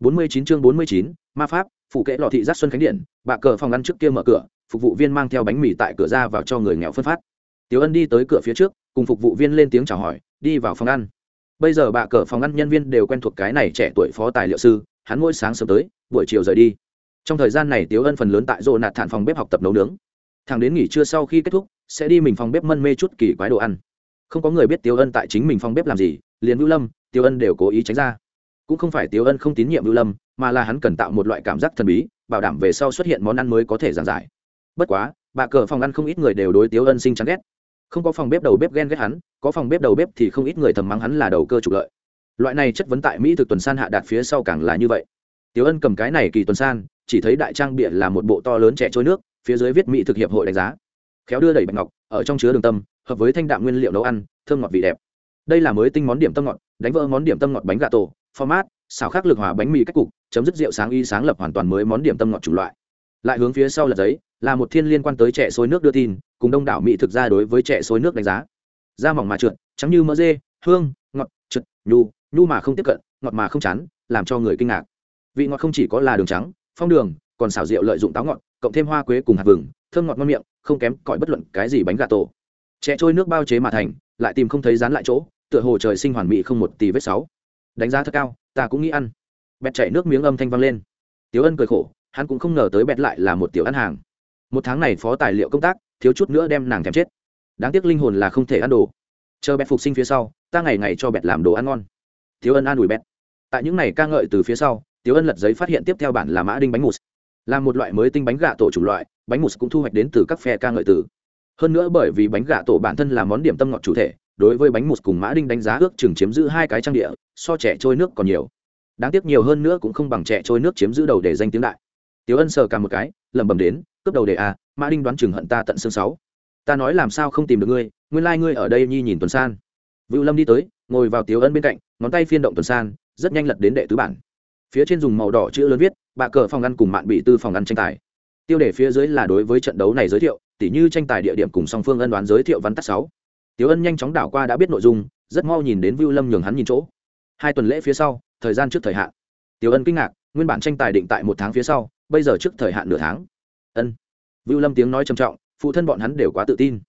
49 chương 49, ma pháp phụ kệ lọ thị giác xuân khánh điện bạ cờ phòng ăn trước kia mở cửa phục vụ viên mang theo bánh mì tại cửa ra vào cho người nghèo phân phát. Tiểu ân đi tới cửa phía trước cùng phục vụ viên lên tiếng chào hỏi đi vào phòng ăn. Bây giờ bạ cờ phòng ăn nhân viên đều quen thuộc cái này trẻ tuổi phó tài liệu sư hắn mỗi sáng sớm tới buổi chiều rời đi. Trong thời gian này tiểu ân phần lớn tại rộ nạt thản phòng bếp học tập nấu nướng. Thằng đến nghỉ trưa sau khi kết thúc sẽ đi mình phòng bếp mân mê chút kỳ quái đồ ăn. Không có người biết tiểu ân tại chính mình phòng bếp làm gì liền Vũ lâm tiểu ân đều cố ý tránh ra cũng không phải tiếu ân không tín nhiệm ưu lâm, mà là hắn cần tạo một loại cảm giác thần bí, bảo đảm về sau xuất hiện món ăn mới có thể giảng giải. Bất quá, bà cờ phòng ăn không ít người đều đối tiếu ân sinh chán ghét. Không có phòng bếp đầu bếp ghen ghét hắn, có phòng bếp đầu bếp thì không ít người thầm mắng hắn là đầu cơ trục lợi. Loại này chất vấn tại mỹ thực tuần san hạ đạt phía sau càng là như vậy. Tiếu ân cầm cái này kỳ tuần san, chỉ thấy đại trang bịa là một bộ to lớn trẻ trôi nước, phía dưới viết mỹ thực hiệp hội đánh giá. Khéo đưa đẩy bạch ngọc, ở trong chứa đường tâm, hợp với thanh đạm nguyên liệu nấu ăn, thơm ngọt vị đẹp. Đây là mới tinh món điểm tâm ngọt, đánh vỡ món điểm tâm ngọt bánh gà tổ format xào khắc lực hòa bánh mì cách cục, chấm dứt rượu sáng y sáng lập hoàn toàn mới món điểm tâm ngọt chủ loại. Lại hướng phía sau là giấy, là một thiên liên quan tới trẻ sôi nước đưa tin, cùng đông đảo mỹ thực ra đối với trẻ sôi nước đánh giá. Da mỏng mà trượt, trắng như mỡ dê, hương, ngọt, trượt, nhu nhu mà không tiếp cận, ngọt mà không chán, làm cho người kinh ngạc. Vị ngọt không chỉ có là đường trắng, phong đường, còn xào rượu lợi dụng táo ngọt, cộng thêm hoa quế cùng hạt vừng, thơm ngọt ngon miệng, không kém cỏi bất luận cái gì bánh gà tổ. Trẻ trôi nước bao chế mà thành, lại tìm không thấy dán lại chỗ, tựa hồ trời sinh hoàn mỹ không một tì vết sáu đánh giá thật cao, ta cũng nghĩ ăn. Bẹt chảy nước miếng âm thanh vang lên. Tiếu ân cười khổ, hắn cũng không ngờ tới bẹt lại là một tiểu ăn hàng. Một tháng này phó tài liệu công tác, thiếu chút nữa đem nàng thèm chết. Đáng tiếc linh hồn là không thể ăn đồ. Chờ bẹt phục sinh phía sau, ta ngày ngày cho bẹt làm đồ ăn ngon. Tiếu ân an ủi bẹt. Tại những ngày ca ngợi từ phía sau tiếu ân lật giấy phát hiện tiếp theo bản là mã đinh bánh mousse là một loại mới tinh bánh gà tổ chủng loại, bánh mousse cũng thu hoạch đến từ các phe ca ngợi từ. Hơn nữa bởi vì bánh gà tổ bản thân là món điểm tâm ngọt chủ thể đối với bánh mụt cùng mã đinh đánh giá ước chừng chiếm giữ hai cái trang địa, so trẻ trôi nước còn nhiều. Đáng tiếc nhiều hơn nữa cũng không bằng trẻ trôi nước chiếm giữ đầu để danh tiếng đại. Tiếu ân sờ cả một cái, lẩm bẩm đến, cướp đầu đề a à, mã đinh đoán chừng hận ta tận xương sáu. Ta nói làm sao không tìm được ngươi, nguyên lai、like、ngươi ở đây nhi nhìn tuần san. Vũ lâm đi tới, ngồi vào tiếu ân bên cạnh, ngón tay phiên động tuần san, rất nhanh lật đến đệ tứ bản. Phía trên dùng màu đỏ chữ lớn viết bạ cờ phòng ăn cùng mạn bị tư phòng ăn tranh tài. Tiêu đề phía dưới là đối với trận đấu này giới thiệu, tỉ như tranh tài địa điểm cùng song phương ân đoán giới thiệu văn tắt sáu tiếu ân nhanh chóng đảo qua đã biết nội dung, rất mau nhìn đến vưu lâm nhường hắn nhìn chỗ. Hai tuần lễ phía sau, thời gian trước thời hạn. Tiếu ân kinh ngạc, nguyên bản tranh tài định tại một tháng phía sau, bây giờ trước thời hạn nửa tháng. Ân. Vưu lâm tiếng nói trầm trọng, phụ thân bọn hắn đều quá tự tin.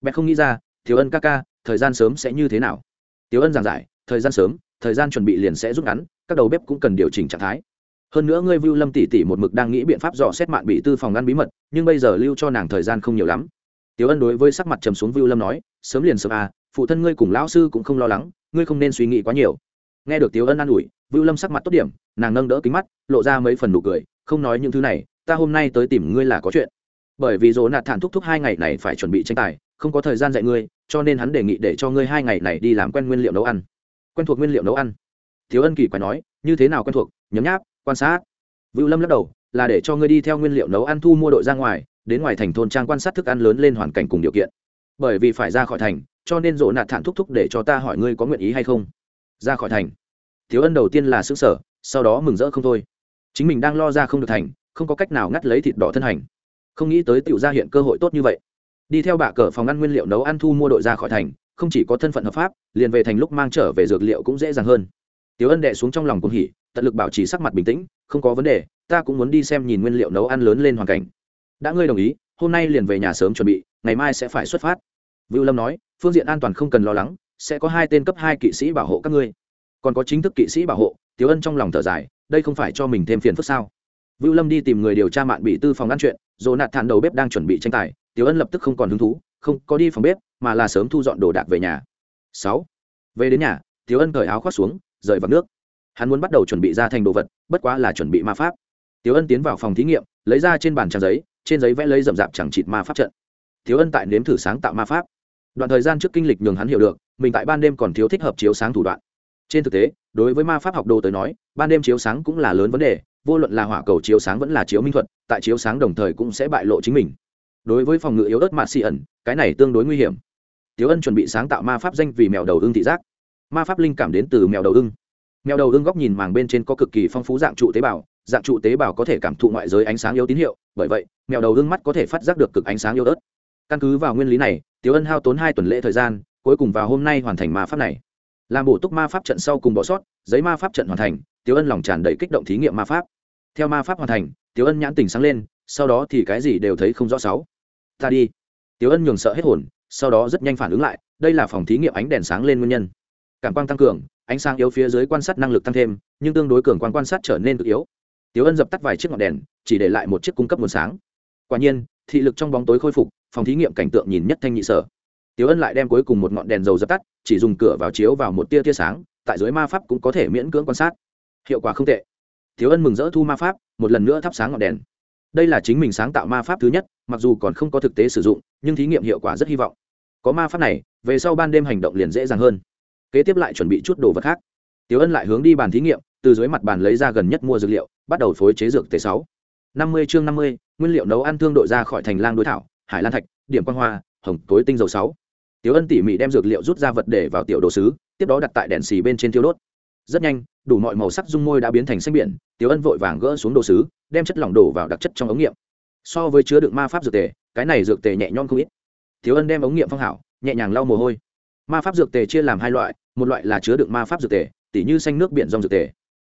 Bèn không nghĩ ra thiếu ân ca ca, thời gian sớm sẽ như thế nào? Tiếu ân giảng giải, thời gian sớm, thời gian chuẩn bị liền sẽ rút ngắn, các đầu bếp cũng cần điều chỉnh trạng thái. Hơn nữa ngươi vưu lâm tỷ tỷ một mực đang nghĩ biện pháp dò xét mạn bị tư phòng ngăn bí mật, nhưng bây giờ lưu cho nàng thời gian không nhiều lắm tiếu ân đối với sắc mặt trầm xuống vưu lâm nói, sớm liền sớm à phụ thân ngươi cùng lão sư cũng không lo lắng, ngươi không nên suy nghĩ quá nhiều. Nghe được tiếu ân an ủi, vưu lâm sắc mặt tốt điểm, nàng nâng đỡ kính mắt, lộ ra mấy phần nụ cười, không nói những thứ này, ta hôm nay tới tìm ngươi là có chuyện. Bởi vì dỗ nạt thản thúc thúc hai ngày này phải chuẩn bị tranh tài, không có thời gian dạy ngươi, cho nên hắn đề nghị để cho ngươi hai ngày này đi làm quen nguyên liệu nấu ăn. Quen thuộc nguyên liệu nấu ăn? Thiếu ân kỳ quái nói, như thế nào quen thuộc? Nhấm nháp, quan sát. Vưu lâm lắc đầu, là để cho ngươi đi theo nguyên liệu nấu ăn thu mua đội ra ngoài đến ngoài thành thôn trang quan sát thức ăn lớn lên hoàn cảnh cùng điều kiện. Bởi vì phải ra khỏi thành, cho nên rộ nạt thản thúc thúc để cho ta hỏi ngươi có nguyện ý hay không. Ra khỏi thành. Thiếu ân đầu tiên là xứ sở sau đó mừng rỡ không thôi. Chính mình đang lo ra không được thành, không có cách nào ngắt lấy thịt đỏ thân hành. Không nghĩ tới tiểu ra hiện cơ hội tốt như vậy. Đi theo bà cờ phòng ăn nguyên liệu nấu ăn thu mua đội ra khỏi thành, không chỉ có thân phận hợp pháp, liền về thành lúc mang trở về dược liệu cũng dễ dàng hơn. Tiểu ân đệ xuống trong lòng cũng hỉ, tận lực bảo trì sắc mặt bình tĩnh, không có vấn đề, ta cũng muốn đi xem nhìn nguyên liệu nấu ăn lớn lên hoàn cảnh đã ngươi đồng ý, hôm nay liền về nhà sớm chuẩn bị, ngày mai sẽ phải xuất phát. Vưu lâm nói, phương diện an toàn không cần lo lắng, sẽ có hai tên cấp hai kỵ sĩ bảo hộ các ngươi. Còn có chính thức kỵ sĩ bảo hộ, tiểu ân trong lòng thở dài, đây không phải cho mình thêm phiền phức sao? Vưu lâm đi tìm người điều tra mạn bị tư phòng ăn chuyện dồ nạt thản đầu bếp đang chuẩn bị tranh tài, tiểu ân lập tức không còn hứng thú, không có đi phòng bếp, mà là sớm thu dọn đồ đạc về nhà. Sáu, về đến nhà, tiểu ân cởi áo khoác xuống, rời vào nước. Hắn muốn bắt đầu chuẩn bị ra thành đồ vật, bất quá là chuẩn bị ma pháp. Tiểu ân tiến vào phòng thí nghiệm, lấy ra trên bàn trang giấy trên giấy vẽ lấy rậm rạp chẳng chịt ma pháp trận. Thiếu ân tại nếm thử sáng tạo ma pháp. Đoạn thời gian trước kinh lịch nhường hắn hiểu được, mình tại ban đêm còn thiếu thích hợp chiếu sáng thủ đoạn. Trên thực tế, đối với ma pháp học đồ tới nói, ban đêm chiếu sáng cũng là lớn vấn đề, vô luận là hỏa cầu chiếu sáng vẫn là chiếu minh thuật, tại chiếu sáng đồng thời cũng sẽ bại lộ chính mình. Đối với phòng ngự yếu ớt mạ xì ẩn, cái này tương đối nguy hiểm. Tiếu ân chuẩn bị sáng tạo ma pháp danh vì mèo đầu ưng thị giác. Ma pháp linh cảm đến từ mèo đầu ưng. Mèo đầu ưng góc nhìn màng bên trên có cực kỳ phong phú dạng trụ tế bào dạng trụ tế bào có thể cảm thụ ngoại giới ánh sáng yếu tín hiệu, bởi vậy, mèo đầu gương mắt có thể phát giác được cực ánh sáng yếu ớt. Căn cứ vào nguyên lý này tiếu ân hao tốn hai tuần lễ thời gian, cuối cùng vào hôm nay hoàn thành ma pháp này. Làm bổ túc ma pháp trận sau cùng bỏ sót, giấy ma pháp trận hoàn thành tiếu ân lòng tràn đầy kích động thí nghiệm ma pháp. Theo ma pháp hoàn thành tiếu ân nhãn tình sáng lên, sau đó thì cái gì đều thấy không rõ sáu. Ta đi. Tiếu ân nhường sợ hết hồn, sau đó rất nhanh phản ứng lại, đây là phòng thí nghiệm ánh đèn sáng lên nguyên nhân. Cảm quang tăng cường, ánh sáng yếu phía dưới quan sát năng lực tăng thêm, nhưng tương đối cường quan quan sát trở nên cực yếu tiếu ân dập tắt vài chiếc ngọn đèn, chỉ để lại một chiếc cung cấp nguồn sáng. Quả nhiên, thị lực trong bóng tối khôi phục, phòng thí nghiệm cảnh tượng nhìn nhất thanh nhị sở. Tiếu ân lại đem cuối cùng một ngọn đèn dầu dập tắt, chỉ dùng cửa vào chiếu vào một tia tia sáng, tại dưới ma pháp cũng có thể miễn cưỡng quan sát. Hiệu quả không tệ. Tiếu ân mừng rỡ thu ma pháp, một lần nữa thắp sáng ngọn đèn. Đây là chính mình sáng tạo ma pháp thứ nhất, mặc dù còn không có thực tế sử dụng, nhưng thí nghiệm hiệu quả rất hy vọng. Có ma pháp này, về sau ban đêm hành động liền dễ dàng hơn. Kế tiếp lại chuẩn bị chút đồ vật khác. Tiếu ân lại hướng đi bàn thí nghiệm từ dưới mặt bàn lấy ra gần nhất mua dược liệu, bắt đầu phối chế dược t sáu. năm mươi chương năm mươi, nguyên liệu nấu ăn thương đội ra khỏi thành lang đối thảo, hải lan thạch, điểm quan hoa, hồng tối tinh dầu sáu. Tiếu ân tỉ mỉ đem dược liệu rút ra vật để vào tiểu đồ sứ, tiếp đó đặt tại đèn xì bên trên thiêu đốt. Rất nhanh, đủ mọi màu sắc dung môi đã biến thành xanh biển tiếu ân vội vàng gỡ xuống đồ sứ, đem chất lỏng đổ vào đặc chất trong ống nghiệm. So với chứa đựng ma pháp dược tề, cái này dược tề nhẹ nhõm không ít. Tiếu ân đem ống nghiệm phong hảo, nhẹ nhàng lau mồ hôi. Ma pháp dược tề chia làm hai loại, một loại là chứa đựng ma pháp dược tề, tỉ như xanh nước biển dòng dược tề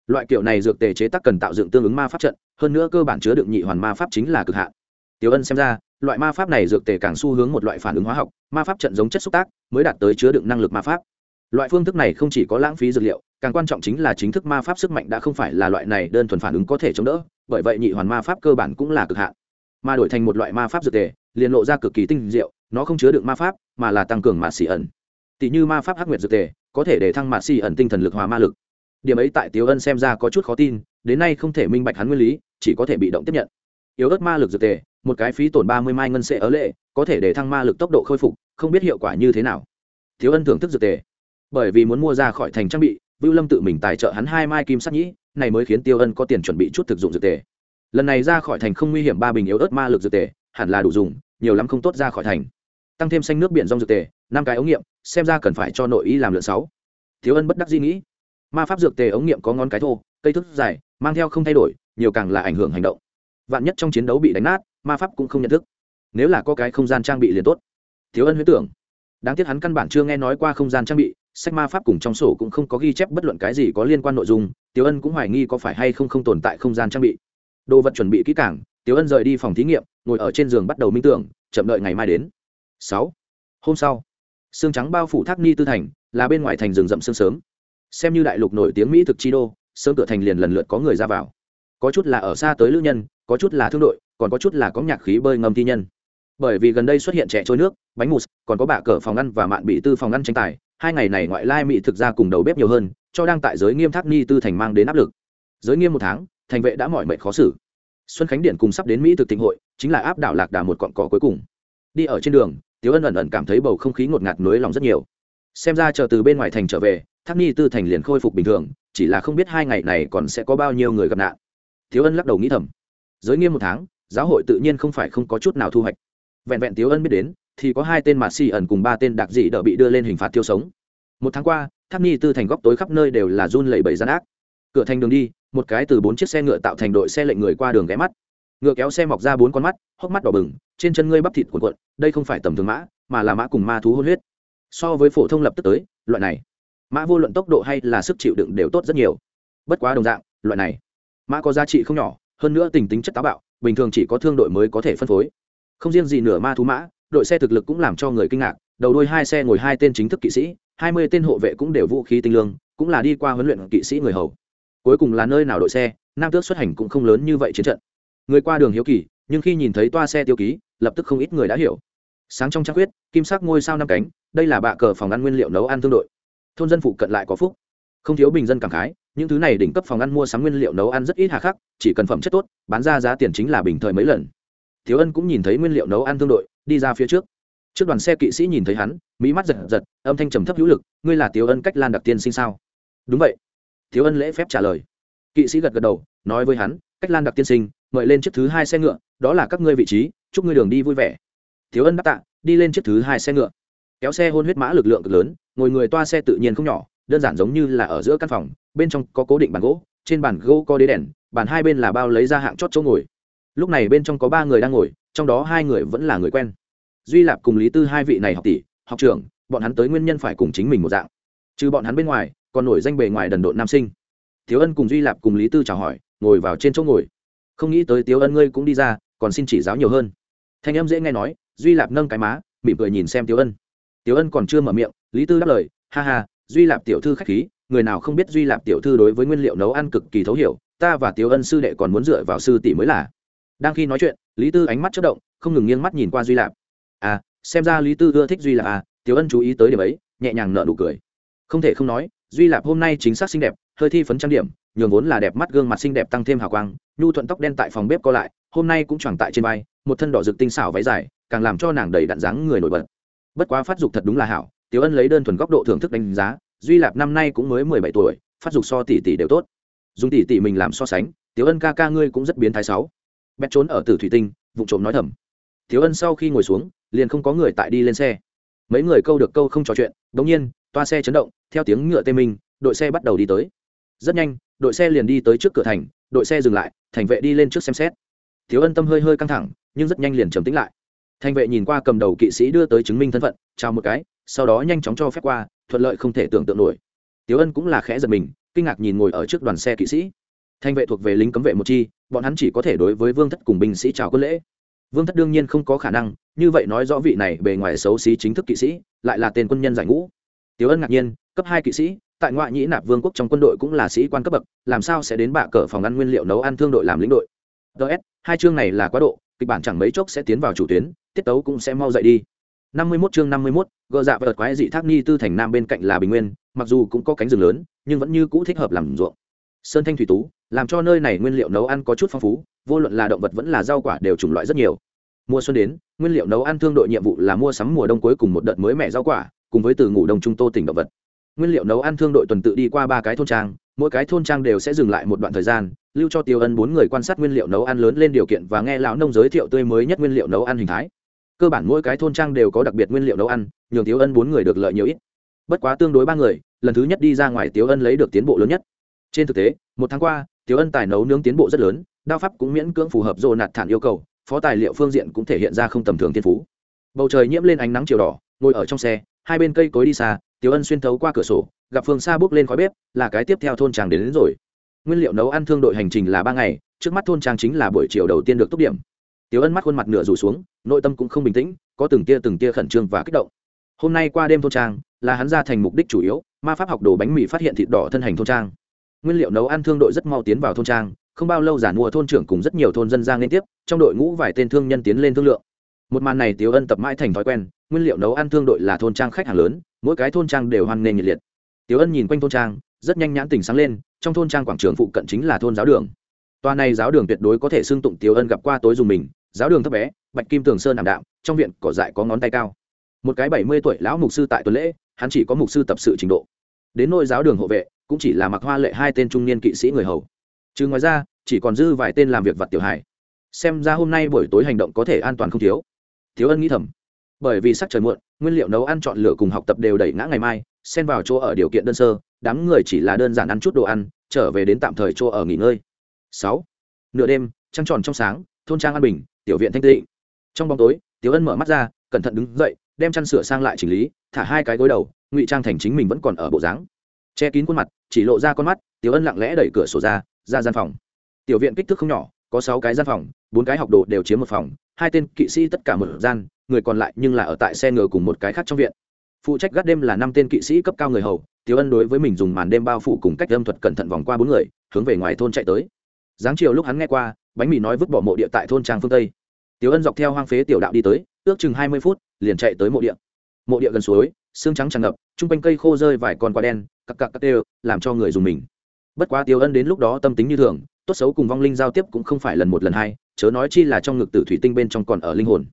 loại kiểu này dược tề chế tác cần tạo dựng tương ứng ma pháp trận, hơn nữa cơ bản chứa đựng nhị hoàn ma pháp chính là cực hạn. Tiểu ân xem ra, loại ma pháp này dược tề càng xu hướng một loại phản ứng hóa học, ma pháp trận giống chất xúc tác, mới đạt tới chứa đựng năng lực ma pháp. Loại phương thức này không chỉ có lãng phí dược liệu, càng quan trọng chính là chính thức ma pháp sức mạnh đã không phải là loại này đơn thuần phản ứng có thể chống đỡ, bởi vậy nhị hoàn ma pháp cơ bản cũng là cực hạn. Mà đổi thành một loại ma pháp dược tề, liền lộ ra cực kỳ tinh diệu, nó không chứa đựng ma pháp, mà là tăng cường mạt xỉ ẩn. Tỷ như ma pháp hắc nguyệt dược tề, có thể để thăng mạt xỉ ẩn tinh thần lực hòa ma lực điểm ấy tại tiếu ân xem ra có chút khó tin, đến nay không thể minh bạch hắn nguyên lý, chỉ có thể bị động tiếp nhận. Yếu ớt ma lực dược tề, một cái phí tổn ba mươi mai ngân sệ ở lệ, có thể để thăng ma lực tốc độ khôi phục, không biết hiệu quả như thế nào. Thiếu ân thưởng thức dược tề. Bởi vì muốn mua ra khỏi thành trang bị, vưu lâm tự mình tài trợ hắn hai mai kim sắc nhĩ, này mới khiến tiêu ân có tiền chuẩn bị chút thực dụng dược tề. Lần này ra khỏi thành không nguy hiểm, ba bình yếu ớt ma lực dược tề, hẳn là đủ dùng, nhiều lắm không tốt ra khỏi thành. Tăng thêm xanh nước biển rong dược tề, năm cái ống nghiệm, xem ra cần phải cho nội y làm lượn sáu. Thiếu ân bất đắc dĩ nghĩ ma pháp dược tề ống nghiệm có ngón cái thô, cây thức dài, mang theo không thay đổi, nhiều càng là ảnh hưởng hành động. Vạn nhất trong chiến đấu bị đánh nát, ma pháp cũng không nhận thức. Nếu là có cái không gian trang bị liền tốt. Thiếu ân huyết tưởng. Đáng tiếc hắn căn bản chưa nghe nói qua không gian trang bị, sách ma pháp cùng trong sổ cũng không có ghi chép bất luận cái gì có liên quan nội dung, Tiểu ân cũng hoài nghi có phải hay không không tồn tại không gian trang bị. Đồ vật chuẩn bị kỹ càng, Tiểu ân rời đi phòng thí nghiệm, ngồi ở trên giường bắt đầu minh tưởng, chậm đợi ngày mai đến. Sáu. Hôm sau, xương trắng bao phủ thác ni tư thành, là bên ngoài thành rừng rậm sương sớm xem như đại lục nổi tiếng mỹ thực chi đô, sớm cửa thành liền lần lượt có người ra vào. Có chút là ở xa tới lữ nhân, có chút là thương đội, còn có chút là có nhạc khí bơi ngâm thi nhân. Bởi vì gần đây xuất hiện trẻ trôi nước, bánh mousse còn có bạ cờ phòng ăn và mạn bị tư phòng ăn tranh tài, hai ngày này ngoại lai mỹ thực ra cùng đầu bếp nhiều hơn, cho đang tại giới nghiêm thác ni tư thành mang đến áp lực. Giới nghiêm một tháng, thành vệ đã mỏi mệt khó xử. Xuân khánh điện cùng sắp đến mỹ thực thịnh hội, chính là áp đảo lạc đà một cọn cỏ cuối cùng. Đi ở trên đường, tiếu ân ẩn ẩn cảm thấy bầu không khí ngột ngạt nối lòng rất nhiều. Xem ra chờ từ bên ngoài thành trở về tháp ni tư thành liền khôi phục bình thường, chỉ là không biết hai ngày này còn sẽ có bao nhiêu người gặp nạn. Thiếu ân lắc đầu nghĩ thầm. Giới nghiêm một tháng, giáo hội tự nhiên không phải không có chút nào thu hoạch. Vẹn vẹn Thiếu ân biết đến, thì có hai tên mạt xì ẩn cùng ba tên đặc dị đỡ bị đưa lên hình phạt tiêu sống. Một tháng qua tháp ni tư thành góc tối khắp nơi đều là run lẩy bẩy gian ác. Cửa thành đường đi, một cái từ bốn chiếc xe ngựa tạo thành đội xe lệnh người qua đường ghé mắt. Ngựa kéo xe mọc ra bốn con mắt, hốc mắt đỏ bừng, trên chân ngươi bắp thịt cuộn cuộn, đây không phải tầm thường mã, mà là mã cùng ma thú hôn huyết. So với phổ thông lập tức tới, loại này mã vô luận tốc độ hay là sức chịu đựng đều tốt rất nhiều. Bất quá đồng dạng, loại này, mã có giá trị không nhỏ, hơn nữa tình tính chất táo bạo, bình thường chỉ có thương đội mới có thể phân phối. Không riêng gì nửa ma thú mã, đội xe thực lực cũng làm cho người kinh ngạc, đầu đôi hai xe ngồi hai tên chính thức kỵ sĩ, hai mươi tên hộ vệ cũng đều vũ khí tinh lương, cũng là đi qua huấn luyện kỵ sĩ người hầu. Cuối cùng là nơi nào đội xe, nam tước xuất hành cũng không lớn như vậy chiến trận. Người qua đường hiếu kỳ, nhưng khi nhìn thấy toa xe tiêu ký, lập tức không ít người đã hiểu. Sáng trong trang quyết kim sắc ngôi sao năm cánh, đây là bạ cờ phòng ăn nguyên liệu nấu ăn thương đội thôn dân phụ cận lại có phúc. Không thiếu bình dân cảm khái, những thứ này đỉnh cấp phòng ăn mua sắm nguyên liệu nấu ăn rất ít hà khắc, chỉ cần phẩm chất tốt, bán ra giá tiền chính là bình thời mấy lần. Thiếu ân cũng nhìn thấy nguyên liệu nấu ăn tương đội, đi ra phía trước. Trước đoàn xe kỵ sĩ nhìn thấy hắn, mỹ mắt giật giật, âm thanh trầm thấp hữu lực, ngươi là thiếu ân cách lan đặc tiên sinh sao? Đúng vậy. Thiếu ân lễ phép trả lời. Kỵ sĩ gật gật đầu, nói với hắn, cách lan đặc tiên sinh, mời lên chiếc thứ hai xe ngựa, đó là các ngươi vị trí, chúc ngươi đường đi vui vẻ. Thiếu ân đáp tạ, đi lên chiếc thứ hai xe ngựa. Kéo xe hôn huyết mã lực lượng cực lớn ngồi người toa xe tự nhiên không nhỏ, đơn giản giống như là ở giữa căn phòng, bên trong có cố định bàn gỗ, trên bàn gỗ có đế đèn, bàn hai bên là bao lấy ra hạng chót chỗ ngồi. Lúc này bên trong có ba người đang ngồi, trong đó hai người vẫn là người quen. Duy lạp cùng lý tư hai vị này học tỷ, học trưởng, bọn hắn tới nguyên nhân phải cùng chính mình một dạng. Trừ bọn hắn bên ngoài, còn nổi danh bề ngoài đần độn nam sinh. Thiếu ân cùng duy lạp cùng lý tư chào hỏi, ngồi vào trên chỗ ngồi. Không nghĩ tới tiếu ân ngươi cũng đi ra, còn xin chỉ giáo nhiều hơn. Thanh em dễ nghe nói, duy lạp nâng cái má, mỉm cười nhìn xem tiếu ân. Tiếu ân còn chưa mở miệng lý tư đáp lời, ha ha, duy lạp tiểu thư khách khí, người nào không biết duy lạp tiểu thư đối với nguyên liệu nấu ăn cực kỳ thấu hiểu, ta và tiểu ân sư đệ còn muốn dựa vào sư tỷ mới là. Đang khi nói chuyện, lý tư ánh mắt chất động, không ngừng nghiêng mắt nhìn qua duy lạp. À xem ra lý tư ưa thích duy lạp à tiểu ân chú ý tới điểm ấy, nhẹ nhàng nợ nụ cười. Không thể không nói, duy lạp hôm nay chính xác xinh đẹp, hơi thi phấn trang điểm, nhường vốn là đẹp mắt gương mặt xinh đẹp tăng thêm hào quang, nhu thuận tóc đen tại phòng bếp co lại, hôm nay cũng chẳng tại trên vai, một thân đỏ rực tinh xảo váy dài, càng làm cho nàng đầy đặn dáng người nổi bật. Bất quá phát dục thật đúng là hảo tiếu ân lấy đơn thuần góc độ thưởng thức đánh giá, duy lạp năm nay cũng mới mười bảy tuổi, phát dục so tỷ tỷ đều tốt. Dùng tỷ tỷ mình làm so sánh tiếu ân ca ca ngươi cũng rất biến thái sáu. Bét trốn ở tử thủy tinh vụ trộm nói thầm. Tiếu ân sau khi ngồi xuống, liền không có người tại đi lên xe. Mấy người câu được câu không trò chuyện đ ỗ n g nhiên, toa xe chấn động, theo tiếng ngựa tê minh, đội xe bắt đầu đi tới. Rất nhanh, đội xe liền đi tới trước cửa thành, đội xe dừng lại, thành vệ đi lên trước xem xét. Thiếu ân tâm hơi hơi căng thẳng, nhưng rất nhanh liền trầm tính lại. Thành vệ nhìn qua cầm đầu kỵ sĩ đưa tới chứng minh thân phận, chào một cái sau đó nhanh chóng cho phép qua, thuận lợi không thể tưởng tượng nổi. Tiếu ân cũng là khẽ giật mình, kinh ngạc nhìn ngồi ở trước đoàn xe kỵ sĩ. Thanh vệ thuộc về lính cấm vệ một chi, bọn hắn chỉ có thể đối với vương thất cùng binh sĩ chào quân lễ. Vương thất đương nhiên không có khả năng, như vậy nói rõ vị này bề ngoài xấu xí chính thức kỵ sĩ, lại là tên quân nhân giải ngũ. Tiếu ân ngạc nhiên, cấp hai kỵ sĩ, tại ngoại nhĩ nạp vương quốc trong quân đội cũng là sĩ quan cấp bậc, làm sao sẽ đến bạ cờ phòng ăn nguyên liệu nấu ăn thương đội làm lĩnh đội? Ts hai chương này là quá độ, kịch bản chẳng mấy chốc sẽ tiến vào chủ tuyến, tiết tấu cũng sẽ mau dậy đi năm mươi 51 chương năm mươi 51, gợ dạ và quái dị thác ni tư thành nam bên cạnh là bình nguyên mặc dù cũng có cánh rừng lớn nhưng vẫn như cũ thích hợp làm ruộng. Sơn thanh thủy tú làm cho nơi này nguyên liệu nấu ăn có chút phong phú vô luận là động vật vẫn là rau quả đều chủng loại rất nhiều. Mùa xuân đến nguyên liệu nấu ăn thương đội nhiệm vụ là mua sắm mùa đông cuối cùng một đợt mới mẻ rau quả cùng với từ ngủ đông trung tô tỉnh động vật. Nguyên liệu nấu ăn thương đội tuần tự đi qua ba cái thôn trang mỗi cái thôn trang đều sẽ dừng lại một đoạn thời gian lưu cho tiêu ân bốn người quan sát nguyên liệu nấu ăn lớn lên điều kiện và nghe lão nông giới thiệu tươi mới nhất nguyên liệu nấu ăn hình thái cơ bản mỗi cái thôn trang đều có đặc biệt nguyên liệu nấu ăn nhường tiếu ân bốn người được lợi nhiều ít. Bất quá tương đối ba người lần thứ nhất đi ra ngoài tiếu ân lấy được tiến bộ lớn nhất. Trên thực tế một tháng qua tiếu ân tài nấu nướng tiến bộ rất lớn đao pháp cũng miễn cưỡng phù hợp dồ nạt thản yêu cầu phó tài liệu phương diện cũng thể hiện ra không tầm thường thiên phú. Bầu trời nhiễm lên ánh nắng chiều đỏ ngồi ở trong xe hai bên cây cối đi xa tiếu ân xuyên thấu qua cửa sổ gặp phương xa bước lên khói bếp là cái tiếp theo thôn tràng đến, đến rồi. Nguyên liệu nấu ăn thương đội hành trình là ba ngày trước mắt thôn trang chính là buổi chiều đầu tiên được túc điểm tiêu ân mắt khuôn mặt nửa rủ xuống, nội tâm cũng không bình tĩnh, có từng tia từng tia khẩn trương và kích động. Hôm nay qua đêm thôn trang, là hắn ra thành mục đích chủ yếu, ma pháp học đồ bánh mì phát hiện thịt đỏ thân hành thôn trang. Nguyên liệu nấu ăn thương đội rất mau tiến vào thôn trang, không bao lâu giả mùa thôn trưởng cùng rất nhiều thôn dân giang liên tiếp, trong đội ngũ vài tên thương nhân tiến lên thương lượng. Một màn này tiếu ân tập mãi thành thói quen, nguyên liệu nấu ăn thương đội là thôn trang khách hàng lớn, mỗi cái thôn trang đều hoan nghênh nhiệt liệt. Tiếu ân nhìn quanh thôn trang, rất nhanh nhãn tình sáng lên, trong thôn trang quảng trường phụ cận chính là thôn giáo đường. Toa này giáo đường tuyệt đối có thể xưng tụng tiếu ân gặp qua tối dùng mình giáo đường thấp bé, bạch kim tường sơn ảm đạm, trong viện cỏ dại có ngón tay cao. Một cái bảy mươi tuổi lão mục sư tại tuần lễ, hắn chỉ có mục sư tập sự trình độ. Đến nôi giáo đường hộ vệ, cũng chỉ là mặc hoa lệ hai tên trung niên kỵ sĩ người hầu. Chứ ngoài ra, chỉ còn dư vài tên làm việc vặt tiểu hải xem ra hôm nay buổi tối hành động có thể an toàn không thiếu. Thiếu ân nghĩ thầm. Bởi vì sắc trời muộn, nguyên liệu nấu ăn chọn lựa cùng học tập đều đẩy ngã ngày mai, xen vào chỗ ở điều kiện đơn sơ, đám người chỉ là đơn giản ăn chút đồ ăn, trở về đến tạm thời chỗ ở nghỉ ngơi. Sáu. Nửa đêm, trăng tròn trong sáng, thôn trang an bình tiểu viện thanh tịnh. Trong bóng tối, tiểu ân mở mắt ra, cẩn thận đứng dậy, đem chăn sửa sang lại chỉnh lý, thả hai cái gối đầu, ngụy trang thành chính mình vẫn còn ở bộ dáng. Che kín khuôn mặt, chỉ lộ ra con mắt, tiểu ân lặng lẽ đẩy cửa sổ ra ra gian phòng. Tiểu viện kích thước không nhỏ, có sáu cái gian phòng, bốn cái học đồ đều chiếm một phòng, hai tên kỵ sĩ tất cả một gian, người còn lại nhưng là ở tại xe ngựa cùng một cái khác trong viện. Phụ trách gác đêm là năm tên kỵ sĩ cấp cao người hầu, tiểu ân đối với mình dùng màn đêm bao phủ cùng cách âm thuật cẩn thận vòng qua bốn người, hướng về ngoài thôn chạy tới. Giáng chiều lúc hắn nghe qua bánh mì nói vứt bỏ mộ địa tại thôn trang phương tây tiểu ân dọc theo hoang phế tiểu đạo đi tới ước chừng hai mươi phút liền chạy tới mộ địa mộ địa gần suối xương trắng tràn ngập chung quanh cây khô rơi vài con quả đen cặc cặc cặc đều làm cho người dùng mình bất quá tiêu ân đến lúc đó tâm tính như thường tốt xấu cùng vong linh giao tiếp cũng không phải lần một lần hai chớ nói chi là trong ngực tử thủy tinh bên trong còn ở linh hồn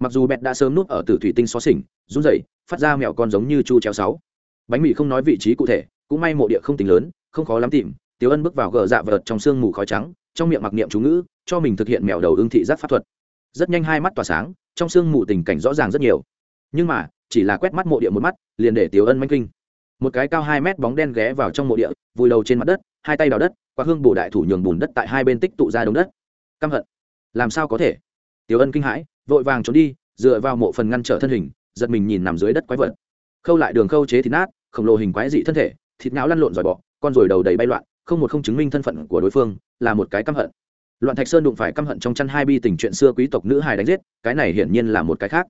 mặc dù bẹt đã sớm núp ở tử thủy tinh xó xỉnh run rẩy phát ra mèo con giống như chu chéo sáu bánh mì không nói vị trí cụ thể cũng may mộ địa không tính lớn không khó lắm tìm tiêu ân bước vào gờ dạ vợt trong sương mù khói trắng trong miệng mặc niệm chú ngữ, cho mình thực hiện mèo đầu ương thị giác pháp thuật. Rất nhanh hai mắt tỏa sáng, trong sương mù tình cảnh rõ ràng rất nhiều. Nhưng mà, chỉ là quét mắt mộ địa một mắt, liền để tiểu ân manh kinh. Một cái cao hai mét bóng đen ghé vào trong mộ địa, vùi đầu trên mặt đất, hai tay đào đất, qua hương bổ đại thủ nhường bùn đất tại hai bên tích tụ ra đống đất. Căm hận. Làm sao có thể? Tiểu ân kinh hãi, vội vàng trốn đi, dựa vào mộ phần ngăn trở thân hình, giật mình nhìn nằm dưới đất quái vật. Khâu lại đường khâu chế thì nát, khổng lồ hình quái dị thân thể, thịt não lăn lộn dòi bọ, con rồi đầu đầy bay loạn, không một không chứng minh thân phận của đối phương là một cái căm hận. Loạn thạch sơn đụng phải căm hận trong chăn hai bi tình chuyện xưa quý tộc nữ hài đánh giết, cái này hiển nhiên là một cái khác.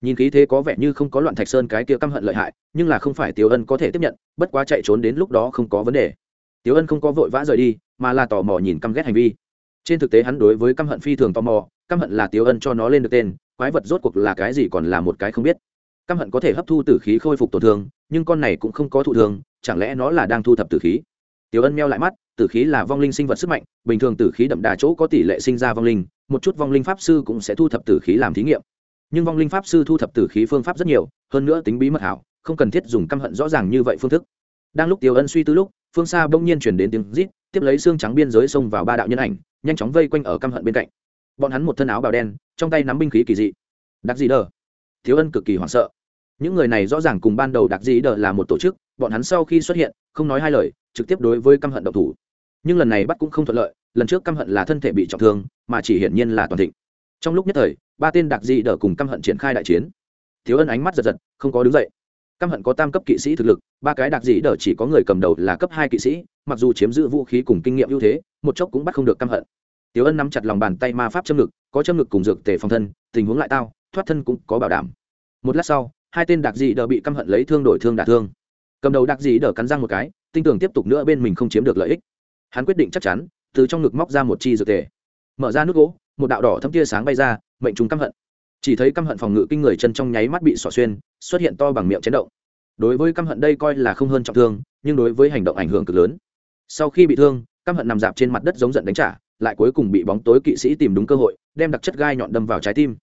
Nhìn khí thế có vẻ như không có loạn thạch sơn cái kia căm hận lợi hại, nhưng là không phải tiểu ân có thể tiếp nhận, bất quá chạy trốn đến lúc đó không có vấn đề. Tiểu ân không có vội vã rời đi, mà là tò mò nhìn căm ghét hành vi. Trên thực tế hắn đối với căm hận phi thường tò mò, căm hận là tiểu ân cho nó lên được tên, quái vật rốt cuộc là cái gì còn là một cái không biết. Căm hận có thể hấp thu tử khí khôi phục tổn thương, nhưng con này cũng không có thụ thương, chẳng lẽ nó là đang thu thập tử khí? Tiểu ân meo lại mắt tử khí là vong linh sinh vật sức mạnh, bình thường tử khí đậm đà chỗ có tỷ lệ sinh ra vong linh, một chút vong linh pháp sư cũng sẽ thu thập tử khí làm thí nghiệm. Nhưng vong linh pháp sư thu thập tử khí phương pháp rất nhiều, hơn nữa tính bí mật hảo, không cần thiết dùng căm hận rõ ràng như vậy phương thức. Đang lúc tiêu ân suy tư lúc, phương xa bỗng nhiên chuyển đến tiếng rít, tiếp lấy xương trắng biên giới xông vào ba đạo nhân ảnh, nhanh chóng vây quanh ở căm hận bên cạnh. Bọn hắn một thân áo bào đen, trong tay nắm binh khí kỳ dị. Đặc gì đờ. Thiếu ân cực kỳ hoảng sợ. Những người này rõ ràng cùng ban đầu đặc gì đờ là một tổ chức, bọn hắn sau khi xuất hiện, không nói hai lời, trực tiếp đối với căm hận độc thủ nhưng lần này bắt cũng không thuận lợi lần trước căm hận là thân thể bị trọng thương mà chỉ hiển nhiên là toàn thịnh trong lúc nhất thời ba tên đặc dị đờ cùng căm hận triển khai đại chiến thiếu ân ánh mắt giật giật không có đứng dậy căm hận có tam cấp kỵ sĩ thực lực ba cái đặc dị đờ chỉ có người cầm đầu là cấp hai kỵ sĩ mặc dù chiếm giữ vũ khí cùng kinh nghiệm ưu thế một chốc cũng bắt không được căm hận Tiểu Ân nắm chặt lòng bàn tay ma pháp châm ngực, có châm ngực cùng dược tề phòng thân, tình huống lại tao, thoát thân cũng có bảo đảm. Một lát sau, hai tên đặc dị đờ bị căm hận lấy thương đổi thương đả thương. Cầm đầu đặc dị đờ cắn răng một cái, tin tưởng tiếp tục nữa bên mình không chiếm được lợi ích. Hắn quyết định chắc chắn, từ trong ngực móc ra một chi dược tề. Mở ra nút gỗ, một đạo đỏ thâm tia sáng bay ra, mệnh trùng căm hận. Chỉ thấy căm hận phòng ngự kinh người chân trong nháy mắt bị xỏ xuyên, xuất hiện to bằng miệng chấn động. Đối với căm hận đây coi là không hơn trọng thương, nhưng đối với hành động ảnh hưởng cực lớn. Sau khi bị thương, căm hận nằm dạp trên mặt đất giống giận đánh trả, lại cuối cùng bị bóng tối kỵ sĩ tìm đúng cơ hội đem đặc chất gai nhọn đâm vào trái tim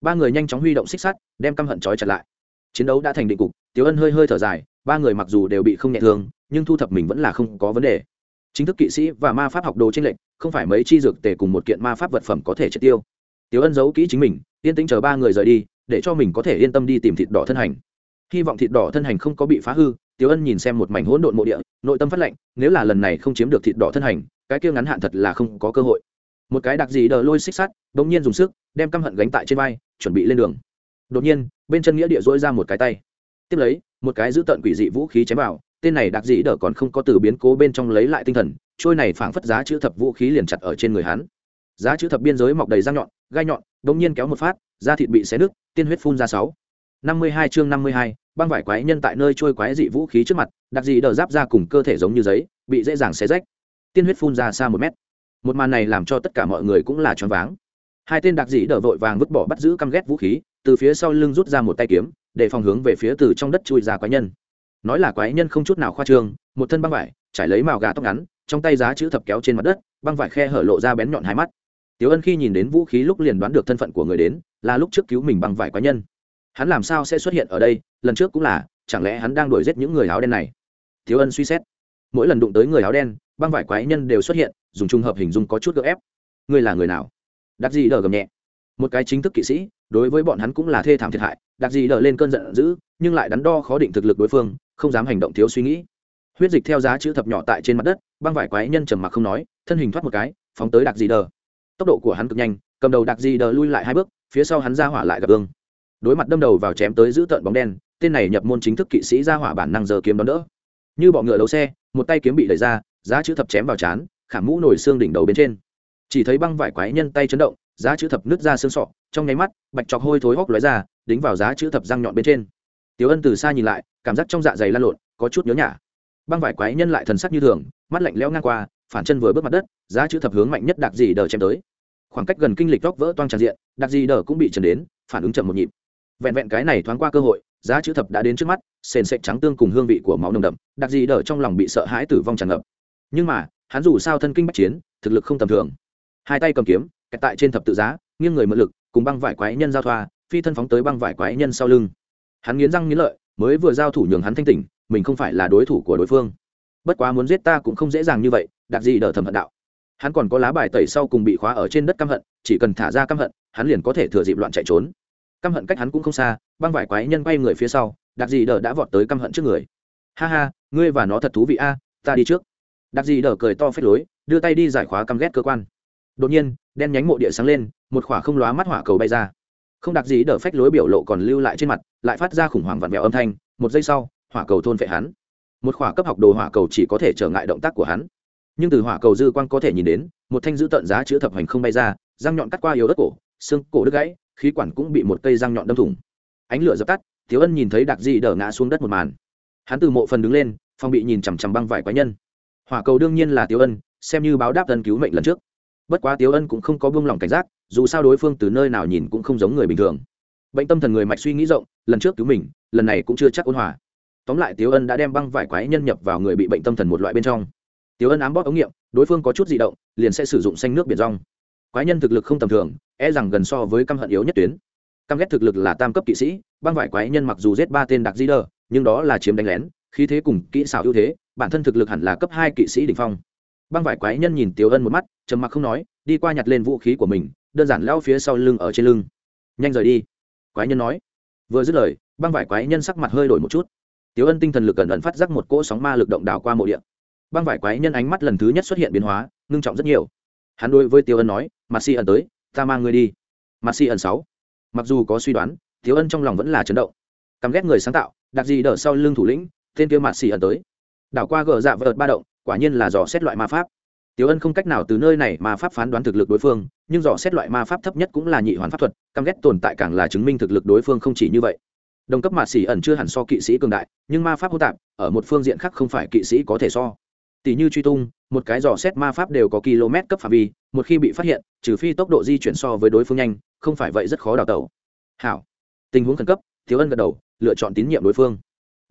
ba người nhanh chóng huy động xích sắt đem căm hận trói chặt lại chiến đấu đã thành định cục tiếu ân hơi hơi thở dài ba người mặc dù đều bị không nhẹ thương nhưng thu thập mình vẫn là không có vấn đề chính thức kỵ sĩ và ma pháp học đồ tranh lệch, không phải mấy chi dược tề cùng một kiện ma pháp vật phẩm có thể triệt tiêu. Tiếu ân giấu kỹ chính mình, yên tĩnh chờ ba người rời đi, để cho mình có thể yên tâm đi tìm thịt đỏ thân hành. Hy vọng thịt đỏ thân hành không có bị phá hư tiếu ân nhìn xem một mảnh hỗn độn mộ địa, nội tâm phát lệnh, nếu là lần này không chiếm được thịt đỏ thân hành, cái kia ngắn hạn thật là không có cơ hội. Một cái đặc gì đờ lôi xích sắt, bỗng nhiên dùng sức, đem căm hận gánh tại trên vai, chuẩn bị lên đường. Đột nhiên, bên chân nghĩa địa dỗi ra một cái tay. Tiếp lấy, một cái giữ tận quỷ dị vũ khí chém vào tên này đặc dị đờ còn không có từ biến cố bên trong lấy lại tinh thần, trôi này phảng phất giá chữ thập vũ khí liền chặt ở trên người hắn. Giá chữ thập biên giới mọc đầy răng nhọn, gai nhọn, bỗng nhiên kéo một phát, da thịt bị xé nứt, tiên huyết phun ra sáu. năm mươi hai chương năm mươi hai, băng vải quái nhân tại nơi trôi quái dị vũ khí trước mặt, đặc dị đờ giáp ra cùng cơ thể giống như giấy, bị dễ dàng xé rách. Tiên huyết phun ra xa một mét. Một màn này làm cho tất cả mọi người cũng là choáng váng. Hai tên đặc dĩ đỡ vội vàng vứt bỏ bắt giữ căm ghét vũ khí, từ phía sau lưng rút ra một tay kiếm, để phòng hướng về phía từ trong đất chui ra quái nhân nói là quái nhân không chút nào khoa trương, một thân băng vải, trải lấy màu gà tóc ngắn, trong tay giá chữ thập kéo trên mặt đất, băng vải khe hở lộ ra bén nhọn hai mắt. Tiếu ân khi nhìn đến vũ khí lúc liền đoán được thân phận của người đến, là lúc trước cứu mình băng vải quái nhân. Hắn làm sao sẽ xuất hiện ở đây, lần trước cũng là, chẳng lẽ hắn đang đuổi giết những người áo đen này? Tiếu ân suy xét. Mỗi lần đụng tới người áo đen, băng vải quái nhân đều xuất hiện, dùng trung hợp hình dung có chút gỡ ép. Ngươi là người nào? Đặc gì đờ gầm nhẹ. Một cái chính thức kỵ sĩ, đối với bọn hắn cũng là thê thảm thiệt hại đặc gì đờ lên cơn giận dữ, nhưng lại đắn đo khó định thực lực đối phương không dám hành động thiếu suy nghĩ. Huyết dịch theo giá chữ thập nhỏ tại trên mặt đất, băng vải quái nhân trầm mặc không nói, thân hình thoát một cái, phóng tới đặc gì đờ. Tốc độ của hắn cực nhanh, cầm đầu đặc gì đờ lui lại hai bước, phía sau hắn ra hỏa lại gặp ương đối mặt đâm đầu vào chém tới giữ tợn bóng đen, tên này nhập môn chính thức kỵ sĩ ra hỏa bản năng giờ kiếm đón đỡ. Như bọ ngựa đấu xe, một tay kiếm bị đẩy ra, giá chữ thập chém vào chán khảm mũ nổi xương đỉnh đầu bên trên. Chỉ thấy băng vải quái nhân tay chấn động, giá chữ thập nứt ra xương sọ, trong nháy mắt, bạch chọc hôi thối hóc lóe ra, đính vào giá chữ thập răng nhọn bên trên tiểu ân từ xa nhìn lại, cảm giác trong dạ dày lan lộn, có chút nhớ nhả. Băng vải quái nhân lại thần sắc như thường, mắt lạnh lẽo ngang qua, phản chân vừa bước mặt đất, giá chữ thập hướng mạnh nhất đặc dị đờ chém tới. Khoảng cách gần kinh lịch góc vỡ toang tràn diện đặc dị đờ cũng bị trần đến, phản ứng chậm một nhịp. Vẹn vẹn cái này thoáng qua cơ hội, giá chữ thập đã đến trước mắt, sền sệt trắng tương cùng hương vị của máu nồng đậm đặc dị đờ trong lòng bị sợ hãi tử vong tràn ngập. Nhưng mà, hắn dù sao thân kinh bách chiến, thực lực không tầm thường. Hai tay cầm kiếm, kẹt tại trên thập tự giá, nghiêng người mượn lực, cùng băng vải quái nhân giao thoa, phi thân phóng tới băng vải quái nhân sau lưng hắn nghiến răng nghiến lợi, mới vừa giao thủ nhường hắn thanh tỉnh, mình không phải là đối thủ của đối phương. Bất quá muốn giết ta cũng không dễ dàng như vậy đặc gì đờ thầm hận đạo. Hắn còn có lá bài tẩy sau cùng bị khóa ở trên đất căm hận, chỉ cần thả ra căm hận, hắn liền có thể thừa dịp loạn chạy trốn. Căm hận cách hắn cũng không xa, băng vải quái nhân quay người phía sau đặc gì đờ đã vọt tới căm hận trước người. Ha ha, ngươi và nó thật thú vị a, ta đi trước. Đặc gì đờ cười to phết lối, đưa tay đi giải khóa căm ghét cơ quan. Đột nhiên, đen nhánh mộ địa sáng lên, một khỏa không lóa mắt hỏa cầu bay ra không đặc gì đỡ phách lối biểu lộ còn lưu lại trên mặt, lại phát ra khủng hoảng vặn vẹo âm thanh, một giây sau, hỏa cầu thôn vệ hắn. Một khỏa cấp học đồ hỏa cầu chỉ có thể trở ngại động tác của hắn. Nhưng từ hỏa cầu dư quang có thể nhìn đến, một thanh dữ tận giá chữa thập hành không bay ra, răng nhọn cắt qua yếu đất cổ, xương cổ đứt gãy, khí quản cũng bị một cây răng nhọn đâm thủng. Ánh lửa dập tắt, thiếu ân nhìn thấy đặc dị đờ ngã xuống đất một màn. Hắn từ mộ phần đứng lên phong bị nhìn chằm chằm băng vải quái nhân. Hỏa cầu đương nhiên là tiếu ân, xem như báo đáp ân cứu mệnh lần trước. Bất quá tiếu ân cũng không có buông lỏng cảnh giác dù sao đối phương từ nơi nào nhìn cũng không giống người bình thường. Bệnh tâm thần người mạch suy nghĩ rộng, lần trước cứu mình, lần này cũng chưa chắc ôn hòa. Tóm lại tiếu ân đã đem băng vải quái nhân nhập vào người bị bệnh tâm thần một loại bên trong. Tiếu ân ám bóp ống nghiệm, đối phương có chút di động, liền sẽ sử dụng xanh nước biển rong. Quái nhân thực lực không tầm thường e rằng gần so với căm hận yếu nhất tuyến. Căm ghét thực lực là tam cấp kỵ sĩ, băng vải quái nhân mặc dù giết ba tên đặc di đờ, nhưng đó là chiếm đánh lén, khí thế cùng kỹ xảo ưu thế, bản thân thực lực hẳn là cấp hai kỵ sĩ đỉnh phong. Băng vải quái nhân nhìn tiếu ân một mắt, trầm mặc không nói, đi qua nhặt lên vũ khí của mình đơn giản lao phía sau lưng ở trên lưng. Nhanh rời đi. Quái nhân nói. Vừa dứt lời, băng vải quái nhân sắc mặt hơi đổi một chút. Tiếu ân tinh thần lực cẩn ẩn phát giác một cỗ sóng ma lực động đảo qua mộ điện băng vải quái nhân ánh mắt lần thứ nhất xuất hiện biến hóa, ngưng trọng rất nhiều. Hắn đối với tiêu ân nói mặt si ẩn tới, ta mang ngươi đi. Mặt si ẩn sáu. Mặc dù có suy đoán tiêu ân trong lòng vẫn là chấn động. Căm ghét người sáng tạo, đặc gì đỡ sau lưng thủ lĩnh, tên kia mặt si ẩn tới. Đảo qua gờ dạ vợt ba động, quả nhiên là dò xét loại ma pháp. Tiểu Ân không cách nào từ nơi này mà pháp phán đoán thực lực đối phương, nhưng dò xét loại ma pháp thấp nhất cũng là nhị hoàn pháp thuật, cam ghét tồn tại càng là chứng minh thực lực đối phương không chỉ như vậy. Đồng cấp mạt sĩ ẩn chưa hẳn so kỵ sĩ cường đại, nhưng ma pháp hỗn tạp, ở một phương diện khác không phải kỵ sĩ có thể so. Tỷ như truy tung, một cái dò xét ma pháp đều có km cấp phạm vi, một khi bị phát hiện, trừ phi tốc độ di chuyển so với đối phương nhanh, không phải vậy rất khó đào tẩu. Hảo. Tình huống khẩn cấp, Tiểu Ân gật đầu, lựa chọn tín nhiệm đối phương.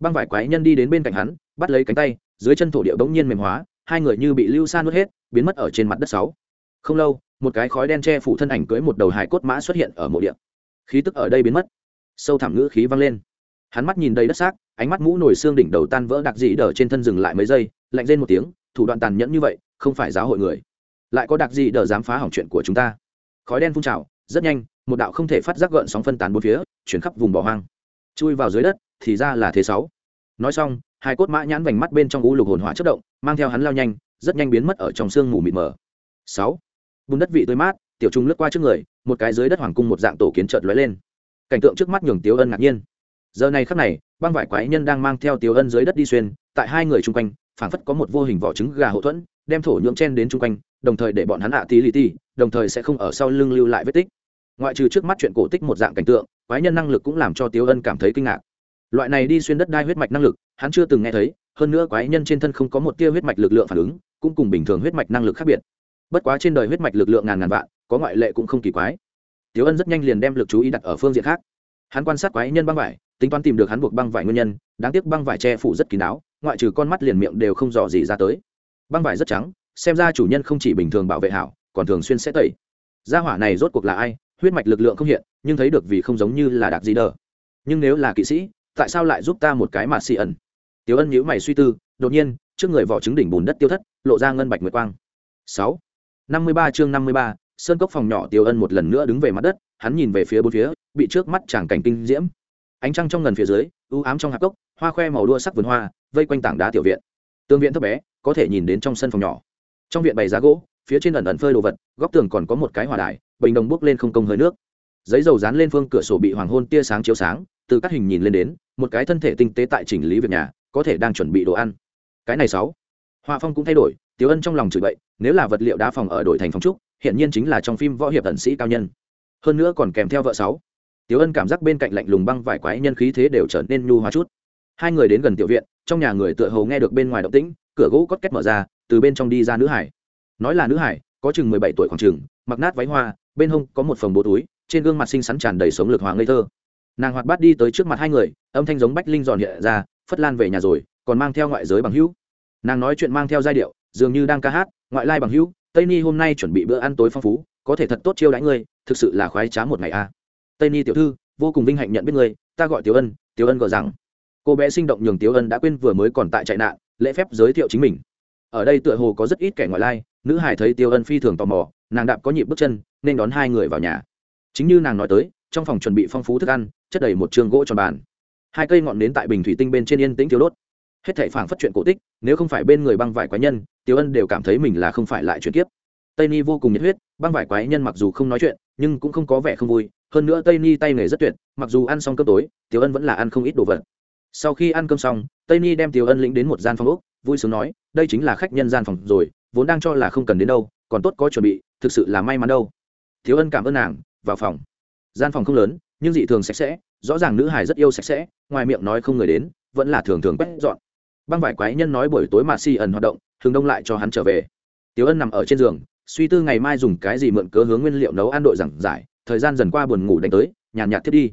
Băng vải quái nhân đi đến bên cạnh hắn, bắt lấy cánh tay, dưới chân thổ địa bỗng nhiên mềm hóa, hai người như bị lưu sa nuốt hết, biến mất ở trên mặt đất sáu. Không lâu, một cái khói đen che phủ thân ảnh cưới một đầu hài cốt mã xuất hiện ở mộ địa. Khí tức ở đây biến mất. Sâu thẳm ngữ khí vang lên. Hắn mắt nhìn đầy đất xác, ánh mắt mũ nổi xương đỉnh đầu tan vỡ đặc dị đờ trên thân dừng lại mấy giây, lạnh lên một tiếng, thủ đoạn tàn nhẫn như vậy, không phải giáo hội người. Lại có đặc dị đờ dám phá hỏng chuyện của chúng ta. Khói đen phun trào, rất nhanh, một đạo không thể phát giác gợn sóng phân tán bốn phía, chuyển khắp vùng bỏ hoang. Chui vào dưới đất, thì ra là thế sáu nói xong, hai cốt mã nhãn vành mắt bên trong u lục hồn hỏa chất động, mang theo hắn lao nhanh, rất nhanh biến mất ở trong sương mù mịt mờ. Sáu. Bùn đất vị tươi mát, tiểu trung lướt qua trước người, một cái dưới đất hoàng cung một dạng tổ kiến trợt lóe lên. Cảnh tượng trước mắt nhường tiếu ân ngạc nhiên. Giờ này khắc này, băng vải quái nhân đang mang theo tiếu ân dưới đất đi xuyên, tại hai người chung quanh, phảng phất có một vô hình vỏ trứng gà hậu thuẫn, đem thổ nhưỡng chen đến chung quanh, đồng thời để bọn hắn hạ tí lì ti đồng thời sẽ không ở sau lưng lưu lại vết tích. Ngoại trừ trước mắt chuyện cổ tích một dạng cảnh tượng, quái nhân năng lực cũng làm cho tiếu ân cảm thấy kinh ngạc loại này đi xuyên đất đai huyết mạch năng lực, hắn chưa từng nghe thấy, hơn nữa quái nhân trên thân không có một tia huyết mạch lực lượng phản ứng, cũng cùng bình thường huyết mạch năng lực khác biệt. Bất quá trên đời huyết mạch lực lượng ngàn ngàn vạn, có ngoại lệ cũng không kỳ quái. Tiếu ân rất nhanh liền đem lực chú ý đặt ở phương diện khác. Hắn quan sát quái nhân băng vải, tính toán tìm được hắn buộc băng vải nguyên nhân, đáng tiếc băng vải che phủ rất kín đáo, ngoại trừ con mắt liền miệng đều không dò gì ra tới. Băng vải rất trắng, xem ra chủ nhân không chỉ bình thường bảo vệ hảo, còn thường xuyên sẽ tẩy. Gia hỏa này rốt cuộc là ai? Huyết mạch lực lượng không hiện, nhưng thấy được vì không giống như là đặc gì đờ. Nhưng nếu là kỵ sĩ tại sao lại giúp ta một cái mà xì ẩn? Tiểu ân nhữ mày suy tư, đột nhiên, trước người vỏ trứng đỉnh bùn đất tiêu thất, lộ ra ngân bạch nguyệt quang. Sáu. Năm mươi ba chương năm mươi ba, sơn cốc phòng nhỏ tiêu ân một lần nữa đứng về mặt đất, hắn nhìn về phía bốn phía, bị trước mắt chàng cảnh kinh diễm. Ánh trăng trong ngần phía dưới ưu ám trong hạp cốc, hoa khoe màu đua sắc vườn hoa, vây quanh tảng đá tiểu viện. Tương viện thấp bé, có thể nhìn đến trong sân phòng nhỏ. Trong viện bày giá gỗ, phía trên ẩn ẩn phơi đồ vật, góc tường còn có một cái hỏa đài, bình đồng bước lên không công hơi nước. Giấy dầu dán lên phương cửa sổ bị hoàng hôn tia sáng chiếu sáng từ các hình nhìn lên đến, một cái thân thể tinh tế tại chỉnh lý việc nhà, có thể đang chuẩn bị đồ ăn. Cái này sáu. Họa phong cũng thay đổi tiếu ân trong lòng chửi bậy, nếu là vật liệu đá phòng ở đổi thành phòng trúc hiện nhiên chính là trong phim võ hiệp tần sĩ cao nhân. Hơn nữa còn kèm theo vợ sáu. Tiếu ân cảm giác bên cạnh lạnh lùng băng vải quái nhân khí thế đều trở nên nhu hóa chút. Hai người đến gần tiểu viện, trong nhà người tựa hồ nghe được bên ngoài động tĩnh, cửa gỗ cốt két mở ra, từ bên trong đi ra nữ hải. Nói là nữ hải, có chừng mười bảy tuổi khoảng chừng, mặc nát váy hoa, bên hông có một phòng bố túi, trên gương mặt xinh xắn tràn đầy sống lực hoàng ngây thơ nàng hoạt bát đi tới trước mặt hai người, âm thanh giống bách linh giòn hiện ra, phất lan về nhà rồi, còn mang theo ngoại giới bằng hữu. Nàng nói chuyện mang theo giai điệu, dường như đang ca hát, ngoại lai bằng hữu, tây ni hôm nay chuẩn bị bữa ăn tối phong phú, có thể thật tốt chiêu đãi ngươi, thực sự là khoái trá một ngày a. À. tây ni tiểu thư, vô cùng vinh hạnh nhận biết ngươi, ta gọi tiểu ân tiểu ân gờ rằng. Cô bé sinh động nhường tiểu ân đã quên vừa mới còn tại chạy nạn, lễ phép giới thiệu chính mình. Ở đây tựa hồ có rất ít kẻ ngoại lai, nữ hải thấy Tiểu ân phi thường tò mò, nàng đạp có nhịp bước chân, nên đón hai người vào nhà. Chính như nàng nói tới trong phòng chuẩn bị phong phú thức ăn, chất đầy một trường gỗ tròn bàn. Hai cây ngọn nến tại bình thủy tinh bên trên yên tĩnh thiếu đốt. Hết thảy phảng phất chuyện cổ tích, nếu không phải bên người băng vải quái nhân, tiểu ân đều cảm thấy mình là không phải lại chuyện kiếp. Tây ni vô cùng nhiệt huyết, băng vải quái nhân mặc dù không nói chuyện, nhưng cũng không có vẻ không vui. Hơn nữa tây ni tay nghề rất tuyệt, mặc dù ăn xong cơm tối, tiểu ân vẫn là ăn không ít đồ vật. Sau khi ăn cơm xong, tây ni đem tiểu ân lĩnh đến một gian phòng úc vui sướng nói, đây chính là khách nhân gian phòng rồi, vốn đang cho là không cần đến đâu, còn tốt có chuẩn bị, thực sự là may mắn đâu. Thiếu ân cảm ơn nàng, vào phòng gian phòng không lớn, nhưng dị thường sạch sẽ, rõ ràng nữ hải rất yêu sạch sẽ, ngoài miệng nói không người đến, vẫn là thường thường quét dọn. Băng vải quái nhân nói buổi tối mà si ẩn hoạt động thường đông lại cho hắn trở về. Tiếu ân nằm ở trên giường, suy tư ngày mai dùng cái gì mượn cớ hướng nguyên liệu nấu ăn đội giảng giải, thời gian dần qua buồn ngủ đánh tới, nhàn nhạt thiết đi.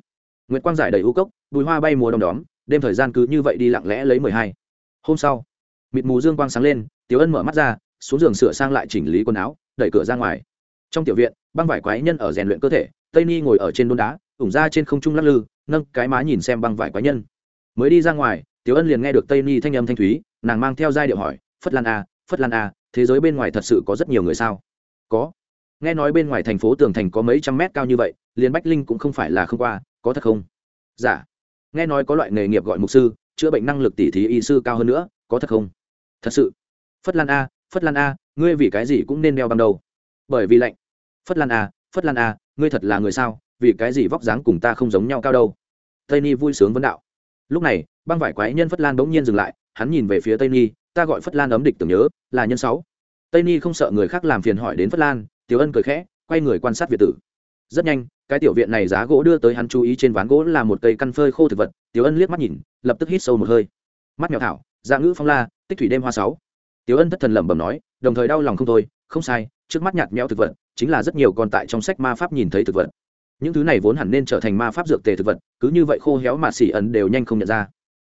Nguyễn quang giải đầy u cốc, bùi hoa bay mùa đông đóm, đêm thời gian cứ như vậy đi lặng lẽ lấy mười hai. Hôm sau, mịt mù dương quang sáng lên tiếu ân mở mắt ra, xuống giường sửa sang lại chỉnh lý quần áo, đẩy cửa ra ngoài. Trong tiểu viện, băng vải quái nhân ở rèn luyện cơ thể tây ni ngồi ở trên đôn đá, ủng ra trên không trung lắc lư, nâng cái má nhìn xem băng vải quái nhân. Mới đi ra ngoài, tiểu ân liền nghe được tây ni thanh âm thanh thúy, nàng mang theo giai điệu hỏi, phất lan a phất lan a thế giới bên ngoài thật sự có rất nhiều người sao? Có. Nghe nói bên ngoài thành phố tường thành có mấy trăm mét cao như vậy, liền bách linh cũng không phải là không qua, có thật không? Giả dạ. nghe nói có loại nghề nghiệp gọi mục sư, chữa bệnh năng lực tỉ thí y sư cao hơn nữa, có thật không? Thật sự. Phất lan a phất lan a ngươi vì cái gì cũng nên đeo băng đầu bởi vì lạnh. Phất lan a phất lan a ngươi thật là người sao, vì cái gì vóc dáng cùng ta không giống nhau cao đâu? Tây ni vui sướng vấn đạo. Lúc này, băng vải quái nhân phất lan bỗng nhiên dừng lại, hắn nhìn về phía tây ni, ta gọi phất lan ấm địch tưởng nhớ, là nhân sáu. Tây ni không sợ người khác làm phiền hỏi đến phất lan, tiểu ân cười khẽ, quay người quan sát việt tử. Rất nhanh, cái tiểu viện này giá gỗ đưa tới hắn chú ý trên ván gỗ là một cây căn phơi khô thực vật, tiểu ân liếc mắt nhìn, lập tức hít sâu một hơi. Mắt mèo thảo dạ ngữ phong la, tích thủy đêm hoa sáu. Tiểu ân thất thần lẩm bẩm nói, đồng thời đau lòng không thôi, không sai, trước mắt nhạt mèo thực vật chính là rất nhiều con tại trong sách ma pháp nhìn thấy thực vật. Những thứ này vốn hẳn nên trở thành ma pháp dược tề thực vật, cứ như vậy khô héo mà xỉ ẩn đều nhanh không nhận ra.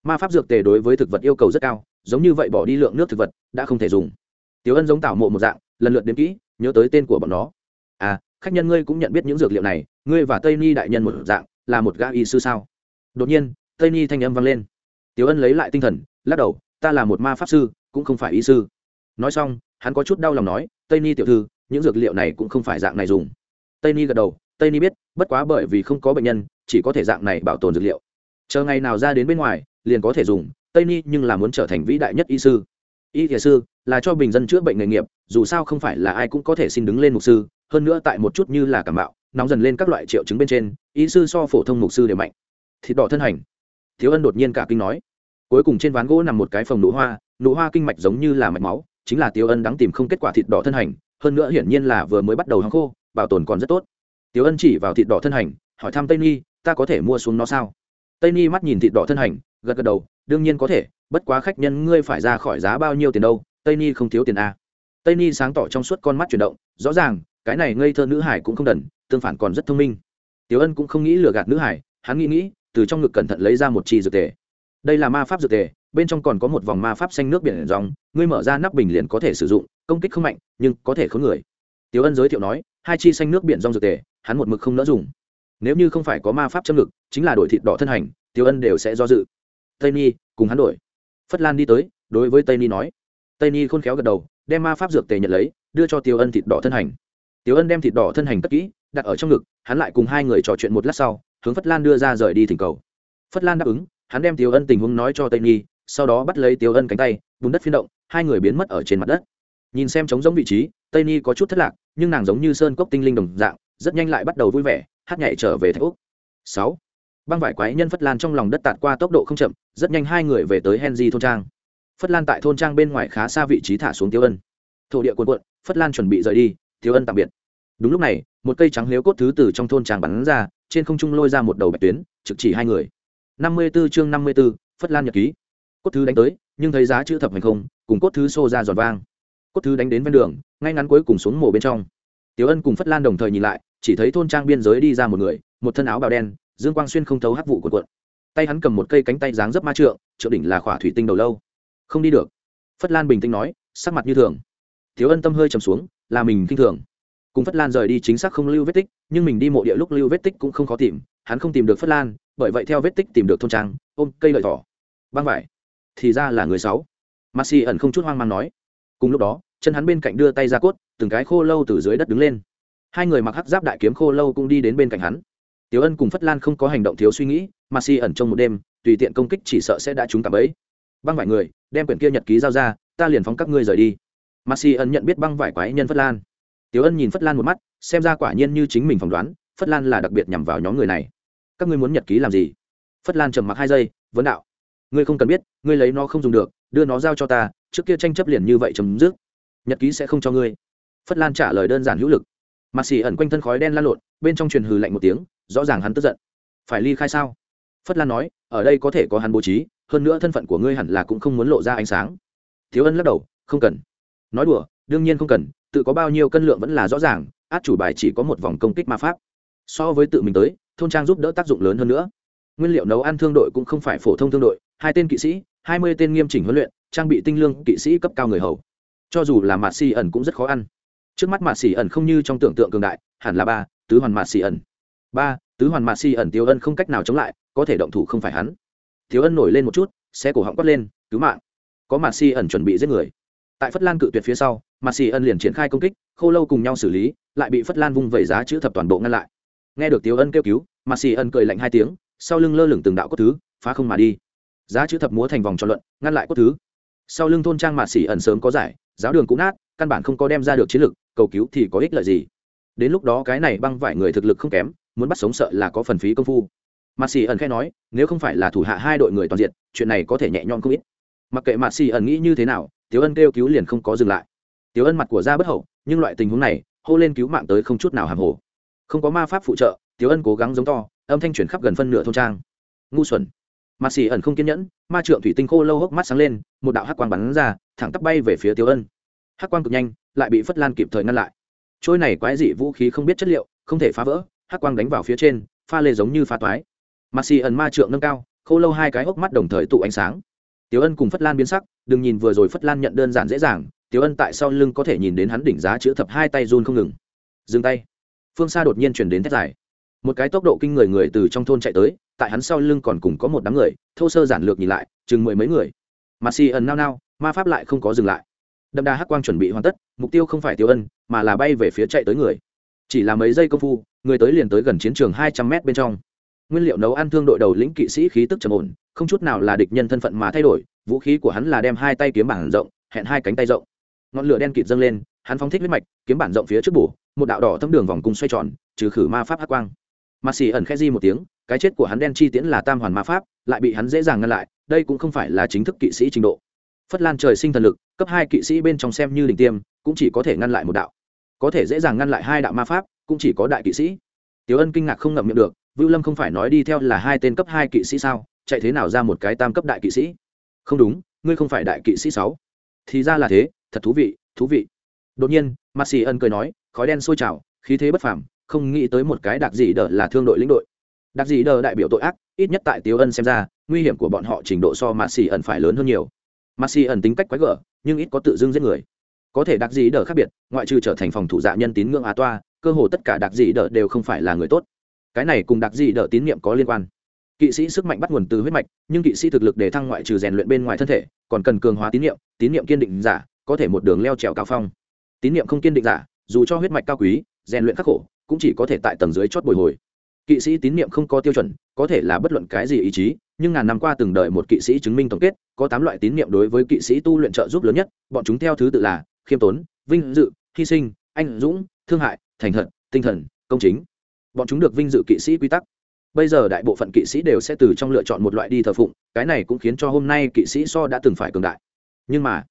Ma pháp dược tề đối với thực vật yêu cầu rất cao, giống như vậy bỏ đi lượng nước thực vật, đã không thể dùng. Tiểu ân giống tảo mộ một dạng, lần lượt đếm kỹ, nhớ tới tên của bọn nó. À khách nhân ngươi cũng nhận biết những dược liệu này, ngươi và tây ni đại nhân một dạng, là một gã y sư sao? Đột nhiên, tây ni thanh âm vang lên. Tiểu ân lấy lại tinh thần, lắc đầu, ta là một ma pháp sư, cũng không phải y sư. Nói xong, hắn có chút đau lòng nói, tây ni tiểu thư những dược liệu này cũng không phải dạng này dùng. Tây ni gật đầu, tây ni biết, bất quá bởi vì không có bệnh nhân, chỉ có thể dạng này bảo tồn dược liệu. Chờ ngày nào ra đến bên ngoài, liền có thể dùng, tây ni nhưng là muốn trở thành vĩ đại nhất y sư. Y thiền sư là cho bình dân chữa bệnh nghề nghiệp, dù sao không phải là ai cũng có thể xin đứng lên mục sư, hơn nữa tại một chút như là cảm mạo, nóng dần lên các loại triệu chứng bên trên, y sư so phổ thông mục sư đều mạnh. Thịt đỏ thân hành. Thiếu ân đột nhiên cả kinh nói. Cuối cùng trên ván gỗ nằm một cái phòng nụ hoa nụ hoa kinh mạch giống như là mạch máu, chính là tiêu ân đáng tìm không kết quả thịt đỏ thân hành hơn nữa hiển nhiên là vừa mới bắt đầu hăng khô, bảo tồn còn rất tốt. Tiểu ân chỉ vào thịt đỏ thân hành, hỏi thăm tây ni, ta có thể mua xuống nó sao? Tây ni mắt nhìn thịt đỏ thân hành, gật gật đầu, đương nhiên có thể, bất quá khách nhân ngươi phải ra khỏi giá bao nhiêu tiền đâu, tây ni không thiếu tiền a tây ni sáng tỏ trong suốt con mắt chuyển động, rõ ràng, cái này ngây thơ nữ hải cũng không đần, tương phản còn rất thông minh. Tiểu ân cũng không nghĩ lừa gạt nữ hải, hắn nghĩ nghĩ, từ trong ngực cẩn thận lấy ra một chi dược tề. Đây là ma pháp dược tề, bên trong còn có một vòng ma pháp xanh nước biển dòng ngươi mở ra nắp bình liền có thể sử dụng công kích không mạnh, nhưng có thể khốn người. Tiểu ân giới thiệu nói, hai chi xanh nước biển rong dược tề, hắn một mực không nỡ dùng. Nếu như không phải có ma pháp châm ngực, chính là đổi thịt đỏ thân hành, tiểu ân đều sẽ do dự. Tây ni, cùng hắn đổi. Phất lan đi tới, đối với tây ni nói. Tây ni khôn khéo gật đầu, đem ma pháp dược tề nhận lấy, đưa cho tiểu ân thịt đỏ thân hành. Tiểu ân đem thịt đỏ thân hành tất kỹ, đặt ở trong ngực, hắn lại cùng hai người trò chuyện một lát sau, hướng phất lan đưa ra rời đi thỉnh cầu. Phất lan đáp ứng, hắn đem tiểu ân tình huống nói cho tây ni, sau đó bắt lấy tiểu ân cánh tay vùng đất phiên động, hai người biến mất ở trên mặt đất nhìn xem trống giống vị trí tây ni có chút thất lạc nhưng nàng giống như sơn cốc tinh linh đồng dạng rất nhanh lại bắt đầu vui vẻ hát nhảy trở về thạch úc. Sáu băng vải quái nhân phất lan trong lòng đất tạt qua tốc độ không chậm rất nhanh hai người về tới henry thôn trang. Phất lan tại thôn trang bên ngoài khá xa vị trí thả xuống tiêu ân. Thổ địa cuộn cuộn phất lan chuẩn bị rời đi tiêu ân tạm biệt. Đúng lúc này một cây trắng liếu cốt thứ từ trong thôn trang bắn ra trên không trung lôi ra một đầu bạch tuyến trực chỉ hai người. Năm mươi 54 chương năm mươi 54, phất lan nhật ký. Cốt thứ đánh tới nhưng thấy giá chữ thập hành không cùng cốt thứ xô ra giòn vang cốt thứ đánh đến ven đường, ngay ngắn cuối cùng xuống mồ bên trong. Tiểu ân cùng phất lan đồng thời nhìn lại, chỉ thấy thôn trang biên giới đi ra một người, một thân áo bào đen, dương quang xuyên không thấu hắc vụ cuộn cuộn. Tay hắn cầm một cây cánh tay dáng dấp ma trượng trượng đỉnh là khỏa thủy tinh đầu lâu. Không đi được. Phất lan bình tĩnh nói, sắc mặt như thường. Thiếu ân tâm hơi trầm xuống, là mình kinh thường. Cùng phất lan rời đi chính xác không lưu vết tích, nhưng mình đi mộ địa lúc lưu vết tích cũng không khó tìm, hắn không tìm được phất lan, bởi vậy theo vết tích tìm được thôn trang, ôm cây lợi thỏ. Băng vải. Thì ra là người sáu. Maxi ẩn không chút hoang mang nói. Cùng lúc đó chân hắn bên cạnh đưa tay ra cốt từng cái khô lâu từ dưới đất đứng lên hai người mặc hắc giáp đại kiếm khô lâu cũng đi đến bên cạnh hắn Tiểu Ân cùng Phất Lan không có hành động thiếu suy nghĩ, mà si ẩn trong một đêm, tùy tiện công kích chỉ sợ sẽ đã trúng cả ấy Băng vải người, đem quyển kia nhật ký giao ra, ta liền phóng các ngươi rời đi. Mà si ẩn nhận biết băng vải quái nhân Phất Lan. Tiểu Ân nhìn Phất Lan một mắt, xem ra quả nhiên như chính mình phỏng đoán, Phất Lan là đặc biệt nhằm vào nhóm người này. Các ngươi muốn nhật ký làm gì? Phất Lan trầm mặc hai giây, vấn đạo. ngươi không cần biết ngươi lấy nó không dùng được đưa nó giao cho ta trước kia tranh chấp liền như vậy chấm dứt nhật ký sẽ không cho ngươi. Phất lan trả lời đơn giản hữu lực. Mặt xì ẩn quanh thân khói đen lan lộn, bên trong truyền hừ lạnh một tiếng, rõ ràng hắn tức giận. Phải ly khai sao? Phất lan nói, ở đây có thể có hắn bố trí, hơn nữa thân phận của ngươi hẳn là cũng không muốn lộ ra ánh sáng. Thiếu ân lắc đầu, không cần. Nói đùa, đương nhiên không cần, tự có bao nhiêu cân lượng vẫn là rõ ràng, át chủ bài chỉ có một vòng công kích ma pháp. So với tự mình tới, thôn trang giúp đỡ tác dụng lớn hơn nữa. Nguyên liệu nấu ăn thương đội cũng không phải phổ thông thương đội, hai tên kỵ sĩ, hai mươi tên nghiêm chỉnh huấn luyện, trang bị tinh lương kỵ sĩ cấp cao người hầu cho dù là mạt xì ẩn cũng rất khó ăn. Trước mắt mạt xì ẩn không như trong tưởng tượng cường đại, hẳn là ba, tứ hoàn mạt xì ẩn. Ba, tứ hoàn mạt xì ẩn tiêu ân không cách nào chống lại, có thể động thủ không phải hắn. Thiếu ân nổi lên một chút xe cổ họng quát lên, cứu mạng. Có mạt xì ẩn chuẩn bị giết người. Tại phất lan cự tuyệt phía sau, mạt xì ẩn liền triển khai công kích, khô lâu cùng nhau xử lý, lại bị phất lan vung vẩy giá chữ thập toàn bộ ngăn lại. Nghe được tiêu ân kêu cứu, mạt xì ẩn cười lạnh hai tiếng, sau lưng lơ lửng từng đạo cốt thứ, phá không mà đi. Giá chữ thập múa thành vòng tròn luận, ngăn lại cốt thứ. Sau lưng thôn trang mạt xì ẩn sớm có giải giáo đường cũng nát, căn bản không có đem ra được chiến lực, cầu cứu thì có ích lợi gì. Đến lúc đó cái này băng vải người thực lực không kém, muốn bắt sống sợ là có phần phí công phu. Mặt xì ẩn khai nói, nếu không phải là thủ hạ hai đội người toàn diện, chuyện này có thể nhẹ nhõm không ít. Mặc kệ mặt xì ẩn nghĩ như thế nào tiếu ân kêu cứu liền không có dừng lại. Tiếu ân mặt của ra bất hậu, nhưng loại tình huống này, hô lên cứu mạng tới không chút nào hàm hồ. Không có ma pháp phụ trợ tiếu ân cố gắng giống to, âm thanh chuyển khắp gần phân nửa thôn trang. Ngu xuẩn mặt xì ẩn không kiên nhẫn, ma trượng thủy tinh khô lâu hốc mắt sáng lên, một đạo hắc quang bắn ra, thẳng tắp bay về phía tiêu ân. Hắc quang cực nhanh, lại bị phất lan kịp thời ngăn lại. Trôi này quái dị vũ khí không biết chất liệu, không thể phá vỡ, hắc quang đánh vào phía trên, pha lê giống như pha toái. Mặt xì ẩn ma trượng nâng cao, khô lâu hai cái hốc mắt đồng thời tụ ánh sáng. Tiêu ân cùng phất lan biến sắc, đừng nhìn vừa rồi phất lan nhận đơn giản dễ dàng, Tiêu ân tại sau lưng có thể nhìn đến hắn đỉnh giá chữ thập hai tay run không ngừng. Dừng tay. Phương xa đột nhiên chuyển đến thét dài. Một cái tốc độ kinh người người từ trong thôn chạy tới tại hắn sau lưng còn cùng có một đám người, thô sơ giản lược nhìn lại, chừng mười mấy người. Mà xì ẩn nao nao, ma pháp lại không có dừng lại. Đậm đà hắc quang chuẩn bị hoàn tất, mục tiêu không phải tiêu ân, mà là bay về phía chạy tới người. Chỉ là mấy giây công phu, người tới liền tới gần chiến trường hai trăm mét bên trong. Nguyên liệu nấu ăn thương đội đầu lĩnh kỵ sĩ khí tức trầm ổn, không chút nào là địch nhân thân phận mà thay đổi, vũ khí của hắn là đem hai tay kiếm bản rộng, hẹn hai cánh tay rộng. Ngọn lửa đen kịt dâng lên, hắn phóng thích huyết mạch, kiếm bản rộng phía trước bổ, một đạo đỏ thâm đường vòng cung xoay tròn, trừ khử ma pháp hắc quang. Mà xì ẩn khẽ di một tiếng cái chết của hắn đen chi tiễn là tam hoàn ma pháp, lại bị hắn dễ dàng ngăn lại, đây cũng không phải là chính thức kỵ sĩ trình độ. Phất lan trời sinh thần lực, cấp hai kỵ sĩ bên trong xem như đỉnh tiêm, cũng chỉ có thể ngăn lại một đạo. Có thể dễ dàng ngăn lại hai đạo ma pháp, cũng chỉ có đại kỵ sĩ. Tiểu ân kinh ngạc không ngậm miệng được, vưu lâm không phải nói đi theo là hai tên cấp hai kỵ sĩ sao? Chạy thế nào ra một cái tam cấp đại kỵ sĩ? Không đúng, ngươi không phải đại kỵ sĩ sáu. Thì ra là thế, thật thú vị thú vị. Đột nhiên mặt xì ân cười nói, khói đen sôi trào, khí thế bất phàm, không nghĩ tới một cái đặc gì đỡ là thương đội lĩnh đội đặc dị đờ đại biểu tội ác, ít nhất tại tiếu ân xem ra, nguy hiểm của bọn họ trình độ so mạt xì ẩn phải lớn hơn nhiều. Mạt xì ẩn tính cách quái gở, nhưng ít có tự dưng giết người. Có thể đặc dị đờ khác biệt, ngoại trừ trở thành phòng thủ dạ nhân tín ngưỡng á toa, cơ hồ tất cả đặc dị đờ đều không phải là người tốt. Cái này cùng đặc dị đờ tín nhiệm có liên quan. Kỵ sĩ sức mạnh bắt nguồn từ huyết mạch, nhưng kỵ sĩ thực lực để thăng ngoại trừ rèn luyện bên ngoài thân thể, còn cần cường hóa tín nhiệm tín nhiệm kiên định giả, có thể một đường leo trèo cao phong. Tín nhiệm không kiên định giả, dù cho huyết mạch cao quý, rèn luyện khắc khổ, cũng chỉ có thể tại tầng dưới chót bồi hồi kỵ sĩ tín nhiệm không có tiêu chuẩn, có thể là bất luận cái gì ý chí, nhưng ngàn năm qua từng đợi một kỵ sĩ chứng minh tổng kết, có tám loại tín nhiệm đối với kỵ sĩ tu luyện trợ giúp lớn nhất, bọn chúng theo thứ tự là khiêm tốn, vinh dự, hy sinh, anh dũng, thương hại, thành thật, tinh thần, công chính. Bọn chúng được vinh dự kỵ sĩ quy tắc. Bây giờ đại bộ phận kỵ sĩ đều sẽ từ trong lựa chọn một loại đi thờ phụng, cái này cũng khiến cho hôm nay kỵ sĩ so đã từng phải cường đại. Nhưng mà,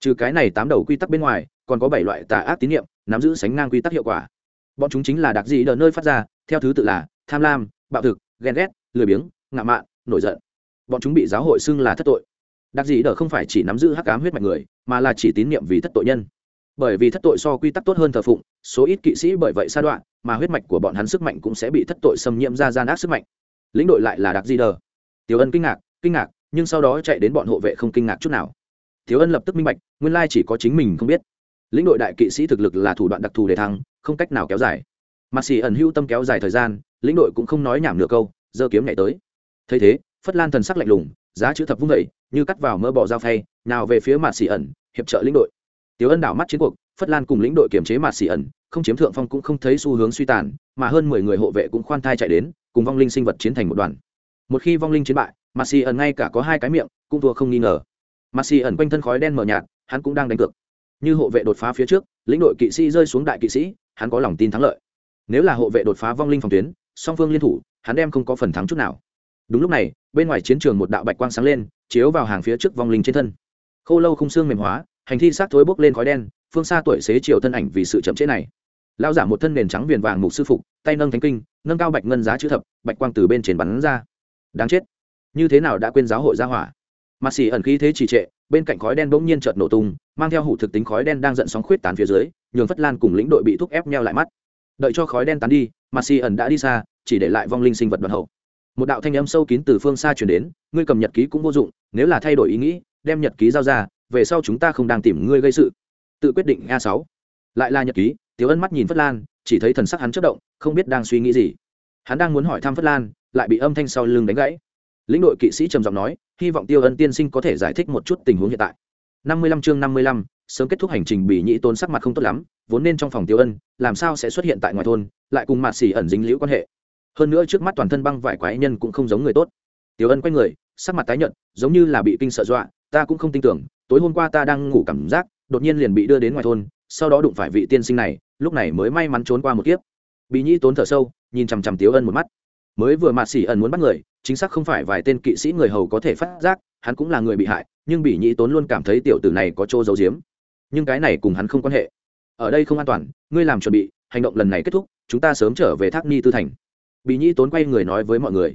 trừ cái này tám đầu quy tắc bên ngoài, còn có bảy loại tà ác tín nhiệm nắm giữ sánh ngang quy tắc hiệu quả. Bọn chúng chính là đặc dị đờ nơi phát ra, theo thứ tự là tham lam bạo thực ghen ghét lười biếng ngạo mạn nổi giận. Bọn chúng bị giáo hội xưng là thất tội. Đặc dĩ đờ không phải chỉ nắm giữ hắc cám huyết mạch người mà là chỉ tín nhiệm vì thất tội nhân. Bởi vì thất tội so quy tắc tốt hơn thờ phụng số ít kỵ sĩ bởi vậy sa đoạn mà huyết mạch của bọn hắn sức mạnh cũng sẽ bị thất tội xâm nhiễm ra gian ác sức mạnh. Lĩnh đội lại là đặc di đờ. Tiểu ân kinh ngạc kinh ngạc nhưng sau đó chạy đến bọn hộ vệ không kinh ngạc chút nào. Thiếu ân lập tức minh bạch nguyên lai chỉ có chính mình không biết. Lĩnh đội đại kỵ sĩ thực lực là thủ đoạn đặc thù để thắng, không cách nào kéo dài mặt xì ẩn hữu tâm kéo dài thời gian, lĩnh đội cũng không nói nhảm nửa câu, giơ kiếm nhảy tới. Thấy thế, phất lan thần sắc lạnh lùng, giá chữ thập vung vẩy như cắt vào mỡ bỏ dao phay, nào về phía Mạt xì ẩn, hiệp trợ lĩnh đội. Tiếu ân đảo mắt chiến cuộc, phất lan cùng lĩnh đội kiểm chế Mạt xì ẩn, không chiếm thượng phong cũng không thấy xu hướng suy tàn, mà hơn mười người hộ vệ cũng khoan thai chạy đến, cùng vong linh sinh vật chiến thành một đoàn. Một khi vong linh chiến bại Mạt xì ẩn ngay cả có hai cái miệng, cũng thua không nghi ngờ. Mạt xì ẩn quanh thân khói đen mờ nhạt, hắn cũng đang đánh cược. Như hộ vệ đột phá phía trước, lĩnh đội kỵ sĩ rơi xuống đại kỵ sĩ, hắn có lòng tin thắng lợi nếu là hộ vệ đột phá vong linh phòng tuyến, song phương liên thủ, hắn đem không có phần thắng chút nào. Đúng lúc này, bên ngoài chiến trường một đạo bạch quang sáng lên, chiếu vào hàng phía trước vong linh trên thân. Khô lâu khung xương mềm hóa, hành thi sát thối bốc lên khói đen, phương xa tuổi xế chiều thân ảnh vì sự chậm trễ này. Lao giả một thân nền trắng viền vàng mục sư phục, tay nâng thánh kinh, nâng cao bạch ngân giá chữ thập, bạch quang từ bên trên bắn ra. Đáng chết. Như thế nào đã quên giáo hội gia hỏa? Mặt xỉ ẩn khí thế trì trệ, bên cạnh khói đen bỗng nhiên chợt nổ tung, mang theo hủ thực tính khói đen đang giận sóng khuyết tán phía dưới, nhường phất lan cùng lĩnh đội bị thúc ép neo lại mắt đợi cho khói đen tán đi, mà xì ẩn đã đi xa, chỉ để lại vong linh sinh vật đoàn hậu. Một đạo thanh âm sâu kín từ phương xa chuyển đến, ngươi cầm nhật ký cũng vô dụng, nếu là thay đổi ý nghĩ, đem nhật ký giao ra, về sau chúng ta không đang tìm ngươi gây sự. Tự quyết định a sáu. Lại là nhật ký, tiếu ân mắt nhìn phất lan, chỉ thấy thần sắc hắn chất động, không biết đang suy nghĩ gì. Hắn đang muốn hỏi thăm phất lan, lại bị âm thanh sau lưng đánh gãy. Lĩnh đội kỵ sĩ trầm giọng nói, hy vọng tiêu ân tiên sinh có thể giải thích một chút tình huống hiện tại. Năm mươi lăm chương năm mươi lăm sớm kết thúc hành trình bị nhĩ tôn sắc mặt không tốt lắm, vốn nên trong phòng tiêu ân, làm sao sẽ xuất hiện tại ngoài thôn, lại cùng mạt xỉ ẩn dính liễu quan hệ. Hơn nữa trước mắt toàn thân băng vải quái nhân cũng không giống người tốt. Tiêu ân quay người, sắc mặt tái nhợt, giống như là bị kinh sợ dọa, ta cũng không tin tưởng, tối hôm qua ta đang ngủ cảm giác, đột nhiên liền bị đưa đến ngoài thôn, sau đó đụng phải vị tiên sinh này, lúc này mới may mắn trốn qua một kiếp. Bị nhĩ tốn thở sâu, nhìn chằm chằm tiêu ân một mắt. Mới vừa mạt xỉ ẩn muốn bắt người, chính xác không phải vài tên kỵ sĩ người hầu có thể phát giác, hắn cũng là người bị hại, nhưng bị nhĩ tốn luôn cảm thấy tiểu tử này có chỗ giấu giếm nhưng cái này cùng hắn không quan hệ. Ở đây không an toàn, ngươi làm chuẩn bị, hành động lần này kết thúc, chúng ta sớm trở về thác ni tư thành. Bị nhĩ tốn quay người nói với mọi người.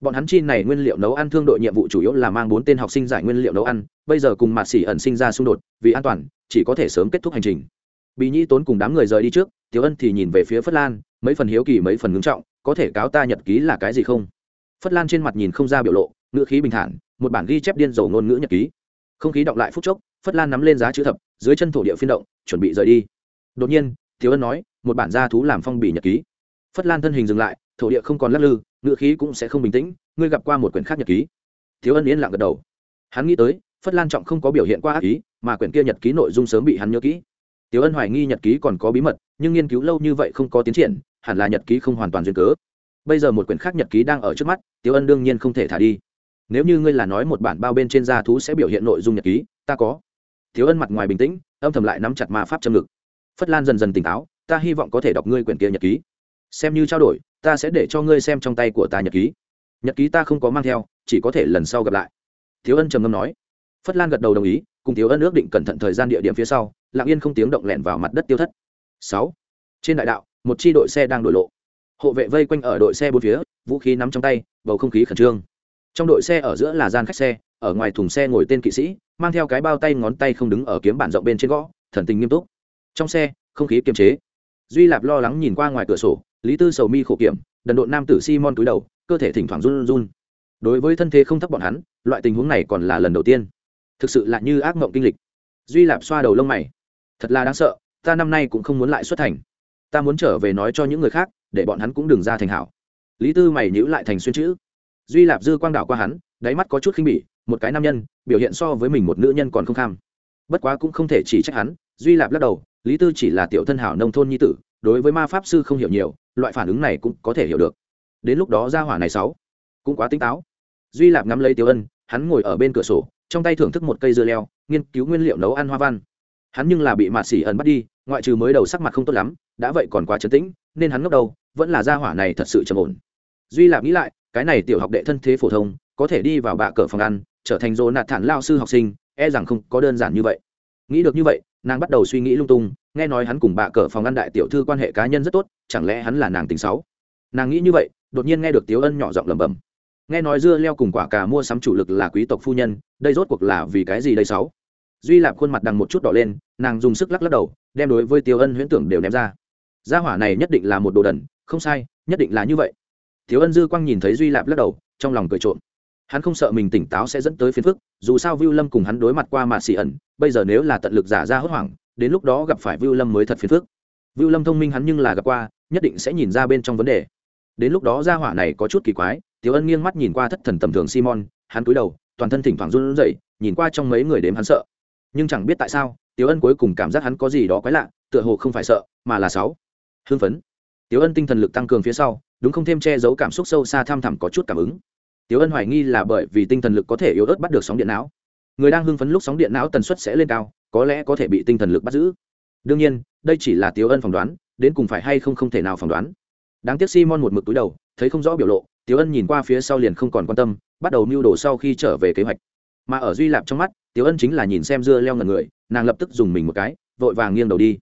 Bọn hắn chi này nguyên liệu nấu ăn thương đội nhiệm vụ chủ yếu là mang bốn tên học sinh giải nguyên liệu nấu ăn, bây giờ cùng mạt xỉ ẩn sinh ra xung đột, vì an toàn, chỉ có thể sớm kết thúc hành trình. Bị nhĩ tốn cùng đám người rời đi trước, tiểu ân thì nhìn về phía phất lan, mấy phần hiếu kỳ, mấy phần ngưng trọng, có thể cáo ta nhật ký là cái gì không? Phất lan trên mặt nhìn không ra biểu lộ, ngữ khí bình thản, một bản ghi chép điên dầu ngôn ngữ nhật ký. Không khí đọng lại phút chốc phất lan nắm lên giá chữ thập dưới chân thổ địa phiên động chuẩn bị rời đi đột nhiên thiếu ân nói một bản gia thú làm phong bì nhật ký phất lan thân hình dừng lại thổ địa không còn lắc lư ngựa khí cũng sẽ không bình tĩnh ngươi gặp qua một quyển khác nhật ký thiếu ân yên lặng gật đầu hắn nghĩ tới phất lan trọng không có biểu hiện qua ác ý mà quyển kia nhật ký nội dung sớm bị hắn nhớ kỹ tiếu Ân hoài nghi nhật ký còn có bí mật, nhưng nghiên cứu lâu như vậy không có tiến triển, hẳn là nhật ký không hoàn toàn duyên cớ. Bây giờ một quyển khác nhật ký đang ở trước mắt, tiếu Ân đương nhiên không thể thả đi. Nếu như ngươi là nói một bản bao bên trên gia thú sẽ biểu hiện nội dung nhật ký, ta có. Tiểu Ân mặt ngoài bình tĩnh, âm thầm lại nắm chặt ma pháp châm ngực. Phất Lan dần dần tỉnh táo, ta hy vọng có thể đọc ngươi quyển kia nhật ký. Xem như trao đổi, ta sẽ để cho ngươi xem trong tay của ta nhật ký. Nhật ký ta không có mang theo, chỉ có thể lần sau gặp lại. Thiếu Ân trầm ngâm nói. Phất Lan gật đầu đồng ý, cùng thiếu Ân ước định cẩn thận thời gian địa điểm phía sau, lặng yên không tiếng động lẹn vào mặt đất tiêu thất sáu trên đại đạo một chi đội xe đang đổi lộ hộ vệ vây quanh ở đội xe bốn phía vũ khí nắm trong tay bầu không khí khẩn trương trong đội xe ở giữa là gian khách xe ở ngoài thùng xe ngồi tên kỵ sĩ, mang theo cái bao tay ngón tay không đứng ở kiếm bản rộng bên trên gõ, thần tình nghiêm túc. Trong xe, không khí kiềm chế. Duy lạp lo lắng nhìn qua ngoài cửa sổ, lý tư sầu mi khổ kiểm, đần độn nam tử simon túi đầu, cơ thể thỉnh thoảng run run đối với thân thế không thấp bọn hắn, loại tình huống này còn là lần đầu tiên. Thực sự là như ác mộng kinh lịch. Duy lạp xoa đầu lông mày. Thật là đáng sợ, ta năm nay cũng không muốn lại xuất thành. Ta muốn trở về nói cho những người khác, để bọn hắn cũng đừng ra thành hảo. Lý tư mày nhữ lại thành xuyên chữ. Duy lạp dư quang đảo qua hắn, đáy mắt có chút khinh bỉ một cái nam nhân, biểu hiện so với mình một nữ nhân còn không kham. Bất quá cũng không thể chỉ trách hắn, duy lạp lắc đầu, lý tư chỉ là tiểu thân hảo nông thôn nhi tử, đối với ma pháp sư không hiểu nhiều, loại phản ứng này cũng có thể hiểu được. Đến lúc đó ra hỏa này sáu, cũng quá tinh táo. Duy lạp ngắm lấy tiểu ân, hắn ngồi ở bên cửa sổ, trong tay thưởng thức một cây dưa leo, nghiên cứu nguyên liệu nấu ăn hoa văn. Hắn nhưng là bị mạt xỉ ẩn bắt đi, ngoại trừ mới đầu sắc mặt không tốt lắm, đã vậy còn quá trấn tĩnh, nên hắn ngốc đầu, vẫn là gia hỏa này thật sự trầm ổn. Duy lạp nghĩ lại, cái này tiểu học đệ thân thế phổ thông, có thể đi vào bạ cờ phòng ăn trở thành dồ nạt thản lao sư học sinh e rằng không có đơn giản như vậy. Nghĩ được như vậy, nàng bắt đầu suy nghĩ lung tung, nghe nói hắn cùng bà cờ phòng ăn đại tiểu thư quan hệ cá nhân rất tốt, chẳng lẽ hắn là nàng tính xấu nàng nghĩ như vậy, đột nhiên nghe được tiếu ân nhỏ giọng lẩm bẩm. Nghe nói dưa leo cùng quả cà mua sắm chủ lực là quý tộc phu nhân, đây rốt cuộc là vì cái gì đây sáu? Duy lạp khuôn mặt đằng một chút đỏ lên, nàng dùng sức lắc lắc đầu, đem đối với tiêu ân huyễn tưởng đều ném ra. Gia hỏa này nhất định là một đồ đần, không sai, nhất định là như vậy. Thiếu ân dư quang nhìn thấy duy lạp lắc đầu, trong lòng cười trộm hắn không sợ mình tỉnh táo sẽ dẫn tới phiền phức dù sao viu lâm cùng hắn đối mặt qua mà xì ẩn bây giờ nếu là tận lực giả ra hốt hoảng đến lúc đó gặp phải viu lâm mới thật phiền phức viu lâm thông minh hắn nhưng là gặp qua nhất định sẽ nhìn ra bên trong vấn đề đến lúc đó gia hỏa này có chút kỳ quái Tiểu Ân nghiêng mắt nhìn qua thất thần tầm thường Simon, hắn cúi đầu, toàn thân thỉnh thoảng run rẩy, nhìn qua trong mấy người đếm hắn sợ. Nhưng chẳng biết tại sao, Tiểu Ân cuối cùng cảm giác hắn có gì đó quái lạ, tựa hồ không phải sợ, mà là sáu. Hưng phấn. Tiểu Ân tinh thần lực tăng cường phía sau, đúng không thêm che giấu cảm xúc sâu xa tham thẳm có chút cảm ứng. Tiểu Ân hoài nghi là bởi vì tinh thần lực có thể yếu ớt bắt được sóng điện não. Người đang hưng phấn lúc sóng điện não tần suất sẽ lên cao, có lẽ có thể bị tinh thần lực bắt giữ. Đương nhiên, đây chỉ là Tiểu Ân phỏng đoán, đến cùng phải hay không không thể nào phỏng đoán. Đáng tiếc Simon một mực túi đầu, thấy không rõ biểu lộ, Tiểu Ân nhìn qua phía sau liền không còn quan tâm, bắt đầu mưu đồ sau khi trở về kế hoạch. Mà ở Duy Lạp trong mắt, Tiểu Ân chính là nhìn xem dưa leo ngẩn người, nàng lập tức dùng mình một cái, vội vàng nghiêng đầu đi.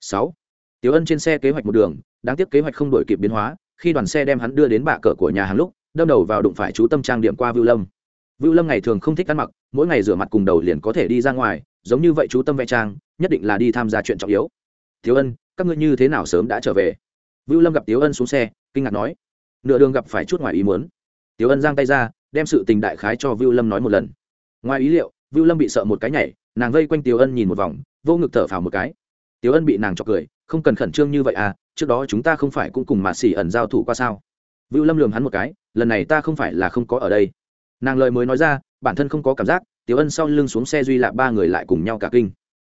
Sáu. Tiểu Ân trên xe kế hoạch một đường, đáng tiếc kế hoạch không đổi kịp biến hóa, khi đoàn xe đem hắn đưa đến bạ cờ của nhà hàng lúc, đâm đầu vào đụng phải chú tâm trang điểm qua Vưu Lâm. Vưu Lâm ngày thường không thích ăn mặc, mỗi ngày rửa mặt cùng đầu liền có thể đi ra ngoài, giống như vậy chú tâm vẽ trang, nhất định là đi tham gia chuyện trọng yếu. Tiểu Ân, các ngươi như thế nào sớm đã trở về? Vưu Lâm gặp Tiểu Ân xuống xe, kinh ngạc nói. Nửa đường gặp phải chút ngoài ý muốn. Tiểu Ân giang tay ra, đem sự tình đại khái cho Vưu Lâm nói một lần. Ngoài ý liệu, Vưu Lâm bị sợ một cái nhảy, nàng vây quanh Tiểu Ân nhìn một vòng, vô ngực thở phào một cái. Tiểu Ân bị nàng chọc cười, không cần khẩn trương như vậy à, trước đó chúng ta không phải cũng cùng mà xỉ ẩn giao thủ qua sao? Vưu Lâm lườm hắn một cái, lần này ta không phải là không có ở đây. Nàng lời mới nói ra, bản thân không có cảm giác, Tiểu Ân sau lưng xuống xe duy lạp ba người lại cùng nhau cả kinh.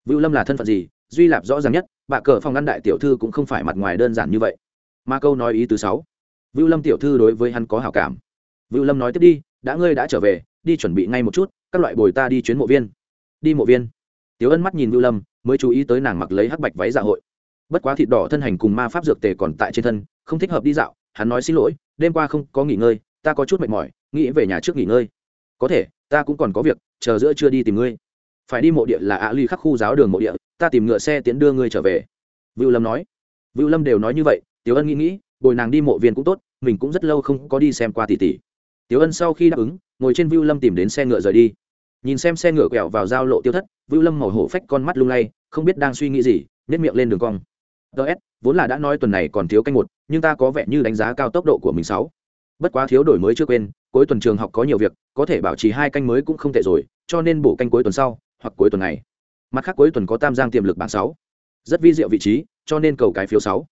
Vưu Lâm là thân phận gì? Duy lạp rõ ràng nhất, bà cờ phòng ngăn đại tiểu thư cũng không phải mặt ngoài đơn giản như vậy. Mà câu nói ý thứ sáu, Vưu Lâm tiểu thư đối với hắn có hảo cảm. Vưu Lâm nói tiếp đi, đã ngươi đã trở về, đi chuẩn bị ngay một chút, các loại bồi ta đi chuyến mộ viên. Đi mộ viên. Tiểu Ân mắt nhìn Vưu Lâm, mới chú ý tới nàng mặc lấy hắc bạch váy dạ hội. Bất quá thịt đỏ thân hành cùng ma pháp dược tề còn tại trên thân, không thích hợp đi dạo, hắn nói xin lỗi, đêm qua không có nghỉ ngơi, ta có chút mệt mỏi, nghĩ về nhà trước nghỉ ngơi. Có thể, ta cũng còn có việc, chờ giữa trưa đi tìm ngươi. Phải đi mộ địa là ạ ly khắc khu giáo đường mộ địa, ta tìm ngựa xe tiến đưa ngươi trở về. Vưu Lâm nói. Vưu Lâm đều nói như vậy, Tiểu Ân nghĩ nghĩ, bồi nàng đi mộ viên cũng tốt, mình cũng rất lâu không có đi xem qua tỷ tỷ. Tiểu Ân sau khi đáp ứng, ngồi trên Vưu Lâm tìm đến xe ngựa rời đi. Nhìn xem xe ngựa quẹo vào giao lộ tiêu thất, Vưu Lâm màu hổ phách con mắt lung lay, không biết đang suy nghĩ gì, nếp miệng lên đường cong. DS, vốn là đã nói tuần này còn thiếu canh một, nhưng ta có vẻ như đánh giá cao tốc độ của mình sáu. Bất quá thiếu đổi mới chưa quên, cuối tuần trường học có nhiều việc, có thể bảo trì hai canh mới cũng không tệ rồi, cho nên bổ canh cuối tuần sau, hoặc cuối tuần này. Mặt khác cuối tuần có Tam Giang tiềm lực bảng sáu, Rất vi diệu vị trí, cho nên cầu cái phiếu sáu.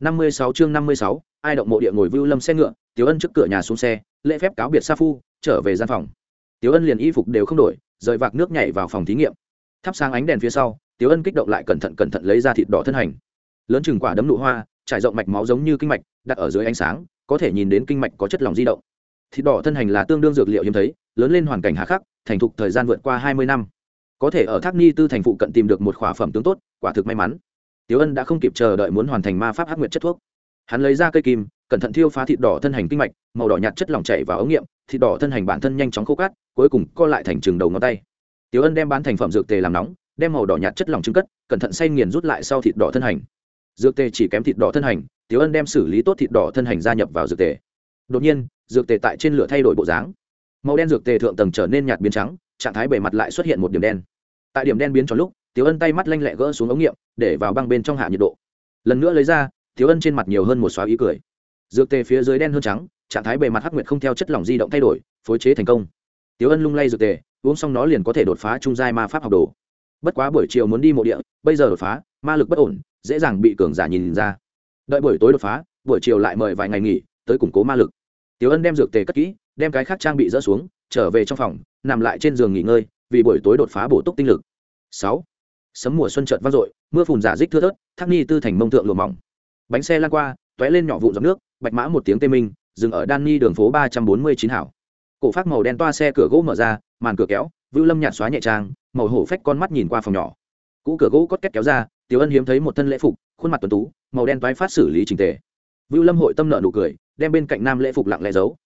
Năm mươi sáu chương năm mươi sáu, ai động mộ địa ngồi Vưu Lâm xe ngựa, Tiểu Ân trước cửa nhà xuống xe, lễ phép cáo biệt Sa Phu, trở về gian phòng. Tiểu Ân liền y phục đều không đổi, rời vạc nước nhảy vào phòng thí nghiệm. Thắp sáng ánh đèn phía sau, Tiểu Ân kích động lại cẩn thận cẩn thận lấy ra thịt đỏ thân hành. Lớn chừng quả đấm nụ hoa, trải rộng mạch máu giống như kinh mạch, đặt ở dưới ánh sáng, có thể nhìn đến kinh mạch có chất lỏng di động. Thịt đỏ thân hành là tương đương dược liệu hiếm thấy, lớn lên hoàn cảnh hà khắc, thành thục thời gian vượt qua hai mươi năm. Có thể ở Thác Ni Tư thành phụ cận tìm được một khỏa phẩm tướng tốt, quả thực may mắn. Tiểu Ân đã không kịp chờ đợi muốn hoàn thành ma pháp hắc nguyệt chất thuốc. Hắn lấy ra cây kim, cẩn thận thiêu phá thịt đỏ thân hành kinh mạch, màu đỏ nhạt chất lỏng chảy vào ống nghiệm, thịt đỏ thân hành bản thân nhanh chóng khô cát, cuối cùng co lại thành trường đầu ngón tay. Tiểu Ân đem bán thành phẩm dược tề làm nóng, đem màu đỏ nhạt chất lỏng trứng cất, cẩn thận xay nghiền rút lại sau thịt đỏ thân hành. Dược tề chỉ kém thịt đỏ thân hành, Tiểu Ân đem xử lý tốt thịt đỏ thân hành gia nhập vào dược tề. Đột nhiên, dược tề tại trên lửa thay đổi bộ dáng. Màu đen dược tề thượng tầng trở nên nhạt biến trắng, trạng thái bề mặt lại xuất hiện một điểm đen. Tại điểm đen biến tròn lúc, Tiểu Ân tay mắt lanh lẹ gỡ xuống ống nghiệm, để vào băng bên trong hạ nhiệt độ. Lần nữa lấy ra, Tiểu Ân trên mặt nhiều hơn một xóa ý cười. Dược tề phía dưới đen hơn trắng, trạng thái bề mặt hắc nguyệt không theo chất lỏng di động thay đổi, phối chế thành công. Tiểu Ân lung lay dược tề, uống xong nó liền có thể đột phá trung giai ma pháp học đồ. Bất quá buổi chiều muốn đi mộ địa, bây giờ đột phá, ma lực bất ổn, dễ dàng bị cường giả nhìn ra. Đợi buổi tối đột phá, buổi chiều lại mời vài ngày nghỉ, tới củng cố ma lực. Tiểu Ân đem dược tề cất kỹ, đem cái khác trang bị dỡ xuống, trở về trong phòng, nằm lại trên giường nghỉ ngơi, vì buổi tối đột phá bổ túc tinh lực. Sáu, Sấm mùa xuân chợt vang dội, mưa phùn giả dích thưa thớt, Thác Ni tư thành mông thượng lùa mỏng. Bánh xe lan qua, tóe lên nhỏ vụn giọt nước, bạch mã một tiếng tê minh, dừng ở Đan Ni đường phố ba trăm bốn mươi chín hảo. Cổ phát màu đen toa xe cửa gỗ mở ra, màn cửa kéo, Vưu Lâm nhạt xóa nhẹ trang, màu hổ phách con mắt nhìn qua phòng nhỏ. Cũ cửa gỗ cốt két kéo ra, Tiểu Ân hiếm thấy một thân lễ phục, khuôn mặt tuấn tú, màu đen toái phát xử lý chỉnh tề. Vưu Lâm hội tâm nợ nụ cười, đem bên cạnh nam lễ phục lặng lẽ giấu.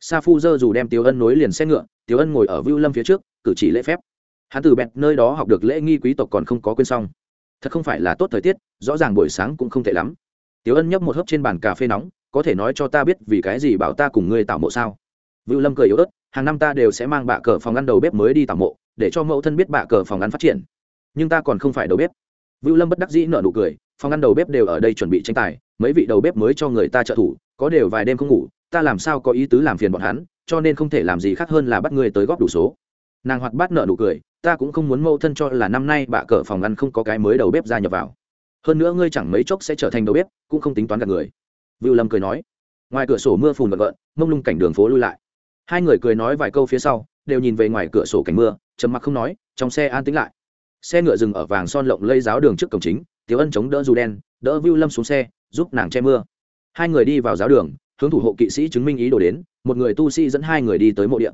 Sa Phu dơ dù đem Tiểu Ân nối liền xe ngựa, Tiểu Ân ngồi ở Vưu Lâm phía trước, cử chỉ lễ phép. Hắn từ bẹt nơi đó học được lễ nghi quý tộc còn không có quên xong. Thật không phải là tốt thời tiết, rõ ràng buổi sáng cũng không tệ lắm. Tiểu Ân nhấp một hớp trên bàn cà phê nóng, có thể nói cho ta biết vì cái gì bảo ta cùng ngươi tạo mộ sao? Vưu Lâm cười yếu ớt, hàng năm ta đều sẽ mang bạ cờ phòng ăn đầu bếp mới đi tạo mộ, để cho mẫu thân biết bạ cờ phòng ăn phát triển. Nhưng ta còn không phải đầu bếp. Vưu Lâm bất đắc dĩ nở nụ cười, phòng ăn đầu bếp đều ở đây chuẩn bị tranh tài, mấy vị đầu bếp mới cho người ta trợ thủ, có đều vài đêm không ngủ, ta làm sao có ý tứ làm phiền bọn hắn, cho nên không thể làm gì khác hơn là bắt ngươi tới góp đủ số. Nàng hoạt bát nở nụ cười, ta cũng không muốn mâu thân cho là năm nay bạ cỡ phòng ăn không có cái mới đầu bếp ra nhập vào. Hơn nữa ngươi chẳng mấy chốc sẽ trở thành đầu bếp cũng không tính toán gạt người. Vưu lâm cười nói. Ngoài cửa sổ mưa phùn bận gợn mông lung cảnh đường phố lui lại. Hai người cười nói vài câu phía sau đều nhìn về ngoài cửa sổ cảnh mưa trầm mặc không nói trong xe an tĩnh lại xe ngựa dừng ở vàng son lộng lây giáo đường trước cổng chính, tiểu ân chống đỡ dù đen, đỡ vưu lâm xuống xe, giúp nàng che mưa. Hai người đi vào giáo đường, hướng thủ hộ kỵ sĩ chứng minh ý đồ đến, một người tu sĩ dẫn hai người đi tới mộ địa.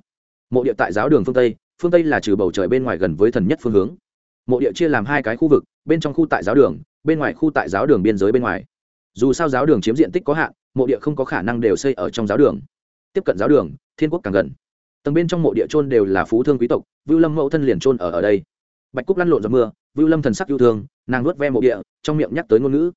Mộ địa tại giáo đường phương tây phương tây là trừ bầu trời bên ngoài gần với thần nhất phương hướng. Mộ địa chia làm hai cái khu vực, bên trong khu tại giáo đường, bên ngoài khu tại giáo đường biên giới bên ngoài. Dù sao giáo đường chiếm diện tích có hạn, mộ địa không có khả năng đều xây ở trong giáo đường. Tiếp cận giáo đường, thiên quốc càng gần. Tầng bên trong mộ địa trôn đều là phú thương quý tộc, vưu lâm mẫu thân liền trôn ở ở đây bạch cúc lăn lộn giọt mưa, vưu lâm thần sắc yêu thương, nàng nuốt ve mộ địa, trong miệng nhắc tới ngôn ngữ.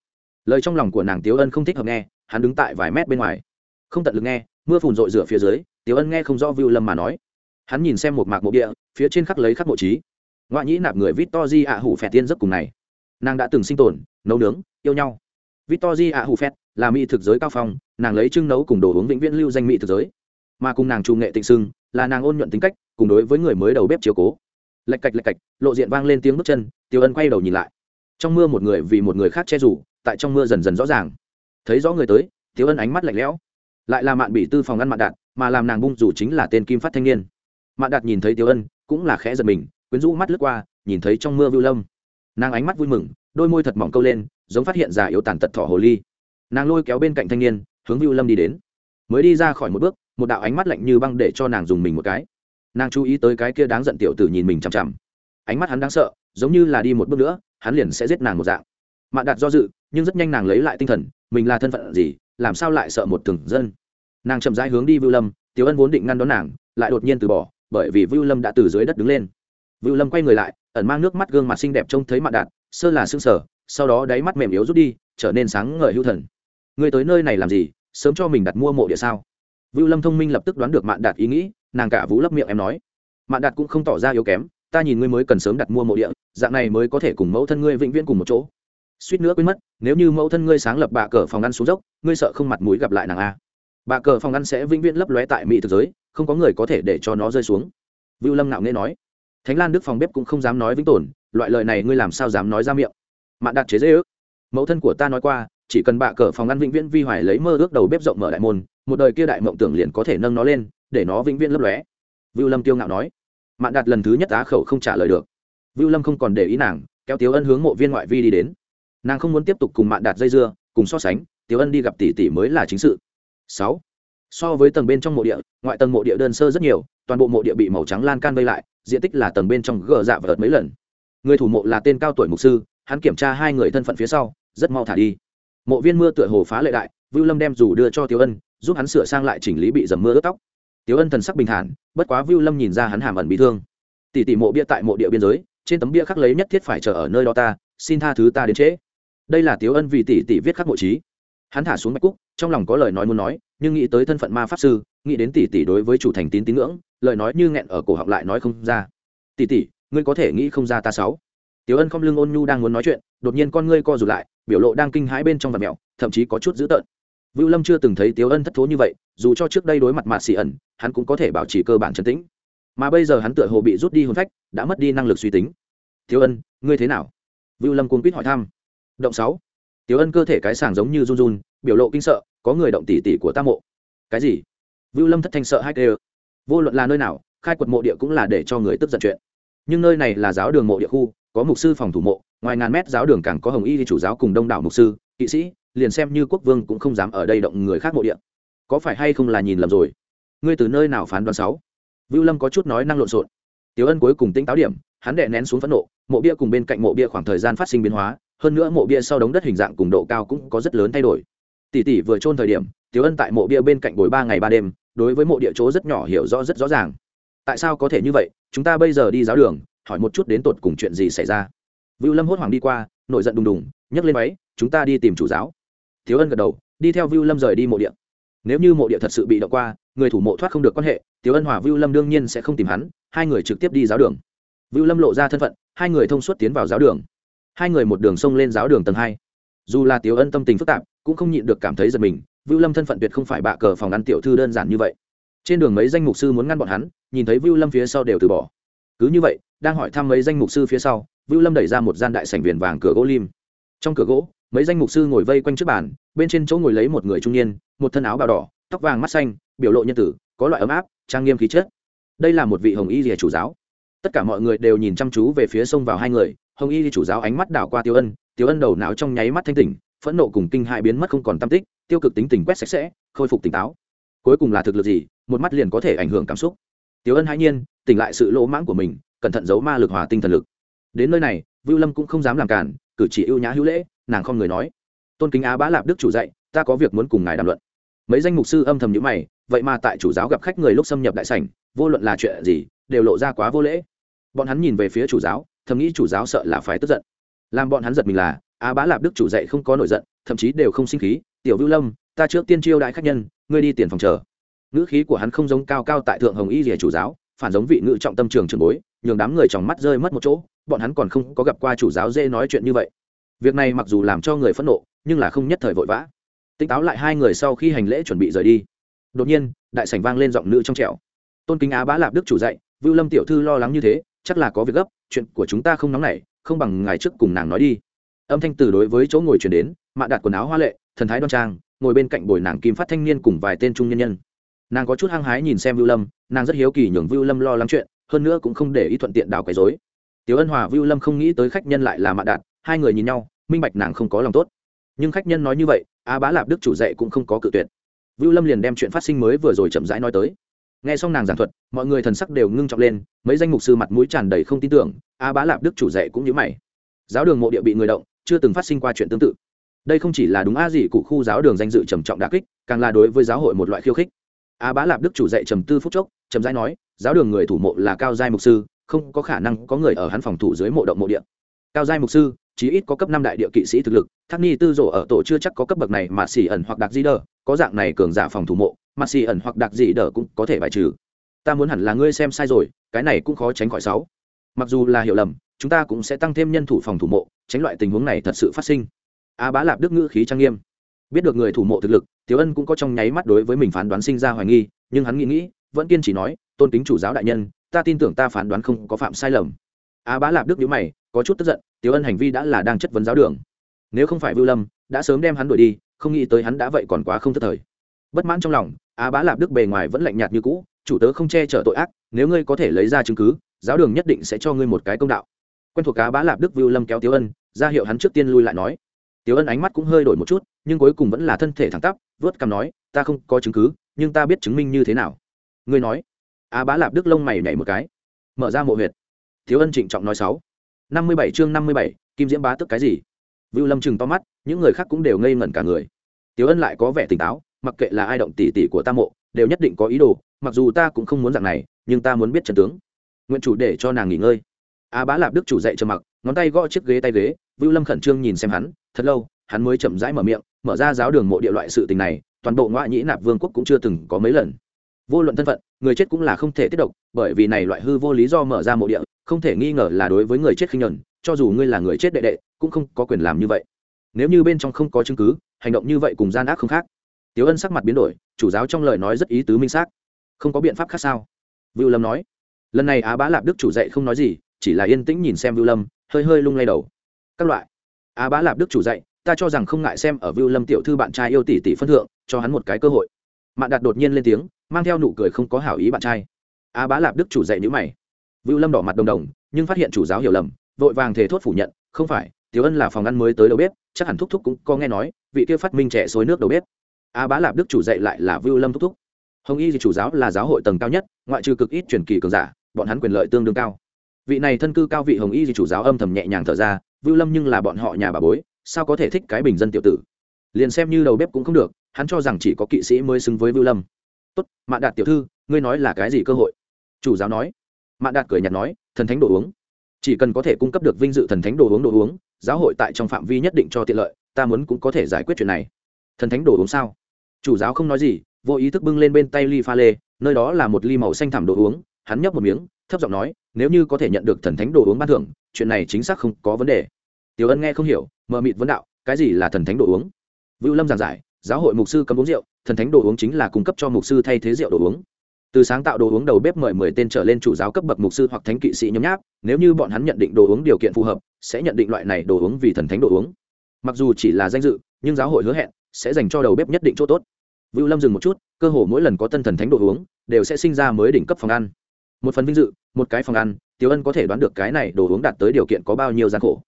Lời trong lòng của nàng tiếu ân không thích hợp nghe, hắn đứng tại vài mét bên ngoài. Không tận lực nghe, mưa phùn rội rửa phía dưới, tiếu ân nghe không rõ vưu lâm mà nói. Hắn nhìn xem một mạc mộ địa, phía trên khắc lấy khắc mộ trí. Ngoại nhĩ nạp người vít to di ạ hủ phẹt tiên giấc cùng này. Nàng đã từng sinh tồn, nấu nướng, yêu nhau. Vít to di ạ hủ phẹt là mỹ thực giới cao phong, nàng lấy trưng nấu cùng đồ uống vĩnh viễn lưu danh mỹ thực giới. Mà cùng nàng trù nghệ tịnh sưng, là nàng ôn nhuận tính cách, cùng đối với người mới đầu bếp chiếu cố lạch cạch lạch cạch, lộ diện vang lên tiếng bước chân, tiêu ân quay đầu nhìn lại. Trong mưa một người vì một người khác che rủ, tại trong mưa dần dần rõ ràng. Thấy rõ người tới, tiêu ân ánh mắt lạnh lẽo. Lại là mạn bị tư phòng ngăn mạn đạt, mà làm nàng bung rủ chính là tên kim phát thanh niên. Mạn đạt nhìn thấy tiêu ân, cũng là khẽ giật mình, quyến rũ mắt lướt qua, nhìn thấy trong mưa vưu lâm. Nàng ánh mắt vui mừng, đôi môi thật mỏng câu lên, giống phát hiện già yếu tàn tật thỏ hồ ly. Nàng lôi kéo bên cạnh thanh niên, hướng vưu lâm đi đến. Mới đi ra khỏi một bước, một đạo ánh mắt lạnh như băng để cho nàng dùng mình một cái nàng chú ý tới cái kia đáng giận tiểu tử nhìn mình chằm chằm. Ánh mắt hắn đáng sợ, giống như là đi một bước nữa, hắn liền sẽ giết nàng một dạng. Mạn đạt do dự, nhưng rất nhanh nàng lấy lại tinh thần, mình là thân phận gì, làm sao lại sợ một thường dân? Nàng chậm rãi hướng đi vưu lâm, tiểu ân vốn định ngăn đón nàng, lại đột nhiên từ bỏ, bởi vì vưu lâm đã từ dưới đất đứng lên. Vưu lâm quay người lại, ẩn mang nước mắt gương mặt xinh đẹp trông thấy mạn đạt, sơ là xương sở sau đó đáy mắt mềm yếu rút đi, trở nên sáng ngời hưu thần. Người tới nơi này làm gì, sớm cho mình đặt mua mộ địa sao? Vưu lâm thông minh lập tức đoán được mạn đạt ý nghĩ nàng cả vũ lấp miệng em nói. Mạn đạt cũng không tỏ ra yếu kém, ta nhìn ngươi mới cần sớm đặt mua mộ địa, dạng này mới có thể cùng mẫu thân ngươi vĩnh viễn cùng một chỗ. Suýt nữa quên mất, nếu như mẫu thân ngươi sáng lập bà cờ phòng ăn xuống dốc, ngươi sợ không mặt mũi gặp lại nàng a. Bà cờ phòng ăn sẽ vĩnh viễn lấp lóe tại mỹ thực giới, không có người có thể để cho nó rơi xuống. Vưu lâm ngạo nghễ nói. Thánh lan đức phòng bếp cũng không dám nói vĩnh tồn, loại lời này ngươi làm sao dám nói ra miệng? Mạn đạt chế dễ ước. Mẫu thân của ta nói qua, chỉ cần bạ cờ phòng ăn vĩnh viễn vi hoài lấy mơ ước đầu bếp rộng mở đại môn, một đời kia đại mộng tưởng liền có thể nâng nó lên để nó vĩnh viễn lấp lóe. Vưu lâm tiêu ngạo nói. Mạn đạt lần thứ nhất á khẩu không trả lời được. Vưu lâm không còn để ý nàng, kéo tiếu ân hướng mộ viên ngoại vi đi đến. Nàng không muốn tiếp tục cùng mạn đạt dây dưa, cùng so sánh, tiếu ân đi gặp tỷ tỷ mới là chính sự. Sáu. So với tầng bên trong mộ địa, ngoại tầng mộ địa đơn sơ rất nhiều, toàn bộ mộ địa bị màu trắng lan can vây lại, diện tích là tầng bên trong gờ dạ vợt mấy lần. Người thủ mộ là tên cao tuổi mục sư, hắn kiểm tra hai người thân phận phía sau, rất mau thả đi. Mộ viên mưa tựa hồ phá lệ đại, vưu lâm đem dù đưa cho tiếu ân, giúp hắn sửa sang lại chỉnh lý bị dầm mưa ướt tóc tiếu ân thần sắc bình thản bất quá vưu lâm nhìn ra hắn hàm ẩn bị thương. Tỷ tỷ mộ bia tại mộ địa biên giới trên tấm bia khắc lấy nhất thiết phải chờ ở nơi đó ta xin tha thứ ta đến trễ. Đây là tiếu ân vì tỷ tỷ viết khắc mộ trí. Hắn thả xuống bạch cúc trong lòng có lời nói muốn nói nhưng nghĩ tới thân phận ma pháp sư nghĩ đến tỷ tỷ đối với chủ thành tín tín ngưỡng lời nói như nghẹn ở cổ họng lại nói không ra. Tỷ tỷ ngươi có thể nghĩ không ra ta sáu. Tiểu Ân không lưng ôn nhu đang muốn nói chuyện, đột nhiên con ngươi co rụt lại, biểu lộ đang kinh hãi bên trong vật mèo, thậm chí có chút dữ tợn. Vưu Lâm chưa từng thấy Tiếu Ân thất thố như vậy, dù cho trước đây đối mặt Mạt Sĩ ẩn, hắn cũng có thể bảo trì cơ bản trấn tĩnh. Mà bây giờ hắn tựa hồ bị rút đi hồn phách, đã mất đi năng lực suy tính. "Tiếu Ân, ngươi thế nào?" Vưu Lâm cuống quýt hỏi thăm. "Động sáu. Tiếu Ân cơ thể cái sàng giống như run run, biểu lộ kinh sợ, có người động tỉ tỉ của ta mộ. "Cái gì?" Vưu Lâm thất thanh sợ hai kêu. Vô luận là nơi nào, khai quật mộ địa cũng là để cho người tức giận chuyện. Nhưng nơi này là giáo đường mộ địa khu, có mục sư phòng thủ mộ ngoài ngàn mét giáo đường càng có hồng y đi chủ giáo cùng đông đảo mục sư kỵ sĩ, liền xem như quốc vương cũng không dám ở đây động người khác mộ địa. Có phải hay không là nhìn lầm rồi? Ngươi từ nơi nào phán đoán sáu? Vưu lâm có chút nói năng lộn xộn. Tiếu ân cuối cùng tính táo điểm, hắn đệ nén xuống phẫn nộ, mộ bia cùng bên cạnh mộ bia khoảng thời gian phát sinh biến hóa, hơn nữa mộ bia sau đống đất hình dạng cùng độ cao cũng có rất lớn thay đổi. Tỷ tỷ vừa trôn thời điểm tiếu ân tại mộ bia bên cạnh bồi ba ngày ba đêm, đối với mộ địa chỗ rất nhỏ hiểu rõ rất rõ ràng. Tại sao có thể như vậy? Chúng ta bây giờ đi giáo đường, hỏi một chút đến tột cùng chuyện gì xảy ra. Vưu lâm hốt hoảng đi qua nổi giận đùng đùng, nhấc lên váy, chúng ta đi tìm chủ giáo. Thiếu ân gật đầu, đi theo vưu lâm rời đi mộ địa. Nếu như mộ địa thật sự bị động qua, người thủ mộ thoát không được quan hệ tiếu ân hòa vưu lâm đương nhiên sẽ không tìm hắn, hai người trực tiếp đi giáo đường. Vưu lâm lộ ra thân phận, hai người thông suốt tiến vào giáo đường. Hai người một đường xông lên giáo đường tầng hai. Dù là tiếu ân tâm tình phức tạp, cũng không nhịn được cảm thấy giật mình, vưu lâm thân phận tuyệt không phải bạ cờ phòng ăn tiểu thư đơn giản như vậy. Trên đường mấy danh mục sư muốn ngăn bọn hắn, nhìn thấy vưu lâm phía sau đều từ bỏ. Cứ như vậy, đang hỏi thăm mấy danh mục sư phía sau vưu lâm đẩy ra một gian đại sảnh viền vàng cửa gỗ lim. Trong cửa gỗ, mấy danh mục sư ngồi vây quanh trước bàn, bên trên chỗ ngồi lấy một người trung niên, một thân áo bào đỏ, tóc vàng mắt xanh, biểu lộ nhân tử, có loại ấm áp, trang nghiêm khí chất. Đây là một vị hồng y rìa chủ giáo. Tất cả mọi người đều nhìn chăm chú về phía sông vào hai người, hồng y rìa chủ giáo ánh mắt đảo qua tiêu ân tiêu ân đầu não trong nháy mắt thanh tỉnh, phẫn nộ cùng kinh hại biến mất không còn tâm tích, tiêu cực tính tình quét sạch sẽ, khôi phục tỉnh táo. Cuối cùng là thực lực gì, một mắt liền có thể ảnh hưởng cảm xúc. Tiêu ân hãi nhiên, tỉnh lại sự lỗ mãng của mình, cẩn thận giấu ma lực hòa tinh thần lực đến nơi này, vưu lâm cũng không dám làm cản, cử chỉ ưu nhã hữu lễ, nàng không người nói. Tôn kính á bá lạp đức chủ dạy, ta có việc muốn cùng ngài đàm luận. Mấy danh mục sư âm thầm nhữ mày, vậy mà tại chủ giáo gặp khách người lúc xâm nhập đại sảnh, vô luận là chuyện gì, đều lộ ra quá vô lễ. Bọn hắn nhìn về phía chủ giáo, thầm nghĩ chủ giáo sợ là phải tức giận. Làm bọn hắn giật mình là, á bá lạp đức chủ dạy không có nổi giận, thậm chí đều không sinh khí, tiểu vưu lâm, ta trước tiên chiêu đại khách nhân, ngươi đi tiền phòng chờ. Ngữ khí của hắn không giống cao cao tại thượng hồng y rìa chủ giáo phản giống vị ngữ trọng tâm trường trường bối, nhường đám người trong mắt rơi mất một chỗ, bọn hắn còn không có gặp qua chủ giáo dê nói chuyện như vậy. Việc này mặc dù làm cho người phẫn nộ, nhưng là không nhất thời vội vã. Tỉnh táo lại hai người sau khi hành lễ chuẩn bị rời đi. Đột nhiên, đại sảnh vang lên giọng nữ trong trẻo. Tôn kính á bá lạp đức chủ dạy, vưu lâm tiểu thư lo lắng như thế, chắc là có việc gấp, chuyện của chúng ta không nóng nảy, không bằng ngày trước cùng nàng nói đi. Âm thanh từ đối với chỗ ngồi chuyển đến, mạ đặt quần áo hoa lệ, thần thái đoan trang, ngồi bên cạnh bồi nàng kim phát thanh niên cùng vài tên trung nhân nhân nàng có chút hăng hái nhìn xem vưu lâm, nàng rất hiếu kỳ nhường vưu lâm lo lắng chuyện, hơn nữa cũng không để ý thuận tiện đào quấy dối tiểu ân hòa, vưu lâm không nghĩ tới khách nhân lại là mạ đạt, hai người nhìn nhau, minh bạch nàng không có lòng tốt. Nhưng khách nhân nói như vậy, A bá lạp đức chủ dạy cũng không có cự tuyệt. Vưu lâm liền đem chuyện phát sinh mới vừa rồi chậm rãi nói tới. Nghe xong nàng giảng thuật, mọi người thần sắc đều ngưng trọng lên, mấy danh mục sư mặt mũi tràn đầy không tin tưởng, a bá lạp đức chủ dạy cũng như mày. Giáo đường mộ địa bị người động, chưa từng phát sinh qua chuyện tương tự. Đây không chỉ là đúng a gì của khu giáo đường danh dự trầm trọng đà kích, càng là đối với giáo hội một loại khiêu khích a bá lạp đức chủ dạy trầm tư phúc chốc, trầm rãi nói, giáo đường người thủ mộ là cao giai mục sư, không có khả năng có người ở hắn phòng thủ dưới mộ động mộ địa. Cao giai mục sư, chí ít có cấp năm đại địa kỵ sĩ thực lực, thác ni tư rổ ở tổ chưa chắc có cấp bậc này mà xỉ ẩn hoặc đặc di đờ, có dạng này cường giả phòng thủ mộ, mà xỉ ẩn hoặc đặc di đờ cũng có thể bài trừ. Ta muốn hẳn là ngươi xem sai rồi, cái này cũng khó tránh khỏi sáu. Mặc dù là hiểu lầm, chúng ta cũng sẽ tăng thêm nhân thủ phòng thủ mộ, tránh loại tình huống này thật sự phát sinh. A bá lạp đức ngữ khí trang nghiêm. Biết được người thủ mộ thực lực tiểu ân cũng có trong nháy mắt đối với mình phán đoán sinh ra hoài nghi, nhưng hắn nghĩ nghĩ, vẫn kiên trì nói, tôn kính chủ giáo đại nhân, ta tin tưởng ta phán đoán không có phạm sai lầm. A bá lạp đức nhíu mày, có chút tức giận, tiểu ân hành vi đã là đang chất vấn giáo đường. Nếu không phải vưu lâm, đã sớm đem hắn đuổi đi, không nghĩ tới hắn đã vậy còn quá không thất thời. Bất mãn trong lòng, a bá lạp đức bề ngoài vẫn lạnh nhạt như cũ, chủ tớ không che chở tội ác, nếu ngươi có thể lấy ra chứng cứ, giáo đường nhất định sẽ cho ngươi một cái công đạo. Quen thuộc cá bá lạp đức vưu lâm kéo tiếu ân, ra hiệu hắn trước tiên lui lại nói. Tiếu ân ánh mắt cũng hơi đổi một chút nhưng cuối cùng vẫn là thân thể thẳng tắp, vớt cằm nói, ta không có chứng cứ, nhưng ta biết chứng minh như thế nào. Ngươi nói. Á bá lạp đức lông mày nhảy một cái. Mở ra mộ huyệt. Thiếu ân trịnh trọng nói sáu. Năm mươi bảy chương năm mươi bảy, kim diễm bá tức cái gì? Vưu lâm chừng to mắt, những người khác cũng đều ngây ngẩn cả người. Tiếu ân lại có vẻ tỉnh táo, mặc kệ là ai động tỉ tỉ của ta mộ, đều nhất định có ý đồ, mặc dù ta cũng không muốn dạng này, nhưng ta muốn biết trần tướng. Nguyện chủ để cho nàng nghỉ ngơi. A bá lạp đức chủ dậy trầm mặc, ngón tay gõ chiếc ghế tay ghế, vưu lâm khẩn trương nhìn xem hắn, thật lâu, hắn mới chậm rãi mở miệng mở ra giáo đường mộ địa loại sự tình này, toàn bộ ngoại nhĩ nạp vương quốc cũng chưa từng có mấy lần. Vô luận thân phận, người chết cũng là không thể tiết độc, bởi vì này loại hư vô lý do mở ra mộ địa, không thể nghi ngờ là đối với người chết khinh nhuần cho dù ngươi là người chết đệ đệ, cũng không có quyền làm như vậy. Nếu như bên trong không có chứng cứ, hành động như vậy cùng gian ác không khác. Tiếu ân sắc mặt biến đổi, chủ giáo trong lời nói rất ý tứ minh xác. Không có biện pháp khác sao? Vưu lâm nói. Lần này á bá lạp đức chủ dạy không nói gì, chỉ là yên tĩnh nhìn xem vưu lâm, hơi hơi lung lay đầu. Các loại. Á bá lạp đức chủ dạy ta cho rằng không ngại xem ở vưu lâm tiểu thư bạn trai yêu tỷ tỷ phân thượng, cho hắn một cái cơ hội. Mạn đạt đột nhiên lên tiếng, mang theo nụ cười không có hảo ý bạn trai. A bá lạp đức chủ dạy nhíu mày. Vưu lâm đỏ mặt đồng đồng, nhưng phát hiện chủ giáo hiểu lầm, vội vàng thề thốt phủ nhận, không phải, tiểu ân là phòng ăn mới tới đầu bếp, chắc hẳn thúc thúc cũng có nghe nói, vị kia phát minh trẻ xối nước đầu bếp. A bá lạp đức chủ dạy lại là vưu lâm thúc thúc. Hồng y thì chủ giáo là giáo hội tầng cao nhất, ngoại trừ cực ít truyền kỳ cường giả, bọn hắn quyền lợi tương đương cao. Vị này thân cư cao vị hồng y thì chủ giáo âm thầm nhẹ nhàng thở ra, vưu lâm nhưng là bọn họ nhà bà bối sao có thể thích cái bình dân tiểu tử? Liền xem như đầu bếp cũng không được, hắn cho rằng chỉ có kỵ sĩ mới xứng với vưu lâm. Tốt mạn đạt tiểu thư, ngươi nói là cái gì cơ hội? Chủ giáo nói. Mạn đạt cười nhạt nói, thần thánh đồ uống. Chỉ cần có thể cung cấp được vinh dự thần thánh đồ uống đồ uống, giáo hội tại trong phạm vi nhất định cho tiện lợi, ta muốn cũng có thể giải quyết chuyện này. Thần thánh đồ uống sao? Chủ giáo không nói gì, vô ý thức bưng lên bên tay ly pha lê, nơi đó là một ly màu xanh thảm đồ uống, hắn nhấp một miếng, thấp giọng nói, nếu như có thể nhận được thần thánh đồ uống ban thưởng, chuyện này chính xác không có vấn đề. Tiểu ân nghe không hiểu mờ mịt vấn đạo, cái gì là thần thánh đồ uống? Vưu lâm giảng giải, giáo hội mục sư cấm uống rượu, thần thánh đồ uống chính là cung cấp cho mục sư thay thế rượu đồ uống. Từ sáng tạo đồ uống đầu bếp mời mười tên trở lên chủ giáo cấp bậc mục sư hoặc thánh kỵ sĩ nhấm nháp, nếu như bọn hắn nhận định đồ uống điều kiện phù hợp, sẽ nhận định loại này đồ uống vì thần thánh đồ uống. Mặc dù chỉ là danh dự, nhưng giáo hội hứa hẹn sẽ dành cho đầu bếp nhất định chỗ tốt. Vưu lâm dừng một chút, cơ hồ mỗi lần có tân thần thánh đồ uống, đều sẽ sinh ra mới đỉnh cấp phòng ăn. Một phần vinh dự, một cái phòng ăn, tiểu ân có thể đoán được cái này đồ uống đạt tới điều kiện có bao nhiêu gian khổ.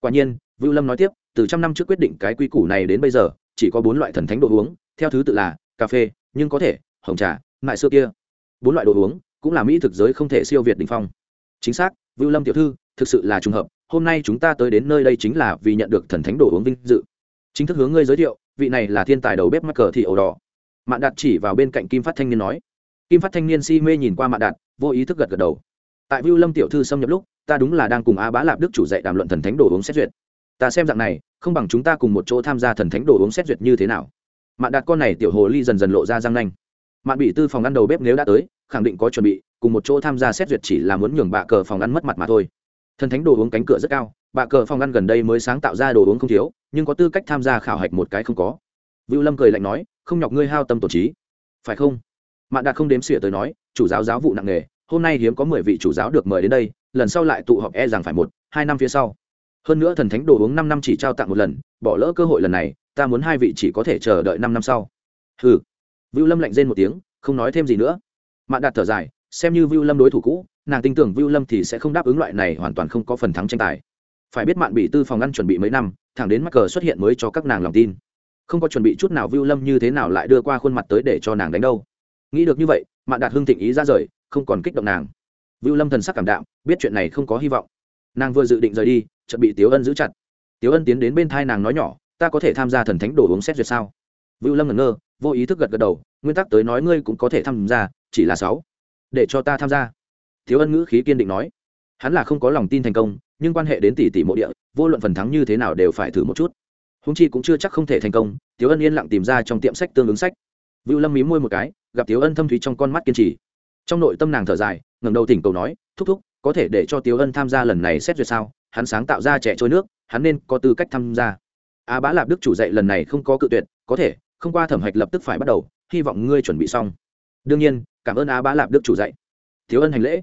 Quả nhiên vưu lâm nói tiếp, từ trăm năm trước quyết định cái quy củ này đến bây giờ, chỉ có bốn loại thần thánh đồ uống, theo thứ tự là cà phê, nhưng có thể, hồng trà, mại xưa kia. Bốn loại đồ uống, cũng là mỹ thực giới không thể siêu việt đỉnh phong. Chính xác, vưu lâm tiểu thư, thực sự là trùng hợp, hôm nay chúng ta tới đến nơi đây chính là vì nhận được thần thánh đồ uống vinh dự. Chính thức hướng ngươi giới thiệu, vị này là thiên tài đầu bếp mắc cờ thị ẩu đỏ. Mạn đạt chỉ vào bên cạnh kim phát thanh niên nói. Kim phát thanh niên si mê nhìn qua mạn đạt, vô ý thức gật gật đầu. Tại vưu lâm tiểu thư xâm nhập lúc, ta đúng là đang cùng a bá lạp đức chủ dạy đàm luận thần thánh đồ uống xét duyệt ta xem dạng này, không bằng chúng ta cùng một chỗ tham gia thần thánh đồ uống xét duyệt như thế nào. Mạn đạt con này tiểu hồ ly dần dần lộ ra răng nanh. Mạn bị tư phòng ăn đầu bếp nếu đã tới, khẳng định có chuẩn bị, cùng một chỗ tham gia xét duyệt chỉ là muốn nhường bạ cờ phòng ăn mất mặt mà thôi. Thần thánh đồ uống cánh cửa rất cao bạ cờ phòng ăn gần đây mới sáng tạo ra đồ uống không thiếu, nhưng có tư cách tham gia khảo hạch một cái không có. Vưu lâm cười lạnh nói, không nhọc ngươi hao tâm tổ trí. Phải không? Mạn đạt không đếm xỉa tới nói, chủ giáo giáo vụ nặng nghề hôm nay hiếm có mười vị chủ giáo được mời đến đây, lần sau lại tụ họp e rằng phải một, hai năm phía sau hơn nữa thần thánh đồ uống năm năm chỉ trao tặng một lần, bỏ lỡ cơ hội lần này, ta muốn hai vị chỉ có thể chờ đợi năm năm sau. Hừ. Vưu lâm lạnh rên một tiếng, không nói thêm gì nữa. Mạn đạt thở dài, xem như vưu lâm đối thủ cũ, nàng tin tưởng vưu lâm thì sẽ không đáp ứng loại này hoàn toàn không có phần thắng tranh tài. Phải biết mạn bị tư phòng ngăn chuẩn bị mấy năm, thẳng đến mắc cờ xuất hiện mới cho các nàng lòng tin. Không có chuẩn bị chút nào vưu lâm như thế nào lại đưa qua khuôn mặt tới để cho nàng đánh đâu. Nghĩ được như vậy, mạn đạt hưng thịnh ý ra rời, không còn kích động nàng. Vưu lâm thần sắc cảm đạm, biết chuyện này không có hy vọng nàng vừa dự định rời đi, chợt bị tiếu ân giữ chặt. Tiếu ân tiến đến bên thai nàng nói nhỏ, ta có thể tham gia thần thánh đồ uống xét duyệt sao? Vưu lâm ngẩn ngơ, vô ý thức gật gật đầu, nguyên tắc tới nói ngươi cũng có thể tham gia, chỉ là sáu. Để cho ta tham gia. Tiếu ân ngữ khí kiên định nói. Hắn là không có lòng tin thành công, nhưng quan hệ đến tỷ tỷ mộ địa, vô luận phần thắng như thế nào đều phải thử một chút. Húng chi cũng chưa chắc không thể thành công, Tiếu ân yên lặng tìm ra trong tiệm sách tương ứng sách. Vưu lâm mí môi một cái, gặp Tiếu ân thâm thúy trong con mắt kiên trì. Trong nội tâm nàng thở dài, ngẩng đầu tỉnh cầu nói, thúc thúc có thể để cho tiếu ân tham gia lần này xét duyệt sao? Hắn sáng tạo ra trẻ trôi nước, hắn nên có tư cách tham gia. A bá lạp đức chủ dạy lần này không có cự tuyệt, có thể, không qua thẩm hạch lập tức phải bắt đầu, hy vọng ngươi chuẩn bị xong. Đương nhiên, cảm ơn a bá lạp đức chủ dạy. Thiếu ân hành lễ.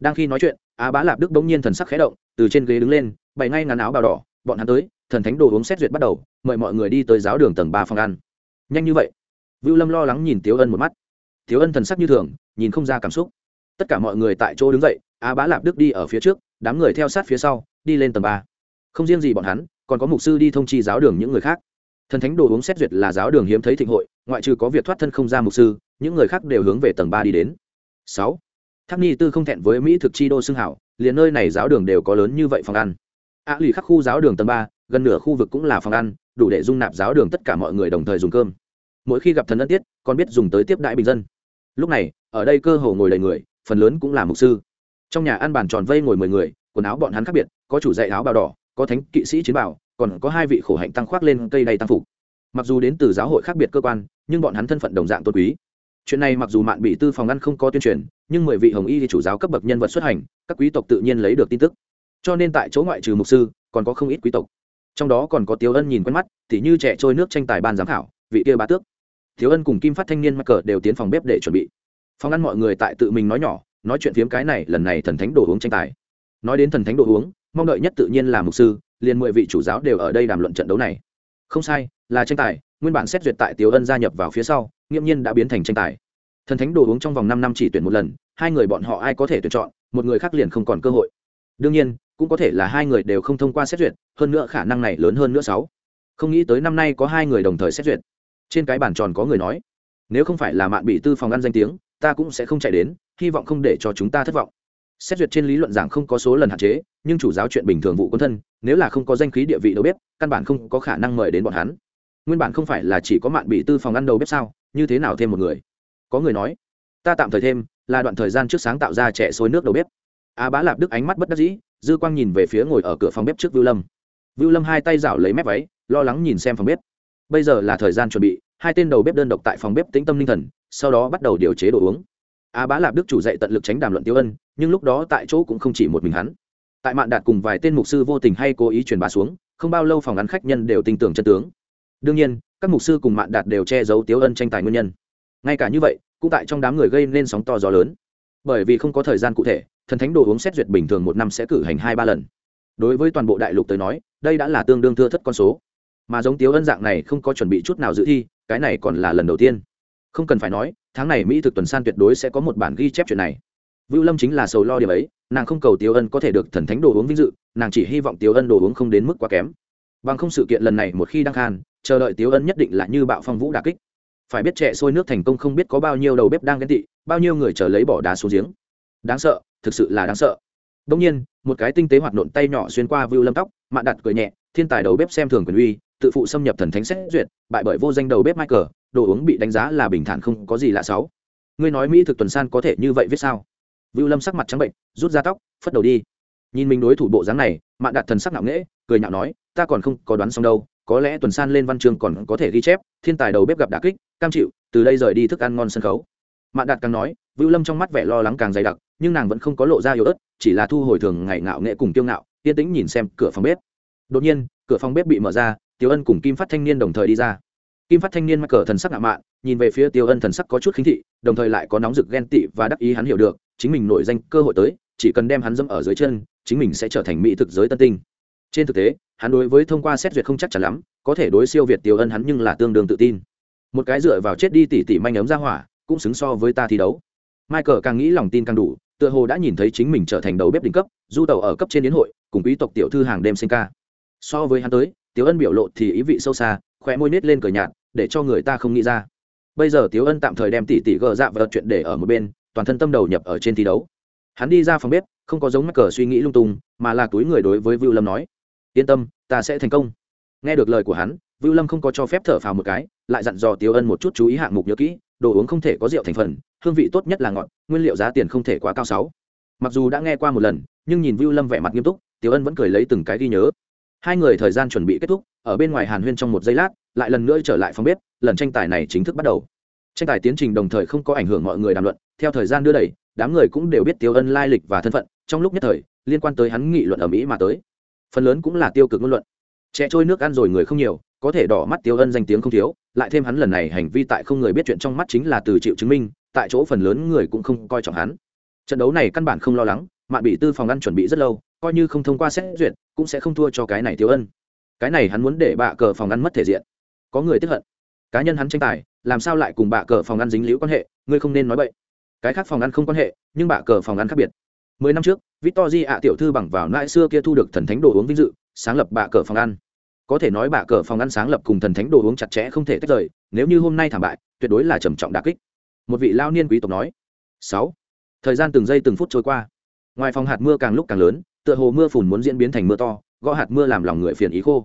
Đang khi nói chuyện, a bá lạp đức bỗng nhiên thần sắc khẽ động, từ trên ghế đứng lên, bày ngay ngắn áo bào đỏ, bọn hắn tới, thần thánh đồ uống xét duyệt bắt đầu, mời mọi người đi tới giáo đường tầng ba phòng ăn. Nhanh như vậy. Vưu lâm lo lắng nhìn tiếu ân một mắt. Tiếu ân thần sắc như thường, nhìn không ra cảm xúc. Tất cả mọi người tại chỗ đứng dậy Á bá lạp đức đi ở phía trước đám người theo sát phía sau đi lên tầng ba. Không riêng gì bọn hắn còn có mục sư đi thông chi giáo đường những người khác. Thần thánh đồ uống xét duyệt là giáo đường hiếm thấy thịnh hội ngoại trừ có việc thoát thân không ra mục sư những người khác đều hướng về tầng ba đi đến. Sáu. Tháp ni tư không thẹn với mỹ thực chi đô xưng hảo liền nơi này giáo đường đều có lớn như vậy phòng ăn. Á à, lì khắc khu giáo đường tầng ba gần nửa khu vực cũng là phòng ăn đủ để dung nạp giáo đường tất cả mọi người đồng thời dùng cơm. Mỗi khi gặp thần ân tiết còn biết dùng tới tiếp đãi bình dân. Lúc này ở đây cơ hồ ngồi đầy người phần lớn cũng là mục sư trong nhà ăn bàn tròn vây ngồi mười người, quần áo bọn hắn khác biệt, có chủ dạy áo bào đỏ, có thánh kỵ sĩ chiến bảo còn có hai vị khổ hạnh tăng khoác lên cây đầy tăng phục. Mặc dù đến từ giáo hội khác biệt cơ quan, nhưng bọn hắn thân phận đồng dạng tôn quý. Chuyện này mặc dù mạn bị tư phòng ngăn không có tuyên truyền, nhưng mười vị hồng y thì chủ giáo cấp bậc nhân vật xuất hành, các quý tộc tự nhiên lấy được tin tức. Cho nên tại chỗ ngoại trừ mục sư, còn có không ít quý tộc. Trong đó còn có tiếu ân nhìn quen mắt thì như trẻ trôi nước tranh tài ban giám khảo, vị kia bá tước. Thiếu ân cùng kim phát thanh niên mắc cờ đều tiến phòng bếp để chuẩn bị. Phòng ăn mọi người tại tự mình nói nhỏ nói chuyện phiếm cái này, lần này thần thánh đồ uống tranh tài. Nói đến thần thánh đồ uống, mong đợi nhất tự nhiên là mục sư, liền mười vị chủ giáo đều ở đây đàm luận trận đấu này. Không sai, là tranh tài, nguyên bản xét duyệt tại tiểu ân gia nhập vào phía sau, nghiễm nhiên đã biến thành tranh tài. Thần thánh đồ uống trong vòng năm năm chỉ tuyển một lần, hai người bọn họ ai có thể tuyển chọn, một người khác liền không còn cơ hội. Đương nhiên, cũng có thể là hai người đều không thông qua xét duyệt, hơn nữa khả năng này lớn hơn nữa sáu. Không nghĩ tới năm nay có hai người đồng thời xét duyệt. Trên cái bàn tròn có người nói, nếu không phải là mạn bị tư phòng ăn danh tiếng ta cũng sẽ không chạy đến, hy vọng không để cho chúng ta thất vọng. Xét duyệt trên lý luận giảng không có số lần hạn chế, nhưng chủ giáo chuyện bình thường vụ quân thân, nếu là không có danh khí địa vị đầu bếp, căn bản không có khả năng mời đến bọn hắn. Nguyên bản không phải là chỉ có mạng bị tư phòng ăn đầu bếp sao, như thế nào thêm một người? Có người nói, ta tạm thời thêm, là đoạn thời gian trước sáng tạo ra trẻ xối nước đầu bếp. A bá lạp đức ánh mắt bất đắc dĩ, dư quang nhìn về phía ngồi ở cửa phòng bếp trước vưu lâm. Vưu lâm hai tay rảo lấy mép váy, lo lắng nhìn xem phòng bếp. Bây giờ là thời gian chuẩn bị hai tên đầu bếp đơn độc tại phòng bếp tĩnh tâm linh thần, sau đó bắt đầu điều chế đồ uống. A bá lạp đức chủ dạy tận lực tránh đàm luận tiêu ân, nhưng lúc đó tại chỗ cũng không chỉ một mình hắn. Tại mạn đạt cùng vài tên mục sư vô tình hay cố ý truyền bá xuống, không bao lâu phòng ngắn khách nhân đều tin tưởng chân tướng. Đương nhiên, các mục sư cùng mạn đạt đều che giấu tiếu ân tranh tài nguyên nhân. Ngay cả như vậy, cũng tại trong đám người gây nên sóng to gió lớn. Bởi vì không có thời gian cụ thể, thần thánh đồ uống xét duyệt bình thường một năm sẽ cử hành hai ba lần. Đối với toàn bộ đại lục tới nói, đây đã là tương đương thưa thất con số. Mà giống tiếu ân dạng này không có chuẩn bị chút nào dự thi cái này còn là lần đầu tiên. Không cần phải nói, tháng này mỹ thực tuần san tuyệt đối sẽ có một bản ghi chép chuyện này. Vưu lâm chính là sầu lo điểm ấy, nàng không cầu tiêu ân có thể được thần thánh đồ uống vinh dự, nàng chỉ hy vọng tiêu ân đồ uống không đến mức quá kém. Bằng không sự kiện lần này một khi đăng khan, chờ đợi tiêu ân nhất định là như bạo phong vũ đà kích. Phải biết trẻ sôi nước thành công không biết có bao nhiêu đầu bếp đang ghen tị, bao nhiêu người chờ lấy bỏ đá xuống giếng. Đáng sợ, thực sự là đáng sợ. Đông nhiên, một cái tinh tế hoạt nộn tay nhỏ xuyên qua vưu lâm tóc, mạn đặt cười nhẹ, thiên tài đầu bếp xem thường quyền uy tự phụ xâm nhập thần thánh xét duyệt, bại bởi vô danh đầu bếp michael, đồ uống bị đánh giá là bình thản không có gì lạ sáu ngươi nói mỹ thực tuần san có thể như vậy viết sao? Vưu lâm sắc mặt trắng bệnh, rút ra tóc, phất đầu đi. Nhìn mình đối thủ bộ dáng này, mạn đạt thần sắc ngạo nghễ, cười nhạo nói, ta còn không có đoán xong đâu, có lẽ tuần san lên văn chương còn có thể ghi chép, thiên tài đầu bếp gặp đà kích, cam chịu, từ đây rời đi thức ăn ngon sân khấu. Mạn đạt càng nói, vưu lâm trong mắt vẻ lo lắng càng dày đặc, nhưng nàng vẫn không có lộ ra yếu ớt, chỉ là thu hồi thường ngày ngạo nghệ cùng kiêu ngạo, yên tĩnh nhìn xem cửa phòng bếp. Đột nhiên, cửa phòng bếp bị mở ra tiêu ân cùng kim phát thanh niên đồng thời đi ra. Kim phát thanh niên mắc cờ thần sắc ngạo mạn, nhìn về phía tiêu ân thần sắc có chút khinh thị, đồng thời lại có nóng rực ghen tị và đắc ý hắn hiểu được, chính mình nổi danh cơ hội tới, chỉ cần đem hắn dâm ở dưới chân, chính mình sẽ trở thành mỹ thực giới tân tinh. Trên thực tế, hắn đối với thông qua xét duyệt không chắc chắn lắm, có thể đối siêu việt tiêu ân hắn nhưng là tương đương tự tin. Một cái dựa vào chết đi tỉ tỉ manh ấm ra hỏa, cũng xứng so với ta thi đấu. Michael càng nghĩ lòng tin càng đủ, tựa hồ đã nhìn thấy chính mình trở thành đầu bếp đỉnh cấp, du tàu ở cấp trên đến hội, cùng quý tộc tiểu thư hàng đêm sinh ca. So với hắn tới tiểu ân biểu lộ thì ý vị sâu xa, khóe môi nít lên cờ nhạt, để cho người ta không nghĩ ra. Bây giờ tiểu ân tạm thời đem tỷ tỷ gờ dạ và chuyện để ở một bên, toàn thân tâm đầu nhập ở trên thi đấu. Hắn đi ra phòng bếp, không có giống mắc cờ suy nghĩ lung tung, mà là túi người đối với vưu lâm nói, yên tâm, ta sẽ thành công. Nghe được lời của hắn, vưu lâm không có cho phép thở phào một cái, lại dặn dò tiểu ân một chút chú ý hạng mục nhớ kỹ, đồ uống không thể có rượu thành phần, hương vị tốt nhất là ngọt, nguyên liệu giá tiền không thể quá cao sáu. Mặc dù đã nghe qua một lần, nhưng nhìn vưu lâm vẻ mặt nghiêm túc, tiểu ân vẫn cười lấy từng cái ghi nhớ hai người thời gian chuẩn bị kết thúc, ở bên ngoài hàn huyên trong một giây lát, lại lần nữa trở lại phòng bếp, lần tranh tài này chính thức bắt đầu. Tranh tài tiến trình đồng thời không có ảnh hưởng mọi người đàm luận, theo thời gian đưa đẩy, đám người cũng đều biết tiêu ân lai lịch và thân phận, trong lúc nhất thời, liên quan tới hắn nghị luận ở mỹ mà tới. Phần lớn cũng là tiêu cực ngôn luận. Trẻ trôi nước ăn rồi người không nhiều, có thể đỏ mắt tiêu ân danh tiếng không thiếu, lại thêm hắn lần này hành vi tại không người biết chuyện trong mắt chính là từ chịu chứng minh, tại chỗ phần lớn người cũng không coi trọng hắn. Trận đấu này căn bản không lo lắng, mạn bị tư phòng ăn chuẩn bị rất lâu, coi như không thông qua xét duyệt cũng sẽ không thua cho cái này thiếu ân. Cái này hắn muốn để bạ cờ phòng ăn mất thể diện. Có người tiếp hận. Cá nhân hắn tranh tài, làm sao lại cùng bạ cờ phòng ăn dính liễu quan hệ, ngươi không nên nói vậy cái khác phòng ăn không quan hệ, nhưng bạ cờ phòng ăn khác biệt. Mười năm trước victor di ạ tiểu thư bằng vào nãi xưa kia thu được thần thánh đồ uống vinh dự, sáng lập bạ cờ phòng ăn. Có thể nói bạ cờ phòng ăn sáng lập cùng thần thánh đồ uống chặt chẽ không thể tách rời, nếu như hôm nay thảm bại, tuyệt đối là trầm trọng đà kích. Một vị lao niên quý tộc nói. Sáu. Thời gian từng giây từng phút trôi qua. Ngoài phòng hạt mưa càng lúc càng lớn tựa hồ mưa phùn muốn diễn biến thành mưa to, gõ hạt mưa làm lòng người phiền ý khô.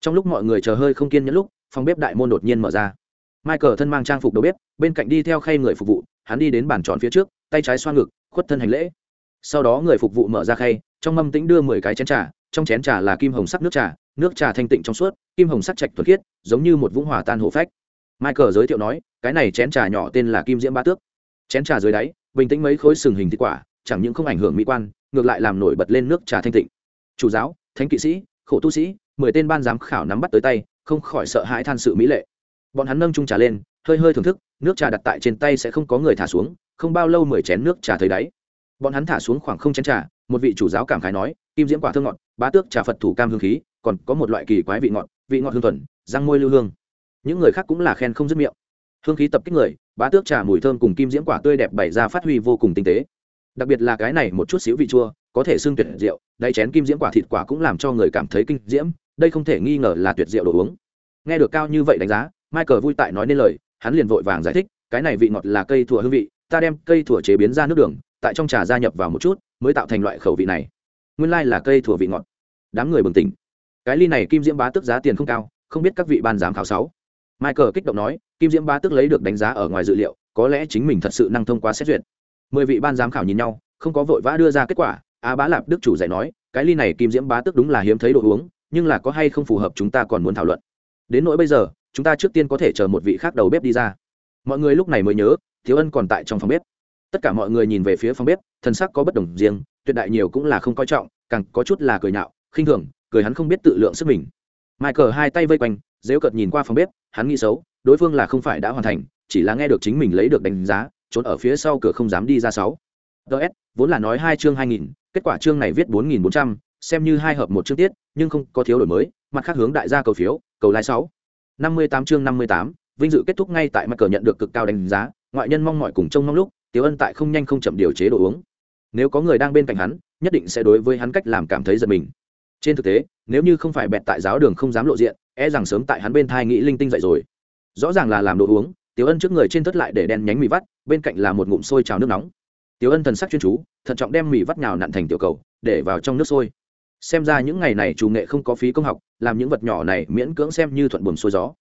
Trong lúc mọi người chờ hơi không kiên nhẫn lúc, phòng bếp đại môn đột nhiên mở ra. Michael thân mang trang phục đầu bếp, bên cạnh đi theo khay người phục vụ, hắn đi đến bàn tròn phía trước, tay trái xoa ngực, khuất thân hành lễ. Sau đó người phục vụ mở ra khay, trong mâm tĩnh đưa mười cái chén trà, trong chén trà là kim hồng sắc nước trà nước trà thanh tịnh trong suốt, kim hồng sắc trạch thuần khiết, giống như một vũng hỏa tan hổ phách. Michael giới thiệu nói, cái này chén trà nhỏ tên là kim diễm ba tước. Chén trà dưới đáy, bình tĩnh mấy khối sừng hình thịt quả chẳng những không ảnh hưởng mỹ quan, ngược lại làm nổi bật lên nước trà thanh tịnh. Chủ giáo, thánh kỵ sĩ, khổ tu sĩ, mười tên ban giám khảo nắm bắt tới tay, không khỏi sợ hãi than sự mỹ lệ. Bọn hắn nâng chung trà lên, hơi hơi thưởng thức, nước trà đặt tại trên tay sẽ không có người thả xuống, không bao lâu mười chén nước trà thấy đáy. Bọn hắn thả xuống khoảng không chén trà, một vị chủ giáo cảm khái nói, kim diễm quả thơm ngọt, bá tước trà phật thủ cam hương khí, còn có một loại kỳ quái vị ngọt vị ngọt hương thuần, răng môi lưu hương. Những người khác cũng là khen không dứt miệng. Hương khí tập kích người, bá tước trà mùi thơm cùng kim diễm quả tươi đẹp bày ra phát huy vô cùng tinh tế đặc biệt là cái này một chút xíu vị chua, có thể xương tuyệt rượu đáy chén kim diễm quả thịt quả cũng làm cho người cảm thấy kinh diễm, đây không thể nghi ngờ là tuyệt rượu đồ uống. Nghe được cao như vậy đánh giá, michael vui tại nói nên lời, hắn liền vội vàng giải thích, cái này vị ngọt là cây thùa hương vị, ta đem cây thùa chế biến ra nước đường, tại trong trà gia nhập vào một chút, mới tạo thành loại khẩu vị này. Nguyên lai là cây thùa vị ngọt. Đám người bừng tỉnh. Cái ly này kim diễm bá tức giá tiền không cao, không biết các vị ban giám khảo sáu. Michael kích động nói, kim diễm bá tức lấy được đánh giá ở ngoài dự liệu, có lẽ chính mình thật sự năng thông qua xét duyệt mười vị ban giám khảo nhìn nhau, không có vội vã đưa ra kết quả a bá lạp đức chủ dạy nói, cái ly này kim diễm bá tức đúng là hiếm thấy đồ uống, nhưng là có hay không phù hợp chúng ta còn muốn thảo luận. Đến nỗi bây giờ, chúng ta trước tiên có thể chờ một vị khác đầu bếp đi ra. Mọi người lúc này mới nhớ, thiếu ân còn tại trong phòng bếp. Tất cả mọi người nhìn về phía phòng bếp, thân sắc có bất đồng riêng, tuyệt đại nhiều cũng là không coi trọng, càng có chút là cười nhạo, khinh thường, cười hắn không biết tự lượng sức mình. Michael hai tay vây quanh, dếu cợt nhìn qua phòng bếp, hắn nghĩ xấu, đối phương là không phải đã hoàn thành, chỉ là nghe được chính mình lấy được đánh giá trốn ở phía sau cửa không dám đi ra sáu. Ts vốn là nói hai chương hai nghìn, kết quả chương này viết bốn nghìn bốn trăm, xem như hai hợp một chương tiết, nhưng không có thiếu đổi mới, mặt khác hướng đại gia cầu phiếu, cầu lai sáu. Năm mươi tám chương năm mươi tám, vinh dự kết thúc ngay tại mặt cờ nhận được cực cao đánh giá, ngoại nhân mong mọi cùng trông mong lúc tiếu ân tại không nhanh không chậm điều chế đồ uống. Nếu có người đang bên cạnh hắn, nhất định sẽ đối với hắn cách làm cảm thấy giật mình. Trên thực tế, nếu như không phải bẹt tại giáo đường không dám lộ diện e rằng sớm tại hắn bên thai nghĩ linh tinh dậy rồi. Rõ ràng là làm đồ uống Tiểu ân trước người trên thất lại để đen nhánh mì vắt, bên cạnh là một ngụm sôi trào nước nóng. Tiểu ân thần sắc chuyên chú, thận trọng đem mì vắt nhào nặn thành tiểu cầu, để vào trong nước sôi. Xem ra những ngày này chủ nghệ không có phí công học, làm những vật nhỏ này miễn cưỡng xem như thuận buồm xuôi gió.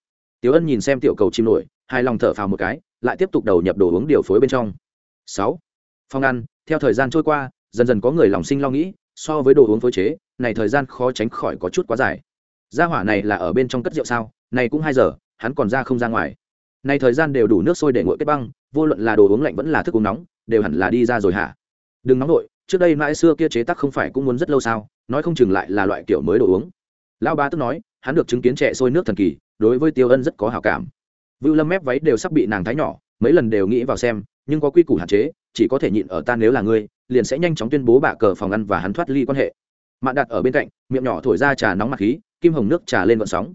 Tiểu ân nhìn xem tiểu cầu chim nổi hai lòng thở phào một cái, lại tiếp tục đầu nhập đồ uống điều phối bên trong. Sáu, Phong ăn, theo thời gian trôi qua, dần dần có người lòng sinh lo nghĩ, so với đồ uống phối chế, này thời gian khó tránh khỏi có chút quá dài. Gia hỏa này là ở bên trong cất rượu sao, này cũng hai giờ, hắn còn ra không ra ngoài này thời gian đều đủ nước sôi để nguội kết băng, vô luận là đồ uống lạnh vẫn là thức uống nóng, đều hẳn là đi ra rồi hả? Đừng nóng nổi trước đây mãi xưa kia chế tác không phải cũng muốn rất lâu sao, nói không chừng lại là loại kiểu mới đồ uống. Lão ba tức nói, hắn được chứng kiến trẻ sôi nước thần kỳ, đối với tiêu ân rất có hảo cảm. Vưu lâm mép váy đều sắp bị nàng thái nhỏ, mấy lần đều nghĩ vào xem, nhưng có quy củ hạn chế, chỉ có thể nhịn ở ta nếu là ngươi, liền sẽ nhanh chóng tuyên bố bạ cờ phòng ăn và hắn thoát ly quan hệ. Mạn đặt ở bên cạnh, miệng nhỏ thổi ra trà nóng mặt khí, kim hồng nước trà lên vận sóng.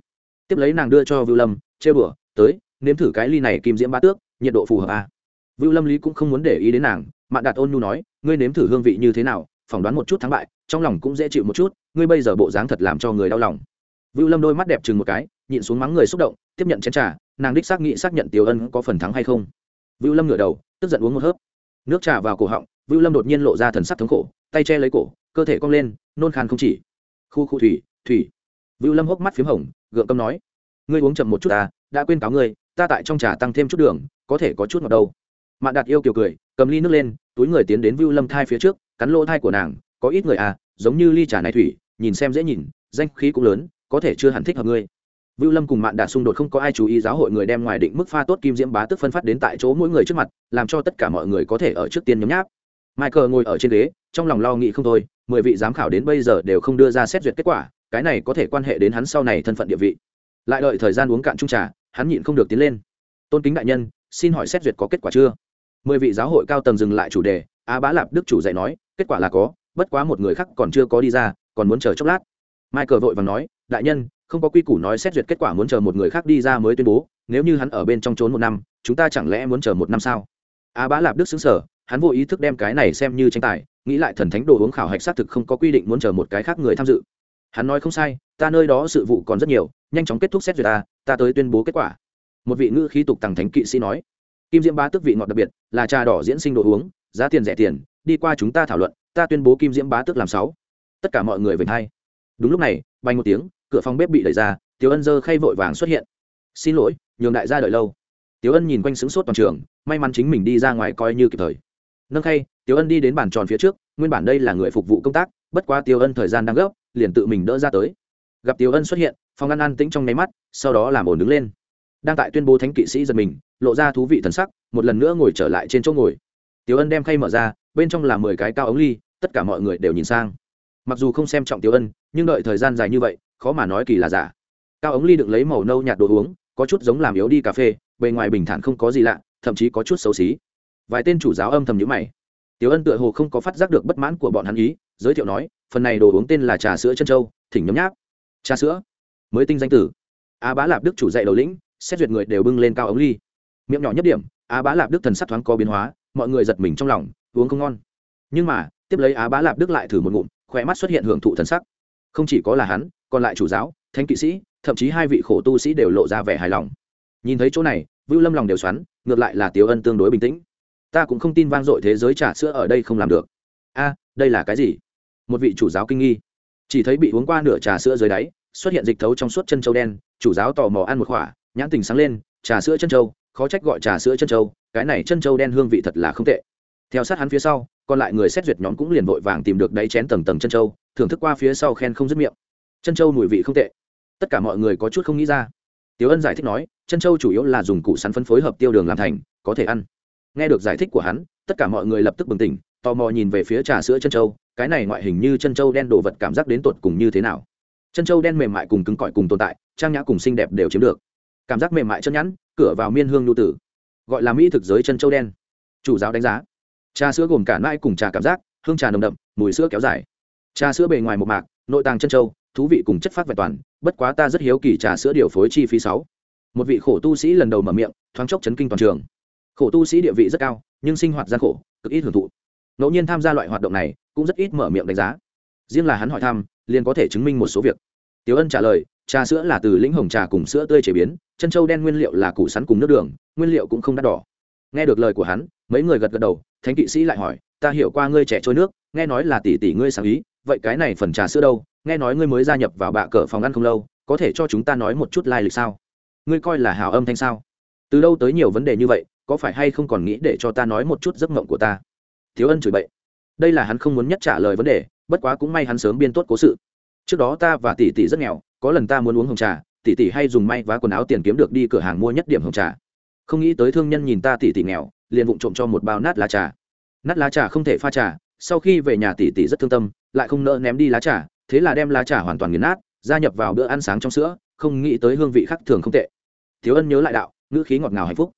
Tiếp lấy nàng đưa cho vưu lâm chê bửa tới nếm thử cái ly này kim diễm ba tước, nhiệt độ phù hợp à. vưu lâm lý cũng không muốn để ý đến nàng, mạn Đạt ôn nhu nói, ngươi nếm thử hương vị như thế nào, phỏng đoán một chút thắng bại, trong lòng cũng dễ chịu một chút, ngươi bây giờ bộ dáng thật làm cho người đau lòng. Vưu lâm đôi mắt đẹp chừng một cái, nhịn xuống mắng người xúc động, tiếp nhận chén trà, nàng đích xác nghĩ xác nhận tiểu ân có phần thắng hay không. Vưu lâm ngửa đầu, tức giận uống một hớp. Nước trà vào cổ họng, vưu lâm đột nhiên lộ ra thần sắc thống khổ, tay che lấy cổ, cơ thể cong lên, nôn khan không chỉ. Khu khu thủy thủy. Vưu lâm hốc mắt p h í m hồng, gượng câm nói, ngươi uống chậm một chút ta đã quên cáo ngươi ta tại trong trà tăng thêm chút đường có thể có chút ngọt đâu mạn đạt yêu kiều cười cầm ly nước lên túi người tiến đến vưu lâm thai phía trước cắn lỗ thai của nàng có ít người à giống như ly trà này thủy nhìn xem dễ nhìn danh khí cũng lớn có thể chưa hẳn thích hợp ngươi Vưu Lâm cùng Mạn Đạt xung đột không có ai chú ý giáo hội người đem ngoài định mức pha tốt kim diễm bá tức phân phát đến tại chỗ mỗi người trước mặt, làm cho tất cả mọi người có thể ở trước tiên nhấm nháp. Michael ngồi ở trên ghế, trong lòng lo nghĩ không thôi, mười vị giám khảo đến bây giờ đều không đưa ra xét duyệt kết quả, cái này có thể quan hệ đến hắn sau này thân phận địa vị. Lại đợi thời gian uống cạn chung trà, hắn nhịn không được tiến lên. Tôn kính đại nhân, xin hỏi xét duyệt có kết quả chưa? Mười vị giáo hội cao tầng dừng lại chủ đề, a Bá Lạp Đức chủ dạy nói, kết quả là có, bất quá một người khác còn chưa có đi ra, còn muốn chờ chốc lát. Michael vội vàng nói, đại nhân, không có quy củ nói xét duyệt kết quả muốn chờ một người khác đi ra mới tuyên bố nếu như hắn ở bên trong trốn một năm chúng ta chẳng lẽ muốn chờ một năm sao a bá lạp đức xứng sở hắn vô ý thức đem cái này xem như tranh tài nghĩ lại thần thánh đồ uống khảo hạch xác thực không có quy định muốn chờ một cái khác người tham dự hắn nói không sai ta nơi đó sự vụ còn rất nhiều nhanh chóng kết thúc xét duyệt ta ta tới tuyên bố kết quả. Một vị ngữ khí tục tằng thánh kỵ sĩ nói, kim diễm bá tức vị ngọt đặc biệt, là trà đỏ diễn sinh đồ uống, giá tiền rẻ tiền, đi qua chúng ta thảo luận, ta tuyên bố kim diễm bá tức làm sáu. Tất cả mọi người về hay đúng lúc này bay một tiếng, cửa phòng bếp bị đẩy ra, tiểu ân dơ khay vội vàng xuất hiện. Xin lỗi, nhường đại gia đợi lâu. Tiểu ân nhìn quanh sững sốt toàn trường, may mắn chính mình đi ra ngoài coi như kịp thời. Nâng khay, tiểu ân đi đến bàn tròn phía trước, nguyên bản đây là người phục vụ công tác, bất quá tiểu ân thời gian đang gấp, liền tự mình đỡ ra tới gặp tiểu ân xuất hiện phòng ăn ăn tĩnh trong nháy mắt, sau đó làm ổn đứng lên. Đang tại tuyên bố thánh kỵ sĩ giật mình, lộ ra thú vị thần sắc, một lần nữa ngồi trở lại trên chỗ ngồi. Tiểu ân đem khay mở ra, bên trong là mười cái cao ống ly, tất cả mọi người đều nhìn sang. Mặc dù không xem trọng tiểu ân, nhưng đợi thời gian dài như vậy, khó mà nói kỳ là giả. Cao ống ly đựng lấy màu nâu nhạt đồ uống, có chút giống làm yếu đi cà phê, bề ngoài bình thản không có gì lạ, thậm chí có chút xấu xí. Vài tên chủ giáo âm thầm nhữ mày. Tiểu ân tựa hồ không có phát giác được bất mãn của bọn hắn ý, giới thiệu nói, phần này đồ uống tên là trà sữa chân trâu thỉnh nhấm nháp trà sữa. Mới tinh danh tử. A bá lạp đức chủ dạy đầu lĩnh, xét duyệt người đều bưng lên cao ống ly. Miệng nhỏ nhất điểm a bá lạp đức thần sắc thoáng có biến hóa, mọi người giật mình trong lòng, uống không ngon. Nhưng mà, tiếp lấy á bá lạp đức lại thử một ngụm, khỏe mắt xuất hiện hưởng thụ thần sắc. Không chỉ có là hắn, còn lại chủ giáo, thánh kỵ sĩ, thậm chí hai vị khổ tu sĩ đều lộ ra vẻ hài lòng. Nhìn thấy chỗ này, vưu lâm lòng đều xoắn, ngược lại là tiếu ân tương đối bình tĩnh. Ta cũng không tin vang dội thế giới trà sữa ở đây không làm được. A, đây là cái gì? Một vị chủ giáo kinh nghi chỉ thấy bị uống qua nửa trà sữa dưới đáy, xuất hiện dịch thấu trong suốt chân châu đen, chủ giáo tò mò ăn một khỏa, nhãn tình sáng lên, trà sữa chân châu khó trách gọi trà sữa chân châu cái này chân châu đen hương vị thật là không tệ. Theo sát hắn phía sau, còn lại người xét duyệt nhóm cũng liền vội vàng tìm được đáy chén tầng tầng chân châu thưởng thức qua phía sau khen không dứt miệng. Chân châu mùi vị không tệ. Tất cả mọi người có chút không nghĩ ra. Tiếu ân giải thích nói, chân châu chủ yếu là dùng củ sắn phân phối hợp tiêu đường làm thành, có thể ăn. Nghe được giải thích của hắn, tất cả mọi người lập tức bừng tỉnh, tò mò nhìn về phía trà sữa chân châu cái này ngoại hình như chân châu đen đồ vật cảm giác đến tột cùng như thế nào? Chân châu đen mềm mại cùng cứng cỏi cùng tồn tại, trang nhã cùng xinh đẹp đều chiếm được. Cảm giác mềm mại chân nhẵn, cửa vào miên hương nhu tử. Gọi là mỹ thực giới chân châu đen. Chủ giáo đánh giá. Trà sữa gồm cả nai cùng trà cảm giác, hương trà nồng đậm, mùi sữa kéo dài. Trà sữa bề ngoài một mạc, nội tàng chân châu thú vị cùng chất phát vẹn toàn, bất quá ta rất hiếu kỳ trà sữa điều phối chi phí sáu. Một vị khổ tu sĩ lần đầu mở miệng, thoáng chốc chấn kinh toàn trường. Khổ tu sĩ địa vị rất cao, nhưng sinh hoạt gian khổ, cực ít hưởng thụ ngẫu nhiên tham gia loại hoạt động này cũng rất ít mở miệng đánh giá. Riêng là hắn hỏi thăm liền có thể chứng minh một số việc. Tiểu Ân trả lời, trà sữa là từ lĩnh hồng trà cùng sữa tươi chế biến, chân trâu đen nguyên liệu là củ sắn cùng nước đường, nguyên liệu cũng không đắt đỏ. Nghe được lời của hắn, mấy người gật gật đầu, thánh kỵ sĩ lại hỏi, ta hiểu qua ngươi trẻ trôi nước, nghe nói là tỷ tỷ ngươi sáng ý, vậy cái này phần trà sữa đâu? nghe nói ngươi mới gia nhập vào bạ cờ phòng ăn không lâu có thể cho chúng ta nói một chút lai lịch sao? Ngươi coi là hào âm thanh sao? Từ đâu tới nhiều vấn đề như vậy có phải hay không còn nghĩ để cho ta nói một chút giấc mộng của ta? Thiếu ân chửi bậy. Đây là hắn không muốn nhất trả lời vấn đề, bất quá cũng may hắn sớm biên tốt cố sự. Trước đó ta và tỷ tỷ rất nghèo, có lần ta muốn uống hồng trà, tỷ tỷ hay dùng may vá quần áo tiền kiếm được đi cửa hàng mua nhất điểm hồng trà. Không nghĩ tới thương nhân nhìn ta tỷ tỷ nghèo, liền vụng trộm cho một bao nát lá trà. Nát lá trà không thể pha trà, sau khi về nhà tỷ tỷ rất thương tâm, lại không nỡ ném đi lá trà, thế là đem lá trà hoàn toàn nghiền nát, gia nhập vào bữa ăn sáng trong sữa, không nghĩ tới hương vị khác thường không tệ. Thiếu ân nhớ lại đạo, ngữ khí ngọt ngào hạnh phúc.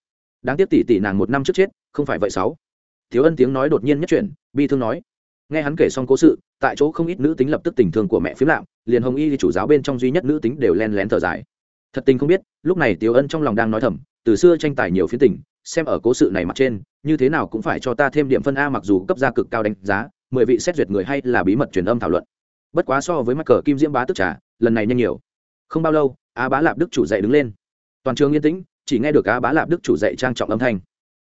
Đáng tiếc tỷ tỷ nàng một năm trước chết, không phải vậy sáu thiếu ân tiếng nói đột nhiên nhất chuyển, bi thương nói. Nghe hắn kể xong cố sự, tại chỗ không ít nữ tính lập tức tình thương của mẹ phiếm lạm, liền hồng y thì chủ giáo bên trong duy nhất nữ tính đều len lén thở dài. Thật tình không biết, lúc này tiếu ân trong lòng đang nói thầm, từ xưa tranh tài nhiều phiến tình, xem ở cố sự này mặt trên, như thế nào cũng phải cho ta thêm điểm phân a mặc dù cấp gia cực cao đánh giá, mười vị xét duyệt người hay là bí mật truyền âm thảo luận. Bất quá so với mắc cờ kim diễm bá tức trà, lần này nhanh nhiều. Không bao lâu a bá lạp đức chủ dậy đứng lên. Toàn trường yên tĩnh, chỉ nghe được a bá lạp đức chủ dậy trang trọng âm thanh.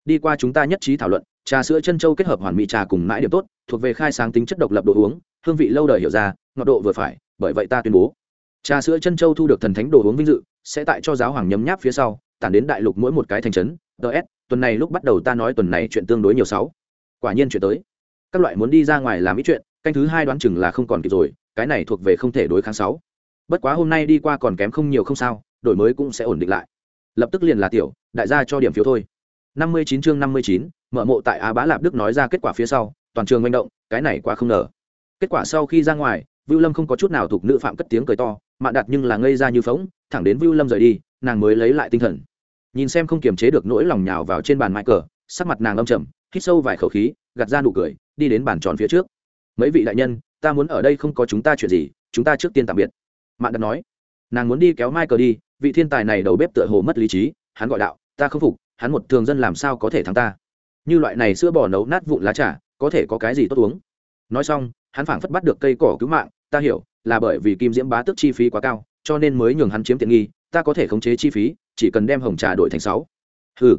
Đi qua chúng ta nhất trí thảo luận trà sữa chân châu kết hợp hoàn mỹ trà cùng mãi điểm tốt, thuộc về khai sáng tính chất độc lập đồ uống, hương vị lâu đời hiểu ra, ngọt độ vừa phải, bởi vậy ta tuyên bố. Trà sữa chân châu thu được thần thánh đồ uống vinh dự, sẽ tại cho giáo hoàng nhấm nháp phía sau, tản đến đại lục mỗi một cái thành trấn. Ts tuần này lúc bắt đầu ta nói tuần này chuyện tương đối nhiều sáu. Quả nhiên chuyện tới. Các loại muốn đi ra ngoài làm ít chuyện, canh thứ hai đoán chừng là không còn kịp rồi, cái này thuộc về không thể đối kháng sáu. Bất quá hôm nay đi qua còn kém không nhiều không sao, đổi mới cũng sẽ ổn định lại. Lập tức liền là tiểu, đại gia cho điểm phiếu thôi. Năm mươi chín chương năm mươi chín mở mộ tại á bá lạp đức nói ra kết quả phía sau, toàn trường manh động, cái này quá không ngờ. Kết quả sau khi ra ngoài, vưu lâm không có chút nào thuộc nữ phạm cất tiếng cười to, mạn đặt nhưng là ngây ra như phóng, thẳng đến vưu lâm rời đi, nàng mới lấy lại tinh thần. Nhìn xem không kiềm chế được nỗi lòng nhào vào trên bàn mãi cờ, sắc mặt nàng âm trầm, hít sâu vài khẩu khí, gạt ra nụ cười, đi đến bàn tròn phía trước. Mấy vị đại nhân, ta muốn ở đây không có chúng ta chuyện gì, chúng ta trước tiên tạm biệt. Mạn đặt nói. Nàng muốn đi kéo mai cờ đi, vị thiên tài này đầu bếp tựa hồ mất lý trí, hắn gọi đạo, ta không phục, hắn một thường dân làm sao có thể thắng ta? Như loại này sữa bò nấu nát vụn lá trà, có thể có cái gì tốt uống? Nói xong, hắn phảng phất bắt được cây cỏ cứu mạng, ta hiểu, là bởi vì kim diễm bá tức chi phí quá cao, cho nên mới nhường hắn chiếm tiện nghi, ta có thể khống chế chi phí, chỉ cần đem hồng trà đổi thành sáu. Hừ.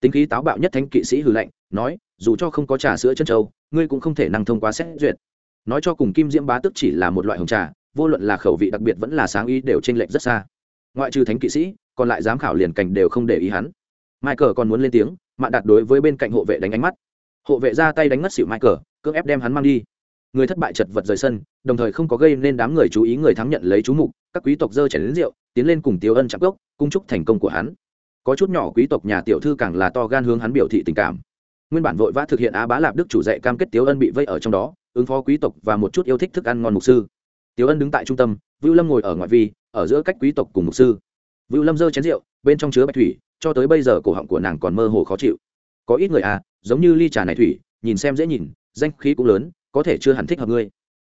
Tính khí táo bạo nhất thánh kỵ sĩ hừ lạnh, nói, dù cho không có trà sữa chân trâu ngươi cũng không thể năng thông qua xét duyệt. Nói cho cùng kim diễm bá tức chỉ là một loại hồng trà, vô luận là khẩu vị đặc biệt vẫn là sáng ý đều chênh lệch rất xa. Ngoại trừ thánh kỵ sĩ, còn lại giám khảo liền cảnh đều không để ý hắn. Michael còn muốn lên tiếng mạn đặt đối với bên cạnh hộ vệ đánh ánh mắt. Hộ vệ ra tay đánh ngất xỉu michael, cưỡng ép đem hắn mang đi. Người thất bại chật vật rời sân, đồng thời không có gây nên đám người chú ý người thắng nhận lấy chú mục, các quý tộc dơ chảy đến rượu, tiến lên cùng tiêu ân chạm gốc, cung chúc thành công của hắn. Có chút nhỏ quý tộc nhà tiểu thư càng là to gan hướng hắn biểu thị tình cảm. Nguyên bản vội vã thực hiện á bá lạp đức chủ dạy cam kết tiếu ân bị vây ở trong đó, ứng phó quý tộc và một chút yêu thích thức ăn ngon mục sư. Tiếu ân đứng tại trung tâm, vưu lâm ngồi ở ngoại vi, ở giữa cách quý tộc cùng mục sư. Vưu lâm dơ chén rượu, bên trong chứa bạch thủy cho tới bây giờ cổ họng của nàng còn mơ hồ khó chịu. Có ít người à giống như ly trà này thủy, nhìn xem dễ nhìn, danh khí cũng lớn, có thể chưa hẳn thích hợp ngươi.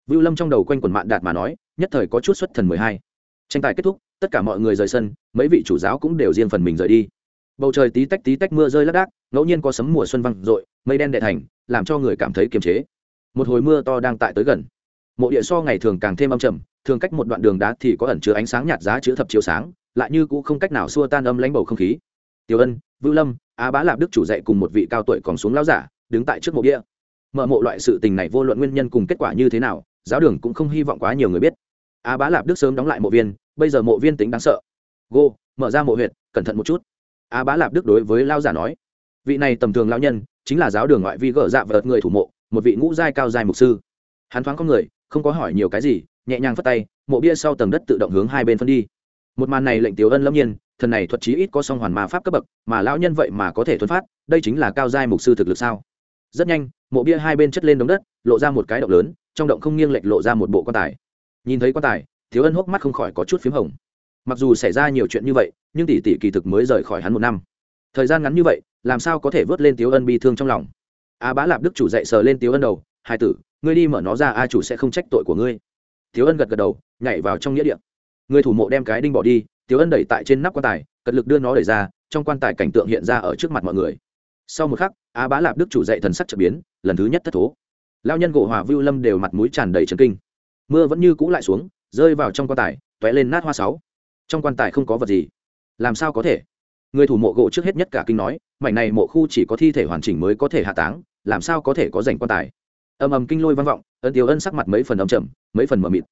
Vưu lâm trong đầu quanh quần mạn đạt mà nói, nhất thời có chút xuất thần mười hai. Tranh tài kết thúc, tất cả mọi người rời sân, mấy vị chủ giáo cũng đều riêng phần mình rời đi. Bầu trời tí tách tí tách mưa rơi lác đác, ngẫu nhiên có sấm mùa xuân văng r ộ i mây đen đệ thành, làm cho người cảm thấy kiềm chế. Một hồi mưa to đang tại tới gần. Mộ địa so ngày thường càng thêm âm trầm, thường cách một đoạn đường đá thì có ẩn chứa ánh sáng nhạt giá chữ thập chiếu sáng, lại như cũng không cách nào xua tan âm lãnh bầu không khí tiểu ân, vưu lâm, á bá lạp đức chủ dạy cùng một vị cao tuổi còn xuống lao giả, đứng tại trước mộ bia. mở mộ loại sự tình này vô luận nguyên nhân cùng kết quả như thế nào, giáo đường cũng không hy vọng quá nhiều người biết. Á bá lạp đức sớm đóng lại mộ viên, bây giờ mộ viên tính đáng sợ. Gô, mở ra mộ huyệt, cẩn thận một chút. Á bá lạp đức đối với lao giả nói, vị này tầm thường lao nhân, chính là giáo đường ngoại vi gỡ dạ vợt người thủ mộ, một vị ngũ giai cao giai mục sư. Hắn thoáng có người, không có hỏi nhiều cái gì, nhẹ nhàng phất tay, mộ bia sau tầng đất tự động hướng hai bên phân đi. Một màn này lệnh tiểu ân lâm nhiên thần này thuật chí ít có song hoàn ma pháp cấp bậc, mà lão nhân vậy mà có thể thuấn phát, đây chính là cao giai mục sư thực lực sao? Rất nhanh, mộ bia hai bên chất lên đống đất, lộ ra một cái động lớn, trong động không nghiêng lệch lộ ra một bộ quan tài. Nhìn thấy quan tài, thiếu ân hốc mắt không khỏi có chút p h í m hồng. Mặc dù xảy ra nhiều chuyện như vậy, nhưng tỷ tỷ kỳ thực mới rời khỏi hắn một năm. Thời gian ngắn như vậy, làm sao có thể vớt lên tiếu ân bi thương trong lòng? A bá lạp đức chủ dậy sờ lên tiếu ân đầu, hai tử, ngươi đi mở nó ra a chủ sẽ không trách tội của ngươi? Tiếu ân gật gật đầu, nhảy vào trong nghĩa địa. Người thủ mộ đem cái đinh bỏ đi tiểu ân đẩy tại trên nắp quan tài, cật lực đưa nó đẩy ra, trong quan tài cảnh tượng hiện ra ở trước mặt mọi người. Sau một khắc, á bá lạp đức chủ dậy thần sắc trợ biến, lần thứ nhất thất thố. Lao nhân gỗ hòa vưu lâm đều mặt mũi tràn đầy trần kinh. Mưa vẫn như cũ lại xuống, rơi vào trong quan tài t ó é lên nát hoa sáu. Trong quan tài không có vật gì. Làm sao có thể? Người thủ mộ gỗ trước hết nhất cả kinh nói, mảnh này mộ khu chỉ có thi thể hoàn chỉnh mới có thể hạ táng, làm sao có thể có dành quan tài? Âm ầm kinh lôi vang vọng, ân tiếu ân sắc mặt mấy phần âm trầm, mấy phần mờ mịt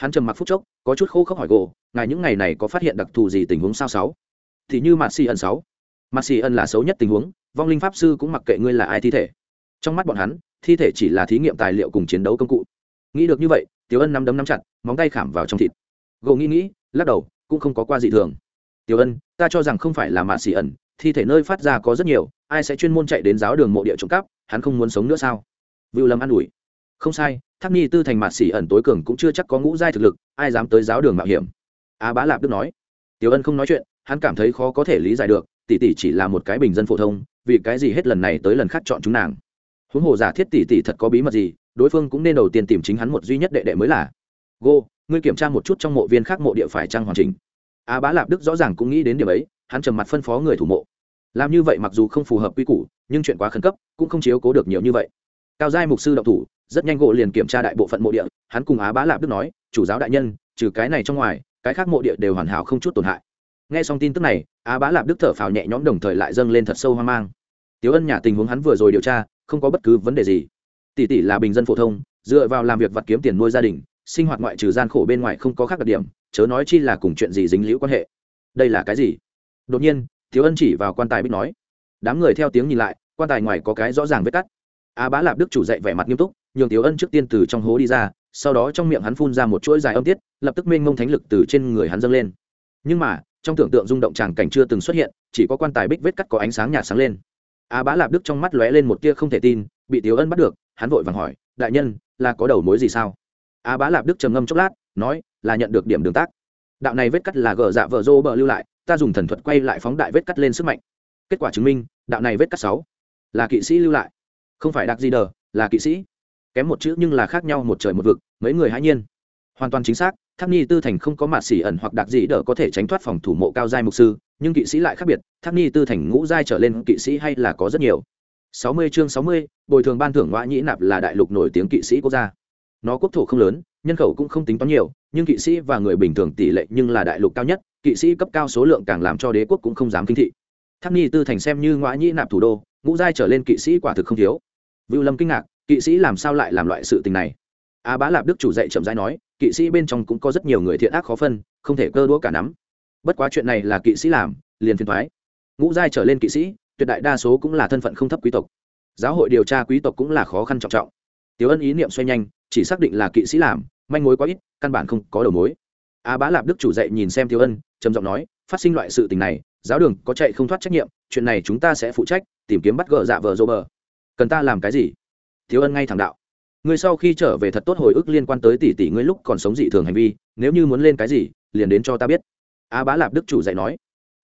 hắn trầm mặc phút chốc, có chút khô khốc hỏi gỗ ngài những ngày này có phát hiện đặc thù gì tình huống sao sáu? Thì như mạt xì ẩn sáu. Mạt xì ẩn là xấu nhất tình huống, vong linh pháp sư cũng mặc kệ ngươi là ai thi thể. Trong mắt bọn hắn, thi thể chỉ là thí nghiệm tài liệu cùng chiến đấu công cụ. Nghĩ được như vậy, tiểu ân nắm đấm nắm chặt, móng tay khảm vào trong thịt. Gỗ nghĩ nghĩ, lắc đầu, cũng không có qua dị thường. Tiểu ân, ta cho rằng không phải là mạt xì ẩn, thi thể nơi phát ra có rất nhiều, ai sẽ chuyên môn chạy đến giáo đường mộ địa trộm cắp, hắn không muốn sống nữa sao? Vựu lâm an ủi không sai tháp ni tư thành mạt xỉ ẩn tối cường cũng chưa chắc có ngũ giai thực lực, ai dám tới giáo đường mạo hiểm. Á bá lạp đức nói. Tiểu ân không nói chuyện, hắn cảm thấy khó có thể lý giải được, tỷ tỷ chỉ là một cái bình dân phổ thông, vì cái gì hết lần này tới lần khác chọn chúng nàng? Huống hồ giả thiết tỷ tỷ thật có bí mật gì, đối phương cũng nên đầu tiên tìm chính hắn một duy nhất đệ đệ mới là. Go ngươi kiểm tra một chút trong mộ viên khác mộ địa phải trang hoàn chỉnh? Á bá lạp đức rõ ràng cũng nghĩ đến điểm ấy, hắn trầm mặt phân phó người thủ mộ. Làm như vậy mặc dù không phù hợp quy củ, nhưng chuyện quá khẩn cấp, cũng không chiếu cố được nhiều như vậy. Cao giai mục sư độc thủ rất nhanh gỗ liền kiểm tra đại bộ phận mộ địa, hắn cùng á bá lạp đức nói, chủ giáo đại nhân, trừ cái này trong ngoài, cái khác mộ địa đều hoàn hảo không chút tổn hại. Nghe xong tin tức này, á bá lạp đức thở phào nhẹ nhõm đồng thời lại dâng lên thật sâu hoang mang. Tiếu ân nhà tình huống hắn vừa rồi điều tra, không có bất cứ vấn đề gì. Tỷ tỷ là bình dân phổ thông, dựa vào làm việc vặt kiếm tiền nuôi gia đình, sinh hoạt ngoại trừ gian khổ bên ngoài không có khác đặc điểm, chớ nói chi là cùng chuyện gì dính liễu quan hệ. Đây là cái gì? Đột nhiên thiếu ân chỉ vào quan tài bích nói. Đám người theo tiếng nhìn lại, quan tài ngoài có cái rõ ràng vết cắt. Á bá lạp đức chủ dạy vẻ mặt nghiêm túc nhường tiểu ân trước tiên từ trong hố đi ra, sau đó trong miệng hắn phun ra một chuỗi dài âm tiết, lập tức mênh mông thánh lực từ trên người hắn dâng lên. Nhưng mà, trong tưởng tượng rung động tràng cảnh chưa từng xuất hiện, chỉ có quan tài bích vết cắt có ánh sáng nhạt sáng lên. Á bá lạp đức trong mắt lóe lên một tia không thể tin, bị tiểu ân bắt được, hắn vội vàng hỏi, đại nhân, là có đầu mối gì sao? Á bá lạp đức trầm ngâm chốc lát, nói, là nhận được điểm đường tác. Đạo này vết cắt là gờ dạ vợ dô bờ lưu lại, ta dùng thần thuật quay lại phóng đại vết cắt lên sức mạnh. Kết quả chứng minh, đạo này vết cắt sáu là kỵ sĩ lưu lại. Không phải đặc gì đờ, là kỵ sĩ kém một chữ nhưng là khác nhau một trời một vực mấy người hãy nhiên. Hoàn toàn chính xác tháp ni tư thành không có mạt xỉ ẩn hoặc đặc dị đỡ có thể tránh thoát phòng thủ mộ cao giai mục sư nhưng kỵ sĩ lại khác biệt tháp ni tư thành ngũ giai trở lên kỵ sĩ hay là có rất nhiều. 60 chương 60, bồi thường ban thưởng ngoại nhĩ nạp là đại lục nổi tiếng kỵ sĩ quốc gia. Nó quốc thổ không lớn nhân khẩu cũng không tính toán nhiều nhưng kỵ sĩ và người bình thường tỷ lệ nhưng là đại lục cao nhất kỵ sĩ cấp cao số lượng càng làm cho đế quốc cũng không dám kinh thị. Tháp ni tư thành xem như ngoại nhĩ nạp thủ đô ngũ giai trở lên kỵ sĩ quả thực không thiếu. Vưu lâm kinh ngạc kỵ sĩ làm sao lại làm loại sự tình này? A bá lạp đức chủ dạy chậm rãi nói, kỵ sĩ bên trong cũng có rất nhiều người thiện ác khó phân, không thể cơ đũa cả nắm. Bất quá chuyện này là kỵ sĩ làm, liền phiền thoái ngũ giai trở lên kỵ sĩ, tuyệt đại đa số cũng là thân phận không thấp quý tộc. Giáo hội điều tra quý tộc cũng là khó khăn trọng trọng. Tiểu ân ý niệm xoay nhanh, chỉ xác định là kỵ sĩ làm, manh mối quá ít, căn bản không có đầu mối. A bá lạp đức chủ dạy nhìn xem tiểu ân, trầm giọng nói, phát sinh loại sự tình này, giáo đường có chạy không thoát trách nhiệm, chuyện này chúng ta sẽ phụ trách, tìm kiếm bắt gỡ dạ vợ dô bờ. Cần ta làm cái gì? Thiếu ân ngay thẳng đạo. Ngươi sau khi trở về thật tốt hồi ức liên quan tới tỷ tỷ ngươi lúc còn sống dị thường hành vi, nếu như muốn lên cái gì, liền đến cho ta biết. A bá lạp đức chủ dạy nói.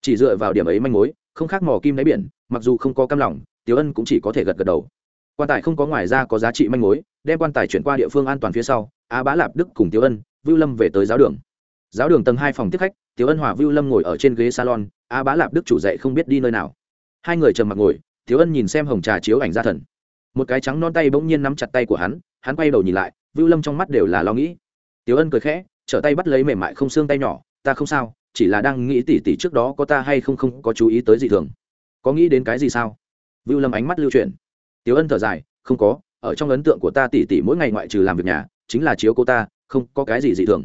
Chỉ dựa vào điểm ấy manh mối, không khác mò kim đáy biển, mặc dù không có cam lòng, tiểu ân cũng chỉ có thể gật gật đầu. Quan tài không có ngoài ra có giá trị manh mối, đem quan tài chuyển qua địa phương an toàn phía sau, a bá lạp đức cùng tiểu ân, vưu lâm về tới giáo đường. Giáo đường tầng hai phòng tiếp khách, tiểu ân hòa vưu lâm ngồi ở trên ghế salon, a bá lạp đức chủ dạy không biết đi nơi nào. Hai người trầm mặc ngồi, tiểu ân nhìn xem hồng trà chiếu ảnh gia thần một cái trắng non tay bỗng nhiên nắm chặt tay của hắn hắn quay đầu nhìn lại, vưu lâm trong mắt đều là lo nghĩ. Tiểu ân cười khẽ, trở tay bắt lấy mềm mại không xương tay nhỏ, ta không sao, chỉ là đang nghĩ tỉ tỉ trước đó có ta hay không không có chú ý tới gì thường. Có nghĩ đến cái gì sao? Vưu lâm ánh mắt lưu chuyển. Tiểu ân thở dài, không có, ở trong ấn tượng của ta tỉ tỉ mỗi ngày ngoại trừ làm việc nhà, chính là chiếu cô ta, không có cái gì dị thường.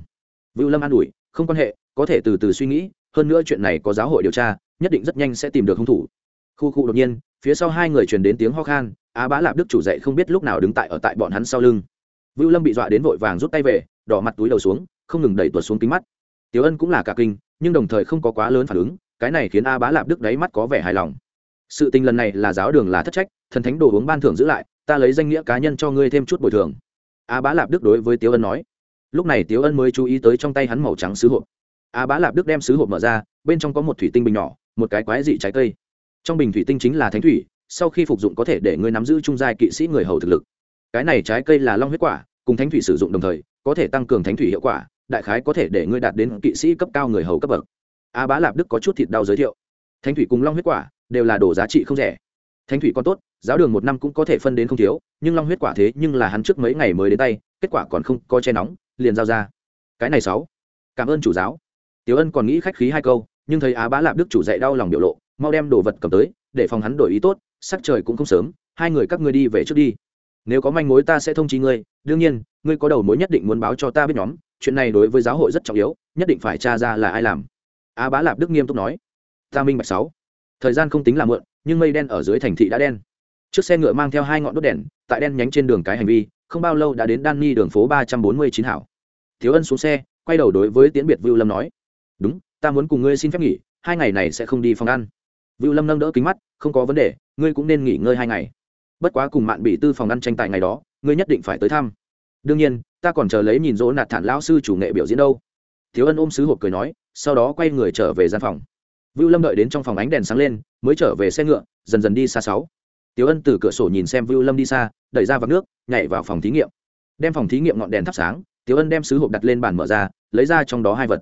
Vưu lâm an ủi, không quan hệ, có thể từ từ suy nghĩ, hơn nữa chuyện này có giáo hội điều tra, nhất định rất nhanh sẽ tìm được hung thủ. Khu khu đột nhiên phía sau hai người truyền đến tiếng ho khan, á bá lạp đức chủ dậy không biết lúc nào đứng tại ở tại bọn hắn sau lưng. Vưu lâm bị dọa đến vội vàng rút tay về, đỏ mặt túi đầu xuống, không ngừng đẩy tuột xuống kính mắt. Tiểu ân cũng là cả kinh, nhưng đồng thời không có quá lớn phản ứng, cái này khiến a bá lạp đức đáy mắt có vẻ hài lòng. Sự tình lần này là giáo đường là thất trách, thần thánh đồ uống ban thưởng giữ lại, ta lấy danh nghĩa cá nhân cho ngươi thêm chút bồi thường. A bá lạp đức đối với tiếu ân nói. Lúc này tiếu ân mới chú ý tới trong tay hắn màu trắng sứ hộp. A bá lạp đức đem sứ hộp mở ra, bên trong có một thủy tinh bình nhỏ, một cái quái dị trái cây trong bình thủy tinh chính là thánh thủy, sau khi phục dụng có thể để ngươi nắm giữ trung giai kỵ sĩ người hầu thực lực. Cái này trái cây là long huyết quả, cùng thánh thủy sử dụng đồng thời, có thể tăng cường thánh thủy hiệu quả, đại khái có thể để ngươi đạt đến kỵ sĩ cấp cao người hầu cấp bậc. A bá lạp đức có chút thịt đau giới thiệu. Thánh thủy cùng long huyết quả đều là đồ giá trị không rẻ. Thánh thủy còn tốt, giáo đường một năm cũng có thể phân đến không thiếu, nhưng long huyết quả thế nhưng là hắn trước mấy ngày mới đến tay, kết quả còn không có che nóng, liền giao ra. Cái này sáu. Cảm ơn chủ giáo. Tiểu ân còn nghĩ khách khí hai câu, nhưng thấy á bá lạp đức chủ dạy đau lòng biểu lộ mau đem đồ vật cầm tới, để phòng hắn đổi ý tốt, sắc trời cũng không sớm, hai người các ngươi đi về trước đi. Nếu có manh mối ta sẽ thông chi ngươi, đương nhiên, ngươi có đầu mối nhất định muốn báo cho ta biết nhóm, chuyện này đối với giáo hội rất trọng yếu, nhất định phải tra ra là ai làm. Á bá lạp đức nghiêm túc nói. Ta minh bạch sáu. Thời gian không tính là muộn, nhưng mây đen ở dưới thành thị đã đen. Chiếc xe ngựa mang theo hai ngọn đốt đèn, tại đen nhánh trên đường cái hành vi, không bao lâu đã đến đan ni đường phố ba trăm bốn mươi chín hảo. Thiếu ân xuống xe, quay đầu đối với tiễn biệt vưu lâm nói. Đúng, ta muốn cùng ngươi xin phép nghỉ, hai ngày này sẽ không đi phòng ăn vưu lâm nâng đỡ kính mắt không có vấn đề ngươi cũng nên nghỉ ngơi hai ngày. Bất quá cùng mạn bị tư phòng ăn tranh tài ngày đó ngươi nhất định phải tới thăm. Đương nhiên ta còn chờ lấy nhìn dỗ nạt thản lão sư chủ nghệ biểu diễn đâu. Thiếu ân ôm sứ hộp cười nói sau đó quay người trở về gian phòng. Vưu lâm đợi đến trong phòng ánh đèn sáng lên mới trở về xe ngựa dần dần đi xa sáu. Tiểu Ân từ cửa sổ nhìn xem Vưu Lâm đi xa, đẩy ra vạc nước, nhảy vào phòng thí nghiệm. Đem phòng thí nghiệm ngọn đèn thắp sáng, Tiểu Ân đem sứ hộp đặt lên bàn mở ra, lấy ra trong đó hai vật.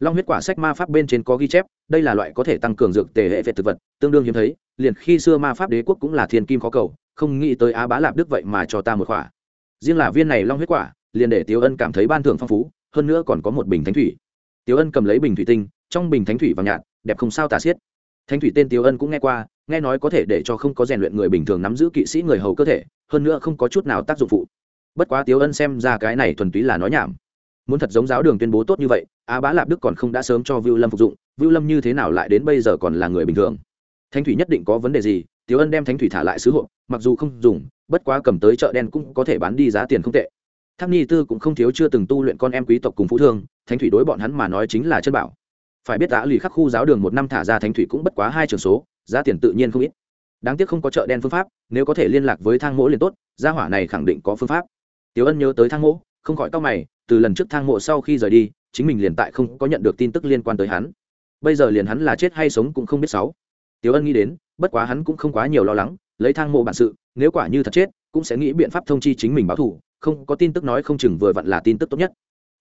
Long huyết quả sách ma pháp bên trên có ghi chép, đây là loại có thể tăng cường dược tề hệ vệ thực vật, tương đương hiếm thấy, liền khi xưa ma pháp đế quốc cũng là thiên kim khó cầu, không nghĩ tới Á Bá Lạp Đức vậy mà cho ta một quả. Riêng là viên này long huyết quả, liền để Tiểu Ân cảm thấy ban thưởng phong phú, hơn nữa còn có một bình thánh thủy. Tiểu Ân cầm lấy bình thủy tinh, trong bình thánh thủy vàng nhạt, đẹp không sao tả xiết. Thánh thủy tên Tiểu Ân cũng nghe qua, nghe nói có thể để cho không có rèn luyện người bình thường nắm giữ kỵ sĩ người hầu cơ thể hơn nữa không có chút nào tác dụng phụ bất quá tiếu ân xem ra cái này thuần túy là nói nhảm muốn thật giống giáo đường tuyên bố tốt như vậy, á bá lạp đức còn không đã sớm cho vưu lâm phục dụng, vưu lâm như thế nào lại đến bây giờ còn là người bình thường. Thánh thủy nhất định có vấn đề gì tiếu ân đem thánh thủy thả lại sứ hộ, mặc dù không dùng, bất quá cầm tới chợ đen cũng có thể bán đi giá tiền không tệ. Tháp nhi tư cũng không thiếu chưa từng tu luyện con em quý tộc cùng phú thương, thánh thủy đối bọn hắn mà nói chính là chân bảo. Phải biết đã lì khắc khu giáo đường một năm thả ra thánh thủy cũng bất quá hai trường số, giá tiền tự nhiên không ít. Đáng tiếc không có chợ đen phương pháp, nếu có thể liên lạc với thang mỗ liền tốt, gia hỏa này khẳng định có phương pháp. Tiểu ân nhớ tới thang mỗ, không khỏi tóc mày từ lần trước thang mộ sau khi rời đi, chính mình liền tại không có nhận được tin tức liên quan tới hắn. Bây giờ liền hắn là chết hay sống cũng không biết sáu. Tiểu ân nghĩ đến, bất quá hắn cũng không quá nhiều lo lắng, lấy thang mộ bản sự, nếu quả như thật chết, cũng sẽ nghĩ biện pháp thông chi chính mình báo thù, không có tin tức nói không chừng vừa vặn là tin tức tốt nhất.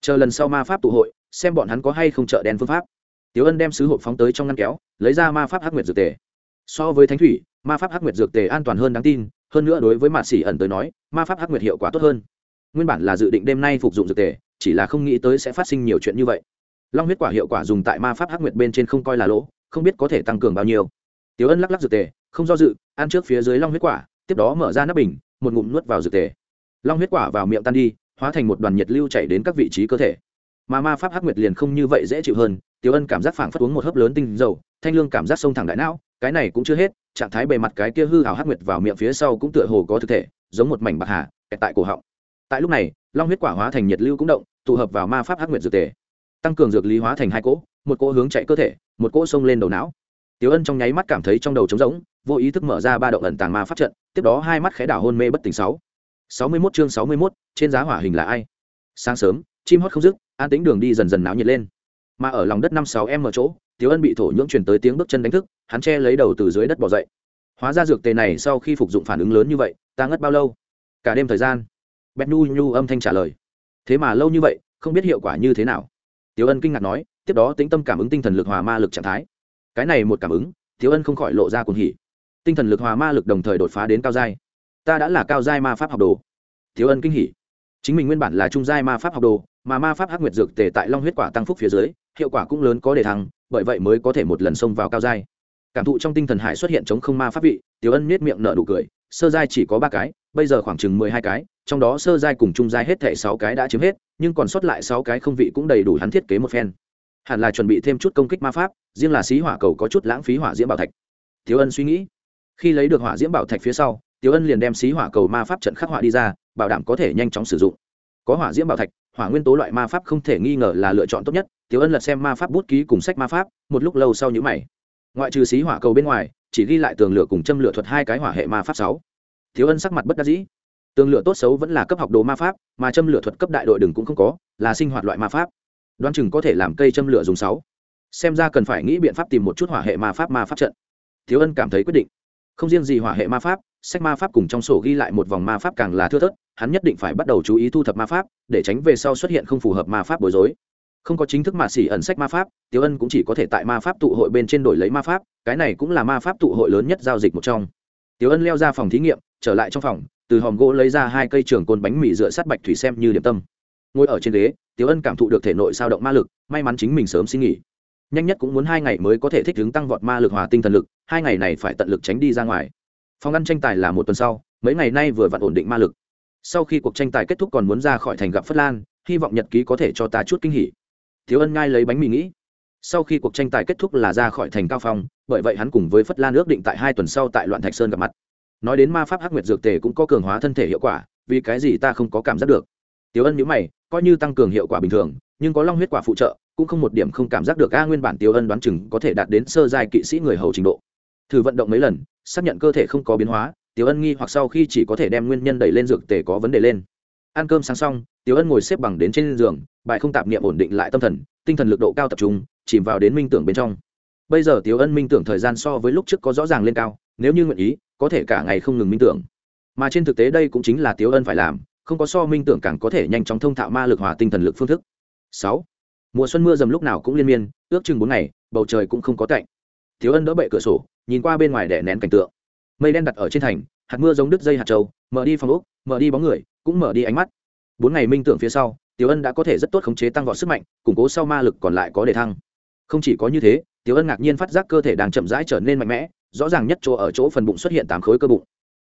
Chờ lần sau ma pháp tụ hội, xem bọn hắn có hay không chợ đen phương pháp. Tiểu ân đem sứ hộp phóng tới trong ngăn kéo, lấy ra ma pháp hắc nguyệt dược tề. So với thánh thủy, ma pháp hắc nguyệt dược tề an toàn hơn đáng tin, hơn nữa đối với mạt xỉ ẩn tới nói, ma pháp hắc nguyệt hiệu quả tốt hơn nguyên bản là dự định đêm nay phục dụng dược tề, chỉ là không nghĩ tới sẽ phát sinh nhiều chuyện như vậy. Long huyết quả hiệu quả dùng tại ma pháp hắc nguyệt bên trên không coi là lỗ, không biết có thể tăng cường bao nhiêu. Tiểu ân lắc lắc dược tề, không do dự, ăn trước phía dưới long huyết quả, tiếp đó mở ra nắp bình, một ngụm nuốt vào dược tề. Long huyết quả vào miệng tan đi, hóa thành một đoàn nhiệt lưu chảy đến các vị trí cơ thể. Mà ma pháp hắc nguyệt liền không như vậy dễ chịu hơn, tiểu ân cảm giác phảng phất uống một hớp lớn tinh dầu, thanh lương cảm giác sông thẳng đại não, cái này cũng chưa hết, trạng thái bề mặt cái kia hư hào hắc nguyệt vào miệng phía sau cũng tựa hồ có thực thể, giống một mảnh bạc hà, kẹt tại cổ họng tại lúc này, long huyết quả hóa thành nhiệt lưu cũng động, tụ hợp vào ma pháp hắc nguyệt dược tề. Tăng cường dược lý hóa thành hai cỗ, một cỗ hướng chạy cơ thể, một cỗ xông lên đầu não. Tiểu ân trong nháy mắt cảm thấy trong đầu trống rỗng, vô ý thức mở ra ba động ẩn tàng ma pháp trận, tiếp đó hai mắt khẽ đảo hôn mê bất tỉnh sáu. Sáu mươi mốt chương sáu mươi mốt, trên giá hỏa hình là ai? Sáng sớm, chim hót không dứt, an tính đường đi dần dần náo nhiệt lên. Mà ở lòng đất năm sáu em ở chỗ, tiểu ân bị thổ nhưỡng chuyển tới tiếng bước chân đánh thức, hắn che lấy đầu từ dưới đất bỏ dậy. Hóa ra dược tề này sau khi phục dụng phản ứng lớn như vậy, ta ngất bao lâu? Cả đêm thời gian bét nhu nhu âm thanh trả lời. Thế mà lâu như vậy, không biết hiệu quả như thế nào. Tiểu ân kinh ngạc nói, tiếp đó tính tâm cảm ứng tinh thần lực hòa ma lực trạng thái. Cái này một cảm ứng, tiểu ân không khỏi lộ ra cuồng hỉ. Tinh thần lực hòa ma lực đồng thời đột phá đến cao giai. Ta đã là cao giai ma pháp học đồ. Tiểu ân kinh hỉ. Chính mình nguyên bản là trung giai ma pháp học đồ, mà ma pháp hắc nguyệt dược tề tại long huyết quả tăng phúc phía dưới, hiệu quả cũng lớn có đề thăng, bởi vậy mới có thể một lần xông vào cao giai. Cảm thụ trong tinh thần hải xuất hiện chống không ma pháp vị, tiểu ân nết miệng nở nụ cười, sơ giai chỉ có ba cái bây giờ khoảng chừng mười hai cái, trong đó sơ giai cùng trung giai hết thể sáu cái đã chiếm hết, nhưng còn sót lại sáu cái không vị cũng đầy đủ hắn thiết kế một phen. Hẳn là chuẩn bị thêm chút công kích ma pháp, riêng là xí hỏa cầu có chút lãng phí hỏa diễm bảo thạch. Tiểu ân suy nghĩ. Khi lấy được hỏa diễm bảo thạch phía sau, tiểu ân liền đem xí hỏa cầu ma pháp trận khắc họa đi ra, bảo đảm có thể nhanh chóng sử dụng. Có hỏa diễm bảo thạch, hỏa nguyên tố loại ma pháp không thể nghi ngờ là lựa chọn tốt nhất. Tiểu ân lật xem ma pháp bút ký cùng sách ma pháp, một lúc lâu sau nhữ mày. Ngoại trừ xí hỏa cầu bên ngoài, chỉ ghi lại tường lửa cùng châm lửa thuật hai cái hỏa hệ ma pháp sáu thiếu ân sắc mặt bất đắc dĩ. Tường lửa tốt xấu vẫn là cấp học đồ ma pháp, mà châm lửa thuật cấp đại đội đừng cũng không có, là sinh hoạt loại ma pháp. Đoan chừng có thể làm cây châm lửa dùng sáu. Xem ra cần phải nghĩ biện pháp tìm một chút hỏa hệ ma pháp ma pháp trận. Thiếu ân cảm thấy quyết định. Không riêng gì hỏa hệ ma pháp, sách ma pháp cùng trong sổ ghi lại một vòng ma pháp càng là thưa thớt, hắn nhất định phải bắt đầu chú ý thu thập ma pháp, để tránh về sau xuất hiện không phù hợp ma pháp bối rối. Không có chính thức mạ xỉ ẩn sách ma pháp tiếu ân cũng chỉ có thể tại ma pháp tụ hội bên trên đổi lấy ma pháp, cái này cũng là ma pháp tụ hội lớn nhất giao dịch một trong. Tiểu ân leo ra phòng thí nghiệm, trở lại trong phòng, từ hòm gỗ lấy ra hai cây trường côn bánh mì dựa sát bạch thủy xem như điểm tâm. Ngồi ở trên ghế, Tiểu ân cảm thụ được thể nội sao động ma lực, may mắn chính mình sớm xin nghỉ. Nhanh nhất cũng muốn hai ngày mới có thể thích ứng tăng vọt ma lực hòa tinh thần lực, hai ngày này phải tận lực tránh đi ra ngoài. Phòng ăn tranh tài là một tuần sau, mấy ngày nay vừa vặn ổn định ma lực. Sau khi cuộc tranh tài kết thúc còn muốn ra khỏi thành gặp phất lan, hy vọng nhật ký có thể cho ta chút kinh hỉ. Thiếu ân ngay lấy bánh mì nghĩ sau khi cuộc tranh tài kết thúc là ra khỏi thành cao phong, bởi vậy hắn cùng với phất lan ước định tại hai tuần sau tại loạn thạch sơn gặp mặt. Nói đến ma pháp hắc nguyệt dược tề cũng có cường hóa thân thể hiệu quả, vì cái gì ta không có cảm giác được? Tiểu ân nhữ mày, coi như tăng cường hiệu quả bình thường, nhưng có long huyết quả phụ trợ, cũng không một điểm không cảm giác được a nguyên bản Tiểu ân đoán chừng có thể đạt đến sơ giai kỵ sĩ người hầu trình độ. Thử vận động mấy lần, xác nhận cơ thể không có biến hóa, Tiểu ân nghi hoặc sau khi chỉ có thể đem nguyên nhân đẩy lên dược tề có vấn đề lên. Ăn cơm sáng xong, Tiểu ân ngồi xếp bằng đến trên giường, bài không tạp niệm ổn định lại tâm thần, tinh thần lực độ cao tập trung chìm vào đến minh tưởng bên trong. Bây giờ Tiểu ân minh tưởng thời gian so với lúc trước có rõ ràng lên cao, nếu như nguyện ý, có thể cả ngày không ngừng minh tưởng. Mà trên thực tế đây cũng chính là Tiểu ân phải làm, không có so minh tưởng càng có thể nhanh chóng thông thạo ma lực hòa tinh thần lực phương thức. Sáu. Mùa xuân mưa dầm lúc nào cũng liên miên, ước chừng bốn ngày, bầu trời cũng không có cạnh thiếu ân đỡ bệ cửa sổ, nhìn qua bên ngoài để nén cảnh tượng. Mây đen đặt ở trên thành, hạt mưa giống đứt dây hạt trâu mở đi phòng úc mở đi bóng người, cũng mở đi ánh mắt. Bốn ngày minh tưởng phía sau tiểu ân đã có thể rất tốt khống chế tăng vọt sức mạnh, củng cố sau ma lực còn lại có để thăng không chỉ có như thế, tiểu ân ngạc nhiên phát giác cơ thể đang chậm rãi trở nên mạnh mẽ, rõ ràng nhất chỗ ở chỗ phần bụng xuất hiện tám khối cơ bụng.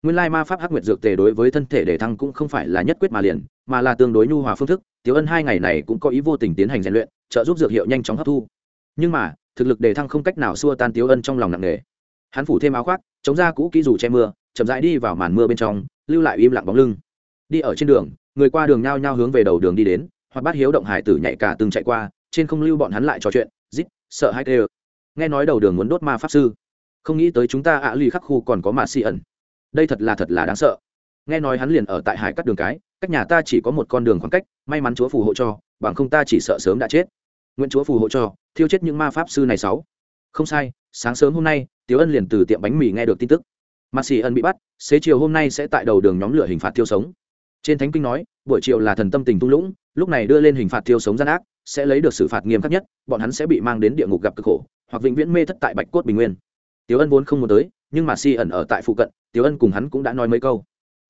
Nguyên lai ma pháp hắc nguyệt dược tề đối với thân thể để thăng cũng không phải là nhất quyết mà liền, mà là tương đối nhu hòa phương thức, tiểu ân hai ngày này cũng có ý vô tình tiến hành rèn luyện, trợ giúp dược hiệu nhanh chóng hấp thu. Nhưng mà, thực lực đề thăng không cách nào xua tan tiểu ân trong lòng nặng nề. Hắn phủ thêm áo khoác, chống ra cũ kỹ dù che mưa, chậm rãi đi vào màn mưa bên trong, lưu lại im lặng bóng lưng. Đi ở trên đường, người qua đường nhao nhao hướng về đầu đường đi đến, hoặc bát hiếu động hải tử nhạy cả từng chạy qua, trên không lưu bọn hắn lại trò chuyện rít sợ hai tê nghe nói đầu đường muốn đốt ma pháp sư. Không nghĩ tới chúng ta ạ à ly khắc khu còn có ma xì ẩn. Đây thật là thật là đáng sợ. Nghe nói hắn liền ở tại hải cắt đường cái, cách nhà ta chỉ có một con đường khoảng cách, may mắn chúa phù hộ cho, bằng không ta chỉ sợ sớm đã chết. Nguyện chúa phù hộ cho, thiêu chết những ma pháp sư này sáu. Không sai, sáng sớm hôm nay tiếu ân liền từ tiệm bánh mì nghe được tin tức. Ma xì ẩn bị bắt, xế chiều hôm nay sẽ tại đầu đường nhóm lửa hình phạt thiêu sống trên thánh kinh nói, buổi chiều là thần tâm tình thung lũng, lúc này đưa lên hình phạt thiêu sống gian ác, sẽ lấy được xử phạt nghiêm khắc nhất, bọn hắn sẽ bị mang đến địa ngục gặp cực khổ, hoặc vĩnh viễn mê thất tại bạch cốt bình nguyên. Tiếu ân vốn không muốn tới, nhưng mà si ẩn ở tại phụ cận tiếu ân cùng hắn cũng đã nói mấy câu.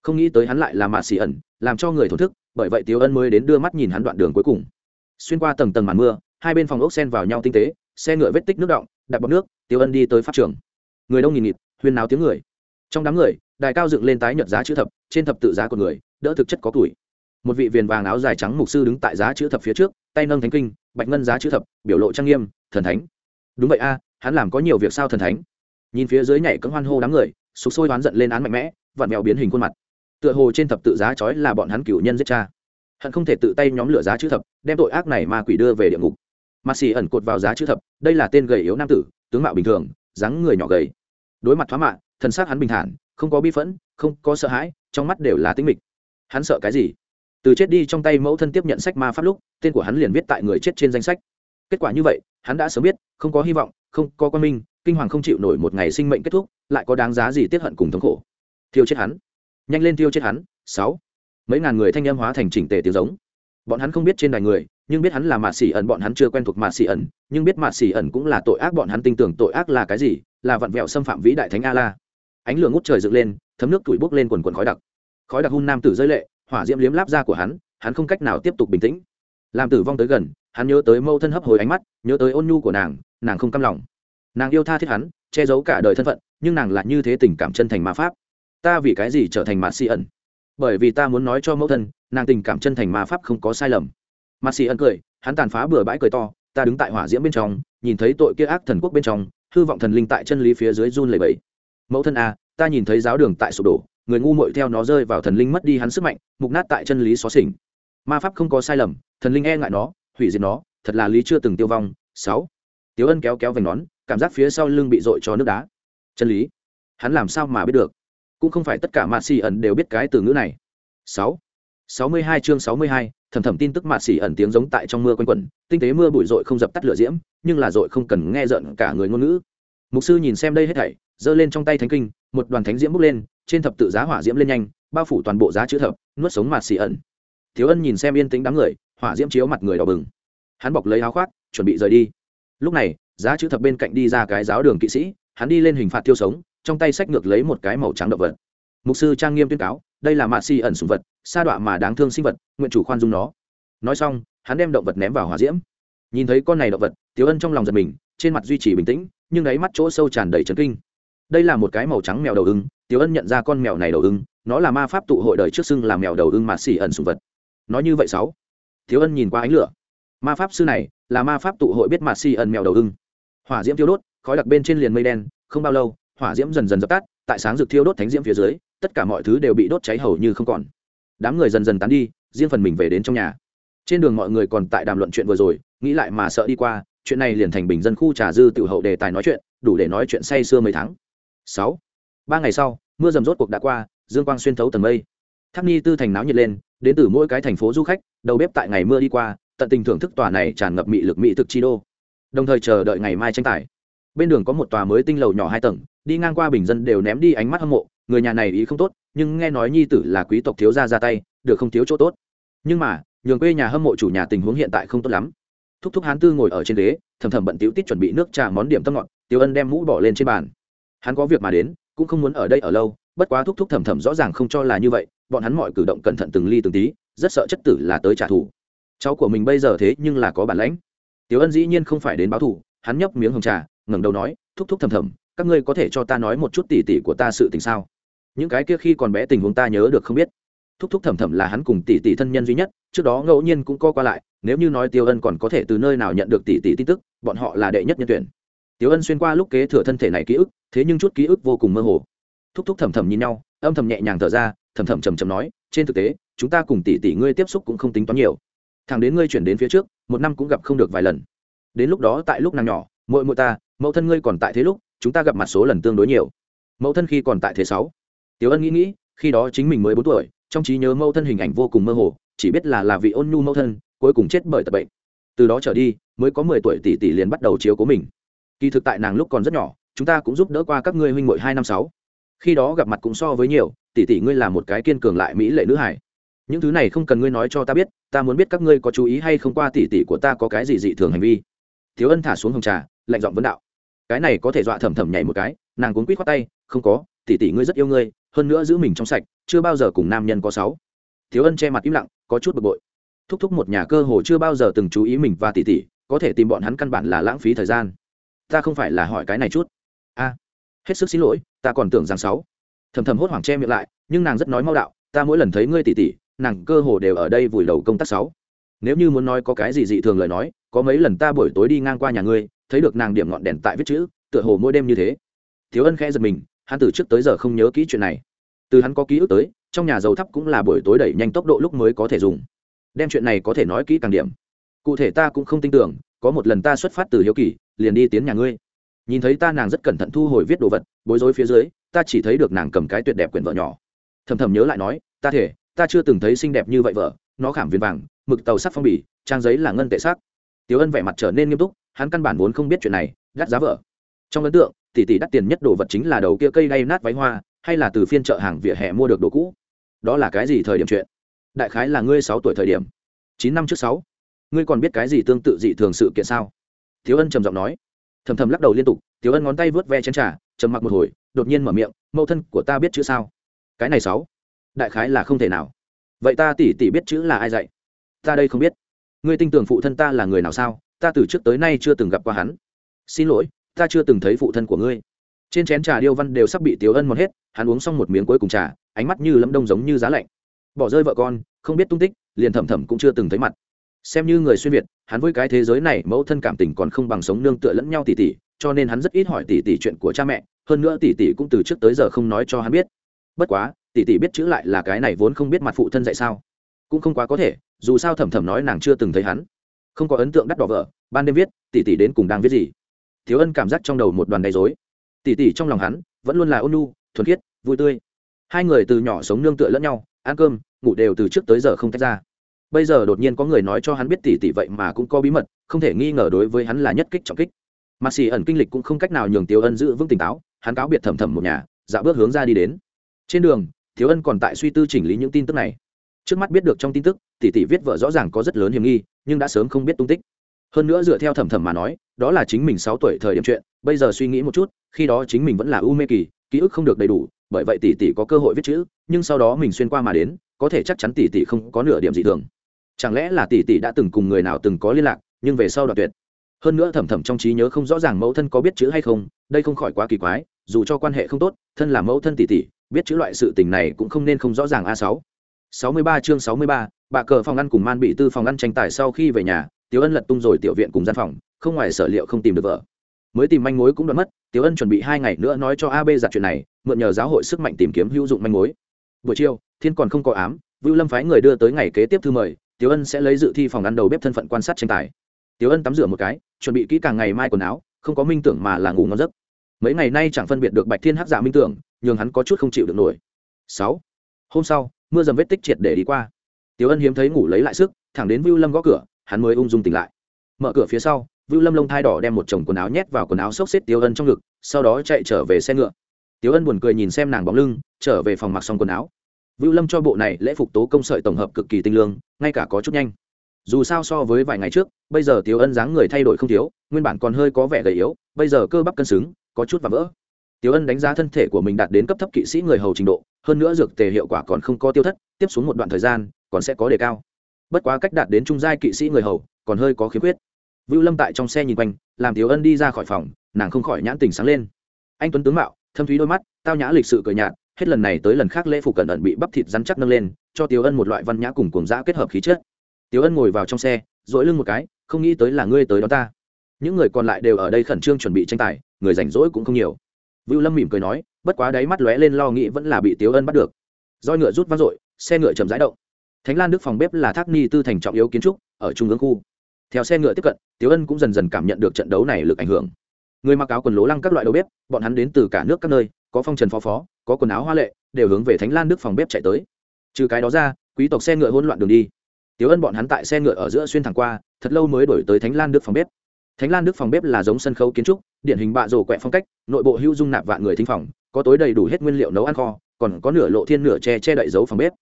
Không nghĩ tới hắn lại là mà xì ẩn, làm cho người thổ thức, bởi vậy tiếu ân mới đến đưa mắt nhìn hắn đoạn đường cuối cùng. Xuyên qua tầng tầng màn mưa, hai bên phòng ốc sen vào nhau tinh tế, xe ngựa vết tích nước động, đặt bọc nước tiếu ân đi tới pháp trường. Người đông nghìn nghịt, huyên náo tiếng người trong đám người, đài cao dựng lên tái nhợt giá chữ thập, trên thập tự giá của người, đỡ thực chất có tuổi. Một vị viền vàng áo dài trắng mục sư đứng tại giá chữ thập phía trước, tay nâng thánh kinh, bạch ngân giá chữ thập, biểu lộ trang nghiêm, thần thánh. Đúng vậy a, hắn làm có nhiều việc sao thần thánh. Nhìn phía dưới nhảy cấm hoan hô đám người, sục sôi đoán giận lên án mạnh mẽ, vặn mèo biến hình khuôn mặt. Tựa hồ trên thập tự giá trói là bọn hắn cửu nhân giết cha. Hận không thể tự tay nhóm lửa giá chữ thập, đem tội ác này ma quỷ đưa về địa ngục. Mặt xì ẩn cột vào giá chữ thập, đây là tên gầy yếu nam tử, tướng mạo bình thường, dáng người nhỏ gầy. Đối mặt thoá mạ thần sắc hắn bình thản, không có bi phẫn, không có sợ hãi, trong mắt đều là tinh mịch. Hắn sợ cái gì? Từ chết đi trong tay mẫu thân tiếp nhận sách ma pháp lúc, tên của hắn liền viết tại người chết trên danh sách. Kết quả như vậy, hắn đã sớm biết, không có hy vọng, không có quan minh, kinh hoàng không chịu nổi một ngày sinh mệnh kết thúc, lại có đáng giá gì tiếp hận cùng thống khổ. Thiêu chết hắn. Nhanh lên thiêu chết hắn. Sáu. Mấy ngàn người thanh âm hóa thành chỉnh tề tiếng giống. Bọn hắn không biết trên đài người, nhưng biết hắn là mạt xỉ ẩn, bọn hắn chưa quen thuộc mạt xỉ ẩn, nhưng biết mạt xỉ ẩn cũng là tội ác, bọn hắn tin tưởng tội ác là cái gì? Là vặn vẹo xâm phạm vĩ đại thánh a la ánh lửa ngút trời dựng lên, thấm nước tuổi bốc lên quần quần khói đặc. Khói đặc hun nam tử rơi lệ, hỏa diễm liếm láp da của hắn hắn không cách nào tiếp tục bình tĩnh. Làm tử vong tới gần, hắn nhớ tới mâu thân hấp hồi ánh mắt, nhớ tới ôn nhu của nàng nàng không căm lòng. Nàng yêu tha thiết hắn, che giấu cả đời thân phận, nhưng nàng lại như thế tình cảm chân thành ma pháp. Ta vì cái gì trở thành mạt xì ẩn? Bởi vì ta muốn nói cho mẫu thân, nàng tình cảm chân thành ma pháp không có sai lầm. Mạt xì ẩn cười, hắn tàn phá bừa bãi cười to, ta đứng tại hỏa diễm bên trong, nhìn thấy tội kia ác thần quốc bên trong, hư vọng thần linh tại chân lý phía dưới run lầy bẫy mẫu thân a, ta nhìn thấy giáo đường tại sụp đổ, người ngu muội theo nó rơi vào thần linh mất đi hắn sức mạnh, mục nát tại chân lý xóa xỉnh ma pháp không có sai lầm, thần linh e ngại nó, hủy diệt nó, thật là lý chưa từng tiêu vong. Sáu. Tiếu ân kéo kéo vành nón, cảm giác phía sau lưng bị dội cho nước đá. Chân lý. Hắn làm sao mà biết được? Cũng không phải tất cả mạt xì ẩn đều biết cái từ ngữ này. Sáu. Sáu mươi hai chương sáu mươi hai thẩm thẩm tin tức mạt xì ẩn tiếng giống tại trong mưa quanh quẩn, tinh tế mưa bụi rội không dập tắt lửa diễm, nhưng là rội không cần nghe giận cả người ngôn ngữ mục sư nhìn xem đây hết thảy, giơ lên trong tay thánh kinh, một đoàn thánh diễm bốc lên, trên thập tự giá hỏa diễm lên nhanh, bao phủ toàn bộ giá chữ thập, nuốt sống mạt xì ẩn. Thiếu ân nhìn xem yên tĩnh đám người, hỏa diễm chiếu mặt người đỏ bừng. Hắn bọc lấy áo khoác, chuẩn bị rời đi. Lúc này, giá chữ thập bên cạnh đi ra cái giáo đường kỵ sĩ, hắn đi lên hình phạt tiêu sống, trong tay sách ngược lấy một cái màu trắng động vật. Mục sư trang nghiêm tuyên cáo, đây là mạ xì ẩn sùng vật, sa đọa mà đáng thương sinh vật, nguyện chủ khoan dung nó. Nói xong, hắn đem động vật ném vào hỏa diễm. Nhìn thấy con này động vật tiếu ân trong lòng giật mình, trên mặt duy trì bình tĩnh nhưng đáy mắt chỗ sâu tràn đầy trấn kinh. Đây là một cái màu trắng mèo đầu ưng, tiểu ân nhận ra con mèo này đầu ưng, nó là ma pháp tụ hội đời trước xưng là mèo đầu ưng mà xỉ ẩn sùng vật. Nói như vậy sáu. Thiếu ân nhìn qua ánh lửa. Ma pháp sư này là ma pháp tụ hội biết mà si ẩn mèo đầu ưng. Hỏa diễm thiêu đốt, khói đặc bên trên liền mây đen, không bao lâu, hỏa diễm dần dần dập tắt, tại sáng rực thiêu đốt thánh diễm phía dưới, tất cả mọi thứ đều bị đốt cháy hầu như không còn. Đám người dần dần tán đi, riêng phần mình về đến trong nhà. Trên đường mọi người còn tại đàm luận chuyện vừa rồi, nghĩ lại mà sợ đi qua chuyện này liền thành bình dân khu trà dư tiểu hậu đề tài nói chuyện, đủ để nói chuyện say sưa mấy tháng. Sáu, ba ngày sau, mưa rầm rốt cuộc đã qua, dương quang xuyên thấu tầng mây. Tháp ni tư thành náo nhiệt lên, đến từ mỗi cái thành phố du khách, đầu bếp tại ngày mưa đi qua, tận tình thưởng thức tòa này tràn ngập mị lực mỹ thực chi đô. Đồng thời chờ đợi ngày mai tranh tài. Bên đường có một tòa mới tinh lầu nhỏ hai tầng, đi ngang qua bình dân đều ném đi ánh mắt hâm mộ, người nhà này ý không tốt, nhưng nghe nói nhi tử là quý tộc thiếu gia ra tay, được không thiếu chỗ tốt. Nhưng mà, nhường quê nhà hâm mộ chủ nhà tình huống hiện tại không tốt lắm thúc thúc hán tư ngồi ở trên ghế, thầm thầm bận tiếu tít chuẩn bị nước trà món điểm tâm ngọt tiêu ân đem mũ bỏ lên trên bàn. Hắn có việc mà đến, cũng không muốn ở đây ở lâu, bất quá thúc thúc thầm thầm rõ ràng không cho là như vậy, bọn hắn mọi cử động cẩn thận từng ly từng tí, rất sợ chất tử là tới trả thù. Cháu của mình bây giờ thế nhưng là có bản lãnh. Tiểu ân dĩ nhiên không phải đến báo thù, hắn nhấp miếng hồng trà, ngẩng đầu nói, thúc thúc thầm thầm, các ngươi có thể cho ta nói một chút tỉ tỉ của ta sự tình sao? Những cái kia khi còn bé tình huống ta nhớ được không biết. Thúc thúc thầm thầm là hắn cùng tỷ tỷ thân nhân duy nhất, trước đó ngẫu nhiên cũng co qua lại nếu như nói tiêu ân còn có thể từ nơi nào nhận được tỷ tỷ tin tức, bọn họ là đệ nhất nhân tuyển. Tiêu ân xuyên qua lúc kế thừa thân thể này ký ức, thế nhưng chút ký ức vô cùng mơ hồ. Thúc thúc thầm thầm nhìn nhau, âm thầm nhẹ nhàng thở ra, thầm thầm trầm trầm nói, trên thực tế, chúng ta cùng tỷ tỷ ngươi tiếp xúc cũng không tính toán nhiều. Thằng đến ngươi chuyển đến phía trước, một năm cũng gặp không được vài lần. Đến lúc đó tại lúc nàng nhỏ mỗi mỗi ta, mẫu thân ngươi còn tại thế lúc, chúng ta gặp mặt số lần tương đối nhiều. Mẫu thân khi còn tại thế sáu. Tiểu ân nghĩ nghĩ, khi đó chính mình mới bốn tuổi, trong trí nhớ mẫu thân hình ảnh vô cùng mơ hồ, chỉ biết là là vị ôn nhu mẫu thân cuối cùng chết bởi tật bệnh. Từ đó trở đi, mới có mười tuổi tỷ tỷ liền bắt đầu chiếu cố mình. Kỳ thực tại nàng lúc còn rất nhỏ, chúng ta cũng giúp đỡ qua các ngươi huynh muội hai năm sáu. Khi đó gặp mặt cũng so với nhiều, tỷ tỷ ngươi là một cái kiên cường lại mỹ lệ nữ hải những thứ này không cần ngươi nói cho ta biết, ta muốn biết các ngươi có chú ý hay không qua tỷ tỷ của ta có cái gì dị thường hành vi. Thiếu ân thả xuống hồng trà, lạnh giọng vấn đạo. Cái này có thể dọa thầm thầm nhảy một cái, nàng cuốn quýt khoát tay, không có, tỷ tỷ ngươi rất yêu ngươi, hơn nữa giữ mình trong sạch, chưa bao giờ cùng nam nhân có sáu. Thiếu ân che mặt im lặng, có chút bực bội thúc thúc một nhà cơ hồ chưa bao giờ từng chú ý mình và tỷ tỷ, có thể tìm bọn hắn căn bản là lãng phí thời gian. Ta không phải là hỏi cái này chút. A, hết sức xin lỗi, ta còn tưởng rằng sáu. Thầm thầm hốt hoảng che miệng lại, nhưng nàng rất nói mau đạo, ta mỗi lần thấy ngươi tỷ tỷ, nàng cơ hồ đều ở đây vùi đầu công tác sáu. Nếu như muốn nói có cái gì dị thường lời nói, có mấy lần ta buổi tối đi ngang qua nhà ngươi, thấy được nàng điểm ngọn đèn tại viết chữ, tựa hồ mỗi đêm như thế. Thiếu ân khẽ giật mình, hắn từ trước tới giờ không nhớ kỹ chuyện này. Từ hắn có ký ức tới, trong nhà dầu thắp cũng là buổi tối đẩy nhanh tốc độ lúc mới có thể dùng đem chuyện này có thể nói kỹ càng điểm. Cụ thể ta cũng không tin tưởng, có một lần ta xuất phát từ hiếu kỳ, liền đi tiến nhà ngươi. Nhìn thấy ta nàng rất cẩn thận thu hồi viết đồ vật, bối rối phía dưới, ta chỉ thấy được nàng cầm cái tuyệt đẹp quyển vợ nhỏ. Thầm thầm nhớ lại nói, ta thể, ta chưa từng thấy xinh đẹp như vậy vợ, nó khảm viên vàng, mực tàu sắc phong bì, trang giấy là ngân tệ sắc. Tiểu ân vẻ mặt trở nên nghiêm túc, hắn căn bản vốn không biết chuyện này, đắt giá vợ. Trong ấn tượng, tỷ tỷ đắt tiền nhất đồ vật chính là đầu kia cây gây nát váy hoa, hay là từ phiên chợ hàng vỉa hè mua được đồ cũ? Đó là cái gì thời điểm chuyện? Đại khái là ngươi sáu tuổi thời điểm. Chín năm trước sáu. Ngươi còn biết cái gì tương tự dị thường sự kiện sao? Thiếu ân trầm giọng nói. Thầm thầm lắc đầu liên tục, thiếu ân ngón tay vớt ve chén trà, trầm mặc một hồi, đột nhiên mở miệng, mẫu thân của ta biết chữ sao? Cái này sáu. Đại khái là không thể nào. Vậy ta tỉ tỉ biết chữ là ai dạy? Ta đây không biết. Ngươi tin tưởng phụ thân ta là người nào sao? Ta từ trước tới nay chưa từng gặp qua hắn. Xin lỗi, ta chưa từng thấy phụ thân của ngươi. Trên chén trà điêu văn đều sắp bị tiếu ân mòn hết, hắn uống xong một miếng cuối cùng trà, ánh mắt như lấm đông giống như giá lạnh bỏ rơi vợ con, không biết tung tích, liền thầm thầm cũng chưa từng thấy mặt. Xem như người xuyên việt, hắn với cái thế giới này mẫu thân cảm tình còn không bằng sống nương tựa lẫn nhau tỉ tỉ, cho nên hắn rất ít hỏi tỉ tỉ chuyện của cha mẹ, hơn nữa tỉ tỉ cũng từ trước tới giờ không nói cho hắn biết. Bất quá, tỉ tỉ biết chữ lại là cái này vốn không biết mặt phụ thân dạy sao. Cũng không quá có thể, dù sao thầm thầm nói nàng chưa từng thấy hắn. Không có ấn tượng đắt đỏ vợ, ban đêm viết, tỉ tỉ đến cùng đang viết gì. Thiếu ân cảm giác trong đầu một đoàn đầy dối tỉ tỉ trong lòng hắn, vẫn luôn là ôn nu thuần khiết, vui tươi. Hai người từ nhỏ sống nương tựa lẫn nhau ăn cơm, ngủ đều từ trước tới giờ không tách ra. Bây giờ đột nhiên có người nói cho hắn biết tỷ tỷ vậy mà cũng có bí mật, không thể nghi ngờ đối với hắn là nhất kích trọng kích. Mà xì ẩn kinh lịch cũng không cách nào nhường Tiểu ân giữ vững tỉnh táo, hắn cáo biệt thầm thầm một nhà dạo bước hướng ra đi đến. Trên đường thiếu ân còn tại suy tư chỉnh lý những tin tức này. Trước mắt biết được trong tin tức tỷ tỷ viết vợ rõ ràng có rất lớn hiểm nghi, nhưng đã sớm không biết tung tích. Hơn nữa dựa theo thầm thầm mà nói, đó là chính mình sáu tuổi thời điểm chuyện, bây giờ suy nghĩ một chút, khi đó chính mình vẫn là u mê kỳ, ký ức không được đầy đủ bởi vậy tỷ tỷ có cơ hội viết chữ, nhưng sau đó mình xuyên qua mà đến, có thể chắc chắn tỷ tỷ không có nửa điểm dị thường. Chẳng lẽ là tỷ tỷ đã từng cùng người nào từng có liên lạc, nhưng về sau đoạn tuyệt. Hơn nữa thầm thầm trong trí nhớ không rõ ràng mẫu thân có biết chữ hay không, đây không khỏi quá kỳ quái, dù cho quan hệ không tốt, thân là mẫu thân tỷ tỷ, biết chữ loại sự tình này cũng không nên không rõ ràng a sáu. Sáu mươi ba chương sáu mươi ba, bà cờ phòng ăn cùng man bị tư phòng ăn tranh tài sau khi về nhà, tiểu ân lật tung rồi tiểu viện cùng gian phòng, không ngoài sở liệu không tìm được vợ mới tìm manh mối cũng đoán mất tiếu ân chuẩn bị hai ngày nữa nói cho ab giặt chuyện này, mượn nhờ giáo hội sức mạnh tìm kiếm hữu dụng manh mối. Buổi chiều, thiên còn không có ám, vưu lâm phái người đưa tới ngày kế tiếp thư mời tiếu ân sẽ lấy dự thi phòng ăn đầu bếp thân phận quan sát tranh tài. Tiếu ân tắm rửa một cái, chuẩn bị kỹ càng ngày mai quần áo, không có minh tưởng mà là ngủ ngon giấc. Mấy ngày nay chẳng phân biệt được bạch thiên hắc giả minh tưởng, nhường hắn có chút không chịu được nổi. Sáu, hôm sau, mưa dầm vết tích triệt để đi qua. Tiếu ân hiếm thấy ngủ lấy lại sức, thẳng đến vưu lâm gõ cửa, hắn mới ung dung tỉnh lại. Mở cửa phía sau vưu lâm lông thai đỏ đem một chồng quần áo nhét vào quần áo xốc xếp Tiêu ân trong ngực, sau đó chạy trở về xe ngựa. Tiêu ân buồn cười nhìn xem nàng bóng lưng, trở về phòng mặc xong quần áo. Vưu lâm cho bộ này lễ phục tố công sợi tổng hợp cực kỳ tinh lương, ngay cả có chút nhanh. Dù sao so với vài ngày trước, bây giờ Tiêu ân dáng người thay đổi không thiếu, nguyên bản còn hơi có vẻ gầy yếu, bây giờ cơ bắp cân xứng, có chút và vỡ. Tiêu ân đánh giá thân thể của mình đạt đến cấp thấp kỵ sĩ người hầu trình độ, hơn nữa dược tề hiệu quả còn không có tiêu thất, tiếp xuống một đoạn thời gian, còn sẽ có đề cao. Bất quá cách đạt đến trung giai kỵ sĩ người hầu, còn hơi có khiếm khuyết vưu lâm tại trong xe nhìn quanh, làm tiếu ân đi ra khỏi phòng, nàng không khỏi nhãn tình sáng lên. Anh tuấn tướng mạo, thâm thúy đôi mắt, tao nhã lịch sự cười nhạt, hết lần này tới lần khác lễ phục cẩn ẩn bị bắp thịt rắn chắc nâng lên, cho tiếu ân một loại văn nhã cùng cuồng dã kết hợp khí chất. Tiếu ân ngồi vào trong xe duỗi lưng một cái, không nghĩ tới là ngươi tới đó ta. Những người còn lại đều ở đây khẩn trương chuẩn bị tranh tài, người rảnh rỗi cũng không nhiều. Vưu lâm mỉm cười nói, bất quá đáy mắt lóe lên lo nghĩ vẫn là bị tiếu ân bắt được. Doi ngựa rút vang dội, xe ngựa chậm rãi động. Thánh lan đức phòng bếp là thác ni tư thành trọng yếu kiến trúc, ở trung ương khu theo xe ngựa tiếp cận tiếu ân cũng dần dần cảm nhận được trận đấu này lực ảnh hưởng. Người mặc áo quần lố lăng các loại đầu bếp, bọn hắn đến từ cả nước các nơi, có phong trần phó phó, có quần áo hoa lệ, đều hướng về thánh lan đức phòng bếp chạy tới. Trừ cái đó ra, quý tộc xe ngựa hỗn loạn đường đi. Tiếu ân bọn hắn tại xe ngựa ở giữa xuyên thẳng qua, thật lâu mới đổi tới thánh lan đức phòng bếp. Thánh lan đức phòng bếp là giống sân khấu kiến trúc, điển hình bạ rổ quẹ phong cách, nội bộ hữu dung nạp vạn người thính phòng, có tối đầy đủ hết nguyên liệu nấu ăn kho, còn có nửa lộ thiên nửa che che đậy dấu phòng bếp.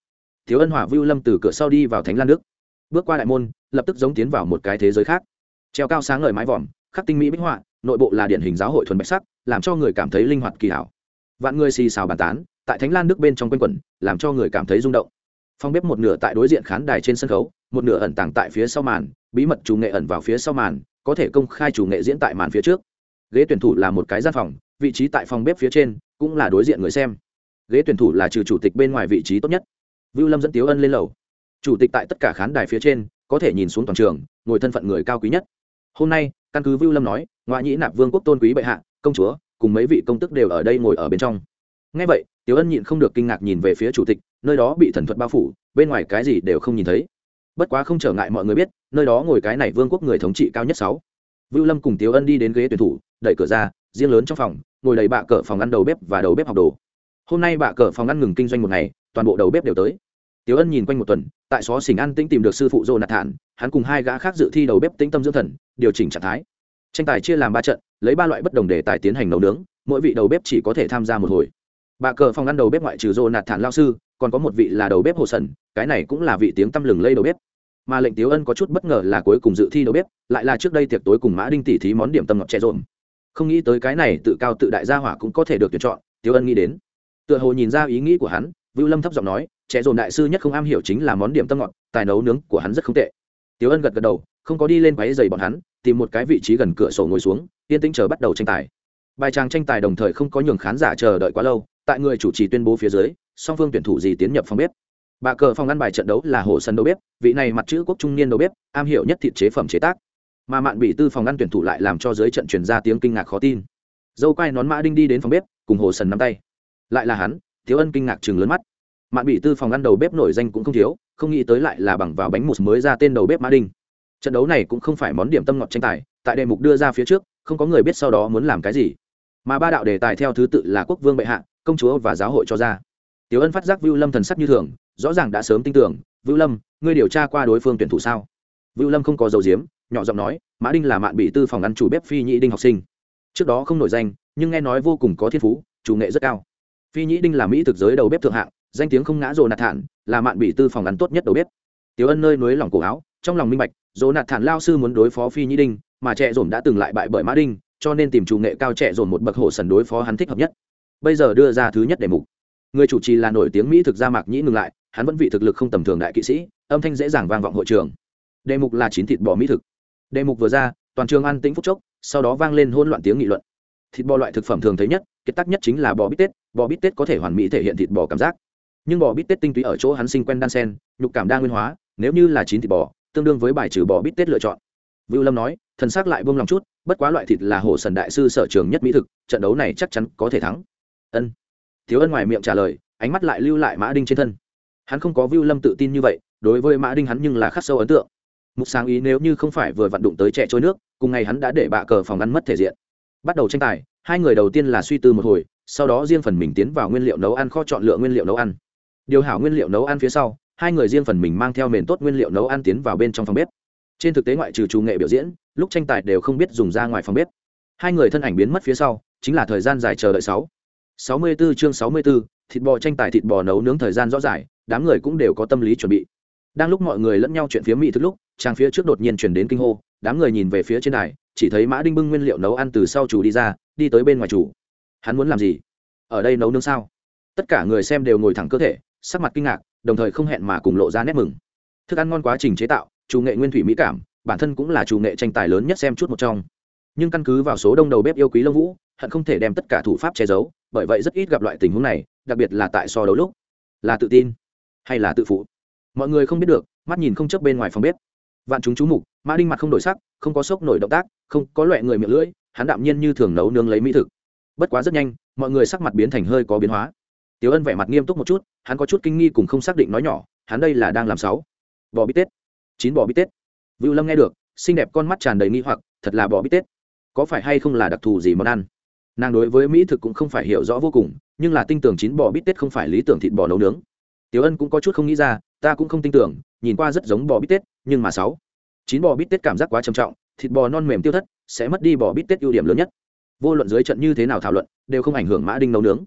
Thiếu ân hỏa vưu lâm từ cửa sau đi vào thánh lan đức. Bước qua đại môn lập tức giống tiến vào một cái thế giới khác. Treo cao sáng ngời mái vòm, khắc tinh mỹ bích họa, nội bộ là điển hình giáo hội thuần bạch sắc, làm cho người cảm thấy linh hoạt kỳ hảo. Vạn người xì xào bàn tán, tại thánh lan nước bên trong quanh quẩn, làm cho người cảm thấy rung động. Phòng bếp một nửa tại đối diện khán đài trên sân khấu, một nửa ẩn tàng tại phía sau màn, bí mật chủ nghệ ẩn vào phía sau màn, có thể công khai chủ nghệ diễn tại màn phía trước. Ghế tuyển thủ là một cái gian phòng, vị trí tại phòng bếp phía trên, cũng là đối diện người xem. Ghế tuyển thủ là trừ chủ tịch bên ngoài vị trí tốt nhất. Vưu lâm dẫn tiếu ân lên lầu. Chủ tịch tại tất cả khán đài phía trên có thể nhìn xuống toàn trường, ngồi thân phận người cao quý nhất. Hôm nay, căn cứ vưu lâm nói, ngoại nhĩ nạp vương quốc tôn quý bệ hạ, công chúa, cùng mấy vị công tức đều ở đây ngồi ở bên trong. Ngay vậy, tiểu ân nhịn không được kinh ngạc nhìn về phía chủ tịch, nơi đó bị thần thuật bao phủ, bên ngoài cái gì đều không nhìn thấy. Bất quá không trở ngại mọi người biết, nơi đó ngồi cái này vương quốc người thống trị cao nhất sáu. Vưu lâm cùng tiểu ân đi đến ghế tuyển thủ, đẩy cửa ra, riêng lớn trong phòng, ngồi đầy bạ cờ phòng ăn đầu bếp và đầu bếp học đồ. Hôm nay bạ cờ phòng ăn ngừng kinh doanh một ngày, toàn bộ đầu bếp đều tới tiếu ân nhìn quanh một tuần tại xó xỉnh ăn tĩnh tìm được sư phụ dô nạt thản hắn cùng hai gã khác dự thi đầu bếp tĩnh tâm dưỡng thần điều chỉnh trạng thái. Tranh tài chia làm ba trận lấy ba loại bất đồng để tài tiến hành nấu nướng mỗi vị đầu bếp chỉ có thể tham gia một hồi. Bà cờ phòng ăn đầu bếp ngoại trừ dô nạt thản lao sư còn có một vị là đầu bếp hồ Sẩn, cái này cũng là vị tiếng tăm lừng lây đầu bếp. Mà lệnh tiếu ân có chút bất ngờ là cuối cùng dự thi đầu bếp lại là trước đây tiệc tối cùng mã đinh Tỷ thí món điểm tâm ngọt chè rộn không nghĩ tới cái này tự cao tự đại gia hỏa cũng có thể được tuyển chọn tiếu ân nghĩ đến. Tựa hồ nhìn ra ý nghĩ của hắn vưu lâm thấp giọng nói trẻ dồn đại sư nhất không am hiểu chính là món điểm tâm ngọt, tài nấu nướng của hắn rất không tệ. Tiếu ân gật gật đầu, không có đi lên váy giày bọn hắn, tìm một cái vị trí gần cửa sổ ngồi xuống, yên tĩnh chờ bắt đầu tranh tài. Bài tràng tranh tài đồng thời không có nhường khán giả chờ đợi quá lâu, tại người chủ trì tuyên bố phía dưới, song phương tuyển thủ gì tiến nhập phòng bếp. Bà cờ phòng ăn bài trận đấu là hồ sân đầu bếp, vị này mặt chữ quốc trung niên đầu bếp, am hiểu nhất thịt chế phẩm chế tác. Mà mạn bị tư phòng ăn tuyển thủ lại làm cho dưới trận truyền ra tiếng kinh ngạc khó tin. Dâu quai nón mã đinh đi đến phòng bếp, cùng hồ sần nắm tay. Lại là hắn thiếu ân kinh ngạc chừng lớn mắt mạn bị tư phòng ăn đầu bếp nổi danh cũng không thiếu, không nghĩ tới lại là bằng vào bánh mousse mới ra tên đầu bếp mã đinh. Trận đấu này cũng không phải món điểm tâm ngọt tranh tài, tại đề mục đưa ra phía trước, không có người biết sau đó muốn làm cái gì. Mà ba đạo đề tài theo thứ tự là quốc vương bệ hạ, công chúa và giáo hội cho ra. Tiểu ân phát giác vưu lâm thần sắc như thường, rõ ràng đã sớm tin tưởng, vưu lâm, ngươi điều tra qua đối phương tuyển thủ sao? Vưu lâm không có dầu diếm, nhỏ giọng nói, mã đinh là mạn bị tư phòng ăn chủ bếp phi nhĩ đinh học sinh. Trước đó không nổi danh, nhưng nghe nói vô cùng có thiên phú, chủ nghệ rất cao. Phi nhĩ đinh là mỹ thực giới đầu bếp thượng hạng danh tiếng không ngã rồ nạt thản, là mạn bị tư phòng ngắn tốt nhất đầu bếp. Tiểu ân nơi núi lòng cổ áo, trong lòng minh bạch, rồ nạt thản lao sư muốn đối phó phi nhĩ đinh, mà trẻ dồn đã từng lại bại bởi mã đinh, cho nên tìm chủ nghệ cao trẻ dồn một bậc hổ sần đối phó hắn thích hợp nhất. Bây giờ đưa ra thứ nhất đề mục. Người chủ trì là nổi tiếng mỹ thực gia mạc nhĩ ngừng lại, hắn vẫn vị thực lực không tầm thường đại kỵ sĩ, âm thanh dễ dàng vang vọng hội trường. Đề mục là chín thịt bò mỹ thực. Đề mục vừa ra, toàn trường ăn tĩnh phúc chốc, sau đó vang lên hỗn loạn tiếng nghị luận. Thịt bò loại thực phẩm thường thấy nhất, kiệt tác nhất chính là bò bít tết, bò bít tết có thể hoàn mỹ thể hiện thịt bò cảm giác nhưng bò bít tết tinh túy ở chỗ hắn sinh quen đan sen, nhục cảm đa nguyên hóa, nếu như là chín thịt bò, tương đương với bài trừ bò bít tết lựa chọn. Vưu lâm nói, thần xác lại buông lòng chút, bất quá loại thịt là hồ sần đại sư sở trường nhất mỹ thực, trận đấu này chắc chắn có thể thắng. Ân. Thiếu ân ngoài miệng trả lời, ánh mắt lại lưu lại mã đinh trên thân. Hắn không có vưu lâm tự tin như vậy, đối với mã đinh hắn nhưng là khắc sâu ấn tượng. Mục sáng ý nếu như không phải vừa vặn đụng tới trẻ trôi nước, cùng ngày hắn đã để bạ cờ phòng ăn mất thể diện. Bắt đầu tranh tài, hai người đầu tiên là suy tư một hồi, sau đó riêng phần mình tiến vào nguyên liệu nấu ăn kho chọn lựa nguyên liệu nấu ăn điều hảo nguyên liệu nấu ăn phía sau hai người riêng phần mình mang theo mền tốt nguyên liệu nấu ăn tiến vào bên trong phòng bếp. Trên thực tế ngoại trừ chủ nghệ biểu diễn lúc tranh tài đều không biết dùng ra ngoài phòng bếp. Hai người thân ảnh biến mất phía sau chính là thời gian dài chờ đợi sáu. Sáu mươi 64 chương sáu mươi 64, thịt bò tranh tài thịt bò nấu nướng thời gian rõ rải đám người cũng đều có tâm lý chuẩn bị. Đang lúc mọi người lẫn nhau chuyện phía mỹ thức lúc trang phía trước đột nhiên chuyển đến kinh hô đám người nhìn về phía trên đài chỉ thấy mã đinh bưng nguyên liệu nấu ăn từ sau chủ đi ra đi tới bên ngoài chủ. Hắn muốn làm gì? Ở đây nấu nướng sao? Tất cả người xem đều ngồi thẳng cơ thể sắc mặt kinh ngạc, đồng thời không hẹn mà cùng lộ ra nét mừng. Thức ăn ngon quá trình chế tạo, chủ nghệ nguyên thủy mỹ cảm, bản thân cũng là chủ nghệ tranh tài lớn nhất xem chút một trong. Nhưng căn cứ vào số đông đầu bếp yêu quý lông vũ, hận không thể đem tất cả thủ pháp che giấu, bởi vậy rất ít gặp loại tình huống này, đặc biệt là tại so đấu lúc. Là tự tin hay là tự phụ? Mọi người không biết được, mắt nhìn không chớp bên ngoài phòng bếp. Vạn chúng chú mục, mã đinh mặt không đổi sắc, không có sốc nổi động tác, không có loại người miệng lưỡi, hắn đạm nhiên như thường nấu nướng lấy mỹ thực. Bất quá rất nhanh, mọi người sắc mặt biến thành hơi có biến hóa tiểu ân vẻ mặt nghiêm túc một chút, hắn có chút kinh nghi cùng không xác định nói nhỏ, hắn đây là đang làm sáu bò bít tết. Chín bò bít tết. Vưu lâm nghe được, xinh đẹp con mắt tràn đầy nghi hoặc, thật là bò bít tết. Có phải hay không là đặc thù gì món ăn? Nàng đối với mỹ thực cũng không phải hiểu rõ vô cùng, nhưng là tin tưởng chín bò bít tết không phải lý tưởng thịt bò nấu nướng. Tiểu ân cũng có chút không nghĩ ra, ta cũng không tin tưởng, nhìn qua rất giống bò bít tết, nhưng mà sáu chín bò bít tết cảm giác quá trầm trọng, thịt bò non mềm tiêu thất, sẽ mất đi bò bít tết ưu điểm lớn nhất. Vô luận dưới trận như thế nào thảo luận, đều không ảnh hưởng mã đinh nấu nướng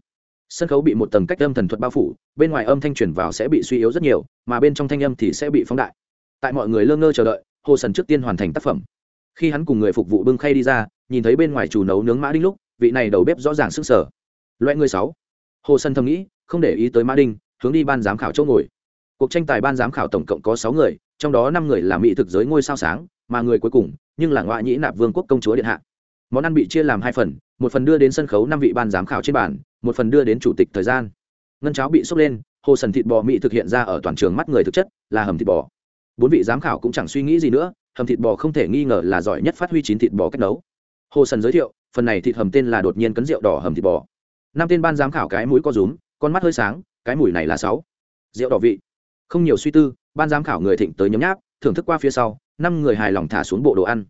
sân khấu bị một tầng cách âm thần thuật bao phủ, bên ngoài âm thanh truyền vào sẽ bị suy yếu rất nhiều, mà bên trong thanh âm thì sẽ bị phóng đại. Tại mọi người lơ ngơ chờ đợi, hồ sần trước tiên hoàn thành tác phẩm. Khi hắn cùng người phục vụ bưng khay đi ra, nhìn thấy bên ngoài chủ nấu nướng mã đinh lúc, vị này đầu bếp rõ ràng sức sở loại người sáu. Hồ sân thầm nghĩ, không để ý tới mã đinh, hướng đi ban giám khảo chỗ ngồi. Cuộc tranh tài ban giám khảo tổng cộng có sáu người, trong đó năm người là mỹ thực giới ngôi sao sáng, mà người cuối cùng, nhưng là ngoại nhĩ nạp vương quốc công chúa điện hạ. Món ăn bị chia làm hai phần, một phần đưa đến sân khấu năm vị ban giám khảo trên bàn một phần đưa đến chủ tịch thời gian. Ngân cháo bị sốc lên, hồ sần thịt bò mỹ thực hiện ra ở toàn trường mắt người thực chất, là hầm thịt bò. Bốn vị giám khảo cũng chẳng suy nghĩ gì nữa, hầm thịt bò không thể nghi ngờ là giỏi nhất phát huy chín thịt bò cách nấu. Hồ sần giới thiệu, phần này thịt hầm tên là đột nhiên cấn rượu đỏ hầm thịt bò. Năm tên ban giám khảo cái mũi có rúm, con mắt hơi sáng, cái mùi này là sáu. Rượu đỏ vị. Không nhiều suy tư, ban giám khảo người thịnh tới nhấm nháp, thưởng thức qua phía sau, năm người hài lòng thả xuống bộ đồ ăn.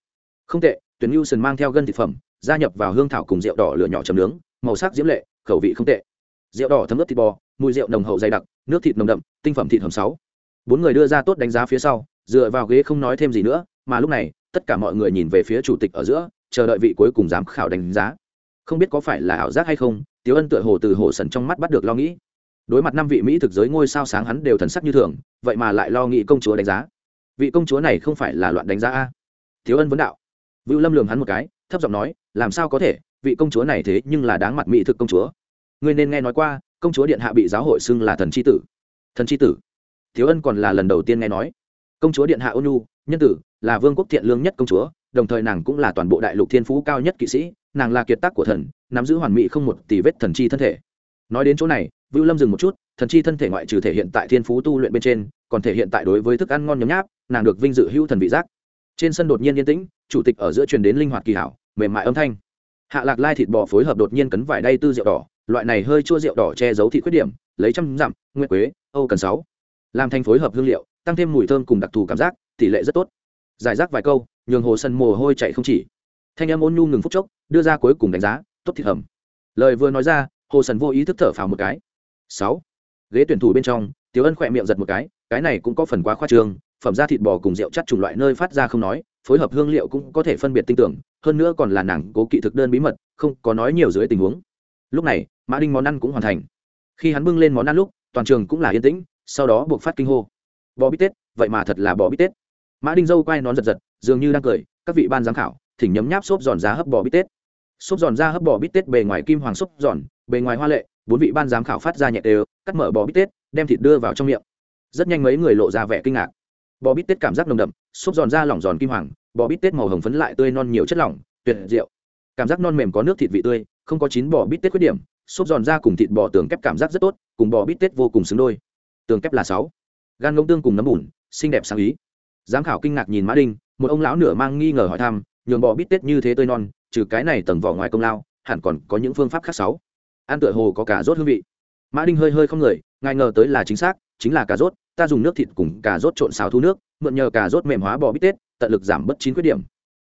Không tệ, tuyển lưu sần mang theo gân thực phẩm, gia nhập vào hương thảo cùng rượu đỏ lửa nhỏ chấm nướng, màu sắc diễm lệ khẩu vị không tệ. Rượu đỏ thấm ướt thịt bò, mùi rượu nồng hậu dày đặc, nước thịt nồng đậm, tinh phẩm thịt hầm sáu. Bốn người đưa ra tốt đánh giá phía sau, dựa vào ghế không nói thêm gì nữa, mà lúc này, tất cả mọi người nhìn về phía chủ tịch ở giữa, chờ đợi vị cuối cùng giám khảo đánh giá. Không biết có phải là ảo giác hay không tiếu ân tựa hồ từ hồ sần trong mắt bắt được lo nghĩ. Đối mặt năm vị mỹ thực giới ngôi sao sáng hắn đều thần sắc như thường, vậy mà lại lo nghĩ công chúa đánh giá. Vị công chúa này không phải là loạn đánh giá a? Thiếu ân vấn đạo. Vưu lâm lường hắn một cái, thấp giọng nói, làm sao có thể? Vị công chúa này thế nhưng là đáng mặt mỹ thực công chúa. Ngươi nên nghe nói qua, công chúa điện hạ bị giáo hội xưng là thần c h i tử. Thần c h i tử? Thiếu ân còn là lần đầu tiên nghe nói. Công chúa điện hạ ônu nhân tử, là vương quốc thiện lương nhất công chúa, đồng thời nàng cũng là toàn bộ đại lục thiên phú cao nhất kỵ sĩ, nàng là kiệt tác của thần, nắm giữ hoàn mỹ không một tỷ vết thần chi thân thể. Nói đến chỗ này, vưu lâm dừng một chút, thần chi thân thể ngoại trừ thể hiện tại thiên phú tu luyện bên trên, còn thể hiện tại đối với thức ăn ngon nhấm nháp, nàng được vinh dự hữu thần vị giác. Trên sân đột nhiên yên tĩnh, chủ tịch ở giữa truyền đến linh hoạt kỳ hảo, mềm mại âm thanh hạ lạc lai thịt bò phối hợp đột nhiên cấn vải đay tư rượu đỏ, loại này hơi chua rượu đỏ che giấu thị khuyết điểm, lấy trăm dặm, nguyệt quế, âu cần sáu. Làm thành phối hợp hương liệu, tăng thêm mùi thơm cùng đặc thù cảm giác, tỷ lệ rất tốt. Giải rác vài câu, nhường hồ sân mồ hôi chạy không chỉ. Thanh em ôn nhu ngừng phút chốc, đưa ra cuối cùng đánh giá, tốt thịt hầm. Lời vừa nói ra, hồ sần vô ý thức thở phào một cái. Sáu. Ghế tuyển thủ bên trong tiếu ân khỏe miệng giật một cái cái này cũng có phần quá khoa trương, phẩm ra thịt bò cùng rượu chắt chủng loại nơi phát ra không nói phối hợp hương liệu cũng có thể phân biệt tinh tưởng, hơn nữa còn là nàng cố kỵ thực đơn bí mật, không có nói nhiều dưới tình huống. Lúc này, mã đinh món ăn cũng hoàn thành. Khi hắn bưng lên món ăn lúc, toàn trường cũng là yên tĩnh, sau đó buộc phát kinh hô. Bò bít tết, vậy mà thật là bò bít tết. Mã đinh dâu quay nón giật giật, dường như đang cười, các vị ban giám khảo, thỉnh nhấm nháp xốp giòn giá hấp bò bít tết. Xốp giòn ra hấp bò bít tết bề ngoài kim hoàng xốp giòn, bề ngoài hoa lệ, bốn vị ban giám khảo phát ra nhẹ đều, cắt mở bò bít tết, đem thịt đưa vào trong miệng. Rất nhanh mấy người lộ ra vẻ kinh ngạc bò bít tết cảm giác nồng đậm xúc giòn ra lỏng giòn kim hoàng, bò bít tết màu hồng phấn lại tươi non nhiều chất lỏng, tuyệt diệu. Cảm giác non mềm có nước thịt vị tươi, không có chín bò bít tết khuyết điểm xúc giòn ra cùng thịt bò tường kép cảm giác rất tốt, cùng bò bít tết vô cùng xứng đôi. Tường kép là sáu. Gan ngông tương cùng nấm bùn, xinh đẹp sáng ý. Giám khảo kinh ngạc nhìn mã đinh, một ông lão nửa mang nghi ngờ hỏi thăm, nhường bò bít tết như thế tươi non, trừ cái này tầng vỏ ngoài công lao, hẳn còn có những phương pháp khác sáu. Ăn tựa hồ có cả rốt hương vị. Mã đinh hơi hơi không người, ngài ngờ tới là chính xác chính là cà rốt, ta dùng nước thịt cùng cà rốt trộn xào thu nước, mượn nhờ cà rốt mềm hóa bò bít tết, tận lực giảm bất chín khuyết điểm.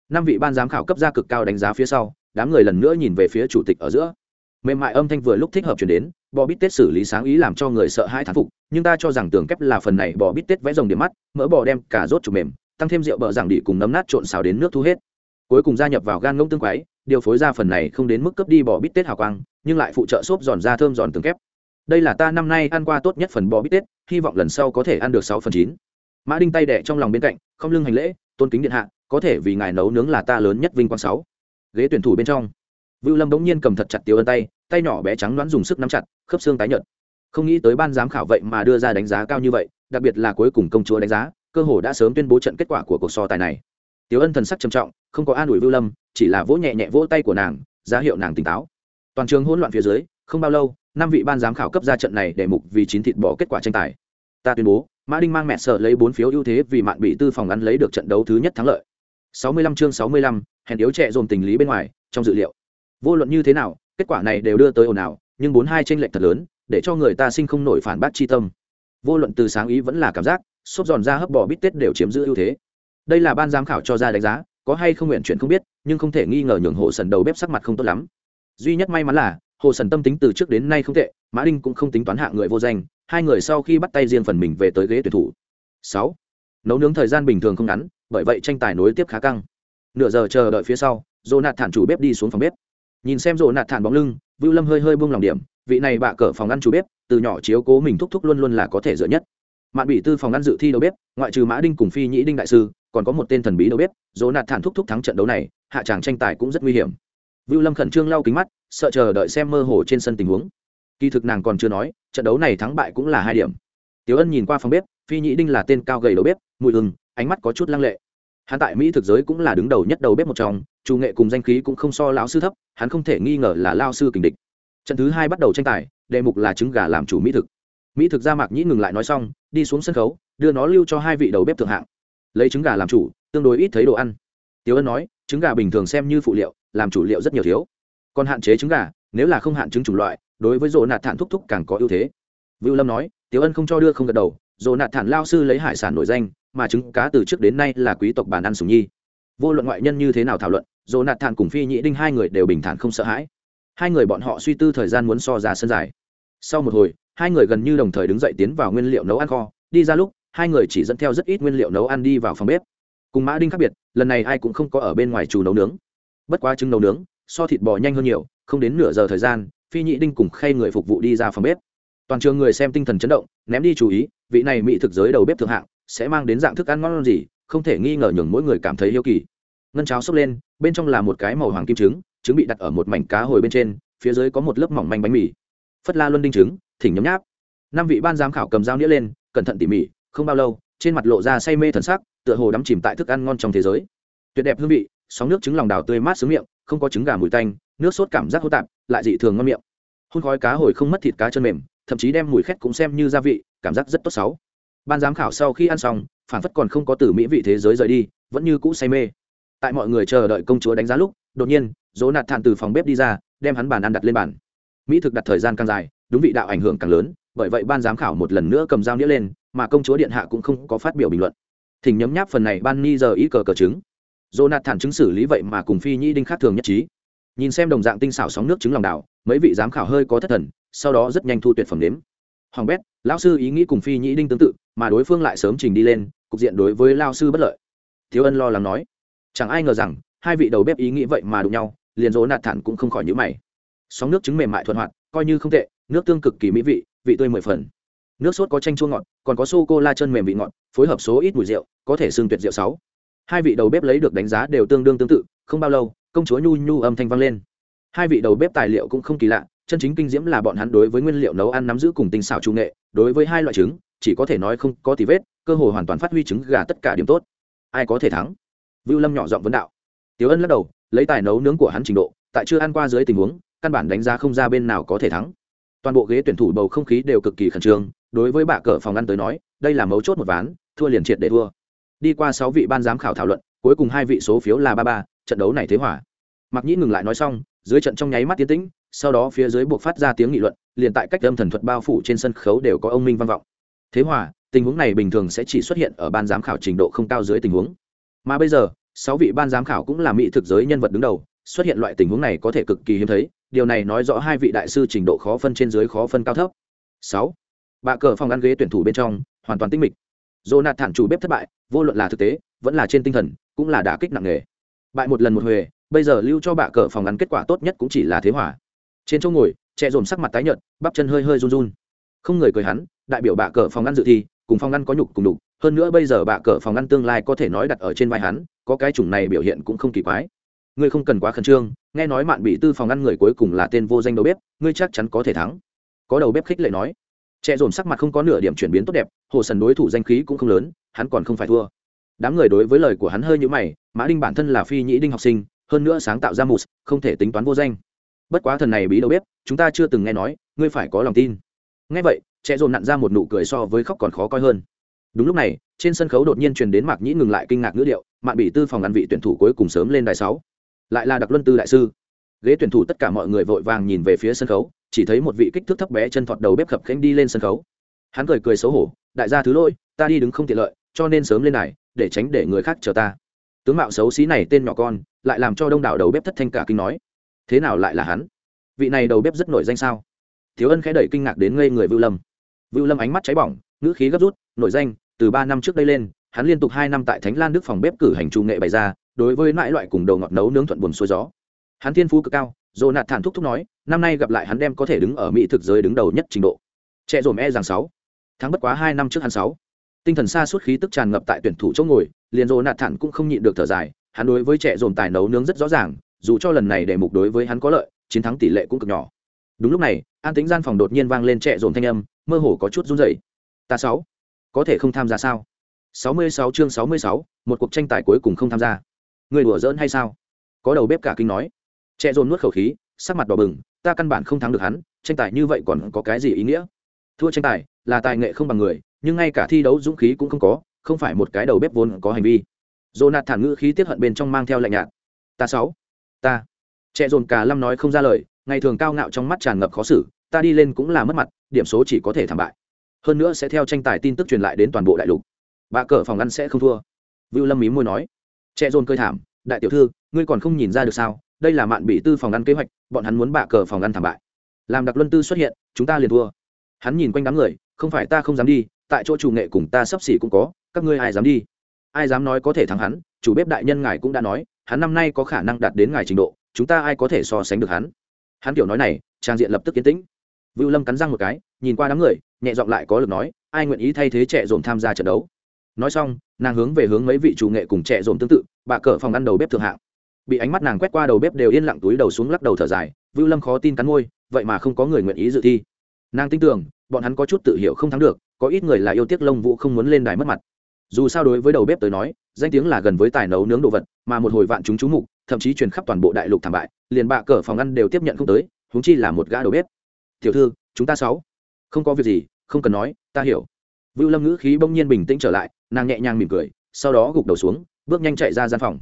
Năm vị ban giám khảo cấp ra cực cao đánh giá phía sau, đám người lần nữa nhìn về phía chủ tịch ở giữa. Mềm mại âm thanh vừa lúc thích hợp chuyển đến, bò bít tết xử lý sáng ý làm cho người sợ hãi thán phục, nhưng ta cho rằng tường kép là phần này bò bít tết vẽ rồng điểm mắt, mỡ bò đem cà rốt chụp mềm, tăng thêm rượu bợ giảng đỉ cùng nấm nát trộn xào đến nước thu hết. Cuối cùng gia nhập vào gan ngông tương quái, điều phối ra phần này không đến mức cấp đi bò bít tết hào quang, nhưng lại phụ trợ xốp giòn da thơm giòn tường kép đây là ta năm nay ăn qua tốt nhất phần bò bít tết hy vọng lần sau có thể ăn được sáu phần chín. Mã đinh tay đẻ trong lòng bên cạnh không lưng hành lễ tôn kính điện hạ có thể vì ngài nấu nướng là ta lớn nhất vinh quang sáu. Ghế tuyển thủ bên trong vưu lâm bỗng nhiên cầm thật chặt tiêu ân tay tay nhỏ bé trắng đoán dùng sức nắm chặt khớp xương tái nhợt. Không nghĩ tới ban giám khảo vậy mà đưa ra đánh giá cao như vậy đặc biệt là cuối cùng công chúa đánh giá cơ hồ đã sớm tuyên bố trận kết quả của cuộc so tài này. Tiểu Ân thần sắc trầm trọng, không có an ủi Vưu Lâm, chỉ là vỗ nhẹ nhẹ vỗ tay của nàng, ra hiệu nàng tỉnh táo. Toàn trường hỗn loạn phía dưới, không bao lâu, năm vị ban giám khảo cấp ra trận này để mục vì chín thịt bỏ kết quả tranh tài. Ta tuyên bố, Mã Đinh mang mẹ sợ lấy bốn phiếu ưu thế vì mạn bị tư phòng ăn lấy được trận đấu thứ nhất thắng lợi. 65 chương 65, hèn yếu trẻ dồn tình lý bên ngoài, trong dự liệu. Vô luận như thế nào, kết quả này đều đưa tới ồn ào, nhưng bốn hai tranh lệch thật lớn, để cho người ta sinh không nổi phản bác chi tâm. Vô luận từ sáng ý vẫn là cảm giác, xốp giòn ra hấp bò bít tết đều chiếm giữ ưu thế đây là ban giám khảo cho ra đánh giá có hay không nguyện chuyện không biết nhưng không thể nghi ngờ nhường hộ sần đầu bếp sắc mặt không tốt lắm duy nhất may mắn là hồ sần tâm tính từ trước đến nay không tệ, mã đinh cũng không tính toán hạ người vô danh, hai người sau khi bắt tay riêng phần mình về tới ghế tuyển thủ. Sáu, nấu nướng thời gian bình thường không ngắn, bởi vậy tranh tài nối tiếp khá căng. Nửa giờ chờ đợi phía sau dồ nạt thản chủ bếp đi xuống phòng bếp. Nhìn xem dồ nạt thản bóng lưng, vưu lâm hơi hơi buông lòng điểm, vị này bạ cỡ phòng ăn chủ bếp, từ nhỏ chiếu cố mình thúc thúc luôn luôn là có thể dựa nhất. Mạn bị tư phòng ăn dự thi đầu bếp, ngoại trừ mã đinh cùng phi nhĩ đinh đại sư, còn có một tên thần bí đầu bếp dồ nạt thản thúc thúc thắng trận đấu này, hạ tràng tranh tài cũng rất nguy hiểm. Vưu lâm khẩn trương lau kính mắt sợ chờ đợi xem mơ hồ trên sân tình huống. Kỳ thực nàng còn chưa nói, trận đấu này thắng bại cũng là hai điểm. Tiểu ân nhìn qua phòng bếp, phi nhĩ đinh là tên cao gầy đầu bếp, mùi hừng, ánh mắt có chút lăng lệ. Hắn tại mỹ thực giới cũng là đứng đầu nhất đầu bếp một trong, chủ nghệ cùng danh khí cũng không so lão sư thấp, hắn không thể nghi ngờ là lao sư kình địch. Trận thứ hai bắt đầu tranh tài, đề mục là trứng gà làm chủ mỹ thực. Mỹ thực ra mạc nhĩ ngừng lại nói xong, đi xuống sân khấu, đưa nó lưu cho hai vị đầu bếp thượng hạng. Lấy trứng gà làm chủ, tương đối ít thấy đồ ăn. Tiếu ân nói, trứng gà bình thường xem như phụ liệu, làm chủ liệu rất nhiều thiếu còn hạn chế trứng gà, nếu là không hạn chứng chủng loại, đối với dồ nạt thản thúc thúc càng có ưu thế. Vưu lâm nói tiếu ân không cho đưa không gật đầu dồ nạt thản lao sư lấy hải sản nổi danh, mà trứng cá từ trước đến nay là quý tộc bàn ăn sùng nhi. Vô luận ngoại nhân như thế nào thảo luận dồ nạt thản cùng phi nhĩ đinh hai người đều bình thản không sợ hãi. Hai người bọn họ suy tư thời gian muốn so ra sân dài. Sau một hồi, hai người gần như đồng thời đứng dậy tiến vào nguyên liệu nấu ăn kho. Đi ra lúc, hai người chỉ dẫn theo rất ít nguyên liệu nấu ăn đi vào phòng bếp. Cùng mã đinh khác biệt, lần này ai cũng không có ở bên ngoài chủ nấu nướng. Bất quá trứng nấu nướng so thịt bò nhanh hơn nhiều, không đến nửa giờ thời gian, phi nhị đinh cùng khay người phục vụ đi ra phòng bếp. Toàn trường người xem tinh thần chấn động, ném đi chú ý, vị này mỹ thực giới đầu bếp thượng hạng, sẽ mang đến dạng thức ăn ngon gì, không thể nghi ngờ nhường mỗi người cảm thấy yêu kỳ. Ngân cháo xốc lên, bên trong là một cái màu hoàng kim trứng trứng bị đặt ở một mảnh cá hồi bên trên, phía dưới có một lớp mỏng manh bánh mì. Phất la luân đinh trứng, thỉnh nhấm nháp. Năm vị ban giám khảo cầm dao đĩa lên, cẩn thận tỉ mỉ, không bao lâu, trên mặt lộ ra say mê thần sắc, tựa hồ đắm chìm tại thức ăn ngon trong thế giới. Tuyệt đẹp hương vị, sóng nước trứng lòng đào tươi mát sướng miệng không có trứng gà mùi tanh, nước sốt cảm giác hô tạp, lại dị thường ngon miệng. Hôn khói cá hồi không mất thịt cá chân mềm, thậm chí đem mùi khét cũng xem như gia vị, cảm giác rất tốt xấu ban giám khảo sau khi ăn xong, phản phất còn không có từ mỹ vị thế giới rời đi, vẫn như cũ say mê. Tại mọi người chờ đợi công chúa đánh giá lúc, đột nhiên, dỗ nạt thản từ phòng bếp đi ra, đem hắn bàn ăn đặt lên bàn. Mỹ thực đặt thời gian càng dài, đúng vị đạo ảnh hưởng càng lớn, bởi vậy ban giám khảo một lần nữa cầm dao nghĩa lên, mà công chúa điện hạ cũng không có phát biểu bình luận. Thỉnh nhấm nháp phần này ban ni giờ ý cờ cờ trứng jonathan chứng xử lý vậy mà cùng phi nhĩ đinh khác thường nhất trí. Nhìn xem đồng dạng tinh xảo sóng nước trứng lòng đảo mấy vị giám khảo hơi có thất thần, sau đó rất nhanh thu tuyệt phẩm đếm hoàng bét, lão sư ý nghĩ cùng phi nhĩ đinh tương tự, mà đối phương lại sớm trình đi lên, cục diện đối với lão sư bất lợi. Thiếu ân lo lắng nói, chẳng ai ngờ rằng, hai vị đầu bếp ý nghĩ vậy mà đụng nhau, liền dỗ nạt thản cũng không khỏi nhíu mày. Sóng nước trứng mềm mại thuận hoạt, coi như không tệ, nước tương cực kỳ mỹ vị vị tươi mười phần. Nước sốt có chanh chua ngọt, còn có sô cô la chân mềm vị ngọt, phối hợp số ít mùi rượu, có thể xương tuyệt rượu sáu hai vị đầu bếp lấy được đánh giá đều tương đương tương tự, không bao lâu, công chúa nhu nhu âm thanh vang lên. Hai vị đầu bếp tài liệu cũng không kỳ lạ, chân chính kinh diễm là bọn hắn đối với nguyên liệu nấu ăn nắm giữ cùng tinh xảo trung nghệ, đối với hai loại trứng, chỉ có thể nói không có tí vết, cơ hội hoàn toàn phát huy trứng gà tất cả điểm tốt. Ai có thể thắng? Vưu lâm nhỏ giọng vấn đạo. Tiếu ân lắc đầu, lấy tài nấu nướng của hắn trình độ, tại chưa ăn qua dưới tình huống, căn bản đánh giá không ra bên nào có thể thắng. Toàn bộ ghế tuyển thủ bầu không khí đều cực kỳ khẩn trương, đối với bạ cờ phòng ăn tới nói, đây là mấu chốt một ván, thua liền triệt để thua đi qua sáu vị ban giám khảo thảo luận, cuối cùng hai vị số phiếu là ba ba, trận đấu này thế hỏa mặc nhĩ ngừng lại nói xong, dưới trận trong nháy mắt tiến tĩnh, sau đó phía dưới buộc phát ra tiếng nghị luận, liền tại cách âm thần thuật bao phủ trên sân khấu đều có ông minh văn vọng. Thế hòa, tình huống này bình thường sẽ chỉ xuất hiện ở ban giám khảo trình độ không cao dưới tình huống. Mà bây giờ, sáu vị ban giám khảo cũng là mỹ thực giới nhân vật đứng đầu, xuất hiện loại tình huống này có thể cực kỳ hiếm thấy, điều này nói rõ hai vị đại sư trình độ khó phân trên dưới khó phân cao thấp. Sáu bạ cờ phòng ăn ghế tuyển thủ bên trong, hoàn toàn tinh mịch. Dồ nạt thản chủ bếp thất bại vô luận là thực tế, vẫn là trên tinh thần, cũng là đả kích nặng nề. Bại một lần một huề, bây giờ lưu cho bạ cờ phòng ngắn kết quả tốt nhất cũng chỉ là thế hỏa trên chỗ ngồi trẻ dồn sắc mặt tái nhợt, bắp chân hơi hơi run run. Không người cười hắn, đại biểu bạ cờ phòng ngăn dự thi, cùng phòng ngăn có nhục cùng đục, hơn nữa bây giờ bạ cờ phòng ngăn tương lai có thể nói đặt ở trên vai hắn, có cái chủng này biểu hiện cũng không kỳ quái. Ngươi không cần quá khẩn trương, nghe nói mạn bị tư phòng ngăn người cuối cùng là tên vô danh đầu bếp, ngươi chắc chắn có thể thắng. Có đầu bếp khích lệ nói trẻ dồn sắc mặt không có nửa điểm chuyển biến tốt đẹp, hồ sần đối thủ danh khí cũng không lớn, hắn còn không phải thua. Đám người đối với lời của hắn hơi nhữ mày, mã đinh bản thân là phi nhĩ đinh học sinh, hơn nữa sáng tạo ra mù không thể tính toán vô danh. Bất quá thần này bí đầu bếp, chúng ta chưa từng nghe nói, ngươi phải có lòng tin. Nghe vậy trẻ dồn nặn ra một nụ cười so với khóc còn khó coi hơn. Đúng lúc này, trên sân khấu đột nhiên truyền đến mạc nhĩ ngừng lại kinh ngạc ngữ điệu, mạn bị tư phòng ăn vị tuyển thủ cuối cùng sớm lên đài sáu. Lại là đặc luân tư đại sư. Ghế tuyển thủ tất cả mọi người vội vàng nhìn về phía sân khấu chỉ thấy một vị kích thước thấp bé chân thọt đầu bếp khập khanh đi lên sân khấu. Hắn cười cười xấu hổ, đại gia thứ lỗi, ta đi đứng không tiện lợi, cho nên sớm lên này, để tránh để người khác chờ ta. Tướng mạo xấu xí này tên nhỏ con, lại làm cho đông đảo đầu bếp thất thanh cả kinh nói, thế nào lại là hắn? Vị này đầu bếp rất nổi danh sao? Thiếu ân khẽ đẩy kinh ngạc đến ngây người vưu lâm. Vưu lâm ánh mắt cháy bỏng, ngữ khí gấp rút, nổi danh, từ ba năm trước đây lên, hắn liên tục hai năm tại thánh lan đức phòng bếp cử hành trung nghệ bày ra, đối với mãi loại cùng đầu ngọt nấu nướng thuận buồn xuôi gió. Hắn thiên phú cực cao nạt thản thúc thúc nói năm nay gặp lại hắn đem có thể đứng ở mỹ thực giới đứng đầu nhất trình độ. Trẻ dồn e rằng sáu. Tháng bất quá hai năm trước hắn sáu. Tinh thần xa suốt khí tức tràn ngập tại tuyển thủ chỗ ngồi liền dồ nạt thản cũng không nhịn được thở dài hắn đối với trẻ dồn tài nấu nướng rất rõ ràng dù cho lần này để mục đối với hắn có lợi chiến thắng tỷ lệ cũng cực nhỏ. Đúng lúc này an tính gian phòng đột nhiên vang lên trẻ dồn thanh âm mơ hồ có chút run rẩy. Ta sáu có thể không tham gia sao? 66 chương 66, một cuộc tranh tài cuối cùng không tham gia. Người đùa giỡn hay sao? Có đầu bếp cả kinh nói trẻ dồn nuốt khẩu khí, sắc mặt đỏ bừng, ta căn bản không thắng được hắn, tranh tài như vậy còn có cái gì ý nghĩa? Thua tranh tài là tài nghệ không bằng người, nhưng ngay cả thi đấu dũng khí cũng không có, không phải một cái đầu bếp vốn có hành vi. Dồn thản ngữ khí tiếp hận bên trong mang theo lạnh nhạt. Ta sáu, ta. Trẻ dồn cả lâm nói không ra lời, ngày thường cao ngạo trong mắt tràn ngập khó xử, ta đi lên cũng là mất mặt, điểm số chỉ có thể thảm bại. Hơn nữa sẽ theo tranh tài tin tức truyền lại đến toàn bộ đại lục. Bà cờ phòng ăn sẽ không thua. Vưu lâm mí môi nói. Trẻ dồn cơi thảm, đại tiểu thư, ngươi còn không nhìn ra được sao đây là mạn bị tư phòng ăn kế hoạch, bọn hắn muốn bạ cờ phòng ăn thảm bại. Làm đặc luân tư xuất hiện, chúng ta liền thua. Hắn nhìn quanh đám người, không phải ta không dám đi, tại chỗ chủ nghệ cùng ta sắp xỉ cũng có, các ngươi ai dám đi? Ai dám nói có thể thắng hắn, chủ bếp đại nhân ngài cũng đã nói, hắn năm nay có khả năng đạt đến ngài trình độ, chúng ta ai có thể so sánh được hắn? Hắn kiểu nói này, trang diện lập tức kiến tĩnh. Vưu lâm cắn răng một cái, nhìn qua đám người, nhẹ giọng lại có lực nói, ai nguyện ý thay thế trẻ dồn tham gia trận đấu? Nói xong, nàng hướng về hướng mấy vị chủ nghệ cùng trẻ dồn tương tự bà cờ phòng ăn đầu bếp thượng hạng bị ánh mắt nàng quét qua đầu bếp đều yên lặng túi đầu xuống lắc đầu thở dài, vưu lâm khó tin cắn môi, vậy mà không có người nguyện ý dự thi. Nàng tin tưởng, bọn hắn có chút tự hiểu không thắng được, có ít người là yêu tiếc lông vũ không muốn lên đài mất mặt. Dù sao đối với đầu bếp tới nói, danh tiếng là gần với tài nấu nướng đồ vật, mà một hồi vạn chúng chú mục, thậm chí truyền khắp toàn bộ đại lục thảm bại, liền bạ cờ phòng ăn đều tiếp nhận không tới húng chi là một gã đầu bếp. Tiểu thư, chúng ta sáu. Không có việc gì, không cần nói, ta hiểu. Vưu lâm ngữ khí bỗng nhiên bình tĩnh trở lại, nàng nhẹ nhàng mỉm cười, sau đó gục đầu xuống, bước nhanh chạy ra gian phòng.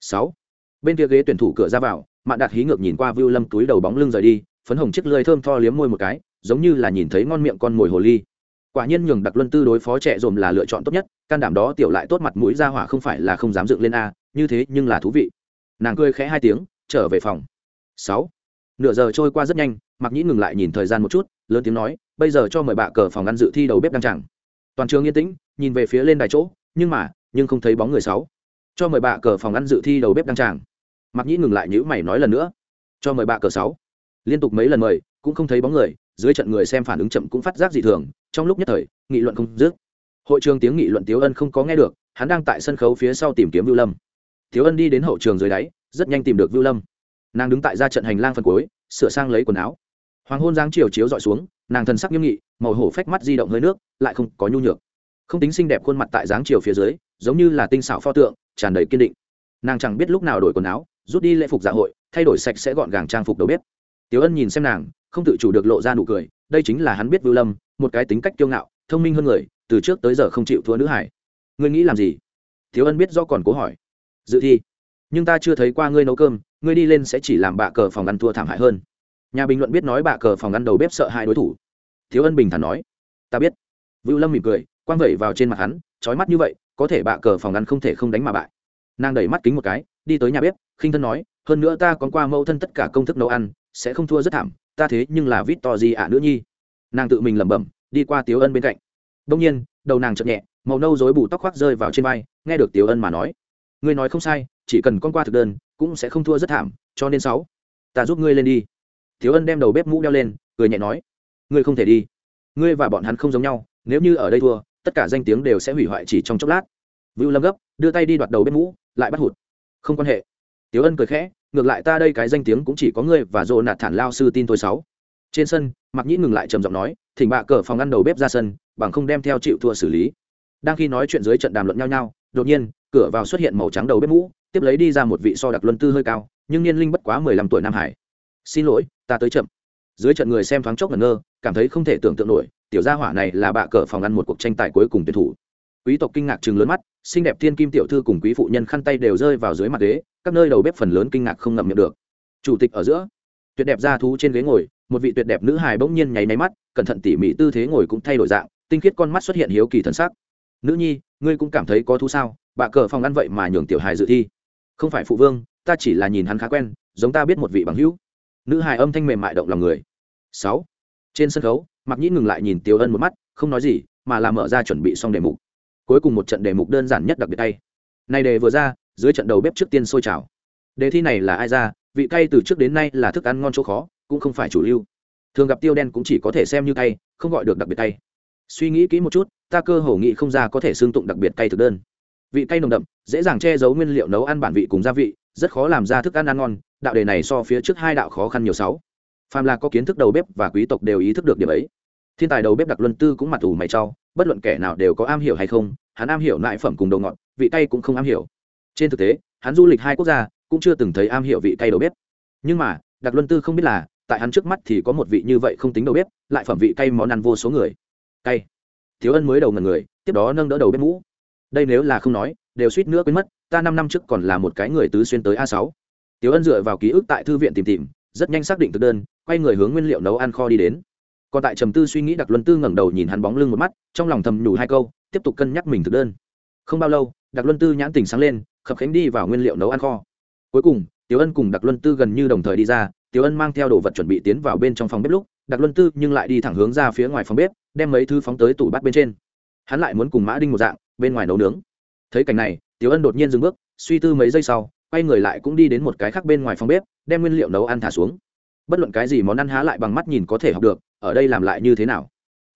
Sáu bên kia ghế tuyển thủ cửa ra vào, mạn đạt hí ngược nhìn qua vưu lâm túi đầu bóng lưng rời đi, phấn hồng chiếc lưới thơm tho liếm môi một cái, giống như là nhìn thấy ngon miệng con mồi hồ ly. Quả nhiên nhường đặc luân tư đối phó trẻ dồn là lựa chọn tốt nhất, can đảm đó tiểu lại tốt mặt mũi ra hỏa không phải là không dám dựng lên a, như thế nhưng là thú vị. Nàng cười khẽ hai tiếng, trở về phòng. Sáu. Nửa giờ trôi qua rất nhanh mặc nhĩ ngừng lại nhìn thời gian một chút, lớn tiếng nói, bây giờ cho mời bạ cờ phòng ăn dự thi đầu bếp đăng chẳng. Toàn trường yên tĩnh, nhìn về phía lên đài chỗ, nhưng mà, nhưng không thấy bóng người sáu. Cho mời bạ cờ phòng ăn dự thi đầu bếp đăng chẳng mặc nhĩ ngừng lại nhữ mày nói lần nữa. Cho mời bạ cờ sáu. Liên tục mấy lần mời, cũng không thấy bóng người, dưới trận người xem phản ứng chậm cũng phát giác dị thường, trong lúc nhất thời, nghị luận không dứt. Hội trường tiếng nghị luận tiếu ân không có nghe được, hắn đang tại sân khấu phía sau tìm kiếm vưu lâm. Tiếu ân đi đến hậu trường dưới đáy, rất nhanh tìm được vưu lâm. Nàng đứng tại ra trận hành lang phần cuối, sửa sang lấy quần áo. Hoàng hôn giáng chiều chiếu dọi xuống, nàng thần sắc nghiêm nghị, màu hổ phách mắt di động hơi nước, lại không có nhu nhược. Không tính xinh đẹp khuôn mặt tại dáng chiều phía dưới, giống như là tinh xảo pho tượng, tràn đầy kiên định. Nàng chẳng biết lúc nào đổi quần áo rút đi lễ phục dạ hội, thay đổi sạch sẽ gọn gàng trang phục đầu bếp. Tiểu ân nhìn xem nàng, không tự chủ được lộ ra nụ cười, đây chính là hắn biết vưu lâm, một cái tính cách kiêu ngạo, thông minh hơn người, từ trước tới giờ không chịu thua nữ hải. Ngươi nghĩ làm gì? Tiểu ân biết do còn cố hỏi. Dự thi. Nhưng ta chưa thấy qua ngươi nấu cơm, ngươi đi lên sẽ chỉ làm bạ cờ phòng ăn thua thảm hại hơn. Nhà bình luận biết nói bạ cờ phòng ăn đầu bếp sợ hai đối thủ. Thiếu ân bình thản nói. Ta biết. Vưu lâm mỉm cười quang vẩy vào trên mặt hắn, trói mắt như vậy, có thể bạ cờ phòng ăn không thể không đánh mà bại. Nàng đẩy mắt kính một cái đi tới nhà bếp, khinh thân nói, hơn nữa ta còn qua mẫu thân tất cả công thức nấu ăn, sẽ không thua rất thảm, ta thế nhưng là vít to gì ạ nữ nhi. Nàng tự mình lẩm bẩm, đi qua tiếu ân bên cạnh. Đông nhiên, đầu nàng chậm nhẹ, màu nâu dối bù tóc khoác rơi vào trên vai, nghe được tiếu ân mà nói, ngươi nói không sai, chỉ cần con qua thực đơn, cũng sẽ không thua rất thảm, cho nên sáu, ta giúp ngươi lên đi. Tiếu ân đem đầu bếp mũ đeo lên, cười nhẹ nói, ngươi không thể đi. Ngươi và bọn hắn không giống nhau, nếu như ở đây thua, tất cả danh tiếng đều sẽ hủy hoại chỉ trong chốc lát. Vưu lâm gấp, đưa tay đi đoạt đầu bếp mũ, lại bắt hụt không quan hệ. Tiếu ân cười khẽ, ngược lại ta đây cái danh tiếng cũng chỉ có ngươi và dồ nạt thản lao sư tin tôi sáu. Trên sân mặc nhĩ ngừng lại trầm giọng nói, thỉnh bạ cờ phòng ăn đầu bếp ra sân, bằng không đem theo chịu thua xử lý. Đang khi nói chuyện dưới trận đàm luận nhau nhau, đột nhiên, cửa vào xuất hiện màu trắng đầu bếp mũ, tiếp lấy đi ra một vị so đặc luân tư hơi cao, nhưng niên linh bất quá mười lăm tuổi nam hải. Xin lỗi, ta tới chậm. Dưới trận người xem thoáng chốc ngẩn ngơ, cảm thấy không thể tưởng tượng nổi, tiểu gia hỏa này là bạ cờ phòng ăn một cuộc tranh tài cuối cùng tuyển thủ. Quý tộc kinh ngạc chừng lớn mắt xinh đẹp thiên kim tiểu thư cùng quý phụ nhân khăn tay đều rơi vào dưới mặt ghế, các nơi đầu bếp phần lớn kinh ngạc không ngậm miệng được. Chủ tịch ở giữa, tuyệt đẹp gia thú trên ghế ngồi, một vị tuyệt đẹp nữ hài bỗng nhiên nháy máy mắt, cẩn thận tỉ mỉ tư thế ngồi cũng thay đổi dạng, tinh khiết con mắt xuất hiện hiếu kỳ thân sắc. Nữ nhi, ngươi cũng cảm thấy có thú sao? Bà cờ phòng ăn vậy mà nhường tiểu hài dự thi. Không phải phụ vương, ta chỉ là nhìn hắn khá quen, giống ta biết một vị bằng hữu. Nữ hài âm thanh mềm mại động lòng người. Sáu, trên sân khấu mặc nhĩ ngừng lại nhìn tiêu ân một mắt, không nói gì, mà là mở ra chuẩn bị xong đề mục cuối cùng một trận đề mục đơn giản nhất đặc biệt tay này đề vừa ra, dưới trận đầu bếp trước tiên sôi trào. Đề thi này là ai ra, vị cay từ trước đến nay là thức ăn ngon chỗ khó, cũng không phải chủ lưu. Thường gặp tiêu đen cũng chỉ có thể xem như cay, không gọi được đặc biệt cay. Suy nghĩ kỹ một chút, ta cơ hồ nghĩ không ra có thể xương tụng đặc biệt cay thực đơn. Vị cay nồng đậm, dễ dàng che giấu nguyên liệu nấu ăn bản vị cùng gia vị, rất khó làm ra thức ăn ăn ngon, đạo đề này so phía trước hai đạo khó khăn nhiều sáu. Phàm là có kiến thức đầu bếp và quý tộc đều ý thức được điểm ấy thiên tài đầu bếp đặc luân tư cũng mặt ủ mày trao, bất luận kẻ nào đều có am hiểu hay không hắn am hiểu nại phẩm cùng đầu ngọt vị cay cũng không am hiểu. Trên thực tế hắn du lịch hai quốc gia cũng chưa từng thấy am hiểu vị cay đầu bếp. Nhưng mà đặc luân tư không biết là tại hắn trước mắt thì có một vị như vậy không tính đầu bếp lại phẩm vị cay món ăn vô số người. Cay. Thiếu ân mới đầu ngần người tiếp đó nâng đỡ đầu bếp mũ. Đây nếu là không nói đều suýt nữa quên mất ta năm năm trước còn là một cái người tứ xuyên tới a sáu. Tiếu Ân dựa vào ký ức tại thư viện tìm tìm, rất nhanh xác định thực đơn, quay người hướng nguyên liệu nấu ăn kho đi đến. Còn tại trầm tư suy nghĩ Đặc Luân Tư ngẩng đầu nhìn hắn bóng lưng một mắt, trong lòng thầm nhủ hai câu, tiếp tục cân nhắc mình thực đơn. Không bao lâu, Đặc Luân Tư nhãn tỉnh sáng lên, khập khánh đi vào nguyên liệu nấu ăn kho. Cuối cùng, Tiểu Ân cùng Đặc Luân Tư gần như đồng thời đi ra, Tiểu Ân mang theo đồ vật chuẩn bị tiến vào bên trong phòng bếp lúc, Đặc Luân Tư nhưng lại đi thẳng hướng ra phía ngoài phòng bếp, đem mấy thứ phóng tới tủ bát bên trên. Hắn lại muốn cùng Mã Đinh một dạng, bên ngoài nấu nướng. Thấy cảnh này, Tiểu Ân đột nhiên dừng bước, suy tư mấy giây sau, quay người lại cũng đi đến một cái khác bên ngoài phòng bếp đem nguyên liệu nấu ăn thả xuống bất luận cái gì món ăn há lại bằng mắt nhìn có thể học được ở đây làm lại như thế nào?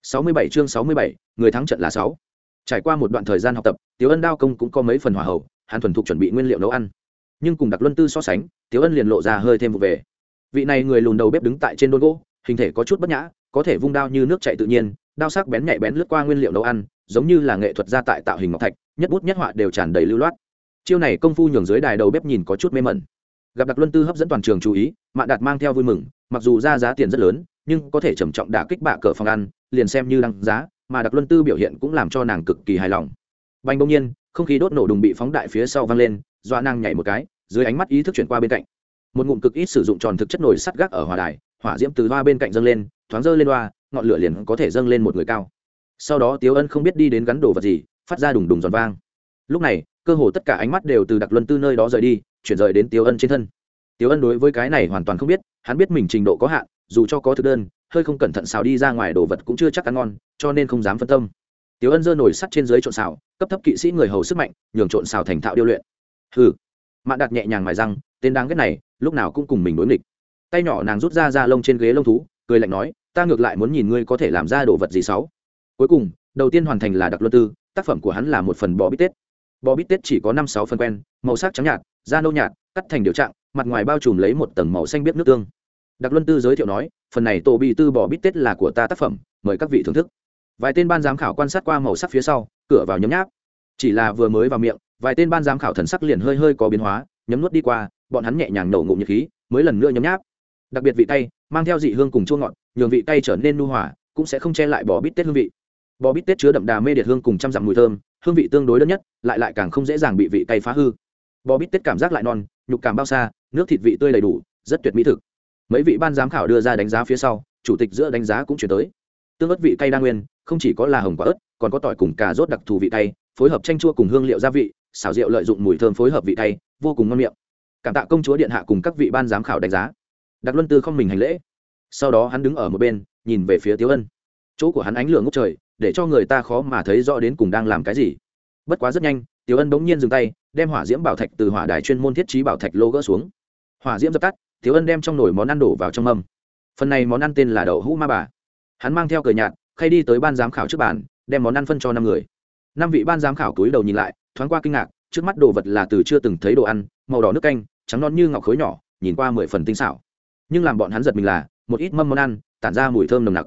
67 chương 67, người thắng trận là 6. trải qua một đoạn thời gian học tập Tiểu ân đao công cũng có mấy phần hòa hậu hắn thuần thục chuẩn bị nguyên liệu nấu ăn. Nhưng cùng đặc luân tư so sánh Tiểu ân liền lộ ra hơi thêm vụ về. Vị này người lùn đầu bếp đứng tại trên đôn gỗ hình thể có chút bất nhã có thể vung đao như nước chạy tự nhiên đao sắc bén nhạy bén lướt qua nguyên liệu nấu ăn giống như là nghệ thuật gia tại tạo hình ngọc thạch nhất bút nhất họa đều tràn đầy lưu loát. Chiêu này công phu nhường dưới đài đầu bếp nhìn có chút mê mẩn. Gặp đặc luân tư hấp dẫn toàn trường chú ý mạn đạt mang theo vui mừng mặc dù ra giá tiền rất lớn nhưng có thể trầm trọng đả kích bạ cờ phòng ăn, liền xem như đăng giá, mà đặc luân tư biểu hiện cũng làm cho nàng cực kỳ hài lòng. Bành bỗng nhiên, không khí đốt nổ đùng bị phóng đại phía sau văng lên doa nàng nhảy một cái, dưới ánh mắt ý thức chuyển qua bên cạnh. Một ngụm cực ít sử dụng tròn thực chất nổi sắt gác ở hòa đài, hỏa diễm từ hoa bên cạnh dâng lên, thoáng dơ lên hoa, ngọn lửa liền có thể dâng lên một người cao. Sau đó tiếu ân không biết đi đến gắn đồ vật gì, phát ra đùng đùng giòn vang. Lúc này, cơ hồ tất cả ánh mắt đều từ đặc luân tư nơi đó rời đi, chuyển rời đến tiêu ân trên thân. Tiêu ân đối với cái này hoàn toàn không biết, hắn biết mình trình độ có hạn dù cho có thực đơn, hơi không cẩn thận xào đi ra ngoài đồ vật cũng chưa chắc ăn ngon, cho nên không dám phân tâm. Tiểu ân giơ nổi sắt trên dưới trộn xào, cấp thấp kỵ sĩ người hầu sức mạnh, nhường trộn xào thành thạo điêu luyện. Hừ. Mạn đặt nhẹ nhàng mài răng, tên đáng ghét này, lúc nào cũng cùng mình đối nghịch. Tay nhỏ nàng rút ra da lông trên ghế lông thú, cười lạnh nói, ta ngược lại muốn nhìn ngươi có thể làm ra đồ vật gì xấu cuối cùng, đầu tiên hoàn thành là đặc luân tư, tác phẩm của hắn là một phần bò bít tết. Bò bít tết chỉ có năm sáu phần quen, màu sắc trắng nhạt, da nâu nhạt, cắt thành điều trạng, mặt ngoài bao trùm lấy một tầng màu xanh biết nước tương đặc luân tư giới thiệu nói, phần này tổ bị tư bỏ bít tết là của ta tác phẩm, mời các vị thưởng thức. Vài tên ban giám khảo quan sát qua màu sắc phía sau, cửa vào nhấm nháp. Chỉ là vừa mới vào miệng, vài tên ban giám khảo thần sắc liền hơi hơi có biến hóa, nhấm nuốt đi qua, bọn hắn nhẹ nhàng nổ ngụm nhiệt khí, mới lần nữa nhấm nháp. Đặc biệt vị tay, mang theo dị hương cùng chua ngọt, nhường vị tay trở nên nu hòa, cũng sẽ không che lại bò bít tết hương vị. Bò bít tết chứa đậm đà mê điệt hương cùng trăm dặm mùi thơm, hương vị tương đối đơn nhất, lại lại càng không dễ dàng bị vị tay phá hư. Bò bít tết cảm giác lại non, nhục cảm bao xa, nước thịt vị tươi đầy đủ, rất tuyệt mỹ thực mấy vị ban giám khảo đưa ra đánh giá phía sau, chủ tịch giữa đánh giá cũng chuyển tới. Tương ớt vị cay đa nguyên, không chỉ có là hồng quả ớt, còn có tỏi cùng cà rốt đặc thù vị cay, phối hợp chanh chua cùng hương liệu gia vị xảo rượu lợi dụng mùi thơm phối hợp vị cay, vô cùng ngon miệng. Cảm tạ công chúa điện hạ cùng các vị ban giám khảo đánh giá. Đặc luân tư không mình hành lễ. Sau đó hắn đứng ở một bên, nhìn về phía tiếu ân. Chỗ của hắn ánh lửa ngốc trời, để cho người ta khó mà thấy rõ đến cùng đang làm cái gì. Bất quá rất nhanh, tiếu ân bỗng nhiên dừng tay, đem hỏa diễm bảo thạch từ hỏa đài chuyên môn thiết trí bảo thạch lô gỡ xuống. Hỏa diễm dập tắt Tiểu ân đem trong nồi món ăn đổ vào trong mâm. Phần này món ăn tên là đậu hũ ma bà. Hắn mang theo cờ nhạt, khay đi tới ban giám khảo trước bàn, đem món ăn phân cho năm người. Năm vị ban giám khảo túi đầu nhìn lại, thoáng qua kinh ngạc, trước mắt đồ vật là từ chưa từng thấy đồ ăn, màu đỏ nước canh, trắng non như ngọc khối nhỏ, nhìn qua mười phần tinh xảo. Nhưng làm bọn hắn giật mình là, một ít mâm món ăn, tản ra mùi thơm nồng nặc.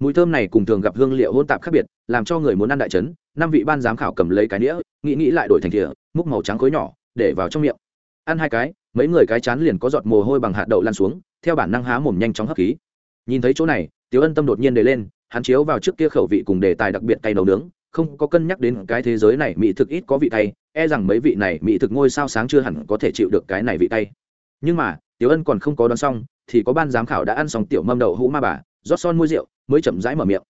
Mùi thơm này cùng thường gặp hương liệu hỗn tạp khác biệt, làm cho người muốn ăn đại trấn năm vị ban giám khảo cầm lấy cái đĩa nghĩ nghĩ lại đổi thành thìa, múc màu trắng khối nhỏ, để vào trong miệng ăn hai cái, mấy người cái chán liền có giọt mồ hôi bằng hạt đậu lan xuống, theo bản năng há mồm nhanh chóng hấp khí. Nhìn thấy chỗ này tiếu ân tâm đột nhiên đề lên, hắn chiếu vào trước kia khẩu vị cùng đề tài đặc biệt cay nấu nướng, không có cân nhắc đến cái thế giới này mỹ thực ít có vị cay e rằng mấy vị này mỹ thực ngôi sao sáng chưa hẳn có thể chịu được cái này vị cay. Nhưng mà tiếu ân còn không có đón xong, thì có ban giám khảo đã ăn xong tiểu mâm đậu hũ ma bà, rót son môi rượu, mới chậm rãi mở miệng.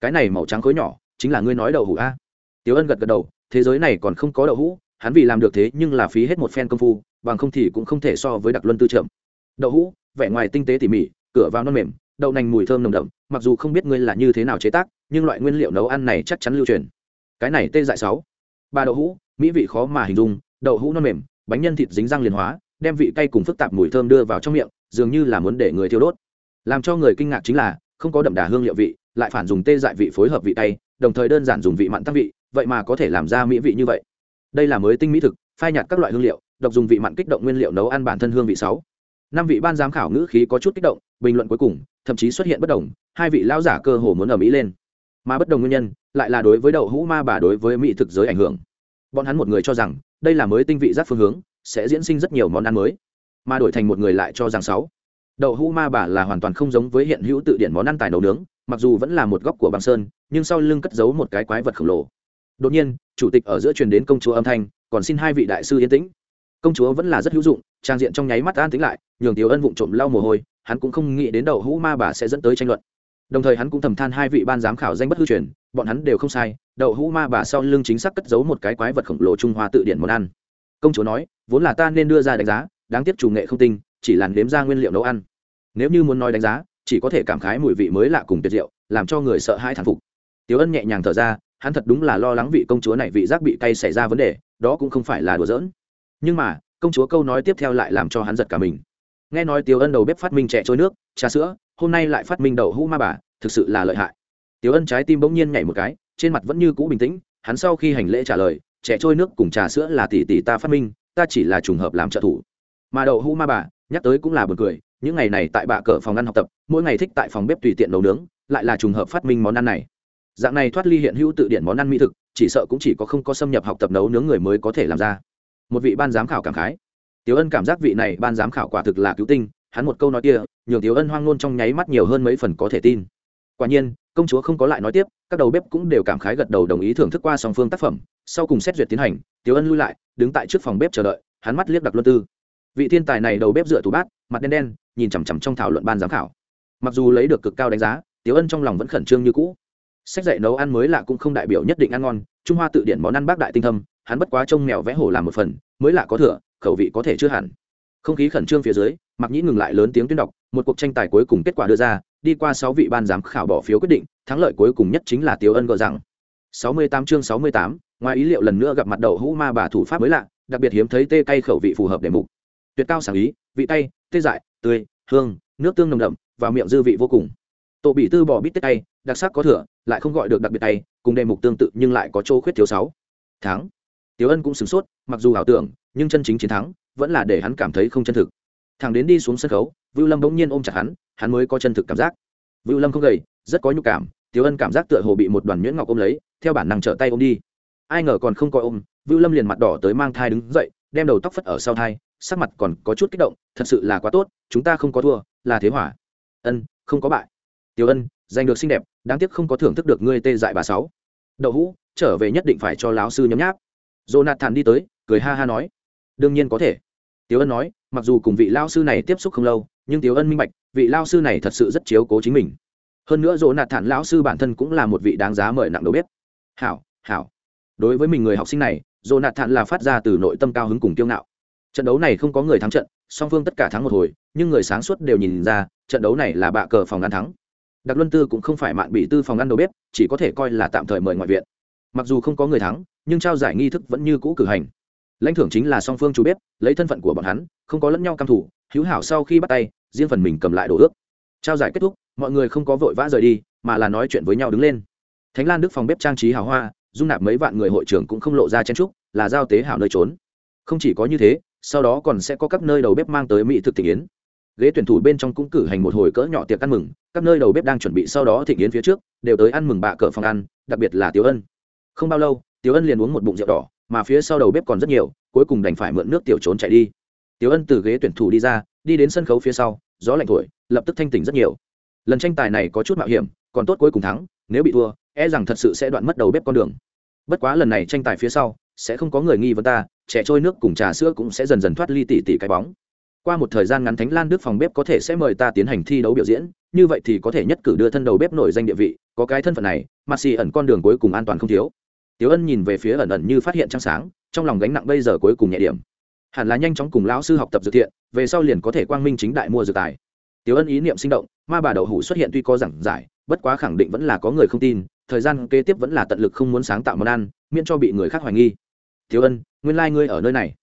Cái này màu trắng khối nhỏ, chính là ngươi nói đậu hũ a. Tiếu ân gật gật đầu, thế giới này còn không có đậu hũ, hắn vì làm được thế nhưng là phí hết một phen công phu bằng không thì cũng không thể so với đặc luân tư trượm đậu hũ, vẻ ngoài tinh tế tỉ mỉ, cửa vào non mềm, đậu nành mùi thơm nồng đậm, mặc dù không biết ngươi là như thế nào chế tác, nhưng loại nguyên liệu nấu ăn này chắc chắn lưu truyền. Cái này tê dại sáu. Ba đậu hũ, mỹ vị khó mà hình dung, đậu hũ non mềm, bánh nhân thịt dính răng liền hóa, đem vị cay cùng phức tạp mùi thơm đưa vào trong miệng, dường như là muốn để người thiêu đốt. Làm cho người kinh ngạc chính là, không có đậm đà hương liệu vị, lại phản dùng tê dại vị phối hợp vị cay, đồng thời đơn giản dùng vị mặn tăng vị, vậy mà có thể làm ra mỹ vị như vậy. Đây là mới tinh mỹ thực, phai nhạt các loại hương liệu độc dùng vị mặn kích động nguyên liệu nấu ăn bản thân hương vị sáu. Năm vị ban giám khảo ngữ khí có chút kích động, bình luận cuối cùng, thậm chí xuất hiện bất đồng, hai vị lão giả cơ hồ muốn ở mỹ lên. Mà bất đồng nguyên nhân, lại là đối với đậu hũ ma bà đối với mỹ thực giới ảnh hưởng. Bọn hắn một người cho rằng, đây là mới tinh vị giác phương hướng, sẽ diễn sinh rất nhiều món ăn mới. Mà đổi thành một người lại cho rằng sáu. Đậu hũ ma bà là hoàn toàn không giống với hiện hữu tự điển món ăn tài nấu nướng, mặc dù vẫn là một góc của băng sơn, nhưng sau lưng cất giấu một cái quái vật khổng lồ. Đột nhiên, chủ tịch ở giữa truyền đến công chúa âm thanh, còn xin hai vị đại sư yên tĩnh công chúa vẫn là rất hữu dụng, trang diện trong nháy mắt an tính lại, nhường tiểu ân vụng trộm lau mồ hôi, hắn cũng không nghĩ đến đậu hũ ma bà sẽ dẫn tới tranh luận. Đồng thời hắn cũng thầm than hai vị ban giám khảo danh bất hư truyền, bọn hắn đều không sai, đậu hũ ma bà sau lưng chính xác cất giấu một cái quái vật khổng lồ trung hoa tự điển món ăn. Công chúa nói, vốn là ta nên đưa ra đánh giá, đáng tiếc chủ nghệ không tinh, chỉ làn nếm ra nguyên liệu nấu ăn. Nếu như muốn nói đánh giá, chỉ có thể cảm khái mùi vị mới lạ cùng tuyệt diệu, làm cho người sợ hãi thản phục. Tiểu ân nhẹ nhàng thở ra, hắn thật đúng là lo lắng vị công chúa này vị giác bị cay xảy ra vấn đề, đó cũng không phải là đùa giỡn nhưng mà, công chúa câu nói tiếp theo lại làm cho hắn giật cả mình. Nghe nói tiểu ân đầu bếp phát minh trẻ trôi nước, trà sữa, hôm nay lại phát minh đậu hũ ma bà, thực sự là lợi hại. Tiểu ân trái tim bỗng nhiên nhảy một cái, trên mặt vẫn như cũ bình tĩnh, hắn sau khi hành lễ trả lời trẻ trôi nước cùng trà sữa là tỷ tỷ ta phát minh, ta chỉ là trùng hợp làm trợ thủ. Mà đậu hũ ma bà, nhắc tới cũng là buồn cười, những ngày này tại bạ cỡ phòng ăn học tập, mỗi ngày thích tại phòng bếp tùy tiện nấu nướng, lại là trùng hợp phát minh món ăn này. Dạng này thoát ly hiện hữu tự điển món ăn mỹ thực, chỉ sợ cũng chỉ có không có xâm nhập học tập nấu nướng người mới có thể làm ra một vị ban giám khảo cảm khái. Tiểu ân cảm giác vị này ban giám khảo quả thực là cứu tinh, hắn một câu nói kia, nhường tiểu ân hoang nôn trong nháy mắt nhiều hơn mấy phần có thể tin. Quả nhiên, công chúa không có lại nói tiếp, các đầu bếp cũng đều cảm khái gật đầu đồng ý thưởng thức qua song phương tác phẩm. Sau cùng xét duyệt tiến hành, tiểu ân lui lại, đứng tại trước phòng bếp chờ đợi, hắn mắt liếc đặc luân tư. Vị thiên tài này đầu bếp dựa tủ bát, mặt đen đen, nhìn chằm chằm trong thảo luận ban giám khảo. Mặc dù lấy được cực cao đánh giá, tiểu ân trong lòng vẫn khẩn trương như cũ. Sách dạy nấu ăn mới lạ cũng không đại biểu nhất định ăn ngon, trung hoa tự điển món ăn bác đại tinh thâm hắn bất quá trông mèo vẽ hổ làm một phần, mới lạ có thừa, khẩu vị có thể chưa hẳn. Không khí khẩn trương phía dưới mặc nhĩ ngừng lại lớn tiếng tuyên đọc, một cuộc tranh tài cuối cùng kết quả đưa ra, đi qua sáu vị ban giám khảo bỏ phiếu quyết định, thắng lợi cuối cùng nhất chính là tiếu ân gờ rằng. Sáu mươi tám chương sáu mươi tám, ngoài ý liệu lần nữa gặp mặt đầu hũ ma bà thủ pháp mới lạ, đặc biệt hiếm thấy tê cay khẩu vị phù hợp để mục. Tuyệt cao sáng ý, vị tay, tê dại, tươi, hương, nước tương nồng đậm, và miệng dư vị vô cùng. Tổ bị tư bỏ bít tết cay đặc sắc có thừa, lại không gọi được đặc biệt tay, cùng đề mục tương tự nhưng lại có chỗ khuyết thiếu sáu. Tháng Tiểu ân cũng sửng sốt, mặc dù ảo tưởng, nhưng chân chính chiến thắng vẫn là để hắn cảm thấy không chân thực. Thằng đến đi xuống sân khấu, vưu lâm bỗng nhiên ôm chặt hắn hắn mới có chân thực cảm giác. Vưu lâm không gầy, rất có nhục cảm, Tiểu ân cảm giác tựa hồ bị một đoàn nhuyễn ngọc ôm lấy, theo bản năng trở tay ôm đi. Ai ngờ còn không coi ôm, vưu lâm liền mặt đỏ tới mang thai đứng dậy, đem đầu tóc phất ở sau thai, sắc mặt còn có chút kích động, thật sự là quá tốt, chúng ta không có thua, là thế hỏa. Ân, không có bại. Tiểu ân, giành được xinh đẹp, đáng tiếc không có thưởng thức được ngươi tê dại bà sáu. Đậu hũ, trở về nhất định phải cho lão sư nhấm nháp jonathan đi tới, cười ha ha nói. Đương nhiên có thể. Tiểu ân nói, mặc dù cùng vị lao sư này tiếp xúc không lâu, nhưng Tiểu ân minh bạch, vị lao sư này thật sự rất chiếu cố chính mình. Hơn nữa Jonathan lão sư bản thân cũng là một vị đáng giá mời nặng đầu bếp. Hảo hảo. Đối với mình người học sinh này, Jonathan là phát ra từ nội tâm cao hứng cùng kiêu ngạo. Trận đấu này không có người thắng trận, song phương tất cả thắng một hồi, nhưng người sáng suốt đều nhìn ra, trận đấu này là bạ cờ phòng ăn thắng. Đặc luân tư cũng không phải mạn bị tư phòng ăn đầu bếp, chỉ có thể coi là tạm thời mời ngoại viện. Mặc dù không có người thắng nhưng trao giải nghi thức vẫn như cũ cử hành. Lãnh thưởng chính là song phương chủ bếp, lấy thân phận của bọn hắn, không có lẫn nhau căm thủ hữu hảo sau khi bắt tay, riêng phần mình cầm lại đồ ước. Trao giải kết thúc, mọi người không có vội vã rời đi, mà là nói chuyện với nhau đứng lên. Thánh lan đức phòng bếp trang trí hào hoa, dung nạp mấy vạn người hội trưởng cũng không lộ ra chen trúc là giao tế hảo nơi trốn. Không chỉ có như thế, sau đó còn sẽ có các nơi đầu bếp mang tới mỹ thực thị yến. Ghế tuyển thủ bên trong cũng cử hành một hồi cỡ nhỏ tiệc ăn mừng, các nơi đầu bếp đang chuẩn bị sau đó thịnh yến phía trước, đều tới ăn mừng bạ cỡ phòng ăn, đặc biệt là tiểu ân. Không bao lâu tiểu ân liền uống một bụng rượu đỏ, mà phía sau đầu bếp còn rất nhiều, cuối cùng đành phải mượn nước tiểu trốn chạy đi. Tiểu ân từ ghế tuyển thủ đi ra, đi đến sân khấu phía sau, gió lạnh thổi, lập tức thanh tỉnh rất nhiều. Lần tranh tài này có chút mạo hiểm, còn tốt cuối cùng thắng, nếu bị thua e rằng thật sự sẽ đoạn mất đầu bếp con đường. Bất quá lần này tranh tài phía sau, sẽ không có người nghi vấn ta, trẻ trôi nước cùng trà sữa cũng sẽ dần dần thoát ly tỉ tỉ cái bóng. Qua một thời gian ngắn thánh lan đức phòng bếp có thể sẽ mời ta tiến hành thi đấu biểu diễn, như vậy thì có thể nhất cử đưa thân đầu bếp nổi danh địa vị, có cái thân phận này mặt xì ẩn con đường cuối cùng an toàn không thiếu tiếu ân nhìn về phía ẩn ẩn như phát hiện trăng sáng, trong lòng gánh nặng bây giờ cuối cùng nhẹ điểm. Hẳn là nhanh chóng cùng lão sư học tập dược thiện, về sau liền có thể quang minh chính đại mua dược tài. Tiếu ân ý niệm sinh động, ma bà đậu hủ xuất hiện tuy có giảng giải, bất quá khẳng định vẫn là có người không tin, thời gian kế tiếp vẫn là tận lực không muốn sáng tạo món ăn, miễn cho bị người khác hoài nghi. Tiếu ân, nguyên lai、like、ngươi ở nơi này.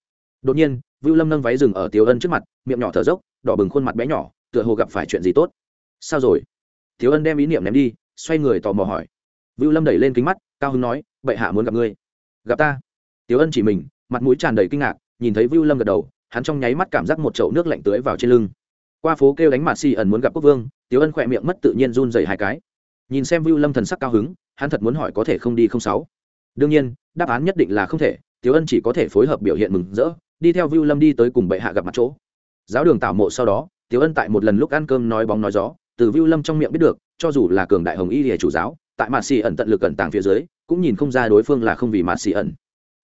Đột nhiên, vưu lâm nâng váy rừng ở tiếu ân trước mặt, miệng nhỏ thở dốc, đỏ bừng khuôn mặt bé nhỏ, tựa hồ gặp phải chuyện gì tốt. Sao rồi? Tiếu ân đem ý niệm ném đi, xoay người tò mò hỏi. Vưu lâm đẩy lên kính mắt, cao hưng nói bệ hạ muốn gặp ngươi. Gặp ta? Tiếu ân chỉ mình, mặt mũi tràn đầy kinh ngạc, nhìn thấy vưu lâm gật đầu, hắn trong nháy mắt cảm giác một chậu nước lạnh tưới vào trên lưng. Qua phố kêu đánh mạt xì ẩn muốn gặp quốc vương tiếu ân khỏe miệng mất tự nhiên run dày hai cái. Nhìn xem vưu lâm thần sắc cao hứng, hắn thật muốn hỏi có thể không đi không sáu. Đương nhiên, đáp án nhất định là không thể tiếu ân chỉ có thể phối hợp biểu hiện mừng rỡ, đi theo vưu lâm đi tới cùng bệ hạ gặp mặt chỗ. Giáo đường tảo mộ sau đó tiếu ân tại một lần lúc ăn cơm nói bóng nói gió, từ vưu lâm trong miệng biết được, cho dù là cường đại hồng y lìa chủ giáo, tại mạt xì ẩn tận lực ẩn tàng phía dưới cũng nhìn không ra đối phương là không vì mạt xì ẩn.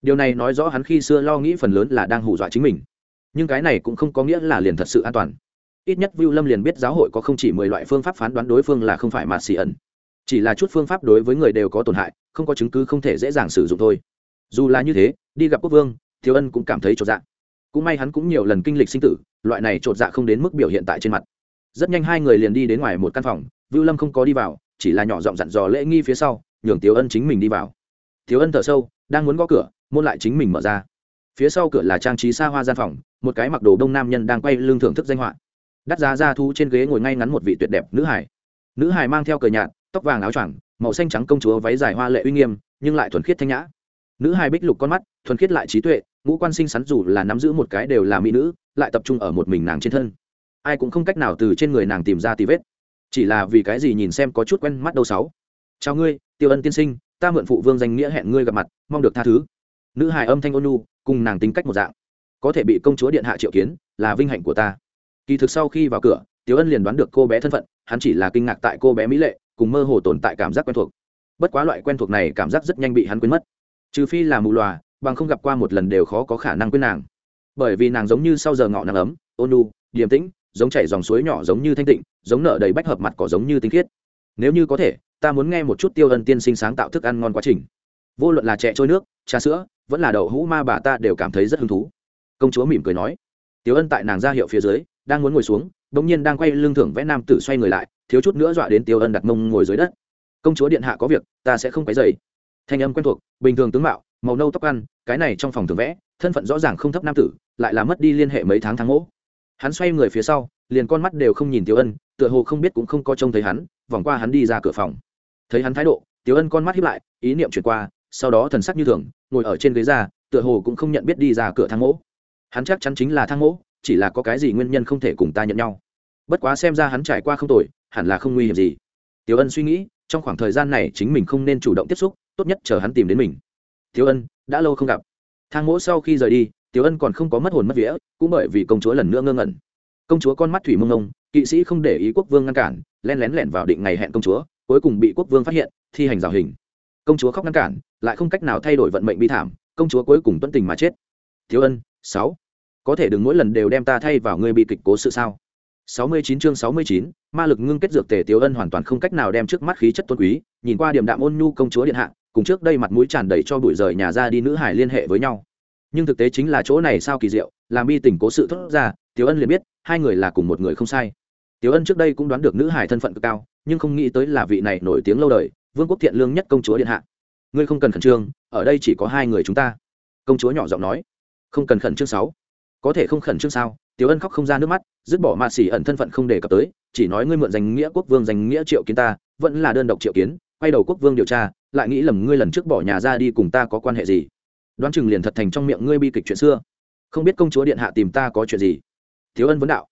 Điều này nói rõ hắn khi xưa lo nghĩ phần lớn là đang hù dọa chính mình. Nhưng cái này cũng không có nghĩa là liền thật sự an toàn. Ít nhất Vu lâm liền biết giáo hội có không chỉ mười loại phương pháp phán đoán đối phương là không phải mạt xì ẩn. Chỉ là chút phương pháp đối với người đều có tổn hại, không có chứng cứ không thể dễ dàng sử dụng thôi. Dù là như thế, đi gặp quốc vương, thiếu ân cũng cảm thấy trột dạ. Cũng may hắn cũng nhiều lần kinh lịch sinh tử, loại này trột dạ không đến mức biểu hiện tại trên mặt. Rất nhanh hai người liền đi đến ngoài một căn phòng, vưu lâm không có đi vào, chỉ là nhỏ giọng dặn dò lễ nghi phía sau nhường tiếu ân chính mình đi vào. Tiếu ân thở sâu, đang muốn gõ cửa, môn lại chính mình mở ra. Phía sau cửa là trang trí xa hoa gian phòng, một cái mặc đồ đông nam nhân đang quay lưng thưởng thức danh họa. Đắt giá ra thu trên ghế ngồi ngay ngắn một vị tuyệt đẹp nữ hải nữ hải mang theo cờ nhạt, tóc vàng áo choàng, màu xanh trắng công chúa váy dài hoa lệ uy nghiêm, nhưng lại thuần khiết thanh nhã. Nữ hải bích lục con mắt, thuần khiết lại trí tuệ, ngũ quan sinh sắn dù là nắm giữ một cái đều là mỹ nữ, lại tập trung ở một mình nàng trên thân. Ai cũng không cách nào từ trên người nàng tìm ra tì vết. Chỉ là vì cái gì nhìn xem có chút quen mắt đâu sáu. Chào ngươi tiêu ân tiên sinh, ta mượn phụ vương danh nghĩa hẹn ngươi gặp mặt, mong được tha thứ. Nữ hài âm thanh ôn nu cùng nàng tính cách một dạng. Có thể bị công chúa điện hạ triệu kiến, là vinh hạnh của ta. Kỳ thực sau khi vào cửa, Tiêu ân liền đoán được cô bé thân phận, hắn chỉ là kinh ngạc tại cô bé mỹ lệ, cùng mơ hồ tồn tại cảm giác quen thuộc. Bất quá loại quen thuộc này cảm giác rất nhanh bị hắn quên mất. Trừ phi là mù loà, bằng không gặp qua một lần đều khó có khả năng quên nàng. Bởi vì nàng giống như sau giờ ngọ nắng ấm, ôn nu điềm tĩnh, giống chảy dòng suối nhỏ giống như thanh tịnh, giống nở đầy bách hợp mặt cỏ giống như tinh khiết nếu như có thể, ta muốn nghe một chút tiêu ân tiên sinh sáng tạo thức ăn ngon quá trình. Vô luận là trẻ trôi nước, trà sữa, vẫn là đậu hũ ma bà ta đều cảm thấy rất hứng thú. Công chúa mỉm cười nói. Tiêu ân tại nàng ra hiệu phía dưới, đang muốn ngồi xuống bỗng nhiên đang quay lưng thưởng vẽ nam tử xoay người lại, thiếu chút nữa dọa đến tiêu ân đặt mông ngồi dưới đất. Công chúa điện hạ có việc, ta sẽ không phải dày thanh âm quen thuộc, bình thường tướng mạo, màu nâu tóc ăn, cái này trong phòng thường vẽ, thân phận rõ ràng không thấp nam tử, lại là mất đi liên hệ mấy tháng tháng ngỗ hắn xoay người phía sau, liền con mắt đều không nhìn tiêu ân tựa hồ không biết cũng không có trông thấy hắn, vòng qua hắn đi ra cửa phòng. Thấy hắn thái độ, Tiểu ân con mắt hiếp lại, ý niệm chuyển qua, sau đó thần sắc như thường, ngồi ở trên ghế ra, tựa hồ cũng không nhận biết đi ra cửa thang mỗ. Hắn chắc chắn chính là thang mỗ, chỉ là có cái gì nguyên nhân không thể cùng ta nhận nhau. Bất quá xem ra hắn trải qua không tội hẳn là không nguy hiểm gì. Tiểu ân suy nghĩ, trong khoảng thời gian này chính mình không nên chủ động tiếp xúc, tốt nhất chờ hắn tìm đến mình. Tiểu ân, đã lâu không gặp. Thang mỗ sau khi rời đi, Tiểu ân còn không có mất hồn mất vía, cũng bởi vì công chúa lần nữa ngơ ngẩn. Công chúa con mắt thủy mông ngông kỵ sĩ không để ý quốc vương ngăn cản len lén lẻn vào định ngày hẹn công chúa cuối cùng bị quốc vương phát hiện thi hành rào hình công chúa khóc ngăn cản lại không cách nào thay đổi vận mệnh bi thảm công chúa cuối cùng tuân tình mà chết thiếu ân sáu có thể đừng mỗi lần đều đem ta thay vào ngươi bị kịch cố sự sao 69 chương 69, ma lực ngưng kết dược tề Tiếu Ân hoàn toàn không cách nào đem trước mắt khí chất tôn quý, nhìn qua điểm đạm ôn nhu công chúa điện hạ, cùng trước đây mặt mũi tràn đầy cho bụi rời nhà ra đi nữ hải liên hệ với nhau. Nhưng thực tế chính là chỗ này sao kỳ diệu, làm bi tình cố sự thốt ra, Tiếu Ân liền biết, hai người là cùng một người không sai. Tiểu Ân trước đây cũng đoán được nữ hải thân phận cực cao, nhưng không nghĩ tới là vị này nổi tiếng lâu đời, vương quốc thiện lương nhất công chúa điện hạ. Ngươi không cần khẩn trương, ở đây chỉ có hai người chúng ta. Công chúa nhỏ giọng nói. Không cần khẩn trương sáu. Có thể không khẩn trương sao? Tiểu Ân khóc không ra nước mắt, dứt bỏ Ma Sĩ ẩn thân phận không để cập tới, chỉ nói ngươi mượn danh nghĩa quốc vương danh nghĩa triệu kiến ta, vẫn là đơn độc triệu kiến, quay đầu quốc vương điều tra, lại nghĩ lầm ngươi lần trước bỏ nhà ra đi cùng ta có quan hệ gì. Đoán chừng liền thật thành trong miệng ngươi bi kịch chuyện xưa. Không biết công chúa điện hạ tìm ta có chuyện gì. Tiểu Ân vấn đạo.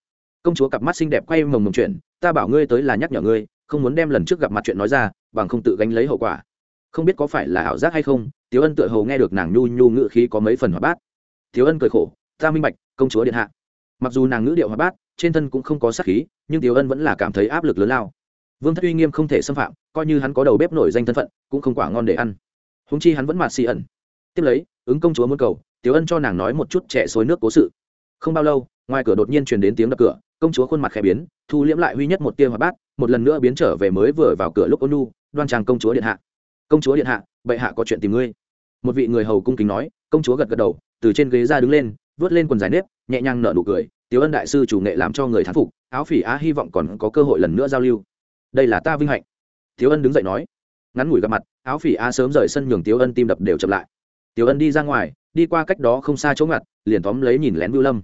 Công chúa cặp mắt xinh đẹp quay mồng mồng chuyện, ta bảo ngươi tới là nhắc nhở ngươi, không muốn đem lần trước gặp mặt chuyện nói ra, bằng không tự gánh lấy hậu quả. Không biết có phải là ảo giác hay không, Tiểu Ân tựa hồ nghe được nàng nhu nhu ngữ khí có mấy phần hoạt bát. Tiểu Ân cười khổ, ta minh bạch, công chúa điện hạ. Mặc dù nàng ngữ điệu hoạt bát trên thân cũng không có sát khí nhưng tiểu ân vẫn là cảm thấy áp lực lớn lao. Vương thất uy nghiêm không thể xâm phạm coi như hắn có đầu bếp nổi danh thân phận cũng không quả ngon để ăn. Húng chi hắn vẫn mạt xì ẩn. Tiếp lấy ứng công chúa muốn cầu tiểu ân cho nàng nói một chút trẻ xối nước cố sự không bao lâu, ngoài cửa đột nhiên truyền đến tiếng đập cửa, công chúa khuôn mặt khẽ biến, thu liễm lại huy nhất một tia hoạt bát, một lần nữa biến trở về mới vừa vào cửa lúc ôn nu đoan trang công chúa điện hạ. Công chúa điện hạ, bệ hạ có chuyện tìm ngươi. Một vị người hầu cung kính nói, công chúa gật gật đầu, từ trên ghế ra đứng lên, vớt lên quần dài nếp, nhẹ nhàng nở nụ cười, tiếu ân đại sư chủ nghệ làm cho người thán phục, áo phỉ á hy vọng còn có cơ hội lần nữa giao lưu. Đây là ta vinh hạnh. Tiếu ân đứng dậy nói. Ngắn ngủi gặp mặt, áo phỉ á sớm rời sân nhường tiếu ân tim đập đều chậm lại tiểu ân đi ra ngoài, đi qua cách đó không xa chỗ ngặt, liền tóm lấy nhìn lén vưu lâm.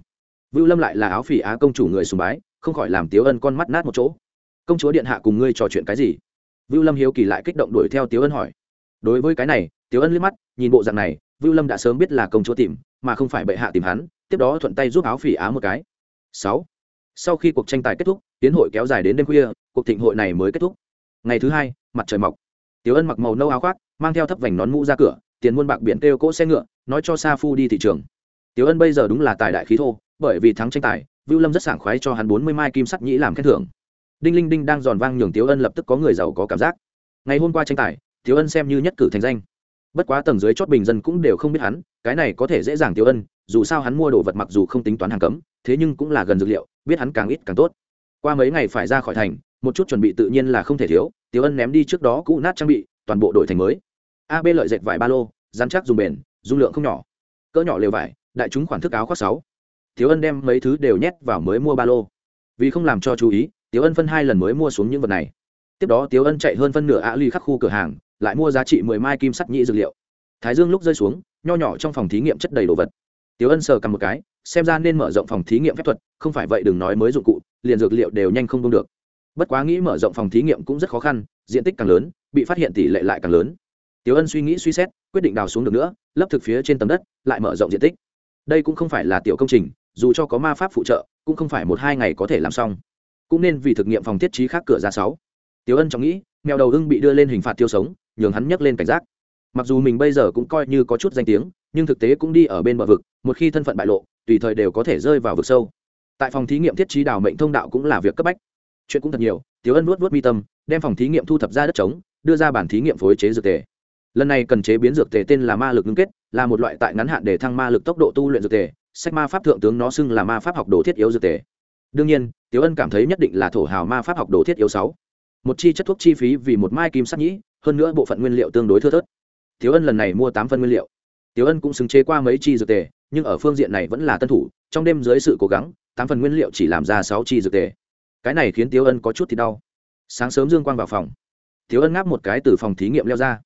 Vưu lâm lại là áo phỉ á công chủ người sùng bái, không khỏi làm tiếu ân con mắt nát một chỗ. Công chúa điện hạ cùng ngươi trò chuyện cái gì? Vưu lâm hiếu kỳ lại kích động đuổi theo tiếu ân hỏi. Đối với cái này tiếu ân liếc mắt, nhìn bộ dạng này, vưu lâm đã sớm biết là công chúa tìm, mà không phải bệ hạ tìm hắn, tiếp đó thuận tay giúp áo phỉ á một cái. Sáu. Sau khi cuộc tranh tài kết thúc, tiến hội kéo dài đến đêm khuya, cuộc thịnh hội này mới kết thúc. Ngày thứ hai, mặt trời mọc. Tiểu ân mặc màu nâu áo khoác, mang theo thấp vành nón mũ ra cửa tiền muôn bạc biển kêu cỗ xe ngựa, nói cho sa phu đi thị trường. Tiểu ân bây giờ đúng là tài đại khí thô, bởi vì thắng tranh tài, vưu lâm rất sảng khoái cho hắn bốn mươi mai kim sắt nhĩ làm khen thưởng. Đinh linh đinh đang giòn vang nhường tiểu ân lập tức có người giàu có cảm giác. Ngày hôm qua tranh tài, tiểu ân xem như nhất cử thành danh. Bất quá tầng dưới chót bình dân cũng đều không biết hắn, cái này có thể dễ dàng tiểu ân, dù sao hắn mua đồ vật mặc dù không tính toán hàng cấm, thế nhưng cũng là gần dược liệu, biết hắn càng ít càng tốt. Qua mấy ngày phải ra khỏi thành, một chút chuẩn bị tự nhiên là không thể thiếu, tiểu ân ném đi trước đó cũ nát trang bị, toàn bộ đổi thành mới ab lợi dệt vải ba lô dán chắc dùng bền, dung lượng không nhỏ. Cỡ nhỏ lều vải, đại chúng khoản thức áo khoác sáu. Tiểu ân đem mấy thứ đều nhét vào mới mua ba lô. Vì không làm cho chú ý, tiểu ân phân hai lần mới mua xuống những vật này. Tiếp đó tiểu ân chạy hơn phân nửa ạ ly khắc khu cửa hàng, lại mua giá trị mười mai kim sắt nhị dược liệu. Thái dương lúc rơi xuống, nho nhỏ trong phòng thí nghiệm chất đầy đồ vật. Tiểu ân sờ cầm một cái, xem ra nên mở rộng phòng thí nghiệm phép thuật, không phải vậy đừng nói mới dụng cụ, liền dược liệu đều nhanh không đông được. Bất quá nghĩ mở rộng phòng thí nghiệm cũng rất khó khăn, diện tích càng lớn, bị phát hiện tỷ lệ lại càng lớn tiểu ân suy nghĩ suy xét, quyết định đào xuống được nữa, lấp thực phía trên tầng đất, lại mở rộng diện tích. Đây cũng không phải là tiểu công trình, dù cho có ma pháp phụ trợ, cũng không phải một hai ngày có thể làm xong. Cũng nên vì thực nghiệm phòng thiết trí khác cửa ra sáu. Tiểu ân trọng nghĩ, mèo đầu ưng bị đưa lên hình phạt tiêu sống, nhường hắn nhấc lên cảnh giác. Mặc dù mình bây giờ cũng coi như có chút danh tiếng, nhưng thực tế cũng đi ở bên bờ vực, một khi thân phận bại lộ, tùy thời đều có thể rơi vào vực sâu. Tại phòng thí nghiệm thiết trí đào mệnh thông đạo cũng là việc cấp bách. Chuyện cũng thật nhiều tiếu ân nuốt nuốt mi tâm, đem phòng thí nghiệm thu thập ra đất trống, đưa ra bản thí nghiệm phối chế dược tề lần này cần chế biến dược tề tên là ma lực ngưng kết, là một loại tại ngắn hạn để thăng ma lực tốc độ tu luyện dược tề, sách ma pháp thượng tướng nó xưng là ma pháp học đồ thiết yếu dược tề. Đương nhiên tiếu ân cảm thấy nhất định là thổ hào ma pháp học đồ thiết yếu sáu. Một chi chất thuốc chi phí vì một mai kim sắt nhĩ, hơn nữa bộ phận nguyên liệu tương đối thưa thớt. Tiếu ân lần này mua tám phân nguyên liệu. Tiếu ân cũng xứng chế qua mấy chi dược tề, nhưng ở phương diện này vẫn là tân thủ, trong đêm dưới sự cố gắng, tám phần nguyên liệu chỉ làm ra sáu chi dược tề. Cái này khiến tiếu ân có chút thì đau. Sáng sớm dương quang vào phòng. Tiếu ân ngáp một cái từ phòng thí nghiệm leo ra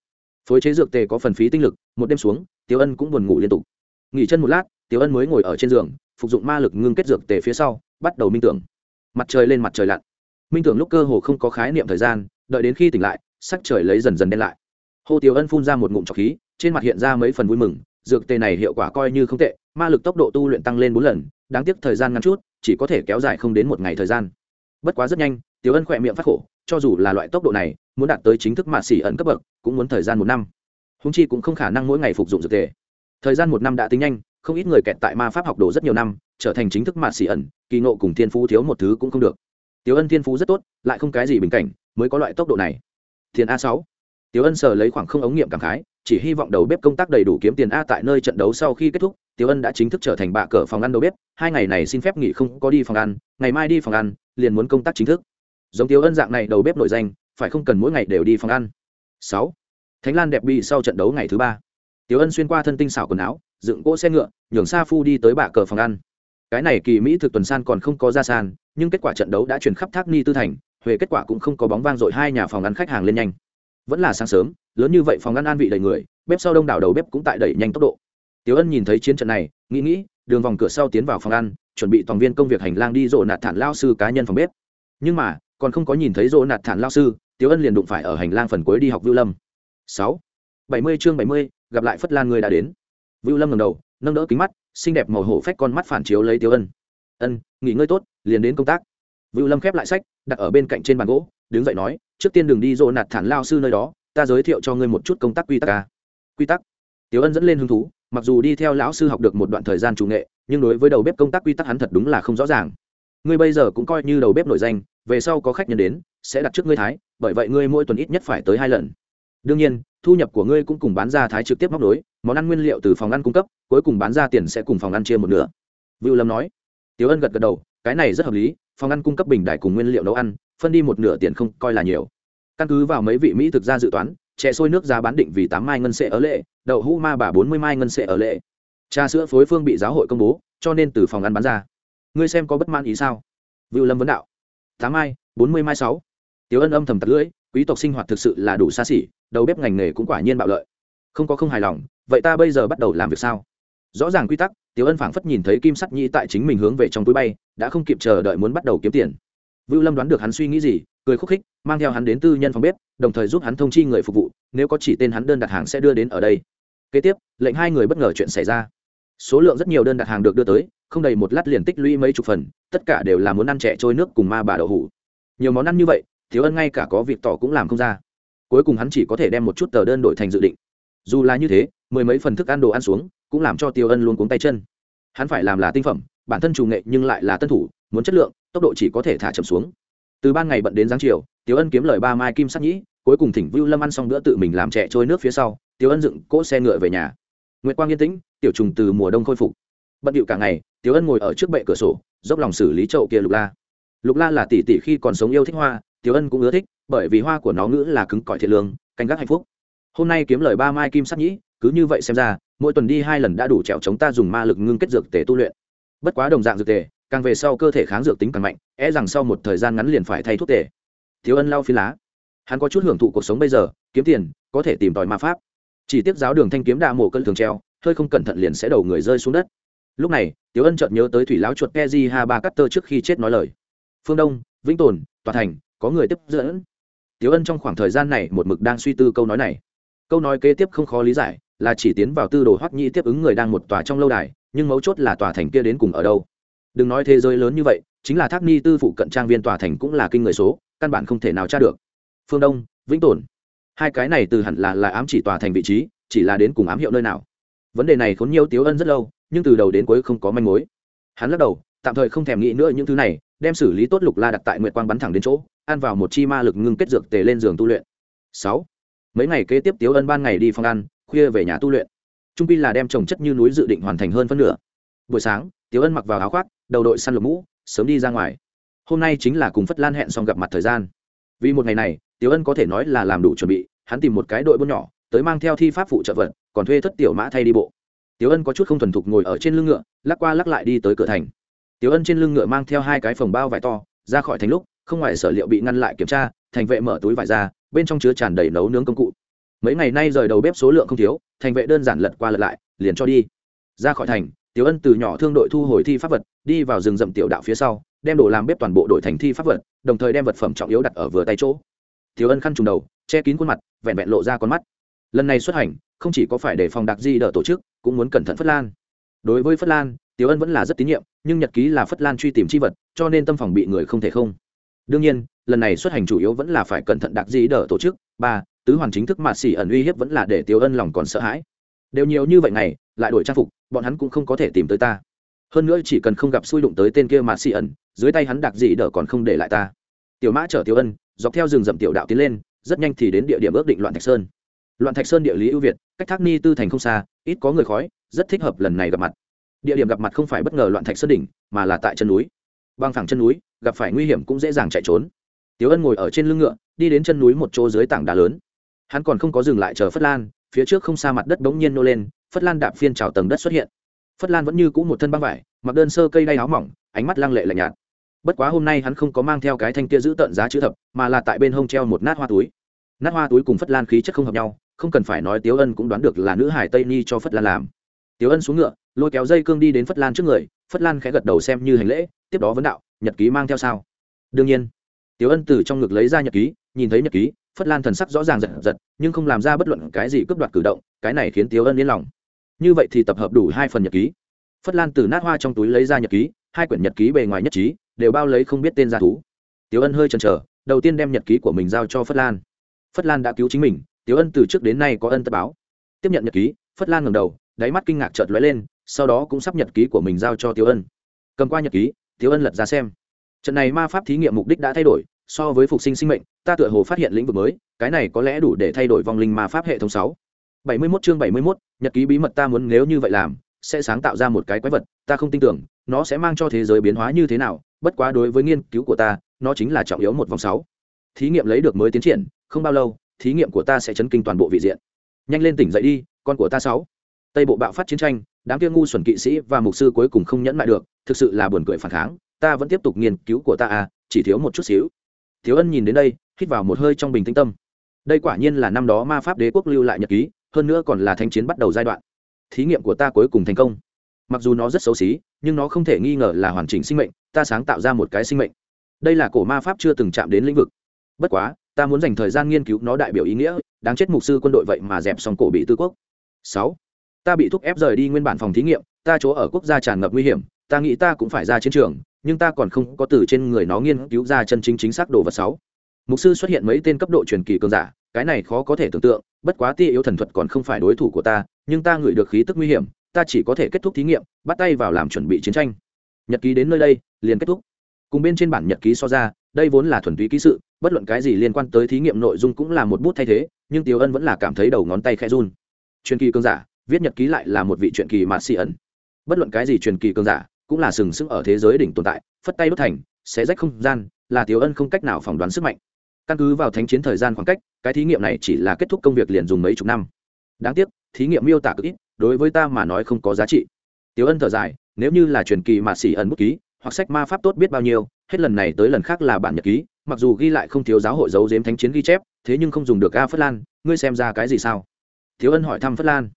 phối chế dược tề có phần phí tinh lực, một đêm xuống tiếu ân cũng buồn ngủ liên tục. Nghỉ chân một lát tiếu ân mới ngồi ở trên giường, phục dụng ma lực ngưng kết dược tề phía sau, bắt đầu minh tưởng. Mặt trời lên mặt trời lặn. Minh tưởng lúc cơ hồ không có khái niệm thời gian, đợi đến khi tỉnh lại, sắc trời lấy dần dần đen lại. Hồ tiếu ân phun ra một ngụm trọc khí, trên mặt hiện ra mấy phần vui mừng, dược tề này hiệu quả coi như không tệ, ma lực tốc độ tu luyện tăng lên bốn lần, đáng tiếc thời gian ngắn chút, chỉ có thể kéo dài không đến một ngày thời gian. Bất quá rất nhanh, tiểu ân khỏe miệng phát khổ cho dù là loại tốc độ này muốn đạt tới chính thức mạt xỉ ẩn cấp bậc cũng muốn thời gian một năm. Húng chi cũng không khả năng mỗi ngày phục dụng dược tề. Thời gian một năm đã tính nhanh không ít người kẹt tại ma pháp học đồ rất nhiều năm trở thành chính thức mạt xỉ ẩn kỳ ngộ cùng thiên phú thiếu một thứ cũng không được. Tiểu ân thiên phú rất tốt lại không cái gì bình cảnh mới có loại tốc độ này. Thiền a sáu. Tiểu Ân sờ lấy khoảng không ống nghiệm cảm khái, chỉ hy vọng đầu bếp công tác đầy đủ kiếm tiền a tại nơi trận đấu sau khi kết thúc, Tiểu Ân đã chính thức trở thành bạ cờ phòng ăn đầu bếp, hai ngày này xin phép nghỉ không có đi phòng ăn, ngày mai đi phòng ăn, liền muốn công tác chính thức. Giống Tiểu Ân dạng này đầu bếp nổi danh, phải không cần mỗi ngày đều đi phòng ăn. Sáu, Thánh Lan đẹp bị sau trận đấu ngày thứ ba. Tiểu Ân xuyên qua thân tinh xảo quần áo, dựng cỗ xe ngựa, nhường Sa Phu đi tới bạ cờ phòng ăn. Cái này kỳ mỹ thực tuần san còn không có ra sàn, nhưng kết quả trận đấu đã truyền khắp Thác Ni Tư thành, huệ kết quả cũng không có bóng vang dội hai nhà phòng ăn khách hàng lên nhanh vẫn là sáng sớm lớn như vậy phòng ăn an vị đầy người bếp sau đông đảo đầu bếp cũng tại đẩy nhanh tốc độ Tiểu Ân nhìn thấy chiến trận này, nghĩ nghĩ, đường vòng cửa sau tiến vào phòng ăn, chuẩn bị toàn viên công việc hành lang đi rộ nạt thản lao sư cá nhân phòng bếp. Nhưng mà, còn không có nhìn thấy rỗ nạt thản lao sư, Tiểu Ân liền đụng phải ở hành lang phần cuối đi học Vưu Lâm. Sáu, bảy mươi chương bảy mươi, gặp lại Phất Lan người đã đến. Vưu Lâm ngẩng đầu, nâng đỡ kính mắt, xinh đẹp màu hổ phách con mắt phản chiếu lấy Tiểu Ân. "Ân, nghỉ ngơi tốt, liền đến công tác." Vưu Lâm khép lại sách, đặt ở bên cạnh trên bàn gỗ, đứng dậy nói, "Trước tiên đừng đi rỗ nạt thản lao sư nơi đó, ta giới thiệu cho ngươi một chút công tác quy tắc ca Quy tắc? Tiểu Ân dẫn lên hứng thú, mặc dù đi theo lão sư học được một đoạn thời gian chủ nghệ nhưng đối với đầu bếp công tác quy tắc hắn thật đúng là không rõ ràng ngươi bây giờ cũng coi như đầu bếp nổi danh về sau có khách nhân đến, sẽ đặt trước ngươi thái, bởi vậy ngươi mỗi tuần ít nhất phải tới hai lần. Đương nhiên, thu nhập của ngươi cũng cùng bán ra thái trực tiếp móc nối, món ăn nguyên liệu từ phòng ăn cung cấp, cuối cùng bán ra tiền sẽ cùng phòng ăn chia một nửa. Vưu lâm nói. Tiểu ân gật gật đầu, cái này rất hợp lý, phòng ăn cung cấp bình đại cùng nguyên liệu nấu ăn, phân đi một nửa tiền không coi là nhiều. Căn cứ vào mấy vị mỹ thực ra dự toán, chè sôi nước giá bán định vì tám mai ngân sệ ở lệ, đậu hũ ma bà bốn mươi mai ngân sệ ở lệ. Trà sữa phối phương bị giáo hội công bố, cho nên từ phòng ăn bán ra. Ngươi xem có bất mãn ý sao? Vưu lâm vấn đạo tám mai, bốn mươi mai sáu. Tiếu ân âm thầm tật lưỡi, quý tộc sinh hoạt thực sự là đủ xa xỉ, đầu bếp ngành nghề cũng quả nhiên bạo lợi. Không có không hài lòng, vậy ta bây giờ bắt đầu làm việc sao? Rõ ràng quy tắc, tiếu ân phảng phất nhìn thấy kim sắt nhi tại chính mình hướng về trong túi bay, đã không kịp chờ đợi muốn bắt đầu kiếm tiền. Vưu lâm đoán được hắn suy nghĩ gì, cười khúc khích, mang theo hắn đến tư nhân phòng bếp, đồng thời giúp hắn thông chi người phục vụ, nếu có chỉ tên hắn đơn đặt hàng sẽ đưa đến ở đây. Kế tiếp, lệnh hai người bất ngờ chuyện xảy ra số lượng rất nhiều đơn đặt hàng được đưa tới, không đầy một lát liền tích lũy mấy chục phần, tất cả đều là muốn ăn trẻ trôi nước cùng ma bà đậu hủ. Nhiều món ăn như vậy, thiếu ân ngay cả có việc tỏ cũng làm không ra. Cuối cùng hắn chỉ có thể đem một chút tờ đơn đổi thành dự định. Dù là như thế, mười mấy phần thức ăn đồ ăn xuống, cũng làm cho tiêu ân luôn cuống tay chân. Hắn phải làm là tinh phẩm, bản thân chủ nghệ nhưng lại là tân thủ, muốn chất lượng, tốc độ chỉ có thể thả chậm xuống. Từ ban ngày bận đến giáng chiều, tiêu ân kiếm lời ba mai kim sắc nhĩ, cuối cùng thỉnh vưu lâm ăn xong bữa tự mình làm trẻ trôi nước phía sau, tiêu ân dựng cỗ xe ngựa về nhà nguyệt quang yên tĩnh, tiểu trùng từ mùa đông khôi phục. Bận điệu cả ngày, Tiểu ân ngồi ở trước bệ cửa sổ, dốc lòng xử lý chậu kia lục la. Lục la là tỷ tỷ khi còn sống yêu thích hoa, Tiểu ân cũng ưa thích, bởi vì hoa của nó ngữ là cứng cỏi thiệt lương, canh gác hạnh phúc. Hôm nay kiếm lời ba mai kim sắc nhĩ, cứ như vậy xem ra, mỗi tuần đi hai lần đã đủ trèo chống ta dùng ma lực ngưng kết dược tề tu luyện. Bất quá đồng dạng dược tề, càng về sau cơ thể kháng dược tính càng mạnh e rằng sau một thời gian ngắn liền phải thay thuốc tề. Thiếu ân lau phi lá. Hắn có chút hưởng thụ cuộc sống bây giờ, kiếm tiền, có thể tìm tòi ma pháp chỉ tiếc giáo đường thanh kiếm đạ mổ cân thường treo, hơi không cẩn thận liền sẽ đầu người rơi xuống đất. Lúc này tiếu ân chợt nhớ tới thủy lão chuột keji ha ba cutter trước khi chết nói lời. Phương đông, vĩnh tồn, tòa thành, có người tiếp dẫn. Tiếu ân trong khoảng thời gian này một mực đang suy tư câu nói này. Câu nói kế tiếp không khó lý giải, là chỉ tiến vào tư đồ hoắc nhĩ tiếp ứng người đang một tòa trong lâu đài, nhưng mấu chốt là tòa thành kia đến cùng ở đâu. Đừng nói thế giới lớn như vậy, chính là thác ni tư phụ cận trang viên tòa thành cũng là kinh người số, căn bản không thể nào tra được. Phương đông, vĩnh tồn hai cái này từ hẳn là là ám chỉ tòa thành vị trí, chỉ là đến cùng ám hiệu nơi nào. Vấn đề này khốn nhiều tiếu ân rất lâu, nhưng từ đầu đến cuối không có manh mối. Hắn lắc đầu, tạm thời không thèm nghĩ nữa những thứ này, đem xử lý tốt lục la đặt tại nguyệt quang bắn thẳng đến chỗ, ăn vào một chi ma lực ngưng kết dược tề lên giường tu luyện. Sáu. Mấy ngày kế tiếp tiếu ân ban ngày đi phòng ăn, khuya về nhà tu luyện. Trung pi là đem trồng chất như núi dự định hoàn thành hơn phân nửa. Buổi sáng, tiếu ân mặc vào áo khoác, đầu đội săn lục mũ, sớm đi ra ngoài. Hôm nay chính là cùng phất lan hẹn xong gặp mặt thời gian. Vì một ngày này tiếu ân có thể nói là làm đủ chuẩn bị, hắn tìm một cái đội buôn nhỏ, tới mang theo thi pháp phụ trợ vật, còn thuê thất tiểu mã thay đi bộ. Tiếu ân có chút không thuần thục ngồi ở trên lưng ngựa, lắc qua lắc lại đi tới cửa thành. Tiếu ân trên lưng ngựa mang theo hai cái phòng bao vải to, ra khỏi thành lúc, không ngoài sở liệu bị ngăn lại kiểm tra, thành vệ mở túi vải ra, bên trong chứa tràn đầy nấu nướng công cụ. Mấy ngày nay rời đầu bếp số lượng không thiếu, thành vệ đơn giản lật qua lật lại, liền cho đi. Ra khỏi thành, tiểu ân từ nhỏ thương đội thu hồi thi pháp vật, đi vào rừng rậm tiểu đạo phía sau, đem đồ làm bếp toàn bộ đội thành thi pháp vật, đồng thời đem vật phẩm trọng yếu đặt ở vừa tay chỗ thiếu ân khăn trùng đầu, che kín khuôn mặt, vẹn vẹn lộ ra con mắt. Lần này xuất hành, không chỉ có phải để phòng đặc di đỡ tổ chức, cũng muốn cẩn thận phất lan. Đối với phất lan tiếu ân vẫn là rất tín nhiệm, nhưng nhật ký là phất lan truy tìm chi vật, cho nên tâm phòng bị người không thể không. Đương nhiên, lần này xuất hành chủ yếu vẫn là phải cẩn thận đặc di đỡ tổ chức. Ba, tứ hoàn chính thức mạt xỉ ẩn uy hiếp vẫn là để tiếu ân lòng còn sợ hãi. Đều nhiều như vậy này lại đổi trang phục, bọn hắn cũng không có thể tìm tới ta. Hơn nữa chỉ cần không gặp xui đụng tới tên kia mà xỉ ẩn, dưới tay hắn đặc dị đỡ còn không để lại ta. Tiểu mã chở tiếu ân dọc theo rừng rậm tiểu đạo tiến lên, rất nhanh thì đến địa điểm ước định loạn thạch sơn. Loạn thạch sơn địa lý ưu việt, cách thác ni tư thành không xa, ít có người khói, rất thích hợp lần này gặp mặt. Địa điểm gặp mặt không phải bất ngờ loạn thạch sơn đỉnh, mà là tại chân núi. Băng thẳng chân núi, gặp phải nguy hiểm cũng dễ dàng chạy trốn. Tiếu ân ngồi ở trên lưng ngựa, đi đến chân núi một chỗ dưới tảng đá lớn. Hắn còn không có dừng lại chờ phất lan, phía trước không xa mặt đất bỗng nhiên nô lên, phất lan đạp phiên trào tầng đất xuất hiện. Phất lan vẫn như cũ một thân băng vải, mặc đơn sơ cây đay áo mỏng, ánh mắt lăng lệ lạnh nhạt bất quá hôm nay hắn không có mang theo cái thanh kia giữ tận giá chữ thập, mà là tại bên hông treo một nát hoa túi. Nát hoa túi cùng phất lan khí chất không hợp nhau, không cần phải nói tiếu ân cũng đoán được là nữ hải tây ni cho phất lan làm. Tiếu ân xuống ngựa, lôi kéo dây cương đi đến phất lan trước người, phất lan khẽ gật đầu xem như hành lễ, tiếp đó vấn đạo, nhật ký mang theo sao? Đương nhiên. Tiếu ân từ trong ngực lấy ra nhật ký, nhìn thấy nhật ký, phất lan thần sắc rõ ràng giật giật, nhưng không làm ra bất luận cái gì cướp đoạt cử động, cái này khiến tiếu ân yên lòng. Như vậy thì tập hợp đủ hai phần nhật ký. Phất lan từ nát hoa trong túi lấy ra nhật ký, hai quyển nhật ký bề ngoài nhất trí đều bao lấy không biết tên gia thú. Tiếu ân hơi chần chờ đầu tiên đem nhật ký của mình giao cho phất lan. Phất lan đã cứu chính mình tiếu ân từ trước đến nay có ân tất báo. Tiếp nhận nhật ký phất lan ngầm đầu đáy mắt kinh ngạc chợt lóe lên sau đó cũng sắp nhật ký của mình giao cho tiếu ân. Cầm qua nhật ký tiếu ân lật ra xem. Trận này ma pháp thí nghiệm mục đích đã thay đổi so với phục sinh sinh mệnh ta tựa hồ phát hiện lĩnh vực mới cái này có lẽ đủ để thay đổi vong linh ma pháp hệ thống sáu. Bảy mươi 71 chương bảy mươi 71, nhật ký bí mật ta muốn nếu như vậy làm sẽ sáng tạo ra một cái quái vật ta không tin tưởng nó sẽ mang cho thế giới biến hóa như thế nào bất quá đối với nghiên cứu của ta, nó chính là trọng yếu một vòng sáu. Thí nghiệm lấy được mới tiến triển, không bao lâu, thí nghiệm của ta sẽ chấn kinh toàn bộ vị diện. Nhanh lên tỉnh dậy đi, con của ta sáu. Tây bộ bạo phát chiến tranh, đám kia ngu xuẩn kỵ sĩ và mục sư cuối cùng không nhẫn lại được, thực sự là buồn cười phản kháng, ta vẫn tiếp tục nghiên cứu của ta à chỉ thiếu một chút xíu. Thiếu ân nhìn đến đây, hít vào một hơi trong bình tĩnh tâm. Đây quả nhiên là năm đó ma pháp đế quốc lưu lại nhật ký, hơn nữa còn là thanh chiến bắt đầu giai đoạn. Thí nghiệm của ta cuối cùng thành công mặc dù nó rất xấu xí, nhưng nó không thể nghi ngờ là hoàn chỉnh sinh mệnh, ta sáng tạo ra một cái sinh mệnh. Đây là cổ ma pháp chưa từng chạm đến lĩnh vực. Bất quá, ta muốn dành thời gian nghiên cứu nó đại biểu ý nghĩa, đáng chết mục sư quân đội vậy mà dẹp xong cổ bị tư quốc. Sáu, ta bị thúc ép rời đi nguyên bản phòng thí nghiệm, ta chỗ ở quốc gia tràn ngập nguy hiểm, ta nghĩ ta cũng phải ra chiến trường, nhưng ta còn không có từ trên người nó nghiên cứu ra chân chính chính xác đồ vật sáu. Mục sư xuất hiện mấy tên cấp độ truyền kỳ cường giả, cái này khó có thể tưởng tượng, bất quá tia yếu thần thuật còn không phải đối thủ của ta, nhưng ta ngửi được khí tức nguy hiểm ta chỉ có thể kết thúc thí nghiệm, bắt tay vào làm chuẩn bị chiến tranh. Nhật ký đến nơi đây, liền kết thúc. Cùng bên trên bản nhật ký so ra, đây vốn là thuần túy ký sự, bất luận cái gì liên quan tới thí nghiệm nội dung cũng là một bút thay thế, nhưng tiếu ân vẫn là cảm thấy đầu ngón tay khẽ run. Truyền kỳ cường giả, viết nhật ký lại là một vị truyền kỳ mà xì ẩn. Bất luận cái gì truyền kỳ cường giả, cũng là sừng sững ở thế giới đỉnh tồn tại, phất tay bất thành sẽ rách không gian, là tiếu ân không cách nào phỏng đoán sức mạnh. Căn cứ vào thánh chiến thời gian khoảng cách, cái thí nghiệm này chỉ là kết thúc công việc liền dùng mấy chục năm. Đáng tiếc, thí nghiệm miêu tả cực ít đối với ta mà nói không có giá trị. Tiếu ân thở dài, nếu như là truyền kỳ mà xỉ ẩn bút ký, hoặc sách ma pháp tốt biết bao nhiêu, hết lần này tới lần khác là bản nhật ký, mặc dù ghi lại không thiếu giáo hội giấu giếm thánh chiến ghi chép, thế nhưng không dùng được a phất lan, ngươi xem ra cái gì sao? Tiếu ân hỏi thăm phất lan.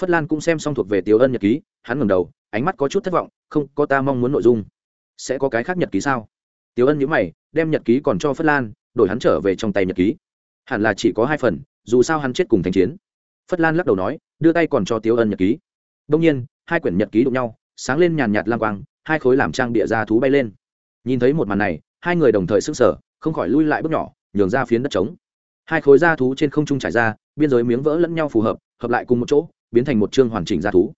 Phất lan cũng xem xong thuộc về tiếu ân nhật ký, hắn ngầm đầu, ánh mắt có chút thất vọng, không, có ta mong muốn nội dung. Sẽ có cái khác nhật ký sao? Tiếu ân nhữ mày, đem nhật ký còn cho phất lan, đổi hắn trở về trong tay nhật ký. Hẳn là chỉ có hai phần, dù sao hắn chết cùng thanh chiến. Phất lan lắc đầu nói đưa tay còn cho tiếu ân nhật ký. Đông nhiên, hai quyển nhật ký đụng nhau, sáng lên nhàn nhạt lang quang, hai khối làm trang địa ra thú bay lên. Nhìn thấy một màn này, hai người đồng thời s ư n g sở không khỏi lui lại bước nhỏ, nhường ra phiến đất trống. Hai khối da thú trên không trung trải ra, biên giới miếng vỡ lẫn nhau phù hợp hợp lại cùng một chỗ, biến thành một chương hoàn chỉnh da thú.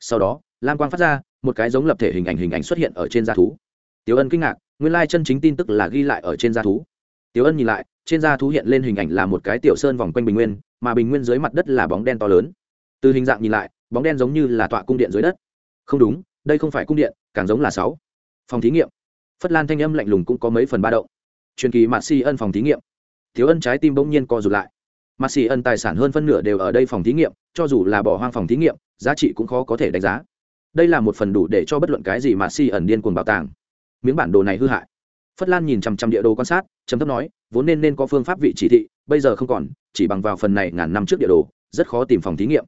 Sau đó lam quang phát ra, một cái giống lập thể hình ảnh hình ảnh xuất hiện ở trên da thú. Tiểu ân kinh ngạc, nguyên lai chân chính tin tức là ghi lại ở trên da thú. Tiểu ân nhìn lại, trên da thú hiện lên hình ảnh là một cái tiểu sơn vòng quanh bình nguyên, mà bình nguyên dưới mặt đất là bóng đen to lớn từ hình dạng nhìn lại, bóng đen giống như là tọa cung điện dưới đất. Không đúng, đây không phải cung điện, càng giống là sáu. Phòng thí nghiệm. Phất lan thanh âm lạnh lùng cũng có mấy phần ba động. Truyền kỳ mạt si ân phòng thí nghiệm. Thiếu ân trái tim bỗng nhiên co rụt lại. Mạt si ân tài sản hơn phân nửa đều ở đây phòng thí nghiệm, cho dù là bỏ hoang phòng thí nghiệm, giá trị cũng khó có thể đánh giá. Đây là một phần đủ để cho bất luận cái gì mà si ẩn điên cuồng bảo tàng. Miếng bản đồ này hư hại. Phất lan nhìn chằm chằm địa đồ quan sát chấm thấp nói, vốn nên nên có phương pháp vị chỉ thị, bây giờ không còn, chỉ bằng vào phần này ngàn năm trước địa đồ, rất khó tìm phòng thí nghiệm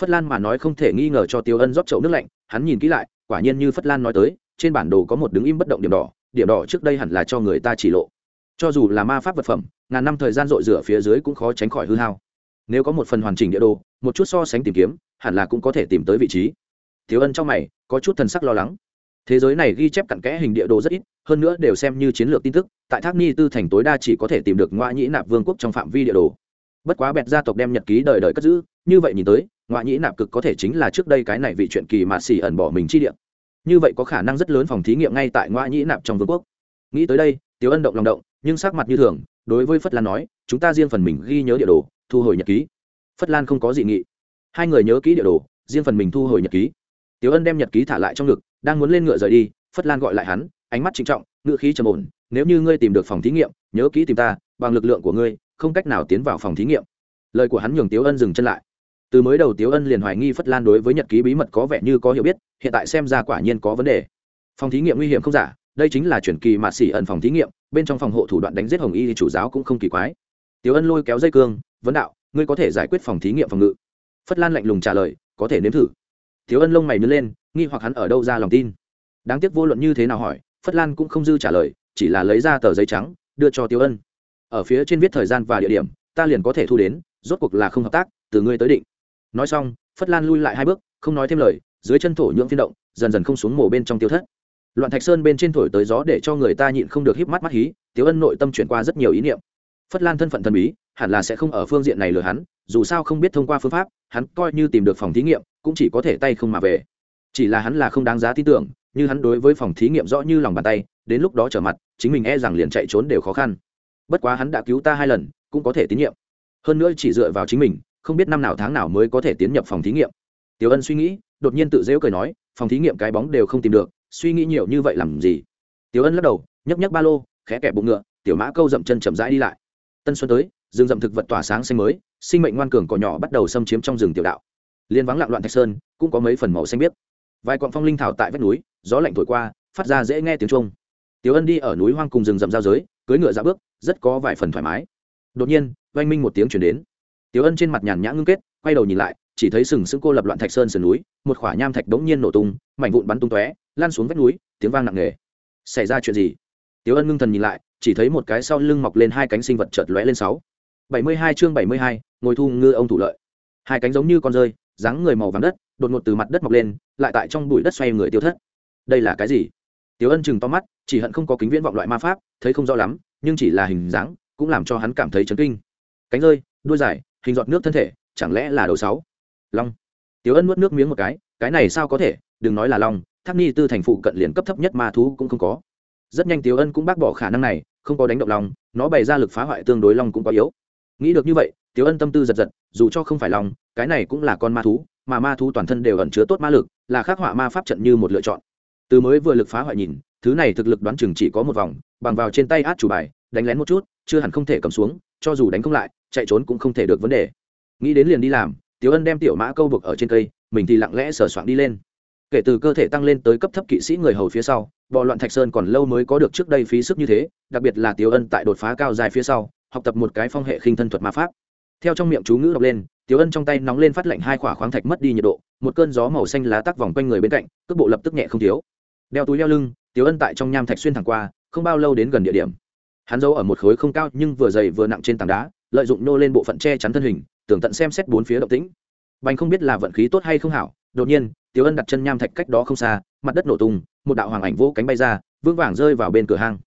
phất lan mà nói không thể nghi ngờ cho tiêu ân rót chậu nước lạnh, hắn nhìn kỹ lại, quả nhiên như phất lan nói tới, trên bản đồ có một đứng im bất động điểm đỏ điểm đỏ trước đây hẳn là cho người ta chỉ lộ. Cho dù là ma pháp vật phẩm, ngàn năm thời gian rội rửa phía dưới cũng khó tránh khỏi hư hao. Nếu có một phần hoàn chỉnh địa đồ, một chút so sánh tìm kiếm, hẳn là cũng có thể tìm tới vị trí. Thiếu ân trong mày, có chút thần sắc lo lắng. Thế giới này ghi chép cặn kẽ hình địa đồ rất ít, hơn nữa đều xem như chiến lược tin tức, tại thác ni tư thành tối đa chỉ có thể tìm được ngoại nhĩ nạp vương quốc trong phạm vi địa đồ. Bất quá bẹt gia tộc đem nhật ký đời đời cất giữ, như vậy nhìn tới ngoại nhĩ nạp cực có thể chính là trước đây cái này vị chuyện kỳ mà xỉ ẩn bỏ mình chi địa. Như vậy có khả năng rất lớn phòng thí nghiệm ngay tại ngoại nhĩ nạp trong vương quốc. Nghĩ tới đây tiếu ân động lòng động, nhưng sắc mặt như thường, đối với phất lan nói, chúng ta riêng phần mình ghi nhớ địa đồ, thu hồi nhật ký. Phất lan không có dị nghị. Hai người nhớ kỹ địa đồ, riêng phần mình thu hồi nhật ký. Tiếu ân đem nhật ký thả lại trong ngực, đang muốn lên ngựa rời đi, phất lan gọi lại hắn, ánh mắt trinh trọng, ngựa khí trầm ổn, nếu như ngươi tìm được phòng thí nghiệm, nhớ kỹ tìm ta, bằng lực lượng của ngươi, không cách nào tiến vào phòng thí nghiệm. Lời của hắn nhường tiếu ân dừng chân lại từ mới đầu tiếu ân liền hoài nghi phất lan đối với nhật ký bí mật có vẻ như có hiểu biết, hiện tại xem ra quả nhiên có vấn đề. Phòng thí nghiệm nguy hiểm không giả, đây chính là chuyển kỳ mạt xỉ ẩn phòng thí nghiệm, bên trong phòng hộ thủ đoạn đánh giết hồng y thì chủ giáo cũng không kỳ quái. Tiếu ân lôi kéo dây cương, vấn đạo, ngươi có thể giải quyết phòng thí nghiệm phòng ngự. Phất lan lạnh lùng trả lời, có thể nếm thử. Tiếu ân lông mày nứt lên, nghi hoặc hắn ở đâu ra lòng tin. Đáng tiếc vô luận như thế nào hỏi, phất lan cũng không dư trả lời, chỉ là lấy ra tờ giấy trắng, đưa cho tiếu ân. Ở phía trên viết thời gian và địa điểm, ta liền có thể thu đến, rốt cuộc là không hợp tác, từ ngươi tới định nói xong, phất lan lui lại hai bước, không nói thêm lời, dưới chân thổ nhưỡng phiên động, dần dần không xuống mồ bên trong tiêu thất. Loạn thạch sơn bên trên thổi tới gió để cho người ta nhịn không được híp mắt mắt hí, tiếu ân nội tâm chuyển qua rất nhiều ý niệm. Phất lan thân phận thần bí, hẳn là sẽ không ở phương diện này lừa hắn, dù sao không biết thông qua phương pháp, hắn coi như tìm được phòng thí nghiệm, cũng chỉ có thể tay không mà về. Chỉ là hắn là không đáng giá tin tưởng, như hắn đối với phòng thí nghiệm rõ như lòng bàn tay, đến lúc đó trở mặt, chính mình e rằng liền chạy trốn đều khó khăn. Bất quá hắn đã cứu ta hai lần, cũng có thể tín nhiệm. Hơn nữa chỉ dựa vào chính mình không biết năm nào tháng nào mới có thể tiến nhập phòng thí nghiệm. Tiểu ân suy nghĩ, đột nhiên tự dễu cười nói, phòng thí nghiệm cái bóng đều không tìm được, suy nghĩ nhiều như vậy làm gì? Tiểu ân lắc đầu, nhấc nhấc ba lô, khẽ kẹp bụng ngựa, tiểu mã câu dậm chân chậm rãi đi lại. Tân xuân tới, rừng rậm thực vật tỏa sáng xanh mới, sinh mệnh ngoan cường cỏ nhỏ bắt đầu xâm chiếm trong rừng tiểu đạo. Liên vắng lặng loạn thạch sơn, cũng có mấy phần màu xanh biếc. Vài quặng phong linh thảo tại vách núi, gió lạnh thổi qua, phát ra dễ nghe tiếng trung tiểu ân đi ở núi hoang cùng rừng rậm giao giới, cưỡi ngựa ra bước, rất có vài phần thoải mái. Đột nhiên oanh minh một tiếng chuyển đến tiểu ân trên mặt nhàn nhã ngưng kết, quay đầu nhìn lại, chỉ thấy sừng sững cô lập loạn thạch sơn sườn núi, một khỏa nham thạch đống nhiên nổ tung, mảnh vụn bắn tung tóe, lan xuống vách núi, tiếng vang nặng nề. Xảy ra chuyện gì? Tiểu ân ngưng thần nhìn lại, chỉ thấy một cái sau lưng mọc lên hai cánh sinh vật chợt lóe lên sáu. Bảy mươi hai chương bảy mươi hai, ngồi thu ngư ông thủ lợi. Hai cánh giống như con rơi, dáng người màu vàng đất, đột ngột từ mặt đất mọc lên, lại tại trong bụi đất xoay người tiêu thất. Đây là cái gì? Tiểu ân chừng to mắt, chỉ hận không có kính viễn vọng loại ma pháp, thấy không rõ lắm, nhưng chỉ là hình dáng, cũng làm cho hắn cảm thấy chấn kinh. Cánh rơi, đuôi dài hình giọt nước thân thể, chẳng lẽ là đầu sáu? Long. Tiểu ân nuốt nước miếng một cái cái này sao có thể, đừng nói là long tháp ni tư thành phụ cận liền cấp thấp nhất ma thú cũng không có. Rất nhanh tiểu ân cũng bác bỏ khả năng này, không có đánh động long, nó bày ra lực phá hoại tương đối long cũng quá yếu. Nghĩ được như vậy, tiểu ân tâm tư giật giật, dù cho không phải long, cái này cũng là con ma thú, mà ma thú toàn thân đều ẩn chứa tốt ma lực, là khắc họa ma pháp trận như một lựa chọn. Từ mới vừa lực phá hoại nhìn, thứ này thực lực đoán chừng chỉ có một vòng, bằng vào trên tay át chủ bài, đánh lén một chút, chưa hẳn không thể cầm xuống, cho dù đánh không lại chạy trốn cũng không thể được vấn đề. Nghĩ đến liền đi làm, tiểu ân đem tiểu mã câu buộc ở trên cây, mình thì lặng lẽ sờ soạn đi lên. Kể từ cơ thể tăng lên tới cấp thấp kỵ sĩ người hầu phía sau, bọ loạn thạch sơn còn lâu mới có được trước đây phí sức như thế, đặc biệt là tiểu ân tại đột phá cao dài phía sau, học tập một cái phong hệ khinh thân thuật ma pháp. Theo trong miệng chú ngữ đọc lên, tiểu ân trong tay nóng lên phát lạnh hai khỏa khoáng thạch mất đi nhiệt độ, một cơn gió màu xanh lá tắc vòng quanh người bên cạnh, cước bộ lập tức nhẹ không thiếu. Đeo túi leo lưng, tiểu ân tại trong nham thạch xuyên thẳng qua, không bao lâu đến gần địa điểm. Hắn giấu ở một khối không cao nhưng vừa dày vừa nặng trên tảng đá lợi dụng nô lên bộ phận che chắn thân hình tưởng tận xem xét bốn phía động tĩnh. Bành không biết là vận khí tốt hay không hảo, đột nhiên, tiểu ân đặt chân nham thạch cách đó không xa, mặt đất nổ tung, một đạo hoàng ảnh vô cánh bay ra, vững vàng rơi vào bên cửa hang.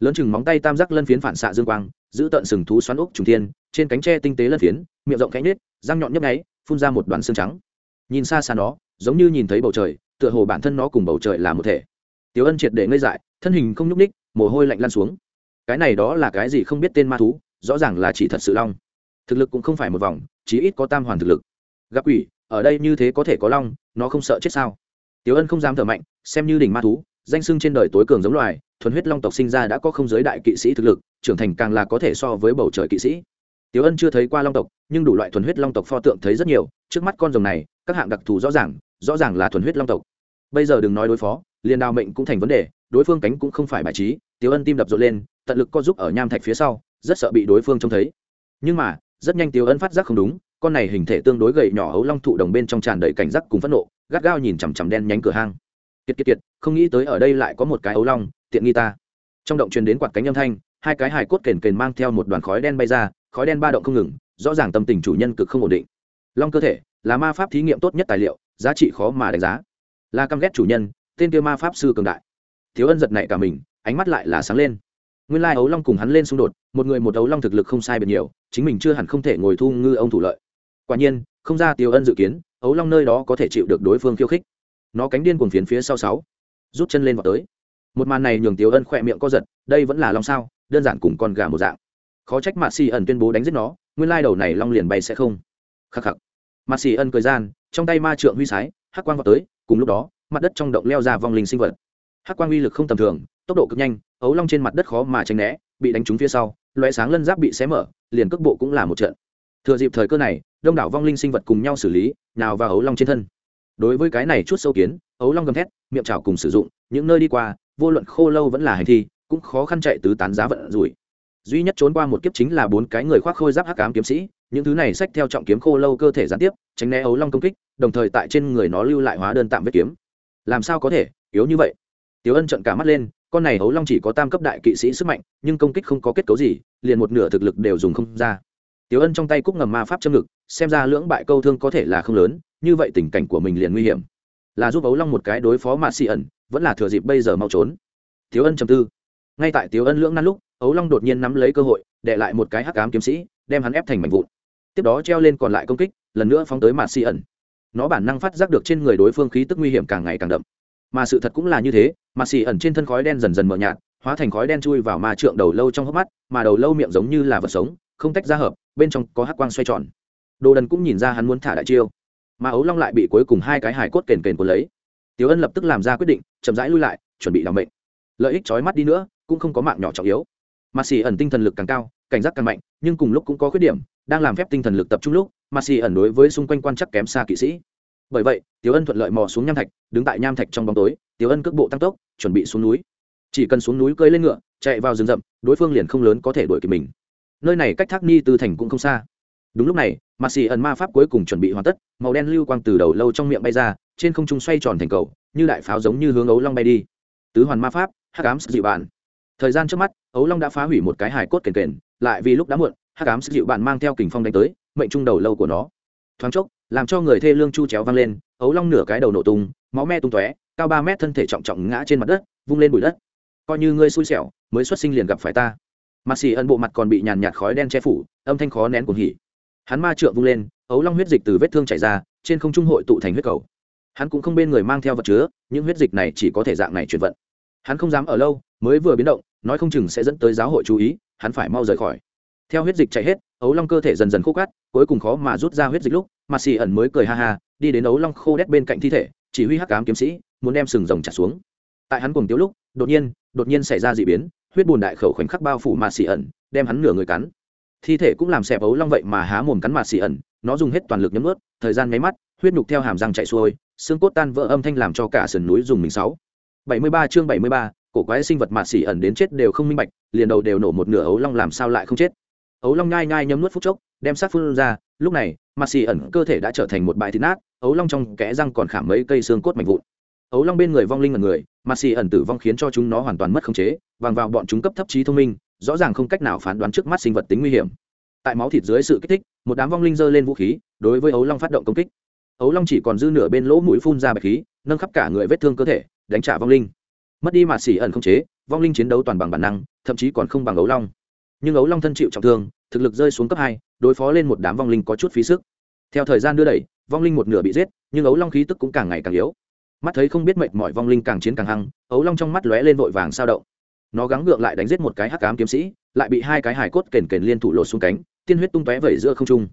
Lớn chừng móng tay tam giác lân phiến phản xạ dương quang, giữ tận sừng thú xoắn úc trùng thiên, trên cánh tre tinh tế lân phiến, miệng rộng cánh nết răng nhọn nhấp nháy, phun ra một đoàn xương trắng. Nhìn xa xa nó, giống như nhìn thấy bầu trời, tựa hồ bản thân nó cùng bầu trời là một thể. Tiểu ân triệt để ngây dại, thân hình không nhúc ních mồ hôi lạnh lan xuống. Cái này đó là cái gì không biết tên ma thú? Rõ ràng là chỉ thật sự long. Thực lực cũng không phải một vòng, chí ít có tam hoàn thực lực. Gặp quỷ, ở đây như thế có thể có long, nó không sợ chết sao? Tiểu ân không dám thở mạnh, xem như đỉnh ma thú, danh sưng trên đời tối cường giống loài, thuần huyết long tộc sinh ra đã có không giới đại kỵ sĩ thực lực, trưởng thành càng là có thể so với bầu trời kỵ sĩ. Tiểu ân chưa thấy qua long tộc, nhưng đủ loại thuần huyết long tộc pho tượng thấy rất nhiều, trước mắt con rồng này, các hạng đặc thù rõ ràng rõ ràng là thuần huyết long tộc. Bây giờ đừng nói đối phó, liền đào mệnh cũng thành vấn đề, đối phương cánh cũng không phải bài trí, tiểu ân tim đập rộn lên tận lực co giúp ở nham thạch phía sau, rất sợ bị đối phương trông thấy. Nhưng mà, rất nhanh tiêu ân phát giác không đúng, con này hình thể tương đối gầy nhỏ hấu long thụ đồng bên trong tràn đầy cảnh giác cùng phẫn nộ, gắt gao nhìn chằm chằm đen nhánh cửa hang. Kiệt kiệt kiệt, không nghĩ tới ở đây lại có một cái hấu long, tiện nghi ta. Trong động truyền đến quạt cánh âm thanh, hai cái hài cốt kền kền mang theo một đoàn khói đen bay ra, khói đen ba động không ngừng, rõ ràng tâm tình chủ nhân cực không ổn định. Long cơ thể, là ma pháp thí nghiệm tốt nhất tài liệu, giá trị khó mà đánh giá. Là căm ghét chủ nhân, tên kia ma pháp sư cường đại. Thiếu ân giật này cả mình, ánh mắt lại là sáng lên nguyên lai ấu long cùng hắn lên xung đột, một người một ấu long thực lực không sai biệt nhiều, chính mình chưa hẳn không thể ngồi thu ngư ông thủ lợi. Quả nhiên, không ra tiêu ân dự kiến, ấu long nơi đó có thể chịu được đối phương khiêu khích. Nó cánh điên cuồng phiến phía sau sáu, rút chân lên vào tới. Một màn này nhường tiêu ân khỏe miệng co giật, đây vẫn là long sao, đơn giản cùng con gà một dạng. Khó trách mạt xì ẩn tuyên bố đánh giết nó, nguyên lai đầu này long liền bay sẽ không. Khắc khắc. Mạt xì ẩn cười gian, trong tay ma trượng huy sái, hắc quang vào tới, cùng lúc đó, mặt đất trong động leo ra vong linh sinh vật. Hắc quang uy lực không tầm thường, tốc độ cực nhanh ấu long trên mặt đất khó mà tránh né, bị đánh trúng phía sau loé sáng lân giáp bị xé mở, liền cước bộ cũng là một trận. Thừa dịp thời cơ này, đông đảo vong linh sinh vật cùng nhau xử lý nào vào ấu long trên thân. Đối với cái này chút sâu kiến, ấu long gầm thét, miệng trào cùng sử dụng, những nơi đi qua, vô luận khô lâu vẫn là hành thi, cũng khó khăn chạy tứ tán giá vận rủi. Duy nhất trốn qua một kiếp chính là bốn cái người khoác khôi giáp hắc ám kiếm sĩ, những thứ này xách theo trọng kiếm khô lâu cơ thể gián tiếp, tránh né ấu long công kích, đồng thời tại trên người nó lưu lại hóa đơn tạm vết kiếm. Làm sao có thể? Yếu như vậy. Tiếu ân trận cả mắt lên con này hấu long chỉ có tam cấp đại kỵ sĩ sức mạnh, nhưng công kích không có kết cấu gì, liền một nửa thực lực đều dùng không ra. Tiểu ân trong tay cúc ngầm ma pháp châm ngực, xem ra lưỡng bại câu thương có thể là không lớn, như vậy tình cảnh của mình liền nguy hiểm. Là giúp ấu long một cái đối phó mạ xì ẩn, vẫn là thừa dịp bây giờ mau trốn. Tiểu ân trầm tư. Ngay tại tiểu ân lưỡng nan lúc ấu long đột nhiên nắm lấy cơ hội để lại một cái hắc cám kiếm sĩ, đem hắn ép thành mảnh vụn. Tiếp đó treo lên còn lại công kích, lần nữa phóng tới mạ xì ẩn. Nó bản năng phát giác được trên người đối phương khí tức nguy hiểm càng ngày càng đậm mà sự thật cũng là như thế, mà xì ẩn trên thân khói đen dần dần mờ nhạt, hóa thành khói đen chui vào ma trượng đầu lâu trong hốc mắt, mà đầu lâu miệng giống như là vật sống, không tách ra hợp, bên trong có hắc quang xoay tròn. Đồ đần cũng nhìn ra hắn muốn thả đại chiêu, mà ấu long lại bị cuối cùng hai cái hải cốt kền kền của lấy. Tiểu ân lập tức làm ra quyết định, chậm rãi lui lại, chuẩn bị làm bệnh lợi ích trói mắt đi nữa, cũng không có mạng nhỏ trọng yếu. Mà xì ẩn tinh thần lực càng cao, cảnh giác càng mạnh, nhưng cùng lúc cũng có khuyết điểm, đang làm phép tinh thần lực tập trung lúc, mà xì ẩn đối với xung quanh quan chắc kém xa kỵ sĩ bởi vậy, tiểu ân thuận lợi mò xuống nham thạch, đứng tại nham thạch trong bóng tối, tiểu ân cước bộ tăng tốc, chuẩn bị xuống núi. Chỉ cần xuống núi cơi lên ngựa, chạy vào rừng rậm, đối phương liền không lớn có thể đuổi kịp mình. Nơi này cách thác ni từ thành cũng không xa. Đúng lúc này mặt xì ẩn ma pháp cuối cùng chuẩn bị hoàn tất, màu đen lưu quang từ đầu lâu trong miệng bay ra, trên không trung xoay tròn thành cầu, như đại pháo giống như hướng ấu long bay đi. Tứ hoàn ma pháp, hắc ám sức dịu bạn. Thời gian trước mắt ấu long đã phá hủy một cái hài cốt kền kền, lại vì lúc đã muộn, hắc ám sức dịu bạn mang theo kình phong đánh tới, mệnh trung đầu lâu của nó. Thoáng chốc làm cho người thê lương chu chéo văng lên, ấu long nửa cái đầu nổ tung, máu me tung tóe, cao ba mét thân thể trọng trọng ngã trên mặt đất, vung lên bụi đất. Coi như ngươi xui xẻo, mới xuất sinh liền gặp phải ta. Mặt xì ẩn bộ mặt còn bị nhàn nhạt khói đen che phủ, âm thanh khó nén cuồng hỉ. Hắn ma trượng vung lên, ấu long huyết dịch từ vết thương chảy ra, trên không trung hội tụ thành huyết cầu. Hắn cũng không bên người mang theo vật chứa, những huyết dịch này chỉ có thể dạng này chuyển vận. Hắn không dám ở lâu, mới vừa biến động, nói không chừng sẽ dẫn tới giáo hội chú ý, hắn phải mau rời khỏi. Theo huyết dịch chạy hết ấu long cơ thể dần dần khô cát, cuối cùng khó mà rút ra huyết dịch lúc, mà xì ẩn mới cười ha ha, đi đến ấu long khô đét bên cạnh thi thể, chỉ huy hắc cám kiếm sĩ, muốn đem sừng rồng trả xuống. Tại hắn cùng tiếu lúc, đột nhiên đột nhiên xảy ra d ị biến, huyết bùn đại khẩu khoảnh khắc bao phủ mà xì ẩn, đem hắn nửa người cắn. Thi thể cũng làm xẹp ấu long vậy mà há mồm cắn mà xì ẩn, nó dùng hết toàn lực nhấm ướt thời gian máy mắt, huyết nhục theo hàm răng chạy xuôi, xương cốt tan vỡ âm thanh làm cho cả sườn núi dùng mình sáu. Bảy mươi ba chương bảy mươi ba, cổ quái sinh vật mạt xỉ ẩn đến chết đều không minh bạch, liền đầu đều nổ một nửa ấu long làm sao lại không chết ấu long nhai nhai nhấm nuốt phút chốc, đem sát phun ra, lúc này, mặt xì ẩn cơ thể đã trở thành một bãi thịt nát, ấu long trong kẽ răng còn khảm mấy cây xương cốt mạnh vụn. Ấu long bên người vong linh là người, mặt xì ẩn tử vong khiến cho chúng nó hoàn toàn mất khống chế, vàng vào bọn chúng cấp thấp trí thông minh, rõ ràng không cách nào phán đoán trước mắt sinh vật tính nguy hiểm. Tại máu thịt dưới sự kích thích, một đám vong linh giơ lên vũ khí, đối với ấu long phát động công kích. Ấu long chỉ còn dư nửa bên lỗ mũi phun ra bạch khí, nâng khắp cả người vết thương cơ thể, đánh trả vong linh. Mất đi mặt xỉ ẩn không chế, vong linh chiến đấu toàn bằng bản năng, thậm chí còn không bằng ấu long nhưng ấu long thân chịu trọng thương, thực lực rơi xuống cấp hai, đối phó lên một đám vong linh có chút phí sức. Theo thời gian đưa đẩy, vong linh một nửa bị giết, nhưng ấu long khí tức cũng càng ngày càng yếu. Mắt thấy không biết mệnh mọi vong linh càng chiến càng hăng, ấu long trong mắt lóe lên vội vàng sao động. Nó gắng gượng lại đánh giết một cái hắc cám kiếm sĩ, lại bị hai cái hải cốt kền kền liên thủ lột xuống cánh, tiên huyết tung tóe vẩy giữa không trung.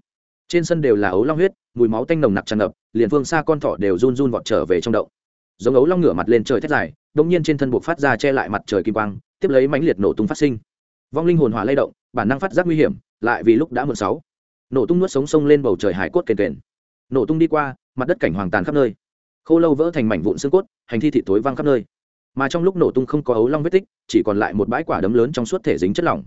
Trên sân đều là ấu long huyết, mùi máu tanh nồng nặc tràn ngập, liền phương xa con thỏ đều run run vọt trở về trong động. Giống ấu long ngửa mặt lên trời thét dài đông nhiên trên thân buộc phát ra che lại mặt trời kim quang, tiếp lấy mãnh liệt nổ tung phát sinh vong linh hồn hỏa lay động, bản năng phát giác nguy hiểm, lại vì lúc đã mượn sáu. Nổ tung nuốt sống sông lên bầu trời hải cốt kền kền. Nổ tung đi qua, mặt đất cảnh hoàng tàn khắp nơi. Khô lâu vỡ thành mảnh vụn xương cốt, hành thi thị tối văng khắp nơi. Mà trong lúc nổ tung không có ấu long vết tích, chỉ còn lại một bãi quả đấm lớn trong suốt thể dính chất lỏng.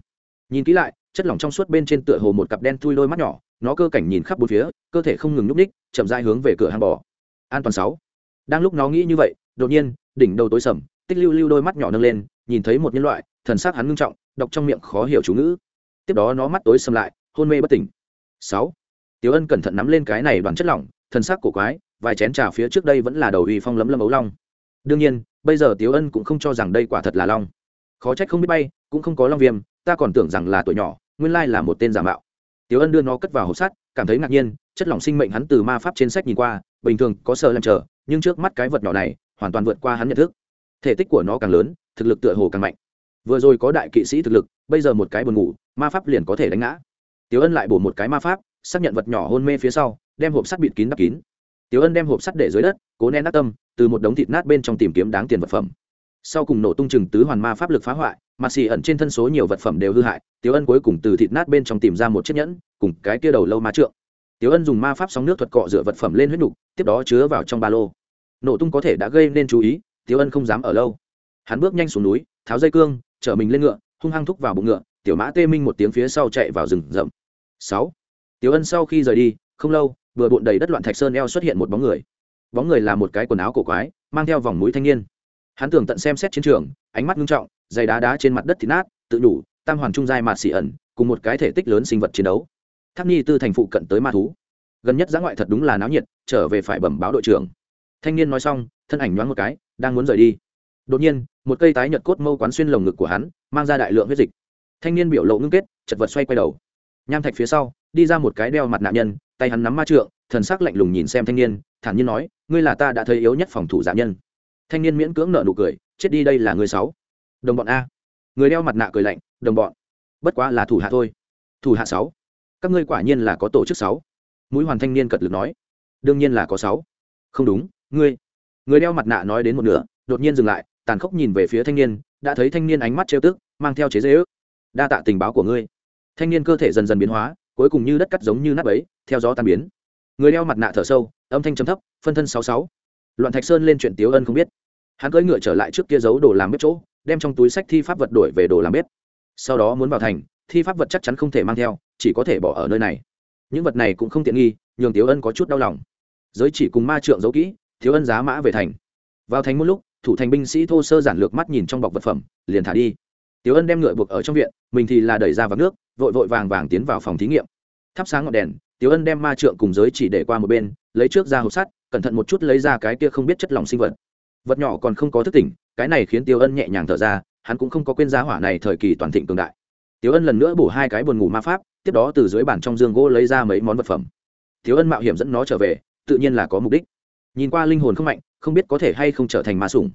Nhìn kỹ lại, chất lỏng trong suốt bên trên tựa hồ một cặp đen thui đôi mắt nhỏ, nó cơ cảnh nhìn khắp bốn phía, cơ thể không ngừng nhúc ních chậm dai hướng về cửa hàng bò. An toàn sáu. Đang lúc nó nghĩ như vậy, đột nhiên, đỉnh đầu tối sầm, tích lưu lưu đôi mắt nhỏ nâng lên, nhìn thấy một nhân loại, thần sắc hắn ngưng trọng đọc trong miệng khó hiểu chú ngữ. Tiếp đó nó mắt tối sầm lại hôn mê bất tỉnh. Sáu. Tiểu Ân cẩn thận nắm lên cái này đoàn chất lỏng, thân xác cổ quái, vài chén trà phía trước đây vẫn là đầu uy phong lấm lâm ấu long. Đương nhiên bây giờ Tiểu ân cũng không cho rằng đây quả thật là long. Khó trách không biết bay cũng không có long viêm ta còn tưởng rằng là tuổi nhỏ nguyên lai là một tên giả mạo. Tiểu ân đưa nó cất vào hộp sắt cảm thấy ngạc nhiên chất lỏng sinh mệnh hắn từ ma pháp trên sách nhìn qua bình thường có sợ làm chờ nhưng trước mắt cái vật nhỏ này hoàn toàn vượt qua hắn nhận thức. Thể tích của nó càng lớn thực lực tựa hồ càng mạnh vừa rồi có đại kỵ sĩ thực lực, bây giờ một cái buồn ngủ, ma pháp liền có thể đánh ngã. Tiểu ân lại bổ một cái ma pháp, xác nhận vật nhỏ hôn mê phía sau, đem hộp sắt bịt kín đắp kín. Tiểu ân đem hộp sắt để dưới đất, cố nén nát tâm, từ một đống thịt nát bên trong tìm kiếm đáng tiền vật phẩm. Sau cùng nổ tung chừng tứ hoàn ma pháp lực phá hoại, mà xì ẩn trên thân số nhiều vật phẩm đều hư hại, tiểu ân cuối cùng từ thịt nát bên trong tìm ra một chiếc nhẫn, cùng cái kia đầu lâu ma trượng. Tiểu ân dùng ma pháp sóng nước thuật cọ rửa vật phẩm lên huyết nục, tiếp đó chứa vào trong ba lô. Nổ tung có thể đã gây nên chú ý, tiểu ân không dám ở lâu. Hắn bước nhanh xuống núi, tháo dây cương chở mình lên ngựa, hung hăng thúc vào bụng ngựa, tiểu mã tê minh một tiếng phía sau chạy vào rừng rậm. Sáu. Tiểu ân sau khi rời đi, không lâu vừa bộn đầy đất loạn thạch sơn eo xuất hiện một bóng người. Bóng người là một cái quần áo cổ quái, mang theo vòng mũi thanh niên. Hắn tưởng tận xem xét chiến trường, ánh mắt nghiêm trọng dày đá đá trên mặt đất thì nát, tự nhủ, tam hoàn trung giai mạt xỉ ẩn, cùng một cái thể tích lớn sinh vật chiến đấu. Tháp ni tư thành phụ cận tới ma thú. Gần nhất giã ngoại thật đúng là náo nhiệt, trở về phải bẩm báo đội trưởng. Thanh niên nói xong, thân ảnh nhoáng một cái, đang muốn rời đi đột nhiên, một cây tái nhợt cốt mâu quán xuyên lồng ngực của hắn, mang ra đại lượng huyết dịch. Thanh niên biểu lộ ngưng kết, chật vật xoay quay đầu. Nham thạch phía sau, đi ra một cái đeo mặt nạn nhân, tay hắn nắm ma trượng, thần sắc lạnh lùng nhìn xem thanh niên, thản nhiên nói, ngươi là ta đã thấy yếu nhất phòng thủ giả nhân. Thanh niên miễn cưỡng nợ nụ cười, chết đi đây là người sáu. Đồng bọn a. Người đeo mặt nạ cười lạnh, đồng bọn, bất quá là thủ hạ thôi. Thủ hạ sáu? Các ngươi quả nhiên là có tổ chức sáu. Mũi hoàn thanh niên cật lực nói, đương nhiên là có sáu. Không đúng, ngươi. Người đeo mặt nạ nói đến một nửa, đột nhiên dừng lại tàn khốc nhìn về phía thanh niên, đã thấy thanh niên ánh mắt trêu tức, mang theo chế dễ ước. Đa tạ tình báo của ngươi. Thanh niên cơ thể dần dần biến hóa, cuối cùng như đất cắt giống như nắp ấy theo gió tan biến. Người đeo mặt nạ thở sâu, âm thanh trầm thấp, phân thân sáu sáu. Loạn thạch sơn lên chuyện tiếu ân không biết. Hắn cưỡi ngựa trở lại trước kia giấu đồ làm bếp chỗ, đem trong túi sách thi pháp vật đổi về đồ làm bếp. Sau đó muốn vào thành, thi pháp vật chắc chắn không thể mang theo, chỉ có thể bỏ ở nơi này. Những vật này cũng không tiện nghi, nhường tiếu ân có chút đau lòng. Giới chỉ cùng ma trượng giấu kỹ thiếu ân giá mã về thành. Vào thành một lúc thủ thành binh sĩ thô sơ giản lược mắt nhìn trong bọc vật phẩm, liền thả đi. Tiếu ân đem ngựa buộc ở trong viện, mình thì là đẩy ra vào nước, vội vội vàng vàng tiến vào phòng thí nghiệm. Thắp sáng ngọn đèn tiếu ân đem ma trượng cùng giới chỉ để qua một bên, lấy trước ra hộp sắt, cẩn thận một chút lấy ra cái kia không biết chất lỏng sinh vật. Vật nhỏ còn không có thức tỉnh, cái này khiến Tiểu ân nhẹ nhàng thở ra, hắn cũng không có quên giá hỏa này thời kỳ toàn thịnh cường đại. Tiểu ân lần nữa bổ hai cái buồn ngủ ma pháp, tiếp đó từ dưới bàn trong giường gỗ lấy ra mấy món vật phẩm. Tiểu ân mạo hiểm dẫn nó trở về, tự nhiên là có mục đích nhìn qua linh hồn không mạnh, không biết có thể hay không trở thành ma sủng.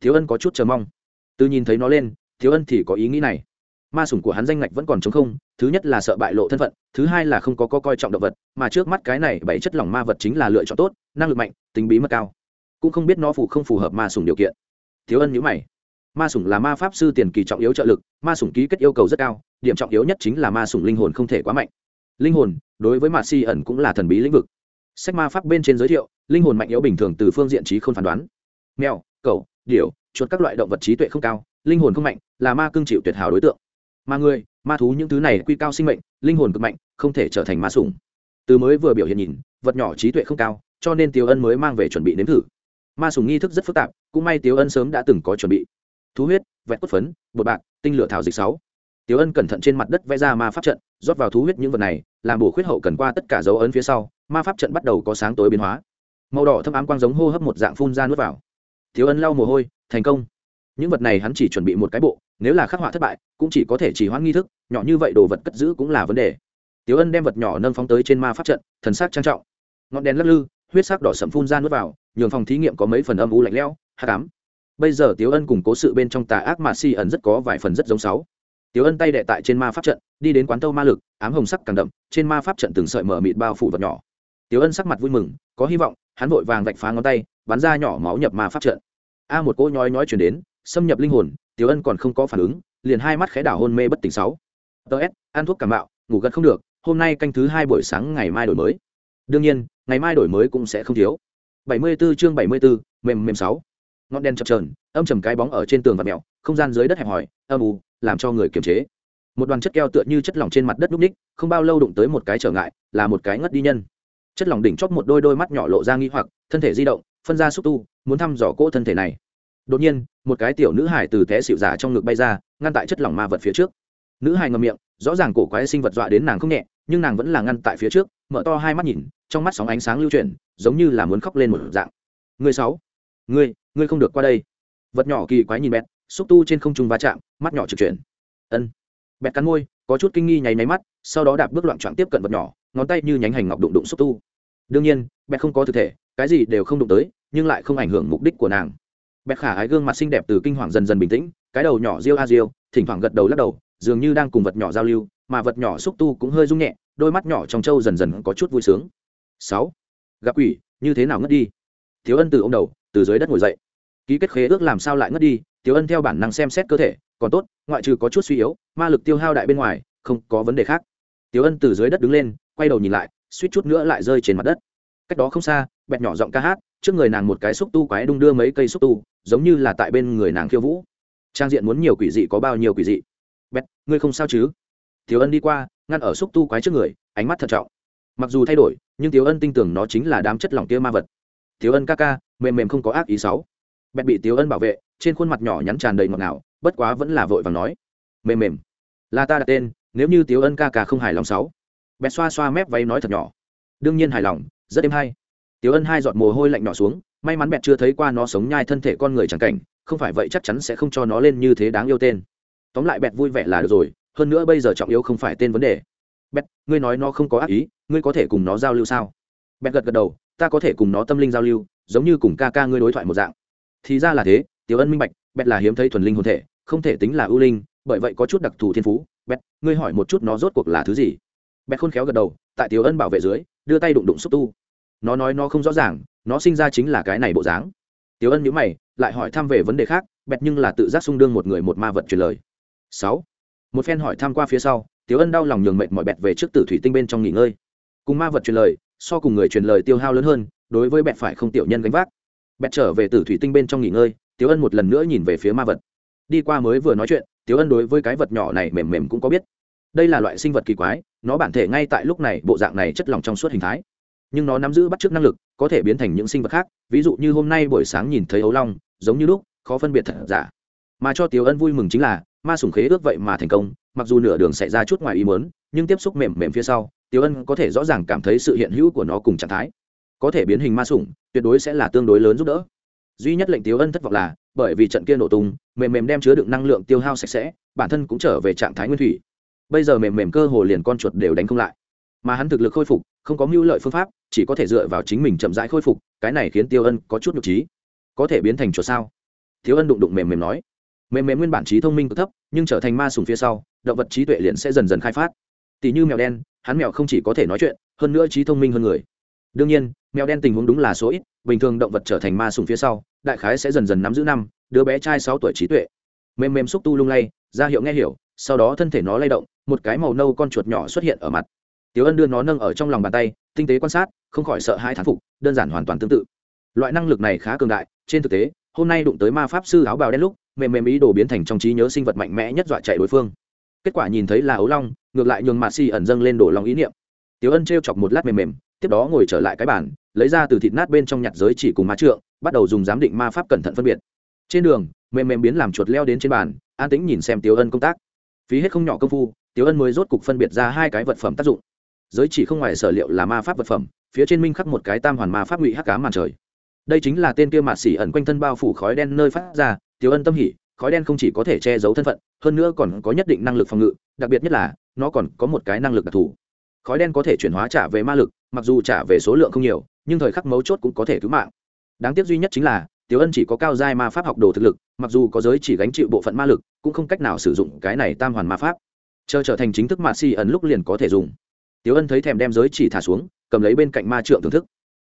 Thiếu ân có chút chờ mong. Từ nhìn thấy nó lên, thiếu ân thì có ý nghĩ này. Ma sủng của hắn danh ngạch vẫn còn chống không, thứ nhất là sợ bại lộ thân phận, thứ hai là không có co coi trọng động vật, mà trước mắt cái này bảy chất lỏng ma vật chính là lựa chọn tốt, năng lực mạnh, tính bí mật cao. Cũng không biết nó phù không phù hợp ma sủng điều kiện. Thiếu ân nhữ mày. Ma sủng là ma pháp sư tiền kỳ trọng yếu trợ lực, ma sủng ký kết yêu cầu rất cao, điểm trọng yếu nhất chính là ma sủng linh hồn không thể quá mạnh. Linh hồn, đối với ma si ẩn cũng là thần bí lĩnh vực sách ma pháp bên trên giới thiệu linh hồn mạnh yếu bình thường từ phương diện trí không phán đoán. Mèo cẩu, điểu chuột các loại động vật trí tuệ không cao linh hồn không mạnh là ma cương chịu tuyệt hảo đối tượng. Ma người ma thú những thứ này quy cao sinh mệnh linh hồn cực mạnh không thể trở thành ma sủng. Từ mới vừa biểu hiện nhìn vật nhỏ trí tuệ không cao cho nên tiêu ân mới mang về chuẩn bị nếm thử. Ma sùng nghi thức rất phức tạp cũng may tiêu ân sớm đã từng có chuẩn bị. Thú huyết vẹt cốt phấn bột bạc tinh lửa thảo dịch sáu. Tiêu ân cẩn thận trên mặt đất vẽ ra ma pháp trận rót vào thú huyết những vật này làm bổ khuyết hậu cần qua tất cả dấu ấn phía sau, ma pháp trận bắt đầu có sáng tối biến hóa. Màu đỏ thâm ám quang giống hô hấp một dạng phun ra nuốt vào. Thiếu ân lau mồ hôi, thành công. Những vật này hắn chỉ chuẩn bị một cái bộ, nếu là khắc họa thất bại, cũng chỉ có thể chỉ hoãn nghi thức, nhỏ như vậy đồ vật cất giữ cũng là vấn đề. Tiếu ân đem vật nhỏ nâng phóng tới trên ma pháp trận, thần sắc trang trọng. Ngọn đèn lắc lư, huyết sắc đỏ sậm phun ra nuốt vào, nhường phòng thí nghiệm có mấy phần âm u lạnh lẽo, hạ cám. Bây giờ tiếu ân cùng cố sự bên trong tà ác mà si ẩn rất có vài phần rất giống sáu tiếu ân tay đệ tại trên ma pháp trận đi đến quán tâu ma lực ám hồng sắc càng đậm trên ma pháp trận từng sợi mở mịt bao phủ vật nhỏ. Tiếu ân sắc mặt vui mừng có hy vọng hắn vội vàng vạch phá ngón tay bắn ra nhỏ máu nhập ma pháp trận. A một cỗ nhói nhói chuyển đến xâm nhập linh hồn tiếu ân còn không có phản ứng liền hai mắt khẽ đảo hôn mê bất tỉnh sáu. Ts ăn thuốc cảm mạo ngủ gật không được hôm nay canh thứ hai buổi sáng ngày mai đổi mới. Đương nhiên ngày mai đổi mới cũng sẽ không thiếu. 74 chương 74, mềm mềm 6. ngọn đèn chập chờn âm trầm cái bóng ở trên tường và mèo không gian dưới đất hẹp hòi âm u làm cho người kiềm chế. Một đoàn chất keo tựa như chất lỏng trên mặt đất núp ních, không bao lâu đụng tới một cái trở ngại, là một cái ngất đi nhân. Chất lỏng đỉnh chóp một đôi đôi mắt nhỏ lộ ra nghi hoặc, thân thể di động, phân ra xúc tu, muốn thăm dò cỗ thân thể này. Đột nhiên, một cái tiểu nữ hải từ té xịu giả trong ngực bay ra, ngăn tại chất lỏng ma vật phía trước. Nữ hải ngầm miệng, rõ ràng cổ quái sinh vật dọa đến nàng không nhẹ, nhưng nàng vẫn là ngăn tại phía trước, mở to hai mắt nhìn, trong mắt sóng ánh sáng lưu chuyển, giống như là muốn khóc lên một dạng. Người sáu ngươi ngươi không được qua đây. Vật nhỏ kỳ quái nhìn bẹt xúc tu trên không trung va chạm, mắt nhỏ trực chuyển. Ân. Bẹt cắn môi, có chút kinh nghi nháy máy mắt, sau đó đạp bước loạn trọn tiếp cận vật nhỏ, ngón tay như nhánh hành ngọc đụng đụng xúc tu. Đương nhiên, bẹt không có thực thể, cái gì đều không đụng tới, nhưng lại không ảnh hưởng mục đích của nàng. Bẹt khả ái gương mặt xinh đẹp từ kinh hoàng dần dần bình tĩnh, cái đầu nhỏ riêu a riêu, thỉnh thoảng gật đầu lắc đầu, dường như đang cùng vật nhỏ giao lưu, mà vật nhỏ xúc tu cũng hơi rung nhẹ, đôi mắt nhỏ trong trâu dần dần có chút vui sướng. Sáu. Gặp quỷ, như thế nào ngất đi? Thiếu ân từ ô m đầu, từ dưới đất ngồi dậy. Ký kết khế ước làm sao lại ngất đi? Tiểu ân theo bản năng xem xét cơ thể, còn tốt, ngoại trừ có chút suy yếu, ma lực tiêu hao đại bên ngoài, không có vấn đề khác. Tiểu ân từ dưới đất đứng lên, quay đầu nhìn lại, suýt chút nữa lại rơi trên mặt đất. Cách đó không xa, bẹt nhỏ giọng ca hát, trước người nàng một cái xúc tu quái đung đưa mấy cây xúc tu, giống như là tại bên người nàng khiêu vũ. Trang diện muốn nhiều quỷ dị có bao nhiêu quỷ dị? Bẹt, ngươi không sao chứ? Tiểu ân đi qua, ngăn ở xúc tu quái trước người, ánh mắt thận trọng. Mặc dù thay đổi, nhưng tiểu ân tin tưởng nó chính là đám chất lỏng kia ma vật. Tiểu ân ca ca, mềm mềm không có ác ý sáu bẹt bị tiếu ân bảo vệ trên khuôn mặt nhỏ nhắn tràn đầy ngọt ngào bất quá vẫn là vội và nói mềm mềm là ta đặt tên nếu như tiếu ân ca ca không hài lòng sáu bẹt xoa xoa mép váy nói thật nhỏ đương nhiên hài lòng rất êm hay Tiểu Ân hai giọt mồ hôi lạnh nhỏ xuống, may mắn bẹt chưa thấy qua nó sống nhai thân thể con người chẳng cảnh, không phải vậy chắc chắn sẽ không cho nó lên như thế đáng yêu tên. Tóm lại bẹt vui vẻ là được rồi, hơn nữa bây giờ trọng yếu không phải tên vấn đề. Bẹt, ngươi nói nó không có ác ý, ngươi có thể cùng nó giao lưu sao? Bẹt gật gật đầu, ta có thể cùng nó tâm linh giao lưu, giống như cùng ca ca ngươi đối thoại một dạng. Thì ra là thế, Tiểu Ân minh bạch, bẹt là hiếm thấy thuần linh hồn thể, không thể tính là ưu linh, bởi vậy có chút đặc thù thiên phú. Bẹt, ngươi hỏi một chút nó rốt cuộc là thứ gì? Bẹt khôn khéo gật đầu, tại Tiểu Ân bảo vệ dưới, đưa tay đụng đụng xúc tu. Nó nói nó không rõ ràng nó sinh ra chính là cái này bộ dáng. Tiểu ân nhữ mày lại hỏi thăm về vấn đề khác bẹt nhưng là tự giác xung đương một người một ma vật truyền lời. Sáu. Một phen hỏi thăm qua phía sau tiểu ân đau lòng nhường mệnh mọi bẹt về trước tử thủy tinh bên trong nghỉ ngơi. Cùng ma vật truyền lời so cùng người truyền lời tiêu hao lớn hơn đối với bẹt phải không tiểu nhân gánh vác bẹt trở về tử thủy tinh bên trong nghỉ ngơi, tiếu ân một lần nữa nhìn về phía ma vật. Đi qua mới vừa nói chuyện, tiếu ân đối với cái vật nhỏ này mềm mềm cũng có biết. Đây là loại sinh vật kỳ quái, nó bản thể ngay tại lúc này, bộ dạng này chất lỏng trong suốt hình thái. Nhưng nó nắm giữ bắt chước năng lực, có thể biến thành những sinh vật khác, ví dụ như hôm nay buổi sáng nhìn thấy ấu long, giống như lúc, khó phân biệt thật giả. Mà cho tiếu ân vui mừng chính là, ma sùng khế ước vậy mà thành công, mặc dù nửa đường xảy ra chút ngoài ý mớn nhưng tiếp xúc mềm mềm phía sau, tiếu ân có thể rõ ràng cảm thấy sự hiện hữu của nó cùng trạng thái có thể biến hình ma sủng, tuyệt đối sẽ là tương đối lớn giúp đỡ. Duy nhất lệnh tiếu ân thất vọng là, bởi vì trận kia nổ tung, mềm mềm đem chứa đựng năng lượng tiêu hao sạch sẽ, bản thân cũng trở về trạng thái nguyên thủy. Bây giờ mềm mềm cơ hồ liền con chuột đều đánh không lại. Mà hắn thực lực khôi phục, không có mưu lợi phương pháp, chỉ có thể dựa vào chính mình chậm rãi khôi phục, cái này khiến tiêu ân có chút nhục trí. Có thể biến thành chuột sao? Thiếu ân đụng đụng mềm mềm nói. Mềm mềm nguyên bản trí thông minh cực thấp, nhưng trở thành ma sùng phía sau, động vật trí tuệ liền sẽ dần dần khai phát. Tỷ như mèo đen, hắn mèo không chỉ có thể nói chuyện, hơn nữa trí thông minh hơn người đương nhiên mèo đen tình huống đúng là số ít bình thường động vật trở thành ma sùng phía sau đại khái sẽ dần dần nắm giữ năm đứa bé trai sáu tuổi trí tuệ mềm mềm xúc tu lung lay ra hiệu nghe hiểu sau đó thân thể nó lay động một cái màu nâu con chuột nhỏ xuất hiện ở mặt Tiểu Ân đưa nó nâng ở trong lòng bàn tay, tinh tế quan sát, không khỏi sợ hai thán phục, đơn giản hoàn toàn tương tự. Loại năng lực này khá cường đại, trên thực tế, hôm nay đụng tới ma pháp sư áo bào đen lúc, mềm mềm ý đồ biến thành trong trí nhớ sinh vật mạnh mẽ nhất dọa chạy đối phương. Kết quả nhìn thấy là ấu long, ngược lại nhường Mạt Si ẩn dâng lên đổ lòng ý niệm. Tiểu Ân trêu chọc một lát mềm mềm, tiếp đó ngồi trở lại cái bàn, lấy ra từ thịt nát bên trong nhặt giới chỉ cùng ma trượng, bắt đầu dùng giám định ma pháp cẩn thận phân biệt. Trên đường, mềm mềm biến làm chuột leo đến trên bàn, an tĩnh nhìn xem Tiểu Ân công tác. Phí hết không nhỏ công phu, Tiểu Ân mới rốt cục phân biệt ra hai cái vật phẩm tác dụng giới chỉ không ngoài sở liệu là ma pháp vật phẩm phía trên minh khắc một cái tam hoàn ma pháp ngụy hắc cá màn trời đây chính là tên kia mạt xỉ ẩn quanh thân bao phủ khói đen nơi phát ra Tiểu ân tâm hỉ khói đen không chỉ có thể che giấu thân phận hơn nữa còn có nhất định năng lực phòng ngự đặc biệt nhất là nó còn có một cái năng lực đặc thù khói đen có thể chuyển hóa trả về ma lực, mặc dù trả về số lượng không nhiều, nhưng thời khắc mấu chốt cũng có thể cứu mạng. Đáng tiếc duy nhất chính là, tiểu ân chỉ có cao giai ma pháp học đồ thực lực, mặc dù có giới chỉ gánh chịu bộ phận ma lực, cũng không cách nào sử dụng cái này tam hoàn ma pháp. Chờ trở thành chính thức mạ si ẩn lúc liền có thể dùng. Tiểu ân thấy thèm đem giới chỉ thả xuống, cầm lấy bên cạnh ma trượng thưởng thức.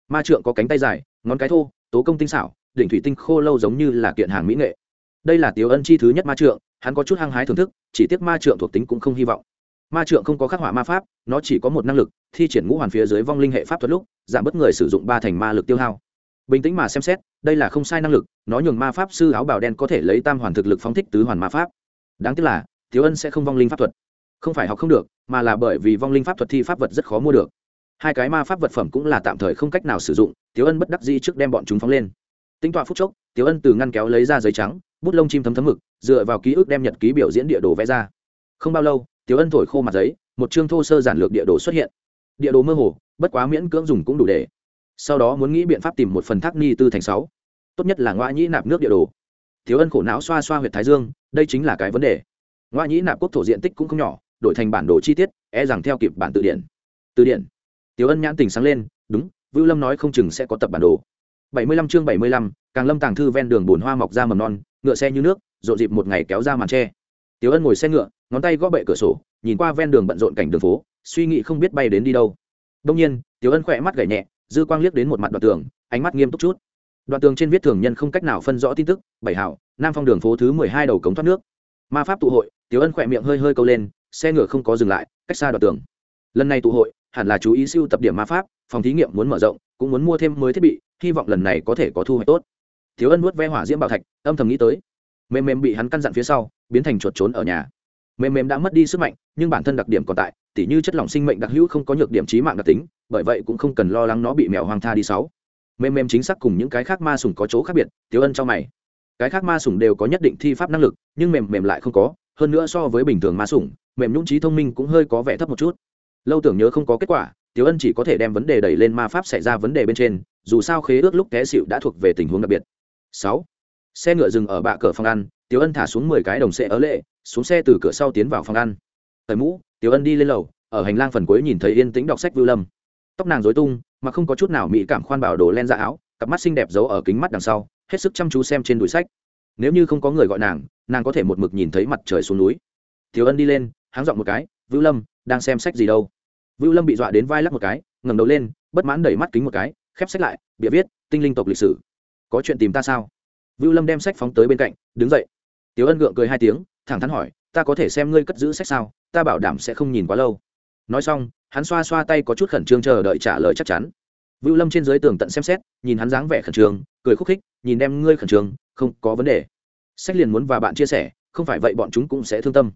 Ma trượng có cánh tay dài, ngón cái thô, tố công tinh xảo, đỉnh thủy tinh khô lâu giống như là kiện hàng mỹ nghệ. Đây là Tiểu ân chi thứ nhất ma trượng, hắn có chút hăng hái thưởng thức, chỉ tiếc ma trượng thuộc tính cũng không hy vọng ma trượng không có khắc họa ma pháp, nó chỉ có một năng lực, thi triển ngũ hoàn phía dưới vong linh hệ pháp thuật lúc, giảm bớt người sử dụng ba thành ma lực tiêu hao. Bình tĩnh mà xem xét, đây là không sai năng lực, nó nhường ma pháp sư áo bào đen có thể lấy tam hoàn thực lực phóng thích tứ hoàn ma pháp. Đáng tiếc là thiếu ân sẽ không vong linh pháp thuật. Không phải học không được, mà là bởi vì vong linh pháp thuật thi pháp vật rất khó mua được. Hai cái ma pháp vật phẩm cũng là tạm thời không cách nào sử dụng tiếu ân bất đắc dĩ trước đem bọn chúng phóng lên. Tính tọa phút chốc tiếu ân từ ngăn kéo lấy ra giấy trắng, bút lông chim thấm thấm mực, dựa vào ký ức đem nhật ký biểu diễn địa đồ vẽ ra. Không bao lâu Tiểu ân thổi khô mặt giấy, một chương thô sơ giản lược địa đồ xuất hiện. Địa đồ mơ hồ, bất quá miễn cưỡng dùng cũng đủ để. Sau đó muốn nghĩ biện pháp tìm một phần thác ni tư thành sáu. Tốt nhất là ngoại nhĩ nạp nước địa đồ. Thiếu ân khổ não xoa xoa h u y ệ t thái dương, đây chính là cái vấn đề. Ngoại nhĩ nạp quốc thổ diện tích cũng không nhỏ, đổi thành bản đồ chi tiết e rằng theo kịp bản tự điển. Từ điển. Tiểu ân nhãn tình sáng lên, đúng, vưu lâm nói không chừng sẽ có tập bản đồ. Bảy mươi lăm chương bảy mươi lăm, càng lâm tàng thư ven đường bồn hoa mọc ra mầm non, ngựa xe như nước, rộn dịp một ngày kéo ra màn tre tiếu ân ngồi xe ngựa, ngón tay gõ bệ cửa sổ, nhìn qua ven đường bận rộn cảnh đường phố, suy nghĩ không biết bay đến đi đâu. Đông nhiên tiếu ân khỏe mắt gảy nhẹ, dư quang liếc đến một mặt đoạn tường, ánh mắt nghiêm túc chút. Đoạn tường trên viết thường nhân không cách nào phân rõ tin tức, bảy hảo, nam phong đường phố thứ mười hai đầu cống thoát nước. Ma pháp tụ hội tiếu ân khỏe miệng hơi hơi câu lên, xe ngựa không có dừng lại, cách xa đoạn tường. Lần này tụ hội, hẳn là chú ý siêu tập điểm ma pháp, phòng thí nghiệm muốn mở rộng, cũng muốn mua thêm mới thiết bị, hy vọng lần này có thể có thu hoạch tốt. Thiếu ân nuốt ve hỏa diễm bảo thạch, âm thầm nghĩ tới. Mềm mềm bị hắn căn dặn phía sau biến thành chuột trốn ở nhà. Mềm mềm đã mất đi sức mạnh nhưng bản thân đặc điểm còn tại tỉ như chất lỏng sinh mệnh đặc hữu không có nhược điểm trí mạng đặc tính bởi vậy cũng không cần lo lắng nó bị mèo hoang tha đi sáu. Mềm mềm chính xác cùng những cái khác ma sủng có chỗ khác biệt tiếu ân cho mày. Cái khác ma sủng đều có nhất định thi pháp năng lực nhưng mềm mềm lại không có hơn nữa so với bình thường ma sủng mềm nhũng trí thông minh cũng hơi có vẻ thấp một chút. Lâu tưởng nhớ không có kết quả Tiểu Ân chỉ có thể đem vấn đề đẩy lên ma pháp xảy ra vấn đề bên trên, dù sao khế ước lúc té xịu đã thuộc về tình huống đặc biệt. Sáu, Xe ngựa dừng ở bạ cửa phòng ăn, Tiểu Ân thả xuống mười cái đồng xe ở lệ, xuống xe từ cửa sau tiến vào phòng ăn. Thời mũ, Tiểu Ân đi lên lầu, ở hành lang phần cuối nhìn thấy yên tĩnh đọc sách Vưu Lâm. Tóc nàng rối tung, mà không có chút nào mỹ cảm khoan bảo đồ len ra áo, cặp mắt xinh đẹp giấu ở kính mắt đằng sau, hết sức chăm chú xem trên đùi sách. Nếu như không có người gọi nàng, nàng có thể một mực nhìn thấy mặt trời xuống núi. Tiểu Ân đi lên, háng giọng một cái, "Vưu Lâm, đang xem sách gì đâu?" Vưu Lâm bị dọa đến vai lắc một cái, ngẩng đầu lên, bất mãn đẩy mắt kính một cái, khép sách lại, bìa viết, tinh linh tộc lịch sử. Có chuyện tìm ta sao? Vưu Lâm đem sách phóng tới bên cạnh, đứng dậy. Tiếu Ân gượng cười hai tiếng, thẳng thắn hỏi, ta có thể xem ngươi cất giữ sách sao? Ta bảo đảm sẽ không nhìn quá lâu. Nói xong, hắn xoa xoa tay có chút khẩn trương chờ đợi trả lời chắc chắn. Vưu Lâm trên dưới tường tận xem xét, nhìn hắn dáng vẻ khẩn trương, cười khúc khích, nhìn đem ngươi khẩn trương, không, có vấn đề. Sách liền muốn và bạn chia sẻ, không phải vậy bọn chúng cũng sẽ thương tâm.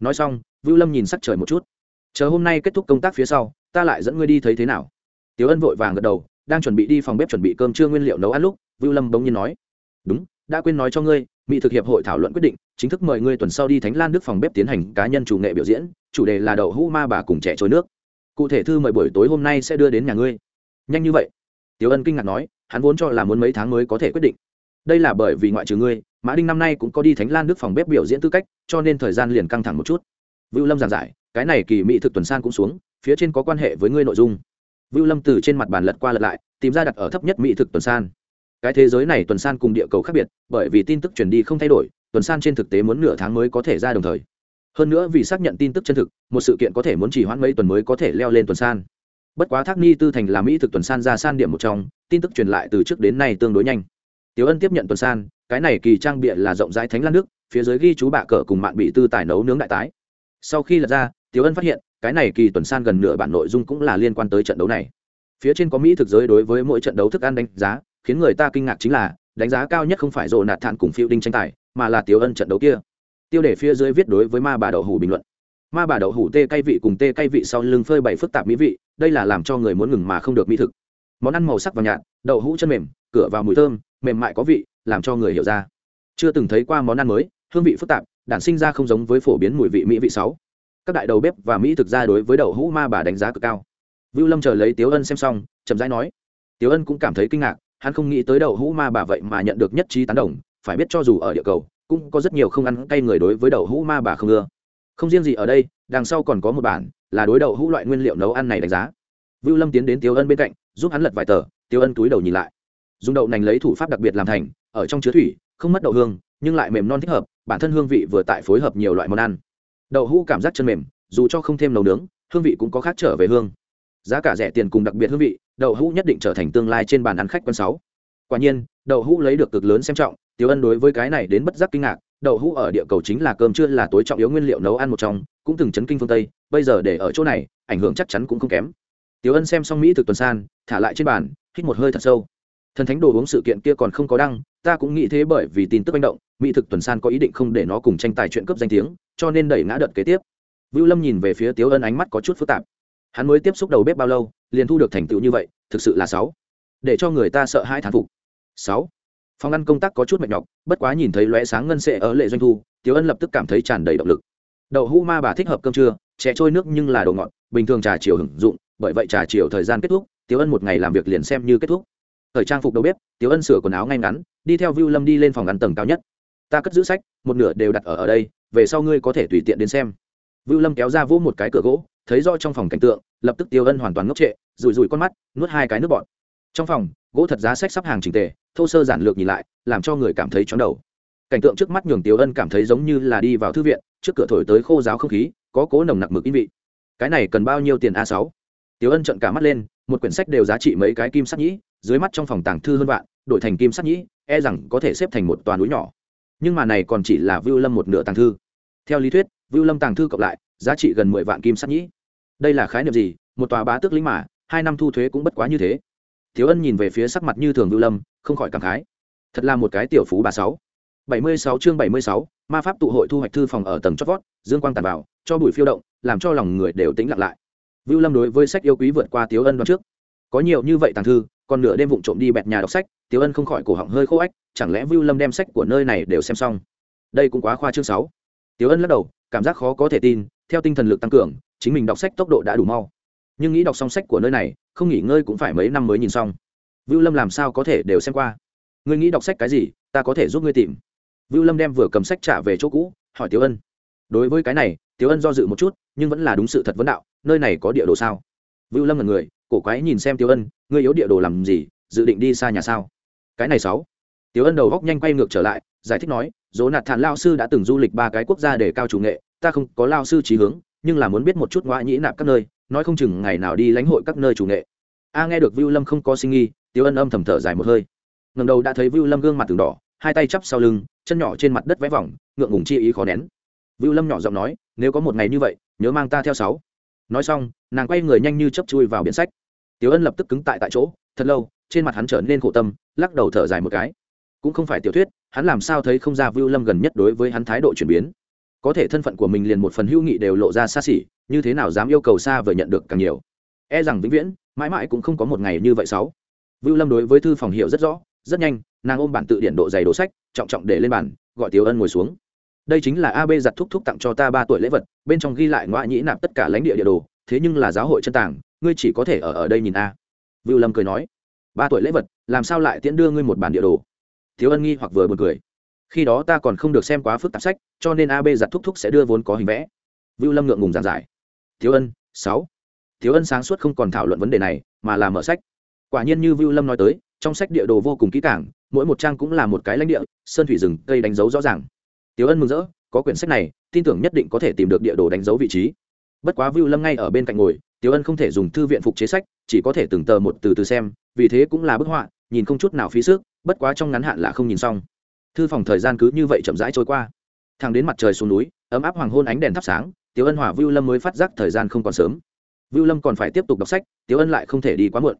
Nói xong, Vưu Lâm nhìn sắc trời một chút chờ hôm nay kết thúc công tác phía sau ta lại dẫn ngươi đi thấy thế nào tiếu ân vội vàng gật đầu đang chuẩn bị đi phòng bếp chuẩn bị cơm trưa nguyên liệu nấu ăn lúc vưu lâm bỗng nhiên nói đúng đã quên nói cho ngươi mỹ thực hiệp hội thảo luận quyết định, chính thức mời ngươi tuần sau đi thánh lan đức phòng bếp tiến hành cá nhân chủ nghệ biểu diễn, chủ đề là đậu hũ ma bà cùng trẻ trôi nước. Cụ thể thư mời buổi tối hôm nay sẽ đưa đến nhà ngươi. Nhanh như vậy? Tiểu ân kinh ngạc nói, hắn vốn cho là muốn mấy tháng mới có thể quyết định. Đây là bởi vì ngoại trừ ngươi, mã đinh năm nay cũng có đi thánh lan đức phòng bếp biểu diễn tư cách, cho nên thời gian liền căng thẳng một chút. Vưu lâm giảng giải, cái này kỳ mỹ thực tuần san cũng xuống, phía trên có quan hệ với ngươi nội dung. Vưu lâm từ trên mặt bàn lật qua lật lại, tìm ra đặt ở thấp nhất mỹ thực tuần san cái thế giới này tuần san cùng địa cầu khác biệt bởi vì tin tức truyền đi không thay đổi tuần san trên thực tế muốn nửa tháng mới có thể ra đồng thời. Hơn nữa vì xác nhận tin tức chân thực một sự kiện có thể muốn chỉ hoãn mấy tuần mới có thể leo lên tuần san. Bất quá thác ni tư thành là mỹ thực tuần san ra san điểm một trong tin tức truyền lại từ trước đến nay tương đối nhanh. Tiếu ân tiếp nhận tuần san cái này kỳ trang bịa là rộng rãi thánh lan nước phía dưới ghi chú bạ cờ cùng mạng bị tư tài nấu nướng đại tái. Sau khi lật ra Tiểu Ân phát hiện, cái này kỳ tuần san gần nửa bản nội dung cũng là liên quan tới trận đấu này. Phía trên có mỹ thực giới đối với mỗi trận đấu thức ăn đánh giá, khiến người ta kinh ngạc chính là, đánh giá cao nhất không phải rồ nạt thản cùng phiêu đinh tranh tài, mà là Tiểu Ân trận đấu kia. Tiêu đề phía dưới viết đối với ma bà đậu hủ bình luận. Ma bà đậu hủ tê cay vị cùng tê cay vị sau lưng phơi bày phức tạp mỹ vị, đây là làm cho người muốn ngừng mà không được mỹ thực. Món ăn màu sắc và nhạt, đậu hũ chân mềm, cửa vào mùi thơm, mềm mại có vị, làm cho người hiểu ra. Chưa từng thấy qua món ăn mới, hương vị phức tạp, đản sinh ra không giống với phổ biến mùi vị mỹ vị sáu các đại đầu bếp và mỹ thực ra đối với đậu hũ ma bà đánh giá cực cao vưu lâm chờ lấy tiếu ân xem xong chậm rãi nói tiếu ân cũng cảm thấy kinh ngạc hắn không nghĩ tới đậu hũ ma bà vậy mà nhận được nhất trí tán đồng, phải biết cho dù ở địa cầu, cũng có rất nhiều không ăn cay người đối với đậu hũ ma bà không ưa. Không riêng gì ở đây, đằng sau còn có một bản, là đối đậu hũ loại nguyên liệu nấu ăn này đánh giá. Vưu lâm tiến đến Tiêu ân bên cạnh, giúp hắn lật vài tờ Tiêu ân túi đầu nhìn lại. Dùng đậu nành lấy thủ pháp đặc biệt làm thành, ở trong chứa thủy, không mất đậu hương, nhưng lại mềm non thích hợp, bản thân hương vị vừa tại phối hợp nhiều loại món ăn. Đậu hũ cảm giác chân mềm, dù cho không thêm nấu nướng, hương vị cũng có khác trở về hương. Giá cả rẻ tiền cùng đặc biệt hương vị đậu hũ nhất định trở thành tương lai trên bàn ăn khách quân sáu. Quả nhiên, đậu hũ lấy được cực lớn xem trọng tiêu ân đối với cái này đến bất giác kinh ngạc, đậu hũ ở địa cầu chính là cơm chưa là tối trọng yếu nguyên liệu nấu ăn một trong, cũng từng chấn kinh phương tây, bây giờ để ở chỗ này, ảnh hưởng chắc chắn cũng không kém. Tiêu ân xem xong mỹ thực tuần san, thả lại trên bàn, hít một hơi thật sâu. Thần thánh đồ uống sự kiện kia còn không có đăng, ta cũng nghĩ thế bởi vì tin tức manh động, mỹ thực tuần san có ý định không để nó cùng tranh tài chuyện cướp danh tiếng, cho nên đẩy ngã đợt kế tiếp. Vưu Lâm nhìn về phía Tiếu Ân ánh mắt có chút phức tạp. Hắn mới tiếp xúc đầu bếp bao lâu, liền thu được thành tựu như vậy, thực sự là sáu. Để cho người ta sợ hai thán phục. Sáu. Phòng ăn công tác có chút mệt nhọc, bất quá nhìn thấy lóe sáng ngân sệ ở lệ doanh thu, Tiếu Ân lập tức cảm thấy tràn đầy động lực. Đậu hũ ma bà thích hợp cơm trưa, chè trôi nước nhưng là đồ ngọt, bình thường trà chiều hưởng dụng, bởi vậy trà chiều thời gian kết thúc, Tiếu Ân một ngày làm việc liền xem như kết thúc. Thời trang phục đầu bếp, Tiếu Ân sửa quần áo ngay ngắn, đi theo Vu Lâm đi lên phòng ăn tầng cao nhất. Ta cất giữ sách, một nửa đều đặt ở ở đây, về sau ngươi có thể tùy tiện đến xem Vu lâm kéo ra vỗ một cái cửa gỗ thấy rõ trong phòng cảnh tượng, lập tức tiêu ân hoàn toàn ngốc trệ, rủi rủi con mắt, nuốt hai cái nước bọt. Trong phòng, gỗ thật giá sách sắp hàng trình tề, thô sơ giản lược nhìn lại, làm cho người cảm thấy chóng đầu. Cảnh tượng trước mắt nhường tiểu ân cảm thấy giống như là đi vào thư viện, trước cửa thổi tới khô giáo không khí, có cố nồng nặc mực in vị. Cái này cần bao nhiêu tiền a sáu? Tiểu ân trận cả mắt lên, một quyển sách đều giá trị mấy cái kim sắc nhĩ, dưới mắt trong phòng tàng thư hơn vạn, đổi thành kim sắc nhĩ e rằng có thể xếp thành một toàn núi nhỏ. Nhưng mà này còn chỉ là vưu lâm một nửa tàng thư. Theo lý thuyết, vưu lâm tàng thư cộng lại giá trị gần mười vạn kim sắt nhĩ. Đây là khái niệm gì? Một tòa bá tước lính mà, hai năm thu thuế cũng bất quá như thế. Thiếu ân nhìn về phía sắc mặt như thường vưu lâm, không khỏi cảm khái. Thật là một cái tiểu phú bà sáu. Bảy mươi sáu chương bảy mươi sáu, ma pháp tụ hội thu hoạch thư phòng ở tầng chót vót, dương quang tàn vào cho bụi phiêu động, làm cho lòng người đều tĩnh lặng lại. Vưu lâm đối với sách yêu quý vượt qua tiếu ân đoạn trước. Có nhiều như vậy tàng thư, còn nửa đêm vụng trộm đi bẹt nhà đọc sách tiếu ân không khỏi cổ họng hơi khô ách, chẳng lẽ vưu lâm đem sách của nơi này đều xem xong? Đây cũng quá khoa chương sáu. Tiếu ân lắc đầu, cảm giác khó có thể tin theo tinh thần lực tăng cường, chính mình đọc sách tốc độ đã đủ mau. Nhưng nghĩ đọc xong sách của nơi này, không nghỉ ngơi cũng phải mấy năm mới nhìn xong. Vưu lâm làm sao có thể đều xem qua? Ngươi nghĩ đọc sách cái gì, ta có thể giúp ngươi tìm. Vưu lâm đem vừa cầm sách trả về chỗ cũ, hỏi Tiểu ân. Đối với cái này, Tiểu ân do dự một chút, nhưng vẫn là đúng sự thật vấn đạo, nơi này có địa đồ sao? Vưu lâm là người, cổ quái nhìn xem Tiểu ân, ngươi yếu địa đồ làm gì, dự định đi xa nhà sao? Cái này sáu. Tiểu ân đầu góc nhanh quay ngược trở lại, giải thích nói, dỗ nạt thản lao sư đã từng du lịch ba cái quốc gia để cao chủ nghệ ta không có lao sư trí hướng, nhưng là muốn biết một chút ngoại nhĩ nạp các nơi, nói không chừng ngày nào đi lãnh hội các nơi chủ nghệ. A nghe được vưu lâm không có sinh nghi Tiêu ân âm thầm thở dài một hơi. Ngầm đầu đã thấy vưu lâm gương mặt từng đỏ, hai tay chắp sau lưng, chân nhỏ trên mặt đất vẽ vòng, ngượng ngùng chi ý khó nén. Vưu lâm nhỏ giọng nói, nếu có một ngày như vậy, nhớ mang ta theo sáu. Nói xong, nàng quay người nhanh như chấp chui vào biển sách. Tiểu ân lập tức cứng tại tại chỗ, thật lâu, trên mặt hắn trở nên khổ tâm, lắc đầu thở dài một cái. Cũng không phải tiểu thuyết, hắn làm sao thấy không ra vưu lâm gần nhất đối với hắn thái độ chuyển biến có thể thân phận của mình liền một phần hữu nghị đều lộ ra xa xỉ, như thế nào dám yêu cầu xa vời nhận được càng nhiều? E rằng vĩnh viễn, mãi mãi cũng không có một ngày như vậy sáu. Vưu lâm đối với thư phòng hiệu rất rõ, rất nhanh, nàng ôm bản tự điển độ dày đồ sách, trọng trọng để lên bàn, gọi tiểu ân ngồi xuống. Đây chính là ab giặt thúc thúc tặng cho ta ba tuổi lễ vật, bên trong ghi lại ngoại nhĩ nạp tất cả lãnh địa địa đồ, thế nhưng là giáo hội chân tàng, ngươi chỉ có thể ở ở đây nhìn a. Vưu lâm cười nói, ba tuổi lễ vật, làm sao lại tiễn đưa ngươi một bản địa đồ? Thiếu ân nghi hoặc vừa buồn cười khi đó ta còn không được xem quá phức tạp sách, cho nên ab giặt thúc thúc sẽ đưa vốn có hình vẽ. Vưu lâm ngượng ngùng giảng giải. Thiếu ân, sáu. Thiếu ân sáng suốt không còn thảo luận vấn đề này, mà là mở sách. Quả nhiên như vưu lâm nói tới, trong sách địa đồ vô cùng kỹ càng, mỗi một trang cũng là một cái lãnh địa, sơn thủy rừng, cây đánh dấu rõ ràng. Tiếu ân mừng rỡ, có quyển sách này, tin tưởng nhất định có thể tìm được địa đồ đánh dấu vị trí. Bất quá vưu lâm ngay ở bên cạnh ngồi tiếu ân không thể dùng thư viện phục chế sách, chỉ có thể từng tờ một từ từ xem, vì thế cũng là bức họa, nhìn không chút nào phí sức, bất quá trong ngắn hạn là không nhìn xong thư phòng thời gian cứ như vậy chậm rãi trôi qua. Thang đến mặt trời xuống núi, ấm áp hoàng hôn ánh đèn thắp sáng tiếu ân hòa vưu lâm mới phát giác thời gian không còn sớm. Vưu lâm còn phải tiếp tục đọc sách tiếu ân lại không thể đi quá muộn.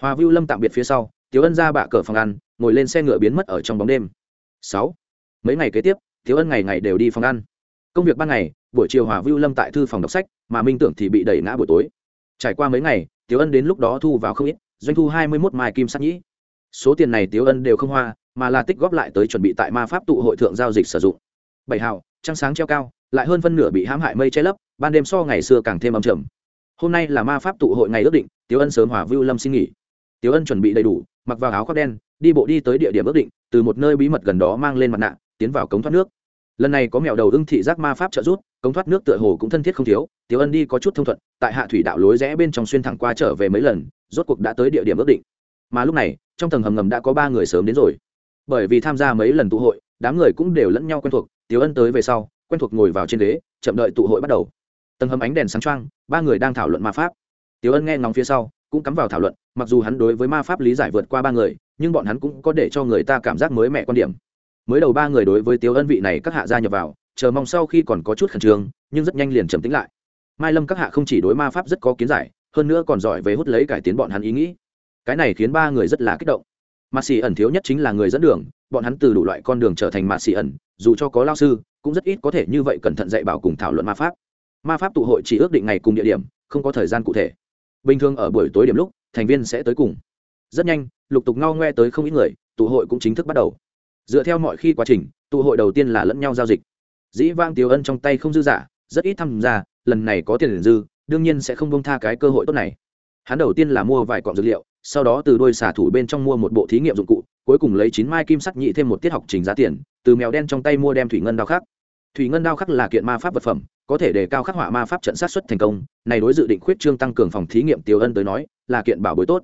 Hòa vưu lâm tạm biệt phía sau tiếu ân ra bạ cờ phòng ăn, ngồi lên xe ngựa biến mất ở trong bóng đêm. Sáu. Mấy ngày kế tiếp tiếu ân ngày ngày đều đi phòng ăn. Công việc ban ngày, buổi chiều hòa vưu lâm tại thư phòng đọc sách, mà minh tưởng thì bị đẩy ngã buổi tối. Trải qua mấy ngày tiếu ân đến lúc đó thu vào không ít, doanh thu hai mươi một mai kim sắc nhĩ. Số tiền này tiếu ân đều không hoa mà là tích góp lại tới chuẩn bị tại ma pháp tụ hội thượng giao dịch sử dụng. Bảy hào, trăng sáng treo cao, lại hơn phân nửa bị hãm hại mây che lấp, ban đêm so ngày xưa càng thêm âm trầm. Hôm nay là ma pháp tụ hội ngày ước định, tiếu ân sớm hòa vưu lâm xin nghỉ. Tiếu ân chuẩn bị đầy đủ, mặc vào áo khoác đen, đi bộ đi tới địa điểm ước định, từ một nơi bí mật gần đó mang lên mặt nạ, tiến vào cống thoát nước. Lần này có mèo đầu ưng thị giác ma pháp trợ rút cống thoát nước tựa hồ cũng thân thiết không thiếu, tiếu ân đi có chút thông thuận, tại hạ thủy đạo lối rẽ bên trong xuyên thẳng qua trở về mấy lần, rốt cuộc đã tới địa điểm ước định. Mà lúc này, trong tầng hầm ngầm đã có ba người sớm đến rồi bởi vì tham gia mấy lần tụ hội, đám người cũng đều lẫn nhau quen thuộc tiếu ân tới về sau, quen thuộc ngồi vào trên ghế, chậm đợi tụ hội bắt đầu. Tầng hầm ánh đèn sáng trăng ba người đang thảo luận ma pháp. Tiếu ân nghe ngóng phía sau, cũng cắm vào thảo luận, mặc dù hắn đối với ma pháp lý giải vượt qua ba người, nhưng bọn hắn cũng có để cho người ta cảm giác mới mẹ quan điểm. Mới đầu ba người đối với tiếu ân vị này các hạ gia nhập vào, chờ mong sau khi còn có chút khẩn trương, nhưng rất nhanh liền trầm tính lại. Mai lâm các hạ không chỉ đối ma pháp rất có kiến giải, hơn nữa còn giỏi về hút lấy cải tiến bọn hắn ý nghĩ. Cái này khiến ba người rất là kích động mạt xì ẩn thiếu nhất chính là người dẫn đường, bọn hắn từ đủ loại con đường trở thành mạt xì ẩn, dù cho có lao sư, cũng rất ít có thể như vậy cẩn thận dạy bảo cùng thảo luận ma pháp. Ma pháp tụ hội chỉ ước định ngày cùng địa điểm, không có thời gian cụ thể. Bình thường ở buổi tối điểm lúc, thành viên sẽ tới cùng. Rất nhanh, lục tục ngao ngoe tới không ít người, tụ hội cũng chính thức bắt đầu. Dựa theo mọi khi quá trình, tụ hội đầu tiên là lẫn nhau giao dịch. Dĩ vang tiêu ân trong tay không dư giả, rất ít tham gia, lần này có tiền dư, đương nhiên sẽ không bông tha cái cơ hội tốt này. Hắn đầu tiên là mua vài cọng dược liệu sau đó từ đôi xả thủ bên trong mua một bộ thí nghiệm dụng cụ, cuối cùng lấy chín mai kim sắc nhị thêm một tiết học trình giá tiền, từ mèo đen trong tay mua đem thủy ngân đao khắc. Thủy ngân đao khắc là kiện ma pháp vật phẩm, có thể đề cao khắc họa ma pháp trận sát xuất thành công. Này đối dự định khuyết trương tăng cường phòng thí nghiệm tiêu ân tới nói, là kiện bảo bối tốt.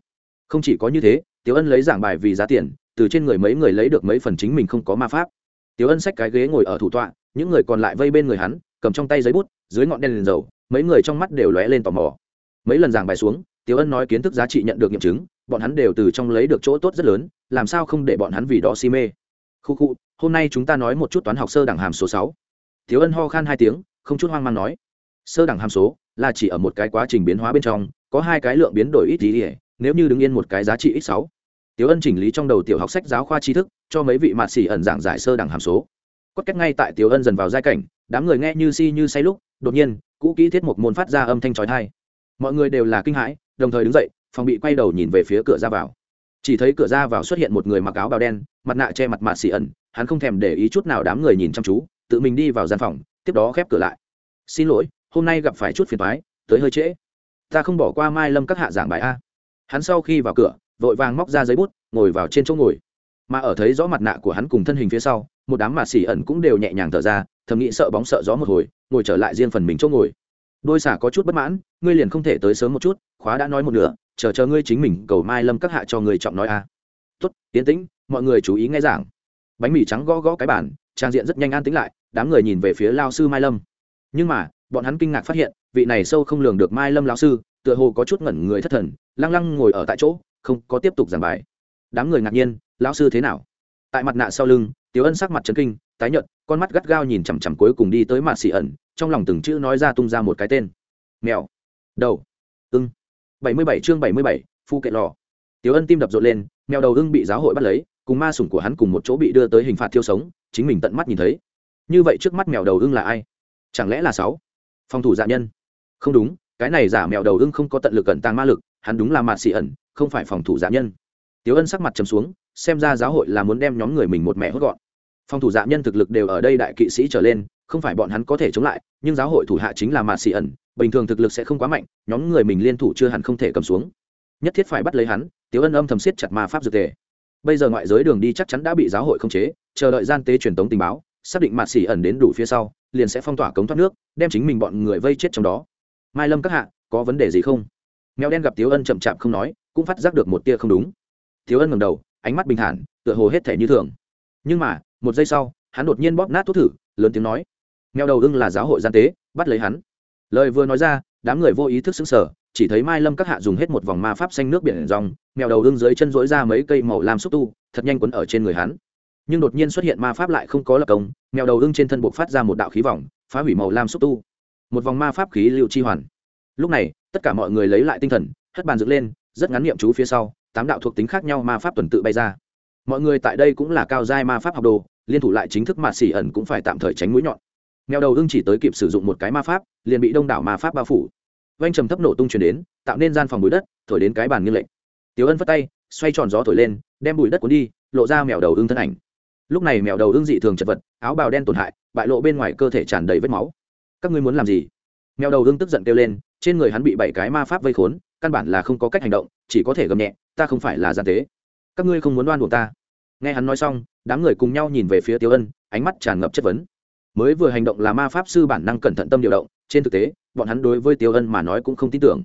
Không chỉ có như thế tiêu ân lấy giảng bài vì giá tiền, từ trên người mấy người lấy được mấy phần chính mình không có ma pháp. Tiểu ân xách cái ghế ngồi ở thủ tọa, những người còn lại vây bên người hắn, cầm trong tay giấy bút, dưới ngọn đèn liền dầu, mấy người trong mắt đều lóe lên tò mò. Mấy lần giảng bài xuống tiểu ân nói kiến thức giá trị nhận được nghiệm chứng, bọn hắn đều từ trong lấy được chỗ tốt rất lớn, làm sao không để bọn hắn vì đó si mê? Khu khu, hôm nay chúng ta nói một chút toán học sơ đẳng hàm số sáu. Tiểu ân ho khan hai tiếng, không chút hoang mang nói. Sơ đẳng hàm số là chỉ ở một cái quá trình biến hóa bên trong, có hai cái lượng biến đổi ít tí nếu như đứng yên một cái giá trị x sáu. Tiểu ân chỉnh lý trong đầu tiểu học sách giáo khoa tri thức, cho mấy vị mạt xỉ ẩn giảng giải sơ đẳng hàm số. Quất cách ngay tại tiểu ân dần vào giai cảnh, đám người nghe như si như say lúc, đột nhiên, cũ kỹ thiết một môn phát ra âm thanh trói thai mọi người đều là kinh hãi đồng thời đứng dậy, phòng bị quay đầu nhìn về phía cửa ra vào. Chỉ thấy cửa ra vào xuất hiện một người mặc áo bào đen, mặt nạ che mặt mạt xì ẩn, hắn không thèm để ý chút nào đám người nhìn chăm chú, tự mình đi vào gian phòng, tiếp đó khép cửa lại. Xin lỗi, hôm nay gặp phải chút phiền thoái tới hơi trễ. Ta không bỏ qua mai lâm các hạ giảng bài a. Hắn sau khi vào cửa, vội vàng móc ra giấy bút, ngồi vào trên chỗ ngồi. Mà ở thấy rõ mặt nạ của hắn cùng thân hình phía sau, một đám mạt xì ẩn cũng đều nhẹ nhàng thở ra, thầm nghĩ sợ bóng sợ gió một hồi, ngồi trở lại riêng phần mình chỗ ngồi đôi xả có chút bất mãn, ngươi liền không thể tới sớm một chút, khóa đã nói một nửa, chờ chờ ngươi chính mình cầu mai lâm các hạ cho người trọng nói a. Tốt tiến tĩnh, mọi người chú ý nghe giảng. Bánh mì trắng gõ gõ cái bản trang diện rất nhanh an tĩnh lại, đám người nhìn về phía lao sư mai lâm. Nhưng mà, bọn hắn kinh ngạc phát hiện, vị này sâu không lường được mai lâm lao sư, tựa hồ có chút ngẩn người thất thần, lăng lăng ngồi ở tại chỗ, không có tiếp tục giảng bài. Đám người ngạc nhiên, lão sư thế nào? Tại mặt nạ sau lưng, tiểu ân sắc mặt trấn kinh, tái nhợt, con mắt gắt gao nhìn chằm chằm cuối cùng đi tới mặt xì ẩn trong lòng từng chữ nói ra tung ra một cái tên. Mèo. Đầu. Ưng. Bảy mươi bảy chương bảy mươi bảy, phu kệ lò. Tiểu ân tim đập rộn lên, mèo đầu ưng bị giáo hội bắt lấy, cùng ma sủng của hắn cùng một chỗ bị đưa tới hình phạt thiêu sống, chính mình tận mắt nhìn thấy. Như vậy trước mắt mèo đầu ưng là ai? Chẳng lẽ là sáu? Phòng thủ dạ nhân. Không đúng, cái này giả mèo đầu ưng không có tận lực cận tàng ma lực, hắn đúng là mạt xị ẩn, không phải phòng thủ dạ nhân. Tiếu ân sắc mặt trầm xuống, xem ra giáo hội là muốn đem nhóm người mình một mẹ hốt gọn. Phòng thủ dạ nhân thực lực đều ở đây đại kỵ sĩ trở lên không phải bọn hắn có thể chống lại, nhưng giáo hội thủ hạ chính là mạt xì ẩn, bình thường thực lực sẽ không quá mạnh, nhóm người mình liên thủ chưa hẳn không thể cầm xuống. Nhất thiết phải bắt lấy hắn, tiếu ân âm thầm siết chặt ma pháp dược tề. Bây giờ ngoại giới đường đi chắc chắn đã bị giáo hội khống chế, chờ đợi gian tế truyền tống tình báo, xác định mạt xì ẩn đến đủ phía sau, liền sẽ phong tỏa cống thoát nước, đem chính mình bọn người vây chết trong đó. Mai lâm các hạ, có vấn đề gì không? Mèo đen gặp tiếu ân chậm chạp không nói, cũng phát giác được một tia không đúng. Tiếu ân ngầm đầu, ánh mắt bình thản, tựa hồ hết thể như thường. Nhưng mà, một giây sau, hắn đột nhiên bóp nát thuốc thử, lớn tiếng nói mèo đầu ưng là giáo hội gian tế, bắt lấy hắn. Lời vừa nói ra, đám người vô ý thức xứng sở chỉ thấy mai lâm các hạ dùng hết một vòng ma pháp xanh nước biển dòng mèo đầu ưng dưới chân rỗi ra mấy cây màu lam xúc tu, thật nhanh quấn ở trên người hắn. Nhưng đột nhiên xuất hiện ma pháp lại không có lập công, mèo đầu ưng trên thân buộc phát ra một đạo khí vòng, phá hủy màu lam xúc tu. Một vòng ma pháp khí liệu chi hoàn. Lúc này, tất cả mọi người lấy lại tinh thần, hất bàn dựng lên, rất ngắn niệm chú phía sau, tám đạo thuộc tính khác nhau ma pháp tuần tự bay ra. Mọi người tại đây cũng là cao giai ma pháp học đồ, liên thủ lại chính thức mà xỉ ẩn cũng phải tạm thời tránh mũi nhọn mèo đầu ưng chỉ tới kịp sử dụng một cái ma pháp, liền bị đông đảo ma pháp bao phủ. Vanh trầm thấp nổ tung chuyển đến, tạo nên gian phòng bụi đất, thổi đến cái bàn như lệnh tiểu ân phất tay, xoay tròn gió thổi lên, đem bụi đất cuốn đi, lộ ra mèo đầu ưng thân ảnh. Lúc này mèo đầu ưng dị thường chật vật, áo bào đen tổn hại, bại lộ bên ngoài cơ thể tràn đầy vết máu. Các ngươi muốn làm gì? Mèo đầu ưng tức giận kêu lên, trên người hắn bị bảy cái ma pháp vây khốn, căn bản là không có cách hành động, chỉ có thể gầm nhẹ, ta không phải là gian tế. Các ngươi không muốn đoan buộc ta. Nghe hắn nói xong, đám người cùng nhau nhìn về phía tiêu ân, ánh mắt tràn ngập chất vấn mới vừa hành động là ma pháp sư bản năng cẩn thận tâm điều động, trên thực tế, bọn hắn đối với tiêu ân mà nói cũng không tin tưởng.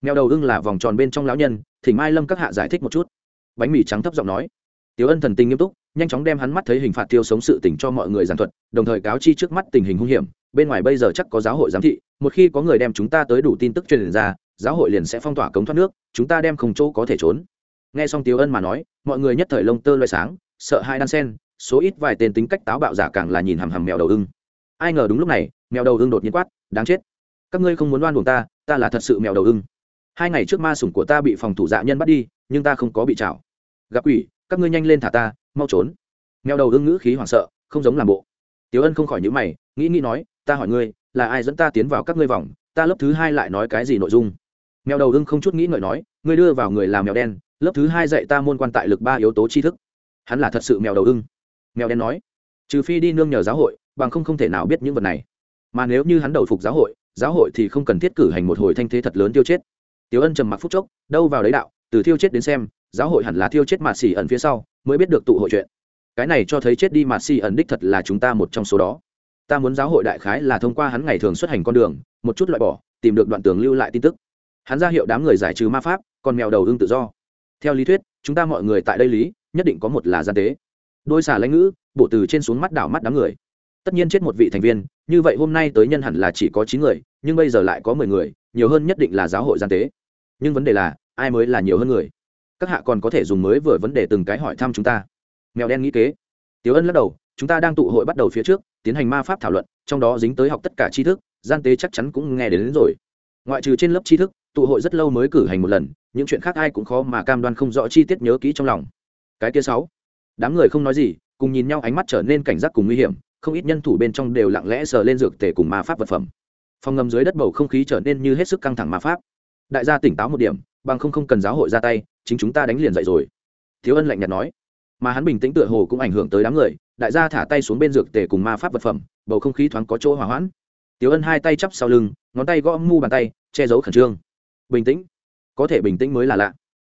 Mèo đầu ưng là vòng tròn bên trong lão nhân, thỉnh mai lâm các hạ giải thích một chút. Bánh mì trắng thấp giọng nói. Tiêu ân thần tình nghiêm túc, nhanh chóng đem hắn mắt thấy hình phạt tiêu sống sự tình cho mọi người giảng thuật, đồng thời cáo chi trước mắt tình hình hung hiểm. Bên ngoài bây giờ chắc có giáo hội giám thị, một khi có người đem chúng ta tới đủ tin tức truyền ra, giáo hội liền sẽ phong tỏa cống thoát nước, chúng ta đem không chỗ có thể trốn. Nghe xong Tiêu ân mà nói, mọi người nhất thời lông tơ loay sáng, sợ hai đan sen số ít vài tên tính cách táo bạo giả càng là nhìn hằm hằm mèo đầu ưng. Ai ngờ đúng lúc này, mèo đầu ưng đột nhiên quát, đáng chết! Các ngươi không muốn đoan buồng ta ta là thật sự mèo đầu ưng. Hai ngày trước ma sủng của ta bị phòng thủ dạ nhân bắt đi, nhưng ta không có bị chảo gặp quỷ, các ngươi nhanh lên thả ta, mau trốn. Mèo đầu ưng ngữ khí hoảng sợ, không giống làm bộ. Tiểu ân không khỏi nhữ mày, nghĩ nghĩ nói, ta hỏi ngươi, là ai dẫn ta tiến vào các ngươi vòng? Ta lớp thứ hai lại nói cái gì nội dung? Mèo đầu ưng không chút nghĩ ngợi nói, ngươi đưa vào người làm mèo đen, lớp thứ hai dạy ta môn quan tại lực ba yếu tố tri thức. Hắn là thật sự mèo đầu ưng mèo đen nói, trừ phi đi nương nhờ giáo hội, bằng không không thể nào biết những vật này. Mà nếu như hắn đầu phục giáo hội giáo hội thì không cần thiết cử hành một hồi thanh thế thật lớn tiêu chết. Tiểu ân trầm mặc phúc chốc, đâu vào đấy đạo, từ thiêu chết đến xem, giáo hội hẳn là thiêu chết mạt xỉ ẩn phía sau, mới biết được tụ hội chuyện. Cái này cho thấy chết đi mạt xỉ ẩn đích thật là chúng ta một trong số đó. Ta muốn giáo hội đại khái là thông qua hắn ngày thường xuất hành con đường, một chút loại bỏ, tìm được đoạn tường lưu lại tin tức. Hắn ra hiệu đám người giải trừ ma pháp, còn mèo đầu ưng tự do. Theo lý thuyết, chúng ta mọi người tại đây lý, nhất định có một là gian tế đôi xà lãnh ngữ bộ từ trên xuống mắt đảo mắt đám người. Tất nhiên chết một vị thành viên như vậy hôm nay tới nhân hẳn là chỉ có chín người nhưng bây giờ lại có mười người nhiều hơn nhất định là giáo hội gian tế. Nhưng vấn đề là ai mới là nhiều hơn người? Các hạ còn có thể dùng mới vừa vấn đề từng cái hỏi thăm chúng ta. Mèo đen nghĩ kế. Tiếu ân lắc đầu chúng ta đang tụ hội bắt đầu phía trước tiến hành ma pháp thảo luận trong đó dính tới học tất cả tri thức gian tế chắc chắn cũng nghe đến, đến rồi. Ngoại trừ trên lớp tri thức tụ hội rất lâu mới cử hành một lần những chuyện khác ai cũng khó mà cam đoan không rõ chi tiết nhớ kỹ trong lòng. Cái kia sáu đám người không nói gì, cùng nhìn nhau ánh mắt trở nên cảnh giác cùng nguy hiểm, không ít nhân thủ bên trong đều lặng lẽ sờ lên dược tề cùng ma pháp vật phẩm. Phòng ngầm dưới đất bầu không khí trở nên như hết sức căng thẳng ma pháp. Đại gia tỉnh táo một điểm, bằng không không cần giáo hội ra tay, chính chúng ta đánh liền dậy rồi. Thiếu ân lạnh nhạt nói. Mà hắn bình tĩnh tựa hồ cũng ảnh hưởng tới đám người, đại gia thả tay xuống bên dược tề cùng ma pháp vật phẩm, bầu không khí thoáng có chỗ hỏa hoãn. Tiếu ân hai tay chắp sau lưng, ngón tay gõ mu bàn tay, che giấu khẩn trương. Bình tĩnh. Có thể bình tĩnh mới là lạ.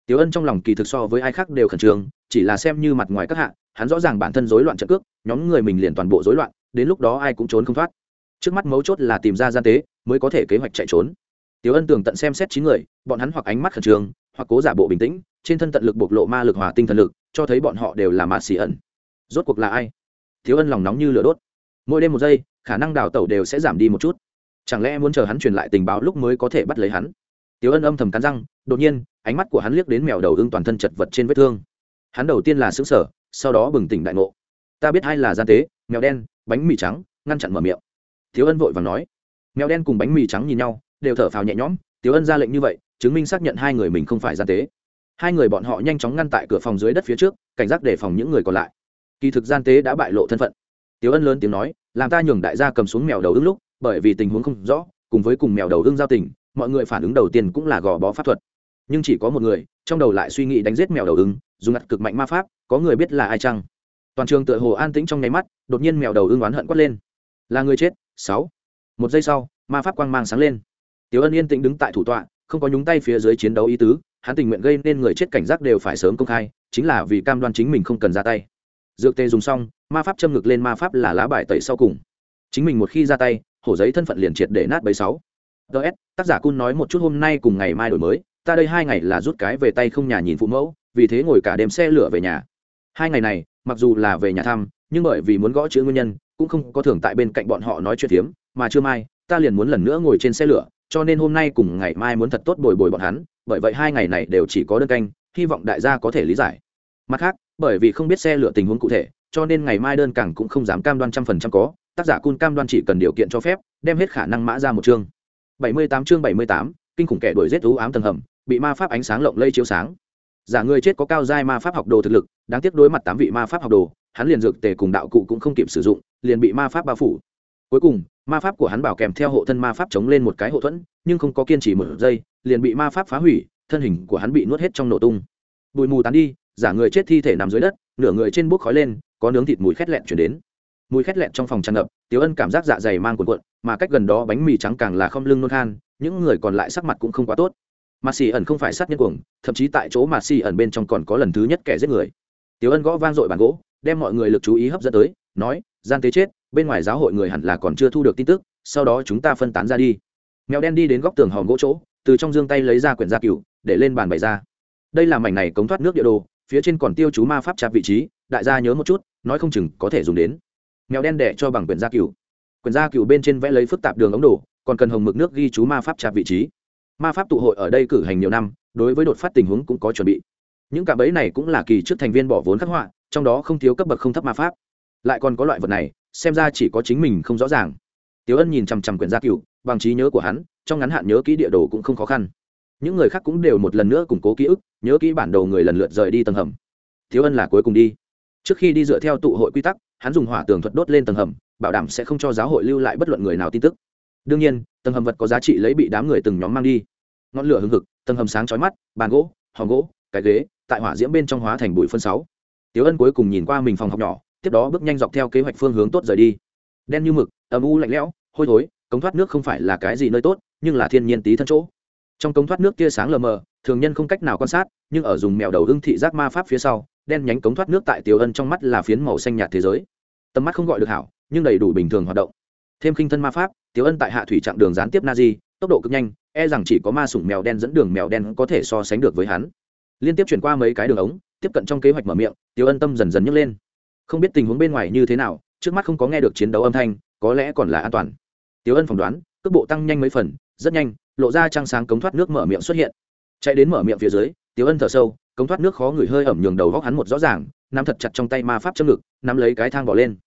Tiếu ân trong lòng kỳ thực so với ai khác đều khẩn trương chỉ là xem như mặt ngoài các hạ, hắn rõ ràng bản thân rối loạn trận cước, nhóm người mình liền toàn bộ rối loạn, đến lúc đó ai cũng trốn không thoát. Trước mắt mấu chốt là tìm ra gian tế, mới có thể kế hoạch chạy trốn. Tiểu ân tường tận xem xét chín người, bọn hắn hoặc ánh mắt khẩn trương, hoặc cố giả bộ bình tĩnh, trên thân tận lực bộc lộ ma lực hòa tinh thần lực, cho thấy bọn họ đều là mạt xì ẩn. Rốt cuộc là ai? Thiếu ân lòng nóng như lửa đốt. Mỗi đêm một giây, khả năng đào tẩu đều sẽ giảm đi một chút. Chẳng lẽ muốn chờ hắn truyền lại tình báo lúc mới có thể bắt lấy hắn? Tiểu ân âm thầm cắn răng, đột nhiên, ánh mắt của hắn liếc đến mèo đầu ưng toàn thân chật vật trên vết thương hắn đầu tiên là xứng sở, sau đó bừng tỉnh đại ngộ. Ta biết hai là gian tế, mèo đen, bánh mì trắng, ngăn chặn mở miệng. Thiếu ân vội và nói. Mèo đen cùng bánh mì trắng nhìn nhau, đều thở phào nhẹ nhõm tiếu ân ra lệnh như vậy, chứng minh xác nhận hai người mình không phải gian tế. Hai người bọn họ nhanh chóng ngăn tại cửa phòng dưới đất phía trước, cảnh giác đề phòng những người còn lại. Kỳ thực gian tế đã bại lộ thân phận. Tiếu ân lớn tiếng nói, làm ta nhường đại gia cầm xuống mèo đầu ưng lúc, bởi vì tình huống không rõ, cùng với cùng mèo đầu ưng giao tình, mọi người phản ứng đầu tiên cũng là gò bó pháp thuật. Nhưng chỉ có một người, trong đầu lại suy nghĩ đánh giết mèo đầu ưng dùng ngặt cực mạnh ma pháp có người biết là ai chăng toàn trường tựa hồ an tĩnh trong nháy mắt đột nhiên mèo đầu ưng oán hận quát lên là người chết sáu một giây sau ma pháp quang mang sáng lên Tiểu Ân yên tĩnh đứng tại thủ tọa, không có nhúng tay phía dưới chiến đấu ý tứ, hắn tình nguyện gây nên người chết cảnh giác đều phải sớm công khai, chính là vì cam đoan chính mình không cần ra tay. Dược tê dùng xong, ma pháp châm ngực lên ma pháp là lá bài tẩy sau cùng. Chính mình một khi ra tay, hổ giấy thân phận liền triệt để nát bấy sáu. ts tác giả Cun nói một chút hôm nay cùng ngày mai đổi mới, ta đây hai ngày là rút cái về tay không nhà nhìn phụ mẫu, vì thế ngồi cả đêm xe lửa về nhà. Hai ngày này, mặc dù là về nhà thăm, nhưng bởi vì muốn gõ chữ nguyên nhân, cũng không có thường tại bên cạnh bọn họ nói chuyện phiếm mà chưa mai, ta liền muốn lần nữa ngồi trên xe lửa, cho nên hôm nay cùng ngày mai muốn thật tốt bồi bồi bọn hắn bởi vậy hai ngày này đều chỉ có đơn canh hy vọng đại gia có thể lý giải. Mặt khác bởi vì không biết xe lửa tình huống cụ thể cho nên ngày mai đơn càng cũng không dám cam đoan trăm phần trăm có tác giả cun cam đoan chỉ cần điều kiện cho phép đem hết khả năng mã ra một chương. Bảy mươi tám chương bảy mươi tám kinh khủng kẻ đuổi giết ú ám tầng hầm bị ma pháp ánh sáng lộng lây chiếu sáng giả người chết có cao giai ma pháp học đồ thực lực, đáng tiếc đối mặt tám vị ma pháp học đồ, hắn liền dược tề cùng đạo cụ cũng không kịp sử dụng, liền bị ma pháp bao phủ. Cuối cùng, ma pháp của hắn bảo kèm theo hộ thân ma pháp chống lên một cái hộ thuẫn, nhưng không có kiên trì một giây, liền bị ma pháp phá hủy, thân hình của hắn bị nuốt hết trong nổ tung. Bụi mù tán đi, giả người chết thi thể nằm dưới đất, nửa người trên bốc khói lên, có nướng thịt mùi khét lẹn chuyển đến. Mùi khét lẹn trong phòng tràn ngập tiếu ân cảm giác dạ dày mang cuộn cuộn, mà cách gần đó bánh mì trắng càng là không lưng nôn khan, những người còn lại sắc mặt cũng không quá tốt mà xì ẩn không phải sát nhân cuồng, thậm chí tại chỗ mà xì ẩn bên trong còn có lần thứ nhất kẻ giết người. Tiếu ân gõ vang dội bàn gỗ, đem mọi người lực chú ý hấp dẫn tới, nói, gian tế chết, bên ngoài giáo hội người hẳn là còn chưa thu được tin tức, sau đó chúng ta phân tán ra đi. Mèo đen đi đến góc tường hòm gỗ chỗ, từ trong dương tay lấy ra quyển gia cựu để lên bàn bày ra. Đây là mảnh này cống thoát nước địa đồ, phía trên còn tiêu chú ma pháp chạp vị trí, đại gia nhớ một chút, nói không chừng có thể dùng đến. Mèo đen đẻ cho bằng quyển gia cựu quyển gia cựu bên trên vẽ lấy phức tạp đường ống đổ còn cần hồng mực nước ghi chú ma pháp chạp vị trí ma pháp tụ hội ở đây cử hành nhiều năm, đối với đột phát tình huống cũng có chuẩn bị. Những cạm bẫy này cũng là kỳ trước thành viên bỏ vốn khắc họa, trong đó không thiếu cấp bậc không thấp ma pháp. Lại còn có loại vật này, xem ra chỉ có chính mình không rõ ràng. Tiếu ân nhìn chằm chằm quyển gia cựu bằng trí nhớ của hắn, trong ngắn hạn nhớ kỹ địa đồ cũng không khó khăn. Những người khác cũng đều một lần nữa củng cố ký ức, nhớ kỹ bản đồ người lần lượt rời đi tầng hầm. Tiếu ân là cuối cùng đi. Trước khi đi dựa theo tụ hội quy tắc, hắn dùng hỏa tường thuật đốt lên tầng hầm, bảo đảm sẽ không cho giáo hội lưu lại bất luận người nào tin tức đương nhiên, tầng hầm vật có giá trị lấy bị đám người từng nhóm mang đi. Ngọn lửa hừng hực, tầng hầm sáng chói mắt, bàn gỗ, hòm gỗ, cái ghế, tại hỏa diễm bên trong hóa thành bụi phân sáu. Tiếu ân cuối cùng nhìn qua mình phòng học nhỏ, tiếp đó bước nhanh dọc theo kế hoạch phương hướng tốt rời đi. Đen như mực, âm u lạnh lẽo, hôi thối, cống thoát nước không phải là cái gì nơi tốt, nhưng là thiên nhiên tí thân chỗ. Trong cống thoát nước tia sáng lờ mờ, thường nhân không cách nào quan sát, nhưng ở dùng mèo đầu ưng thị giác ma pháp phía sau, đen nhánh cống thoát nước tại tiểu ân trong mắt là phiến màu xanh nhạt thế giới. Tầm mắt không gọi được hảo, nhưng đầy đủ bình thường hoạt động. Thêm khinh thân ma pháp tiểu ân tại hạ thủy chặng đường gián tiếp na di tốc độ cực nhanh e rằng chỉ có ma sủng mèo đen dẫn đường mèo đen có thể so sánh được với hắn. Liên tiếp chuyển qua mấy cái đường ống, tiếp cận trong kế hoạch mở miệng, tiểu ân tâm dần dần nhấc lên. Không biết tình huống bên ngoài như thế nào, trước mắt không có nghe được chiến đấu âm thanh, có lẽ còn là an toàn. Tiếu ân phỏng đoán, cước bộ tăng nhanh mấy phần, rất nhanh, lộ ra trăng sáng cống thoát nước mở miệng xuất hiện. Chạy đến mở miệng phía dưới tiếu ân thở sâu, cống thoát nước khó ngửi hơi ẩm nhường đầu góc hắn một rõ ràng, nắm thật chặt trong tay ma pháp châm ngực, nắm lấy cái thang bỏ lên.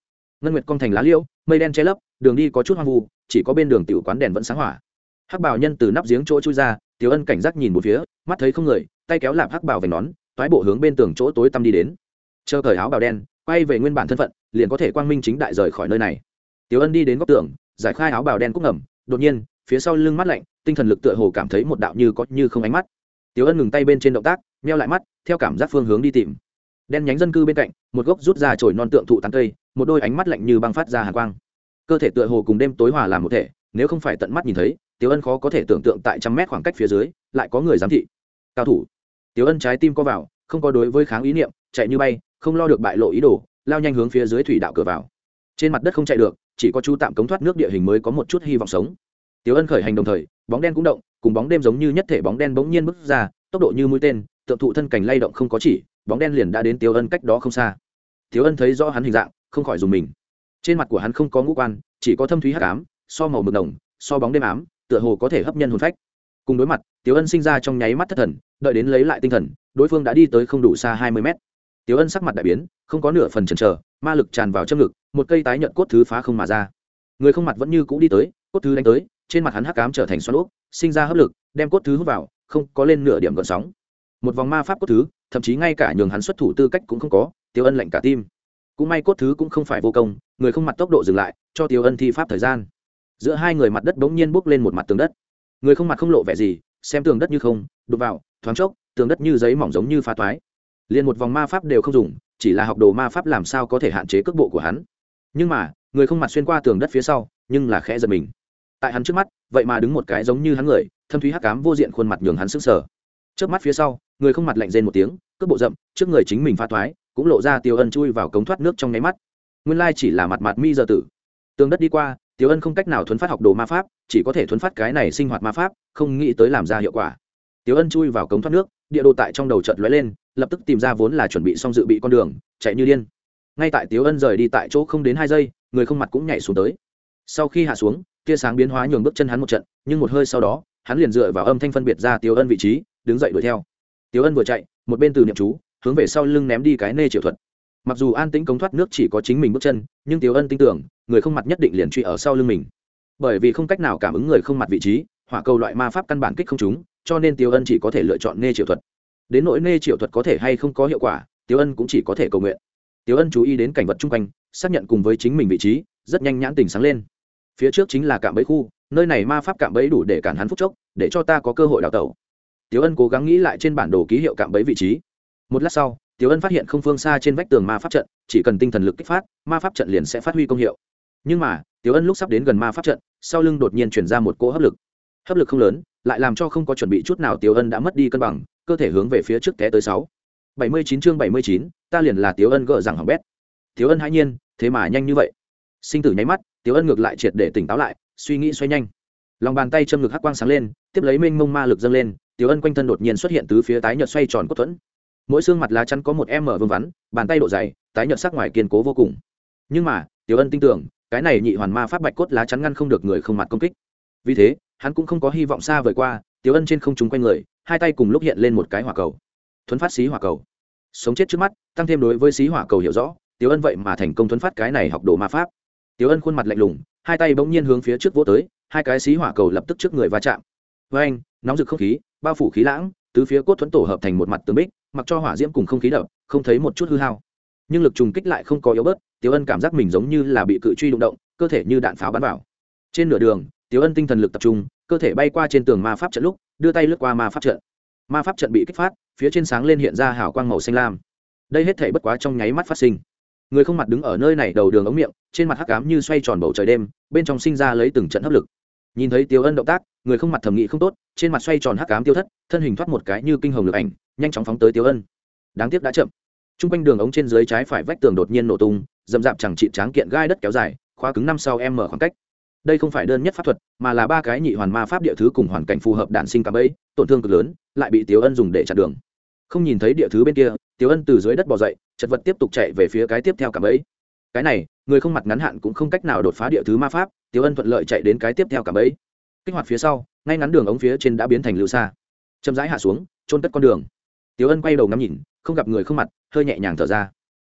Ngân nguyệt cong thành lá liêu, mây đen che lấp, đường đi có chút hoang vu chỉ có bên đường tiểu quán đèn vẫn sáng hỏa. Hắc bảo nhân từ nắp giếng chỗ chui ra, tiểu ân cảnh giác nhìn một phía, mắt thấy không người, tay kéo lạp hắc bảo về nón, toái bộ hướng bên tường chỗ tối tăm đi đến. Chờ cởi áo bào đen, quay về nguyên bản thân phận, liền có thể quang minh chính đại rời khỏi nơi này. Tiểu ân đi đến góc tường, giải khai áo bào đen cúc ngầm, đột nhiên, phía sau lưng mắt lạnh, tinh thần lực tựa hồ cảm thấy một đạo như có như không ánh mắt. Tiểu ân ngừng tay bên trên động tác, meo lại mắt, theo cảm giác phương hướng đi tìm. Đen nhánh dân cư bên cạnh, một gốc rút ra chồi non tượng thụ tán cây, một đôi ánh mắt lạnh như băng phát ra hàn quang cơ thể tựa hồ cùng đêm tối hòa làm một thể, nếu không phải tận mắt nhìn thấy, Tiểu ân khó có thể tưởng tượng tại trăm mét khoảng cách phía dưới, lại có người giám thị. Cao thủ. Tiểu ân trái tim co vào, không có đối với kháng ý niệm, chạy như bay, không lo được bại lộ ý đồ, lao nhanh hướng phía dưới thủy đạo cửa vào. Trên mặt đất không chạy được, chỉ có chú tạm cống thoát nước địa hình mới có một chút hy vọng sống. Tiểu ân khởi hành đồng thời, bóng đen cũng động, cùng bóng đêm giống như nhất thể bóng đen bỗng nhiên bước ra, tốc độ như mũi tên, tượng thụ thân cảnh lay động không có chỉ, bóng đen liền đã đến Tiểu ân cách đó không xa. Tiểu ân thấy rõ hắn hình dạng, không khỏi dùng mình trên mặt của hắn không có ngũ quan, chỉ có thâm thúy hắc ám, so màu mực đồng so bóng đêm ám, tựa hồ có thể hấp nhân hồn phách. Cùng đối mặt tiếu ân sinh ra trong nháy mắt thất thần, đợi đến lấy lại tinh thần, đối phương đã đi tới không đủ xa hai mươi mét. Tiếu ân sắc mặt đại biến, không có nửa phần chần chờ, ma lực tràn vào châm ngực, một cây tái nhận cốt thứ phá không mà ra. Người không mặt vẫn như cũ đi tới, cốt thứ đánh tới, trên mặt hắn hắc ám trở thành xoắn úp sinh ra hấp lực, đem cốt thứ hút vào, không có lên nửa điểm gợn sóng. Một vòng ma pháp cốt thứ, thậm chí ngay cả nhường hắn xuất thủ tư cách cũng không có tiêu ân lạnh cả tim cũng may cốt thứ cũng không phải vô công, người không mặt tốc độ dừng lại, cho tiêu ân thi pháp thời gian. Giữa hai người mặt đất bỗng nhiên bốc lên một mặt tường đất. Người không mặt không lộ vẻ gì, xem tường đất như không đục vào, thoáng chốc, tường đất như giấy mỏng giống như phá toái. Liền một vòng ma pháp đều không dùng, chỉ là học đồ ma pháp làm sao có thể hạn chế cước bộ của hắn. Nhưng mà, người không mặt xuyên qua tường đất phía sau, nhưng là khẽ giật mình. Tại hắn trước mắt, vậy mà đứng một cái giống như hắn người, thâm thúy hắc cám vô diện khuôn mặt nhường hắn sững sờ. Trước mắt phía sau, người không mặt lạnh rên một tiếng, cước bộ rậm, trước người chính mình pha toái cũng lộ ra tiêu ân chui vào cống thoát nước trong nháy mắt. Nguyên lai chỉ là mặt mặt mi giờ tử. Tường đất đi qua, tiêu ân không cách nào thuấn phát học đồ ma pháp, chỉ có thể thuấn phát cái này sinh hoạt ma pháp, không nghĩ tới làm ra hiệu quả. Tiêu ân chui vào cống thoát nước, địa đồ tại trong đầu trận lóe lên, lập tức tìm ra vốn là chuẩn bị xong dự bị con đường, chạy như điên. Ngay tại tiêu ân rời đi tại chỗ không đến hai giây, người không mặt cũng nhảy xuống tới. Sau khi hạ xuống, tia sáng biến hóa nhường bước chân hắn một trận, nhưng một hơi sau đó, hắn liền dựa vào âm thanh phân biệt ra tiêu ân vị trí, đứng dậy đuổi theo. Tiêu ân vừa chạy, một bên từ niệm chú hướng về sau lưng ném đi cái nê triệu thuật. Mặc dù an tĩnh cống thoát nước chỉ có chính mình bước chân, nhưng tiếu ân tin tưởng, người không mặt nhất định liền truy ở sau lưng mình. Bởi vì không cách nào cảm ứng người không mặt vị trí, hỏa cầu loại ma pháp căn bản kích không chúng, cho nên tiếu ân chỉ có thể lựa chọn nê triệu thuật. Đến nỗi nê triệu thuật có thể hay không có hiệu quả tiếu ân cũng chỉ có thể cầu nguyện. Tiếu ân chú ý đến cảnh vật chung quanh, xác nhận cùng với chính mình vị trí, rất nhanh nhãn tình sáng lên. Phía trước chính là cạm bẫy khu, nơi này ma pháp cạm bẫy đủ để cản hắn phúc chốc, để cho ta có cơ hội đào tẩu. Tiếu ân cố gắng nghĩ lại trên bản đồ ký hiệu cạm bẫy vị trí một lát sau, Tiểu ân phát hiện không phương xa trên vách tường ma pháp trận, chỉ cần tinh thần lực kích phát, ma pháp trận liền sẽ phát huy công hiệu. Nhưng mà, Tiểu ân lúc sắp đến gần ma pháp trận, sau lưng đột nhiên chuyển ra một cỗ hấp lực. Hấp lực không lớn, lại làm cho không có chuẩn bị chút nào Tiểu ân đã mất đi cân bằng, cơ thể hướng về phía trước té tới sáu. Bảy mươi chín chương bảy mươi chín, ta liền là Tiểu ân gỡ rằng hỏng bét. Tiểu ân hãi nhiên, thế mà nhanh như vậy. Sinh tử nháy mắt, Tiểu ân ngược lại triệt để tỉnh táo lại, suy nghĩ xoay nhanh. Lòng bàn tay châm ngực hắc quang sáng lên, tiếp lấy mênh mông ma lực dâng lên, Tiểu ân quanh thân đột nhiên xuất hiện tứ phía tái nhợt xoay tròn cốt thuẫn mỗi xương mặt lá chắn có một em mở vương vắn, bàn tay độ dày, tái nhợt sắc ngoài kiên cố vô cùng. Nhưng mà, Tiểu ân tin tưởng, cái này nhị hoàn ma pháp bạch cốt lá chắn ngăn không được người không mặt công kích. Vì thế, hắn cũng không có hy vọng xa vời qua, Tiểu ân trên không trung quanh người, hai tay cùng lúc hiện lên một cái hỏa cầu. Thuấn phát xí hỏa cầu. Sống chết trước mắt, tăng thêm đối với xí hỏa cầu hiểu rõ, Tiểu ân vậy mà thành công thuấn phát cái này học đồ ma pháp. Tiểu ân khuôn mặt lạnh lùng, hai tay bỗng nhiên hướng phía trước vỗ tới, hai cái xí hỏa cầu lập tức trước người va chạm. Với anh nóng rực không khí, bao phủ khí lãng, tứ phía cốt thuẫn tổ hợp thành một mặt tường bích mặc cho hỏa diễm cùng không khí đập, không thấy một chút hư hao. Nhưng lực trùng kích lại không có yếu bớt tiếu ân cảm giác mình giống như là bị cự truy đụng động, cơ thể như đạn pháo bắn vào. Trên nửa đường tiếu ân tinh thần lực tập trung, cơ thể bay qua trên tường ma pháp trận lúc, đưa tay lướt qua ma pháp trận. Ma pháp trận bị kích phát, phía trên sáng lên hiện ra hào quang màu xanh lam. Đây hết thể bất quá trong nháy mắt phát sinh. Người không mặt đứng ở nơi này đầu đường ống miệng, trên mặt hắc cám như xoay tròn bầu trời đêm, bên trong sinh ra lấy từng trận hấp lực. Nhìn thấy tiêu ân động tác, người không mặt thẩm nghị không tốt, trên mặt xoay tròn hắc cám tiêu thất, thân hình thoát một cái như kinh hồng lực ảnh nhanh chóng phóng tới tiêu ân. Đáng tiếc đã chậm. T r u n g quanh đường ống trên dưới trái phải vách tường đột nhiên nổ tung d ầ m d chẳng trị tráng kiện gai đất kéo dài, khóa cứng năm sau em mở khoảng cách. Đây không phải đơn nhất pháp thuật, mà là ba cái nhị hoàn ma pháp địa thứ cùng hoàn cảnh phù hợp đạn sinh cả bẫy, tổn thương cực lớn, lại bị tiếu ân dùng để chặn đường. Không nhìn thấy địa thứ bên kia tiểu ân từ dưới đất bỏ dậy, chật vật tiếp tục chạy về phía cái tiếp theo cả bẫy. Cái này, người không mặt ngắn hạn cũng không cách nào đột phá địa thứ ma pháp tiểu ân thuận lợi chạy đến cái tiếp theo cả bẫy. Kích hoạt phía sau, ngay ngắn đường ống phía trên đã biến thành lưu xa chậm rãi hạ xuống trôn tất con đường tiểu ân quay đầu ngắm nhìn, không gặp người không mặt, hơi nhẹ nhàng thở ra.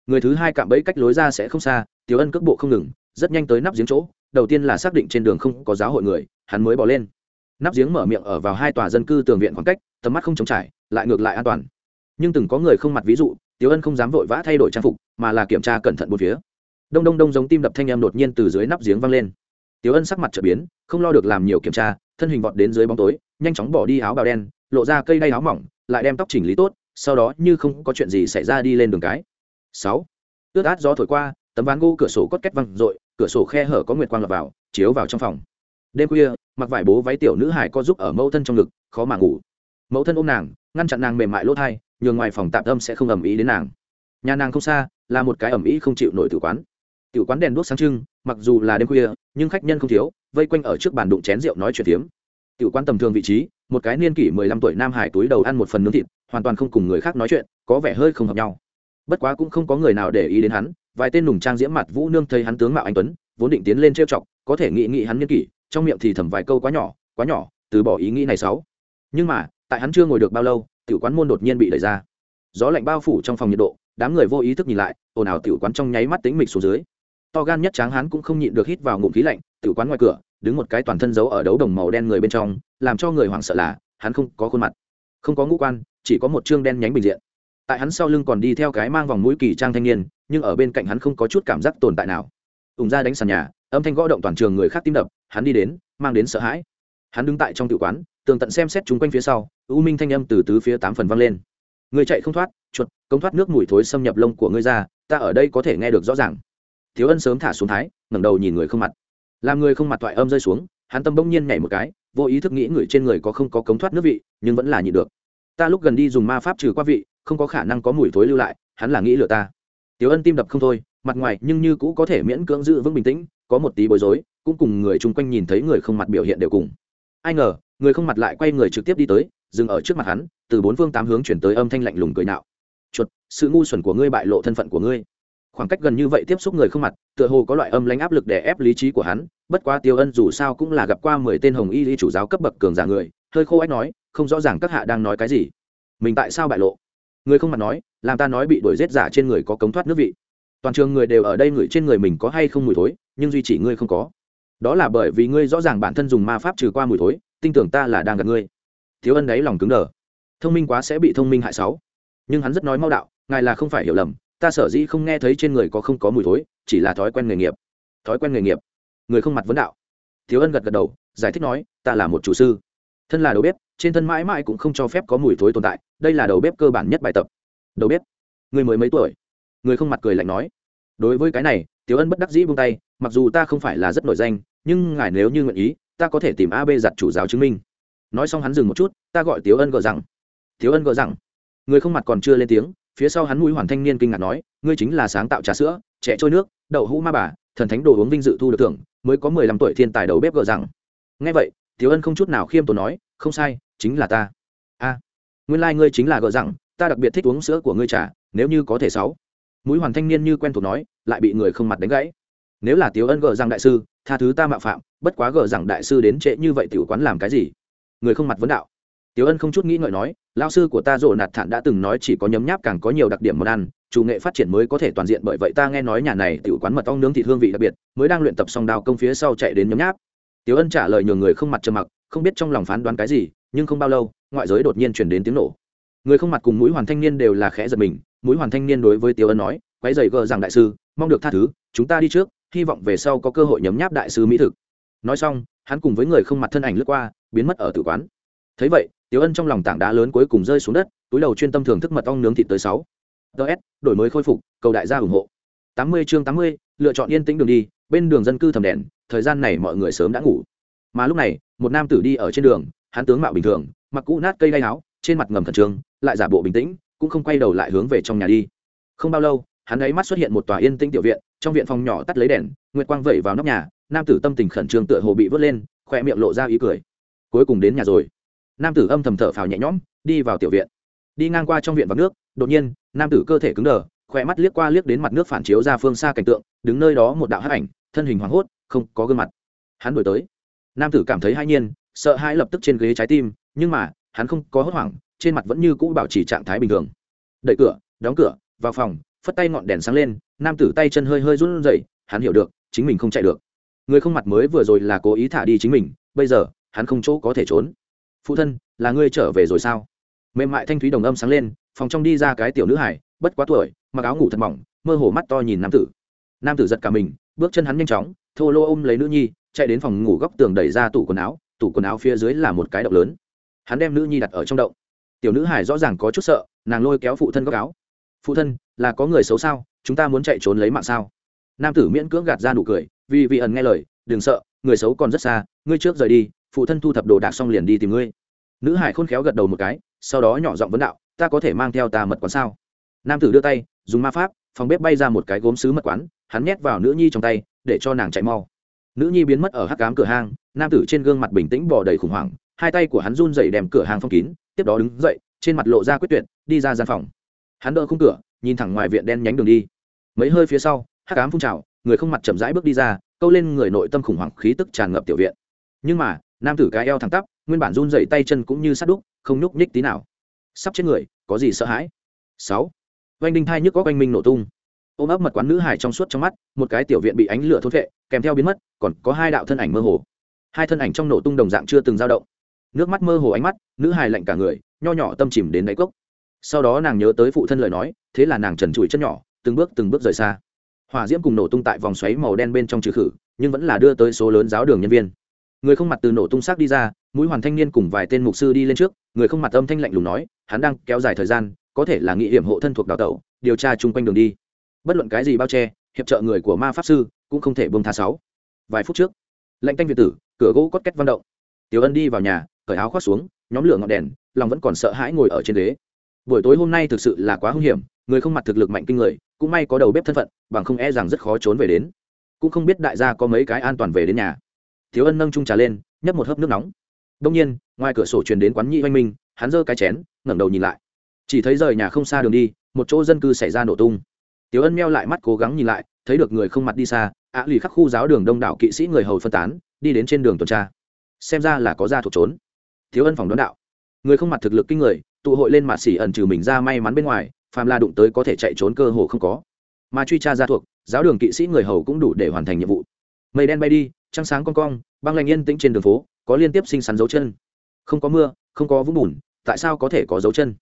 Người thứ hai cạm bẫy cách lối ra sẽ không xa tiểu ân cước bộ không ngừng, rất nhanh tới nắp giếng chỗ, đầu tiên là xác định trên đường không có giáo hội người, hắn mới bỏ lên. Nắp giếng mở miệng ở vào hai tòa dân cư tường viện khoảng cách, tầm mắt không chống trải, lại ngược lại an toàn. Nhưng từng có người không mặt ví dụ tiểu ân không dám vội vã thay đổi trang phục, mà là kiểm tra cẩn thận một phía. Đông đông đông giống tim đập thanh em đột nhiên từ dưới nắp giếng văng lên. Tiểu ân sắc mặt trở biến, không lo được làm nhiều kiểm tra, thân hình vọt đến dưới bóng tối, nhanh chóng bỏ đi áo bào đen, lộ ra cây đay áo mỏng lại đem tóc chỉnh lý tốt, sau đó như không có chuyện gì xảy ra đi lên đường cái. Sáu, ướt át gió thổi qua, tấm ván gỗ cửa sổ cốt két văng r cửa sổ khe hở có nguyệt quang lọt vào, chiếu vào trong phòng. Đêm khuya, mặc vải bố váy tiểu nữ hải có giúp ở mẫu thân trong ngực, khó mà ngủ. Mẫu thân ôm nàng, ngăn chặn nàng mềm mại lỗ thai, nhường ngoài phòng tạm tâm sẽ không ầm ĩ đến nàng. Nhà nàng không xa, là một cái ầm ĩ không chịu nổi tử quán. Tử quán đèn đuốc sáng trưng, mặc dù là đêm khuya, nhưng khách nhân không thiếu, vây quanh ở trước bàn đụng chén rượu nói chuyện tiếm tử quán tầm thường vị trí một cái niên kỷ mười lăm tuổi nam hải túi đầu ăn một phần nướng thịt, hoàn toàn không cùng người khác nói chuyện, có vẻ hơi không hợp nhau. Bất quá cũng không có người nào để ý đến hắn, vài tên nùng trang diễm mặt vũ nương thấy hắn tướng mạo anh tuấn, vốn định tiến lên trêu chọc, có thể nghĩ nghĩ hắn niên kỷ, trong miệng thì thầm vài câu quá nhỏ quá nhỏ, từ bỏ ý nghĩ này sáu. Nhưng mà, tại hắn chưa ngồi được bao lâu, tiểu quán môn đột nhiên bị đẩy ra. Gió lạnh bao phủ trong phòng nhiệt độ, đám người vô ý thức nhìn lại, ồn ào tiểu quán trong nháy mắt tính mịch xuống dưới. To gan nhất tráng hắn cũng không nhịn được hít vào ngụm khí lạnh, tiểu quán ngoài cửa đứng một cái toàn thân giấu ở đấu đồng màu đen người bên trong, làm cho người hoảng sợ là, hắn không có khuôn mặt, không có ngũ quan, chỉ có một chương đen nhánh bình diện. Tại hắn sau lưng còn đi theo cái mang vòng mũi kỳ trang thanh niên, nhưng ở bên cạnh hắn không có chút cảm giác tồn tại nào. Ủng ra đánh sàn nhà, âm thanh gõ động toàn trường người khác tim đập, hắn đi đến, mang đến sợ hãi. Hắn đứng tại trong tự quán, tường tận xem xét chúng quanh phía sau, u minh thanh âm từ tứ phía tám phần vang lên. Người chạy không thoát, chuột, công thoát nước mùi thối xâm nhập lông của ngươi ra, ta ở đây có thể nghe được rõ ràng. Thiếu ân sớm thả xuống thái, ngẩng đầu nhìn người không mặt làm người không mặt thoại âm rơi xuống hắn tâm bỗng nhiên nhảy một cái vô ý thức nghĩ người trên người có không có cống thoát nước vị nhưng vẫn là nhịn được ta lúc gần đi dùng ma pháp trừ qua vị không có khả năng có mùi thối lưu lại hắn là nghĩ lừa ta Tiểu Ân tim đập không thôi, mặt ngoài nhưng như cũ có thể miễn cưỡng giữ vững bình tĩnh, có một tí bối rối, cũng cùng người chung quanh nhìn thấy người không mặt biểu hiện đều cùng. Ai ngờ, người không mặt lại quay người trực tiếp đi tới, dừng ở trước mặt hắn, từ bốn phương tám hướng chuyển tới âm thanh lạnh lùng cười nạo. "Chuột, sự ngu xuẩn của ngươi bại lộ thân phận của ngươi." Khoảng cách gần như vậy tiếp xúc người không mặt, tựa hồ có loại âm lãnh áp lực để ép lý trí của hắn, bất quá Tiêu Ân dù sao cũng là gặp qua mười tên hồng y lý chủ giáo cấp bậc cường giả người, hơi khô ách nói, không rõ ràng các hạ đang nói cái gì. Mình tại sao bại lộ? Người không mặt nói, làm ta nói bị đuổi giết giả trên người có cống thoát nước vị. Toàn trường người đều ở đây ngửi trên người mình có hay không mùi thối nhưng duy chỉ ngươi không có. Đó là bởi vì ngươi rõ ràng bản thân dùng ma pháp trừ qua mùi thối tin tưởng ta là đang gặp ngươi. Thiếu ân đấy lòng cứng đờ. Thông minh quá sẽ bị thông minh hại sáu nhưng hắn rất nói mau đạo ngài là không phải hiểu lầm ta sở dĩ không nghe thấy trên người có không có mùi thối, chỉ là thói quen nghề nghiệp. Thói quen nghề nghiệp? Người không mặt vấn đạo. Thiếu ân gật gật đầu, giải thích nói, ta là một chủ sư. Thân là đầu bếp, trên thân mãi mãi cũng không cho phép có mùi thối tồn tại, đây là đầu bếp cơ bản nhất bài tập. Đầu bếp? Người mới mấy tuổi? Người không mặt cười lạnh nói. Đối với cái này tiểu ân bất đắc dĩ buông tay, mặc dù ta không phải là rất nổi danh, nhưng ngài nếu như nguyện ý, ta có thể tìm ab giặt chủ giáo chứng minh. Nói xong hắn dừng một chút, ta gọi tiểu ân gờ rằng. Tiểu ân gờ rằng. Người không mặt còn chưa lên tiếng phía sau hắn mũi hoàn thanh niên kinh ngạc nói, ngươi chính là sáng tạo trà sữa, trẻ trôi nước, đậu hũ ma bà, thần thánh đồ uống vinh dự thu được thưởng, mới có mười lăm tuổi thiên tài đầu bếp gợ rằng. Nghe vậy thiếu ân không chút nào khiêm tốn nói, không sai, chính là ta. A, nguyên lai、like、ngươi chính là gợ rằng, ta đặc biệt thích uống sữa của ngươi trà, nếu như có thể sáu. Mũi hoàn thanh niên như quen thuộc nói, lại bị người không mặt đánh gãy. Nếu là tiếu ân gờ rằng đại sư, tha thứ ta mạo phạm, bất quá gờ rằng đại sư đến trễ như vậy tiểu quán làm cái gì? Người không mặt vấn đạo tiếu ân không chút nghĩ ngợi nói lao sư của ta rộ nạt thản đã từng nói chỉ có nhấm nháp càng có nhiều đặc điểm món ăn, chủ nghệ phát triển mới có thể toàn diện, bởi vậy ta nghe nói nhà này tiểu quán mật ong nướng thịt hương vị đặc biệt, mới đang luyện tập song đao công phía sau chạy đến nhấm nháp. Tiếu ân trả lời nhường người không mặt trầm mặc, không biết trong lòng phán đoán cái gì, nhưng không bao lâu, ngoại giới đột nhiên chuyển đến tiếng nổ. Người không mặt cùng mũi hoàn thanh niên đều là khẽ giật mình, mũi hoàn thanh niên đối với tiếu ân nói, quấy dày gờ rằng đại sư, mong được tha thứ, chúng ta đi trước, hy vọng về sau có cơ hội nhấm nháp đại sư mỹ thực. Nói xong, hắn cùng với người không mặt thân ảnh lướt qua, biến mất ở tử quán. Thấy vậy tiếu ân trong lòng tảng đá lớn cuối cùng rơi xuống đất túi đầu chuyên tâm thưởng thức mật ong nướng thịt tới sáu. DS, đổi mới khôi phục cầu đại gia ủng hộ. Tám mươi chương tám mươi lựa chọn yên tĩnh đường đi bên đường dân cư thầm đèn thời gian này mọi người sớm đã ngủ. Mà lúc này một nam tử đi ở trên đường hắn tướng mạo bình thường mặc cũ nát cây gai áo trên mặt ngầm khẩn trương lại giả bộ bình tĩnh cũng không quay đầu lại hướng về trong nhà đi. Không bao lâu hắn ấy mắt xuất hiện một tòa yên tĩnh tiểu viện trong viện phòng nhỏ tắt lấy đèn nguyệt quang vẩy vào nóc nhà nam tử tâm tình khẩn trương tựa hồ bị vớt lên khóe miệng lộ ra ý cười. Cuối cùng đến nhà rồi nam tử âm thầm thở phào nhẹ nhõm, đi vào tiểu viện. Đi ngang qua trong viện vắng nước, đột nhiên, nam tử cơ thể cứng đờ khỏe mắt liếc qua liếc đến mặt nước phản chiếu ra phương xa cảnh tượng, đứng nơi đó một đạo hát ảnh, thân hình hoảng hốt, không có gương mặt. Hắn đổi tới. Nam tử cảm thấy hai nhiên, sợ hãi lập tức trên ghế trái tim, nhưng mà, hắn không có hốt hoảng, trên mặt vẫn như cũ bảo trì trạng thái bình thường. Đẩy cửa, đóng cửa, vào phòng, phất tay ngọn đèn sáng lên, nam tử tay chân hơi hơi run rẩy, hắn hiểu được, chính mình không chạy được. Người không mặt mới vừa rồi là cố ý thả đi chính mình, bây giờ, hắn không chỗ có thể trốn phụ thân, là ngươi trở về rồi sao? Mềm mại thanh thúy đồng âm sáng lên, phòng trong đi ra cái tiểu nữ hải bất quá tuổi, mặc áo ngủ thật mỏng, mơ hồ mắt to nhìn nam tử. Nam tử giật cả mình, bước chân hắn nhanh chóng, thô lô ôm lấy nữ nhi, chạy đến phòng ngủ góc tường đẩy ra tủ quần áo, tủ quần áo phía dưới là một cái động lớn. Hắn đem nữ nhi đặt ở trong động. Tiểu nữ hải rõ ràng có chút sợ, nàng lôi kéo phụ thân góc áo. Phụ thân, là có người xấu sao? Chúng ta muốn chạy trốn lấy mạng sao? Nam tử miễn cưỡng gạt ra nụ cười, vì vị ẩn nghe lời, đừng sợ, người xấu còn rất xa, ngươi trước rời đi phụ thân thu thập đồ đạc xong liền đi tìm ngươi. Nữ hải khôn khéo gật đầu một cái, sau đó nhỏ giọng vấn đạo, ta có thể mang theo ta mật quán sao? Nam tử đưa tay, dùng ma pháp, phòng bếp bay ra một cái gốm xứ mật quán, hắn nhét vào nữ nhi trong tay, để cho nàng chạy mau. Nữ nhi biến mất ở hắc cám cửa hang, nam tử trên gương mặt bình tĩnh bỏ đầy khủng hoảng, hai tay của hắn run dậy đèm cửa hàng phong kín, tiếp đó đứng dậy, trên mặt lộ ra quyết tuyệt, đi ra gian phòng. Hắn đỡ khung cửa, nhìn thẳng ngoài viện đen nhánh đường đi. Mấy hơi phía sau, hắc cám phun trào, người không mặt chậm rãi bước đi ra, câu lên người nội tâm khủng hoảng khí tức tràn ngập tiểu viện. Nhưng mà nam tử cái eo thẳng tắp, nguyên bản run dậy tay chân cũng như sát đúc, không nhúc nhích tí nào. Sắp chết người, có gì sợ hãi? Sáu. Oanh đinh thai nhức có oanh minh nổ tung. Ôm ấp mật quán nữ hải trong suốt trong mắt, một cái tiểu viện bị ánh lửa thốt vệ kèm theo biến mất, còn có hai đạo thân ảnh mơ hồ. Hai thân ảnh trong nổ tung đồng dạng chưa từng dao động. Nước mắt mơ hồ ánh mắt, nữ hài lạnh cả người, nho nhỏ tâm chìm đến đáy cốc. Sau đó nàng nhớ tới phụ thân lời nói, thế là nàng trần trụi chân nhỏ, từng bước từng bước rời xa. Hỏa diễm cùng nổ tung tại vòng xoáy màu đen bên trong trừ khử, nhưng vẫn là đưa tới số lớn giáo đường nhân viên người không mặt từ nổ tung xác đi ra, mũi hoàn thanh niên cùng vài tên mục sư đi lên trước, người không mặt âm thanh lạnh lùng nói, hắn đang kéo dài thời gian, có thể là nghị hiểm hộ thân thuộc đào tẩu, điều tra chung quanh đường đi. Bất luận cái gì bao che, hiệp trợ người của ma pháp sư cũng không thể bông tha sáu. Vài phút trước lệnh canh việt tử, cửa gỗ cốt cách văn động. Tiểu ân đi vào nhà, cởi áo khoác xuống, nhóm lửa ngọn đèn, lòng vẫn còn sợ hãi ngồi ở trên ghế. Buổi tối hôm nay thực sự là quá hung hiểm, người không mặt thực lực mạnh kinh người, cũng may có đầu bếp thân phận, bằng không e rằng rất khó trốn về đến. Cũng không biết đại gia có mấy cái an toàn về đến nhà thiếu ân nâng trung trà lên, nhấp một hớp nước nóng. Đông nhiên, ngoài cửa sổ truyền đến quán nhị oanh minh, hắn giơ cái chén, ngẩng đầu nhìn lại. Chỉ thấy rời nhà không xa đường đi, một chỗ dân cư xảy ra nổ tung. Tiểu ân meo lại mắt cố gắng nhìn lại, thấy được người không mặt đi xa, ạ lì khắc khu giáo đường đông đảo kỵ sĩ người hầu phân tán, đi đến trên đường tuần tra. Xem ra là có ra thuộc trốn. Thiếu ân phòng đón đạo. Người không mặt thực lực kinh người, tụ hội lên mặt xỉ ẩn trừ mình ra may mắn bên ngoài, phàm la đụng tới có thể chạy trốn cơ hồ không có. Mà truy tra ra thuộc, giáo đường kỵ sĩ người hầu cũng đủ để hoàn thành nhiệm vụ mây đen bay đi, trăng sáng con cong, băng lạnh yên tĩnh trên đường phố, có liên tiếp xinh xắn dấu chân. Không có mưa, không có vũng bùn, tại sao có thể có dấu chân?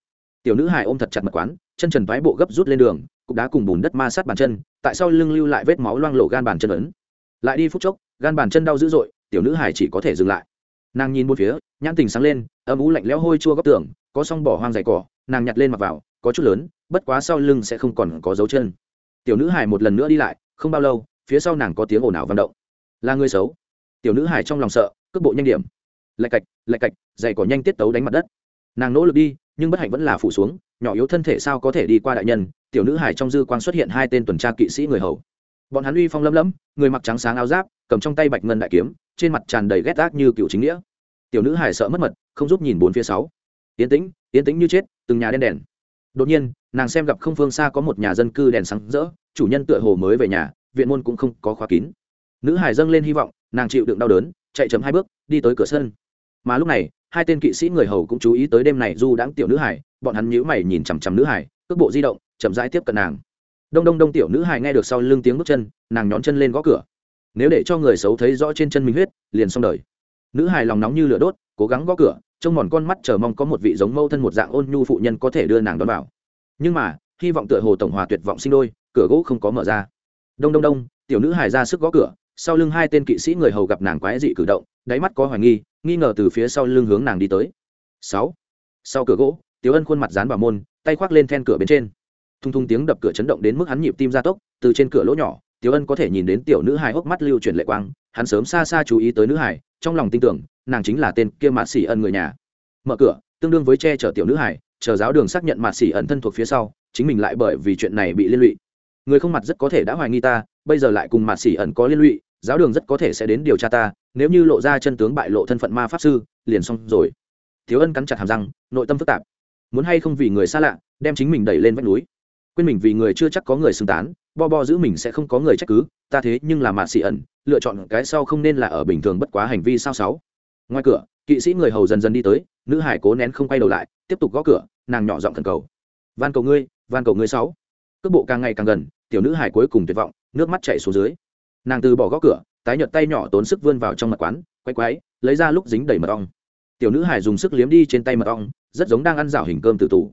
Tiểu nữ hải ôm thật chặt mặt quán, chân trần thoái bộ gấp rút lên đường, cục đá cùng bùn đất ma sát bàn chân, tại sao lưng lưu lại vết máu loang lộ gan bàn chân ấn? Lại đi phút chốc, gan bàn chân đau dữ dội, tiểu nữ hải chỉ có thể dừng lại. Nàng nhìn một phía, nhãn tình sáng lên, âm ú lạnh lẽo hôi chua góc tường, có song bỏ hoang dày cỏ, nàng nhặt lên mặc vào, có chút lớn, bất quá sau lưng sẽ không còn có dấu chân. Tiểu nữ hải một lần nữa đi lại, không bao lâu, phía sau nàng có tiếng ồn ào vận động là người xấu. Tiểu nữ hải trong lòng sợ, cước bộ nhanh điểm. Lạch cạch lạch cạch dày cỏ nhanh tiết tấu đánh mặt đất. Nàng nỗ lực đi, nhưng bất hạnh vẫn là phủ xuống, nhỏ yếu thân thể sao có thể đi qua đại nhân, tiểu nữ hải trong dư quang xuất hiện hai tên tuần tra kỵ sĩ người hầu. Bọn hắn uy phong lấm lấm, người mặc trắng sáng áo giáp, cầm trong tay bạch ngân đại kiếm, trên mặt tràn đầy ghét ác như cựu chính nghĩa. Tiểu nữ hải sợ mất mật, không giúp nhìn bốn phía sáu. Yến tĩnh yến tĩnh như chết, từng nhà đen đèn. Đột nhiên, nàng xem gặp không phương xa có một nhà dân cư đèn sáng rỡ, chủ nhân tựa hồ mới về nhà, viện môn cũng không có khóa kín nữ hải dâng lên hy vọng, nàng chịu đựng đau đớn, chạy chấm hai bước, đi tới cửa sân. Mà lúc này, hai tên kỵ sĩ người hầu cũng chú ý tới đêm này du đãng tiểu nữ hải bọn hắn nhíu mày nhìn chằm chằm nữ hải cước bộ di động, chậm rãi tiếp cận nàng. Đông đông đông tiểu nữ hải nghe được sau lưng tiếng bước chân, nàng nhón chân lên gõ cửa. Nếu để cho người xấu thấy rõ trên chân mình huyết, liền xong đời. Nữ hải lòng nóng như lửa đốt, cố gắng gõ cửa, trông mòn con mắt chờ mong có một vị giống mâu thân một dạng ôn nhu phụ nhân có thể đưa nàng đón vào. Nhưng mà, hy vọng tựa hồ tổng hòa tuyệt vọng sinh đôi, cửa gỗ không có mở ra. Đông đông đông, tiểu nữ hải ra sức gõ cửa sau lưng hai tên kỵ sĩ người hầu gặp nàng quái dị cử động, đáy mắt có hoài nghi nghi ngờ từ phía sau lưng hướng nàng đi tới. Sáu. Sau cửa gỗ, tiểu ân khuôn mặt dán vào môn, tay khoác lên then cửa bên trên. Thung thung tiếng đập cửa chấn động đến mức hắn nhịp tim gia tốc, từ trên cửa lỗ nhỏ, tiểu ân có thể nhìn đến tiểu nữ hài hốc mắt lưu chuyển lệ quang, hắn sớm xa xa chú ý tới nữ hài, trong lòng tin tưởng, nàng chính là tên kia mạt xỉ ân người nhà. Mở cửa, tương đương với che chở tiểu nữ hài, chờ giáo đường xác nhận mạt xỉ ẩn thân thuộc phía sau, chính mình lại bởi vì chuyện này bị liên lụy. Người không mặt rất có thể đã hoài nghi ta, bây giờ lại cùng mạt xỉ ẩn có liên lụy giáo đường rất có thể sẽ đến điều tra ta, nếu như lộ ra chân tướng bại lộ thân phận ma pháp sư, liền xong rồi. Thiếu ân cắn chặt hàm răng, nội tâm phức tạp. Muốn hay không vì người xa lạ, đem chính mình đẩy lên vách núi. Quên mình vì người chưa chắc có người xứng tán, bo bo giữ mình sẽ không có người trách cứ, ta thế nhưng là mạt xị ẩn, lựa chọn cái sau không nên là ở bình thường bất quá hành vi sao sáu. Ngoài cửa, kỵ sĩ người hầu dần dần đi tới, nữ hải cố nén không quay đầu lại, tiếp tục gõ cửa, nàng nhỏ giọng thần cầu. Van cầu ngươi, van cầu ngươi sáu. Cước bộ càng ngày càng gần, tiểu nữ hải cuối cùng tuyệt vọng, nước mắt chảy xuống dưới nàng từ bỏ gõ cửa tái nhợt tay nhỏ tốn sức vươn vào trong mặt quán quay quái lấy ra lúc dính đầy mật ong. Tiểu nữ hải dùng sức liếm đi trên tay mật ong rất giống đang ăn rảo hình cơm từ tủ.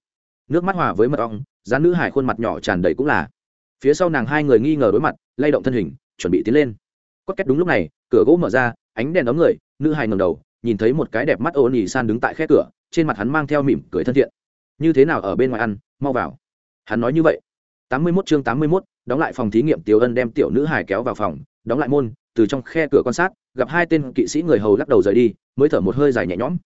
Nước mắt hòa với mật ong giá nữ hải khuôn mặt nhỏ tràn đầy cũng là. Phía sau nàng hai người nghi ngờ đối mặt lay động thân hình chuẩn bị tiến lên. Quất két đúng lúc này cửa gỗ mở ra ánh đèn đóng người nữ hải ngầm đầu nhìn thấy một cái đẹp mắt ô nỉ san đứng tại khe cửa trên mặt hắn mang theo mỉm cười thân thiện. Như thế nào ở bên ngoài ăn? Mau vào. Hắn nói như vậy. Tám mươi 81 chương tám mươi 81, đóng lại phòng thí nghiệm tiểu ân đem tiểu nữ hải kéo vào phòng, đóng lại môn, từ trong khe cửa quan sát, gặp hai tên kỵ sĩ người hầu lắc đầu rời đi, mới thở một hơi dài nhẹ nhõm.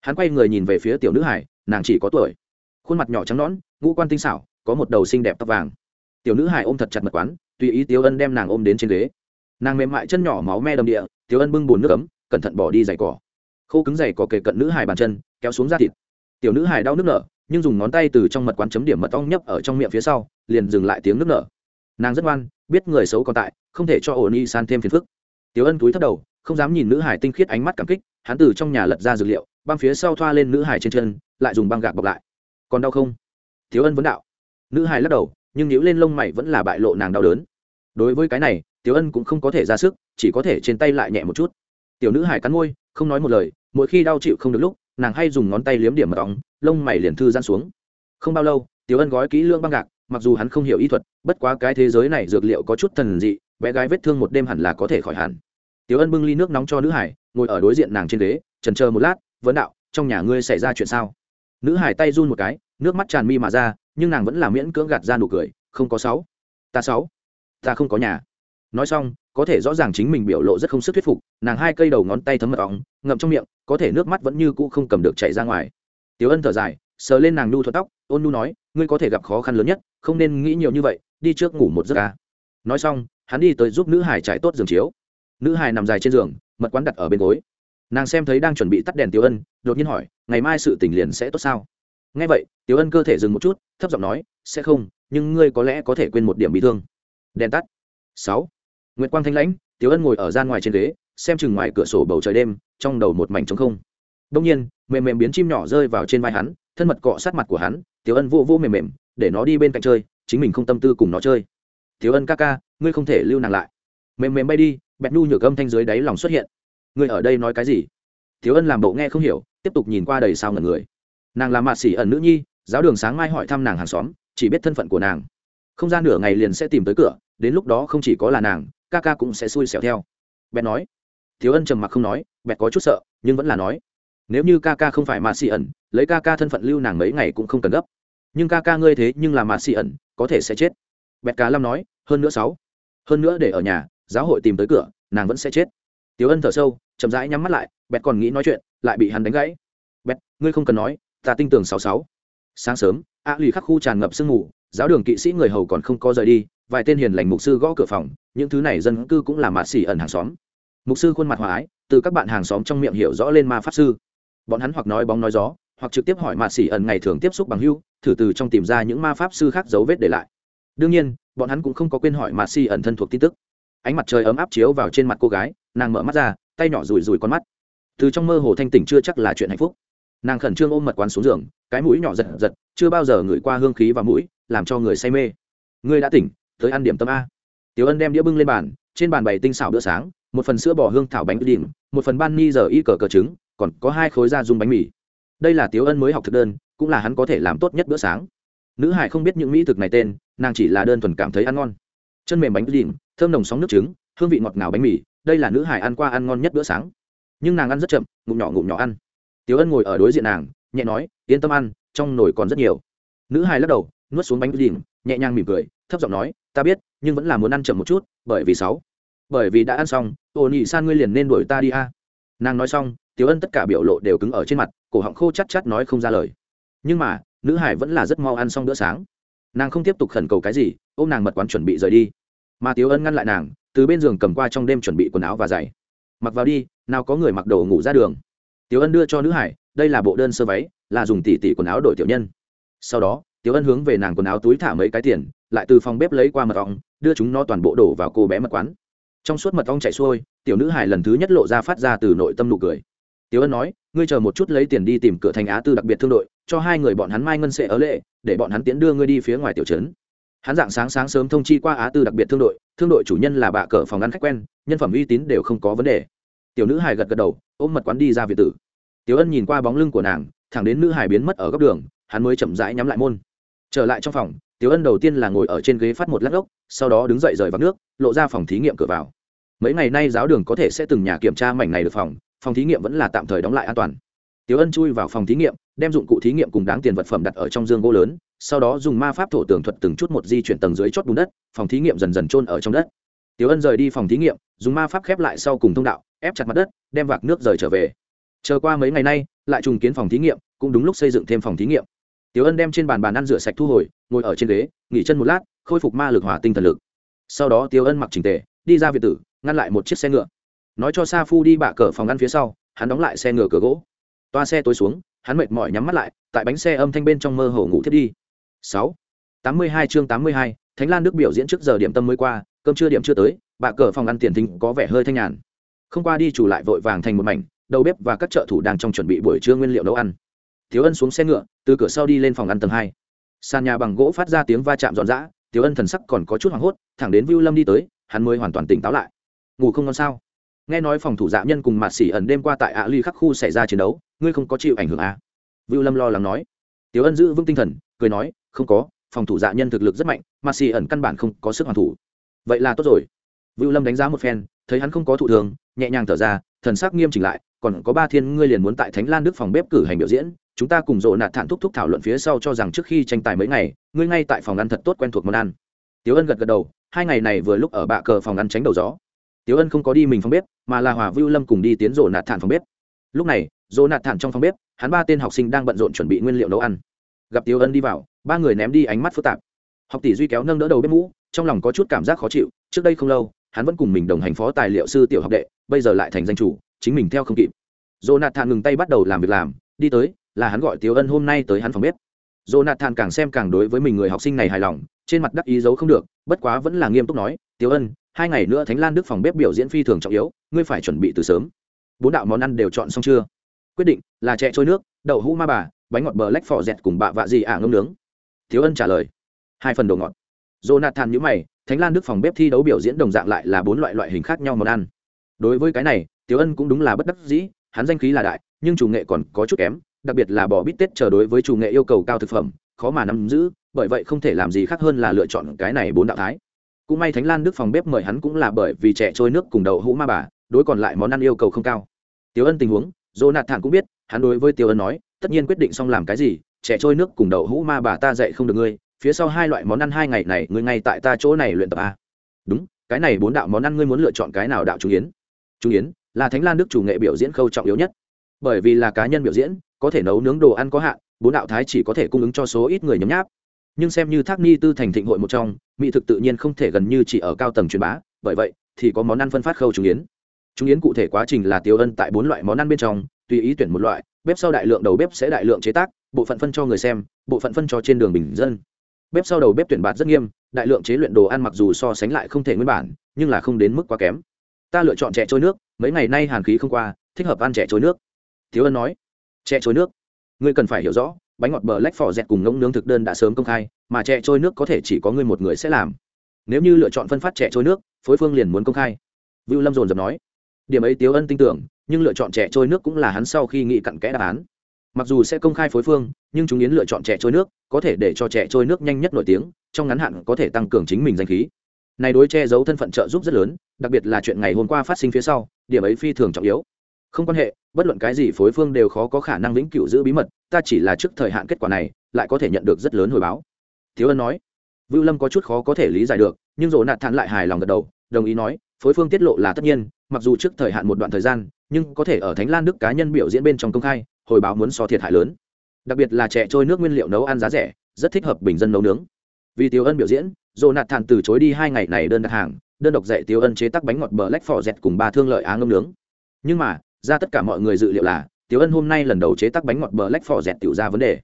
Hắn quay người nhìn về phía tiểu nữ hải nàng chỉ có tuổi. Khuôn mặt nhỏ trắng nõn, ngũ quan tinh xảo, có một đầu xinh đẹp tóc vàng. Tiểu nữ hải ôm thật chặt mật quán, tùy ý tiểu ân đem nàng ôm đến trên ghế. Nàng mềm mại chân nhỏ máu me đầm địa, tiểu ân bưng bùn nước ấm, cẩn thận bỏ đi giày cỏ. Khô cứng giày cỏ kề cận nữ hải bàn chân, kéo xuống ra thịt. Tiểu nữ hải đau nước nở, nhưng dùng ngón tay từ trong mật quán chấm điểm mật ong nhấp ở trong miệng phía sau, liền dừng lại tiếng nước nở nàng rất ngoan, biết người xấu còn tại, không thể cho ổn y san thêm phiền phức. Tiểu ân túi thấp đầu, không dám nhìn nữ hải tinh khiết ánh mắt cảm kích, hắn từ trong nhà lật ra dược liệu, băng phía sau thoa lên nữ hải trên chân, lại dùng băng gạc bọc lại. Còn đau không? Tiểu ân vấn đạo. Nữ hải lắc đầu, nhưng nhíu lên lông mày vẫn là bại lộ nàng đau đớn. Đối với cái này, tiểu ân cũng không có thể ra sức, chỉ có thể trên tay lại nhẹ một chút. Tiểu nữ hải cắn môi, không nói một lời, mỗi khi đau chịu không được lúc, nàng hay dùng ngón tay liếm điểm mật ong lông mày liền thư gian xuống. Không bao lâu, tiểu ân gói kỹ lưỡng băng gạc mặc dù hắn không hiểu y thuật, bất quá cái thế giới này dược liệu có chút thần dị, bé gái vết thương một đêm hẳn là có thể khỏi hẳn. Tiểu ân bưng ly nước nóng cho nữ hải, ngồi ở đối diện nàng trên ghế, trần chờ một lát, vấn đạo, trong nhà ngươi xảy ra chuyện sao? Nữ hải tay run một cái, nước mắt tràn mi mà ra, nhưng nàng vẫn là miễn cưỡng gạt ra nụ cười, không có sáu. Ta sáu? Ta không có nhà. Nói xong, có thể rõ ràng chính mình biểu lộ rất không sức thuyết phục, nàng hai cây đầu ngón tay thấm mật ong ngậm trong miệng, có thể nước mắt vẫn như cũ không cầm được chảy ra ngoài. Tiểu ân thở dài sờ lên nàng nu thuật tóc, ôn nu nói, ngươi có thể gặp khó khăn lớn nhất, không nên nghĩ nhiều như vậy, đi trước ngủ một giấc ca nói xong, hắn đi tới giúp nữ hải trải tốt giường chiếu. Nữ hải nằm dài trên giường, mật quán đặt ở bên gối. Nàng xem thấy đang chuẩn bị tắt đèn tiểu ân, đột nhiên hỏi, ngày mai sự tình liền sẽ tốt sao? Ngay vậy, tiểu ân cơ thể dừng một chút, thấp giọng nói, sẽ không, nhưng ngươi có lẽ có thể quên một điểm bị thương. Đèn tắt. Sáu. Nguyệt quang thanh lãnh, tiểu ân ngồi ở gian ngoài trên ghế, xem chừng ngoài cửa sổ bầu trời đêm, trong đầu một mảnh trống không. Đông nhiên, mềm mềm biến chim nhỏ rơi vào trên vai hắn thân mật cọ sát mặt của hắn, tiểu ân vô vô mềm mềm, để nó đi bên cạnh chơi, chính mình không tâm tư cùng nó chơi. Tiểu ân ca ca, ngươi không thể lưu nàng lại. Mềm mềm bay đi, bẹt nu nhược âm thanh dưới đáy lòng xuất hiện. Ngươi ở đây nói cái gì? Tiểu ân làm bộ nghe không hiểu, tiếp tục nhìn qua đầy sao ngần người. Nàng là mạt xỉ ẩn nữ nhi, giáo đường sáng mai hỏi thăm nàng hàng xóm, chỉ biết thân phận của nàng. Không gian nửa ngày liền sẽ tìm tới cửa, đến lúc đó không chỉ có là nàng, ca ca cũng sẽ xui xẻo theo. Bẹt nói. Thiếu ân trầm mặc không nói, bẹt có chút sợ, nhưng vẫn là nói nếu như ca ca không phải mạt xì ẩn, lấy ca ca thân phận lưu nàng mấy ngày cũng không cần gấp. Nhưng ca ca ngươi thế nhưng là mạt xì ẩn, có thể sẽ chết. Bẹt cá lâm nói, hơn nữa sáu. Hơn nữa để ở nhà, giáo hội tìm tới cửa, nàng vẫn sẽ chết. Tiếu ân thở sâu, chậm rãi nhắm mắt lại, bẹt còn nghĩ nói chuyện, lại bị hắn đánh gãy. Bẹt, ngươi không cần nói, ta tin tưởng sáu sáu. Sáng sớm, a lì khắc khu tràn ngập sương mù, giáo đường kỵ sĩ người hầu còn không có rời đi, vài tên hiền lành mục sư gõ cửa phòng, những thứ này dân cư cũng là mạt xỉ ẩn hàng xóm. Mục sư khuôn mặt hòa ái, từ các bạn hàng xóm trong miệng hiểu rõ lên ma pháp sư bọn hắn hoặc nói bóng nói gió, hoặc trực tiếp hỏi mạt xỉ ẩn ngày thường tiếp xúc bằng hưu, thử từ trong tìm ra những ma pháp sư khác dấu vết để lại. Đương nhiên, bọn hắn cũng không có quên hỏi mạt xỉ ẩn thân thuộc tin tức. Ánh mặt trời ấm áp chiếu vào trên mặt cô gái, nàng mở mắt ra, tay nhỏ rùi rùi con mắt. Từ trong mơ hồ thanh tỉnh chưa chắc là chuyện hạnh phúc. Nàng khẩn trương ôm mật quán xuống giường, cái mũi nhỏ giật giật, chưa bao giờ ngửi qua hương khí và mũi, làm cho người say mê. Ngươi đã tỉnh, tới ăn điểm tâm a. Tiểu ân đem đĩa bưng lên bàn, trên bàn bày tinh xảo bữa sáng, một phần sữa bò hương thảo bánh đỉnh, một phần ban ni giờ y cờ cờ trứng còn có hai khối da dung bánh mì. Đây là tiếu ân mới học thực đơn, cũng là hắn có thể làm tốt nhất bữa sáng. Nữ hải không biết những mỹ thực này tên, nàng chỉ là đơn thuần cảm thấy ăn ngon. Chân mềm bánh đỉnh thơm nồng sóng nước trứng, hương vị ngọt ngào bánh mì, đây là nữ hải ăn qua ăn ngon nhất bữa sáng. Nhưng nàng ăn rất chậm, ngụm nhỏ ngụm nhỏ ăn. Tiếu ân ngồi ở đối diện nàng, nhẹ nói, yên tâm ăn, trong nồi còn rất nhiều. Nữ hải lắc đầu, nuốt xuống bánh đỉnh nhẹ nhàng mỉm cười, thấp giọng nói, ta biết, nhưng vẫn là muốn ăn chậm một chút, bởi vì sáu. Bởi vì đã ăn xong ồ nhị san ngươi liền nên đuổi ta đi a. Nàng nói xong tiểu ân tất cả biểu lộ đều cứng ở trên mặt, cổ họng khô chắc chắc nói không ra lời. Nhưng mà, nữ hải vẫn là rất mau ăn xong bữa sáng. Nàng không tiếp tục khẩn cầu cái gì ô m nàng mật quán chuẩn bị rời đi. Mà tiểu ân ngăn lại nàng, từ bên giường cầm qua trong đêm chuẩn bị quần áo và giày. Mặc vào đi, nào có người mặc đồ ngủ ra đường. Tiểu ân đưa cho nữ hải, đây là bộ đơn sơ váy, là dùng tỉ tỉ quần áo đổi tiểu nhân. Sau đó, tiểu ân hướng về nàng quần áo túi thả mấy cái tiền, lại từ phòng bếp lấy qua mật ong, đưa chúng nó toàn bộ đổ vào cô bé mật quán. Trong suốt mật ong chạy xuôi, tiểu nữ hải lần thứ nhất lộ ra phát ra từ nội tâm nụ cười tiểu ân nói ngươi chờ một chút lấy tiền đi tìm cửa thành á tư đặc biệt thương đội cho hai người bọn hắn mai ngân sẽ ở lệ để bọn hắn tiến đưa ngươi đi phía ngoài tiểu trấn. Hắn dạng sáng sáng sớm thông chi qua á tư đặc biệt thương đội thương đội chủ nhân là bạ cờ phòng ngăn khách quen nhân phẩm uy tín đều không có vấn đề. Tiểu nữ hải gật gật đầu ôm mật quán đi ra việt tử. Tiểu ân nhìn qua bóng lưng của nàng thẳng đến nữ hải biến mất ở góc đường hắn mới chậm rãi nhắm lại môn. Trở lại trong phòng tiểu ân đầu tiên là ngồi ở trên ghế phát một lát lốc, sau đó đứng dậy rời vào nước lộ ra phòng thí nghiệm cửa vào. Mấy ngày nay giáo đường có thể sẽ từng nhà kiểm tra mảnh này được phòng phòng thí nghiệm vẫn là tạm thời đóng lại an toàn. Tiểu ân chui vào phòng thí nghiệm, đem dụng cụ thí nghiệm cùng đáng tiền vật phẩm đặt ở trong dương gỗ lớn, sau đó dùng ma pháp thổ tường thuật từng chút một di chuyển tầng dưới chót bùn đất, phòng thí nghiệm dần dần trôn ở trong đất. Tiểu ân rời đi phòng thí nghiệm, dùng ma pháp khép lại sau cùng thông đạo, ép chặt mặt đất, đem vạc nước rời trở về. Chờ qua mấy ngày nay, lại trùng kiến phòng thí nghiệm, cũng đúng lúc xây dựng thêm phòng thí nghiệm. Tiểu ân đem trên bàn bàn ăn rửa sạch thu hồi, ngồi ở trên ghế, nghỉ chân một lát, khôi phục ma lực hỏa tinh thần lực. Sau đó tiểu ân mặc trình tề, đi ra việt tử, ngăn lại một chiếc xe ngựa nói cho sa phu đi bạ cờ phòng ăn phía sau, hắn đóng lại xe ngựa cửa gỗ. Toa xe tối xuống, hắn mệt mỏi nhắm mắt lại, tại bánh xe âm thanh bên trong mơ hồ ngủ thiết đi. Sáu. Tám mươi hai chương tám mươi hai, thánh lan đức biểu diễn trước giờ điểm tâm mới qua, cơm trưa điểm chưa tới, bạ cờ phòng ăn tiền thính có vẻ hơi thanh nhàn. Không qua đi chủ lại vội vàng thành một mảnh, đầu bếp và các trợ thủ đang trong chuẩn bị buổi trưa nguyên liệu nấu ăn. Thiếu ân xuống xe ngựa, từ cửa sau đi lên phòng ăn tầng hai. Sàn nhà bằng gỗ phát ra tiếng va chạm dọn dã thiếu ân thần sắc còn có chút hoảng hốt, thẳng đến vưu lâm đi tới, hắn mới hoàn toàn tỉnh táo lại. Ngủ không ngon sao? Nghe nói phòng thủ dạ nhân cùng mạt xỉ ẩn đêm qua tại ạ ly khắc khu xảy ra chiến đấu, ngươi không có chịu ảnh hưởng à? vưu lâm lo lắng nói. Tiếu ân giữ vững tinh thần, cười nói, không có, phòng thủ dạ nhân thực lực rất mạnh, mạt xỉ ẩn căn bản không có sức hoàn thủ. Vậy là tốt rồi. Vưu lâm đánh giá một phen, thấy hắn không có thụ thường, nhẹ nhàng thở ra, thần sắc nghiêm chỉnh lại, còn có ba thiên ngươi liền muốn tại thánh lan đức phòng bếp cử hành biểu diễn, chúng ta cùng rộ nạt thản thúc thúc thảo luận phía sau cho rằng trước khi tranh tài mấy ngày, ngươi ngay tại phòng ăn thật tốt quen thuộc món ăn. Tiếu ân gật gật đầu, hai ngày này vừa lúc ở bạ cờ phòng ăn tránh đầu gió tiếu ân không có đi mình phòng bếp mà là hòa vưu lâm cùng đi tiến rộ nạt thản phòng bếp. Lúc này rộ nạt thản trong phòng bếp hắn ba tên học sinh đang bận rộn chuẩn bị nguyên liệu nấu ăn. Gặp tiếu ân đi vào ba người ném đi ánh mắt phức tạp. Học tỷ duy kéo nâng đỡ đầu bếp mũ trong lòng có chút cảm giác khó chịu trước đây không lâu hắn vẫn cùng mình đồng hành phó tài liệu sư tiểu học đệ bây giờ lại thành danh chủ chính mình theo không kịp. Jonathan ngừng tay bắt đầu làm việc làm, đi tới, là hắn gọi Tiểu Ân hôm nay tới hắn phòng bếp. Jonathan càng xem càng đối với mình người học sinh này hài lòng, trên mặt đắc ý giấu không được, bất quá vẫn là nghiêm túc nói, Tiểu Ân, hai ngày nữa Thánh Lan Đức phòng bếp biểu diễn phi thường trọng yếu, ngươi phải chuẩn bị từ sớm." Bốn đạo món ăn đều chọn xong chưa? Quyết định là chè trôi nước, đậu hũ ma bà, bánh ngọt bờ lách phò dẹt cùng bạ vạ gì ả à ngâm nướng. Thiếu Ân trả lời. Hai phần đồ ngọt. Jonathan nhíu mày, Thánh Lan Đức phòng bếp thi đấu biểu diễn đồng dạng lại là bốn loại loại hình khác nhau món ăn. Đối với cái này, Tiếu Ân cũng đúng là bất đắc dĩ, hắn danh khí là đại nhưng chủ nghệ còn có chút kém đặc biệt là bỏ bít tết chờ đối với chủ nghệ yêu cầu cao thực phẩm khó mà nắm giữ bởi vậy không thể làm gì khác hơn là lựa chọn cái này bốn đạo thái cũng may thánh lan đức phòng bếp mời hắn cũng là bởi vì trẻ trôi nước cùng đậu hũ ma bà, đối còn lại món ăn yêu cầu không cao. Tiêu ân tình huống, jonathan cũng biết, hắn đối với tiêu ân nói, tất nhiên quyết định xong làm cái gì, trẻ trôi nước cùng đậu hũ ma bà ta dạy không được ngươi, phía sau hai loại món ăn hai ngày này ngươi ngay tại ta chỗ này luyện tập a đúng, cái này bốn đạo món ăn ngươi muốn lựa chọn cái nào đạo trung yến? Trung yến là thánh lan đức chủ nghệ biểu diễn khâu trọng yếu nhất. Bởi vì là cá nhân biểu diễn, có thể nấu nướng đồ ăn có hạn, bốn đạo thái chỉ có thể cung ứng cho số ít người nhấm nháp nhưng xem như thác ni tư thành thịnh hội một trong, mỹ thực tự nhiên không thể gần như chỉ ở cao tầng truyền bá, bởi vậy thì có món ăn phân phát khâu trung yến. Trung yến cụ thể quá trình là tiêu ân tại bốn loại món ăn bên trong, tùy ý tuyển một loại, bếp sau đại lượng đầu bếp sẽ đại lượng chế tác, bộ phận phân cho người xem, bộ phận phân cho trên đường bình dân. Bếp sau đầu bếp tuyển bạt rất nghiêm, đại lượng chế luyện đồ ăn mặc dù so sánh lại không thể nguyên bản, nhưng là không đến mức quá kém. Ta lựa chọn trẻ trôi nước, mấy ngày nay hàn khí không qua, thích hợp ăn trẻ trôi nước. Thiếu ân nói. Trẻ trôi nước. Ngươi cần phải hiểu rõ bánh ngọt bờ lách phò dẹt cùng ngỗng nướng thực đơn đã sớm công khai, mà trẻ trôi nước có thể chỉ có ngươi một người sẽ làm. Nếu như lựa chọn phân phát trẻ trôi nước, phối phương liền muốn công khai. Vưu lâm dồn dập nói. Điểm ấy tiếu ân tin tưởng, nhưng lựa chọn trẻ trôi nước cũng là hắn sau khi nghĩ cặn kẽ đáp án. Mặc dù sẽ công khai phối phương, nhưng chúng yến lựa chọn trẻ trôi nước, có thể để cho trẻ trôi nước nhanh nhất nổi tiếng, trong ngắn hạn có thể tăng cường chính mình danh khí. Này đối che giấu thân phận trợ giúp rất lớn, đặc biệt là chuyện ngày hôm qua phát sinh phía sau, điểm ấy phi thường trọng yếu không quan hệ, bất luận cái gì phối phương đều khó có khả năng vĩnh cửu giữ bí mật, ta chỉ là trước thời hạn kết quả này, lại có thể nhận được rất lớn hồi báo. Thiếu ân nói. Vưu lâm có chút khó có thể lý giải được, nhưng rồi nạt thản lại hài lòng gật đầu, đồng ý nói, phối phương tiết lộ là tất nhiên, mặc dù trước thời hạn một đoạn thời gian, nhưng có thể ở thánh lan đức cá nhân biểu diễn bên trong công khai, hồi báo muốn so thiệt hại lớn. Đặc biệt là trẻ trôi nước nguyên liệu nấu ăn giá rẻ, rất thích hợp bình dân nấu nướng. Vì tiêu ân biểu diễn dồ nạt thản từ chối đi hai ngày này đơn đặt hàng, đơn độc dạy tiêu ân chế tác bánh ngọt bờ lách phò dẹt cùng ba thương lợi á ngâm nướng. Nhưng mà ra tất cả mọi người dự liệu là, tiểu ân hôm nay lần đầu chế tác bánh ngọt bờ lách phò dẹt tiểu ra vấn đề.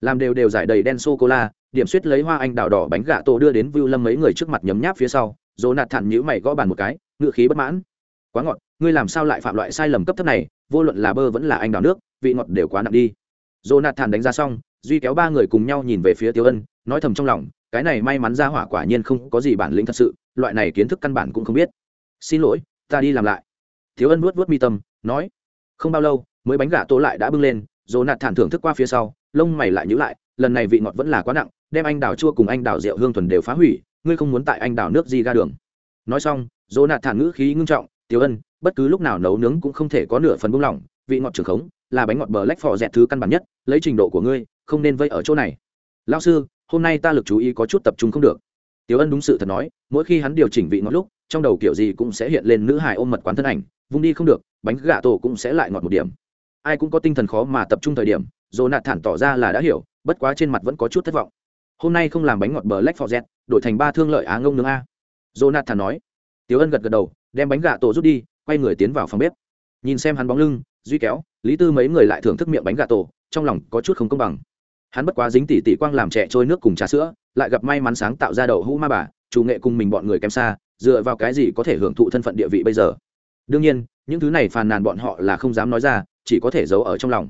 Làm đều đều giải đầy đen sô cô la điểm suýt lấy hoa anh đào đỏ bánh gà tổ đưa đến vưu lâm mấy người trước mặt nhấm nháp phía sau, dỗ nạt thản nhữ mày gõ bàn một cái ngự khí bất mãn. Quá ngọt, ngươi làm sao lại phạm loại sai lầm cấp thấp này, vô luận là bơ vẫn là anh đào nước, vị ngọt đều quá nặng đi. Dỗ nạt thản đánh ra xong, duy kéo ba người cùng nhau nhìn về phía tiểu ân, nói thầm trong lòng, cái này may mắn ra hỏa quả nhiên không có gì bản lĩnh thật sự, loại này kiến thức căn bản cũng không biết. Xin lỗi, ta đi làm lại. Thiếu ân vuốt vuốt mi tâm nói, không bao lâu, mới bánh gà tổ lại đã bưng lên, dồ nạt thản thưởng thức qua phía sau, lông mày lại nhữ lại, lần này vị ngọt vẫn là quá nặng, đem anh đào chua cùng anh đào rượu hương thuần đều phá hủy, ngươi không muốn tại anh đào nước di ga đường. Nói xong, dồ nạt thản ngữ khí ngưng trọng, tiểu ân, bất cứ lúc nào nấu nướng cũng không thể có nửa phần buông lỏng, vị ngọt trường khống, là bánh ngọt bờ lách phò dẹt thứ căn bản nhất, lấy trình độ của ngươi, không nên vây ở chỗ này. Lao sư, hôm nay ta lực chú ý có chút tập trung không được. Tiểu ân đúng sự thật nói, mỗi khi hắn điều chỉnh vị ngọt lúc, trong đầu kiểu gì cũng sẽ hiện lên nữ hài ôm mật quán thân ảnh vung đi không được, bánh gà tổ cũng sẽ lại ngọt một điểm. Ai cũng có tinh thần khó mà tập trung thời điểm dồ nạt thản tỏ ra là đã hiểu, bất quá trên mặt vẫn có chút thất vọng. Hôm nay không làm bánh ngọt bờ lách phò dẹt đổi thành ba thương lợi á ngông nướng a. Dồ nạt thản nói. Tiếu ân gật gật đầu, đem bánh gà tổ rút đi, quay người tiến vào phòng bếp. Nhìn xem hắn bóng lưng, duy kéo, lý tư mấy người lại thưởng thức miệng bánh gà tổ, trong lòng có chút không công bằng. Hắn bất quá dính tỉ tỉ quang làm trẻ trôi nước cùng trà sữa, lại gặp may mắn sáng tạo ra đậu hũ ma bà, chủ nghệ cùng mình bọn người kém xa, dựa vào cái gì có thể hưởng thụ thân phận địa vị bây giờ? Đương nhiên, những thứ này phàn nàn bọn họ là không dám nói ra, chỉ có thể giấu ở trong lòng.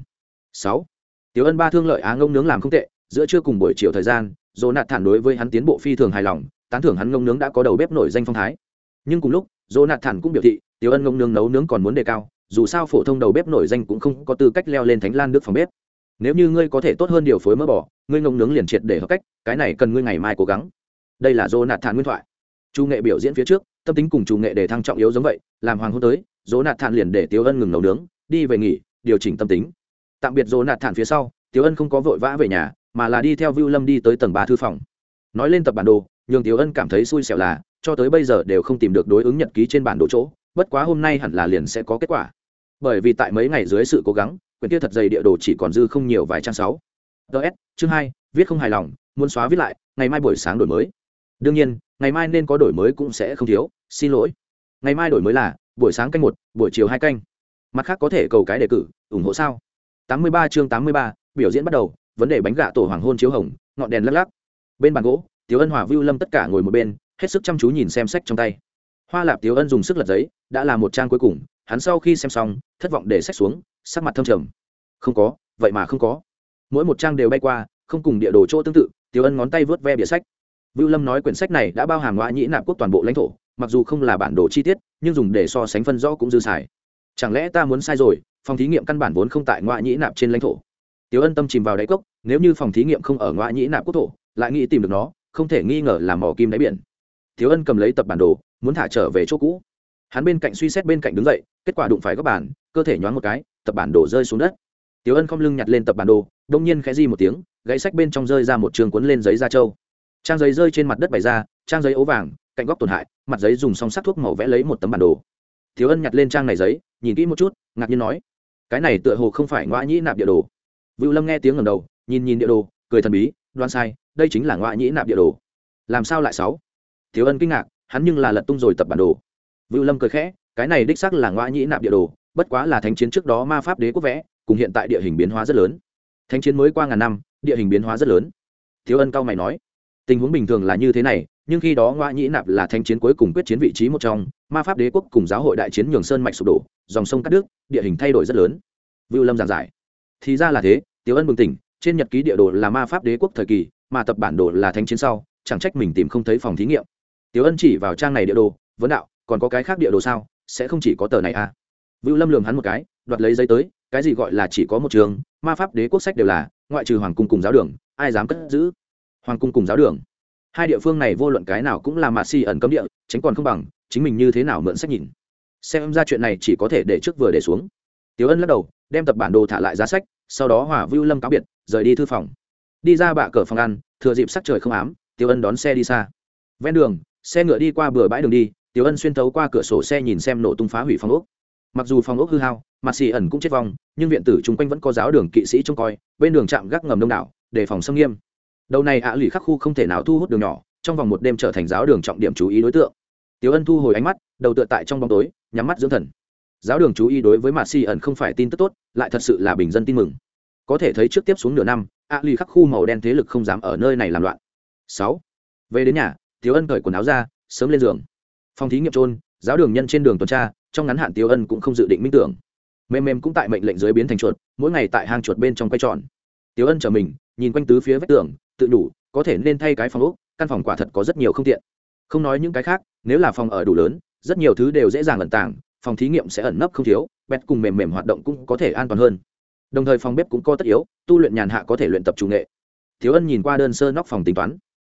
Sáu, tiểu ân ba thương lợi á ngông nướng làm không tệ, giữa trưa cùng buổi chiều thời gian dồ nạt thản đối với hắn tiến bộ phi thường hài lòng, tán thưởng hắn ngông nướng đã có đầu bếp nổi danh phong thái. Nhưng cùng lúc dồ nạt thản cũng biểu thị, tiểu ân ngông nướng nấu nướng còn muốn đề cao, dù sao phổ thông đầu bếp nổi danh cũng không có tư cách leo lên thánh lan nước phòng bếp. Nếu như ngươi có thể tốt hơn điều phối mỡ bò, ngươi ngông nướng liền triệt để hợp cách, cái này cần ngươi ngày mai cố gắng. Đây là dồ nạt thản nguyên thoại. Chu nghệ biểu diễn phía trước tâm tính cùng chủ nghệ để thăng trọng yếu giống vậy, làm hoàng hôn tới, dỗ nạt thản liền để tiếu ân ngừng nấu nướng, đi về nghỉ, điều chỉnh tâm tính. Tạm biệt dỗ nạt thản phía sau, tiếu ân không có vội vã về nhà, mà là đi theo vưu lâm đi tới tầng ba thư phòng. Nói lên tập bản đồ, nhường tiểu ân cảm thấy xui xẻo là, cho tới bây giờ đều không tìm được đối ứng nhật ký trên bản đồ chỗ, bất quá hôm nay hẳn là liền sẽ có kết quả. Bởi vì tại mấy ngày dưới sự cố gắng, quyển kia thật dày địa đồ chỉ còn dư không nhiều vài trang sáu. Ts chương hai, viết không hài lòng, muốn xóa viết lại, ngày mai buổi sáng đổi mới đương nhiên, ngày mai nên có đổi mới cũng sẽ không thiếu, xin lỗi. Ngày mai đổi mới là, buổi sáng canh một, buổi chiều hai canh. Mặt khác có thể cầu cái đề cử, ủng hộ sao? Tám mươi ba chương tám mươi ba, biểu diễn bắt đầu, vấn đề bánh gà tổ hoàng hôn chiếu hồng, ngọn đèn lắc lắc. Bên bàn gỗ tiếu ân hòa vưu lâm tất cả ngồi một bên, hết sức chăm chú nhìn xem sách trong tay. Hoa lạp tiếu ân dùng sức lật giấy, đã là một trang cuối cùng, hắn sau khi xem xong, thất vọng để sách xuống, sắc mặt thâm trầm. Không có, vậy mà không có. Mỗi một trang đều bay qua, không cùng địa đồ chỗ tương tự tiếu ân ngón tay vớt ve bìa sách. Vưu Lâm nói quyển sách này đã bao hàm ngoại nhĩ nạp quốc toàn bộ lãnh thổ, mặc dù không là bản đồ chi tiết, nhưng dùng để so sánh phân rõ cũng dư xài. Chẳng lẽ ta muốn sai rồi, phòng thí nghiệm căn bản vốn không tại ngoại nhĩ nạp trên lãnh thổ. Tiểu Ân tâm chìm vào đáy cốc, nếu như phòng thí nghiệm không ở ngoại nhĩ nạp quốc thổ, lại nghĩ tìm được nó, không thể nghi ngờ là mỏ kim đáy biển. Tiểu Ân cầm lấy tập bản đồ, muốn thả trở về chỗ cũ. Hắn bên cạnh suy xét bên cạnh đứng dậy, kết quả đụng phải góc bàn, cơ thể nhoáng một cái, tập bản đồ rơi xuống đất. Tiểu Ân không lưng nhặt lên tập bản đồ, đột nhiên khẽ di một tiếng, gãy sách bên trong rơi ra một trường cuốn lên giấy da trâu trang giấy rơi trên mặt đất bày ra trang giấy ố vàng cạnh góc tổn hại mặt giấy dùng song sắt thuốc màu vẽ lấy một tấm bản đồ thiếu ân nhặt lên trang này giấy nhìn kỹ một chút ngạc nhiên nói cái này tựa hồ không phải ngoại nhĩ nạp địa đồ vựu lâm nghe tiếng ngầm đầu nhìn nhìn địa đồ cười thần bí đoan sai đây chính là ngoại nhĩ nạp địa đồ làm sao lại sáu thiếu ân kinh ngạc hắn nhưng là lật tung rồi tập bản đồ vựu lâm cười khẽ cái này đích xác là ngoại nhĩ nạp địa đồ bất quá là thánh chiến trước đó ma pháp đế quốc vẽ cùng hiện tại địa hình biến hóa rất lớn thánh chiến mới qua ngàn năm địa hình biến hóa rất lớn thiếu ân cao mày nói tình huống bình thường là như thế này, nhưng khi đó ngoại nhĩ nạp là thanh chiến cuối cùng quyết chiến vị trí một trong, ma pháp đế quốc cùng giáo hội đại chiến nhường sơn mạnh sụp đổ, dòng sông cắt đứt, địa hình thay đổi rất lớn. Vưu lâm giảng giải. Thì ra là thế tiếu ân bừng tỉnh, trên nhật ký địa đồ là ma pháp đế quốc thời kỳ, mà tập bản đồ là thanh chiến sau, chẳng trách mình tìm không thấy phòng thí nghiệm. Tiếu ân chỉ vào trang này địa đồ, vấn đạo, còn có cái khác địa đồ sao? Sẽ không chỉ có tờ này à? Vưu lâm lường hắn một cái, đoạt lấy giấy tới, cái gì gọi là chỉ có một trường, ma pháp đế quốc sách đều là, ngoại trừ hoàng cung cùng giáo đường, ai dám cất giữ? Hoàng cung cùng giáo đường. Hai địa phương này vô luận cái nào cũng là mạt xì ẩn cấm địa, tránh còn không bằng, chính mình như thế nào mượn sách nhìn. Xem ra chuyện này chỉ có thể để trước vừa để xuống. Tiếu ân lắc đầu, đem tập bản đồ thả lại giá sách, sau đó hỏa vưu lâm cáo biệt, rời đi thư phòng. Đi ra bạ cờ phòng ăn, thừa dịp sắc trời không ám tiếu ân đón xe đi xa. Ven đường, xe ngựa đi qua bừa bãi đường đi tiếu ân xuyên thấu qua cửa sổ xe nhìn xem nổ tung phá hủy phòng ốc. Mặc dù phòng ốc hư hao mặt xì ẩn cũng chết vong, nhưng viện tử chung quanh vẫn có giáo đường kỵ sĩ trông coi, bên đường trạm gác ngầm đông đảo để phòng xâm nghiêm đầu này ạ lụy khắc khu không thể nào thu hút đường nhỏ, trong vòng một đêm trở thành giáo đường trọng điểm chú ý đối tượng. Tiếu ân thu hồi ánh mắt, đầu tựa tại trong bóng tối, nhắm mắt dưỡng thần. Giáo đường chú ý đối với mạt xì ẩn không phải tin tức tốt, lại thật sự là bình dân tin mừng. Có thể thấy trước tiếp xuống nửa năm a ly khắc khu màu đen thế lực không dám ở nơi này làm loạn. Sáu. Về đến nhà tiếu ân cởi quần áo ra, sớm lên giường. Phòng thí nghiệm trôn, giáo đường nhân trên đường tuần tra, trong ngắn hạn tiếu ân cũng không dự định minh tưởng. Mềm mềm cũng tại mệnh lệnh dưới biến thành chuột, mỗi ngày tại hang chuột bên trong quay tròn. Tiếu ân trở mình, nhìn quanh tứ phía vách tường tự đủ, có thể nên thay cái phòng úc căn phòng quả thật có rất nhiều không tiện. Không nói những cái khác, nếu là phòng ở đủ lớn, rất nhiều thứ đều dễ dàng ẩn tàng, phòng thí nghiệm sẽ ẩn nấp không thiếu, bẹt cùng mềm mềm hoạt động cũng có thể an toàn hơn. Đồng thời phòng bếp cũng có tất yếu, tu luyện nhàn hạ có thể luyện tập chủ nghệ. Thiếu ân nhìn qua đơn sơ nóc phòng tính toán.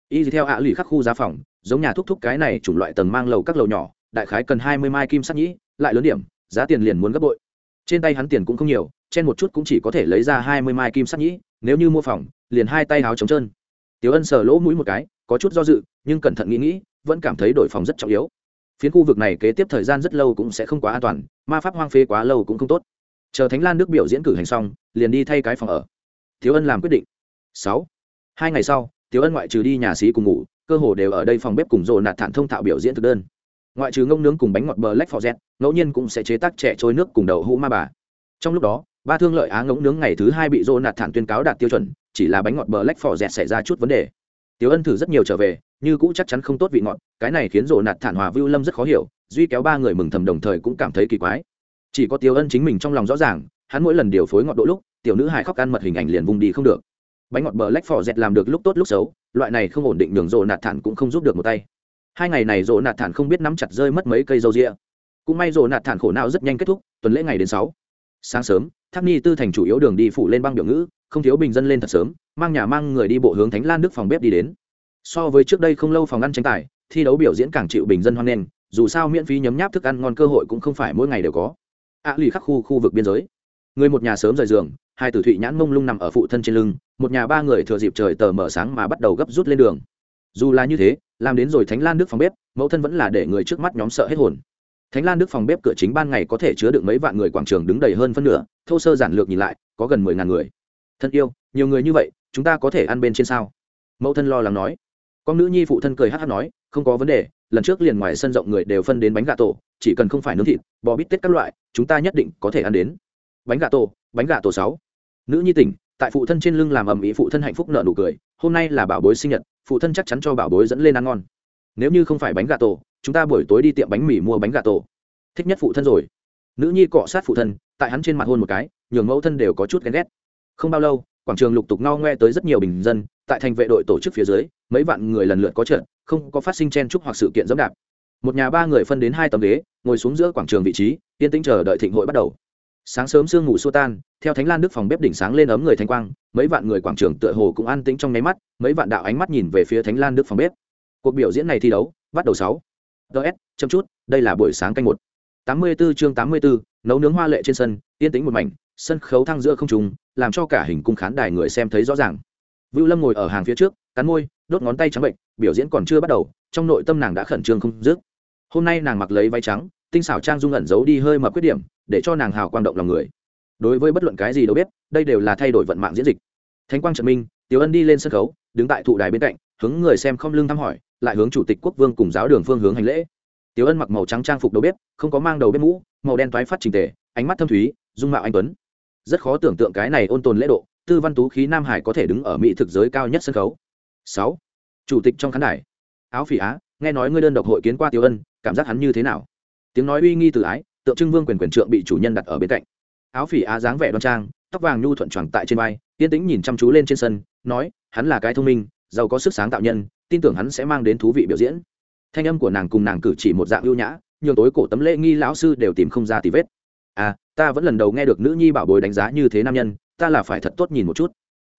Y theo ạ lụy khắc khu giá phòng, giống nhà thúc thúc cái này chủng loại tầng mang lầu các lầu nhỏ, đại khái cần hai mươi mai kim sắt nhĩ, lại lớn điểm, giá tiền liền muốn gấp bội. Trên tay hắn tiền cũng không nhiều, trên một chút cũng chỉ có thể lấy ra hai mươi mai kim sắt nhĩ nếu như mua phòng, liền hai tay háo trống trơn. Tiểu ân sờ lỗ mũi một cái, có chút do dự, nhưng cẩn thận nghĩ nghĩ, vẫn cảm thấy đổi phòng rất trọng yếu. Phiến khu vực này kế tiếp thời gian rất lâu cũng sẽ không quá an toàn, ma pháp hoang phế quá lâu cũng không tốt. Chờ thánh lan đức biểu diễn cử hành xong, liền đi thay cái phòng ở. Thiếu ân làm quyết định. Sáu. Hai ngày sau thiếu ân ngoại trừ đi nhà xí cùng ngủ, cơ hồ đều ở đây phòng bếp cùng rồ nạt thản thông thạo biểu diễn thực đơn. Ngoại trừ ngông nướng cùng bánh ngọt bờ lách phò z ngẫu nhiên cũng sẽ chế tác trẻ trôi nước cùng đậu hũ ma bà. Trong lúc đó ba thương lợi á ngỗng nướng ngày thứ hai bị rồ nạt thản tuyên cáo đạt tiêu chuẩn chỉ là bánh ngọt bờ lách phò dẹt xảy ra chút vấn đề tiếu Ân thử rất nhiều trở về, như cũ chắc chắn không tốt vị ngọt, cái này khiến Dỗ Nạt Thản Hòa Vưu Lâm rất khó hiểu, duy kéo ba người mừng thầm đồng thời cũng cảm thấy kỳ quái. Chỉ có tiếu Ân chính mình trong lòng rõ ràng, hắn mỗi lần điều phối ngọt độ lúc, tiểu nữ hài khóc ăn mật hình ảnh liền vùng đi không được. Bánh ngọt bờ lách phò dẹt làm được lúc tốt lúc xấu, loại này không ổn định đường Dỗ Nạt Thản cũng không giúp được một tay. Hai ngày này Dỗ Nạt Thản không biết nắm chặt rơi mất mấy cây dâu ria. Cũng may Dỗ Nạt Thản khổ não rất nhanh kết thúc, tuần lễ ngày đến sáu. Sáng sớm, Tháp Ni Tư thành chủ yếu đường đi phụ lên băng biểu ngữ, không thiếu bình dân lên thật sớm, mang nhà mang người đi bộ hướng Thánh Lan Đức phòng bếp đi đến. So với trước đây không lâu phòng ăn tranh tài thi đấu biểu diễn càng chịu bình dân hoan nghênh dù sao miễn phí nhấm nháp thức ăn ngon cơ hội cũng không phải mỗi ngày đều có. Ạ à, lì khắc khu khu vực biên giới. Người một nhà sớm rời giường hai tử thụy nhãn mông lung nằm ở phụ thân trên lưng một nhà ba người thừa dịp trời tờ mở sáng mà bắt đầu gấp rút lên đường. Dù là như thế làm đến rồi thánh lan đức phòng bếp mẫu thân vẫn là để người trước mắt nhóm sợ hết hồn thánh lan đức phòng bếp cửa chính ban ngày có thể chứa được mấy vạn người quảng trường đứng đầy hơn phân nửa, thô sơ giản lược nhìn lại, có gần mười ngàn người. Thân yêu, nhiều người như vậy, chúng ta có thể ăn bên trên sao? Mẫu thân lo lắng nói. Con nữ nhi phụ thân cười hát hát nói, không có vấn đề, lần trước liền ngoài sân rộng người đều phân đến bánh gà tổ, chỉ cần không phải nướng thịt, bò bít tết các loại, chúng ta nhất định có thể ăn đến. Bánh gà tổ, bánh gà tổ sáu. Nữ nhi tỉnh, tại phụ thân trên lưng làm ầm ĩ phụ thân hạnh phúc nợ nụ cười, hôm nay là bảo bối sinh nhật, phụ thân chắc chắn cho bảo bối dẫn lên ăn ngon nếu như không phải bánh gà tổ, chúng ta buổi tối đi tiệm bánh mì mua bánh gà tổ. Thích nhất phụ thân rồi. Nữ nhi cọ sát phụ thân, tại hắn trên mặt hôn một cái, nhường mẫu thân đều có chút ghen ghét. Không bao lâu, quảng trường lục tục ngao ngoe tới rất nhiều bình dân, tại thành vệ đội tổ chức phía dưới, mấy vạn người lần lượt có trận, không có phát sinh chen chúc hoặc sự kiện dẫm đạp. Một nhà ba người phân đến hai tấm ghế, ngồi xuống giữa quảng trường vị trí, yên tĩnh chờ đợi thịnh hội bắt đầu. Sáng sớm sương ngủ xua tan, theo thánh lan đức phòng bếp đỉnh sáng lên ấm người thanh quang, mấy vạn người quảng trường tựa hồ cũng an tĩnh trong nháy mắt, mấy vạn đạo ánh mắt nhìn về phía thánh lan đức phòng bếp cuộc biểu diễn này thi đấu bắt đầu sáu ts chấm chút đây là buổi sáng canh một tám mươi 84 chương tám mươi 84, nấu nướng hoa lệ trên sân yên tĩnh một mảnh sân khấu thăng giữa không trùng làm cho cả hình cung khán đài người xem thấy rõ ràng Vưu Lâm ngồi ở hàng phía trước, cắn môi, đốt ngón tay trắng bệnh, biểu diễn còn chưa bắt đầu, trong nội tâm nàng đã khẩn trương không dứt. Hôm nay nàng mặc lấy váy trắng, tinh xảo trang dung ẩn giấu đi hơi mập khuyết điểm, để cho nàng hào quang động lòng người. Đối với bất luận cái gì đâu biết, đây đều là thay đổi vận mạng diễn dịch. Thánh quang trận minh, Tiểu Ân đi lên sân khấu, đứng tại thụ đài bên cạnh, hướng người xem không lưng thăm hỏi, lại hướng chủ tịch quốc vương cùng giáo đường phương hướng hành lễ. Tiểu Ân mặc màu trắng trang phục đầu bếp, không có mang đầu bếp mũ, màu đen toái phát chỉnh tề, ánh mắt thâm thúy, dung mạo anh tuấn. Rất khó tưởng tượng cái này ôn tồn lễ độ, tư văn tú khí nam hải có thể đứng ở mỹ thực giới cao nhất sân khấu sáu chủ tịch trong khán đài áo phỉ á nghe nói ngươi đơn độc hội kiến qua Tiểu ân cảm giác hắn như thế nào tiếng nói uy nghi từ ái tượng trưng vương quyền quyền trượng bị chủ nhân đặt ở bên cạnh áo phỉ á dáng vẻ đoan trang tóc vàng nhu thuận choàng tại trên vai tiên tĩnh nhìn chăm chú lên trên sân, nói, hắn là cái thông minh, giàu có sức sáng tạo nhân, tin tưởng hắn sẽ mang đến thú vị biểu diễn. Thanh âm của nàng cùng nàng cử chỉ một dạng ưu nhã, nhường tối cổ tấm lễ nghi lão sư đều tìm không ra tì vết. À ta vẫn lần đầu nghe được nữ nhi bảo bối đánh giá như thế nam nhân, ta là phải thật tốt nhìn một chút.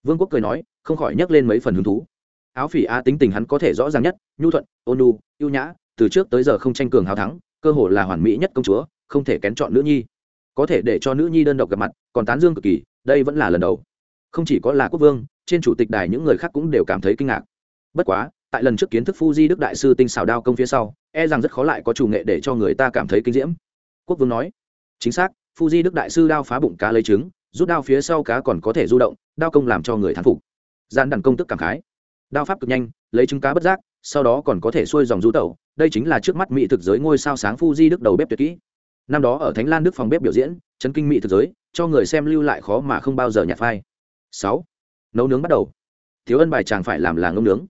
Vương quốc cười nói, không khỏi nhắc lên mấy phần hứng thú. Áo phỉ a tính tình hắn có thể rõ ràng nhất, nhu thuận, ôn nu ưu nhã, từ trước tới giờ không tranh cường hào thắng, cơ hồ là hoàn mỹ nhất công chúa, không thể kén chọn nữ nhi. Có thể để cho nữ nhi đơn độc gặp mặt, còn tán dương cực kỳ, đây vẫn là lần đầu không chỉ có là quốc vương, trên chủ tịch đài những người khác cũng đều cảm thấy kinh ngạc. Bất quá, tại lần trước kiến thức phu di đức đại sư tinh xảo đao công phía sau e rằng rất khó lại có chủ nghệ để cho người ta cảm thấy kinh diễm. Quốc vương nói, chính xác phu di đức đại sư đao phá bụng cá lấy trứng, rút đao phía sau cá còn có thể du động, đao công làm cho người thán phục. Gian đàn công tức cảm khái, đao pháp cực nhanh, lấy trứng cá bất giác, sau đó còn có thể xuôi dòng du tẩu, đây chính là trước mắt mỹ thực giới ngôi sao sáng Fuji đức đầu bếp tuyệt kỹ. Năm đó ở thánh lan đức phòng bếp biểu diễn, chấn kinh mỹ thực giới, cho người xem lưu lại khó mà không bao giờ nhạt phai sáu. Nấu nướng bắt đầu. Thiếu ân bài chàng phải làm là ngông nướng.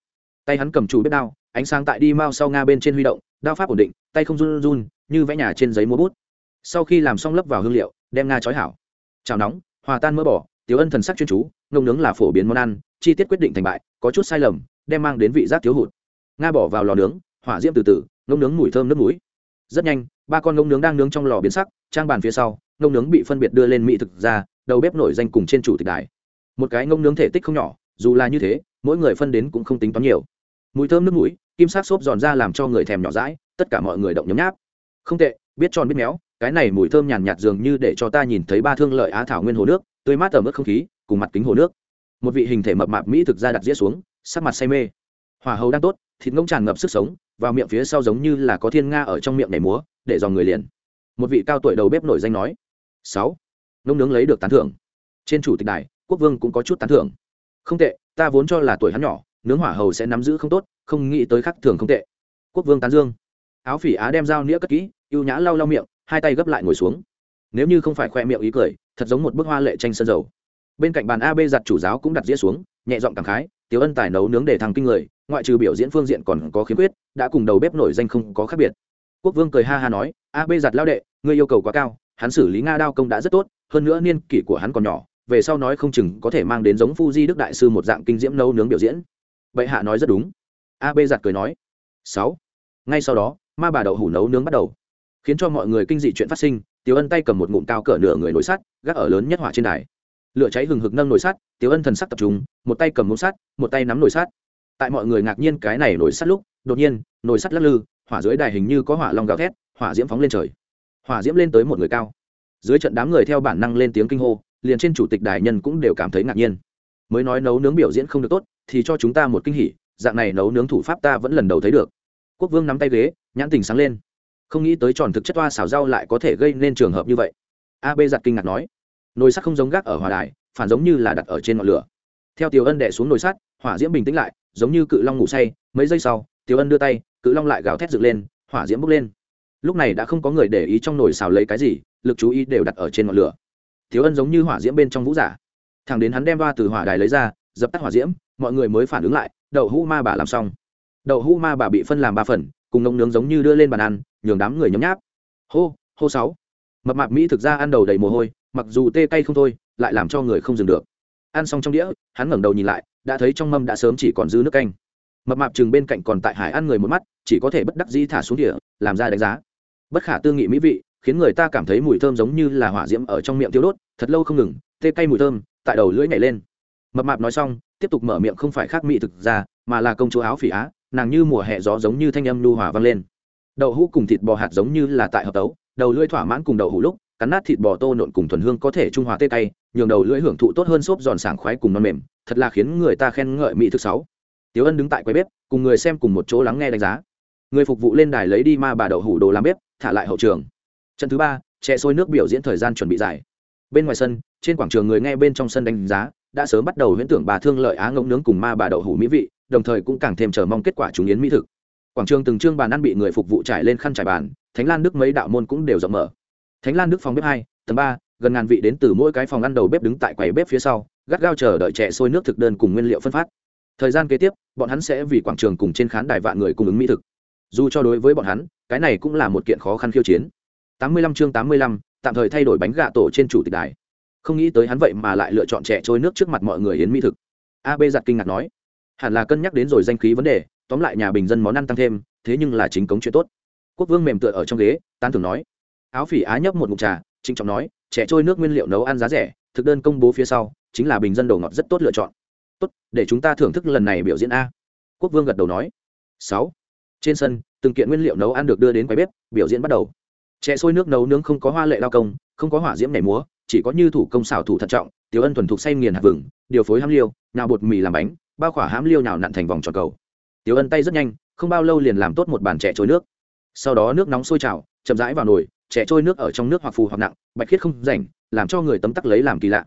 Tay hắn cầm chủ bếp đao, ánh sáng tại đi mau sau nga bên trên huy động, đao pháp ổn định, tay không run run, như vẽ nhà trên giấy múa bút. Sau khi làm xong lấp vào hương liệu, đem nga chói hảo. Chào nóng, hòa tan mỡ bỏ tiếu ân thần sắc chuyên chú ngông nướng là phổ biến món ăn, chi tiết quyết định thành bại, có chút sai lầm, đem mang đến vị giác thiếu hụt. Nga bỏ vào lò nướng, hỏa diễm từ từ ngông nướng mùi thơm nước mũi. Rất nhanh, ba con ngông nướng đang nướng trong lò biến sắc, trang bàn phía sau ngông nướng bị phân biệt đưa lên mỹ thực ra, đầu bếp nổi danh cùng trên chủ tịch đài một cái ngông nướng thể tích không nhỏ, dù là như thế, mỗi người phân đến cũng không tính toán nhiều. Mùi thơm nước mũi, kim sắc xốp giòn ra làm cho người thèm nhỏ rãi tất cả mọi người động nhấm nháp. Không tệ, biết tròn biết méo, cái này mùi thơm nhàn nhạt dường như để cho ta nhìn thấy ba thương lợi á thảo nguyên hồ nước, tươi mát ở mức không khí, cùng mặt kính hồ nước. Một vị hình thể mập mạp mỹ thực ra đặt dĩa xuống, sắc mặt say mê. Hỏa hầu đang tốt, thịt ngông tràn ngập sức sống, vào miệng phía sau giống như là có thiên nga ở trong miệng nhảy múa, để dò người liền. Một vị cao tuổi đầu bếp nổi danh nói, sáu nông nướng lấy được tán thưởng. Trên chủ tịch đài quốc vương cũng có chút tán thưởng. Không tệ, ta vốn cho là tuổi hắn nhỏ, nướng hỏa hầu sẽ nắm giữ không tốt, không nghĩ tới khắc thường không tệ. Quốc vương tán dương. Áo phỉ á đem dao nĩa cất kỹ, ưu nhã lau lau miệng, hai tay gấp lại ngồi xuống. Nếu như không phải khoe miệng ý cười, thật giống một bức hoa lệ tranh sân dầu. Bên cạnh bàn ab giặt chủ giáo cũng đặt dĩa xuống, nhẹ giọng cảm khái tiếu ân tài nấu nướng để thằng kinh người, ngoại trừ biểu diễn phương diện còn có khiếm khuyết, đã cùng đầu bếp nổi danh không có khác biệt. Quốc vương cười ha ha nói ab giặt lao đệ, ngươi yêu cầu quá cao, hắn xử lý nga đao công đã rất tốt, hơn nữa niên kỷ của hắn còn nhỏ về sau nói không chừng có thể mang đến giống Fuji Đức đại sư một dạng kinh diễm nấu nướng biểu diễn. Bệ hạ nói rất đúng. AB giật cười nói. sáu Ngay sau đó, ma bà đậu hủ nấu nướng bắt đầu, khiến cho mọi người kinh dị chuyện phát sinh. Tiểu Ân tay cầm một ngụm cao cỡ nửa người nồi sắt, gác ở lớn nhất hỏa trên đài. Lửa cháy hừng hực nâng nồi sắt, Tiểu Ân thần sắc tập trung, một tay cầm muỗng sắt, một tay nắm nồi sắt. Tại mọi người ngạc nhiên cái này nồi sắt lúc, đột nhiên, nồi sắt lắc lư, hỏa dưới đài hình như có hỏa long gào thét, hỏa diễm phóng lên trời. Hỏa diễm lên tới một người cao. Dưới trận đám người theo bản năng lên tiếng kinh hô, liền trên chủ tịch đài nhân cũng đều cảm thấy ngạc nhiên. Mới nói nấu nướng biểu diễn không được tốt, thì cho chúng ta một kinh hỉ, dạng này nấu nướng thủ pháp ta vẫn lần đầu thấy được. Quốc vương nắm tay ghế, nhãn tình sáng lên. Không nghĩ tới tròn thực chất toa xào rau lại có thể gây nên trường hợp như vậy. Ab giặt kinh ngạc nói. Nồi sắt không giống gác ở hòa đài, phản giống như là đặt ở trên ngọn lửa. Theo tiểu ân đẻ xuống nồi sắt, hỏa diễm bình tĩnh lại, giống như cự long ngủ say, mấy giây sau, tiểu ân đưa tay, cự long lại gào thét dựng lên, hỏa diễm bốc lên. Lúc này đã không có người để ý trong nồi xào lấy cái gì, lực chú ý đều đặt ở trên ngọn lửa thiếu ân giống như hỏa diễm bên trong vũ giả. Thằng đến hắn đem va từ hỏa đài lấy ra, dập tắt hỏa diễm, mọi người mới phản ứng lại, đậu hũ ma bà làm xong. Đậu hũ ma bà bị phân làm ba phần, cùng nông nướng giống như đưa lên bàn ăn, nhường đám người nhấm nháp. Hô hô sáu. Mập mạp mỹ thực ra ăn đầu đầy mồ hôi, mặc dù tê cay không thôi, lại làm cho người không dừng được. Ăn xong trong đĩa, hắn ngẩng đầu nhìn lại, đã thấy trong mâm đã sớm chỉ còn dư nước canh. Mập mạp chừng bên cạnh còn tại hải ăn người một mắt, chỉ có thể bất đắc dĩ thả xuống đĩa, làm ra đánh giá. Bất khả tư nghị mỹ vị khiến người ta cảm thấy mùi thơm giống như là hỏa diễm ở trong miệng tiêu đốt, thật lâu không ngừng, tê cay mùi thơm, tại đầu lưỡi nhảy lên. Mập mạp nói xong, tiếp tục mở miệng không phải khác mỹ thực ra, mà là công chúa áo phỉ á, nàng như mùa hè gió giống như thanh âm nu hòa vang lên. Đậu hũ cùng thịt bò hạt giống như là tại hợp tấu, đầu lưỡi thỏa mãn cùng đậu hũ lúc, cắn nát thịt bò tô nộn cùng thuần hương có thể trung hòa tê cay, nhường đầu lưỡi hưởng thụ tốt hơn xốp giòn sảng khoái cùng non mềm, thật là khiến người ta khen ngợi mỹ thực sáu. Tiếu ân đứng tại quầy bếp, cùng người xem cùng một chỗ lắng nghe đánh giá. Người phục vụ lên đài lấy đi ma bà đậu hủ đồ làm bếp, thả lại hậu trường trận thứ ba chè sôi nước biểu diễn thời gian chuẩn bị giải bên ngoài sân, trên quảng trường người nghe bên trong sân đánh giá, đã sớm bắt đầu huyễn tưởng bà thương lợi á ngỗng nướng cùng ma bà đậu hủ mỹ vị, đồng thời cũng càng thêm chờ mong kết quả chúng yến mỹ thực. Quảng trường từng trương bàn ăn bị người phục vụ trải lên khăn trải bàn, thánh lan đức mấy đạo môn cũng đều rộng mở. Thánh lan đức phòng bếp hai, tầng ba, gần ngàn vị đến từ mỗi cái phòng ăn đầu bếp đứng tại quầy bếp phía sau, gắt gao chờ đợi chè sôi nước thực đơn cùng nguyên liệu phân phát. Thời gian kế tiếp, bọn hắn sẽ vì quảng trường cùng trên khán đài vạn người cung ứng mỹ thực. Dù cho đối với bọn hắn, cái này cũng là một kiện khó khăn khiêu chiến. 85 chương 85, tạm thời thay đổi bánh gạ tổ trên chủ tịch đài. Không nghĩ tới hắn vậy mà lại lựa chọn trẻ trôi nước trước mặt mọi người yến mỹ thực. Ab giật kinh ngạc nói hẳn là cân nhắc đến rồi danh khí vấn đề tóm lại nhà bình dân món ăn tăng thêm thế nhưng là chính cống chuyện tốt. Quốc vương mềm tựa ở trong ghế tán thưởng nói áo phỉ á nhấp một ngụm trà chính trọng nói trẻ trôi nước nguyên liệu nấu ăn giá rẻ thực đơn công bố phía sau chính là bình dân đồ ngọt rất tốt lựa chọn. Tốt để chúng ta thưởng thức lần này biểu diễn a. Quốc vương gật đầu nói sáu trên sân từng kiện nguyên liệu nấu ăn được đưa đến quầy bếp biểu diễn bắt đầu chè sôi nước nấu nướng không có hoa lệ lao công, không có hỏa diễm nhảy múa, chỉ có như thủ công xảo thủ thận trọng, tiểu ân thuần thục say nghiền hạt vừng, điều phối hám liêu nào bột mì làm bánh, bao khỏa hám liêu nào nặn thành vòng tròn cầu. Tiểu ân tay rất nhanh, không bao lâu liền làm tốt một bàn chè trôi nước. Sau đó nước nóng sôi trào, chậm rãi vào nồi, chè trôi nước ở trong nước hoặc phù hoặc nặng, bạch khiết không rảnh, làm cho người tấm tắc lấy làm kỳ lạ.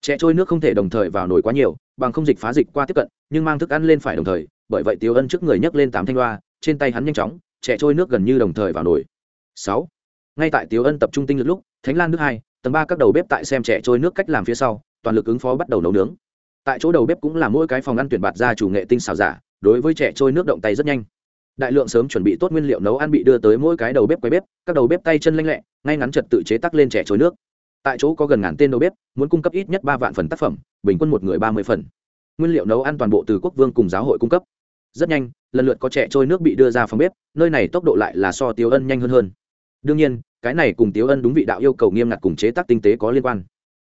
Chè trôi nước không thể đồng thời vào nồi quá nhiều, bằng không dịch phá dịch qua tiếp cận, nhưng mang thức ăn lên phải đồng thời, bởi vậy tiểu ân trước người nhấc lên tám thanh loa, trên tay hắn nhanh chóng, chè trôi nước gần như đồng thời vào nồi. Sáu ngay tại tiếu ân tập trung tinh lực lúc, thánh lan nước hai, tầng ba các đầu bếp tại xem trẻ trôi nước cách làm phía sau, toàn lực ứng phó bắt đầu nấu nướng. Tại chỗ đầu bếp cũng là mỗi cái phòng ăn tuyển bạt ra chủ nghệ tinh xào giả, đối với trẻ trôi nước động tay rất nhanh. Đại lượng sớm chuẩn bị tốt nguyên liệu nấu ăn bị đưa tới mỗi cái đầu bếp quay bếp, các đầu bếp tay chân lanh lẹ, ngay ngắn trật tự chế tắc lên trẻ trôi nước. Tại chỗ có gần ngàn tên đầu bếp, muốn cung cấp ít nhất ba vạn phần tác phẩm, bình quân một người ba mươi phần. Nguyên liệu nấu ăn toàn bộ từ quốc vương cùng giáo hội cung cấp. Rất nhanh, lần lượt có trẻ trôi nước bị đưa ra phòng bếp, nơi này tốc độ lại là so tiêu ân nhanh hơn hơn. Đương nhiên cái này cùng tiếu ân đúng vị đạo yêu cầu nghiêm ngặt cùng chế tác tinh tế có liên quan.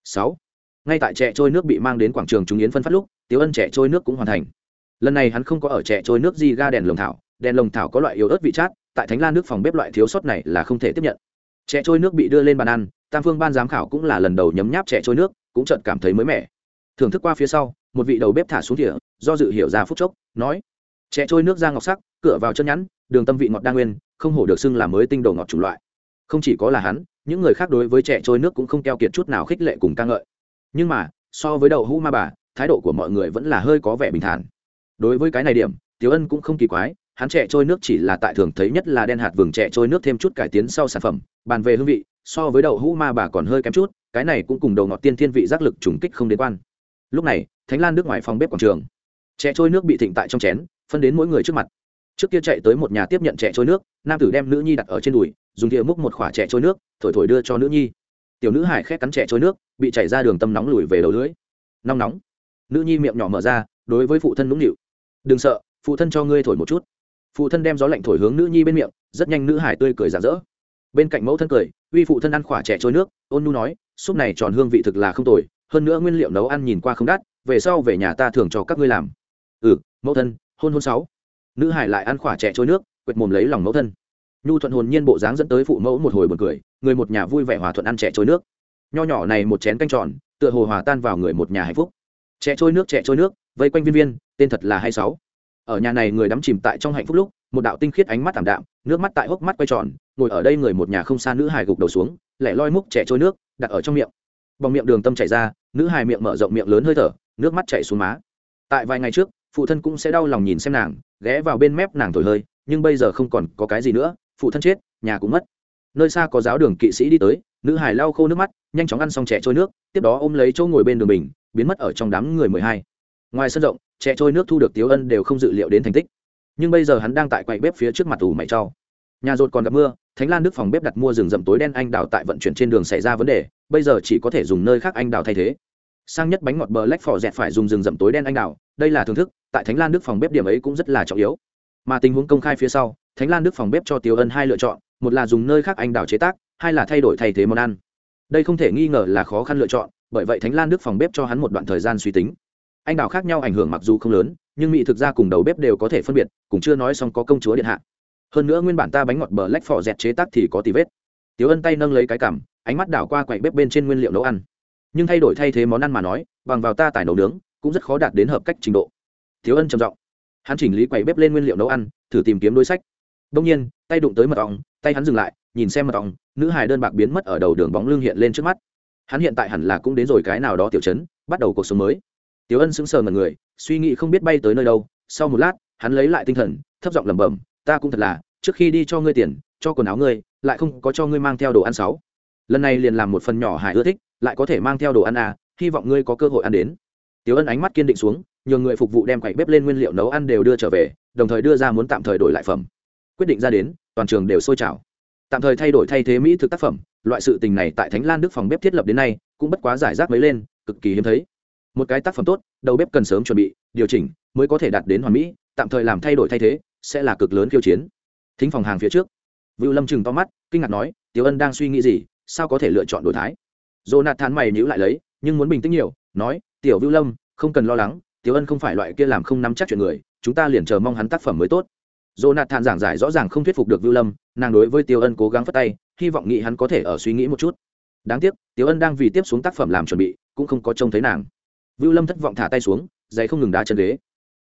Sáu, ngay tại trẻ trôi nước bị mang đến quảng trường trung yến phân phát lúc, tiếu ân trẻ trôi nước cũng hoàn thành. Lần này hắn không có ở trẻ trôi nước di ga đèn lồng thảo, đèn lồng thảo có loại yếu ớt vị chát, tại thánh lan nước phòng bếp loại thiếu sót này là không thể tiếp nhận. Trẻ trôi nước bị đưa lên bàn ăn, tam phương ban giám khảo cũng là lần đầu nhấm nháp trẻ trôi nước, cũng chợt cảm thấy mới mẻ. Thưởng thức qua phía sau, một vị đầu bếp thả xuống thìa, do dự hiểu ra phút chốc, nói, trẻ trôi nước ra ngọc sắc, cửa vào chân nhẵn, đường tâm vị ngọt đa nguyên, không hổ được xưng là mới tinh đồ ngọt chủng loại không chỉ có là hắn, những người khác đối với trẻ trôi nước cũng không keo kiệt chút nào khích lệ cùng ca ngợi. Nhưng mà, so với đậu hũ ma bà, thái độ của mọi người vẫn là hơi có vẻ bình thản. Đối với cái này điểm tiếu ân cũng không kỳ quái, hắn trẻ trôi nước chỉ là tại thường thấy nhất là đen hạt vừng trẻ trôi nước thêm chút cải tiến sau sản phẩm, bàn về hương vị, so với đậu hũ ma bà còn hơi kém chút, cái này cũng cùng đầu ngọt tiên thiên vị giác lực trùng kích không đến quan. Lúc này, thánh lan nước ngoài phòng bếp quảng trường. Trẻ trôi nước bị thịnh tại trong chén, phân đến mỗi người trước mặt trước kia chạy tới một nhà tiếp nhận trẻ trôi nước, nam tử đem nữ nhi đặt ở trên đùi, dùng thìa múc một khỏa trẻ trôi nước, thổi thổi đưa cho nữ nhi. Tiểu nữ hải khét cắn trẻ trôi nước, bị chảy ra đường tâm nóng lùi về đầu lưới nóng nóng. Nữ nhi miệng nhỏ mở ra, đối với phụ thân nũng nịu. Đừng sợ, phụ thân cho ngươi thổi một chút. Phụ thân đem gió lạnh thổi hướng nữ nhi bên miệng, rất nhanh nữ hải tươi cười rạng rỡ. Bên cạnh mẫu thân cười, uy phụ thân ăn khỏa trẻ trôi nước, ôn nu nói, súp này tròn hương vị thực là không tồi, hơn nữa nguyên liệu nấu ăn nhìn qua không đắt, về sau về nhà ta thường cho các ngươi làm. Ừ mẫu thân, hôn hôn sáu nữ hải lại ăn khỏa trẻ trôi nước, quệt mồm lấy lòng mẫu thân. Nhu thuận hồn nhiên bộ dáng dẫn tới phụ mẫu một hồi buồn cười, người một nhà vui vẻ hòa thuận ăn trẻ trôi nước. Nho nhỏ này một chén canh tròn, tựa hồ hòa tan vào người một nhà hạnh phúc. Trẻ trôi nước, trẻ trôi nước, vây quanh viên viên, tên thật là hay sáu. Ở nhà này người đắm chìm tại trong hạnh phúc lúc, một đạo tinh khiết ánh mắt thảm đạm, nước mắt tại hốc mắt quay tròn, ngồi ở đây người một nhà không xa nữ hài gục đầu xuống, lẻ loi múc trẻ trôi nước, đặt ở trong miệng. Bằng miệng đường tâm chảy ra, nữ hài miệng mở rộng miệng lớn hơi thở, nước mắt chảy xuống má. Tại vài ngày trước phụ thân cũng sẽ đau lòng nhìn xem nàng ghé vào bên mép nàng thổi hơi nhưng bây giờ không còn có cái gì nữa phụ thân chết nhà cũng mất. Nơi xa có giáo đường kỵ sĩ đi tới nữ hải lau khô nước mắt nhanh chóng ăn xong trẻ trôi nước tiếp đó ôm lấy chỗ ngồi bên đường mình, biến mất ở trong đám người mười hai. Ngoài sân rộng trẻ trôi nước thu được tiếu ân đều không dự liệu đến thành tích. Nhưng bây giờ hắn đang tại quầy bếp phía trước mặt ủ mày trau nhà rột còn gặp mưa thánh lan Đức phòng bếp đặt mua rừng rậm tối đen anh đào tại vận chuyển trên đường xảy ra vấn đề bây giờ chỉ có thể dùng nơi khác anh đào thay thế. Sang nhất bánh ngọt bờ lách phò dẹt phải dùng rừng rậm tối đen anh đào đây là thưởng thức tại thánh lan Đức phòng bếp điểm ấy cũng rất là trọng yếu. Mà tình huống công khai phía sau, thánh lan đức phòng bếp cho tiêu ân hai lựa chọn, một là dùng nơi khác anh đào chế tác, hai là thay đổi thay thế món ăn. Đây không thể nghi ngờ là khó khăn lựa chọn, bởi vậy thánh lan đức phòng bếp cho hắn một đoạn thời gian suy tính. Anh đào khác nhau ảnh hưởng mặc dù không lớn, nhưng mỹ thực ra cùng đầu bếp đều có thể phân biệt cũng chưa nói xong có công chúa điện hạ. Hơn nữa nguyên bản ta bánh ngọt bờ lách phỏ dẹt chế tác thì có tì vết. Tiếu ân tay nâng lấy cái cảm ánh mắt đảo qua quậy bếp bên trên nguyên liệu nấu ăn. Nhưng thay đổi thay thế món ăn mà nói, bằng vào ta tải nấu nướng, cũng rất khó đạt đến hợp cách trình độ thiếu ân trầm giọng. Hắn chỉnh lý quầy bếp lên nguyên liệu nấu ăn, thử tìm kiếm đối sách. Đông nhiên, tay đụng tới mật ong, tay hắn dừng lại, nhìn xem mật ong, nữ hài đơn bạc biến mất ở đầu đường bóng lưng hiện lên trước mắt. Hắn hiện tại hẳn là cũng đến rồi cái nào đó tiểu chấn bắt đầu cuộc sống mới. Tiểu ân sững sờ ngần người, suy nghĩ không biết bay tới nơi đâu. Sau một lát, hắn lấy lại tinh thần, thấp giọng lẩm bẩm, ta cũng thật là, trước khi đi cho ngươi tiền, cho quần áo ngươi, lại không có cho ngươi mang theo đồ ăn sáu. Lần này liền làm một phần nhỏ hải ưa thích, lại có thể mang theo đồ ăn à hy vọng ngươi có cơ hội ăn đến. Tiểu ân ánh mắt kiên định xuống nhờ người phục vụ đem quầy bếp lên nguyên liệu nấu ăn đều đưa trở về, đồng thời đưa ra muốn tạm thời đổi lại phẩm. Quyết định ra đến, toàn trường đều sôi trào. Tạm thời thay đổi thay thế mỹ thực tác phẩm, loại sự tình này tại thánh lan đức phòng bếp thiết lập đến nay, cũng bất quá giải rác mấy lên, cực kỳ hiếm thấy. Một cái tác phẩm tốt, đầu bếp cần sớm chuẩn bị, điều chỉnh, mới có thể đạt đến hoàn mỹ, tạm thời làm thay đổi thay thế, sẽ là cực lớn khiêu chiến. Thính phòng hàng phía trước. Vưu lâm chừng to mắt, kinh ngạc nói, tiểu ân đang suy nghĩ gì? Sao có thể lựa chọn đổi thái? Jonathan mày nhữ lại lấy, nhưng muốn bình tĩnh nhiều, nói, tiểu vưu lâm, không cần lo lắng tiểu ân không phải loại kia làm không nắm chắc chuyện người chúng ta liền chờ mong hắn tác phẩm mới tốt Jonathan giảng giải rõ ràng không thuyết phục được Vưu Lâm, nàng đối với Tiêu Ân cố gắng phất tay, hy vọng nghĩ hắn có thể ở suy nghĩ một chút. Đáng tiếc, Tiêu Ân đang vì tiếp xuống tác phẩm làm chuẩn bị, cũng không có trông thấy nàng. Vưu Lâm thất vọng thả tay xuống, giày không ngừng đá chân ghế.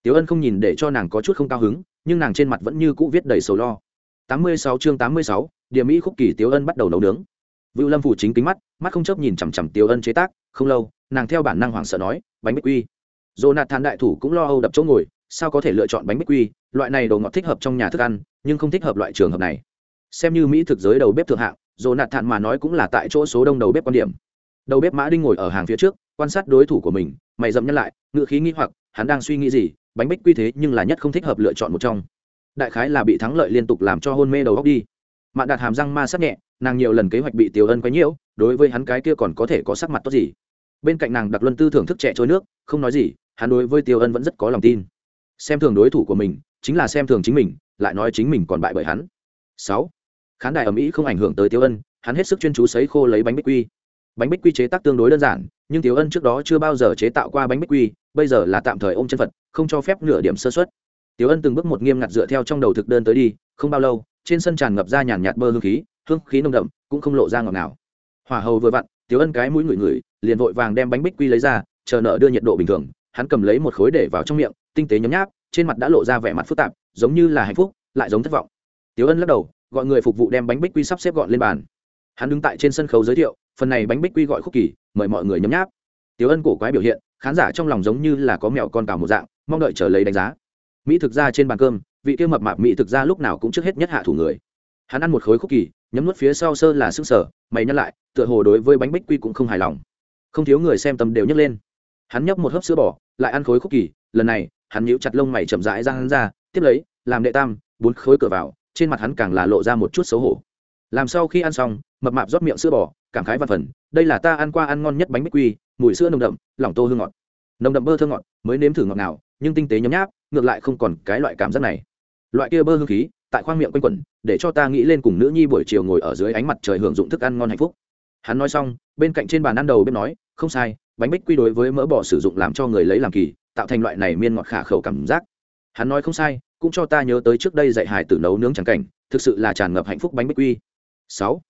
Tiêu Ân không nhìn để cho nàng có chút không cao hứng, nhưng nàng trên mặt vẫn như cũ viết đầy sầu lo. 86 chương 86, Địa Mỹ khúc kỳ Tiêu Ân bắt đầu nấu nướng. Vưu Lâm phủ chính kính mắt, mắt không chớp nhìn chằm chằm Tiêu Ân chế tác, không lâu, nàng theo bản năng hoảng sợ nói, bánh bích quy. Jonathan đại thủ cũng lo âu đập chỗ ngồi, sao có thể lựa chọn bánh bích quy? Loại này đồ ngọt thích hợp trong nhà thức ăn nhưng không thích hợp loại trường hợp này. Xem như mỹ thực giới đầu bếp thượng hạng Jonathan mà nói cũng là tại chỗ số đông đầu bếp quan điểm. Đầu bếp mã đinh ngồi ở hàng phía trước quan sát đối thủ của mình mày dậm nhăn lại ngựa khí nghĩ hoặc hắn đang suy nghĩ gì bánh bích quy thế nhưng là nhất không thích hợp lựa chọn một trong. Đại khái là bị thắng lợi liên tục làm cho hôn mê đầu óc đi. Mạn đạt hàm răng ma sát nhẹ nàng nhiều lần kế hoạch bị tiểu ân quấy nhiễu đối với hắn cái kia còn có thể có sắc mặt tốt gì. Bên cạnh nàng đặc luân tư thưởng thức trẻ trôi nước không nói gì hắn đối với Tiêu ân vẫn rất có lòng tin. Xem thường đối thủ của mình, chính là xem thường chính mình, lại nói chính mình còn bại bởi hắn. Sáu, khán đài ở mỹ không ảnh hưởng tới Tiêu ân, hắn hết sức chuyên chú sấy khô lấy bánh bích quy. Bánh bích quy chế tác tương đối đơn giản, nhưng Tiêu ân trước đó chưa bao giờ chế tạo qua bánh bích quy, bây giờ là tạm thời ôm chân phật, không cho phép nửa điểm sơ xuất Tiêu ân từng bước một nghiêm ngặt dựa theo trong đầu thực đơn tới đi, không bao lâu, trên sân tràn ngập ra nhàn nhạt bơ hương khí hương khí nồng đậm, cũng không lộ ra ngọt nào hỏa hầu vừa vặn, Tiêu ân cái mũi ngửi ngửi, liền vội vàng đem bánh bích quy lấy ra, chờ nợ đưa nhiệt độ bình thường hắn cầm lấy một khối để vào trong miệng, tinh tế nhấm nháp, trên mặt đã lộ ra vẻ mặt phức tạp, giống như là hạnh phúc, lại giống thất vọng. Tiểu ân lắc đầu, gọi người phục vụ đem bánh bích quy sắp xếp gọn lên bàn. Hắn đứng tại trên sân khấu giới thiệu, phần này bánh bích quy gọi khúc kỳ, mời mọi người nhấm nháp. Tiểu ân cổ quái biểu hiện, khán giả trong lòng giống như là có mèo con cào một dạng, mong đợi chờ lấy đánh giá. Mỹ thực ra trên bàn cơm, vị kia mập mạp mỹ thực ra lúc nào cũng trước hết nhất hạ thủ người. Hắn ăn một khối khúc kỳ, nhấm nuốt phía sau sơ là sức sở mày nhắc lại, tựa hồ đối với bánh bích quy cũng không hài lòng. Không thiếu người xem tâm đều nhấc lên hắn nhấp một hớp sữa bò, lại ăn khối khúc kỳ, lần này, hắn nhíu chặt lông mày chậm rãi ra hắn ra, tiếp lấy, làm đệ tam, bốn khối cửa vào, trên mặt hắn càng là lộ ra một chút xấu hổ. Làm sau khi ăn xong, mập mạp rót miệng sữa bò, cảm khái văn phần, đây là ta ăn qua ăn ngon nhất bánh bích quy, mùi sữa nồng đậm lỏng tô hương ngọt. Nồng đậm bơ thơ ngọt, mới nếm thử ngọt nào nhưng tinh tế nhấm nháp, ngược lại không còn cái loại cảm giác này. Loại kia bơ hương khí, tại khoang miệng quanh quẩn, để cho ta nghĩ lên cùng nữ nhi buổi chiều ngồi ở dưới ánh mặt trời hưởng dụng thức ăn ngon hạnh phúc. Hắn nói xong, bên cạnh trên bàn ăn đầu bếp nói, không sai bánh bích quy đối với mỡ bò sử dụng làm cho người lấy làm kỳ, tạo thành loại này miên ngọt khả khẩu cảm giác. Hắn nói không sai, cũng cho ta nhớ tới trước đây dạy hải tử nấu nướng trắng cảnh, thực sự là tràn ngập hạnh phúc bánh bích quy. Sáu,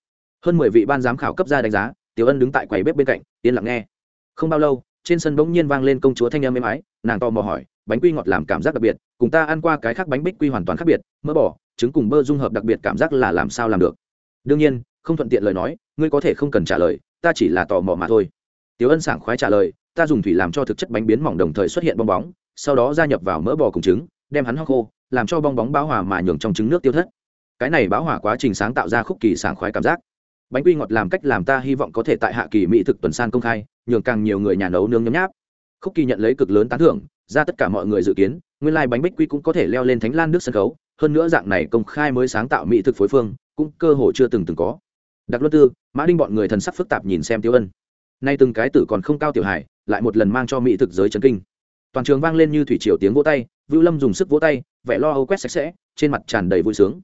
hơn mười vị ban giám khảo cấp ra đánh giá, tiểu ân đứng tại quầy bếp bên cạnh, yên lặng nghe. Không bao lâu, trên sân bỗng nhiên vang lên công chúa thanh âm êm ái, nàng to mò hỏi, bánh quy ngọt làm cảm giác đặc biệt, cùng ta ăn qua cái khác bánh bích quy hoàn toàn khác biệt, mỡ bỏ trứng cùng bơ dung hợp đặc biệt cảm giác là làm sao làm được? Đương nhiên, không thuận tiện lời nói, ngươi có thể không cần trả lời, ta chỉ là tò mò mà thôi tiểu ân sảng khoái trả lời, ta dùng thủy làm cho thực chất bánh biến mỏng đồng thời xuất hiện bong bóng, sau đó gia nhập vào mỡ bò cùng trứng, đem hắn hóc khô, làm cho bong bóng báo hòa mà nhường trong trứng nước tiêu thất. Cái này báo hòa quá trình sáng tạo ra khúc kỳ sảng khoái cảm giác. Bánh quy ngọt làm cách làm ta hy vọng có thể tại hạ kỳ mỹ thực tuần san công khai, nhường càng nhiều người nhà nấu nướng nhấm nháp. Khúc kỳ nhận lấy cực lớn tán thưởng, ra tất cả mọi người dự kiến, nguyên lai、like、bánh bích quy cũng có thể leo lên thánh lan nước sân khấu, hơn nữa dạng này công khai mới sáng tạo mỹ thực phối phương, cũng cơ hội chưa từng từng có. Đặc luân tư, mã đinh bọn người thần sắc phức tạp nhìn xem tiêu ân nay từng cái tử còn không cao tiểu hải lại một lần mang cho mỹ thực giới chấn kinh. Toàn trường vang lên như thủy triều tiếng vỗ tay, vưu lâm dùng sức vỗ tay, vẻ lo âu quét sạch sẽ, trên mặt tràn đầy vui sướng.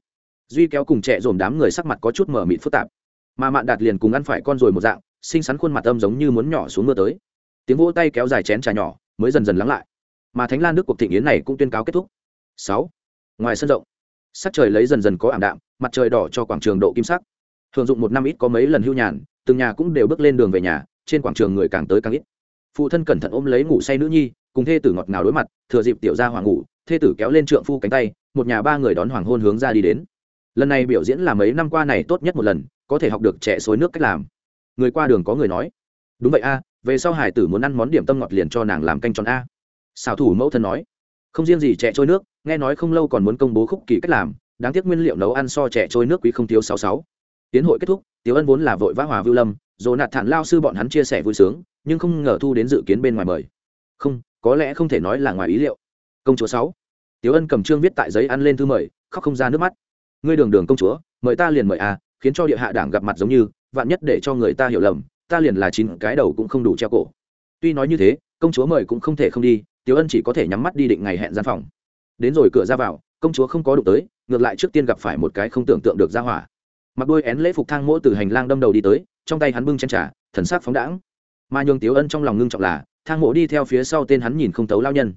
Duy kéo cùng trẻ dồn đám người sắc mặt có chút mở mịt phức tạp. Mà mạn đạt liền cùng ăn phải con rồi một dạng, xinh xắn khuôn mặt âm giống như muốn nhỏ xuống mưa tới. Tiếng vỗ tay kéo dài chén trà nhỏ, mới dần dần lắng lại. Mà thánh lan nước cuộc thịnh yến này cũng tuyên cáo kết thúc. Sáu. Ngoài sân rộng, sắc trời lấy dần dần có ảm đạm, mặt trời đỏ cho quảng trường độ kim sắc. Thường dụng một năm ít có mấy lần hưu nhàn, từng nhà cũng đều bước lên đường về nhà trên quảng trường người càng tới càng ít. Phụ thân cẩn thận ôm lấy ngủ say nữ nhi, cùng thê tử ngọt ngào đối mặt, thừa dịp tiểu ra hoàng ngủ, thê tử kéo lên trượng phu cánh tay, một nhà ba người đón hoàng hôn hướng ra đi đến. Lần này biểu diễn là mấy năm qua này tốt nhất một lần, có thể học được trẻ xối nước cách làm. Người qua đường có người nói, đúng vậy a, về sau hải tử muốn ăn món điểm tâm ngọt liền cho nàng làm canh tròn a. Xảo thủ mẫu thân nói, không riêng gì trẻ trôi nước, nghe nói không lâu còn muốn công bố khúc kỳ cách làm, đáng tiếc nguyên liệu nấu ăn so trẻ trôi nước quý không thiếu sáu sáu tiến hội kết thúc tiếu ân vốn là vội vã hòa vưu lâm rồi nạt thản lao sư bọn hắn chia sẻ vui sướng nhưng không ngờ thu đến dự kiến bên ngoài mời. Không có lẽ không thể nói là ngoài ý liệu. Công chúa sáu. Tiếu ân cầm trương viết tại giấy ăn lên thư mời khóc không ra nước mắt. Ngươi đường đường công chúa mời ta liền mời à, khiến cho địa hạ đảng gặp mặt giống như vạn nhất để cho người ta hiểu lầm ta liền là chín cái đầu cũng không đủ treo cổ. Tuy nói như thế công chúa mời cũng không thể không đi tiếu ân chỉ có thể nhắm mắt đi định ngày hẹn gian phòng. Đến rồi cửa ra vào công chúa không có đụng tới ngược lại trước tiên gặp phải một cái không tưởng tượng được ra hỏa mặc đôi én lễ phục thang mỗ từ hành lang đâm đầu đi tới, trong tay hắn bưng chen trà, thần sắc phóng đãng. Mà nhường tiếu ân trong lòng ngưng trọng là, thang mộ đi theo phía sau tên hắn nhìn không tấu lao nhân.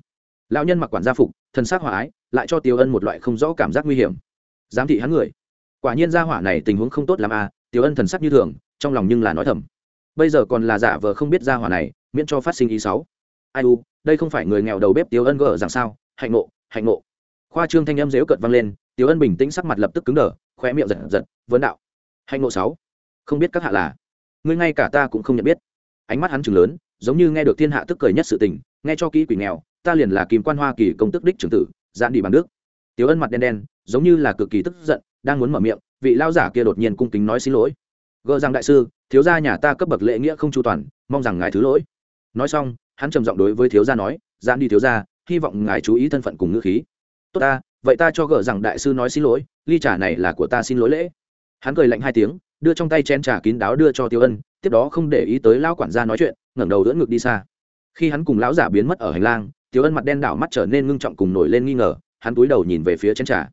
Lao nhân mặc quản gia phục, thần sắc hòa ái, lại cho tiếu ân một loại không rõ cảm giác nguy hiểm. Giám thị hắn người. Quả nhiên gia hỏa này tình huống không tốt l à tiếu ân thần sắc như thường, trong lòng nhưng là nói thầm. Bây giờ còn là giả vờ không biết gia hỏa này, miễn cho phát sinh ý sáu ai u, đây không phải người nghèo đầu bếp tiếu ân gỡ rằng sao? Hạnh nộ hạnh nộ khoa trương thanh âm dếu cợt vang lên, tiếu ân bình tĩnh sắc mặt lập tức cứng đờ khóe miệng giật giật, vấn đạo. Hạnh nộ sáu. Không biết các hạ là. Ngươi ngay cả ta cũng không nhận biết. Ánh mắt hắn chừng lớn, giống như nghe được thiên hạ tức cười nhất sự tình, nghe cho kỹ quỷ nghèo, ta liền là kim quan hoa kỳ công tức đích trưởng tử giãn đi bằng nước. Tiếu ân mặt đen đen, giống như là cực kỳ tức giận, đang muốn mở miệng, vị lao giả kia đột nhiên cung kính nói xin lỗi. Gỡ rằng đại sư, thiếu gia nhà ta cấp bậc lễ nghĩa không chu toàn, mong rằng ngài thứ lỗi. Nói xong, hắn trầm giọng đối với thiếu gia nói giãn đi thiếu gia, hy vọng ngài chú ý thân phận cùng ngữ khí. Tốt ta vậy ta cho gỡ rằng đại sư nói xin lỗi, ly trà này là của ta xin lỗi lễ. Hắn cười lạnh hai tiếng, đưa trong tay chén trà kín đáo đưa cho tiêu ân, tiếp đó không để ý tới lão quản gia nói chuyện, ngẩng đầu đỡ ngực đi xa. Khi hắn cùng lão giả biến mất ở hành lang, tiêu ân mặt đen đảo mắt trở nên ngưng trọng cùng nổi lên nghi ngờ, hắn túi đầu nhìn về phía chén trà.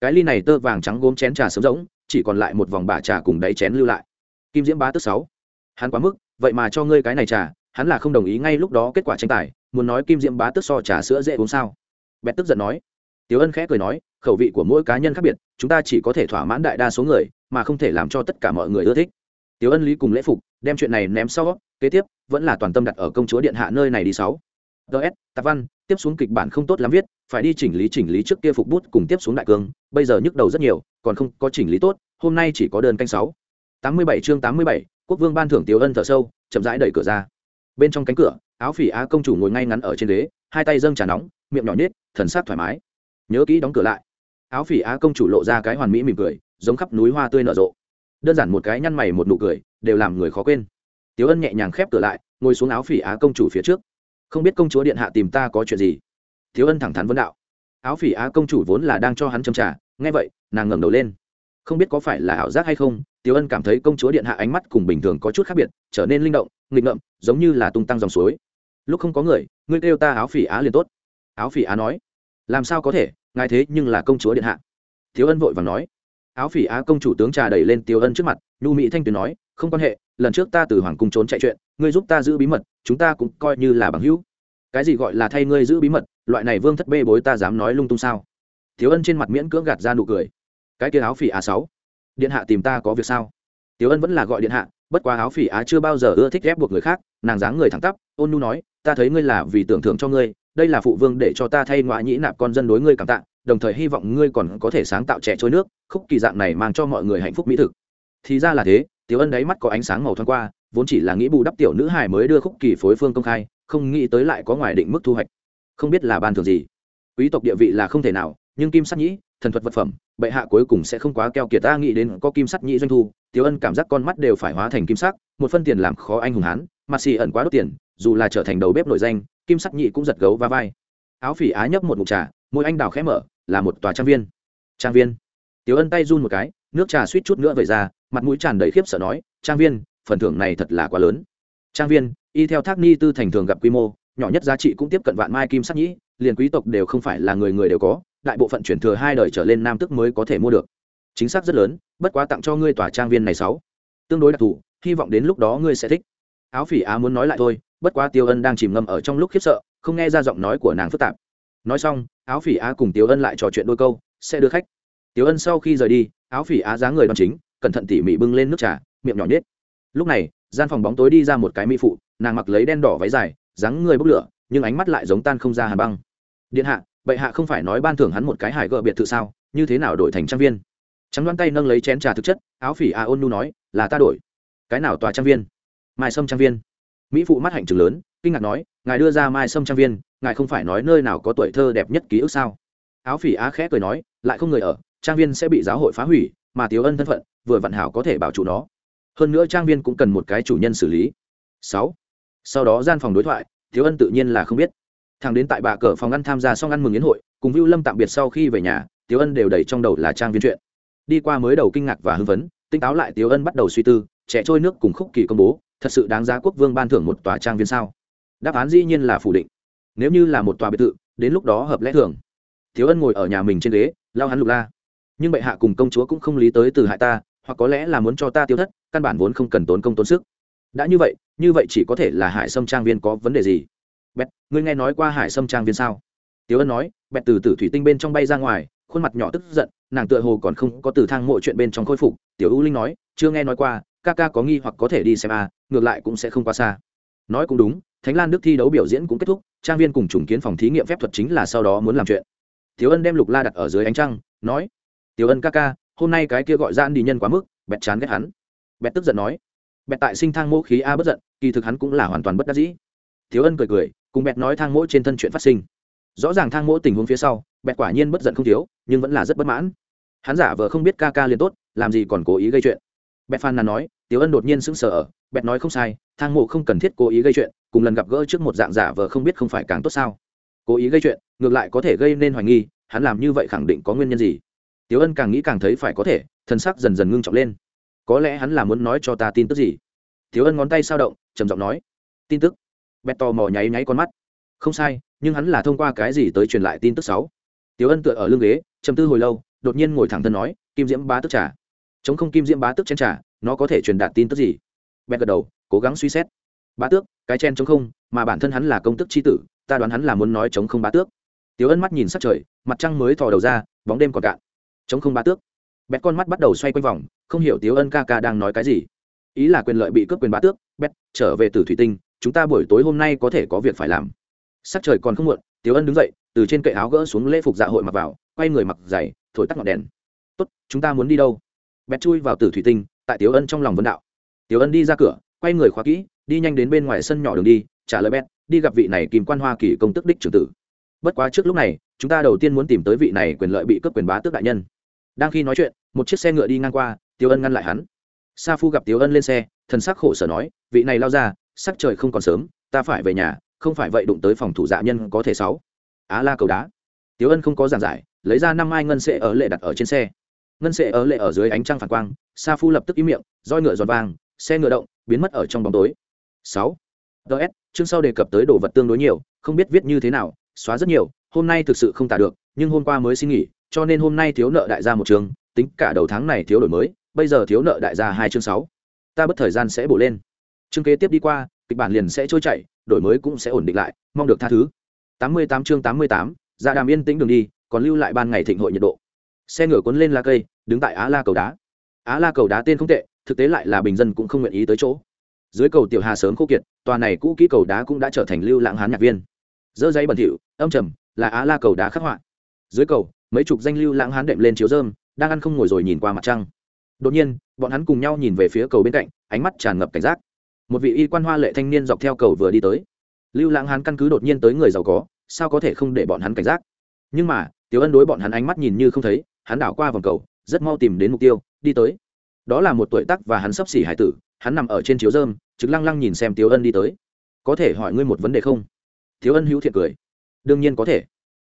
Cái ly này tơ vàng trắng gốm chén trà sớm rỗng, chỉ còn lại một vòng bả trà cùng đáy chén lưu lại. Kim diễm bá tức sáu. Hắn quá mức, vậy mà cho ngươi cái này trà, hắn là không đồng ý ngay lúc đó kết quả tranh tài, muốn nói kim diễm bá tức so trà sữa dễ uống sao? Bẹt tức giận nói. Tiểu Ân khẽ cười nói, khẩu vị của mỗi cá nhân khác biệt, chúng ta chỉ có thể thỏa mãn đại đa số người, mà không thể làm cho tất cả mọi người ưa thích. Tiểu Ân lý cùng lễ phục, đem chuyện này ném sau, kế tiếp vẫn là toàn tâm đặt ở công chúa điện hạ nơi này đi sáu. DS, tạ Văn, tiếp xuống kịch bản không tốt lắm viết, phải đi chỉnh lý chỉnh lý trước kia phục bút cùng tiếp xuống đại cương, bây giờ nhức đầu rất nhiều, còn không có chỉnh lý tốt, hôm nay chỉ có đơn canh sáu. 87 chương 87, Quốc Vương ban thưởng Tiểu Ân thở sâu, chậm rãi đẩy cửa ra. Bên trong cánh cửa, áo phỉ á công chủ ngồi ngay ngắn ở trên ghế, hai tay dâng trà nóng, miệng nhỏ nhếch, thần sắc thoải mái nhớ kỹ đóng cửa lại. Áo phỉ á công chủ lộ ra cái hoàn mỹ mỉm cười, giống khắp núi hoa tươi nở rộ. Đơn giản một cái nhăn mày một nụ cười, đều làm người khó quên. Tiếu ân nhẹ nhàng khép cửa lại, ngồi xuống áo phỉ á công chủ phía trước. Không biết công chúa điện hạ tìm ta có chuyện gì? Tiếu ân thẳng thắn vấn đạo. Áo phỉ á công chủ vốn là đang cho hắn châm trả nghe vậy, nàng ngẩng đầu lên. Không biết có phải là ảo giác hay không tiếu ân cảm thấy công chúa điện hạ ánh mắt cùng bình thường có chút khác biệt, trở nên linh động, nghịch ngợm, giống như là tung tăng dòng suối. Lúc không có người, ngươi kêu ta áo phỉ á liền tốt. Áo phỉ á nói làm sao có thể? Ngài thế nhưng là công chúa điện hạ. Thiếu ân vội và nói. Áo phỉ á công chủ tướng trà đẩy lên tiêu ân trước mặt nhu mỹ thanh tuyền nói không quan hệ lần trước ta từ hoàng cung trốn chạy chuyện ngươi giúp ta giữ bí mật chúng ta cũng coi như là bằng hữu. Cái gì gọi là thay ngươi giữ bí mật? Loại này vương thất bê bối ta dám nói lung tung sao? Thiếu ân trên mặt miễn cưỡng gạt ra nụ cười. Cái kia áo phỉ á sáu điện hạ tìm ta có việc sao? Tiểu Ân vẫn là gọi điện hạ, bất quá áo phỉ á chưa bao giờ ưa thích ép buộc người khác, nàng dáng người thẳng tắp, ôn nhu nói, ta thấy ngươi là vì tưởng thưởng cho ngươi, đây là phụ vương để cho ta thay ngoại nhĩ nạp con dân đối ngươi cảm tạ, đồng thời hy vọng ngươi còn có thể sáng tạo trẻ trôi nước, khúc kỳ dạng này mang cho mọi người hạnh phúc mỹ thực. Thì ra là thế, tiểu ân đáy mắt có ánh sáng màu thoáng qua, vốn chỉ là nghĩ bù đắp tiểu nữ hài mới đưa khúc kỳ phối phương công khai, không nghĩ tới lại có ngoài định mức thu hoạch. Không biết là ban thường gì. Quý tộc địa vị là không thể nào, nhưng kim sắt nhĩ, thần thuật vật phẩm, bệ hạ cuối cùng sẽ không quá keo kiệt, ta nghĩ đến có kim sắt nhĩ doanh thu, tiểu ân cảm giác con mắt đều phải hóa thành kim sắc, một phân tiền làm khó anh hùng hán mặt xì ẩn quá đốt tiền, dù là trở thành đầu bếp nổi danh kim sắc nhị cũng giật gấu va vai. Áo phỉ á nhấp một mục trà, môi anh đào khẽ mở, là một tòa trang viên. Trang viên. Tiểu ân tay run một cái, nước trà suýt chút nữa về ra, mặt mũi tràn đầy khiếp sợ nói, trang viên, phần thưởng này thật là quá lớn. Trang viên, y theo thác ni tư thành thường gặp quy mô, nhỏ nhất giá trị cũng tiếp cận vạn mai kim sắc nhĩ liền quý tộc đều không phải là người người đều có, đại bộ phận chuyển thừa hai đời trở lên nam tức mới có thể mua được. Chính xác rất lớn, bất quá tặng cho ngươi tòa trang viên này sáu. Tương đối đặc thù, hy vọng đến lúc đó ngươi sẽ thích áo phỉ á muốn nói lại thôi, bất quá tiêu ân đang chìm ngâm ở trong lúc khiếp sợ, không nghe ra giọng nói của nàng phức tạp. Nói xong, áo phỉ á cùng tiêu ân lại trò chuyện đôi câu, sẽ đưa khách. Tiêu ân sau khi rời đi, áo phỉ á dáng người đòn chính, cẩn thận tỉ mỉ bưng lên nước trà, miệng nhỏ nhết lúc này, gian phòng bóng tối đi ra một cái mỹ phụ, nàng mặc lấy đen đỏ váy dài, dáng người bốc lửa, nhưng ánh mắt lại giống tan không ra hà băng. Điện hạ, bệ hạ không phải nói ban thưởng hắn một cái hải gợ biệt thự sao? Như thế nào đổi thành trang viên? Trắng đoán tay nâng lấy chén trà thực chất, áo phỉ a ôn nu nói, là ta đổi. Cái nào tòa trang viên? Mai sâm trang viên. Mỹ phụ mắt hạnh trừng lớn, kinh ngạc nói, ngài đưa ra mai sâm trang viên, ngài không phải nói nơi nào có tuổi thơ đẹp nhất ký ức sao? Áo phỉ á khẽ cười nói, lại không người ở, trang viên sẽ bị giáo hội phá hủy, mà tiếu ân thân phận, vừa vặn hảo có thể bảo chủ nó. Hơn nữa trang viên cũng cần một cái chủ nhân xử lý. Sáu. Sau đó gian phòng đối thoại, tiếu ân tự nhiên là không biết. Thằng đến tại bà cờ phòng ăn tham gia xong ăn mừng yến hội, cùng vưu lâm tạm biệt sau khi về nhà, tiếu ân đều đầy trong đầu là trang viên chuyện. Đi qua mới đầu kinh ngạc và hưng phấn tinh táo lại tiếu ân bắt đầu suy tư, trẻ trôi nước cùng khúc kỳ công bố thật sự đáng giá quốc vương ban thưởng một tòa trang viên sao? Đáp án dĩ nhiên là phủ định. Nếu như là một tòa biệt thự, đến lúc đó hợp lẽ thường. Thiếu ân ngồi ở nhà mình trên ghế, lao hắn lục la. Nhưng bệ hạ cùng công chúa cũng không lý tới từ hại ta, hoặc có lẽ là muốn cho ta tiêu thất, căn bản vốn không cần tốn công tốn sức. Đã như vậy như vậy chỉ có thể là hải sâm trang viên có vấn đề gì? Bẹt, ngươi nghe nói qua hải sâm trang viên sao? Tiếu ân nói, bẹt từ tử thủy tinh bên trong bay ra ngoài, khuôn mặt nhỏ tức giận, nàng tựa hồ còn không có từ thang mộ chuyện bên trong khôi phục. Tiểu u linh nói, chưa nghe nói qua, ca ca có nghi hoặc có thể đi xem a ngược lại cũng sẽ không quá xa. Nói cũng đúng, thánh lan đức thi đấu biểu diễn cũng kết thúc, trang viên cùng trùng kiến phòng thí nghiệm phép thuật chính là sau đó muốn làm chuyện. Tiểu ân đem lục la đặt ở dưới ánh trăng, nói, tiểu ân ca ca, hôm nay cái kia gọi ra ăn đi nhân quá mức, bẹt chán ghét hắn. Bẹt tức giận nói, bẹt tại sinh thang mỗ khí a bất giận, kỳ thực hắn cũng là hoàn toàn bất đắc dĩ. Thiếu ân cười cười, cùng bẹt nói thang mỗ trên thân chuyện phát sinh. Rõ ràng thang mỗ tình huống phía sau, bẹt quả nhiên bất giận không thiếu, nhưng vẫn là rất bất mãn. Hắn giả vờ không biết ca ca liền tốt, làm gì còn cố ý gây chuyện bẹt phan nàn nói Tiểu Ân đột nhiên sững sờ ở, bẹt nói không sai, thang mộ không cần thiết cố ý gây chuyện, cùng lần gặp gỡ trước một dạng giả vờ không biết không phải càng tốt sao. Cố ý gây chuyện ngược lại có thể gây nên hoài nghi hắn làm như vậy khẳng định có nguyên nhân gì? Tiếu ân càng nghĩ càng thấy phải có thể thân sắc dần dần ngưng trọng lên. Có lẽ hắn là muốn nói cho ta tin tức gì? Tiếu ân ngón tay sao động trầm giọng nói tin tức? Bẹt to mò nháy nháy con mắt. Không sai nhưng hắn là thông qua cái gì tới truyền lại tin tức sáu tiếu ân tựa ở lưng ghế chầm tư hồi lâu đột nhiên ngồi thẳng thân nói kim diễm bá tức trả chống không kim diễm bá tước chén trà, nó có thể truyền đạt tin tức gì? Bét gật đầu, cố gắng suy xét. Bá tước, cái chen chống không, mà bản thân hắn là công tức c h i tử, ta đoán hắn là muốn nói chống không bá tước. Tiếu ân mắt nhìn sắc trời, mặt trăng mới thò đầu ra, bóng đêm còn cạn. Chống không bá tước. Bét con mắt bắt đầu xoay quanh vòng, không hiểu tiếu ân ca ca đang nói cái gì. Ý là quyền lợi bị cướp quyền bá tước bét trở về từ thủy tinh, chúng ta buổi tối hôm nay có thể có việc phải làm. Sắc trời còn không muộn tiếu ân đứng dậy, từ trên cậy áo gỡ xuống lễ phục dạ hội mặc vào, quay người mặc giày, thổi tắt ngọn đèn. Tốt, chúng ta muốn đi đâu? Bẹt chui vào tử thủy tinh, tại tiểu ân trong lòng vấn đạo. Tiểu ân đi ra cửa, quay người khóa kỹ, đi nhanh đến bên ngoài sân nhỏ đường đi, trả lời bẹt, đi gặp vị này kìm quan hoa kỳ công tức đích trưởng tử. Bất quá trước lúc này, chúng ta đầu tiên muốn tìm tới vị này quyền lợi bị cướp quyền bá tước đại nhân. Đang khi nói chuyện, một chiếc xe ngựa đi ngang qua tiểu ân ngăn lại hắn. Sa phu gặp tiểu ân lên xe, thần sắc khổ sở nói, vị này lao ra, sắc trời không còn sớm, ta phải về nhà, không phải vậy đụng tới phòng thủ dạ nhân có thể sáu. Á la cầu đá. Tiểu ân không có giảng giải, lấy ra năm ai ngân sẽ ở lệ đặt ở trên xe ngân sệ ở lệ ở dưới ánh trăng phản quang, sa phu lập tức im miệng, roi ngựa giọt vàng, xe ngựa động, biến mất ở trong bóng tối. Sáu. Ts chương sau đề cập tới đồ vật tương đối nhiều, không biết viết như thế nào, xóa rất nhiều, hôm nay thực sự không tả được, nhưng hôm qua mới xin nghỉ, cho nên hôm nay thiếu nợ đại gia một trường, tính cả đầu tháng này thiếu đổi mới, bây giờ thiếu nợ đại gia hai chương sáu. Ta bất thời gian sẽ bổ lên. Chương kế tiếp đi qua, kịch bản liền sẽ trôi chảy, đổi mới cũng sẽ ổn định lại, mong được tha thứ. Tám mươi tám chương tám mươi tám ra đàm yên tĩnh đường đi, còn lưu lại ban ngày thịnh hội nhiệt độ xe ngựa cuốn lên la cây, đứng tại á la cầu đá. Á la cầu đá tên không tệ, thực tế lại là bình dân cũng không nguyện ý tới chỗ. Dưới cầu tiểu hà sớm khô kiệt, tòa này cũ kỹ cầu đá cũng đã trở thành lưu lãng hán nhạc viên. Dơ giấy bẩn thỉu, âm trầm, là á la cầu đá khắc họa. Dưới cầu, mấy chục danh lưu lãng hán đệm lên chiếu dơm đang ăn không ngồi rồi nhìn qua mặt trăng. Đột nhiên, bọn hắn cùng nhau nhìn về phía cầu bên cạnh, ánh mắt tràn ngập cảnh giác. Một vị y quan hoa lệ thanh niên dọc theo cầu vừa đi tới. Lưu lãng hán căn cứ đột nhiên tới người giàu có, sao có thể không để bọn hắn cảnh giác? Nhưng mà, tiểu ân đối bọn hắn ánh mắt nhìn như không thấy hắn đảo qua vòng cầu, rất mau tìm đến mục tiêu, đi tới. Đó là một tuổi tắc và hắn sắp xỉ hải tử, hắn nằm ở trên chiếu dơm chứng lăng lăng nhìn xem tiếu ân đi tới. Có thể hỏi ngươi một vấn đề không? Thiếu ân hữu thiện cười. Đương nhiên có thể.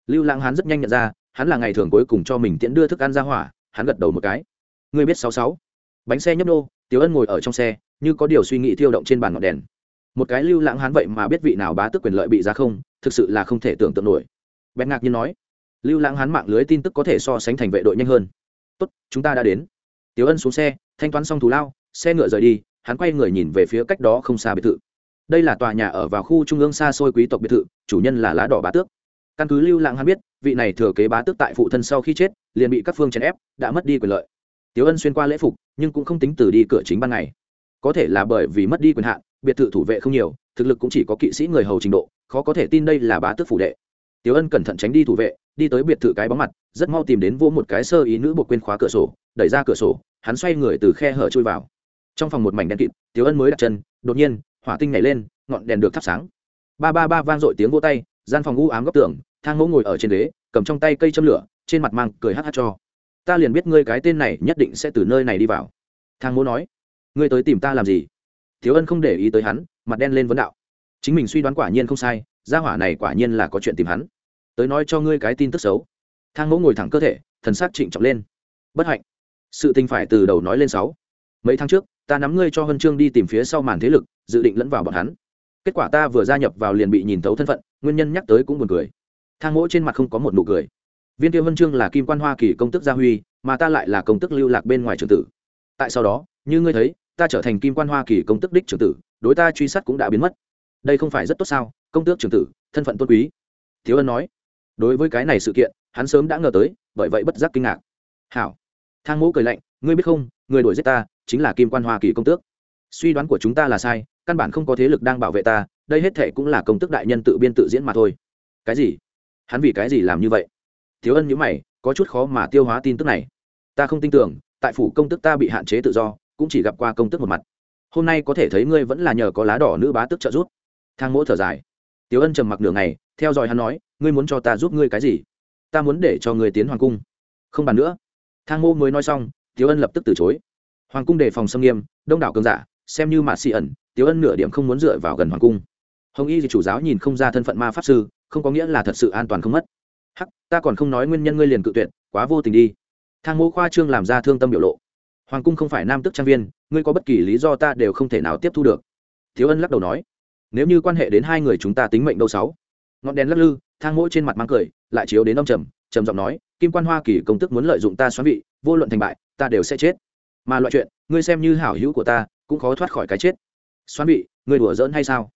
Lưu lãng hắn rất nhanh nhận ra, hắn là ngày thường cuối cùng cho mình tiễn đưa thức ăn ra hỏa, hắn gật đầu một cái. Ngươi biết sáu sáu. Bánh xe nhấp nô, tiếu ân ngồi ở trong xe, như có điều suy nghĩ thiêu động trên bàn ngọn đèn. Một cái lưu lãng hắn vậy mà biết vị nào bá tước quyền lợi bị ra không, thực sự là không thể tưởng tượng nổi. Bèn ngạc nhiên nói lưu lãng hắn mạng lưới tin tức có thể so sánh thành vệ đội nhanh hơn. Tốt, chúng ta đã đến. Tiểu ân xuống xe, thanh toán xong thù lao, xe ngựa rời đi, hắn quay người nhìn về phía cách đó không xa biệt thự. Đây là tòa nhà ở vào khu trung ương xa xôi quý tộc biệt thự, chủ nhân là lá đỏ bá tước. Căn cứ lưu lãng hắn biết, vị này thừa kế bá tước tại phụ thân sau khi chết, liền bị các phương chèn ép, đã mất đi quyền lợi. Tiếu ân xuyên qua lễ phục, nhưng cũng không tính từ đi cửa chính ban ngày. Có thể là bởi vì mất đi quyền hạn, biệt thự thủ vệ không nhiều, thực lực cũng chỉ có kỵ sĩ người hầu trình độ, khó có thể tin đây là bá tước phủ đệ. Tiếu ân cẩn thận tránh đi thủ vệ đi tới biệt thự cái bóng mặt, rất mau tìm đến vô một cái sơ ý nữ buộc quên khóa cửa sổ, đẩy ra cửa sổ, hắn xoay người từ khe hở chui vào. Trong phòng một mảnh đen kịt tiếu ân mới đặt chân, đột nhiên, hỏa tinh nhảy lên, ngọn đèn được thắp sáng. Ba ba ba vang dội tiếng vỗ tay, gian phòng u ám góc tường, thang ngỗ ngồi ở trên ghế, cầm trong tay cây châm lửa, trên mặt mang cười hát hát cho. Ta liền biết ngươi cái tên này nhất định sẽ từ nơi này đi vào. Thang ngỗ nói, ngươi tới tìm ta làm gì? Thiếu ân không để ý tới hắn, mặt đen lên vấn đạo. Chính mình suy đoán quả nhiên không sai, gia hỏa này quả nhiên là có chuyện tìm hắn tới nói cho ngươi cái tin tức xấu. Thang mẫu ngồi thẳng cơ thể, thần s á c trịnh trọng lên. Bất hạnh. Sự tình phải từ đầu nói lên sáu. Mấy tháng trước, ta nắm ngươi cho huân chương đi tìm phía sau màn thế lực, dự định lẫn vào bọn hắn. Kết quả ta vừa gia nhập vào liền bị nhìn thấu thân phận, nguyên nhân nhắc tới cũng buồn cười. Thang mỗ trên mặt không có một nụ cười. Viên tiêu huân chương là kim quan hoa kỳ công tức gia huy, mà ta lại là công tức lưu lạc bên ngoài trường tử. Tại sau đó, như ngươi thấy, ta trở thành kim quan hoa kỳ công tức đích trường tử, đối ta truy sát cũng đã biến mất. Đây không phải rất tốt sao? Công tước trường tử, thân phận tôn quý. Thiếu ân nói đối với cái này sự kiện, hắn sớm đã ngờ tới, bởi vậy bất giác kinh ngạc. Hảo. Thang mẫu cười lạnh, ngươi biết không, người đuổi giết ta chính là kim quan hoa kỳ công tước. Suy đoán của chúng ta là sai, căn bản không có thế lực đang bảo vệ ta, đây hết thệ cũng là công tức đại nhân tự biên tự diễn mà thôi. Cái gì? Hắn vì cái gì làm như vậy? Thiếu ân nhữ mày, có chút khó mà tiêu hóa tin tức này. Ta không tin tưởng, tại phủ công tức ta bị hạn chế tự do, cũng chỉ gặp qua công tức một mặt. Hôm nay có thể thấy ngươi vẫn là nhờ có lá đỏ nữ bá tức trợ giúp. Thang mỗ thở dài tiếu ân trầm mặc nửa ngày, theo dõi hắn nói, ngươi muốn cho ta giúp ngươi cái gì? Ta muốn để cho ngươi tiến hoàng cung. Không bàn nữa. Thang Ngô mới nói xong tiếu ân lập tức từ chối. Hoàng cung đề phòng xâm nghiêm, đông đảo cường giả, xem như mạ xị ẩn tiếu ân nửa điểm không muốn dựa vào gần hoàng cung. Hồng y thì chủ giáo nhìn không ra thân phận ma pháp sư, không có nghĩa là thật sự an toàn không mất. Hắc, ta còn không nói nguyên nhân ngươi liền cự tuyệt, quá vô tình đi. Thang Ngô khoa trương làm ra thương tâm biểu lộ. Hoàng cung không phải nam tức trang viên, ngươi có bất kỳ lý do ta đều không thể nào tiếp thu được. Thiếu ân lắc đầu nói nếu như quan hệ đến hai người chúng ta tính mệnh đâu sáu? Ngọn đèn lắc lư, thang mỗi trên mặt mang cười, lại chiếu đến ông trầm trầm giọng nói, kim quan hoa kỳ công tức muốn lợi dụng ta xoắn vị, vô luận thành bại, ta đều sẽ chết. Mà loại chuyện, ngươi xem như hảo hữu của ta, cũng khó thoát khỏi cái chết. Xoắn vị, ngươi đùa giỡn hay sao?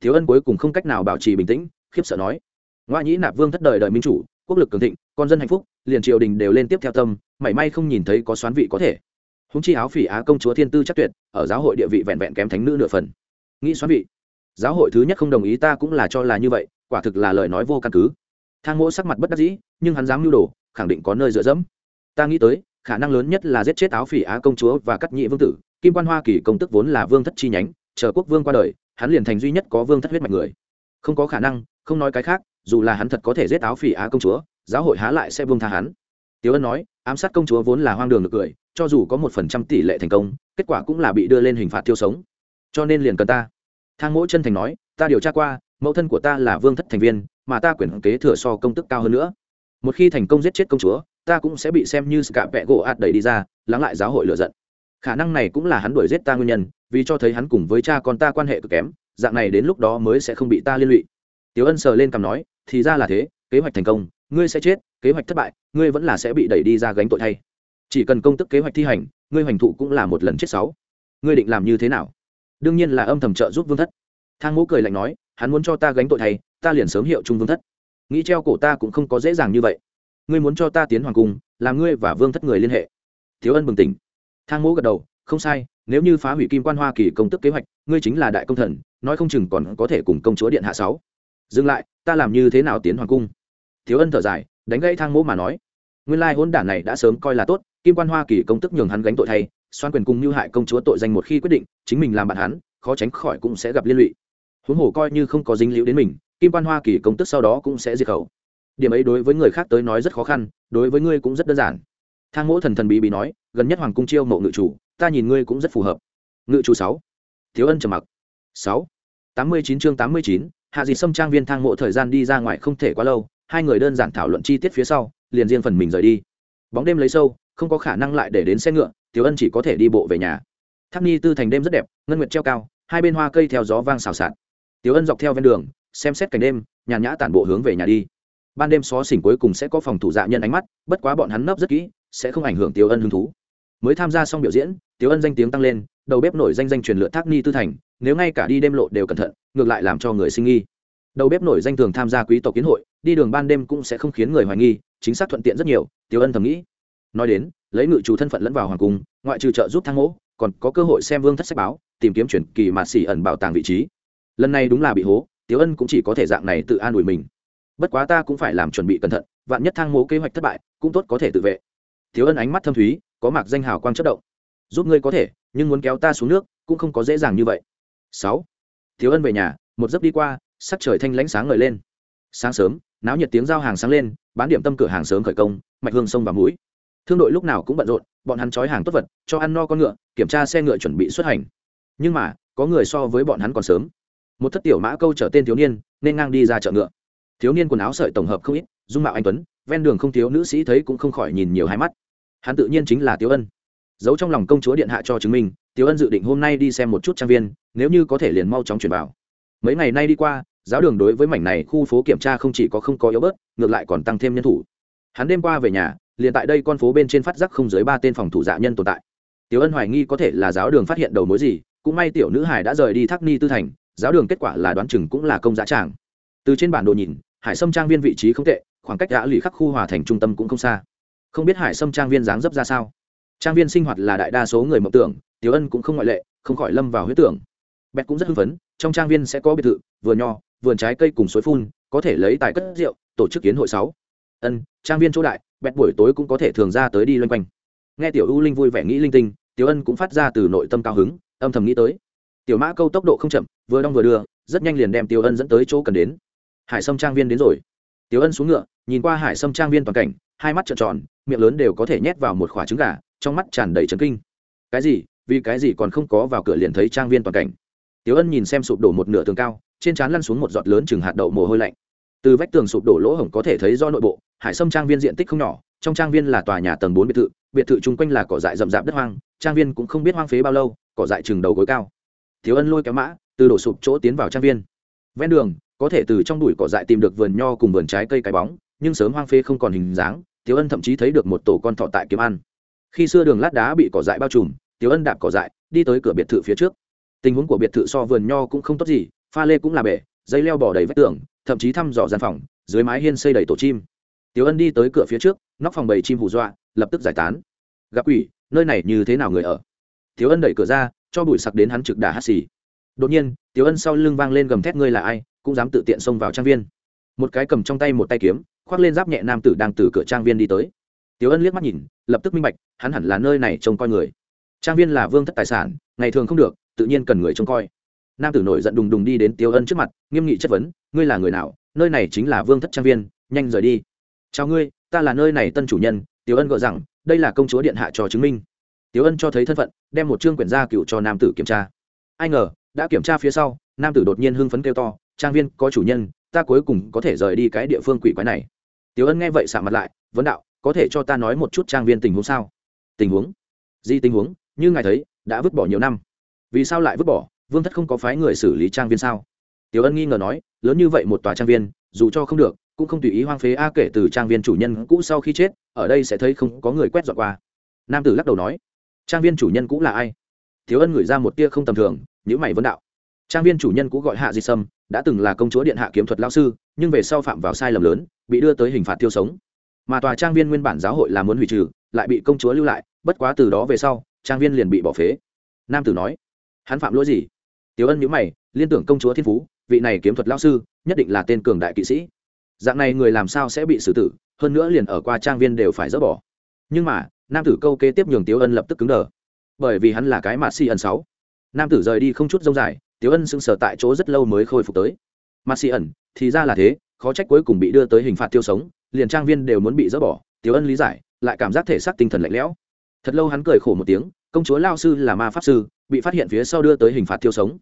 Thiếu ân cuối cùng không cách nào bảo trì bình tĩnh, khiếp sợ nói. Ngoại nhĩ nạp vương thất đời đời minh chủ, quốc lực cường thịnh, con dân hạnh phúc, liền triều đình đều lên tiếp theo tâm, mảy may không nhìn thấy có xoán vị có thể. Húng chi áo phỉ á công chúa thiên tư chắc tuyệt, ở giáo hội địa vị vẹn vẹn kém thánh nữ nửa phần. Nghĩ xoán vị giáo hội thứ nhất không đồng ý ta cũng là cho là như vậy, quả thực là lời nói vô căn cứ. Thang mỗ sắc mặt bất đắc dĩ, nhưng hắn dám mưu đồ, khẳng định có nơi dựa dẫm. Ta nghĩ tới, khả năng lớn nhất là giết chết áo phỉ á công chúa và cắt nhị vương tử. Kim quan hoa kỳ công tức vốn là vương thất chi nhánh, chờ quốc vương qua đời, hắn liền thành duy nhất có vương thất huyết mạch người. Không có khả năng, không nói cái khác, dù là hắn thật có thể giết áo phỉ á công chúa, giáo hội há lại sẽ vương tha hắn. Tiếu ân nói, ám sát công chúa vốn là hoang đường được cười, cho dù có một phần trăm tỷ lệ thành công, kết quả cũng là bị đưa lên hình phạt tiêu sống. Cho nên liền cần ta thang mỗi chân thành nói, ta điều tra qua, mẫu thân của ta là vương thất thành viên, mà ta quyền kế thừa so công tức cao hơn nữa. Một khi thành công giết chết công chúa, ta cũng sẽ bị xem như cả vẹ gỗ ạt đẩy đi ra, lắng lại giáo hội lựa giận. Khả năng này cũng là hắn đuổi giết ta nguyên nhân, vì cho thấy hắn cùng với cha con ta quan hệ cực kém, dạng này đến lúc đó mới sẽ không bị ta liên lụy. Tiểu ân sờ lên cằm nói, thì ra là thế, kế hoạch thành công, ngươi sẽ chết, kế hoạch thất bại, ngươi vẫn là sẽ bị đẩy đi ra gánh tội thay. Chỉ cần công tức kế hoạch thi hành, ngươi hoành thụ cũng là một lần chết sáu. Ngươi định làm như thế nào? Đương nhiên là âm thầm trợ giúp vương thất. Thang Mỗ cười lạnh nói, hắn muốn cho ta gánh tội thay, ta liền sớm hiệu trung vương thất. Nghĩ treo cổ ta cũng không có dễ dàng như vậy. Ngươi muốn cho ta tiến hoàng cung làm ngươi và vương thất người liên hệ. Thiếu ân bừng tỉnh. Thang Mỗ gật đầu, không sai, nếu như phá hủy kim quan hoa kỳ công tức kế hoạch, ngươi chính là đại công thần, nói không chừng còn có thể cùng công chúa điện hạ sáu. Dừng lại, ta làm như thế nào tiến hoàng cung? Thiếu ân thở dài, đánh gãy thang Mỗ mà nói, nguyên lai hôn đản này đã sớm coi là tốt, kim quan hoa kỳ công tức nhường hắn gánh tội thay xoan quyền cùng như hại công chúa tội danh một khi quyết định, chính mình làm bạn hắn, khó tránh khỏi cũng sẽ gặp liên lụy. Huống hồ coi như không có dính liễu đến mình, kim quan hoa kỳ công tức sau đó cũng sẽ diệt khẩu. Điểm ấy đối với người khác tới nói rất khó khăn, đối với ngươi cũng rất đơn giản. Thang mỗ thần thần bí bí nói, gần nhất hoàng cung chiêu mộ ngự chủ, ta nhìn ngươi cũng rất phù hợp. Ngự chủ sáu. Thiếu ân trầm mặc. Sáu. Tám mươi chín chương tám mươi chín, hạ Dị xâm trang viên thang mộ thời gian đi ra ngoài không thể quá lâu, hai người đơn giản thảo luận chi tiết phía sau, liền riêng phần mình rời đi. Bóng đêm lấy sâu, không có khả năng lại để đến xe ngựa tiểu ân chỉ có thể đi bộ về nhà. Tháp ni tư thành đêm rất đẹp, ngân nguyệt treo cao, hai bên hoa cây theo gió vang xào xạc. Tiểu ân dọc theo ven đường, xem xét cảnh đêm, nhàn nhã tản bộ hướng về nhà đi. Ban đêm xó xỉnh cuối cùng sẽ có phòng thủ dạ nhân ánh mắt, bất quá bọn hắn nấp rất kỹ, sẽ không ảnh hưởng tiểu ân hứng thú. Mới tham gia xong biểu diễn, tiểu ân danh tiếng tăng lên, đầu bếp nổi danh danh truyền lựa thác ni tư thành, nếu ngay cả đi đêm lộ đều cẩn thận, ngược lại làm cho người sinh nghi. Đầu bếp nổi danh thường tham gia quý tộc kiến hội, đi đường ban đêm cũng sẽ không khiến người hoài nghi, chính xác thuận tiện rất nhiều, tiểu ân thầm nghĩ nói đến, lấy ngự chủ thân phận lẫn vào hoàng cung, ngoại trừ trợ giúp thang mỗ, còn có cơ hội xem vương thất sách báo, tìm kiếm chuyển kỳ mà xỉ ẩn bảo tàng vị trí. Lần này đúng là bị hố, tiếu ân cũng chỉ có thể dạng này tự an ủi mình. Bất quá ta cũng phải làm chuẩn bị cẩn thận, vạn nhất thang mỗ kế hoạch thất bại, cũng tốt có thể tự vệ. Tiếu ân ánh mắt thâm thúy, có mạc danh hào quang chất động. Giúp ngươi có thể, nhưng muốn kéo ta xuống nước, cũng không có dễ dàng như vậy. Sáu. Thiếu ân về nhà, một giấc đi qua, sắc trời thanh lãnh sáng ngời lên. Sáng sớm, náo nhiệt tiếng giao hàng sáng lên, bán điểm tâm cửa hàng sớm khởi công, mạch hương sông và mũi thương đội lúc nào cũng bận rộn, bọn hắn trói hàng tốt vật, cho ăn no con ngựa, kiểm tra xe ngựa chuẩn bị xuất hành. Nhưng mà, có người so với bọn hắn còn sớm. Một thất tiểu mã câu trở tên thiếu niên, nên ngang đi ra chợ ngựa. Thiếu niên quần áo sợi tổng hợp không ít, dung mạo anh tuấn, ven đường không thiếu nữ sĩ thấy cũng không khỏi nhìn nhiều hai mắt. Hắn tự nhiên chính là tiếu ân. Giấu trong lòng công chúa điện hạ cho chứng minh, tiếu ân dự định hôm nay đi xem một chút trang viên, nếu như có thể liền mau chóng chuyển vào. Mấy ngày nay đi qua, giáo đường đối với mảnh này khu phố kiểm tra không chỉ có không có yếu bớt, ngược lại còn tăng thêm nhân thủ. Hắn đêm qua về nhà liền tại đây con phố bên trên phát giác không dưới ba tên phòng thủ dạ nhân tồn tại. Tiểu ân hoài nghi có thể là giáo đường phát hiện đầu mối gì, cũng may tiểu nữ hải đã rời đi thác ni tư thành, giáo đường kết quả là đoán chừng cũng là công giá tràng. Từ trên bản đồ nhìn, hải sâm trang viên vị trí không tệ, khoảng cách đã lì khắc khu hòa thành trung tâm cũng không xa. Không biết hải sâm trang viên dáng dấp ra sao? Trang viên sinh hoạt là đại đa số người mộng tưởng, tiểu ân cũng không ngoại lệ, không khỏi lâm vào huyết tưởng. Bẹt cũng rất hưng phấn, trong trang viên sẽ có biệt thự, vườn nho, vườn trái cây cùng suối phun, có thể lấy tài cất rượu, tổ chức kiến hội sáu. Ân, trang viên chỗ đại bẹt buổi tối cũng có thể thường ra tới đi loanh quanh. Nghe tiểu u linh vui vẻ nghĩ linh tinh, tiểu ân cũng phát ra từ nội tâm cao hứng, âm thầm nghĩ tới. Tiểu mã câu tốc độ không chậm, vừa đong vừa đưa, rất nhanh liền đem tiểu ân dẫn tới chỗ cần đến. Hải sâm trang viên đến rồi. Tiểu ân xuống ngựa, nhìn qua hải sâm trang viên toàn cảnh, hai mắt trợn tròn, miệng lớn đều có thể nhét vào một khoả trứng gà, trong mắt tràn đầy trấn kinh. Cái gì? Vì cái gì còn không có vào cửa liền thấy trang viên toàn cảnh? Tiểu ân nhìn xem sụp đổ một nửa tường cao, trên trán lăn xuống một giọt lớn chừng hạt đậu mồ hôi lạnh từ vách tường sụp đổ lỗ hổng có thể thấy do nội bộ, hải sâm trang viên diện tích không nhỏ, trong trang viên là tòa nhà tầng bốn biệt thự biệt thự chung quanh là cỏ dại rậm rạp đất hoang, trang viên cũng không biết hoang phế bao lâu, cỏ dại chừng đầu gối cao. Thiếu ân lôi kéo mã, từ đổ sụp chỗ tiến vào trang viên. Ven đường, có thể từ trong đùi cỏ dại tìm được vườn nho cùng vườn trái cây cái bóng, nhưng sớm hoang phế không còn hình dáng, thiếu ân thậm chí thấy được một tổ con thọ tại kiếm ăn. Khi xưa đường lát đá bị cỏ dại bao trùm, thiếu ân đạp cỏ dại, đi tới cửa biệt thự phía trước. Tình huống của biệt thự so vườn nho cũng không tốt gì, pha lê cũng là bể, dây leo bỏ đầy vách tường thậm chí thăm dò gian phòng, dưới mái hiên xây đầy tổ chim. Tiểu ân đi tới cửa phía trước, nóc phòng bầy chim hù dọa, lập tức giải tán. Gặp quỷ, nơi này như thế nào người ở? Tiểu ân đẩy cửa ra, cho bụi sặc đến hắn trực đà hắt xì. Đột nhiên, tiểu ân sau lưng vang lên gầm thét ngươi là ai, cũng dám tự tiện xông vào trang viên. Một cái cầm trong tay một tay kiếm, khoác lên giáp nhẹ nam tử đang từ cửa trang viên đi tới. Tiểu ân liếc mắt nhìn, lập tức minh bạch, hắn hẳn là nơi này trông coi người. Trang viên là vương thất tài sản, ngày thường không được, tự nhiên cần người trông coi nam tử nổi giận đùng đùng đi đến tiểu ân trước mặt, nghiêm nghị chất vấn, ngươi là người nào? Nơi này chính là vương thất trang viên, nhanh rời đi. Chào ngươi, ta là nơi này tân chủ nhân. Tiểu ân gọi rằng, đây là công chúa điện hạ cho chứng minh. Tiểu ân cho thấy thân phận, đem một chương quyển gia cựu cho nam tử kiểm tra. Ai ngờ, đã kiểm tra phía sau, nam tử đột nhiên hưng phấn kêu to, trang viên, có chủ nhân, ta cuối cùng có thể rời đi cái địa phương quỷ quái này. Tiểu ân nghe vậy xả mặt lại, vấn đạo, có thể cho ta nói một chút trang viên tình huống sao? Tình huống? Gì tình huống? Như ngài thấy, đã vứt bỏ nhiều năm. Vì sao lại vứt bỏ? Vương thất không có phái người xử lý trang viên sao? Tiểu ân nghi ngờ nói, lớn như vậy một tòa trang viên, dù cho không được, cũng không tùy ý hoang phế a kể từ trang viên chủ nhân cũ sau khi chết, ở đây sẽ thấy không có người quét dọn qua. Nam tử lắc đầu nói, trang viên chủ nhân cũ là ai? Thiếu ân gửi ra một tia không tầm thường nhữ mày vân đạo. Trang viên chủ nhân cũ gọi hạ di sâm, đã từng là công chúa điện hạ kiếm thuật lao sư, nhưng về sau phạm vào sai lầm lớn, bị đưa tới hình phạt tiêu sống. Mà tòa trang viên nguyên bản giáo hội là muốn hủy trừ, lại bị công chúa lưu lại, bất quá từ đó về sau, trang viên liền bị bỏ phế. Nam tử nói, hắn phạm lỗi gì? Tiếu ân nhữ mày, liên tưởng công chúa thiên phú, vị này kiếm thuật lao sư, nhất định là tên cường đại kỵ sĩ. Dạng này người làm sao sẽ bị xử tử, hơn nữa liền ở qua trang viên đều phải dỡ bỏ. Nhưng mà, nam tử câu kế tiếp nhường tiếu ân lập tức cứng đờ. Bởi vì hắn là cái mà si ẩn sáu. Nam tử rời đi không chút rông dài tiếu ân sững sờ tại chỗ rất lâu mới khôi phục tới. Mà si ẩn, thì ra là thế, khó trách cuối cùng bị đưa tới hình phạt tiêu sống, liền trang viên đều muốn bị dỡ bỏ. Tiếu ân lý giải, lại cảm giác thể xác tinh thần lạnh lẽo. Thật lâu hắn cười khổ một tiếng công chúa lao sư là ma pháp sư, bị phát hiện phía sau đưa tới hình phạt thiêu sống.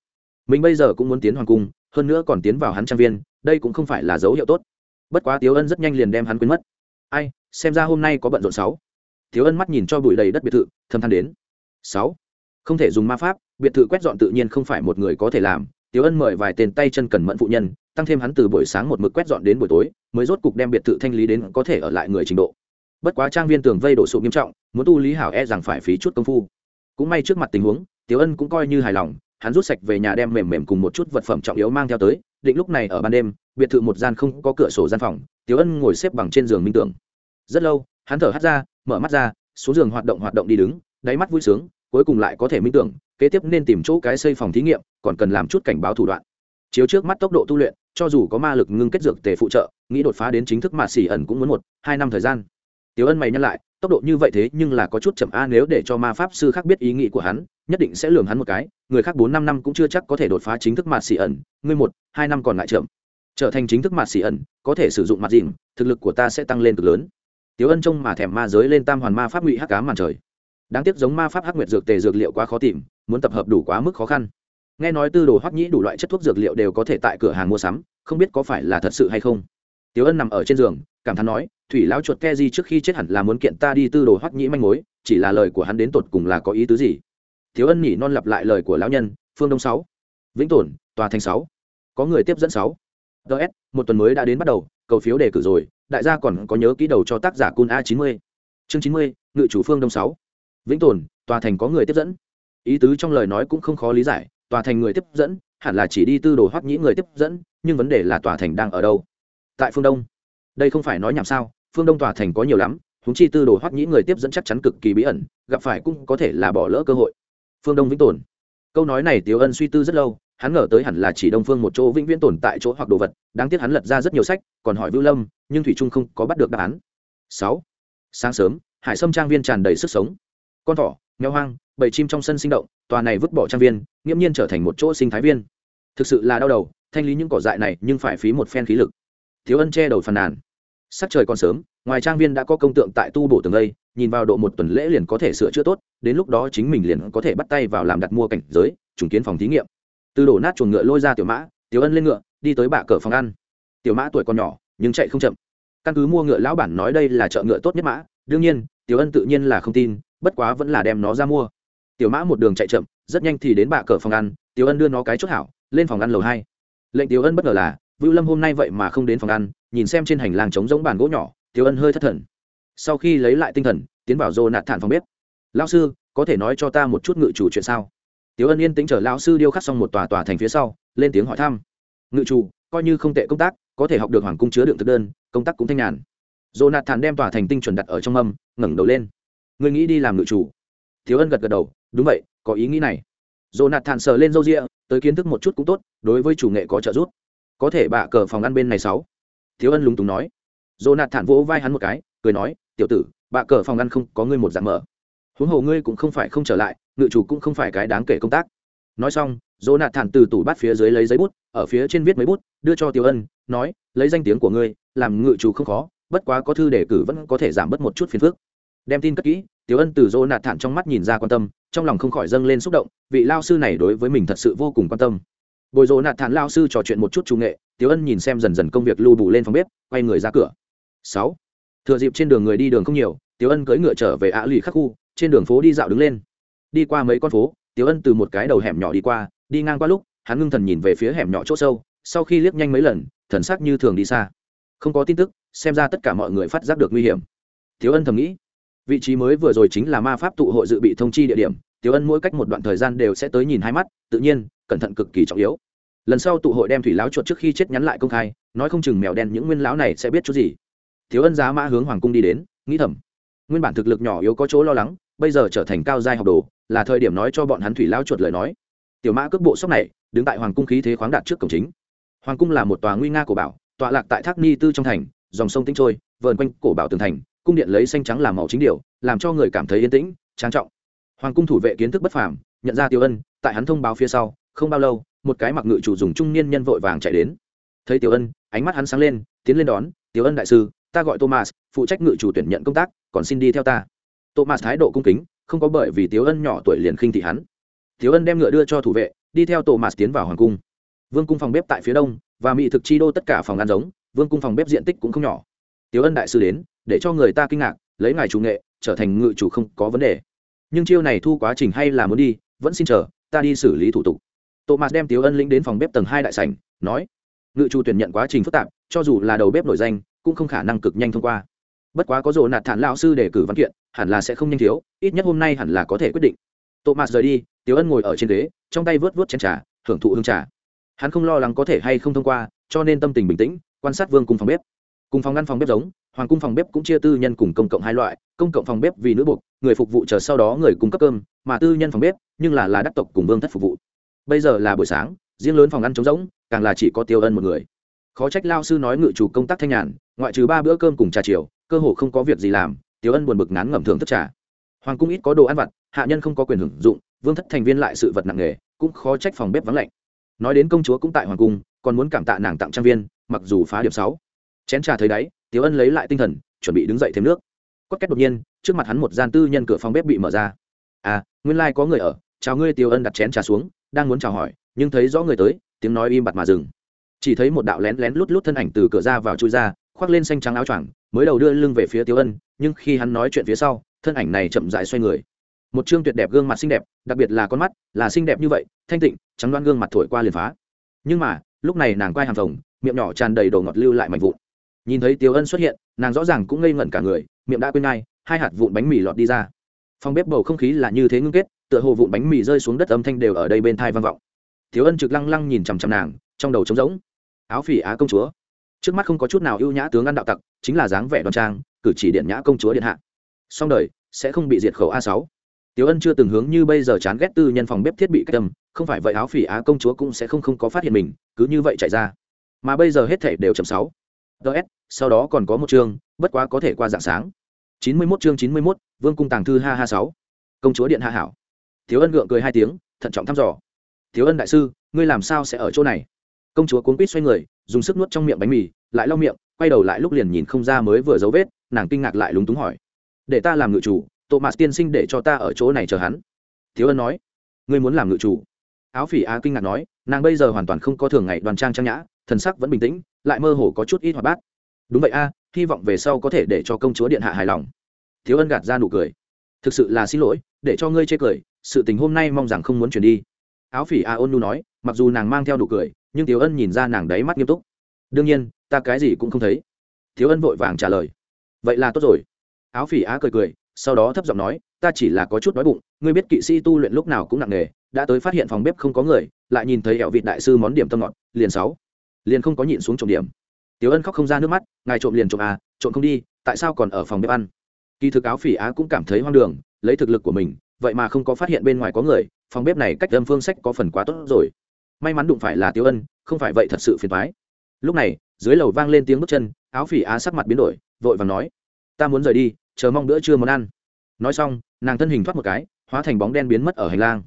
Mình bây giờ cũng muốn tiến hoàng cung, hơn nữa còn tiến vào hắn trang viên, đây cũng không phải là dấu hiệu tốt. Bất quá tiếu ân rất nhanh liền đem hắn quên mất. Ai, xem ra hôm nay có bận rộn sáu. Tiếu ân mắt nhìn cho bụi đầy đất biệt thự thâm than đến. Sáu. Không thể dùng ma pháp, biệt thự quét dọn tự nhiên không phải một người có thể làm. Tiếu ân mời vài tên tay chân cần mẫn phụ nhân, tăng thêm hắn từ buổi sáng một mực quét dọn đến buổi tối, mới rốt cục đem biệt thự thanh lý đến có thể ở lại người trình độ. Bất quá trang viên tường vây đổ sụp nghiêm trọng, muốn tu lý hảo e rằng phải phí chút công phu cũng may trước mặt tình huống tiếu ân cũng coi như hài lòng, hắn rút sạch về nhà đem mềm mềm cùng một chút vật phẩm trọng yếu mang theo tới, định lúc này ở ban đêm, biệt thự một gian không có cửa sổ gian phòng tiếu ân ngồi xếp bằng trên giường minh tưởng. Rất lâu, hắn thở hắt ra, mở mắt ra, xuống giường hoạt động hoạt động đi đứng, đáy mắt vui sướng, cuối cùng lại có thể minh tưởng, kế tiếp nên tìm chỗ cái xây phòng thí nghiệm, còn cần làm chút cảnh báo thủ đoạn. Chiếu trước mắt tốc độ tu luyện, cho dù có ma lực ngưng kết dược tề phụ trợ, nghĩ đột phá đến chính thức mà xỉ ẩn cũng muốn một, hai năm thời gian. Tiếu ân mày nhắc lại tốc độ như vậy thế nhưng là có chút chậm. A, nếu để cho ma pháp sư khác biết ý nghĩ của hắn, nhất định sẽ lường hắn một cái. Người khác bốn năm năm cũng chưa chắc có thể đột phá chính thức mạt xì ẩn. Ngươi một, hai năm còn lại chậm. Trở thành chính thức mạt xì ẩn, có thể sử dụng mặt dìm thực lực của ta sẽ tăng lên cực lớn. Tiếu ân trông mà thèm ma giới lên tam hoàn ma pháp ngụy hắc cá màn trời. Đáng tiếc giống ma pháp hắc nguyệt dược tề dược liệu quá khó tìm, muốn tập hợp đủ quá mức khó khăn. Nghe nói tư đồ hoắc nhĩ đủ loại chất thuốc dược liệu đều có thể tại cửa hàng mua sắm, không biết có phải là thật sự hay không. Tiếu ân nằm ở trên giường cảm thán nói, thủy lão chuột ke di trước khi chết hẳn là muốn kiện ta đi tư đồ hoắc nhĩ manh mối, chỉ là lời của hắn đến tột cùng là có ý tứ gì? Thiếu ân nhỉ non lặp lại lời của lão nhân, phương đông sáu, vĩnh tổn tòa thành sáu, có người tiếp dẫn sáu. Ts một tuần mới đã đến bắt đầu, cầu phiếu đề cử rồi, đại gia còn có nhớ ký đầu cho tác giả cun a chín mươi. Chương chín mươi, ngự chủ phương đông sáu, vĩnh tồn, tòa thành có người tiếp dẫn. Ý tứ trong lời nói cũng không khó lý giải, tòa thành người tiếp dẫn, hẳn là chỉ đi tư đồ hoắc nhĩ người tiếp dẫn, nhưng vấn đề là tòa thành đang ở đâu? Tại phương đông đây không phải nói nhảm sao, phương đông tòa thành có nhiều lắm húng chi tư đồ hoắc nhĩ người tiếp dẫn chắc chắn cực kỳ bí ẩn, gặp phải cũng có thể là bỏ lỡ cơ hội. Phương đông vĩnh tồn. Câu nói này tiếu ân suy tư rất lâu, hắn ngờ tới hẳn là chỉ đông phương một chỗ vĩnh viễn tồn tại chỗ hoặc đồ vật, đáng tiếc hắn lật ra rất nhiều sách, còn hỏi vưu lâm, nhưng thủy trung không có bắt được đáp án. Sáu. Sáng sớm, hải sâm trang viên tràn đầy sức sống. Con thỏ nghèo hoang bầy chim trong sân sinh động, tòa này vứt bỏ trang viên, nghiễm nhiên trở thành một chỗ sinh thái viên. Thực sự là đau đầu, thanh lý những cỏ dại này nhưng phải phí một phen khí lực thiếu ân che đầu phàn nàn. Sắc trời còn sớm, ngoài trang viên đã có công tượng tại tu bổ tường lây nhìn vào độ một tuần lễ liền có thể sửa chữa tốt, đến lúc đó chính mình liền có thể bắt tay vào làm đặt mua cảnh giới, trùng kiến phòng thí nghiệm. Từ đổ nát chuồng ngựa lôi ra tiểu mã, tiểu ân lên ngựa, đi tới bạ cờ phòng ăn. Tiểu mã tuổi còn nhỏ, nhưng chạy không chậm. Căn cứ mua ngựa lão bản nói đây là chợ ngựa tốt nhất mã, đương nhiên, tiểu ân tự nhiên là không tin, bất quá vẫn là đem nó ra mua. Tiểu mã một đường chạy chậm, rất nhanh thì đến bạ cờ phòng ăn, tiểu ân đưa nó cái chốt hảo, lên phòng ăn lầu hai. Lệnh tiểu ân bất ngờ là vưu lâm hôm nay vậy mà không đến phòng ăn nhìn xem trên hành lang trống rỗng bàn gỗ nhỏ tiểu ân hơi thất thần. Sau khi lấy lại tinh thần tiến vào rô thản phòng bếp. Lão sư có thể nói cho ta một chút ngự chủ chuyện sao? Tiểu ân yên tĩnh chờ lão sư điêu khắc xong một tòa tòa thành phía sau lên tiếng hỏi thăm. Ngự chủ coi như không tệ công tác có thể học được hoàng cung chứa đựng thực đơn công tác cũng thanh nhàn. Dồ thản đem tòa thành tinh chuẩn đặt ở trong mâm ngẩng đầu lên. Người nghĩ đi làm ngự chủ? Tiểu ân gật gật đầu. Đúng vậy có ý nghĩ này. Dồ thản sờ lên râu ria, tới kiến thức một chút cũng tốt đối với chủ nghệ có trợ giúp có thể bạ cờ phòng ăn bên này sáu. Thiếu ân lúng túng nói. Dồ nạt thản vỗ vai hắn một cái, cười nói, tiểu tử, bạ cờ phòng ăn không có ngươi một dạng mở. Huống hồ ngươi cũng không phải không trở lại, ngự chủ cũng không phải cái đáng kể công tác. Nói xong dỗ nạt thản từ tủ bát phía dưới lấy giấy bút, ở phía trên viết mấy bút, đưa cho tiểu ân, nói, lấy danh tiếng của ngươi, làm ngự chủ không khó, bất quá có thư đề cử vẫn có thể giảm bớt một chút phiền phức. Đem tin cất kỹ, tiểu ân từ dỗ nạt thản trong mắt nhìn ra quan tâm, trong lòng không khỏi dâng lên xúc động, vị lao sư này đối với mình thật sự vô cùng quan tâm bồi dỗ nạt thản lao sư trò chuyện một chút chủ nghệ, tiểu ân nhìn xem dần dần công việc lưu bù lên phòng bếp, quay người ra cửa. Sáu. Thừa dịp trên đường người đi đường không nhiều, tiểu ân cưỡi ngựa trở về ạ lụy khắc khu, trên đường phố đi dạo đứng lên. Đi qua mấy con phố, tiểu ân từ một cái đầu hẻm nhỏ đi qua, đi ngang qua lúc, hắn ngưng thần nhìn về phía hẻm nhỏ chỗ sâu, sau khi liếc nhanh mấy lần, thần sắc như thường đi xa. Không có tin tức, xem ra tất cả mọi người phát giác được nguy hiểm. Tiểu ân thầm nghĩ, vị trí mới vừa rồi chính là ma pháp tụ hội dự bị thông chi địa điểm tiểu ân mỗi cách một đoạn thời gian đều sẽ tới nhìn hai mắt, tự nhiên, cẩn thận cực kỳ trọng yếu. Lần sau tụ hội đem thủy láo chuột trước khi chết nhắn lại công khai, nói không chừng mèo đen những nguyên lão này sẽ biết chút gì. Tiểu ân giá mã hướng hoàng cung đi đến, nghĩ thầm, nguyên bản thực lực nhỏ yếu có chỗ lo lắng, bây giờ trở thành cao giai học đồ, là thời điểm nói cho bọn hắn thủy lao chuột lời nói. Tiểu mã cước bộ sóc này, đứng tại hoàng cung khí thế khoáng đạt trước cổng chính. Hoàng cung là một tòa nguy nga cổ bảo, tọa lạc tại thác ni tư trong thành, dòng sông tinh trôi, vờn quanh cổ bảo tường thành, cung điện lấy xanh trắng làm màu chính điều, làm cho người cảm thấy yên tĩnh, trang trọng hoàng cung thủ vệ kiến thức bất phàm, nhận ra tiêu ân, tại hắn thông báo phía sau, không bao lâu, một cái mặc ngự chủ dùng trung niên nhân vội vàng chạy đến. Thấy tiểu ân, ánh mắt hắn sáng lên, tiến lên đón tiểu ân đại sư, ta gọi thomas, phụ trách ngự chủ tuyển nhận công tác, còn xin đi theo ta. Thomas thái độ cung kính, không có bởi vì tiểu ân nhỏ tuổi liền khinh thị hắn. Tiểu ân đem ngựa đưa cho thủ vệ, đi theo thomas tiến vào hoàng cung. Vương cung phòng bếp tại phía đông, và mỹ thực chi đô tất cả phòng ăn giống, vương cung phòng bếp diện tích cũng không nhỏ. Tiểu ân đại sư đến, để cho người ta kinh ngạc, lấy ngài chủ nghệ, trở thành ngự chủ không có vấn đề nhưng chiêu này thu quá trình hay là muốn đi, vẫn xin chờ, ta đi xử lý thủ tục. Thomas đem tiếu ân lĩnh đến phòng bếp tầng hai đại sảnh, nói, ngự chủ tuyển nhận quá trình phức tạp, cho dù là đầu bếp nổi danh, cũng không khả năng cực nhanh thông qua. Bất quá có rồ nạt thản lão sư để cử văn kiện, hẳn là sẽ không nhanh thiếu, ít nhất hôm nay hẳn là có thể quyết định. Thomas rời đi, tiếu ân ngồi ở trên ghế, trong tay vớt vớt chén trà hưởng thụ hương trà. Hắn không lo lắng có thể hay không thông qua, cho nên tâm tình bình tĩnh, quan sát vương cùng phòng bếp. Cùng phòng ngăn phòng bếp giống hoàng cung phòng bếp cũng chia tư nhân cùng công cộng hai loại, công cộng phòng bếp vì nữ buộc, người phục vụ chờ sau đó người cung cấp cơm, mà tư nhân phòng bếp, nhưng là là đắc tộc cùng vương thất phục vụ. Bây giờ là buổi sáng, riêng lớn phòng ăn trống rỗng, càng là chỉ có tiêu ân một người. Khó trách lao sư nói ngự chủ công tác thanh nhàn, ngoại trừ ba bữa cơm cùng trà chiều, cơ hồ không có việc gì làm, tiêu ân buồn bực ngán ngẩm thường thất trà. Hoàng cung ít có đồ ăn vặt, hạ nhân không có quyền hưởng dụng, vương thất thành viên lại sự vật nặng nghề cũng khó trách phòng bếp vắng lạnh. Nói đến công chúa cũng tại hoàng cung, còn muốn cảm tạ nàng tặng trang viên, mặc dù phá điểm sáu chén trà thấy đáy tiếu ân lấy lại tinh thần, chuẩn bị đứng dậy thêm nước. Cốt két đột nhiên, trước mặt hắn một gian tư nhân cửa phòng bếp bị mở ra. À nguyên lai、like、có người ở, chào ngươi tiếu ân đặt chén trà xuống, đang muốn chào hỏi, nhưng thấy rõ người tới, tiếng nói im bặt mà dừng. Chỉ thấy một đạo lén lén lút lút thân ảnh từ cửa ra vào chui ra, khoác lên xanh trắng áo choàng, mới đầu đưa lưng về phía tiếu ân, nhưng khi hắn nói chuyện phía sau, thân ảnh này chậm dại xoay người. Một chương tuyệt đẹp gương mặt xinh đẹp, đặc biệt là con mắt, là xinh đẹp như vậy, thanh tịnh, trắng đoan gương mặt thổi qua liền phá. Nhưng mà, lúc này nàng quay hàm phòng miệng nhỏ tràn đầy đồ ngọt lưu lại mạnh vụn nhìn thấy tiêu ân xuất hiện nàng rõ ràng cũng ngây ngẩn cả người miệng đã quên ngay hai hạt vụn bánh mì lọt đi ra. Phòng bếp bầu không khí là như thế ngưng kết tựa hồ vụn bánh mì rơi xuống đất âm thanh đều ở đây bên thai vang vọng. Thiếu ân trực lăng lăng nhìn chằm chằm nàng trong đầu trống rỗng. Áo phỉ á công chúa. Trước mắt không có chút nào ưu nhã tướng ăn đạo tặc chính là dáng vẻ đoan trang cử chỉ điện nhã công chúa điện hạ. Song đời sẽ không bị diệt khẩu a sáu. Tiểu Ân chưa từng hướng như bây giờ chán ghét tư nhân phòng bếp thiết bị cách âm, không phải vậy áo phỉ á công chúa cũng sẽ không không có phát hiện mình, cứ như vậy chạy ra. Mà bây giờ hết thảy đều chậm sáu ts sau đó còn có một chương, bất quá có thể qua dạng sáng. 91 chương 91, Vương cung tàng thư ha ha sáu. Công chúa điện hạ hảo. Thiếu Ân gượng cười hai tiếng, thận trọng thăm dò. Thiếu Ân đại sư, ngươi làm sao sẽ ở chỗ này? Công chúa cuốn quýt xoay người, dùng sức nuốt trong miệng bánh mì, lại lau miệng, quay đầu lại lúc liền nhìn không ra mới vừa dấu vết, nàng kinh ngạc lại lúng túng hỏi: "Để ta làm ngự chủ, thomas tiên sinh để cho ta ở chỗ này chờ hắn thiếu ân nói ngươi muốn làm ngự chủ áo phỉ á kinh ngạc nói nàng bây giờ hoàn toàn không có thường ngày đoàn trang trang nhã thần sắc vẫn bình tĩnh lại mơ hồ có chút ít hoạt bát. Đúng vậy a, hy vọng về sau có thể để cho công chúa điện hạ hài lòng. Thiếu ân gạt ra nụ cười. Thực sự là xin lỗi, để cho ngươi chê cười, sự tình hôm nay mong rằng không muốn chuyển đi. Áo phỉ a ôn nu nói, mặc dù nàng mang theo nụ cười, nhưng thiếu ân nhìn ra nàng đáy mắt nghiêm túc. Đương nhiên, ta cái gì cũng không thấy. Thiếu ân vội vàng trả lời. Vậy là tốt rồi. Áo phỉ á cười cười, sau đó thấp giọng nói, ta chỉ là có chút đói bụng, ngươi biết kỵ sĩ tu luyện lúc nào cũng nặng nề, đã tới phát hiện phòng bếp không có người, lại nhìn thấy hẹo vịt đại sư món điểm tâm ngọt, liền sáu liền không có nhịn xuống trộm điểm Tiểu Ân khóc không ra nước mắt, ngài trộm liền trộm à, trộm không đi, tại sao còn ở phòng bếp ăn? Kỳ thực áo phỉ á cũng cảm thấy hoang đường, lấy thực lực của mình, vậy mà không có phát hiện bên ngoài có người, phòng bếp này cách âm phương sách có phần quá tốt rồi. May mắn đụng phải là Tiểu Ân, không phải vậy thật sự phiền thoái Lúc này, dưới lầu vang lên tiếng bước chân, áo phỉ á sắc mặt biến đổi, vội vàng nói: "Ta muốn rời đi, chờ mong bữa trưa món ăn." Nói xong, nàng thân hình thoát một cái, hóa thành bóng đen biến mất ở hành lang.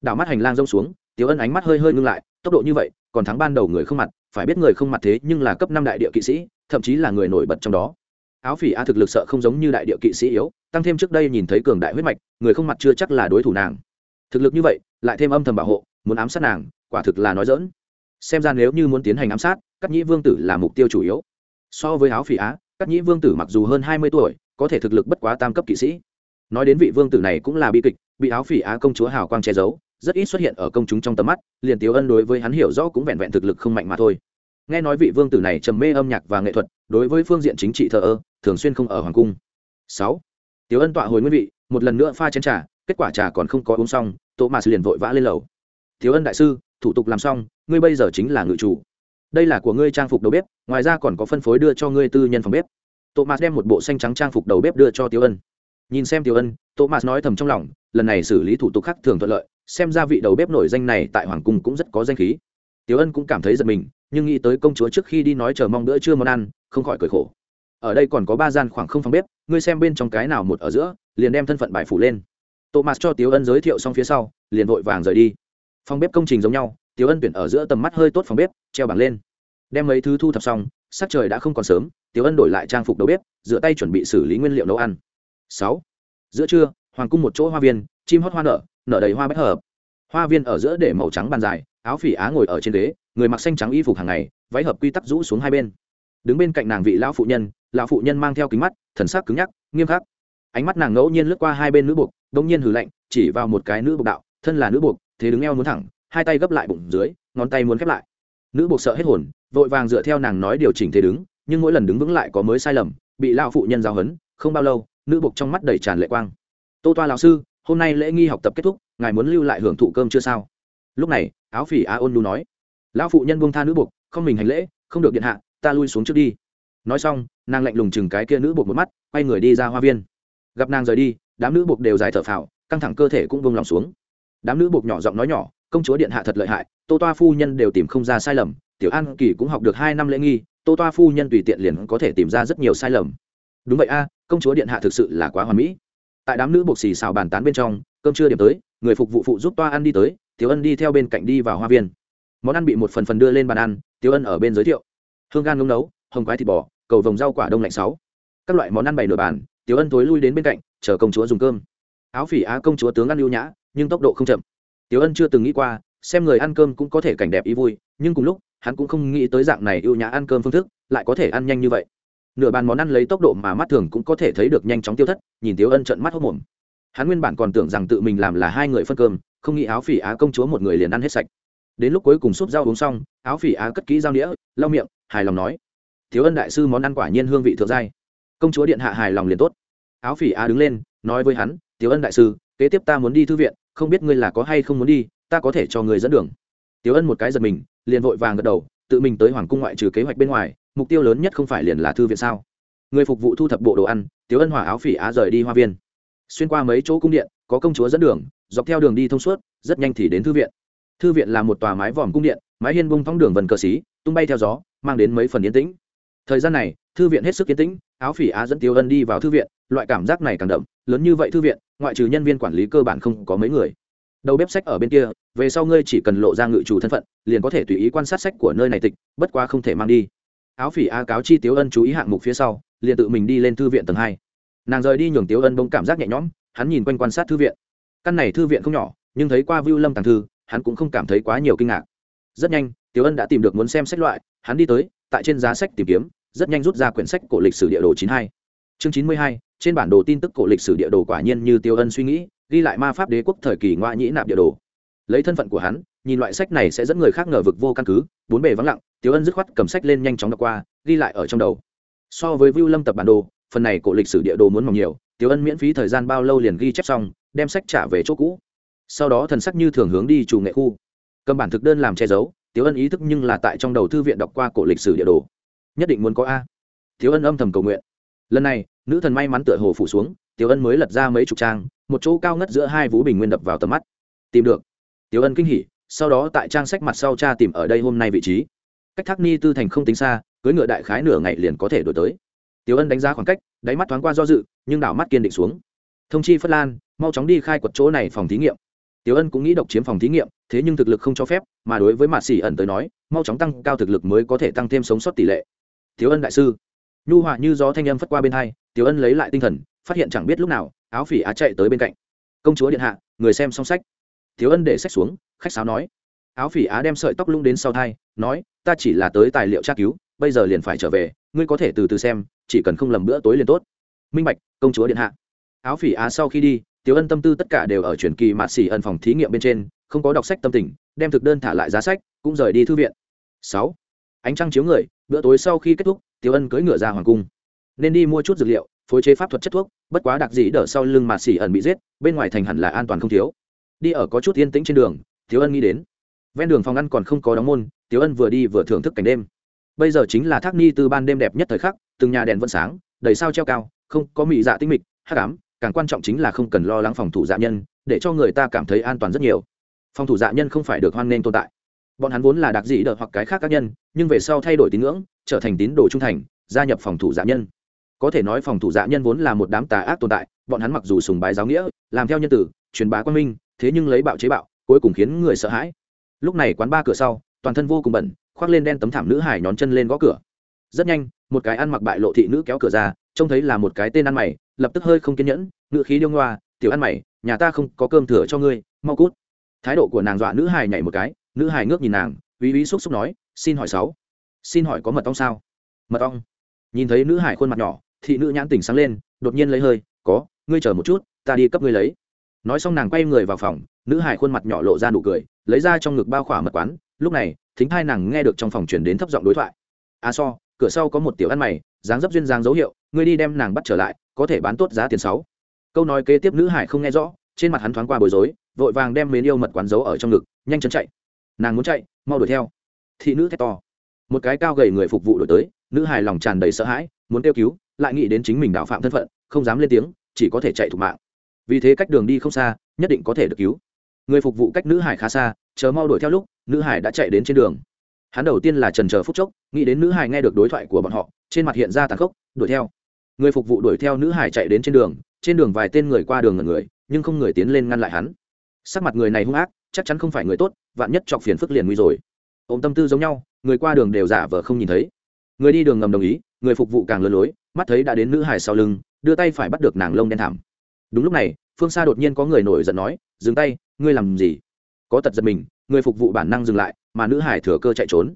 Đảo mắt hành lang rông xuống, Tiểu Ân ánh mắt hơi hơi ngưng lại, tốc độ như vậy, còn thắng ban đầu người không mặt, phải biết người không mặt thế nhưng là cấp năm đại địa kỵ sĩ, thậm chí là người nổi bật trong đó. Áo phỉ a thực lực sợ không giống như đại địa kỵ sĩ yếu, tăng thêm trước đây nhìn thấy cường đại huyết mạch, người không mặt chưa chắc là đối thủ nàng. Thực lực như vậy, lại thêm âm thầm bảo hộ, muốn ám sát nàng, quả thực là nói dỡn xem ra nếu như muốn tiến hành ám sát các nhĩ vương tử là mục tiêu chủ yếu. So với áo phỉ á các nhĩ vương tử mặc dù hơn hai mươi tuổi, có thể thực lực bất quá tam cấp kỵ sĩ. Nói đến vị vương tử này cũng là bi kịch, bị áo phỉ á công chúa hào quang che giấu, rất ít xuất hiện ở công chúng trong tầm mắt, liền tiếu ân đối với hắn hiểu rõ cũng vẹn vẹn thực lực không mạnh mà thôi nghe nói vị vương tử này trầm mê âm nhạc và nghệ thuật, đối với phương diện chính trị thờ ơ, thường xuyên không ở hoàng cung. Sáu. Tiểu ân tọa hồi nguyên vị, một lần nữa pha chén trà, kết quả trà còn không có uống xong tô mạt liền vội vã lên lầu. Tiểu ân đại sư, thủ tục làm xong, ngươi bây giờ chính là ngự chủ. Đây là của ngươi trang phục đầu bếp, ngoài ra còn có phân phối đưa cho ngươi tư nhân phòng bếp. Tô mạt đem một bộ xanh trắng trang phục đầu bếp đưa cho tiểu ân. Nhìn xem tiểu ân tô mạt nói thầm trong lòng, lần này xử lý thủ tục khác thường thuận lợi, xem ra vị đầu bếp nổi danh này tại hoàng cung cũng rất có danh khí tiếu ân cũng cảm thấy giật mình, nhưng nghĩ tới công chúa trước khi đi nói chờ mong bữa trưa món ăn, không khỏi cười khổ. Ở đây còn có ba gian khoảng không phòng bếp, ngươi xem bên trong cái nào một ở giữa, liền đem thân phận bài phủ lên. Thomas cho tiếu ân giới thiệu xong phía sau, liền vội vàng rời đi. Phòng bếp công trình giống nhau tiếu ân tuyển ở giữa tầm mắt hơi tốt phòng bếp, treo bảng lên. Đem mấy thứ thu thập xong, sắc trời đã không còn sớm tiếu ân đổi lại trang phục đầu bếp, rửa tay chuẩn bị xử lý nguyên liệu nấu ăn. Sáu. Giữa trưa, hoàng cung một chỗ hoa viên, chim hót hoa nở nở đầy hoa bách hợp. Hoa viên ở giữa để màu trắng bàn dài áo phỉ á ngồi ở trên ghế, người mặc xanh trắng y phục hàng ngày, váy hợp quy tắc rũ xuống hai bên. Đứng bên cạnh nàng vị lão phụ nhân, lão phụ nhân mang theo kính mắt, thần sắc cứng nhắc, nghiêm khắc. Ánh mắt nàng ngẫu nhiên lướt qua hai bên nữ buộc, đông nhiên hử lạnh, chỉ vào một cái nữ buộc đạo, thân là nữ buộc, thế đứng eo muốn thẳng, hai tay gấp lại bụng dưới, ngón tay muốn khép lại. Nữ buộc sợ hết hồn, vội vàng dựa theo nàng nói điều chỉnh thế đứng, nhưng mỗi lần đứng vững lại có mới sai lầm, bị lão phụ nhân giao hấn không bao lâu, nữ buộc trong mắt đầy tràn lệ quang. Tô toa lão sư, hôm nay lễ nghi học tập kết thúc, ngài muốn lưu lại hưởng thụ cơm chưa sao? Lúc này áo phỉ a ôn nu nói, lão phụ nhân buông tha nữ buộc, không mình hành lễ, không được điện hạ, ta lui xuống trước đi. Nói xong, nàng lạnh lùng chừng cái kia nữ buộc một mắt, quay người đi ra hoa viên. Gặp nàng rời đi, đám nữ buộc đều dài thở phào, căng thẳng cơ thể cũng vông lòng xuống. Đám nữ buộc nhỏ giọng nói nhỏ, công chúa điện hạ thật lợi hại, tô toa phu nhân đều tìm không ra sai lầm, tiểu an kỳ cũng học được hai năm lễ nghi, tô toa phu nhân tùy tiện liền có thể tìm ra rất nhiều sai lầm. Đúng vậy a, công chúa điện hạ thực sự là quá hoàn mỹ. Tại đám nữ buộc xì xào bàn tán bên trong, cơm chưa điểm tới, người phục vụ phụ giúp toa ăn đi tới tiểu ân đi theo bên cạnh đi vào hoa viên. Món ăn bị một phần phần đưa lên bàn ăn, tiểu ân ở bên giới thiệu. Hương gan nung nấu, hồng quái thịt bò, cầu vồng rau quả đông lạnh sáu. Các loại món ăn bày nửa bàn, tiểu ân tối lui đến bên cạnh, chờ công chúa dùng cơm. Áo phỉ á công chúa tướng ăn lưu nhã, nhưng tốc độ không chậm. Tiểu ân chưa từng nghĩ qua, xem người ăn cơm cũng có thể cảnh đẹp ý vui, nhưng cùng lúc, hắn cũng không nghĩ tới dạng này ưu nhã ăn cơm phương thức, lại có thể ăn nhanh như vậy. Nửa bàn món ăn lấy tốc độ mà mắt thường cũng có thể thấy được nhanh chóng tiêu thất, nhìn tiểu ân trận mắt hốc mồm hắn nguyên bản còn tưởng rằng tự mình làm là hai người phân cơm không nghĩ áo phỉ á công chúa một người liền ăn hết sạch. Đến lúc cuối cùng súp rau uống xong, áo phỉ á cất kỹ dao đĩa lau miệng, hài lòng nói, thiếu ân đại sư món ăn quả nhiên hương vị thượng giai. Công chúa điện hạ hài lòng liền tốt. Áo phỉ á đứng lên, nói với hắn, thiếu ân đại sư, kế tiếp ta muốn đi thư viện, không biết ngươi là có hay không muốn đi, ta có thể cho người dẫn đường. Tiếu ân một cái giật mình, liền vội vàng gật đầu, tự mình tới hoàng cung ngoại trừ kế hoạch bên ngoài, mục tiêu lớn nhất không phải liền là thư viện sao? Người phục vụ thu thập bộ đồ ăn tiếu ân hỏa áo phỉ á rời đi hoa viên. Xuyên qua mấy chỗ cung điện, có công chúa dẫn đường dọc theo đường đi thông suốt, rất nhanh thì đến thư viện. Thư viện là một tòa mái vòm cung điện, mái hiên bung thong đường vần cờ xí, tung bay theo gió, mang đến mấy phần yên tĩnh. Thời gian này, thư viện hết sức yên tĩnh, áo phỉ á dẫn tiêu ân đi vào thư viện, loại cảm giác này càng đậm, lớn như vậy thư viện, ngoại trừ nhân viên quản lý cơ bản không có mấy người. Đầu bếp sách ở bên kia, về sau ngươi chỉ cần lộ ra ngự chủ thân phận, liền có thể tùy ý quan sát sách của nơi này tịch, bất quá không thể mang đi. Áo phỉ a cáo chi tiếu ân chú ý hạng mục phía sau, liền tự mình đi lên thư viện tầng hai. Nàng rời đi nhường tiếu ân bỗng cảm giác nhẹ nhõm, hắn nhìn quanh quan sát thư viện căn này thư viện không nhỏ, nhưng thấy qua vưu lâm tàng thư, hắn cũng không cảm thấy quá nhiều kinh ngạc. Rất nhanh, tiểu ân đã tìm được muốn xem sách loại, hắn đi tới, tại trên giá sách tìm kiếm, rất nhanh rút ra quyển sách cổ lịch sử địa đồ chín hai. Chương chín mươi hai, trên bản đồ tin tức cổ lịch sử địa đồ quả nhiên như tiêu ân suy nghĩ, ghi lại ma pháp đế quốc thời kỳ ngoại nhĩ nạp địa đồ. Lấy thân phận của hắn, nhìn loại sách này sẽ dẫn người khác ngờ vực vô căn cứ, bốn bề vắng lặng tiêu ân dứt khoát cầm sách lên nhanh chóng đọc qua, ghi lại ở trong đầu. So với vưu lâm tập bản đồ, phần này cổ lịch sử địa đồ muốn mỏng nhiều Tiểu ân miễn phí thời gian bao lâu liền ghi chép xong, đem sách trả về chỗ cũ. Sau đó thần sắc như thường hướng đi chủ nghệ khu. Cầm bản thực đơn làm che giấu, Tiểu ân ý thức nhưng là tại trong đầu thư viện đọc qua cổ lịch sử địa đồ. Nhất định muốn có a. Tiểu ân âm thầm cầu nguyện. Lần này, nữ thần may mắn tựa hồ phủ xuống, Tiểu ân mới lật ra mấy chục trang, một chỗ cao ngất giữa hai vũ bình nguyên đập vào tầm mắt. Tìm được. Tiểu ân kinh hỉ, sau đó tại trang sách mặt sau cha tìm ở đây hôm nay vị trí. Cách thác ni tư thành không tính xa cưới ngựa đại khái nửa ngày liền có thể đổi tới. Tiểu ân đánh giá khoảng cách đáy mắt thoáng qua do dự nhưng đảo mắt kiên định xuống thông chi phất lan mau chóng đi khai quật chỗ này phòng thí nghiệm Tiểu Ân cũng nghĩ độc chiếm phòng thí nghiệm, thế nhưng thực lực không cho phép, mà đối với Mạt xỉ ẩn tới nói, mau chóng tăng cao thực lực mới có thể tăng thêm sống sót tỷ lệ. Tiểu Ân đại sư, nhu hòa như gió thanh âm phất qua bên hai, Tiểu Ân lấy lại tinh thần, phát hiện chẳng biết lúc nào, áo phỉ á chạy tới bên cạnh. Công chúa điện hạ, người xem xong sách. Tiểu Ân để sách xuống, khách sáo nói. Áo phỉ á đem sợi tóc lung đến sau thai, nói, ta chỉ là tới tài liệu tra cứu, bây giờ liền phải trở về, ngươi có thể từ từ xem, chỉ cần không lầm bữa tối liền tốt. Minh bạch, công chúa điện hạ. Áo phỉ á sau khi đi, Tiểu Ân tâm tư tất cả đều ở truyền kỳ mạt xỉ ẩn phòng thí nghiệm bên trên, không có đọc sách tâm tình, đem thực đơn thả lại giá sách, cũng rời đi thư viện. Sáu, Ánh trăng chiếu người, bữa tối sau khi kết thúc, Tiểu Ân cưỡi ngựa ra hoàng cung. Nên đi mua chút dược liệu, phối chế pháp thuật chất thuốc, bất quá đặc gì đỡ sau lưng mạt xỉ ẩn bị giết, bên ngoài thành hẳn là an toàn không thiếu. Đi ở có chút yên tĩnh trên đường, Tiểu Ân nghĩ đến. Ven đường phòng ăn còn không có đóng môn, Tiểu Ân vừa đi vừa thưởng thức cảnh đêm. Bây giờ chính là thác ni từ ban đêm đẹp nhất thời khắc, từng nhà đèn vẫn sáng, đầy sao treo cao, không có mị dạ tinh mịch, hắc ám, càng quan trọng chính là không cần lo lắng phòng thủ dạ nhân để cho người ta cảm thấy an toàn rất nhiều. Phòng thủ dạ nhân không phải được hoan nghênh tồn tại. Bọn hắn vốn là đặc dị đợt hoặc cái khác các nhân nhưng về sau thay đổi tín ngưỡng trở thành tín đồ trung thành gia nhập phòng thủ dạ nhân. Có thể nói phòng thủ dạ nhân vốn là một đám tà ác tồn tại bọn hắn mặc dù sùng bái giáo nghĩa làm theo nhân tử truyền bá quan minh thế nhưng lấy bạo chế bạo cuối cùng khiến người sợ hãi. Lúc này quán ba cửa sau toàn thân vô cùng bẩn khoác lên đen tấm thảm nữ hải nhón chân lên gõ cửa. Rất nhanh, một cái ăn mặc bại lộ thị nữ kéo cửa ra, trông thấy là một cái tên ăn mày, lập tức hơi không kiên nhẫn, ngựa khí điêu ngoa, tiểu ăn mày, nhà ta không có cơm thừa cho ngươi, mau cút. Thái độ của nàng dọa nữ hải nhảy một cái, nữ hải ngước nhìn nàng uy uy xúc xúc nói, xin hỏi sáu, xin hỏi có mật ong sao? Mật ong. Nhìn thấy nữ hải khuôn mặt nhỏ, thị nữ nhãn tỉnh sáng lên, đột nhiên lấy hơi, có, ngươi chờ một chút, ta đi cấp ngươi lấy. Nói xong nàng quay người vào phòng, nữ hải khuôn mặt nhỏ lộ ra nụ cười, lấy ra trong ngực bao khỏa mật quán lúc này, thính thai nàng nghe được trong phòng chuyển đến thấp giọng đối thoại. A à so, cửa sau có một tiểu ăn mày, dáng dấp duyên dáng dấu hiệu, ngươi đi đem nàng bắt trở lại, có thể bán tốt giá tiền sáu. Câu nói kế tiếp nữ hải không nghe rõ, trên mặt hắn thoáng qua bối rối, vội vàng đem mến yêu mật quán giấu ở trong ngực, nhanh chân chạy. Nàng muốn chạy, mau đuổi theo. Thị nữ thét to. Một cái cao gầy người phục vụ đổi tới, nữ hài lòng tràn đầy sợ hãi, muốn kêu cứu, lại nghĩ đến chính mình đạo phạm thân phận, không dám lên tiếng, chỉ có thể chạy thục mạng. Vì thế cách đường đi không xa, nhất định có thể được cứu người phục vụ cách nữ hải khá xa, chờ mau đuổi theo lúc, nữ hải đã chạy đến trên đường. Hắn đầu tiên là trần chờ phút chốc, nghĩ đến nữ hải nghe được đối thoại của bọn họ, trên mặt hiện ra tàn khốc, đuổi theo. Người phục vụ đuổi theo nữ hải chạy đến trên đường trên đường vài tên người qua đường ngần người, nhưng không người tiến lên ngăn lại hắn. Sắc mặt người này hung ác, chắc chắn không phải người tốt, vạn nhất chọc phiền phức liền nguy rồi. Ôm tâm tư giống nhau, người qua đường đều giả vờ không nhìn thấy. Người đi đường ngầm đồng ý, người phục vụ càng lơ lối, mắt thấy đã đến nữ hải sau lưng, đưa tay phải bắt được nàng lông đen thảm đúng lúc này phương xa đột nhiên có người nổi giận nói, dừng tay, ngươi làm gì? Có tật giật mình, người phục vụ bản năng dừng lại, mà nữ hải thừa cơ chạy trốn.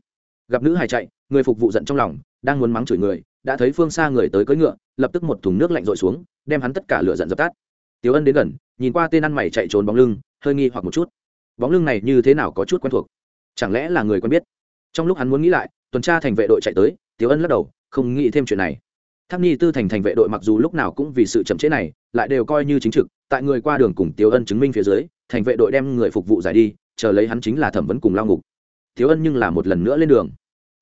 Gặp nữ hải chạy, người phục vụ giận trong lòng, đang muốn mắng chửi người, đã thấy phương xa người tới cưỡi ngựa, lập tức một thùng nước lạnh rội xuống, đem hắn tất cả lửa giận dập tắt. Tiếu ân đến gần, nhìn qua tên ăn mày chạy trốn bóng lưng, hơi nghi hoặc một chút. Bóng lưng này như thế nào có chút quen thuộc? Chẳng lẽ là người quen biết? Trong lúc hắn muốn nghĩ lại, tuần tra thành vệ đội chạy tới tiếu ân lắc đầu, không nghĩ thêm chuyện này tháp ni tư thành thành vệ đội mặc dù lúc nào cũng vì sự chậm trễ này, lại đều coi như chính trực, tại người qua đường cùng tiếu ân chứng minh phía dưới, thành vệ đội đem người phục vụ giải đi, chờ lấy hắn chính là thẩm vấn cùng lao ngục. Tiếu ân nhưng là một lần nữa lên đường.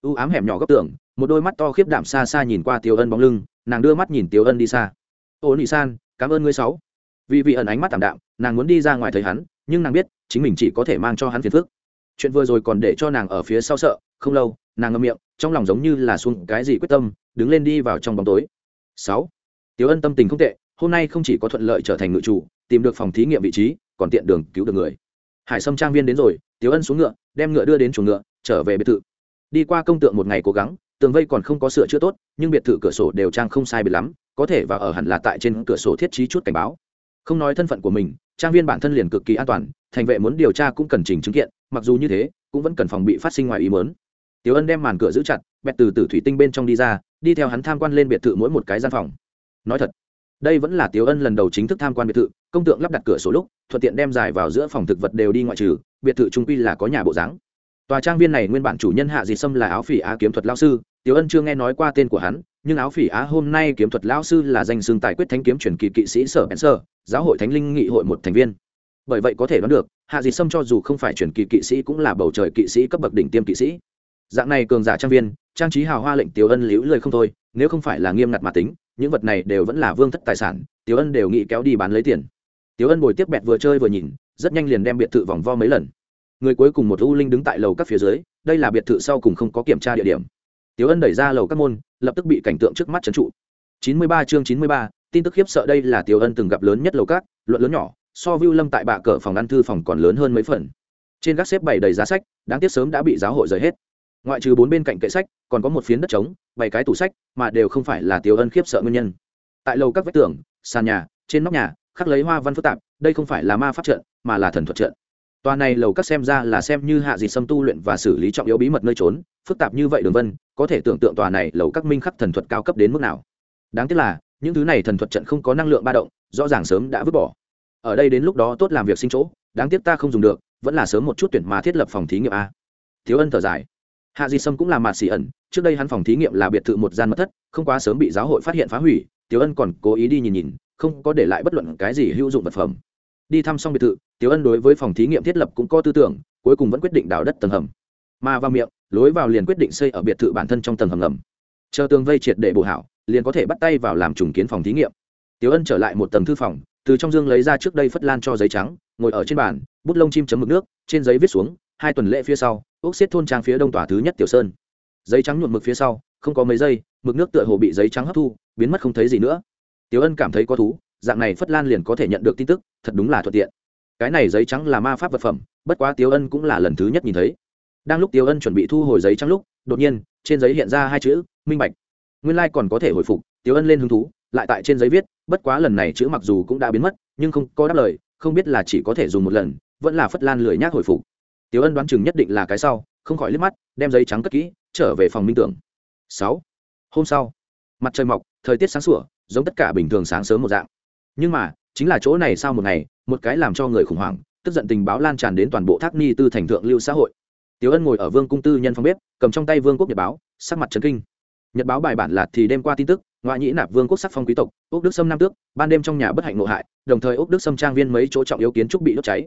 U ám hẻm nhỏ góc tường, một đôi mắt to khiếp đảm xa xa nhìn qua tiêu ân bóng lưng, nàng đưa mắt nhìn tiêu ân đi xa. Ô nị san, cảm ơn ngươi sáu. Vì vị ẩn ánh mắt t đạm, nàng muốn đi ra ngoài thấy hắn, nhưng nàng biết, chính mình chỉ có thể mang cho hắn phiền phức. Chuyện vừa rồi còn để cho nàng ở phía sau sợ không lâu, nàng ngâm miệng, trong lòng giống như là xuống cái gì quyết tâm, đứng lên đi vào trong bóng tối. Sáu tiếu ân tâm tình không tệ, hôm nay không chỉ có thuận lợi trở thành ngự chủ, tìm được phòng thí nghiệm vị trí, còn tiện đường cứu được người. Hải sâm trang viên đến rồi tiếu ân xuống ngựa, đem ngựa đưa đến chuồng ngựa, trở về biệt thự. Đi qua công tượng một ngày cố gắng, tường vây còn không có sửa chữa tốt, nhưng biệt thự cửa sổ đều trang không sai biệt lắm, có thể và ở hẳn là tại trên cửa sổ thiết trí chút cảnh báo. Không nói thân phận của mình, trang viên bản thân liền cực kỳ an toàn, thành vệ muốn điều tra cũng cần trình chứng kiện, mặc dù như thế, cũng vẫn cần phòng bị phát sinh ngoài ý mớn tiểu ân đem màn cửa giữ chặt, bẹt từ từ thủy tinh bên trong đi ra, đi theo hắn tham quan lên biệt thự mỗi một cái gian phòng. Nói thật, đây vẫn là tiểu ân lần đầu chính thức tham quan biệt thự, công tượng lắp đặt cửa sổ lúc, thuận tiện đem dài vào giữa phòng thực vật đều đi ngoại trừ, biệt thự trung quy là có nhà bộ dáng. Tòa trang viên này nguyên bản chủ nhân hạ dị sâm là áo phỉ á kiếm thuật lao sư, tiểu ân chưa nghe nói qua tên của hắn, nhưng áo phỉ á hôm nay kiếm thuật lao sư là danh xưng tài quyết thánh kiếm truyền kỳ kỵ sĩ sở spencer giáo hội thánh linh nghị hội một thành viên. Bởi vậy có thể đoán được, hạ dị sâm cho dù không phải truyền kỳ kỵ sĩ cũng là bầu trời kỵ sĩ cấp bậc đỉnh tiêm kỵ sĩ dạng này cường giả trang viên, trang trí hào hoa lệnh tiểu ân liễu lời không thôi, nếu không phải là nghiêm ngặt mà tính, những vật này đều vẫn là vương thất tài sản, tiểu ân đều nghĩ kéo đi bán lấy tiền. Tiểu ân bồi tiếp bẹt vừa chơi vừa nhìn, rất nhanh liền đem biệt thự vòng vo mấy lần. Người cuối cùng một u linh đứng tại lầu các phía dưới, đây là biệt thự sau cùng không có kiểm tra địa điểm. Tiểu ân đẩy ra lầu các môn, lập tức bị cảnh tượng trước mắt trấn trụ. Chín mươi ba chương chín mươi ba, tin tức khiếp sợ đây là tiểu ân từng gặp lớn nhất lầu các, luận lớn nhỏ, so view lâm tại bạ cỡ phòng ăn thư phòng còn lớn hơn mấy phần. Trên các xếp bày đầy giá sách, đáng tiếc sớm đã bị giáo hội rời hết ngoại trừ bốn bên cạnh kệ sách, còn có một phiến đất trống, bảy cái tủ sách, mà đều không phải là tiểu ân khiếp sợ nguyên nhân. Tại lầu các vách tường, sàn nhà, trên nóc nhà, khắc lấy hoa văn phức tạp, đây không phải là ma pháp trận, mà là thần thuật trận. Tòa này lầu các xem ra là xem như hạ dị xâm tu luyện và xử lý trọng yếu bí mật nơi trốn, phức tạp như vậy đường vân, có thể tưởng tượng tòa này lầu các minh khắc thần thuật cao cấp đến mức nào. Đáng tiếc là, những thứ này thần thuật trận không có năng lượng ba động, rõ ràng sớm đã vứt bỏ. Ở đây đến lúc đó tốt làm việc sinh chỗ, đáng tiếc ta không dùng được, vẫn là sớm một chút tuyển mà thiết lập phòng thí nghiệm a. Thiếu ân thở dài hạ di sâm cũng là mạt xỉ ẩn, trước đây hắn phòng thí nghiệm là biệt thự một gian mật thất, không quá sớm bị giáo hội phát hiện phá hủy, tiểu ân còn cố ý đi nhìn nhìn, không có để lại bất luận cái gì hữu dụng vật phẩm. Đi thăm xong biệt thự, tiểu ân đối với phòng thí nghiệm thiết lập cũng có tư tưởng, cuối cùng vẫn quyết định đào đất tầng hầm. Mà vào miệng, lối vào liền quyết định xây ở biệt thự bản thân trong tầng hầm ngầm. Chờ tường vây triệt để bổ hảo, liền có thể bắt tay vào làm trùng kiến phòng thí nghiệm. Tiểu ân trở lại một tầng thư phòng, từ trong dương lấy ra trước đây phất lan cho giấy trắng, ngồi ở trên bàn, bút lông chim chấm mực nước, trên giấy viết xuống hai tuần lễ phía sau, ốc xếp thôn trang phía đông tòa thứ nhất tiểu sơn. Giấy trắng nhuộm mực phía sau, không có mấy giây, mực nước tựa hồ bị giấy trắng hấp thu, biến mất không thấy gì nữa. Tiểu ân cảm thấy có thú, dạng này phất lan liền có thể nhận được tin tức, thật đúng là thuận tiện. Cái này giấy trắng là ma pháp vật phẩm, bất quá tiểu ân cũng là lần thứ nhất nhìn thấy. Đang lúc tiểu ân chuẩn bị thu hồi giấy trắng lúc, đột nhiên, trên giấy hiện ra hai chữ, minh bạch. Nguyên lai、like、còn có thể hồi phục, tiểu ân lên hứng thú, lại tại trên giấy viết, bất quá lần này chữ mặc dù cũng đã biến mất, nhưng không có đáp lời, không biết là chỉ có thể dùng một lần, vẫn là phất lan lười nhác hồi phục tiểu ân đoán chừng nhất định là cái sau, không khỏi liếc mắt, đem giấy trắng cất kỹ, trở về phòng minh tưởng. Sáu. Hôm sau, mặt trời mọc, thời tiết sáng sủa, giống tất cả bình thường sáng sớm một dạng. Nhưng mà, chính là chỗ này sau một ngày, một cái làm cho người khủng hoảng, tức giận tình báo lan tràn đến toàn bộ thác ni tư thành thượng lưu xã hội. Tiểu ân ngồi ở vương cung tư nhân phòng bếp, cầm trong tay vương quốc nhật báo, sắc mặt trấn kinh. Nhật báo bài bản lạt thì đêm qua tin tức, ngoại nhĩ nạp vương quốc sắc phong quý tộc ốc đức sâm nam tước, ban đêm trong nhà bất hạnh nội hại, đồng thời ốc đức sâm trang viên mấy chỗ trọng yếu kiến trúc bị đốt cháy.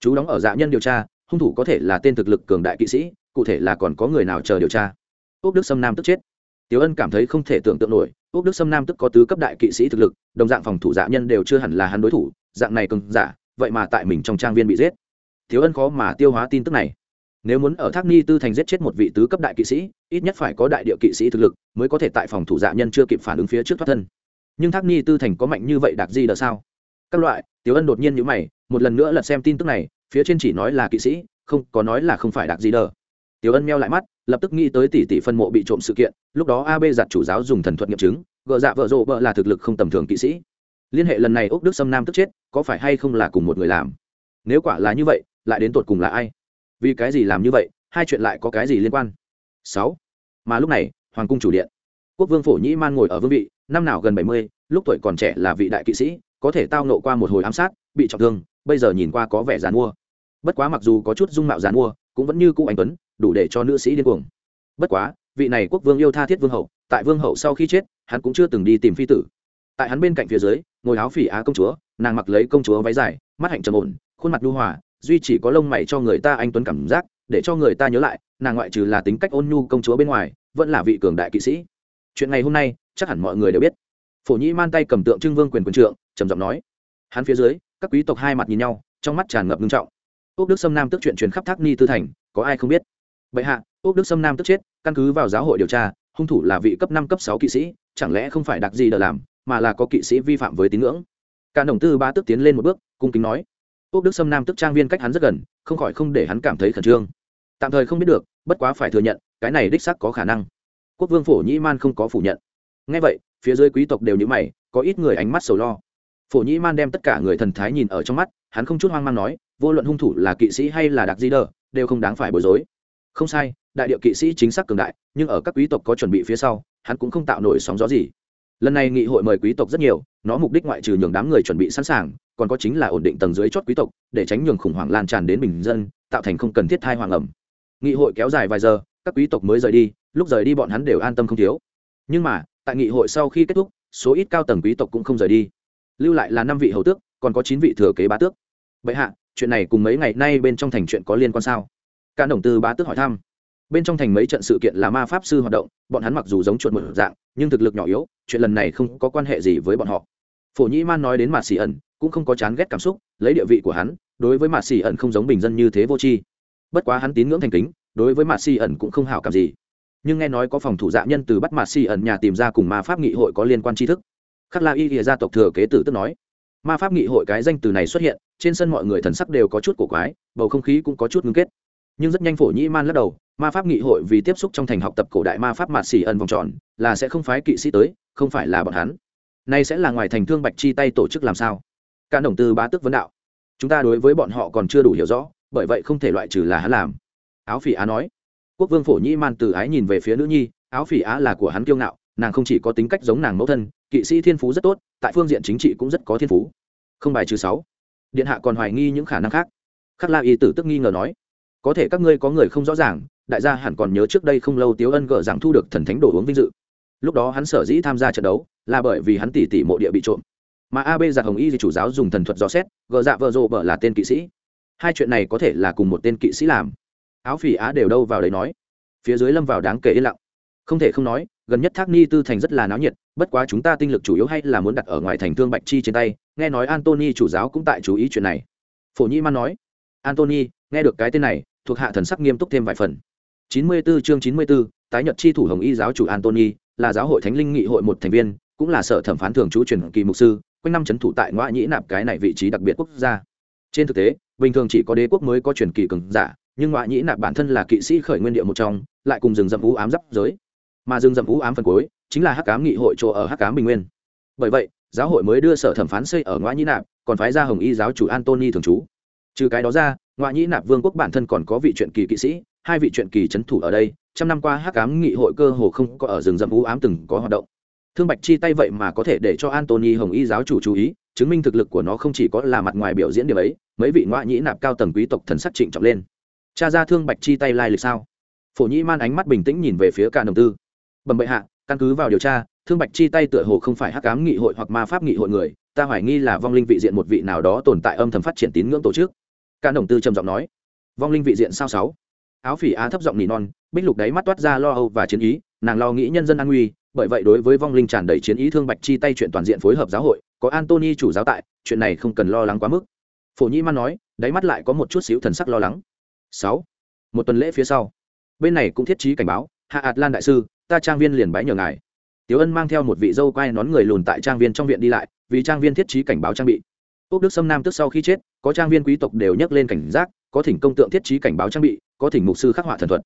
Chú đóng ở dạ nhân điều tra hung thủ có thể là tên thực lực cường đại kỵ sĩ, cụ thể là còn có người nào chờ điều tra? Ốc đức sâm nam tức chết. Tiếu ân cảm thấy không thể tưởng tượng nổi ốc đức sâm nam tức có tứ cấp đại kỵ sĩ thực lực, đồng dạng phòng thủ dạ nhân đều chưa hẳn là hắn đối thủ, dạng này cường giả, vậy mà tại mình trong trang viên bị giết. Tiểu ân khó mà tiêu hóa tin tức này. Nếu muốn ở thác ni tư thành giết chết một vị tứ cấp đại kỵ sĩ, ít nhất phải có đại địa kỵ sĩ thực lực mới có thể tại phòng thủ dạ nhân chưa kịp phản ứng phía trước thoát thân. Nhưng thác ni tư thành có mạnh như vậy đặc gì đỡ sao? Các loại, tiểu ân đột nhiên nhữ mày, một lần nữa lật xem tin tức này phía trên chỉ nói là kỵ sĩ, không, có nói là không phải đặc gì đờ. Tiểu ân meo lại mắt, lập tức nghĩ tới tỷ tỷ phân mộ bị trộm sự kiện, lúc đó ab giặt chủ giáo dùng thần thuật nghiệm chứng, gợ dạ vợ rộ vợ là thực lực không tầm thường kỵ sĩ. Liên hệ lần này ốc đức xâm nam tức chết, có phải hay không là cùng một người làm? Nếu quả là như vậy, lại đến tột cùng là ai? Vì cái gì làm như vậy, hai chuyện lại có cái gì liên quan? Sáu. Mà lúc này, hoàng cung chủ điện. Quốc vương phổ nhĩ man ngồi ở vương vị, năm nào gần bảy mươi, lúc tuổi còn trẻ là vị đại kỵ sĩ, có thể tao nộ qua một hồi ám sát, bị trọng thương, bây giờ nhìn qua có vẻ dàn mua bất quá mặc dù có chút dung mạo dàn mua, cũng vẫn như cũ anh tuấn, đủ để cho nữ sĩ điên cuồng. Bất quá, vị này quốc vương yêu tha thiết vương hậu, tại vương hậu sau khi chết, hắn cũng chưa từng đi tìm phi tử. Tại hắn bên cạnh phía dưới, ngồi áo phỉ á công chúa, nàng mặc lấy công chúa váy dài, mắt hạnh trầm ổn, khuôn mặt nhu hòa, duy chỉ có lông mày cho người ta anh tuấn cảm giác, để cho người ta nhớ lại, nàng ngoại trừ là tính cách ôn nhu công chúa bên ngoài, vẫn là vị cường đại kỵ sĩ. Chuyện ngày hôm nay, chắc hẳn mọi người đều biết. Phổ nhĩ man tay cầm tượng trưng vương quyền quyền trượng, trầm giọng nói. Hắn phía dưới, các quý tộc hai mặt nhìn nhau, trong mắt tràn ngập nghiêm trọng ốc đức sâm nam tức chuyện truyền khắp thác ni tư thành, có ai không biết? Bệ hạ ốc đức sâm nam tức chết, căn cứ vào giáo hội điều tra, hung thủ là vị cấp năm, cấp sáu kỵ sĩ, chẳng lẽ không phải đặc gì đờ làm, mà là có kỵ sĩ vi phạm với tín ngưỡng? Cả đồng tư ba tức tiến lên một bước, cung kính nói. Ốc đức sâm nam tức trang viên cách hắn rất gần, không khỏi không để hắn cảm thấy khẩn trương. Tạm thời không biết được, bất quá phải thừa nhận, cái này đích xác có khả năng. Quốc vương phổ nhĩ man không có phủ nhận. Ngay vậy, phía dưới quý tộc đều nhữ mày, có ít người ánh mắt sầu lo. Phổ nhĩ man đem tất cả người thần thái nhìn ở trong mắt, hắn không chút hoang mang nói vô luận hung thủ là kỵ sĩ hay là đặc di đờ, đều không đáng phải bối rối. Không sai, đại địa kỵ sĩ chính xác cường đại, nhưng ở các quý tộc có chuẩn bị phía sau, hắn cũng không tạo nổi sóng gió gì. Lần này nghị hội mời quý tộc rất nhiều, nó mục đích ngoại trừ nhường đám người chuẩn bị sẵn sàng, còn có chính là ổn định tầng dưới chót quý tộc, để tránh nhường khủng hoảng lan tràn đến bình dân, tạo thành không cần thiết thai hoàng ẩm. Nghị hội kéo dài vài giờ, các quý tộc mới rời đi, lúc rời đi bọn hắn đều an tâm không thiếu. Nhưng mà, tại nghị hội sau khi kết thúc, số ít cao tầng quý tộc cũng không rời đi. Lưu lại là năm vị hầu tước, còn có chín vị thừa kế bá tước. Bệ hạ chuyện này cùng mấy ngày nay bên trong thành chuyện có liên quan sao? Cả đồng tư bá tước hỏi thăm. Bên trong thành mấy trận sự kiện là ma pháp sư hoạt động, bọn hắn mặc dù giống chuột một dạng, nhưng thực lực nhỏ yếu, chuyện lần này không có quan hệ gì với bọn họ. Phổ nhĩ man nói đến mạt xỉ ẩn, cũng không có chán ghét cảm xúc, lấy địa vị của hắn, đối với mạt xỉ ẩn không giống bình dân như thế vô tri. Bất quá hắn tín ngưỡng thành kính, đối với mạt xỉ ẩn cũng không hảo cảm gì. Nhưng nghe nói có phòng thủ dạ nhân từ bắt mạt xỉ ẩn nhà tìm ra cùng ma pháp nghị hội có liên quan tri thức. Khắc la y gia tộc thừa kế tử tức nói ma pháp nghị hội cái danh từ này xuất hiện, trên sân mọi người thần sắc đều có chút cổ quái, bầu không khí cũng có chút ngưng kết. Nhưng rất nhanh phổ nhĩ man lắc đầu, ma pháp nghị hội vì tiếp xúc trong thành học tập cổ đại ma pháp mạt xỉ ẩn vòng tròn, là sẽ không phái kỵ sĩ tới, không phải là bọn hắn. Nay sẽ là ngoài thành thương bạch chi tay tổ chức làm sao? Cả đồng tư bá tức vấn đạo. Chúng ta đối với bọn họ còn chưa đủ hiểu rõ, bởi vậy không thể loại trừ là hắn làm. Áo phỉ á nói. Quốc vương phổ nhĩ man từ ái nhìn về phía nữ nhi, áo phỉ á là của hắn kiêu ngạo, nàng không chỉ có tính cách giống nàng mẫu thân kỵ sĩ thiên phú rất tốt, tại phương diện chính trị cũng rất có thiên phú. Không bài trừ sáu. Điện hạ còn hoài nghi những khả năng khác. Khắc la y tử tức nghi ngờ nói, có thể các ngươi có người không rõ ràng, đại gia hẳn còn nhớ trước đây không lâu tiếu ân gỡ rằng thu được thần thánh đồ uống vinh dự. Lúc đó hắn sở dĩ tham gia trận đấu là bởi vì hắn tỉ tỉ mộ địa bị trộm. Mà ab giặc hồng y thì chủ giáo dùng thần thuật dò xét, gờ dạ vợ rộ vợ là tên kỵ sĩ. Hai chuyện này có thể là cùng một tên kỵ sĩ làm. Áo phỉ á đều đâu vào đấy nói. Phía dưới lâm vào đáng kể yên lặng không thể không nói gần nhất thác ni tư thành rất là náo nhiệt bất quá chúng ta tinh lực chủ yếu hay là muốn đặt ở ngoài thành thương bạch chi trên tay nghe nói antony chủ giáo cũng tại chú ý chuyện này. Phổ Nhĩ man nói antony nghe được cái tên này thuộc hạ thần sắc nghiêm túc thêm vài phần. 94 chương 94, tái nhật chi thủ hồng y giáo chủ antony là giáo hội thánh linh nghị hội một thành viên cũng là sở thẩm phán thường trú truyền kỳ mục sư quanh năm chấn thủ tại ngoại nhĩ nạp cái này vị trí đặc biệt quốc gia. Trên thực tế bình thường chỉ có đế quốc mới có truyền kỳ cường giả nhưng ngoại nhĩ nạp bản thân là kỵ sĩ khởi nguyên địa một trong lại cùng rừng rậm vũ ám giáp giới mà rừng rậm vũ ám phần cuối, chính là hắc cám nghị hội chỗ ở hắc cám bình nguyên. Bởi vậy, giáo hội mới đưa sở thẩm phán xây ở ngoại nhĩ nạp, còn phái ra hồng y giáo chủ antony thường trú. Trừ cái đó ra, ngoại nhĩ nạp vương quốc bản thân còn có vị truyện kỳ kỵ sĩ, hai vị truyện kỳ c h ấ n thủ ở đây, trăm năm qua hắc ám nghị hội cơ hồ không có ở rừng rậm vũ ám từng có hoạt động. Thương bạch chi tay vậy mà có thể để cho antony hồng y giáo chủ chú ý, chứng minh thực lực của nó không chỉ có là mặt ngoài biểu diễn điểm ấy, mấy vị ngoại nhĩ nạp cao tầng quý tộc thần sắc trịnh trọng lên. Cha ra thương bạch chi tay lai lịch sao? Phổ nhĩ man ánh mắt bình tĩnh nhìn về phía cả đồng tư bẩm bệ hạ, căn cứ vào điều tra, thương bạch chi tay tựa hồ không phải hắc cám nghị hội hoặc ma pháp nghị hội người, ta hoài nghi là vong linh vị diện một vị nào đó tồn tại âm thầm phát triển tín ngưỡng tổ chức. Ca đồng tư trầm giọng nói. Vong linh vị diện sao sáu? Áo phỉ á thấp giọng nỉ non, bích lục đáy mắt toát ra lo âu và chiến ý, nàng lo nghĩ nhân dân an nguy, bởi vậy đối với vong linh tràn đầy chiến ý thương bạch chi tay chuyện toàn diện phối hợp giáo hội, có antony chủ giáo tại, chuyện này không cần lo lắng quá mức. Phổ nhĩ man nói, đáy mắt lại có một chút xíu thần sắc lo lắng. Sáu. Một tuần lễ phía sau, bên này cũng thiết trí cảnh báo, hạ ạt lan đại sư ta trang viên liền bái nhờ ngài. Tiếu ân mang theo một vị dâu quai nón người lùn tại trang viên trong viện đi lại, vì trang viên thiết trí cảnh báo trang bị. Ốc đức sâm nam tức sau khi chết, có trang viên quý tộc đều nhắc lên cảnh giác, có thỉnh công tượng thiết trí cảnh báo trang bị, có thỉnh mục sư khắc họa thần thuật.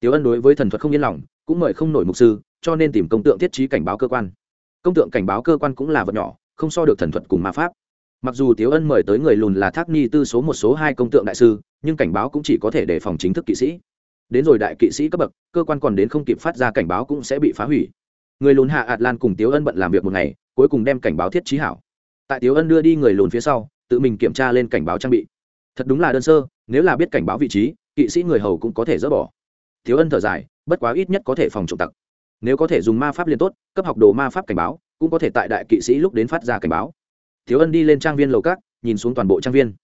Tiếu ân đối với thần thuật không yên lòng, cũng mời không nổi mục sư, cho nên tìm công tượng thiết trí cảnh báo cơ quan. Công tượng cảnh báo cơ quan cũng là vật nhỏ, không so được thần thuật cùng ma pháp. Mặc dù tiếu ân mời tới người lùn là thác ni tư số một số hai công tượng đại sư, nhưng cảnh báo cũng chỉ có thể đề phòng chính thức kỵ sĩ đến rồi đại kỵ sĩ cấp bậc, cơ quan còn đến không kịp phát ra cảnh báo cũng sẽ bị phá hủy. Người lùn hạ ạt lan cùng tiếu ân bận làm việc một ngày, cuối cùng đem cảnh báo thiết trí hảo. Tại tiếu ân đưa đi người lùn phía sau, tự mình kiểm tra lên cảnh báo trang bị. Thật đúng là đơn sơ, nếu là biết cảnh báo vị trí, kỵ sĩ người hầu cũng có thể dỡ bỏ. Tiếu ân thở dài, bất quá ít nhất có thể phòng trộm tặc. Nếu có thể dùng ma pháp liên tốt, cấp học đồ ma pháp cảnh báo, cũng có thể tại đại kỵ sĩ lúc đến phát ra cảnh báo. Thiếu ân đi lên trang viên lầu cát nhìn xuống toàn bộ trang viên.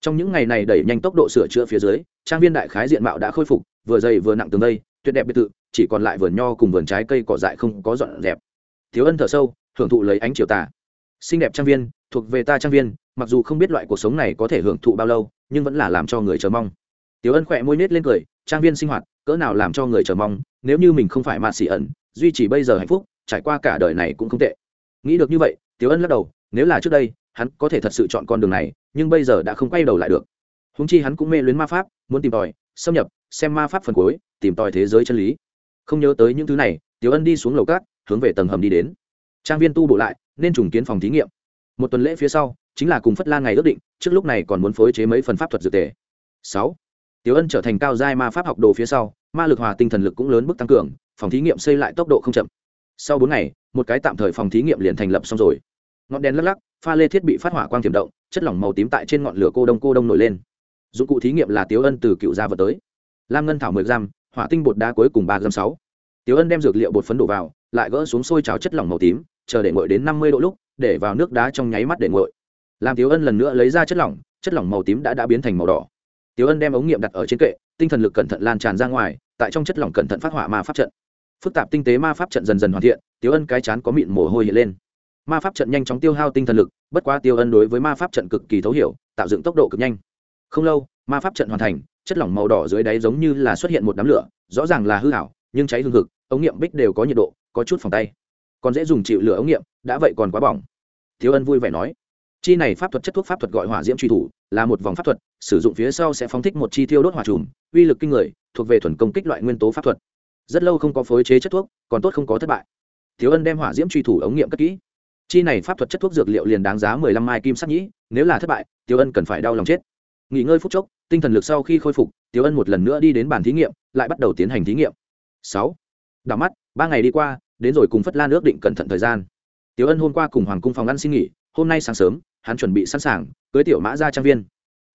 Trong những ngày này đẩy nhanh tốc độ sửa chữa phía dưới, trang viên đại khái diện mạo đã khôi phục vừa dày vừa nặng tường đây, tuyệt đẹp biệt thự, chỉ còn lại vườn nho cùng vườn trái cây cỏ dại không có dọn dẹp. Thiếu ân thở sâu, hưởng thụ lấy ánh chiều tà. Xinh đẹp trang viên, thuộc về ta trang viên, mặc dù không biết loại cuộc sống này có thể hưởng thụ bao lâu, nhưng vẫn là làm cho người chờ mong. Tiểu ân khỏe môi nết lên cười, trang viên sinh hoạt, cỡ nào làm cho người chờ mong, nếu như mình không phải mạt xỉ ẩn, duy trì bây giờ hạnh phúc, trải qua cả đời này cũng không tệ. Nghĩ được như vậy, tiểu ân lắc đầu, nếu là trước đây, hắn có thể thật sự chọn con đường này, nhưng bây giờ đã không quay đầu lại được. Húng chi hắn cũng mê luyến ma pháp, muốn tìm tòi xâm nhập xem ma pháp phần cuối tìm tòi thế giới chân lý không nhớ tới những thứ này tiểu ân đi xuống lầu cát hướng về tầng hầm đi đến trang viên tu bổ lại nên trùng kiến phòng thí nghiệm một tuần lễ phía sau chính là cùng phất lan ngày ước định trước lúc này còn muốn phối chế mấy phần pháp thuật dược tề sáu Tiểu Ân trở thành cao giai ma pháp học đồ phía sau, ma lực hòa tinh thần lực cũng lớn mức tăng cường, phòng thí nghiệm xây lại tốc độ không chậm. Sau bốn ngày, một cái tạm thời phòng thí nghiệm liền thành lập xong rồi. Ngọn đèn lắc lắc, pha lê thiết bị phát hỏa quang tiềm động, chất lỏng màu tím tại trên ngọn lửa cô đông cô đông nổi lên. Dụng cụ thí nghiệm là tiếu Ân từ cựu gia vật tới. Lam ngân thảo 10 gram, hỏa tinh bột đá cuối cùng ba gram sáu tiếu Ân đem dược liệu bột phấn đổ vào, lại gỡ xuống sôi cháo chất lỏng màu tím, chờ để nguội đến 50 độ lúc, để vào nước đá trong nháy mắt để nguội. Làm tiếu Ân lần nữa lấy ra chất lỏng, chất lỏng màu tím đã đã biến thành màu đỏ. tiếu Ân đem ống nghiệm đặt ở trên kệ, tinh thần lực cẩn thận lan tràn ra ngoài, tại trong chất lỏng cẩn thận phát hỏa ma pháp trận. Phức tạp tinh tế ma pháp trận dần dần hoàn thiện, tiếu Ân cái chán có mịn mồ hôi hiện lên. Ma pháp trận nhanh chóng tiêu hao tinh thần lực, bất quá Tiêu Ân đối với ma pháp trận cực kỳ thấu hiểu, tạo dựng tốc độ cực nhanh. Không lâu, ma pháp trận hoàn thành, chất lỏng màu đỏ dưới đáy giống như là xuất hiện một đám lửa, rõ ràng là hư ảo, nhưng cháy hương hực, ống nghiệm bích đều có nhiệt độ, có chút phòng tay. Còn dễ dùng chịu lửa ống nghiệm, đã vậy còn quá bỏng. Thiếu Ân vui vẻ nói, chi này pháp thuật chất thuốc pháp thuật gọi hỏa diễm truy thủ là một vòng pháp thuật sử dụng phía sau sẽ phóng thích một chi thiêu đốt hỏa trùm uy lực kinh người thuộc về thuần công kích loại nguyên tố pháp thuật rất lâu không có phối chế chất thuốc còn tốt không có thất bại thiếu ân đem hỏa diễm truy thủ ống nghiệm cất kỹ chi này pháp thuật chất thuốc dược liệu liền đáng giá mười lăm mai kim sắc nhĩ nếu là thất bại tiêu ân cần phải đau lòng chết nghỉ ngơi phút chốc, tinh thần lực sau khi khôi phục, Tiểu ân một lần nữa đi đến bàn thí nghiệm, lại bắt đầu tiến hành thí nghiệm. Sáu. Đảo mắt, ba ngày đi qua, đến rồi cùng phất lan ước định cẩn thận thời gian. Tiểu ân hôm qua cùng hoàng cung phòng ăn xin nghỉ, hôm nay sáng sớm, hắn chuẩn bị sẵn sàng, cưới tiểu mã ra trang viên.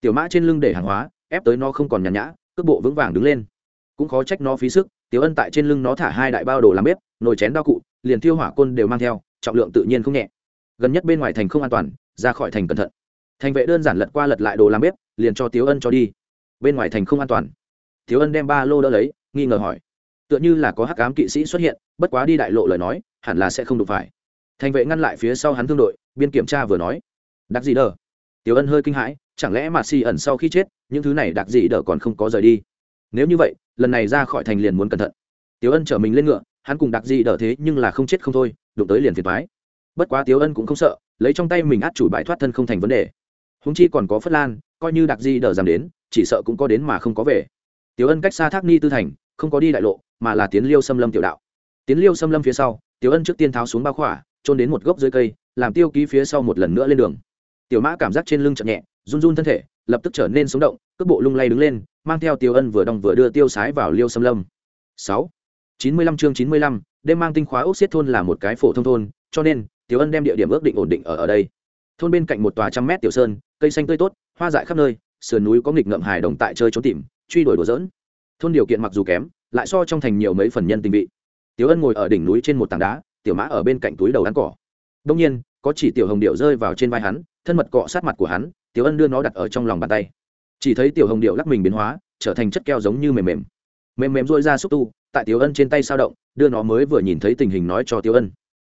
Tiểu mã trên lưng để hàng hóa, ép tới nó không còn nhàn nhã, cước bộ vững vàng đứng lên. Cũng khó trách nó phí sức, tiểu ân tại trên lưng nó thả hai đại bao đồ làm bếp, nồi chén đao cụ, liền thiêu hỏa côn đều mang theo, trọng lượng tự nhiên không nhẹ. Gần nhất bên ngoài thành không an toàn, ra khỏi thành cẩn thận thành vệ đơn giản lật qua lật lại đồ làm bếp, liền cho tiếu ân cho đi. Bên ngoài thành không an toàn. Tiếu ân đem ba lô đỡ lấy, nghi ngờ hỏi. Tựa như là có hắc cám kỵ sĩ xuất hiện, bất quá đi đại lộ lời nói, hẳn là sẽ không đụng phải. Thành vệ ngăn lại phía sau hắn thương đội, biên kiểm tra vừa nói. Đặc gì đờ. Tiểu ân hơi kinh hãi, chẳng lẽ mà si ẩn sau khi chết, những thứ này đặc gì đờ còn không có rời đi? Nếu như vậy, lần này ra khỏi thành liền muốn cẩn thận. Tiểu ân chở mình lên ngựa, hắn cùng đặc gì đờ thế nhưng là không chết không thôi, đụng tới liền thiệt thái bất quá tiểu ân cũng không sợ, lấy trong tay mình át chủ bài thoát thân không thành vấn đề húng chi còn có phất lan, coi như đặc di đờ dám đến, chỉ sợ cũng có đến mà không có về. Tiểu ân cách xa thác ni tư thành, không có đi đại lộ, mà là tiến liêu xâm lâm tiểu đạo. Tiến liêu xâm lâm phía sau, tiểu ân trước tiên tháo xuống bao khỏa trôn đến một gốc dưới cây, làm tiêu ký phía sau một lần nữa lên đường. Tiểu mã cảm giác trên lưng chậm nhẹ, run run thân thể, lập tức trở nên sống động, cước bộ lung lay đứng lên, mang theo tiêu ân vừa đong vừa đưa tiêu sái vào liêu xâm lâm. Sáu, chín mươi lăm chương chín mươi lăm, đêm mang tinh khóa ốc xiết thôn là một cái phổ thông thôn, cho nên Tiểu ân đem địa điểm ước định ổn định ở ở đây thôn bên cạnh một tòa trăm mét tiểu sơn, cây xanh tươi tốt, hoa dại khắp nơi, sườn núi có nghịch ngợm hài đồng tại chơi trốn tìm, truy đuổi đùa dỡn thôn điều kiện mặc dù kém, lại so trong thành nhiều mấy phần nhân tình vị. Tiểu ân ngồi ở đỉnh núi trên một tảng đá, tiểu mã ở bên cạnh túi đầu ăn cỏ. Đông nhiên, có chỉ tiểu hồng điệu rơi vào trên vai hắn, thân mật cọ sát mặt của hắn, tiểu ân đưa nó đặt ở trong lòng bàn tay. Chỉ thấy tiểu hồng điệu lắc mình biến hóa, trở thành chất keo giống như mềm mềm. Mềm mềm rôi ra xúc tu, tại tiểu ân trên tay sao động, đưa nó mới vừa nhìn thấy tình hình nói cho tiểu ân.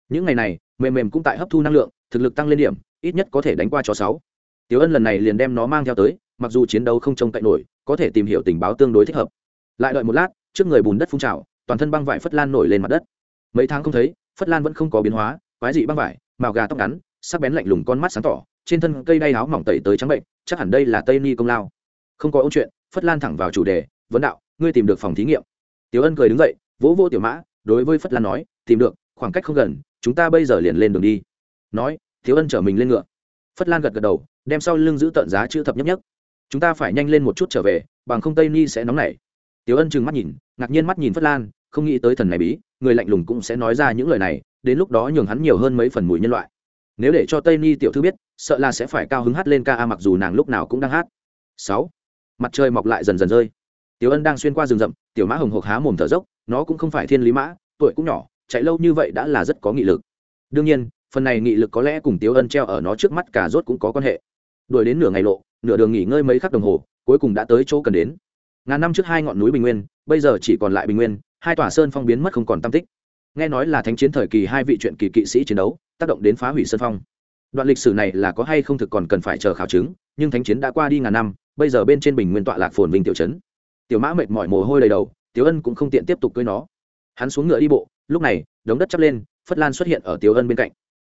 Những ngày này, mềm mềm cũng tại hấp thu năng lượng thực lực tăng lên điểm, ít nhất có thể đánh qua cho sáu. Tiểu ân lần này liền đem nó mang theo tới, mặc dù chiến đấu không trông cậy nổi, có thể tìm hiểu tình báo tương đối thích hợp. Lại đợi một lát, trước người bùn đất phun trào, toàn thân băng vải phất lan nổi lên mặt đất. Mấy tháng không thấy, phất lan vẫn không có biến hóa, quái dị băng vải, màu gà tóc ngắn, sắc bén lạnh lùng con mắt sáng tỏ, trên thân cây đay áo mỏng tẩy tới trắng bệnh, chắc hẳn đây là tây ni công lao. Không có ôn chuyện, phất lan thẳng vào chủ đề, vấn đạo, ngươi tìm được phòng thí nghiệm. Tiểu ân cười đứng dậy, vỗ vô tiểu mã, đối với phất lan nói, tìm được, khoảng cách không gần, chúng ta bây giờ liền lên đường đi nói, thiếu ân chở mình lên ngựa. Phất lan gật gật đầu, đem sau lưng giữ tận giá chữ thập nhấp nhấp chúng ta phải nhanh lên một chút trở về, bằng không tây ni sẽ nóng nảy. Tiếu ân trừng mắt nhìn, ngạc nhiên mắt nhìn phất lan, không nghĩ tới thần này bí, người lạnh lùng cũng sẽ nói ra những lời này, đến lúc đó nhường hắn nhiều hơn mấy phần mùi nhân loại. Nếu để cho tây ni tiểu thư biết, sợ là sẽ phải cao hứng hát lên ca a mặc dù nàng lúc nào cũng đang hát. Sáu, mặt trời mọc lại dần dần rơi. Tiểu ân đang xuyên qua rừng rậm, tiểu mã hồng hộc há mồm thở dốc, nó cũng không phải thiên lý mã, tuổi cũng nhỏ, chạy lâu như vậy đã là rất có nghị lực. Đương nhiên phần này nghị lực có lẽ cùng tiếu ân treo ở nó trước mắt cả rốt cũng có quan hệ. Đuổi đến nửa ngày lộ, nửa đường nghỉ ngơi mấy khắc đồng hồ, cuối cùng đã tới chỗ cần đến. Ngàn năm trước hai ngọn núi bình nguyên, bây giờ chỉ còn lại bình nguyên, hai tòa sơn phong biến mất không còn tam tích. Nghe nói là thánh chiến thời kỳ hai vị truyện kỳ kỵ sĩ chiến đấu, tác động đến phá hủy sơn phong. Đoạn lịch sử này là có hay không thực còn cần phải chờ khảo chứng, nhưng thánh chiến đã qua đi ngàn năm, bây giờ bên trên bình nguyên tọa lạc phồn vinh tiểu trấn. Tiểu mã mệt mỏi mồ hôi đầy đầu tiểu ân cũng không tiện tiếp tục cưới nó. Hắn xuống ngựa đi bộ, lúc này, đống đất chắp lên, phất lan xuất hiện ở tiểu ân bên cạnh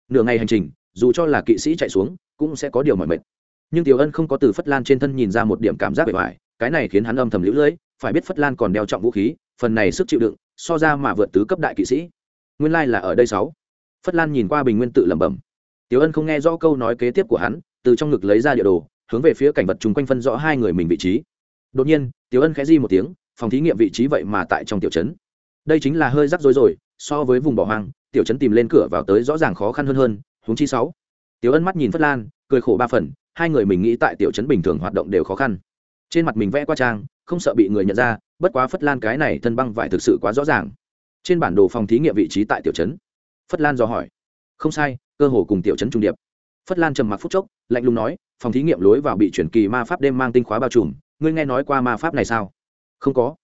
nửa ngày hành trình, dù cho là kỵ sĩ chạy xuống, cũng sẽ có điều mỏi mệt. Nhưng tiểu ân không có từ phất lan trên thân nhìn ra một điểm cảm giác bề ngoài, cái này khiến hắn âm thầm lũ lưỡi phải biết phất lan còn đeo trọng vũ khí, phần này sức chịu đựng, so ra mà vượt tứ cấp đại kỵ sĩ. Nguyên lai là ở đây sáu. Phất lan nhìn qua bình nguyên tự lẩm bẩm. Tiểu ân không nghe rõ câu nói kế tiếp của hắn, từ trong ngực lấy ra địa đồ, hướng về phía cảnh vật chung quanh phân rõ hai người mình vị trí. Đột nhiên, tiểu ân khẽ di một tiếng, phòng thí nghiệm vị trí vậy mà tại trong tiểu trấn. Đây chính là hơi rắc rối rồi, so với vùng bỏ hoang tiểu trấn tìm lên cửa vào tới rõ ràng khó khăn hơn hơn, huống chi sáu. Tiểu ân mắt nhìn phất lan, cười khổ ba phần, hai người mình nghĩ tại tiểu trấn bình thường hoạt động đều khó khăn. Trên mặt mình vẽ qua trang, không sợ bị người nhận ra, bất quá phất lan cái này thân băng vải thực sự quá rõ ràng. Trên bản đồ phòng thí nghiệm vị trí tại tiểu trấn. Phất lan dò hỏi. Không sai, cơ hồ cùng tiểu trấn trung điệp. Phất lan trầm mặc phút chốc, lạnh lùng nói, phòng thí nghiệm lối vào bị chuyển kỳ ma pháp đêm mang tinh khóa bao trùm, ngươi nghe nói qua ma pháp này sao? Không có.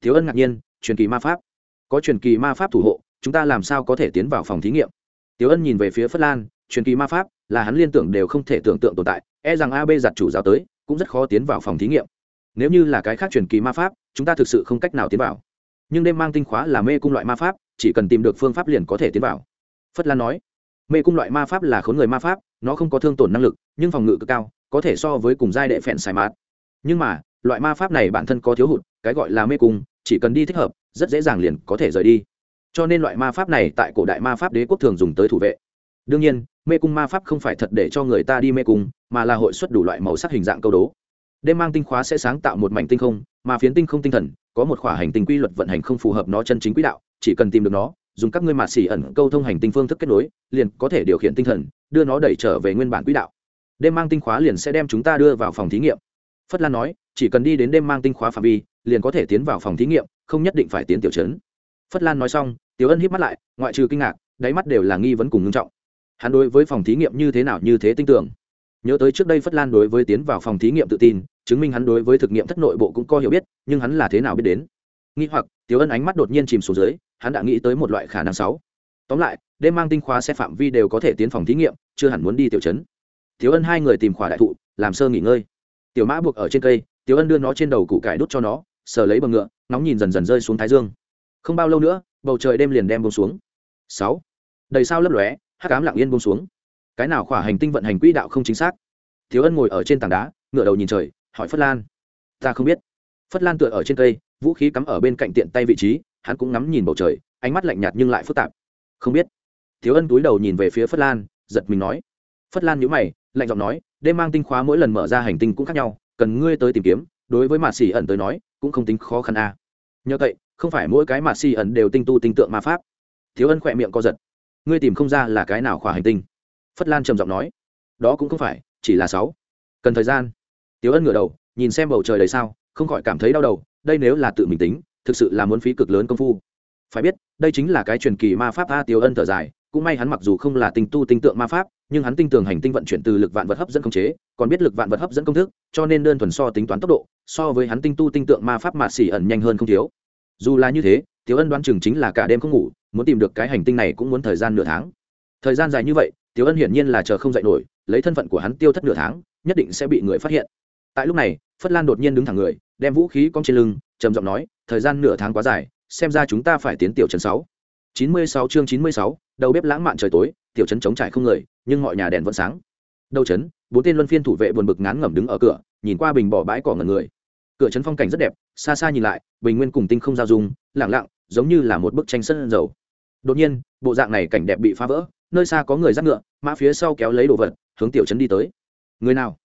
Thiếu ân ngạc nhiên truyền kỳ ma pháp. Có truyền kỳ ma pháp thủ hộ chúng ta làm sao có thể tiến vào phòng thí nghiệm? Tiếu ân nhìn về phía phất lan, truyền kỳ ma pháp, là hắn liên tưởng đều không thể tưởng tượng tồn tại e rằng ab giặt chủ giáo tới, cũng rất khó tiến vào phòng thí nghiệm. Nếu như là cái khác truyền kỳ ma pháp, chúng ta thực sự không cách nào tiến vào. Nhưng đêm mang tinh khóa là mê cung loại ma pháp, chỉ cần tìm được phương pháp liền có thể tiến vào. Phất lan nói, mê cung loại ma pháp là khốn người ma pháp, nó không có thương tổn năng lực, nhưng phòng ngự cực cao, có thể so với cùng giai đệ phèn xài mát nhưng mà, loại ma pháp này bản thân có thiếu hụt, cái gọi là mê cung, chỉ cần đi thích hợp, rất dễ dàng liền có thể rời đi cho nên loại ma pháp này tại cổ đại ma pháp đế quốc thường dùng tới thủ vệ. Đương nhiên, mê cung ma pháp không phải thật để cho người ta đi mê cung, mà là hội xuất đủ loại màu sắc hình dạng câu đố. Đêm mang tinh khóa sẽ sáng tạo một mảnh tinh không, mà phiến tinh không tinh thần, có một khỏa hành tinh quy luật vận hành không phù hợp nó chân chính quỹ đạo, chỉ cần tìm được nó, dùng các ngươi mạt xỉ ẩn câu thông hành tinh phương thức kết nối, liền có thể điều khiển tinh thần, đưa nó đẩy trở về nguyên bản quỹ đạo. Đêm mang tinh khóa liền sẽ đem chúng ta đưa vào phòng thí nghiệm. Phất lan nói, chỉ cần đi đến đêm mang tinh khóa phạm vi, liền có thể tiến vào phòng thí nghiệm, không nhất định phải tiến tiểu chấn phất lan nói xong, tiểu ân híp mắt lại, ngoại trừ kinh ngạc, đáy mắt đều là nghi vấn cùng ngưng trọng. Hắn đối với phòng thí nghiệm như thế nào như thế tin tưởng. Nhớ tới trước đây phất lan đối với tiến vào phòng thí nghiệm tự tin, chứng minh hắn đối với thực nghiệm thất nội bộ cũng có hiểu biết, nhưng hắn là thế nào biết đến? Nghĩ hoặc, tiểu ân ánh mắt đột nhiên chìm xuống dưới, hắn đã nghĩ tới một loại khả năng sáu. Tóm lại, đêm mang tinh khóa xe phạm vi đều có thể tiến phòng thí nghiệm, chưa hẳn muốn đi tiểu trấn. Tiểu ân hai người tìm khỏa đại thụ, làm sơ nghỉ ngơi. Tiểu mã buộc ở trên cây, tiểu ân đưa nó trên đầu củ cải đút cho nó, sờ lấy bằng ngựa, nóng nhìn dần dần rơi xuống thái dương không bao lâu nữa, bầu trời đêm liền đem bông xuống. Sáu. Đầy sao lấp lóe hát cám lặng yên bông xuống. Cái nào khỏa hành tinh vận hành quỹ đạo không chính xác? Thiếu ân ngồi ở trên tảng đá ngựa đầu nhìn trời, hỏi phất lan. Ta không biết. Phất lan tựa ở trên cây, vũ khí cắm ở bên cạnh tiện tay vị trí, hắn cũng ngắm nhìn bầu trời, ánh mắt lạnh nhạt nhưng lại phức tạp. Không biết. Thiếu ân túi đầu nhìn về phía phất lan, giật mình nói. Phất lan nhíu mày, lạnh giọng nói, đêm mang tinh khóa mỗi lần mở ra hành tinh cũng khác nhau, cần ngươi tới tìm kiếm, đối với mạt xỉ ẩn tới nói, cũng không tính khó khăn a à. nhờ vậy không phải mỗi cái mà si ẩn đều tinh tu tinh tượng ma pháp. Thiếu ân khỏe miệng co giật. Ngươi tìm không ra là cái nào khỏa hành tinh? Phất lan trầm giọng nói. Đó cũng không phải, chỉ là sáu. Cần thời gian. Tiếu ân ngửa đầu, nhìn xem bầu trời đầy sao, không khỏi cảm thấy đau đầu, đây nếu là tự mình tính, thực sự là muốn phí cực lớn công phu. Phải biết, đây chính là cái truyền kỳ ma pháp a tiếu ân thở dài, cũng may hắn mặc dù không là tinh tu tinh tượng ma pháp, nhưng hắn tinh tường hành tinh vận chuyển từ lực vạn vật hấp dẫn công chế, còn biết lực vạn vật hấp dẫn công thức, cho nên đơn thuần so tính toán tốc độ, so với hắn tinh tu tinh tượng ma pháp mạt xỉ ẩn nhanh hơn không thiếu dù là như thế, Tiểu ân đoán chừng chính là cả đêm không ngủ, muốn tìm được cái hành tinh này cũng muốn thời gian nửa tháng. Thời gian dài như vậy, Tiểu ân hiển nhiên là chờ không dạy nổi, lấy thân phận của hắn tiêu thất nửa tháng, nhất định sẽ bị người phát hiện. Tại lúc này, phất lan đột nhiên đứng thẳng người, đem vũ khí cong trên lưng, trầm giọng nói, thời gian nửa tháng quá dài, xem ra chúng ta phải tiến tiểu trần sáu. Chín mươi sáu chương chín mươi sáu, đầu bếp lãng mạn trời tối, tiểu trấn chống trải không người, nhưng mọi nhà đèn vẫn sáng. Đầu trấn, bốn tên luân phiên thủ vệ buồn bực ngán ngẩm đứng ở cửa, nhìn qua bình bỏ bãi cỏ ngần người cửa trấn phong cảnh rất đẹp, xa xa nhìn lại, bình nguyên cùng tinh không giao dung, lẳng lặng, giống như là một bức tranh sân dầu. Đột nhiên, bộ dạng này cảnh đẹp bị phá vỡ, nơi xa có người dắt ngựa, mã phía sau kéo lấy đồ vật, hướng tiểu trấn đi tới. Người nào?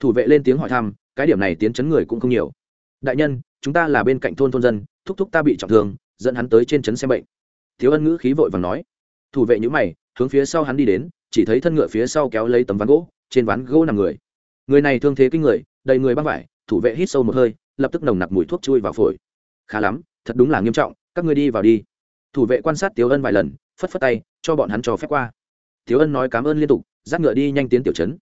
Thủ vệ lên tiếng hỏi thăm, cái điểm này tiến chấn người cũng không nhiều. Đại nhân, chúng ta là bên cạnh thôn thôn dân, thúc thúc ta bị trọng thương, dẫn hắn tới trên trấn xem bệnh. Thiếu ân ngữ khí vội vàng nói. Thủ vệ nhữ mày, hướng phía sau hắn đi đến, chỉ thấy thân ngựa phía sau kéo lấy tấm ván gỗ, trên ván gỗ nằm người. Người này thương thế kinh người, đầy người băng vải, thủ vệ hít sâu một hơi lập tức nồng nặc mùi thuốc chui vào phổi. Khá lắm, thật đúng là nghiêm trọng, các ngươi đi vào đi. Thủ vệ quan sát tiếu ân vài lần, phất phất tay, cho bọn hắn cho phép qua. Tiếu ân nói cảm ơn liên tục, dắt ngựa đi nhanh tiến tiểu trấn.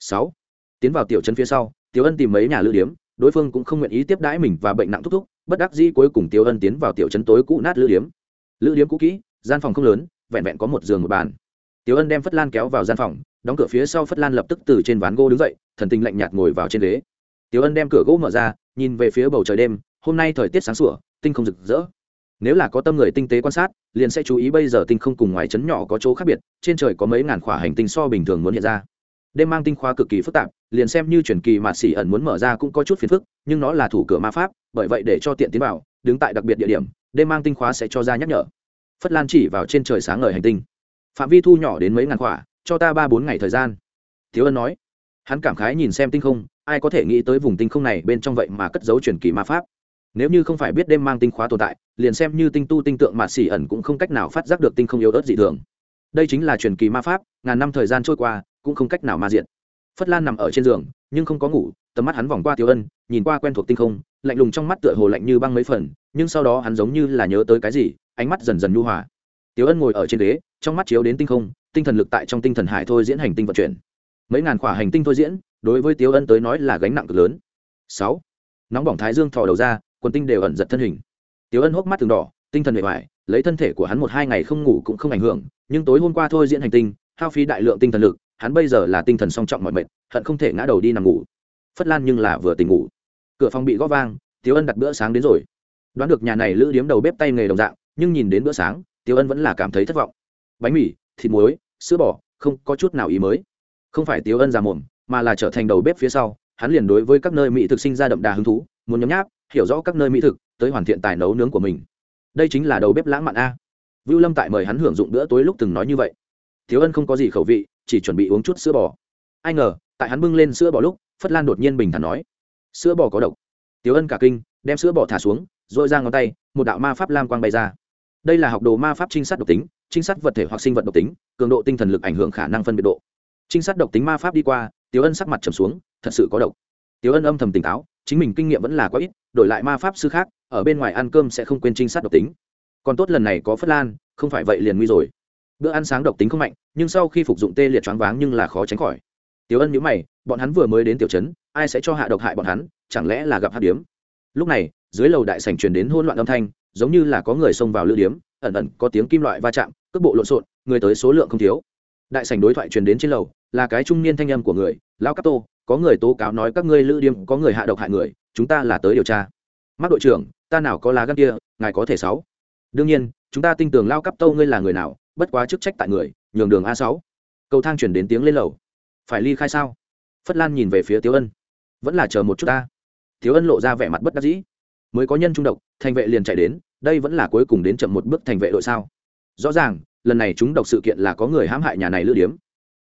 Sáu. Tiến vào tiểu trấn phía sau, tiếu ân tìm mấy nhà lữ điếm, đối phương cũng không nguyện ý tiếp đãi mình và bệnh nặng thúc thúc, bất đắc dĩ cuối cùng tiếu ân tiến vào tiểu trấn tối cũ nát lữ điếm. Lữ điếm cũ kỹ, gian phòng không lớn, vẹn vẹn có một giường một bàn. Tiếu ân đem phất lan kéo vào gian phòng, đóng cửa phía sau phất lan lập tức từ trên ván gỗ đứng dậy, thần tình lạnh nhạt ngồi vào trên ghế. Tiếu ân đem cửa gỗ mở ra nhìn về phía bầu trời đêm, hôm nay thời tiết sáng sủa, tinh không rực rỡ. Nếu là có tâm người tinh tế quan sát, liền sẽ chú ý bây giờ tinh không cùng ngoài chấn nhỏ có chỗ khác biệt, trên trời có mấy ngàn khỏa hành tinh so bình thường muốn hiện ra. Đêm mang tinh khoa cực kỳ phức tạp, liền xem như truyền kỳ mà xỉ ẩn muốn mở ra cũng có chút phiền phức, nhưng nó là thủ cửa ma pháp, bởi vậy để cho tiện tiến vào, đứng tại đặc biệt địa điểm, đêm mang tinh khóa sẽ cho ra nhắc nhở. Phất lan chỉ vào trên trời sáng ngời hành tinh. Phạm vi thu nhỏ đến mấy ngàn khỏa, cho ta ba bốn ngày thời gian. Thiếu ân nói hắn cảm khái nhìn xem tinh không, ai có thể nghĩ tới vùng tinh không này bên trong vậy mà cất dấu truyền kỳ ma pháp. Nếu như không phải biết đêm mang tinh khóa tồn tại, liền xem như tinh tu tinh tượng mà xỉ ẩn cũng không cách nào phát giác được tinh không yếu ớt dị thường. Đây chính là truyền kỳ ma pháp, ngàn năm thời gian trôi qua, cũng không cách nào ma diện phất lan nằm ở trên giường, nhưng không có ngủ, tầm mắt hắn vòng qua Tiểu ân, nhìn qua quen thuộc tinh không, lạnh lùng trong mắt tựa hồ lạnh như băng mấy phần, nhưng sau đó hắn giống như là nhớ tới cái gì, ánh mắt dần dần nhu hòa. Tiểu ân ngồi ở trên ghế, trong mắt chiếu đến tinh không, tinh thần lực tại trong tinh thần hải thôi diễn hành tinh vận chuyển mấy ngàn khỏa hành tinh thôi diễn, đối với tiêu ân tới nói là gánh nặng cực lớn. Sáu, nóng bỏng thái dương thò đầu ra, quần tinh đều ẩn giật thân hình. Tiêu ân hốc mắt từng đỏ, tinh thần bề ngoài lấy thân thể của hắn một hai ngày không ngủ cũng không ảnh hưởng, nhưng tối hôm qua thôi diễn hành tinh, hao phí đại lượng tinh thần lực, hắn bây giờ là tinh thần song trọng mọi mệt, hận không thể ngã đầu đi nằm ngủ. Phất lan nhưng là vừa tỉnh ngủ. Cửa phòng bị gõ vang, tiếu ân đặt bữa sáng đến rồi. Đoán được nhà này lữ điếm đầu bếp tay nghề đồng dạng, nhưng nhìn đến bữa sáng, tiếu ân vẫn là cảm thấy thất vọng. Bánh mì, thịt muối, sữa bò, không có chút nào ý mới không phải tiếu ân già mồm, mà là trở thành đầu bếp phía sau, hắn liền đối với các nơi mỹ thực sinh ra đậm đà hứng thú, muốn nhấm nháp, hiểu rõ các nơi mỹ thực, tới hoàn thiện tài nấu nướng của mình. Đây chính là đầu bếp lãng mạn a. Vưu lâm tại mời hắn hưởng dụng bữa tối lúc từng nói như vậy. Thiếu ân không có gì khẩu vị, chỉ chuẩn bị uống chút sữa bò. Ai ngờ, tại hắn bưng lên sữa bò lúc, phất lan đột nhiên bình thản nói, sữa bò có độc. Tiếu ân cả kinh, đem sữa bò thả xuống dội ra ngón tay, một đạo ma pháp lam quang bay ra. Đây là học đồ ma pháp trinh sát độc tính, trinh sát vật thể hoặc sinh vật độc tính, cường độ tinh thần lực ảnh hưởng khả năng phân biệt độ trinh sát độc tính ma pháp đi qua, tiếu ân sắc mặt trầm xuống, thật sự có độc. Tiếu ân âm thầm tỉnh táo, chính mình kinh nghiệm vẫn là quá ít, đổi lại ma pháp sư khác, ở bên ngoài ăn cơm sẽ không quên trinh sát độc tính. Còn tốt lần này có phất lan, không phải vậy liền nguy rồi. Bữa ăn sáng độc tính không mạnh, nhưng sau khi phục dụng tê liệt choáng váng nhưng là khó tránh khỏi. Tiểu ân nhữ mày, bọn hắn vừa mới đến tiểu trấn, ai sẽ cho hạ độc hại bọn hắn, chẳng lẽ là gặp hát điếm? Lúc này, dưới lầu đại sảnh truyền đến hỗn loạn âm thanh, giống như là có người xông vào lữ điếm, ẩn ẩn có tiếng kim loại va chạm, cước bộ lộn xộn, người tới số lượng không thiếu đại sảnh đối thoại truyền đến trên lầu, là cái trung niên thanh âm của người lao cát tô, có người tố cáo nói các ngươi lữ điếm, có người hạ độc hại người, chúng ta là tới điều tra. Mắt đội trưởng, ta nào có lá gan kia, ngài có thể sáu. Đương nhiên, chúng ta tin tưởng lao cắp tô ngươi là người nào, bất quá chức trách tại người, nhường đường a sáu. Cầu thang chuyển đến tiếng lên lầu. Phải ly khai sao? Phất lan nhìn về phía tiếu ân. Vẫn là chờ một chút ta. Tiếu ân lộ ra vẻ mặt bất đắc dĩ. Mới có nhân trung độc, thành vệ liền chạy đến, đây vẫn là cuối cùng đến chậm một bước thành vệ đội sao? Rõ ràng lần này chúng độc sự kiện là có người hãm hại nhà này lữ điếm.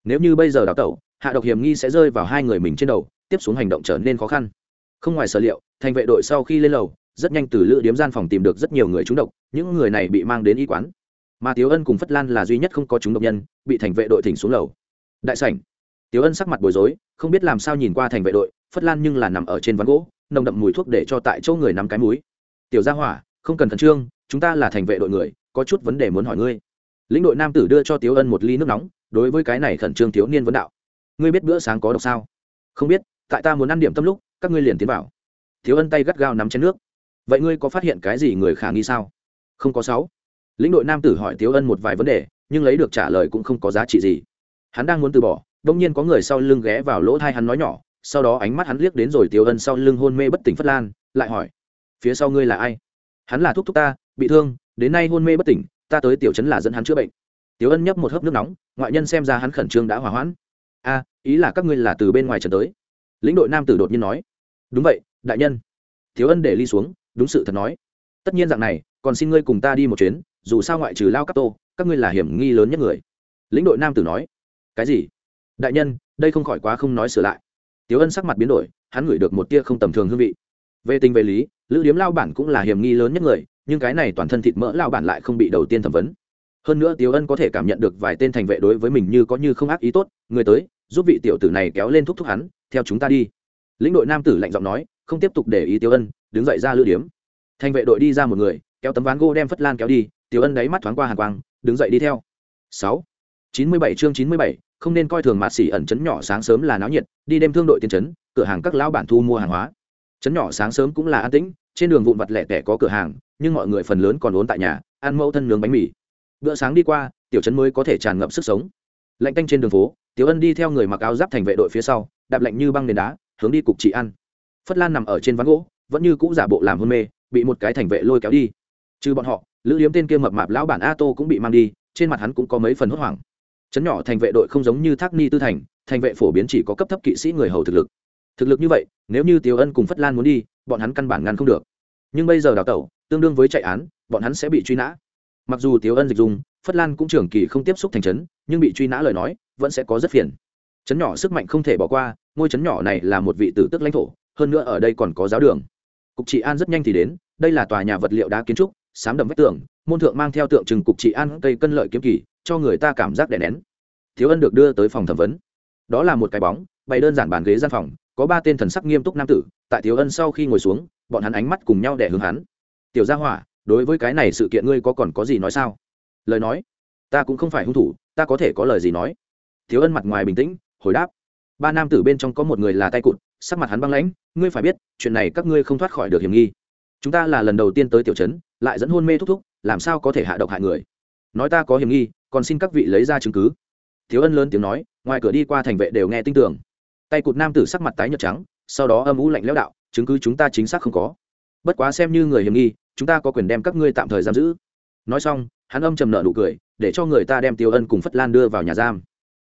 Nếu như bây giờ đào tẩu, hạ độc hiểm nghi sẽ rơi vào hai người mình trên đầu, tiếp xuống hành động trở nên khó khăn. Không ngoài sở liệu, thành vệ đội sau khi lên lầu, rất nhanh từ lữ điếm gian phòng tìm được rất nhiều người trúng độc, những người này bị mang đến y quán. Mà tiếu ân cùng phất lan là duy nhất không có chúng độc nhân, bị thành vệ đội thỉnh xuống lầu. Đại sảnh. Tiếu ân sắc mặt bối rối, không biết làm sao nhìn qua thành vệ đội, phất lan nhưng là nằm ở trên ván gỗ, nồng đậm mùi thuốc để cho tại chỗ người nắm cái múi tiểu gia hỏa, không cần khẩn trương, chúng ta là thành vệ đội người, có chút vấn đề muốn hỏi ngươi lĩnh đội nam tử đưa cho tiếu ân một ly nước nóng, đối với cái này khẩn trương thiếu niên vấn đạo. Ngươi biết bữa sáng có độc sao? Không biết, tại ta muốn ăn điểm tâm lúc, các ngươi liền tiến vào. Thiếu ân tay gắt gao nắm chén nước. Vậy ngươi có phát hiện cái gì người khả nghi sao? Không có sáu. Lĩnh đội nam tử hỏi tiếu ân một vài vấn đề, nhưng lấy được trả lời cũng không có giá trị gì. Hắn đang muốn từ bỏ đông nhiên có người sau lưng ghé vào lỗ thai hắn nói nhỏ, sau đó ánh mắt hắn liếc đến rồi tiếu ân sau lưng hôn mê bất tỉnh phất lan, lại hỏi, phía sau ngươi là ai? Hắn là thúc thúc ta, bị thương, đến nay hôn mê bất tỉnh ta tới tiểu trấn là dẫn hắn chữa bệnh. Tiểu ân nhấp một hớp nước nóng, ngoại nhân xem ra hắn khẩn trương đã hỏa hoãn. A, ý là các ngươi là từ bên ngoài trần tới. Lĩnh đội nam tử đột nhiên nói, đúng vậy, đại nhân. Tiểu ân để ly xuống, đúng sự thật nói, tất nhiên dạng này, còn xin ngươi cùng ta đi một chuyến, dù sao ngoại trừ lao các tô, các ngươi là hiểm nghi lớn nhất người. Lĩnh đội nam tử nói, cái gì? Đại nhân, đây không khỏi quá không nói sửa lại. Tiểu ân sắc mặt biến đổi, hắn ngửi được một tia không tầm thường hương vị. Về tình về lý lữ điếm lao bản cũng là hiểm nghi lớn nhất người, nhưng cái này toàn thân thịt mỡ lao bản lại không bị đầu tiên thẩm vấn. Hơn nữa tiếu ân có thể cảm nhận được vài tên thành vệ đối với mình như có như không ác ý tốt, người tới, giúp vị tiểu tử này kéo lên thúc thúc hắn, theo chúng ta đi. Lĩnh đội nam tử lạnh giọng nói, không tiếp tục để ý tiếu ân, đứng dậy ra lữ điếm. Thành vệ đội đi ra một người, kéo tấm ván gỗ đem phất lan kéo đi tiếu ân đáy mắt thoáng qua hàng quang, đứng dậy đi theo. Sáu. Chín mươi bảy chương chín mươi bảy, không nên coi thường mạt xỉ ẩn chấn nhỏ sáng sớm là náo nhiệt, đi đêm thương đội tiến chấn, cửa hàng các lão bản thu mua hàng hóa. Chấn nhỏ sáng sớm cũng là an tĩnh trên đường vụn vặt lẻ tẻ có cửa hàng, nhưng mọi người phần lớn còn ốn tại nhà, ăn mẫu thân nướng bánh mì. Bữa sáng đi qua, tiểu trấn mới có thể tràn ngập sức sống. Lạnh canh trên đường phố, tiểu ân đi theo người mặc áo giáp thành vệ đội phía sau, đạp lạnh như băng nền đá, hướng đi cục trị ăn. Phất lan nằm ở trên ván gỗ, vẫn như cũ giả bộ làm hôn mê, bị một cái thành vệ lôi kéo đi. Trừ bọn họ, lữ liếm tên kia mập mạp lão bản a tô cũng bị mang đi, trên mặt hắn cũng có mấy phần hốt hoảng. Chấn nhỏ thành vệ đội không giống như thác ni tư thành thành vệ phổ biến chỉ có cấp thấp kỵ sĩ người hầu thực lực thực lực như vậy, nếu như tiểu ân cùng phất lan muốn đi, bọn hắn căn bản ngăn không được. Nhưng bây giờ đào tẩu, tương đương với chạy án, bọn hắn sẽ bị truy nã. Mặc dù tiểu ân dịch dùng phất lan cũng trưởng kỳ không tiếp xúc thành trấn, nhưng bị truy nã lời nói, vẫn sẽ có rất phiền. Chấn nhỏ sức mạnh không thể bỏ qua, ngôi chấn nhỏ này là một vị tử tức lãnh thổ, hơn nữa ở đây còn có giáo đường. Cục trị an rất nhanh thì đến, đây là tòa nhà vật liệu đá kiến trúc, sám đậm vách tường, môn thượng mang theo tượng trưng cục trị an cây cân lợi kiếm kỳ, cho người ta cảm giác đè nén. Thiếu ân được đưa tới phòng thẩm vấn. Đó là một cái bóng, bày đơn giản bàn ghế gian phòng có ba tên thần sắc nghiêm túc nam tử, tại thiếu ân sau khi ngồi xuống, bọn hắn ánh mắt cùng nhau để hướng hắn. Tiểu gia hỏa, đối với cái này sự kiện ngươi có còn có gì nói sao? Lời nói? Ta cũng không phải hung thủ, ta có thể có lời gì nói? Thiếu ân mặt ngoài bình tĩnh, hồi đáp. Ba nam tử bên trong có một người là tay cụt, sắc mặt hắn băng lãnh, ngươi phải biết, chuyện này các ngươi không thoát khỏi được hiểm nghi. Chúng ta là lần đầu tiên tới tiểu trấn, lại dẫn hôn mê thúc thúc, làm sao có thể hạ độc hại người? Nói ta có hiểm nghi, còn xin các vị lấy ra chứng cứ. Thiếu ân lớn tiếng nói, ngoài cửa đi qua thành vệ đều nghe tin tưởng tay cụt nam tử sắc mặt tái nhợt trắng, sau đó âm u lạnh lẽo đạo, chứng cứ chúng ta chính xác không có. Bất quá xem như người hiểm nghi, chúng ta có quyền đem các ngươi tạm thời giam giữ. Nói xong, hắn âm trầm nợ nụ cười, để cho người ta đem tiêu ân cùng phất lan đưa vào nhà giam.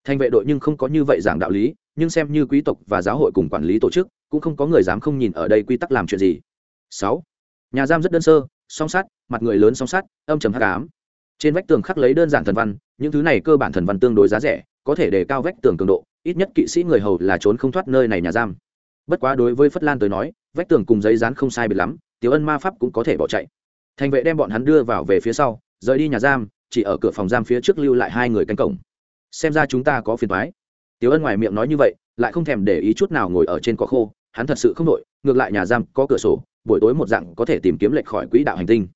Thành vệ đội nhưng không có như vậy giảng đạo lý, nhưng xem như quý tộc và giáo hội cùng quản lý tổ chức, cũng không có người dám không nhìn ở đây quy tắc làm chuyện gì. Sáu, nhà giam rất đơn sơ, song sắt, mặt người lớn song sắt, âm trầm hắc ám. Trên vách tường khắc lấy đơn giản thần văn, những thứ này cơ bản thần văn tương đối giá rẻ, có thể đề cao vách tường cường độ ít nhất kỵ sĩ người hầu là trốn không thoát nơi này nhà giam. Bất quá đối với phất lan tới nói, vách tường cùng giấy dán không sai biệt lắm, tiểu ân ma pháp cũng có thể bỏ chạy. Thành vệ đem bọn hắn đưa vào về phía sau, rời đi nhà giam, chỉ ở cửa phòng giam phía trước lưu lại hai người canh cổng. Xem ra chúng ta có phiền thoái tiểu ân ngoài miệng nói như vậy, lại không thèm để ý chút nào ngồi ở trên cỏ khô, hắn thật sự không đội ngược lại nhà giam có cửa sổ, buổi tối một dạng có thể tìm kiếm lệch khỏi quỹ đạo hành tinh.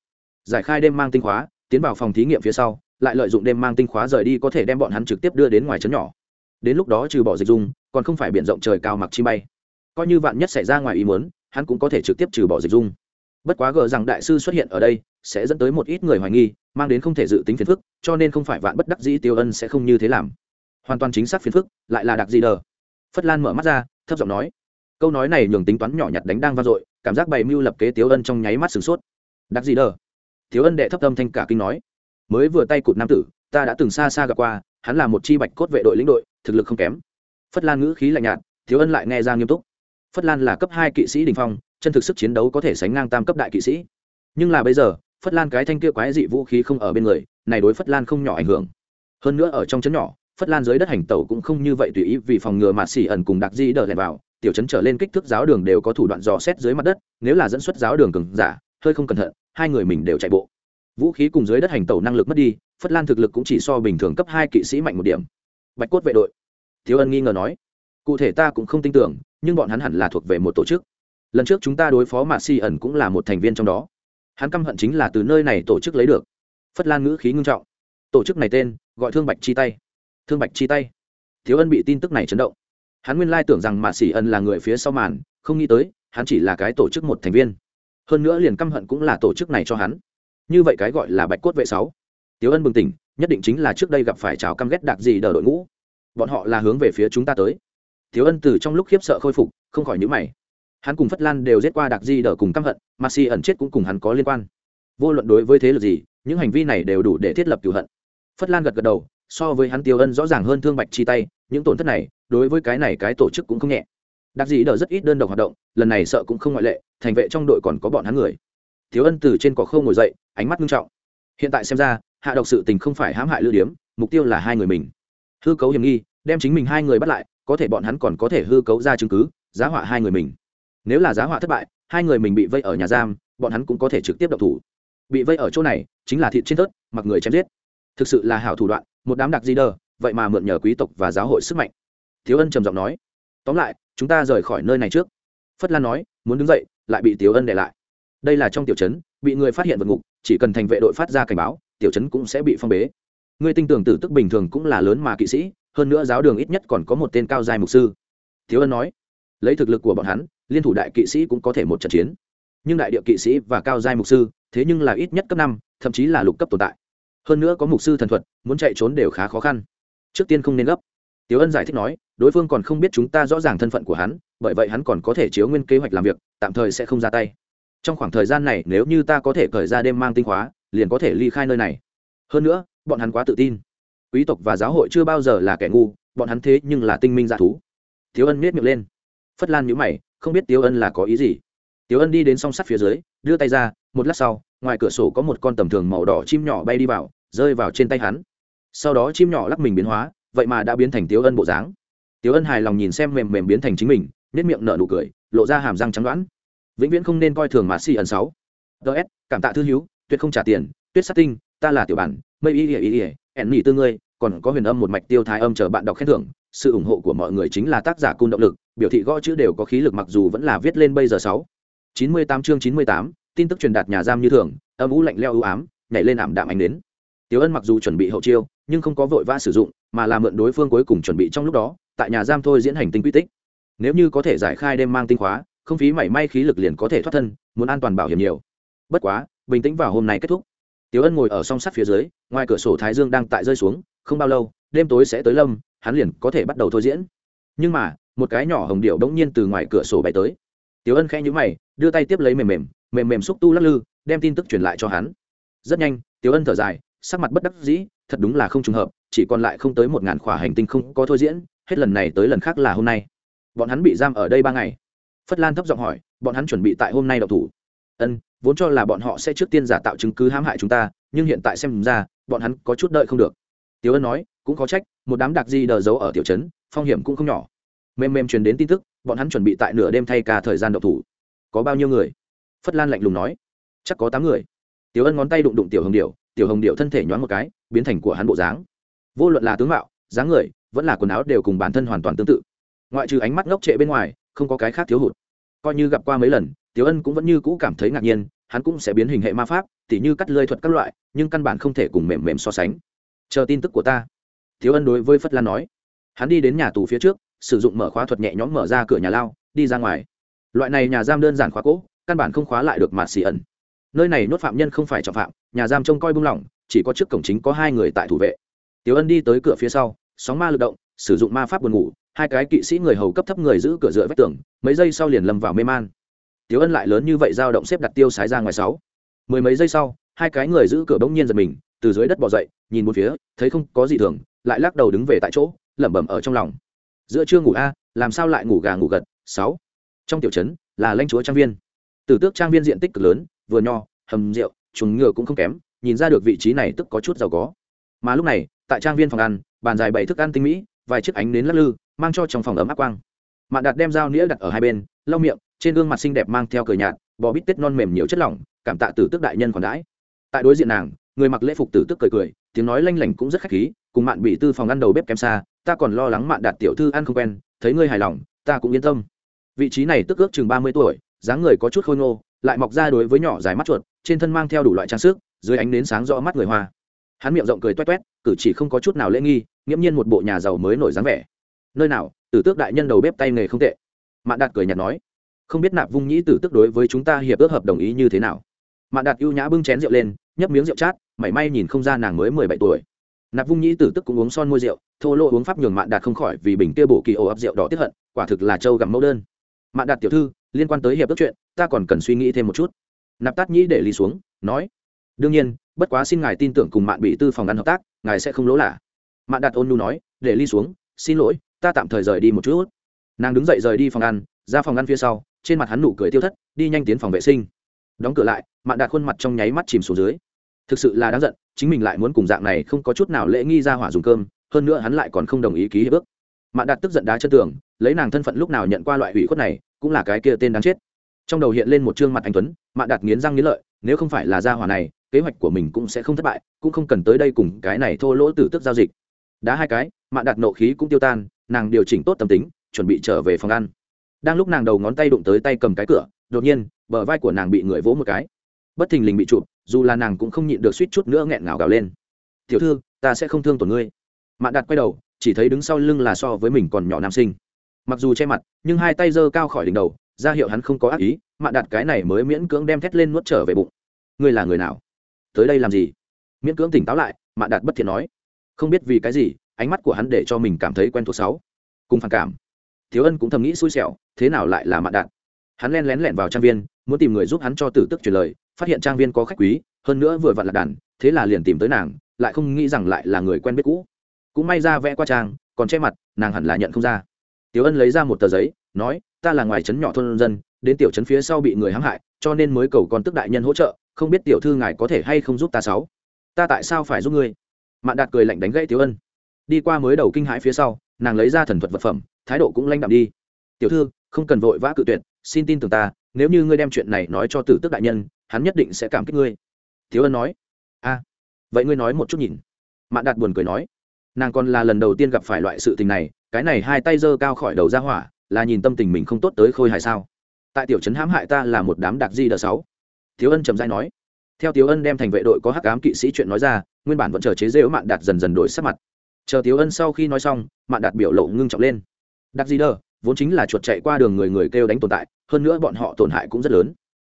Giải khai đêm mang tinh khóa, tiến vào phòng thí nghiệm phía sau, lại lợi dụng đêm mang tinh khóa rời đi có thể đem bọn hắn trực tiếp đưa đến ngoài trấn nhỏ đến lúc đó trừ bỏ dịch dung, còn không phải b i ể n rộng trời cao mặc chi bay. Coi như vạn nhất xảy ra ngoài ý muốn, hắn cũng có thể trực tiếp trừ bỏ dịch dung. Bất quá gờ rằng đại sư xuất hiện ở đây, sẽ dẫn tới một ít người hoài nghi, mang đến không thể dự tính phiền phức, cho nên không phải vạn bất đắc dĩ tiêu ân sẽ không như thế làm. Hoàn toàn chính xác phiền phức, lại là đặc gì đờ. Phất lan mở mắt ra, thấp giọng nói. Câu nói này nhường tính toán nhỏ nhặt đánh đang vang dội, cảm giác bày mưu lập kế tiêu ân trong nháy mắt sửng sốt. Đặc gì đờ? Thiếu ân đệ thấp tâm thanh cả kinh nói. Mới vừa tay cụt nam tử, ta đã từng xa xa gặp qua, hắn là một chi bạch cốt vệ đội lĩnh đội thực lực không kém. Phất lan ngữ khí lạnh nhạt, thiếu ân lại nghe ra nghiêm túc. Phất lan là cấp hai kỵ sĩ đình phong, chân thực sức chiến đấu có thể sánh ngang tam cấp đại kỵ sĩ. Nhưng là bây giờ, phất lan cái thanh kia quái dị vũ khí không ở bên người, này đối phất lan không nhỏ ảnh hưởng. Hơn nữa ở trong chấn nhỏ, phất lan dưới đất hành tẩu cũng không như vậy tùy ý vì phòng ngừa mà xỉ ẩn cùng đặc di đờ lẻn vào, tiểu chấn trở lên kích thước giáo đường đều có thủ đoạn dò xét dưới mặt đất, nếu là dẫn xuất giáo đường cường giả, hơi không cẩn thận, hai người mình đều chạy bộ. Vũ khí cùng dưới đất hành tẩu năng lực mất đi, phất lan thực lực cũng chỉ so bình thường cấp hai kỵ sĩ mạnh một điểm. Bạch cốt vệ đội thiếu ân nghi ngờ nói, cụ thể ta cũng không tin tưởng, nhưng bọn hắn hẳn là thuộc về một tổ chức. Lần trước chúng ta đối phó mạ xỉ ẩn cũng là một thành viên trong đó. Hắn căm hận chính là từ nơi này tổ chức lấy được. Phất lan ngữ khí ngưng trọng, tổ chức này tên, gọi thương bạch chi tay. Thương bạch chi tay? Thiếu ân bị tin tức này chấn động. Hắn nguyên lai tưởng rằng mạ xỉ ân là người phía sau màn, không nghĩ tới, hắn chỉ là cái tổ chức một thành viên. Hơn nữa liền căm hận cũng là tổ chức này cho hắn. Như vậy cái gọi là bạch cốt vệ sáu. Tiếu ân bừng tỉnh, nhất định chính là trước đây gặp phải trào căm ghét đặc gì đờ đội ngũ bọn họ là hướng về phía chúng ta tới. Thiếu ân từ trong lúc khiếp sợ khôi phục, không khỏi nhữ mày. Hắn cùng phất lan đều giết qua đặc di đờ cùng căm hận, mà si ẩn chết cũng cùng hắn có liên quan. Vô luận đối với thế lực gì, những hành vi này đều đủ để thiết lập cựu hận. Phất lan gật gật đầu, so với hắn tiêu ân rõ ràng hơn thương bạch chi tay, những tổn thất này, đối với cái này cái tổ chức cũng không nhẹ. Đặc di đờ rất ít đơn độc hoạt động, lần này sợ cũng không ngoại lệ, thành vệ trong đội còn có bọn hắn người. Thiếu ân từ trên cỏ khâu ngồi dậy, ánh mắt nghiêm trọng. Hiện tại xem ra, hạ độc sự tình không phải hãm hại lữ điếm, mục tiêu là hai người mình hư cấu hiểm nghi, đem chính mình hai người bắt lại, có thể bọn hắn còn có thể hư cấu ra chứng cứ, giá họa hai người mình. Nếu là giá họa thất bại, hai người mình bị vây ở nhà giam, bọn hắn cũng có thể trực tiếp độc thủ. Bị vây ở chỗ này, chính là thịt trên tớt mặc người chém giết. Thực sự là hảo thủ đoạn, một đám đặc di đờ, vậy mà mượn nhờ quý tộc và giáo hội sức mạnh. Thiếu ân trầm giọng nói, tóm lại, chúng ta rời khỏi nơi này trước. Phất lan nói, muốn đứng dậy, lại bị thiếu ân để lại. Đây là trong tiểu trấn, bị người phát hiện vượt ngục, chỉ cần thành vệ đội phát ra cảnh báo, tiểu trấn cũng sẽ bị phong bế. Ngươi tin tưởng tử tức bình thường cũng là lớn mà kỵ sĩ, hơn nữa giáo đường ít nhất còn có một tên cao dài mục sư. Thiếu ân nói, lấy thực lực của bọn hắn, liên thủ đại kỵ sĩ cũng có thể một trận chiến. Nhưng đại địa kỵ sĩ và cao giai mục sư, thế nhưng là ít nhất cấp năm, thậm chí là lục cấp tồn tại. Hơn nữa có mục sư thần thuật, muốn chạy trốn đều khá khó khăn. Trước tiên không nên gấp. Tiếu ân giải thích nói, đối phương còn không biết chúng ta rõ ràng thân phận của hắn, bởi vậy hắn còn có thể chiếu nguyên kế hoạch làm việc, tạm thời sẽ không ra tay. Trong khoảng thời gian này, nếu như ta có thể cởi ra đêm mang tinh khóa, liền có thể ly khai nơi này. Hơn nữa bọn hắn quá tự tin. Quý tộc và giáo hội chưa bao giờ là kẻ ngu, bọn hắn thế nhưng là tinh minh dạ thú. Thiếu ân miết miệng lên. Phất lan nhữ mày, không biết tiếu ân là có ý gì. Tiếu ân đi đến song sắt phía dưới, đưa tay ra, một lát sau, ngoài cửa sổ có một con tầm thường màu đỏ chim nhỏ bay đi vào, rơi vào trên tay hắn. Sau đó chim nhỏ lắc mình biến hóa, vậy mà đã biến thành tiếu ân bộ dáng. Tiếu ân hài lòng nhìn xem mềm mềm biến thành chính mình nết miệng nở nụ cười, lộ ra hàm răng trắng đoãn vĩnh viễn không nên coi thường mà si ẩn sáu. Ts cảm tạ thư hiếu tuyệt không trả tiền tuyết sát tinh, ta là tiểu bản mây y ỉa ỉa, ẻn nhỉ tư ngươi, còn có huyền âm một mạch tiêu thái âm chờ bạn đọc khen thưởng, sự ủng hộ của mọi người chính là tác giả cung động lực, biểu thị gõ chữ đều có khí lực mặc dù vẫn là viết lên bây giờ sáu. Chín mươi tám chương chín mươi tám, tin tức truyền đạt nhà giam như thường, âm ú lạnh leo ưu ám, nhảy lên ảm đạm ánh đến tiểu ân mặc dù chuẩn bị hậu chiêu, nhưng không có vội vã sử dụng, mà là mượn đối phương cuối cùng chuẩn bị trong lúc đó, tại nhà giam thôi diễn hành tinh quy tích. Nếu như có thể giải khai đêm mang tinh khóa, không phí mảy may khí lực liền có thể thoát thân, muốn an toàn bảo hiểm nhiều. Bất quá, bình tĩnh vào hôm nay kết thúc tiểu ân ngồi ở song sắt phía dưới, ngoài cửa sổ thái dương đang tại rơi xuống, không bao lâu, đêm tối sẽ tới lâm, hắn liền có thể bắt đầu thôi diễn. Nhưng mà, một cái nhỏ hồng điệu bỗng nhiên từ ngoài cửa sổ bay tới. Tiểu ân khẽ nhũ mày, đưa tay tiếp lấy mềm mềm mềm mềm xúc tu lắc lư, đem tin tức truyền lại cho hắn. Rất nhanh, tiểu ân thở dài, sắc mặt bất đắc dĩ, thật đúng là không trùng hợp, chỉ còn lại không tới một ngàn khỏa hành tinh không có thôi diễn, hết lần này tới lần khác là hôm nay. Bọn hắn bị giam ở đây ba ngày. Phất lan thấp giọng hỏi, bọn hắn chuẩn bị tại hôm nay đậu thủ. Ân vốn cho là bọn họ sẽ trước tiên giả tạo chứng cứ hãm hại chúng ta, nhưng hiện tại xem ra, bọn hắn có chút đợi không được. Tiểu ân nói, cũng có trách, một đám đặc di đờ giấu ở tiểu trấn, phong hiểm cũng không nhỏ. Mềm mềm truyền đến tin tức, bọn hắn chuẩn bị tại nửa đêm thay ca thời gian độc thủ. Có bao nhiêu người? Phất lan lạnh lùng nói. Chắc có tám người. Tiểu ân ngón tay đụng đụng tiểu hồng điệu tiểu hồng điệu thân thể nhoáng một cái, biến thành của hắn bộ dáng. Vô luận là tướng mạo, dáng người, vẫn là quần áo đều cùng bản thân hoàn toàn tương tự. Ngoại trừ ánh mắt ngốc trệ bên ngoài, không có cái khác thiếu hụt. Coi như gặp qua mấy lần tiểu ân cũng vẫn như cũ cảm thấy ngạc nhiên, hắn cũng sẽ biến hình hệ ma pháp, tỉ như cắt lơi thuật các loại, nhưng căn bản không thể cùng mềm mềm so sánh. Chờ tin tức của ta. Tiểu ân đối với phất lan nói. Hắn đi đến nhà tù phía trước, sử dụng mở khóa thuật nhẹ nhõm mở ra cửa nhà lao, đi ra ngoài. Loại này nhà giam đơn giản khóa cỗ căn bản không khóa lại được mạt xì ẩn. Nơi này nhốt phạm nhân không phải trọng phạm, nhà giam trông coi buông lỏng, chỉ có trước cổng chính có hai người tại thủ vệ. Tiểu ân đi tới cửa phía sau, sóng ma lực động, sử dụng ma pháp buồn ngủ, hai cái kỵ sĩ người hầu cấp thấp người giữ cửa dựa vách tường, mấy giây sau liền lâm vào mê man tiểu ân lại lớn như vậy dao động xếp đặt tiêu sái ra ngoài sáu. Mười mấy giây sau, hai cái người giữ cửa bỗng nhiên giật mình, từ dưới đất bỏ dậy, nhìn một phía, thấy không có gì thường, lại lắc đầu đứng về tại chỗ, lẩm bẩm ở trong lòng. Giữa trưa ngủ a, làm sao lại ngủ gà ngủ gật, sáu. Trong tiểu trấn, là lãnh chúa trang viên. Từ tước trang viên diện tích cực lớn, vừa nho, hầm rượu, chuồng ngựa cũng không kém, nhìn ra được vị trí này tức có chút giàu có. Mà lúc này, tại trang viên phòng ăn, bàn dài bảy thức ăn tinh mỹ, vài chiếc ánh nến lắc lư, mang cho trong phòng ấm áp quang mạn đạt đem dao nĩa đặt ở hai bên, lau miệng, trên gương mặt xinh đẹp mang theo cười nhạt, bò bít tết non mềm nhiều chất lỏng, cảm tạ tử tức đại nhân còn đãi. Tại đối diện nàng, người mặc lễ phục tử tức cười cười, tiếng nói lanh lảnh cũng rất khách khí, cùng mạn bị tư phòng ăn đầu bếp kém xa, ta còn lo lắng mạn đạt tiểu thư ăn không quen, thấy ngươi hài lòng, ta cũng yên tâm. Vị trí này tức ước chừng ba mươi tuổi, dáng người có chút khôi ngô, lại mọc ra đối với nhỏ dài mắt chuột, trên thân mang theo đủ loại trang sức, dưới ánh nến sáng rõ mắt người hoa. Hắn miệng rộng cười toét toét, cử chỉ không có chút nào lễ nghi, nghiễm nhiên một bộ nhà giàu mới nổi dáng vẻ nơi nào, tử tước đại nhân đầu bếp tay nghề không tệ. Mạn đạt cười nhạt nói, không biết nạp vung nhĩ tử tước đối với chúng ta hiệp ước hợp đồng ý như thế nào? Mạn đạt ưu nhã bưng chén rượu lên, nhấp miếng rượu chát, mảy may nhìn không ra nàng mới mười bảy tuổi. Nạp vung nhĩ tử tức cũng uống son môi rượu, thô lỗ uống pháp nhường mạn đạt không khỏi vì bình kia bổ kỳ ổ ấp rượu đỏ tiếp hận, quả thực là trâu gặm mẫu đơn. Mạn đạt tiểu thư, liên quan tới hiệp ước chuyện, ta còn cần suy nghĩ thêm một chút. Nạp tát nhĩ để ly xuống, nói, đương nhiên, bất quá xin ngài tin tưởng cùng mạn bị tư phòng ăn hợp tác, ngài sẽ không lỗ lạ. Mạn đạt ôn nhu nói, để ly xuống, xin lỗi ta tạm thời rời đi một chút. Nàng đứng dậy rời đi phòng ăn, ra phòng ăn phía sau, trên mặt hắn nụ cười tiêu thất, đi nhanh tiến phòng vệ sinh. Đóng cửa lại, mạn đạt khuôn mặt trong nháy mắt chìm xuống dưới. Thực sự là đáng giận, chính mình lại muốn cùng dạng này không có chút nào lễ nghi ra hỏa dùng cơm, hơn nữa hắn lại còn không đồng ý ký hiệp ước. Mạn đạt tức giận đá chân tường, lấy nàng thân phận lúc nào nhận qua loại hủy khuất này, cũng là cái kia tên đáng chết. Trong đầu hiện lên một chương mặt anh tuấn, mạn đạt nghiến răng nghiến lợi, nếu không phải là gia hỏa này, kế hoạch của mình cũng sẽ không thất bại, cũng không cần tới đây cùng cái này thô lỗ tử tức giao dịch. Đá hai cái, mạn đạt nộ khí cũng tiêu tan nàng điều chỉnh tốt tâm tính, chuẩn bị trở về phòng ăn. Đang lúc nàng đầu ngón tay đụng tới tay cầm cái cửa, đột nhiên, bờ vai của nàng bị người vỗ một cái. Bất thình lình bị chụp, dù là nàng cũng không nhịn được suýt chút nữa nghẹn ngào gào lên. Tiểu thư, ta sẽ không thương tổn ngươi. Mạn đạt quay đầu, chỉ thấy đứng sau lưng là so với mình còn nhỏ nam sinh. Mặc dù che mặt, nhưng hai tay giơ cao khỏi đỉnh đầu, ra hiệu hắn không có ác ý, mạn đạt cái này mới miễn cưỡng đem thét lên nuốt trở về bụng. Ngươi là người nào? Tới đây làm gì? Miễn cưỡng tỉnh táo lại, mạn đạt bất thiện nói. Không biết vì cái gì ánh mắt của hắn để cho mình cảm thấy quen thuộc sáu. Cùng phản cảm. Thiếu ân cũng thầm nghĩ xui xẻo, thế nào lại là mạn đạt hắn len lén lẹn vào trang viên, muốn tìm người giúp hắn cho tử tức truyền lời, phát hiện trang viên có khách quý, hơn nữa vừa vặn lạc đàn, thế là liền tìm tới nàng, lại không nghĩ rằng lại là người quen biết cũ. Cũng may ra vẽ qua trang, còn che mặt, nàng hẳn là nhận không ra. Tiểu ân lấy ra một tờ giấy, nói, ta là ngoài trấn nhỏ thôn dân, đến tiểu trấn phía sau bị người hãm hại, cho nên mới cầu con tức đại nhân hỗ trợ, không biết tiểu thư ngài có thể hay không giúp ta sáu? Ta tại sao phải giúp ngươi? Mạn đạt cười lạnh đánh gãy tiểu ân đi qua mới đầu kinh hãi phía sau, nàng lấy ra thần thuật vật phẩm, thái độ cũng lanh đạm đi. Tiểu thư, không cần vội vã cự tuyệt, xin tin tưởng ta, nếu như ngươi đem chuyện này nói cho tử tức đại nhân, hắn nhất định sẽ cảm kích ngươi. Thiếu ân nói. A, vậy ngươi nói một chút nhìn. Mạn đạt buồn cười nói. Nàng còn là lần đầu tiên gặp phải loại sự tình này, cái này hai tay giơ cao khỏi đầu ra hỏa, là nhìn tâm tình mình không tốt tới khôi hài sao. Tại tiểu trấn hãm hại ta là một đám đặc di đờ sáu. Thiếu ân trầm dai nói. Theo thiếu ân đem thành vệ đội có hắc ám kỵ sĩ chuyện nói ra, nguyên bản vẫn chờ chế dễu mạn đạt dần dần đổi sắc mặt chờ tiếu ân sau khi nói xong, mạn đạt biểu lộ ngưng trọng lên. Đặc di đờ, vốn chính là chuột chạy qua đường người người kêu đánh tồn tại, hơn nữa bọn họ tổn hại cũng rất lớn.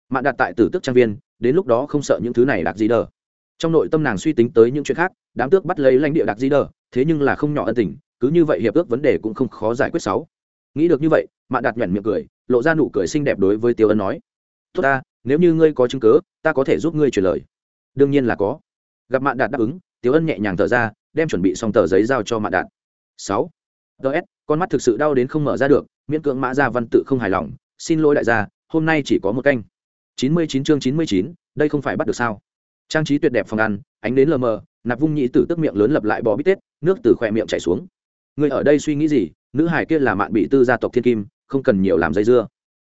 Mạn đạt tại tử tức trang viên, đến lúc đó không sợ những thứ này đặc gì đờ. Trong nội tâm nàng suy tính tới những chuyện khác, đám tước bắt lấy lãnh địa đặc di đờ, thế nhưng là không nhỏ ân tình, cứ như vậy hiệp ước vấn đề cũng không khó giải quyết sáu. Nghĩ được như vậy, mạn đạt nhoẻn miệng cười, lộ ra nụ cười xinh đẹp đối với tiêu ân nói. Tốt ta, nếu như ngươi có chứng cớ ta có thể giúp ngươi truyền lời. Đương nhiên là có. Gặp mạn đạt đáp ứng tiêu ân nhẹ nhàng thở ra đem chuẩn bị xong tờ giấy giao cho mạ đạn. sáu. Ts con mắt thực sự đau đến không mở ra được, miễn cưỡng mã ra văn tự không hài lòng, xin lỗi đại gia, hôm nay chỉ có một canh. Chín mươi chín chương chín mươi chín, đây không phải bắt được sao? Trang trí tuyệt đẹp phòng ăn, ánh đến lờ mờ, nạp vung nhĩ tử tức miệng lớn lập lại bò bít tết, nước từ khỏe miệng chảy xuống. Người ở đây suy nghĩ gì? Nữ hải kia là mạn bị tư gia tộc thiên kim, không cần nhiều làm dây dưa.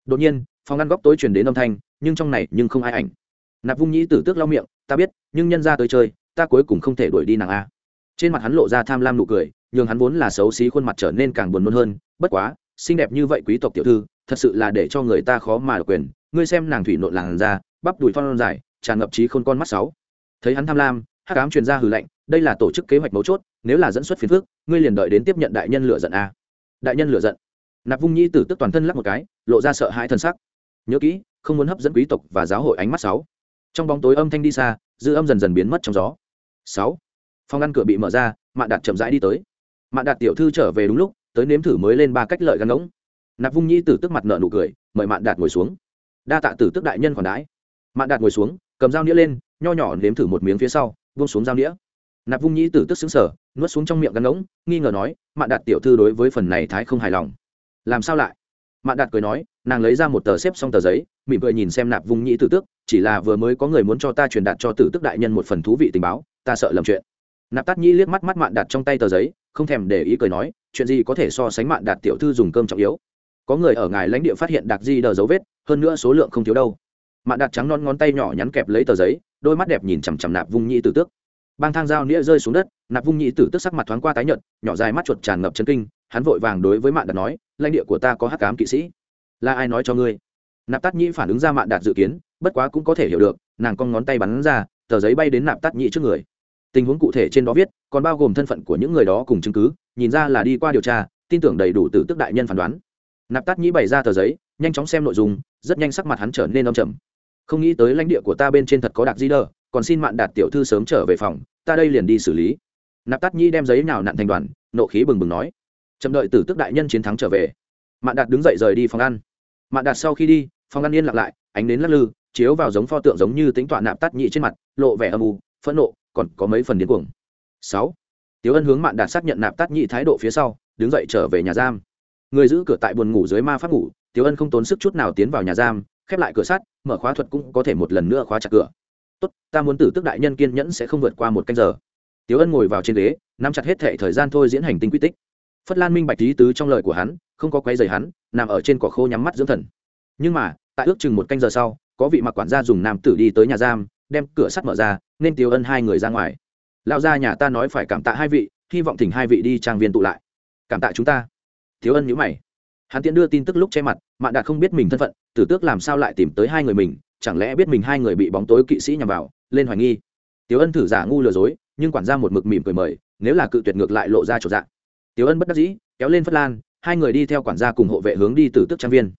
Đột nhiên, phòng ăn góc tối truyền đến âm thanh, nhưng trong này nhưng không ai ảnh. Nạp vung nhĩ tử tước lau miệng, ta biết, nhưng nhân ra tới chơi, ta cuối cùng không thể đuổi đi nàng a trên mặt hắn lộ ra tham lam nụ cười, nhường hắn vốn là xấu xí khuôn mặt trở nên càng buồn nôn hơn, bất quá, xinh đẹp như vậy quý tộc tiểu thư, thật sự là để cho người ta khó mà độc quyền. Ngươi xem nàng thủy nộn làn ra bắp đùi phong dài, tràn ngập trí khôn con mắt sáu. Thấy hắn tham lam, hắc ám truyền ra hừ lạnh, đây là tổ chức kế hoạch mấu chốt, nếu là dẫn xuất phiền phước ngươi liền đợi đến tiếp nhận đại nhân lựa giận a. Đại nhân lựa giận. Nạp vung nhi tử tức toàn thân lắc một cái, lộ ra sợ hãi thân sắc. Nhớ kỹ, không muốn hấp dẫn quý tộc và giáo hội ánh mắt sáu. Trong bóng tối âm thanh đi xa, dư âm dần dần biến mất trong gió. Sáu phòng ngăn cửa bị mở ra, mạn đạt chậm rãi đi tới. Mạn đạt tiểu thư trở về đúng lúc, tới nếm thử mới lên ba cách lợi gắn ngỗng. Nạp vung nhi tử tức mặt nợ nụ cười, mời mạn đạt ngồi xuống. Đa tạ tử tức đại nhân còn đãi. Mạn đạt ngồi xuống, cầm dao nĩa lên, nho nhỏ nếm thử một miếng phía sau, buông xuống dao nĩa. Nạp vung nhi tử tức xứng sở nuốt xuống trong miệng gắn ngỗng, nghi ngờ nói, mạn đạt tiểu thư đối với phần này thái không hài lòng. Làm sao lại? Mạn đạt cười nói, nàng lấy ra một tờ xếp xong tờ giấy, mỉm cười nhìn xem nạp vung nhĩ tử tước chỉ là vừa mới có người muốn cho ta truyền đạt cho tử tức đại nhân một phần thú vị tình báo, ta sợ lầm chuyện nạp tát nhĩ liếc mắt mắt mạn đạt trong tay tờ giấy, không thèm để ý cười nói, chuyện gì có thể so sánh mạn đạt tiểu thư dùng cơm trọng yếu? Có người ở ngài lãnh địa phát hiện đặc di đờ dấu vết, hơn nữa số lượng không thiếu đâu. Mạn đạt trắng non ngón tay nhỏ nhắn kẹp lấy tờ giấy, đôi mắt đẹp nhìn chằm chằm nạp vung nhĩ tử tước. Bang thang dao nĩa rơi xuống đất, nạp vung nhĩ tử tước sắc mặt thoáng qua tái nhợt, nhỏ dài mắt chuột tràn ngập chân kinh, hắn vội vàng đối với mạn đạt nói, lãnh địa của ta có hắc cám kỵ sĩ. Là ai nói cho ngươi? Nạp tát nhĩ phản ứng ra mạn đạt dự kiến, bất quá cũng có thể hiểu được, nàng con ngón tay bắn ra, tờ giấy bay đến nạp tát nhĩ trước người tình huống cụ thể trên đó viết, còn bao gồm thân phận của những người đó cùng chứng cứ, nhìn ra là đi qua điều tra, tin tưởng đầy đủ từ tức đại nhân phán đoán. Nạp tắt nhĩ bày ra tờ giấy, nhanh chóng xem nội dung, rất nhanh sắc mặt hắn trở nên âm trầm. Không nghĩ tới lãnh địa của ta bên trên thật có đặc di đờ còn xin mạn đạt tiểu thư sớm trở về phòng, ta đây liền đi xử lý. Nạp tắt nhĩ đem giấy nào nặn thành đoàn, nộ khí bừng bừng nói. Chậm đợi tử tức đại nhân chiến thắng trở về. Mạn đạt đứng dậy rời đi phòng ăn. Mạn đạt sau khi đi, phòng ăn yên lặng lại, ánh đến lắc lư, chiếu vào giống pho tượng giống như tính tọa nạp tắt nhĩ trên mặt, lộ vẻ âm u, phẫn nộ còn có mấy phần điên cuồng. Sáu. Tiếu ân hướng mạn đạt xác nhận nạp tát nhị thái độ phía sau, đứng dậy trở về nhà giam. Người giữ cửa tại buồn ngủ dưới ma pháp ngủ, tiếu ân không tốn sức chút nào tiến vào nhà giam, khép lại cửa sắt, mở khóa thuật cũng có thể một lần nữa khóa chặt cửa. Tốt, ta muốn tử tức đại nhân kiên nhẫn sẽ không vượt qua một canh giờ. Tiếu ân ngồi vào trên ghế, nắm chặt hết thệ thời gian thôi diễn hành tinh quy tích. Phất lan minh bạch lý tứ trong lời của hắn, không có quay giày hắn, nằm ở trên cỏ khô nhắm mắt dưỡng thần. Nhưng mà, tại ước chừng một canh giờ sau, có vị mặc quản gia dùng nam tử đi tới nhà giam đem cửa sắt mở ra, nên tiêu ân hai người ra ngoài. Lão gia nhà ta nói phải cảm tạ hai vị, hy vọng thỉnh hai vị đi trang viên tụ lại. Cảm tạ chúng ta. Thiếu ân nhữ mày. Hắn Tiễn đưa tin tức lúc che mặt, mạn đạt không biết mình thân phận, tử tước làm sao lại tìm tới hai người mình, chẳng lẽ biết mình hai người bị bóng tối kỵ sĩ nhằm vào, lên hoài nghi. Tiếu ân thử giả ngu lừa dối, nhưng quản gia một mực mỉm cười mời, nếu là cự tuyệt ngược lại lộ ra chỗ dạng. Tiếu ân bất đắc dĩ, kéo lên phất lan, hai người đi theo quản gia cùng hộ vệ hướng đi từ tước trang viên.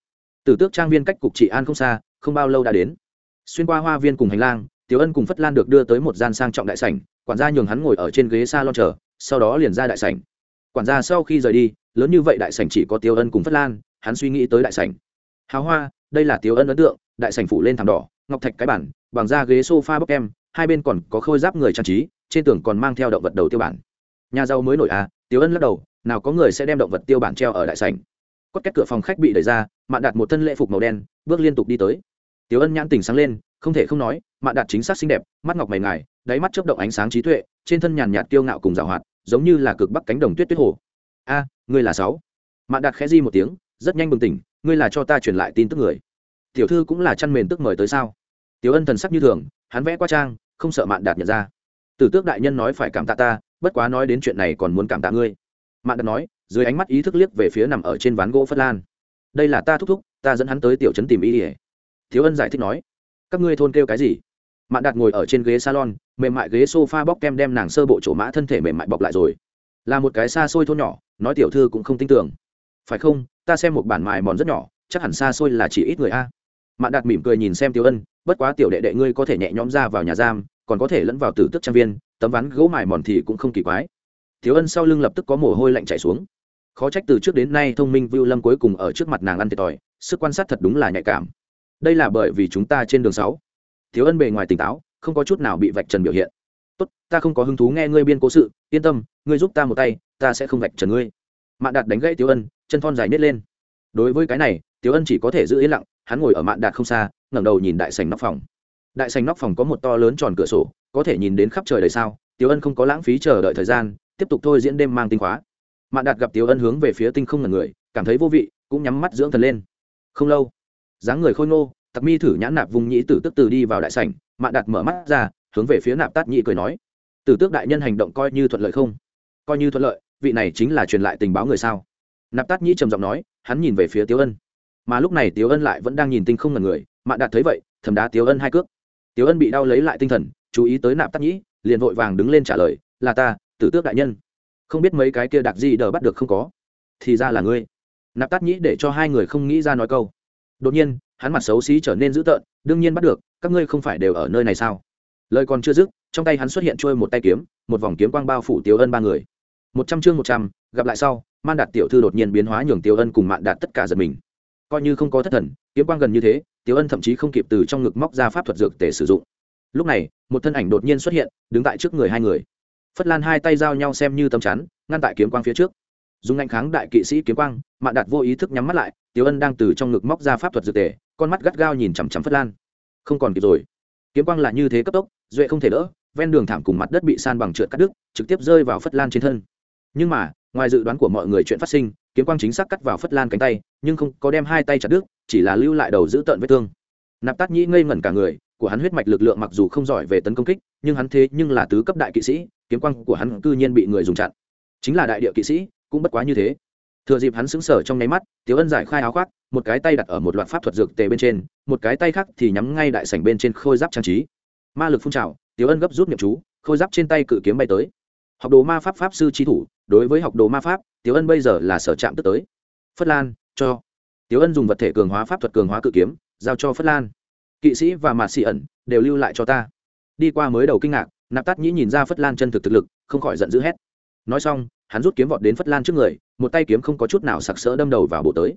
Từ tước trang viên cách cục trị an không xa, không bao lâu đã đến. Xuyên qua hoa viên cùng hành lang tiểu ân cùng phất lan được đưa tới một gian sang trọng đại sảnh, quản gia nhường hắn ngồi ở trên ghế s a lon chờ, sau đó liền ra đại sảnh. Quản gia sau khi rời đi, lớn như vậy đại sảnh chỉ có tiểu ân cùng phất lan, hắn suy nghĩ tới đại sảnh. Hào hoa, đây là tiểu ân ấn tượng, đại sảnh phủ lên thảm đỏ, ngọc thạch cái bản, bằng da ghế sofa bốc em, hai bên còn có khôi giáp người trang trí, trên tường còn mang theo động vật đầu tiêu bản. Nhà giàu mới nổi à tiểu ân lắc đầu, nào có người sẽ đem động vật tiêu bản treo ở đại sảnh. Cốt két cửa phòng khách bị đẩy ra, mạn đạt một thân lễ phục màu đen, bước liên tục đi tới. Tiểu ân nhãn tình sáng lên, không thể không nói mạn đạt chính xác xinh đẹp, mắt ngọc mày ngài, đáy mắt chớp động ánh sáng trí tuệ, trên thân nhàn nhạt tiêu ngạo cùng rào hoạt, giống như là cực bắc cánh đồng tuyết tuyết hồ. A, ngươi là sáu. Mạn đạt khẽ di một tiếng, rất nhanh bừng tỉnh, ngươi là cho ta truyền lại tin tức người. Tiểu thư cũng là chăn mền tức mời tới sao? Tiểu ân thần sắc như thường, hắn vẽ qua trang, không sợ mạn đạt nhận ra. Tử tước đại nhân nói phải cảm tạ ta, bất quá nói đến chuyện này còn muốn cảm tạ ngươi. Mạn đạt nói, dưới ánh mắt ý thức liếc về phía nằm ở trên ván gỗ phất lan. Đây là ta thúc thúc, ta dẫn hắn tới tiểu trấn tìm ý ỉa thiếu ân giải thích nói, các ngươi thôn kêu cái gì? Mạn đạt ngồi ở trên ghế salon, mềm mại ghế s o f a bóc kem đem nàng sơ bộ chỗ mã thân thể mềm mại bọc lại rồi. Là một cái xa xôi thôn nhỏ, nói tiểu thư cũng không tin tưởng. Phải không, ta xem một bản mài mòn rất nhỏ, chắc hẳn xa xôi là chỉ ít người a. Mạn đạt mỉm cười nhìn xem tiểu ân, bất quá tiểu đệ đệ ngươi có thể nhẹ nhõm ra vào nhà giam, còn có thể lẫn vào tử tức trang viên, tấm ván gỗ mài mòn thì cũng không kỳ quái. Tiểu ân sau lưng lập tức có mồ hôi lạnh chảy xuống. Khó trách từ trước đến nay thông minh vưu lâm cuối cùng ở trước mặt nàng ăn thiệt thòi, sức quan sát thật đúng là nhạy cảm. Đây là bởi vì chúng ta trên đường sáu thiếu ân bề ngoài tỉnh táo, không có chút nào bị vạch trần biểu hiện. Tốt, ta không có hứng thú nghe ngươi biên cố sự, yên tâm, ngươi giúp ta một tay, ta sẽ không vạch trần ngươi. Mạn đạt đánh gãy tiếu ân, chân thon dài nết lên. Đối với cái này tiếu ân chỉ có thể giữ yên lặng, hắn ngồi ở mạn đạt không xa, ngẩng đầu nhìn đại sành nóc phòng. Đại sành nóc phòng có một to lớn tròn cửa sổ, có thể nhìn đến khắp trời đời sao tiếu ân không có lãng phí chờ đợi thời gian, tiếp tục thôi diễn đêm mang tinh khóa. Mạn đạt gặp tiếu ân hướng về phía tinh không ngần người, cảm thấy vô vị, cũng nhắm mắt dưỡng thần lên. Không lâu, dáng người khôi ngô tặc mi thử nhãn nạp vùng nhĩ tử tức từ đi vào đại sảnh, mạn đạt mở mắt ra, hướng về phía nạp tát nhĩ cười nói, tử tước đại nhân hành động coi như thuận lợi không? Coi như thuận lợi, vị này chính là truyền lại tình báo người sao? Nạp tát nhĩ trầm giọng nói, hắn nhìn về phía tiếu ân. Mà lúc này tiếu ân lại vẫn đang nhìn tinh không ngần người, mạn đạt thấy vậy, thầm đá tiếu ân hai cước. Tiếu ân bị đau lấy lại tinh thần, chú ý tới nạp tát nhĩ, liền vội vàng đứng lên trả lời, là ta, tử tước đại nhân. Không biết mấy cái kia đặc gì đờ bắt được không có? Thì ra là ngươi. Nạp tát nhĩ để cho hai người không nghĩ ra nói câu. Đột nhiên hắn mặt xấu xí trở nên dữ tợn, đương nhiên bắt được, các ngươi không phải đều ở nơi này sao? Lời còn chưa dứt, trong tay hắn xuất hiện trôi một tay kiếm, một vòng kiếm quang bao phủ tiêu ân ba người. Một trăm chương một trăm, gặp lại sau, man đạt tiểu thư đột nhiên biến hóa nhường tiêu ân cùng mạn đạt tất cả giật mình. Coi như không có thất thần, kiếm quang gần như thế tiêu ân thậm chí không kịp từ trong ngực móc ra pháp thuật dược để sử dụng. Lúc này, một thân ảnh đột nhiên xuất hiện, đứng tại trước người hai người. Phất lan hai tay giao nhau xem như tầm chắn, ngăn tại kiếm quang phía trước. Dùng ngạnh kháng đại kỵ sĩ kiếm quang, mạn đạt vô ý thức nhắm mắt lại tiêu ân đang từ trong ngực móc ra pháp thuật dược tề, con mắt gắt gao nhìn chằm chằm phất lan. Không còn kịp rồi. Kiếm quang là như thế cấp tốc, duệ không thể đỡ, ven đường thảm cùng mặt đất bị san bằng trượt cắt đứt, trực tiếp rơi vào phất lan trên thân. Nhưng mà, ngoài dự đoán của mọi người chuyện phát sinh, kiếm quang chính xác cắt vào phất lan cánh tay, nhưng không có đem hai tay chặt đứt, chỉ là lưu lại đầu giữ tợn vết thương. Nạp tát nhĩ ngây ngẩn cả người, của hắn huyết mạch lực lượng mặc dù không giỏi về tấn công kích, nhưng hắn thế nhưng là tứ cấp đại kỵ sĩ, kiếm quang của hắn cư nhiên bị người dùng chặn. Chính là đại địa kỵ sĩ, cũng bất quá như thế thừa dịp hắn sững sờ trong nháy mắt tiếu ân giải khai áo khoác, một cái tay đặt ở một loạt pháp thuật dược tề bên trên, một cái tay khác thì nhắm ngay đại sảnh bên trên khôi giáp trang trí. Ma lực phun trào tiếu ân gấp rút nhậm chú, khôi giáp trên tay cự kiếm bay tới. Học đồ ma pháp pháp sư trí thủ, đối với học đồ ma pháp tiếu ân bây giờ là sở trạm tức tới. Phất lan, cho. Tiếu ân dùng vật thể cường hóa pháp thuật cường hóa cự kiếm, giao cho phất lan. Kỵ sĩ và mạt xị ẩn, đều lưu lại cho ta. Đi qua mới đầu kinh ngạc, nạp tắt nhĩ nhìn ra phất lan chân thực thực lực, không khỏi giận dữ hét. Nói xong hắn rút kiếm vọt đến phất lan trước người, một tay kiếm không có chút nào sặc sỡ đâm đầu vào bộ tới.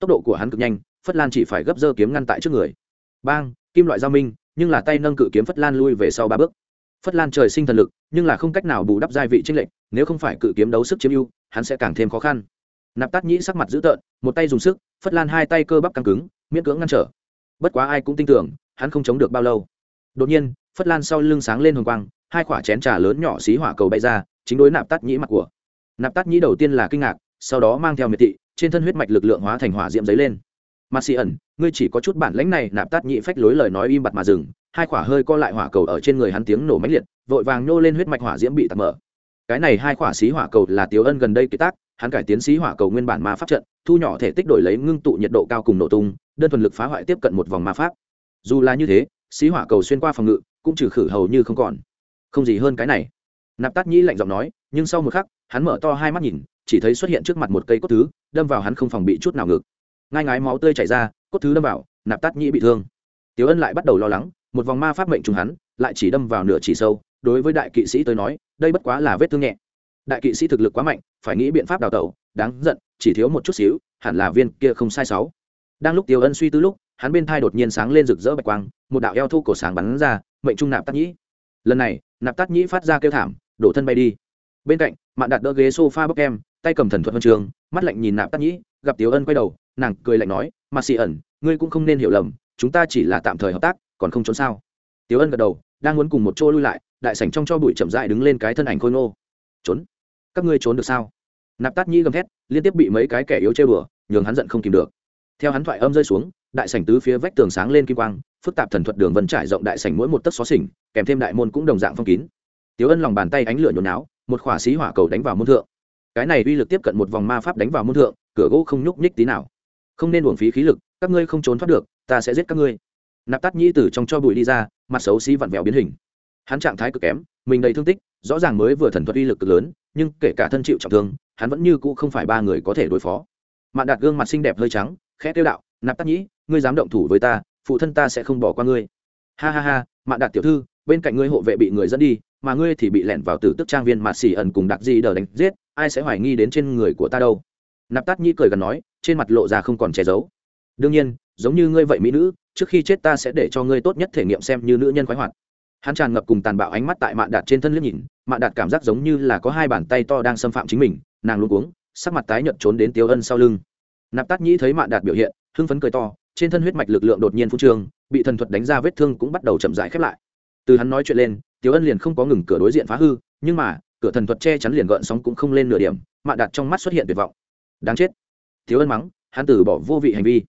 Tốc độ của hắn cực nhanh, phất lan chỉ phải gấp dơ kiếm ngăn tại trước người. Bang, kim loại giao minh, nhưng là tay nâng cự kiếm phất lan lui về sau ba bước. Phất lan trời sinh thần lực, nhưng là không cách nào bù đắp giai vị tranh lệch, nếu không phải cự kiếm đấu sức chiếm ưu, hắn sẽ càng thêm khó khăn. Nạp tát nhĩ sắc mặt dữ tợn, một tay dùng sức, phất lan hai tay cơ bắp căng cứng, miễn cưỡng ngăn trở. Bất quá ai cũng tin tưởng, hắn không chống được bao lâu. Đột nhiên, phất lan sau lưng sáng lên hồng quang, hai quả chén trà lớn nhỏ xí hỏa cầu bay ra, chính đối nạp tát nhĩ mặt của nạp tát nhĩ đầu tiên là kinh ngạc, sau đó mang theo miệt thị, trên thân huyết mạch lực lượng hóa thành hỏa diễm giấy lên. Mặt xì ẩn, ngươi chỉ có chút bản lãnh này, nạp tát nhĩ phách lối lời nói im bặt mà dừng, hai quả hơi co lại hỏa cầu ở trên người hắn tiếng nổ máy liệt, vội vàng nhô lên huyết mạch hỏa diễm bị tạt mở. Cái này hai quả xí hỏa cầu là tiếu ân gần đây kế tác, hắn cải tiến xí hỏa cầu nguyên bản ma pháp trận, thu nhỏ thể tích đổi lấy ngưng tụ nhiệt độ cao cùng nổ tung, đơn thuần lực phá hoại tiếp cận một vòng ma pháp. Dù là như thế, xí hỏa cầu xuyên qua phòng ngự, cũng trừ khử hầu như không còn. Không gì hơn cái này. Nạp tát nhĩ lạnh giọng nói nhưng sau một khắc, hắn mở to hai mắt nhìn, chỉ thấy xuất hiện trước mặt một cây cốt thứ, đâm vào hắn không phòng bị chút nào ngực. Ngai ngái máu tươi chảy ra, cốt thứ đâm vào, nạp tát nhĩ bị thương. Tiếu ân lại bắt đầu lo lắng, một vòng ma pháp mệnh trùng hắn, lại chỉ đâm vào nửa chỉ sâu. Đối với đại kỵ sĩ tới nói, đây bất quá là vết thương nhẹ. Đại kỵ sĩ thực lực quá mạnh, phải nghĩ biện pháp đào tẩu, đáng giận, chỉ thiếu một chút xíu, hẳn là viên kia không sai sáu. Đang lúc tiêu ân suy tư lúc, hắn bên thai đột nhiên sáng lên rực rỡ bạch quang, một đạo eo thu cổ sáng bắn ra, mệnh trung nạp tát nhĩ. Lần này, nạp tát nhĩ phát ra kêu thảm, đổ thân bay đi bên cạnh, mạn đặt đỡ ghế sofa bốc em, tay cầm thần thuật huân trường, mắt lạnh nhìn nạp tát nhĩ, gặp tiểu ân quay đầu, nàng cười lạnh nói mà xì ẩn, ngươi cũng không nên hiểu lầm, chúng ta chỉ là tạm thời hợp tác, còn không trốn sao? Tiểu ân gật đầu, đang muốn cùng một chỗ lui lại, đại sảnh trong cho bụi chậm dại đứng lên cái thân ảnh khôi ngô. Trốn? Các ngươi trốn được sao? Nạp tát nhĩ gầm thét, liên tiếp bị mấy cái kẻ yếu chơi bừa, nhường hắn giận không kìm được. Theo hắn thoại âm rơi xuống, đại sảnh tứ phía vách tường sáng lên kim quang, phức tạp thần thuật đường vân trải rộng đại sảnh mỗi một tấc xó xỉnh, kèm thêm đại môn cũng đồng dạng phong kín. Tiếu ân lòng bàn tay ánh lửa nhốn náo một khỏa xí hỏa cầu đánh vào môn thượng. Cái này uy lực tiếp cận một vòng ma pháp đánh vào môn thượng, cửa gỗ không nhúc nhích tí nào. Không nên uổng phí khí lực, các ngươi không trốn thoát được, ta sẽ giết các ngươi. Nạp tát nhĩ tử trong cho bụi đi ra, mặt xấu xí vặn vẹo biến hình. Hắn trạng thái cực kém, mình đầy thương tích, rõ ràng mới vừa thần thuật uy lực cực lớn, nhưng kể cả thân chịu trọng thương, hắn vẫn như cũ không phải ba người có thể đối phó. Mạn đạt gương mặt xinh đẹp hơi trắng, khẽ tiêu đạo, nạp tát nhĩ, ngươi dám động thủ với ta, phụ thân ta sẽ không bỏ qua ngươi. Ha ha ha, mạn đạt tiểu thư bên cạnh ngươi hộ vệ bị người dẫn đi mà ngươi thì bị lẻn vào tử tức trang viên mạt xỉ ẩn cùng đặc di đờ đánh giết ai sẽ hoài nghi đến trên người của ta đâu? Nạp tát nhĩ cười gần nói trên mặt lộ ra không còn che giấu. Đương nhiên giống như ngươi vậy mỹ nữ trước khi chết ta sẽ để cho ngươi tốt nhất thể nghiệm xem như nữ nhân khoái hoạt. Hắn tràn ngập cùng tàn bạo ánh mắt tại mạn đạt trên thân liếc nhìn mạn đạt cảm giác giống như là có hai bàn tay to đang xâm phạm chính mình nàng luôn uống sắc mặt tái nhợt trốn đến tiêu ân sau lưng. Nạp tát nhĩ thấy mạn đạt biểu hiện hưng phấn cười to trên thân huyết mạch lực lượng đột nhiên phú trường, bị thần thuật đánh ra vết thương cũng bắt đầu chậm rãi khép lại từ hắn nói chuyện lên tiêu ân liền không có ngừng cửa đối diện phá hư, nhưng mà, cửa thần thuật che chắn liền gợn sóng cũng không lên nửa điểm, mạn đạt trong mắt xuất hiện tuyệt vọng. Đáng chết. Tiêu ân mắng, hắn từ bỏ vô vị hành vi.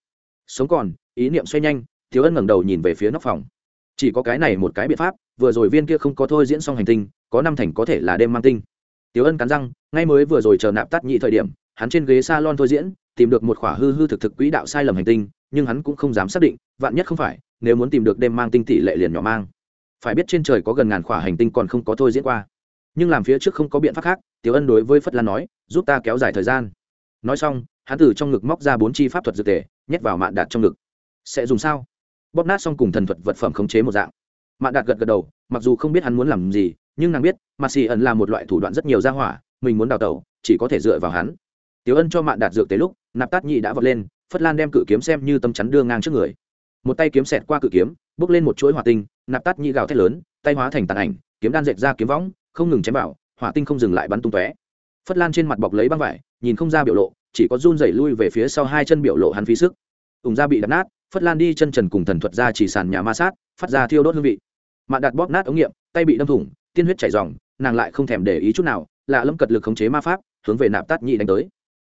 Sống còn, ý niệm xoay nhanh thiếu ân ngẩng đầu nhìn về phía nóc phòng. Chỉ có cái này một cái biện pháp, vừa rồi viên kia không có thôi diễn xong hành tinh, có năm thành có thể là đêm mang tinh. Tiếu ân cắn răng, ngay mới vừa rồi chờ nạp tắt nhị thời điểm, hắn trên ghế s a lon thôi diễn, tìm được một khỏa hư hư thực thực quỹ đạo sai lầm hành tinh, nhưng hắn cũng không dám xác định, vạn nhất không phải, nếu muốn tìm được đêm mang tinh tỷ lệ liền nhỏ mang phải biết trên trời có gần ngàn khỏa hành tinh còn không có thôi diễn qua. Nhưng làm phía trước không có biện pháp khác, Tiểu ân đối với phất lan nói, giúp ta kéo dài thời gian. Nói xong, hắn từ trong ngực móc ra bốn chi pháp thuật dược tề, nhét vào mạn đạt trong ngực. Sẽ dùng sao? Bóp nát xong cùng thần thuật vật phẩm khống chế một dạng. Mạn đạt gật gật đầu, mặc dù không biết hắn muốn làm gì, nhưng nàng biết, mà xì ẩn là một loại thủ đoạn rất nhiều ra hỏa, mình muốn đào tẩu, chỉ có thể dựa vào hắn. Tiểu ân cho mạn đạt dược tế lúc, nạp tát nhị đã vọt lên, phất lan đem cự kiếm xem như tâm chắn đưa ngang trước người một tay kiếm xẹt qua cự kiếm bước lên một chuỗi hỏa tinh nạp tắt nhị gào thét lớn tay hóa thành tàn ảnh kiếm đan dệt ra kiếm võng không ngừng chém bảo, hỏa tinh không dừng lại bắn tung tóe. Phất lan trên mặt bọc lấy băng vải nhìn không ra biểu lộ chỉ có run rẩy lui về phía sau hai chân biểu lộ hắn phí sức. Ủng da bị đập nát phất lan đi chân trần cùng thần thuật ra chỉ sàn nhà ma sát phát ra thiêu đốt hương vị. Mạn đặt bóp nát ống nghiệm tay bị đâm thủng tiên huyết chảy dòng nàng lại không thèm để ý chút nào lạ lâm cật lực khống chế ma pháp hướng về nạp tát nhị đánh tới.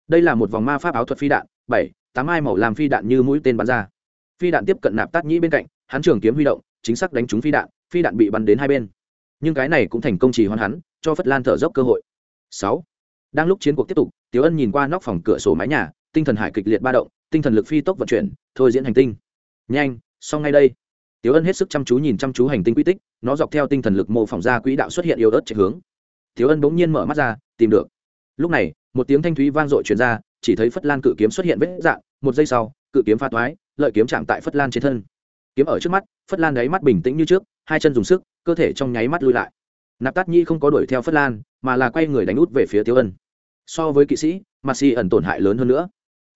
Đây là một vòng ma pháp áo thuật phi đạn bảy tám ai màu làm phi đạn như mũi tên bắn ra phi đạn tiếp cận nạp tát nhĩ bên cạnh, hắn trường kiếm huy động, chính xác đánh trúng phi đạn phi đạn bị bắn đến hai bên. Nhưng cái này cũng thành công trì hoãn hắn, cho phất lan thở dốc cơ hội. Sáu. Đang lúc chiến cuộc tiếp tục tiếu ân nhìn qua nóc phòng cửa sổ mái nhà, tinh thần hải kịch liệt ba động, tinh thần lực phi tốc vận chuyển, thôi diễn hành tinh. Nhanh, xong ngay đây. Tiếu ân hết sức chăm chú nhìn chăm chú hành tinh quy tích, nó dọc theo tinh thần lực mô phỏng ra quỹ đạo xuất hiện yếu ớt chạy hướng. Tiếu ân bỗng nhiên mở mắt ra, tìm được. Lúc này, một tiếng thanh thúy vang dội truyền ra, chỉ thấy phất lan cự kiếm xuất hiện vết dạng, một giây sau, cự kiếm pha thoái lợi kiếm chạm tại phất lan trên thân. Kiếm ở trước mắt, phất lan đáy mắt bình tĩnh như trước, hai chân dùng sức, cơ thể trong nháy mắt lui lại. Nạp tát nhi không có đuổi theo phất lan, mà là quay người đánh út về phía tiêu ân. So với kỵ sĩ mặt xì ẩn tổn hại lớn hơn nữa.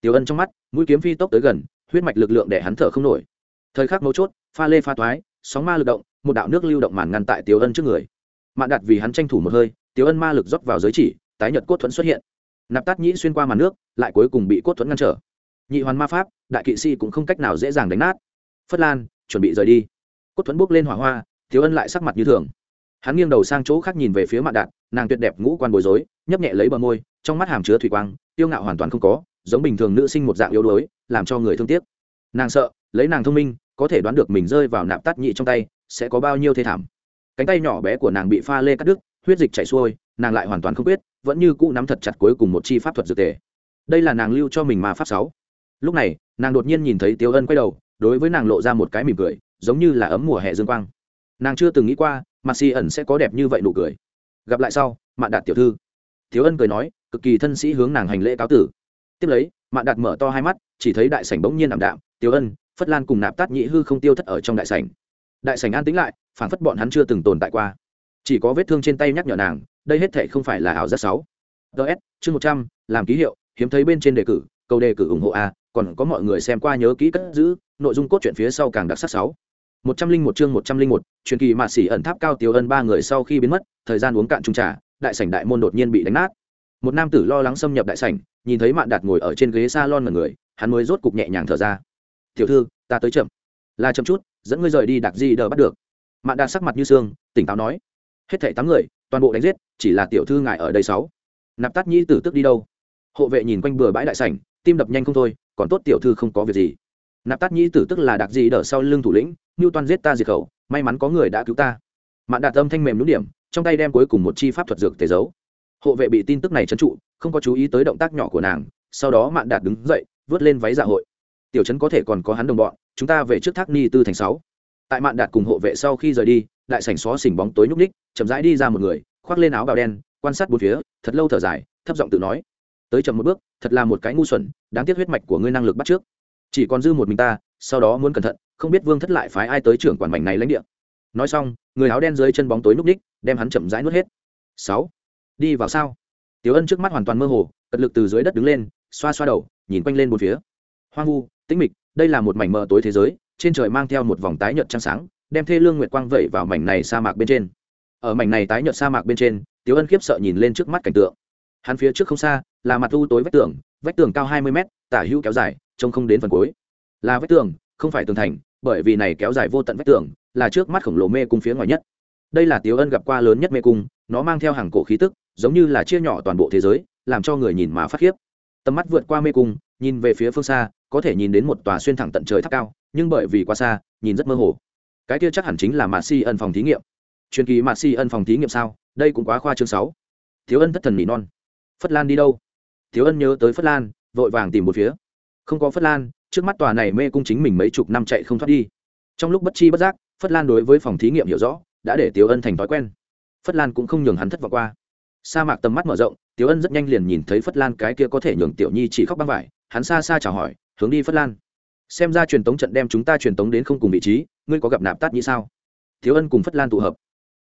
Tiêu ân trong mắt, mũi kiếm phi tốc tới gần, huyết mạch lực lượng để hắn thở không nổi. Thời khắc mấu chốt, pha lê pha toái, sóng ma lực động, một đạo nước lưu động màn ngăn tại tiêu ân trước người. Mạn đặt vì hắn tranh thủ một hơi, tiêu ân ma lực rót vào giới chỉ, tái nhật cốt thuẫn xuất hiện. Nạp tát nhĩ xuyên qua màn nước, lại cuối cùng bị cốt thuẫn ngăn trở nhị hoàn ma pháp, đại kỵ sĩ cũng không cách nào dễ dàng đánh nát. Phất lan, chuẩn bị rời đi. Cốt thuẫn bốc lên hỏa hoa thiếu ân lại sắc mặt như thường. Hắn nghiêng đầu sang chỗ khác nhìn về phía mạn đạt, nàng tuyệt đẹp ngũ quan bối rối, nhấp nhẹ lấy bờ môi, trong mắt hàm chứa thủy quang, tiêu ngạo hoàn toàn không có, giống bình thường nữ sinh một dạng yếu đuối, làm cho người thương tiếc. Nàng sợ, lấy nàng thông minh, có thể đoán được mình rơi vào nạp tắt nhị trong tay, sẽ có bao nhiêu thê thảm. Cánh tay nhỏ bé của nàng bị pha lê cắt đứt, huyết dịch chảy xuôi, nàng lại hoàn toàn không biết, vẫn như cũ nắm thật chặt cuối cùng một chi pháp thuật dược tề. Đây là nàng lưu cho mình mà pháp sáu lúc này, nàng đột nhiên nhìn thấy tiêu ân quay đầu, đối với nàng lộ ra một cái mỉm cười, giống như là ấm mùa hè dương quang. Nàng chưa từng nghĩ qua mặt si ẩn sẽ có đẹp như vậy nụ cười. Gặp lại sau, mạn đạt tiểu thư. Thiếu ân cười nói, cực kỳ thân sĩ hướng nàng hành lễ cáo tử. Tiếp lấy, mạn đạt mở to hai mắt, chỉ thấy đại sảnh bỗng nhiên ảm đạm, tiêu ân, phất lan cùng nạp tát nhị hư không tiêu thất ở trong đại sảnh. Đại sảnh an tĩnh lại phản phất bọn hắn chưa từng tồn tại qua. Chỉ có vết thương trên tay nhắc nhở nàng, đây hết thể không phải là ảo giác sáu ts chương một trăm, làm ký hiệu, hiếm thấy bên trên đề cử câu đề cử ủng hộ a còn có mọi người xem qua nhớ kỹ cất giữ, nội dung cốt truyện phía sau càng đặc sắc sáu. Một trăm linh một chương một trăm linh một, truyền kỳ mạ xỉ ẩn tháp cao tiêu ân ba người sau khi biến mất, thời gian uống cạn trung trà, đại sảnh đại môn đột nhiên bị đánh nát. Một nam tử lo lắng xâm nhập đại sảnh, nhìn thấy mạn đạt ngồi ở trên ghế s a lon mật người, hắn mới rốt cục nhẹ nhàng thở ra. Tiểu thư, ta tới chậm. Là chậm chút, dẫn ngươi rời đi đặc di đờ bắt được. Mạn đạt sắc mặt như xương, tỉnh táo nói. Hết thảy tám người, toàn bộ đánh giết, chỉ là tiểu thư ngài ở đây sáu. Nạp tát nhĩ tử tức đi đâu? Hộ vệ nhìn quanh bừa bãi đại sảnh, tim đập nhanh không thôi còn tốt tiểu thư không có việc gì. Nạp tát nhi tử tức là đặc gì đỡ sau lưng thủ lĩnh như toàn giết ta diệt khẩu, may mắn có người đã cứu ta. Mạn đạt âm thanh mềm nhúng điểm, trong tay đem cuối cùng một chi pháp thuật dược tề giấu. Hộ vệ bị tin tức này trấn trụ, không có chú ý tới động tác nhỏ của nàng, sau đó mạn đạt đứng dậy, vớt lên váy dạ hội. Tiểu trấn có thể còn có hắn đồng bọn, chúng ta về trước thác ni tư thành sáu. Tại mạn đạt cùng hộ vệ sau khi rời đi, đại sảnh xó xỉnh bóng tối nhúc ních chậm rãi đi ra một người, khoác lên áo bào đen, quan sát bốn phía, thật lâu thở dài, thấp giọng tự nói tới chậm một bước, thật là một cái ngu xuẩn, đáng tiếc huyết mạch của ngươi năng lực bắt trước. Chỉ còn dư một mình ta, sau đó muốn cẩn thận, không biết vương thất lại phái ai tới trưởng quản mảnh này lãnh địa. Nói xong, người áo đen dưới chân bóng tối núp ních, đem hắn chậm rãi nuốt hết. Sáu, đi vào sao? Tiểu ân trước mắt hoàn toàn mơ hồ, cật lực từ dưới đất đứng lên, xoa xoa đầu, nhìn quanh lên một phía. Hoang vu, tĩnh mịch, đây là một mảnh mờ tối thế giới, trên trời mang theo một vòng tái nhợt trăng sáng, đem thê lương nguyệt quang vẩy vào mảnh này sa mạc bên trên. Ở mảnh này tái nhợt sa mạc bên trên, tiểu ân khiếp sợ nhìn lên trước mắt cảnh tượng hắn phía trước không xa, là mặt u tối vách tường vách tường cao hai mươi mét, tả hữu kéo dài, trông không đến phần cuối. Là vách tường, không phải tường thành, bởi vì này kéo dài vô tận vách tường, là trước mắt khổng lồ mê cung phía ngoài nhất. Đây là tiếu ân gặp qua lớn nhất mê cung, nó mang theo hàng cổ khí tức, giống như là chia nhỏ toàn bộ thế giới, làm cho người nhìn mà phát khiếp. Tầm mắt vượt qua mê cung, nhìn về phía phương xa, có thể nhìn đến một tòa xuyên thẳng tận trời tháp cao, nhưng bởi vì quá xa, nhìn rất mơ hồ. Cái kia chắc hẳn chính là mạt si ân phòng thí nghiệm. Truyền kỳ mạt si ân phòng thí nghiệm sao? Đây cũng quá khoa chương sáu. Thiếu ân thất thần mỉ non phất lan đi đâu? Thiếu ân nhớ tới phất lan, vội vàng tìm một phía. Không có phất lan, trước mắt tòa này mê cung chính mình mấy chục năm chạy không thoát đi. Trong lúc bất chi bất giác, phất lan đối với phòng thí nghiệm hiểu rõ, đã để tiểu ân thành thói quen. Phất lan cũng không nhường hắn thất vọng qua. Sa mạc tầm mắt mở rộng tiểu ân rất nhanh liền nhìn thấy phất lan cái kia có thể nhường tiểu nhi chỉ khóc băng vải. Hắn xa xa chào hỏi, hướng đi phất lan. Xem ra truyền tống trận đem chúng ta truyền tống đến không cùng vị trí, ngươi có gặp nạp tát như sao? Tiểu ân cùng phất lan tụ hợp.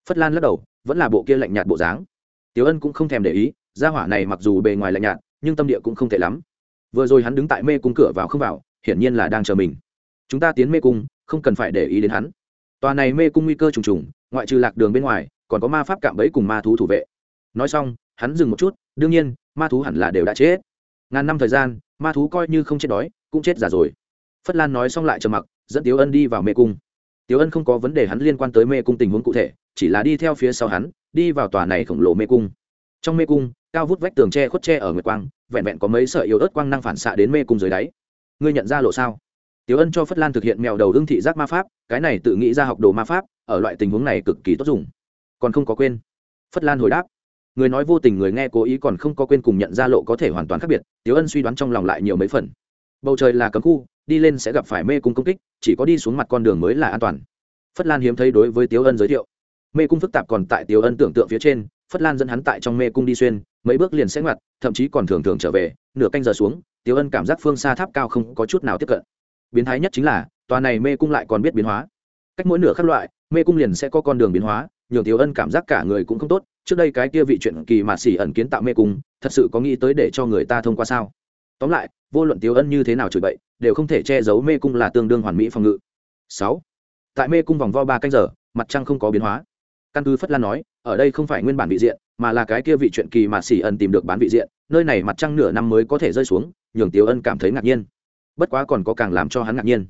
Phất lan lắc đầu, vẫn là bộ kia lạnh nhạt bộ dáng. Tiểu ân cũng không thèm để ý gia hỏa này mặc dù bề ngoài lạnh nhạt, nhưng tâm địa cũng không tệ lắm. Vừa rồi hắn đứng tại mê cung cửa vào không vào, hiển nhiên là đang chờ mình. Chúng ta tiến mê cung, không cần phải để ý đến hắn. Tòa này mê cung nguy cơ trùng trùng, ngoại trừ lạc đường bên ngoài, còn có ma pháp cạm bẫy cùng ma thú thủ vệ. Nói xong, hắn dừng một chút, đương nhiên, ma thú hẳn là đều đã chết. Ngàn năm thời gian, ma thú coi như không chết đói, cũng chết già rồi. Phất lan nói xong lại trầm mặc, dẫn tiếu ân đi vào mê cung. Tiếu ân không có vấn đề hắn liên quan tới mê cung tình huống cụ thể, chỉ là đi theo phía sau hắn, đi vào tòa này khổng lồ mê cung trong mê cung, cao vút vách tường tre khuất tre ở nguyệt quang, vẹn vẹn có mấy sợi yếu ớt quang năng phản xạ đến mê cung dưới đáy. Ngươi nhận ra lộ sao? Tiểu ân cho phất lan thực hiện mèo đầu đương thị giác ma pháp, cái này tự nghĩ ra học đồ ma pháp, ở loại tình huống này cực kỳ tốt dùng. Còn không có quên. Phất lan hồi đáp. Người nói vô tình người nghe cố ý còn không có quên cùng nhận ra lộ có thể hoàn toàn khác biệt, tiểu ân suy đoán trong lòng lại nhiều mấy phần. Bầu trời là cấm khu, đi lên sẽ gặp phải mê cung công kích, chỉ có đi xuống mặt con đường mới là an toàn. Phất lan hiếm thấy đối với tiểu ân giới thiệu. Mê cung phức tạp còn tại tiểu ân tưởng tượng phía trên phất lan dẫn hắn tại trong mê cung đi xuyên, mấy bước liền sẽ ngoặt, thậm chí còn thường thường trở về, nửa canh giờ xuống, tiếu ân cảm giác phương xa tháp cao không có chút nào tiếp cận. Biến thái nhất chính là, tòa này mê cung lại còn biết biến hóa. Cách mỗi nửa khắc loại, mê cung liền sẽ có con đường biến hóa, nhường tiếu ân cảm giác cả người cũng không tốt, trước đây cái kia vị chuyện kỳ mà xỉ ẩn kiến tạo mê cung, thật sự có nghĩ tới để cho người ta thông qua sao? Tóm lại, vô luận tiếu ân như thế nào chửi bậy, đều không thể che giấu mê cung là tương đương hoàn mỹ phòng ngự. Sáu, tại mê cung vòng vo ba canh giờ, mặt trăng không có biến hóa căn cứ phất lan nói, ở đây không phải nguyên bản vị diện, mà là cái kia vị chuyện kỳ mà xỉ ẩn tìm được bán vị diện, nơi này mặt trăng nửa năm mới có thể rơi xuống, nhường tiếu ân cảm thấy ngạc nhiên. Bất quá còn có càng làm cho hắn ngạc nhiên.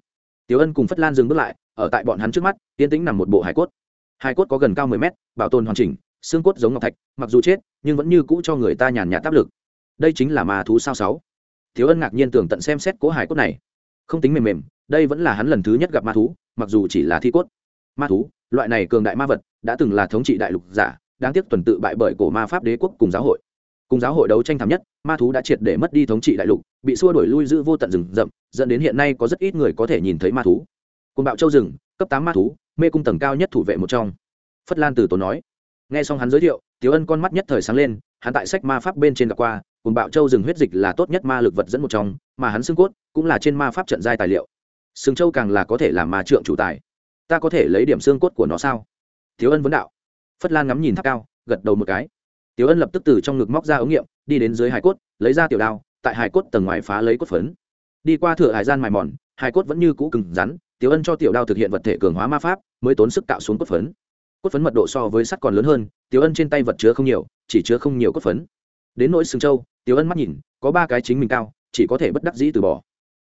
Tiếu ân cùng phất lan dừng bước lại, ở tại bọn hắn trước mắt tiến tĩnh nằm một bộ hải cốt. Hải cốt có gần cao mười mét, bảo tồn hoàn chỉnh, xương cốt giống ngọc thạch, mặc dù chết, nhưng vẫn như cũ cho người ta nhàn nhạt áp lực. Đây chính là ma thú sao sáu. Tiểu ân ngạc nhiên tưởng tận xem xét cố hải cốt này. Không tính mềm mềm, đây vẫn là hắn lần thứ nhất gặp ma thú, mặc dù chỉ là thi cốt. Ma thú, loại này cường đại ma vật đã từng là thống trị đại lục giả, đáng tiếc tuần tự bại bởi cổ ma pháp đế quốc cùng giáo hội. Cùng giáo hội đấu tranh thảm nhất, ma thú đã triệt để mất đi thống trị đại lục, bị xua đuổi lui giữ vô tận rừng rậm, dẫn đến hiện nay có rất ít người có thể nhìn thấy ma thú. Côn bạo châu rừng, cấp tám ma thú, mê cung tầng cao nhất thủ vệ một trong. Phất lan từ tốn nói. Nghe xong hắn giới thiệu tiếu ân con mắt nhất thời sáng lên, hắn tại sách ma pháp bên trên gặp qua cùng bạo châu rừng huyết dịch là tốt nhất ma lực vật dẫn một trong, mà hắn xương cốt cũng là trên ma pháp trận giai tài liệu. Sừng châu càng là có thể làm ma trượng chủ tài. Ta có thể lấy điểm xương cốt của nó sao? Thiếu ân vấn đạo. Phất lan ngắm nhìn tháp cao, gật đầu một cái. Tiểu ân lập tức từ trong ngực móc ra ống nghiệm, đi đến dưới hải cốt, lấy ra tiểu đao, tại hải cốt tầng ngoài phá lấy cốt phấn. Đi qua thửa hải gian mài mòn, hải cốt vẫn như cũ cứng rắn tiểu ân cho tiểu đao thực hiện vật thể cường hóa ma pháp, mới tốn sức tạo xuống cốt phấn. Cốt phấn mật độ so với sắt còn lớn hơn tiểu ân trên tay vật chứa không nhiều, chỉ chứa không nhiều cốt phấn. Đến nỗi sừng châu tiểu ân mắt nhìn, có ba cái chính mình cao, chỉ có thể bất đắc dĩ từ bỏ.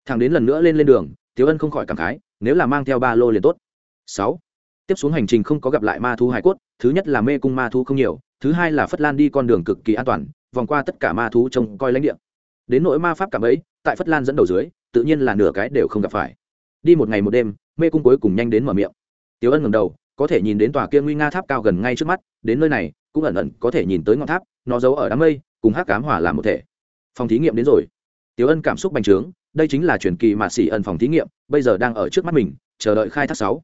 Thằng đến lần nữa lên lên đường tiểu ân không khỏi cảm khái, nếu là mang theo ba lô liền tốt. Sáu tiếp xuống hành trình không có gặp lại ma thú hải cốt, thứ nhất là mê cung ma thú không nhiều, thứ hai là phất lan đi con đường cực kỳ an toàn, vòng qua tất cả ma thú trông coi lãnh địa. Đến nỗi ma pháp cảm ấy, tại phất lan dẫn đầu dưới, tự nhiên là nửa cái đều không gặp phải. Đi một ngày một đêm, mê cung cuối cùng nhanh đến mở miệng. Tiếu ân ngầm đầu, có thể nhìn đến tòa kia nguy nga tháp cao gần ngay trước mắt, đến nơi này, cũng ẩn ẩn có thể nhìn tới ngọn tháp, nó giấu ở đám mây, cùng hát cám hỏa làm một thể. Phòng thí nghiệm đến rồi. Tiếu ân cảm xúc bành trướng, đây chính là truyền kỳ mạt xỉ ẩn phòng thí nghiệm, bây giờ đang ở trước mắt mình, chờ đợi khai thác sáu.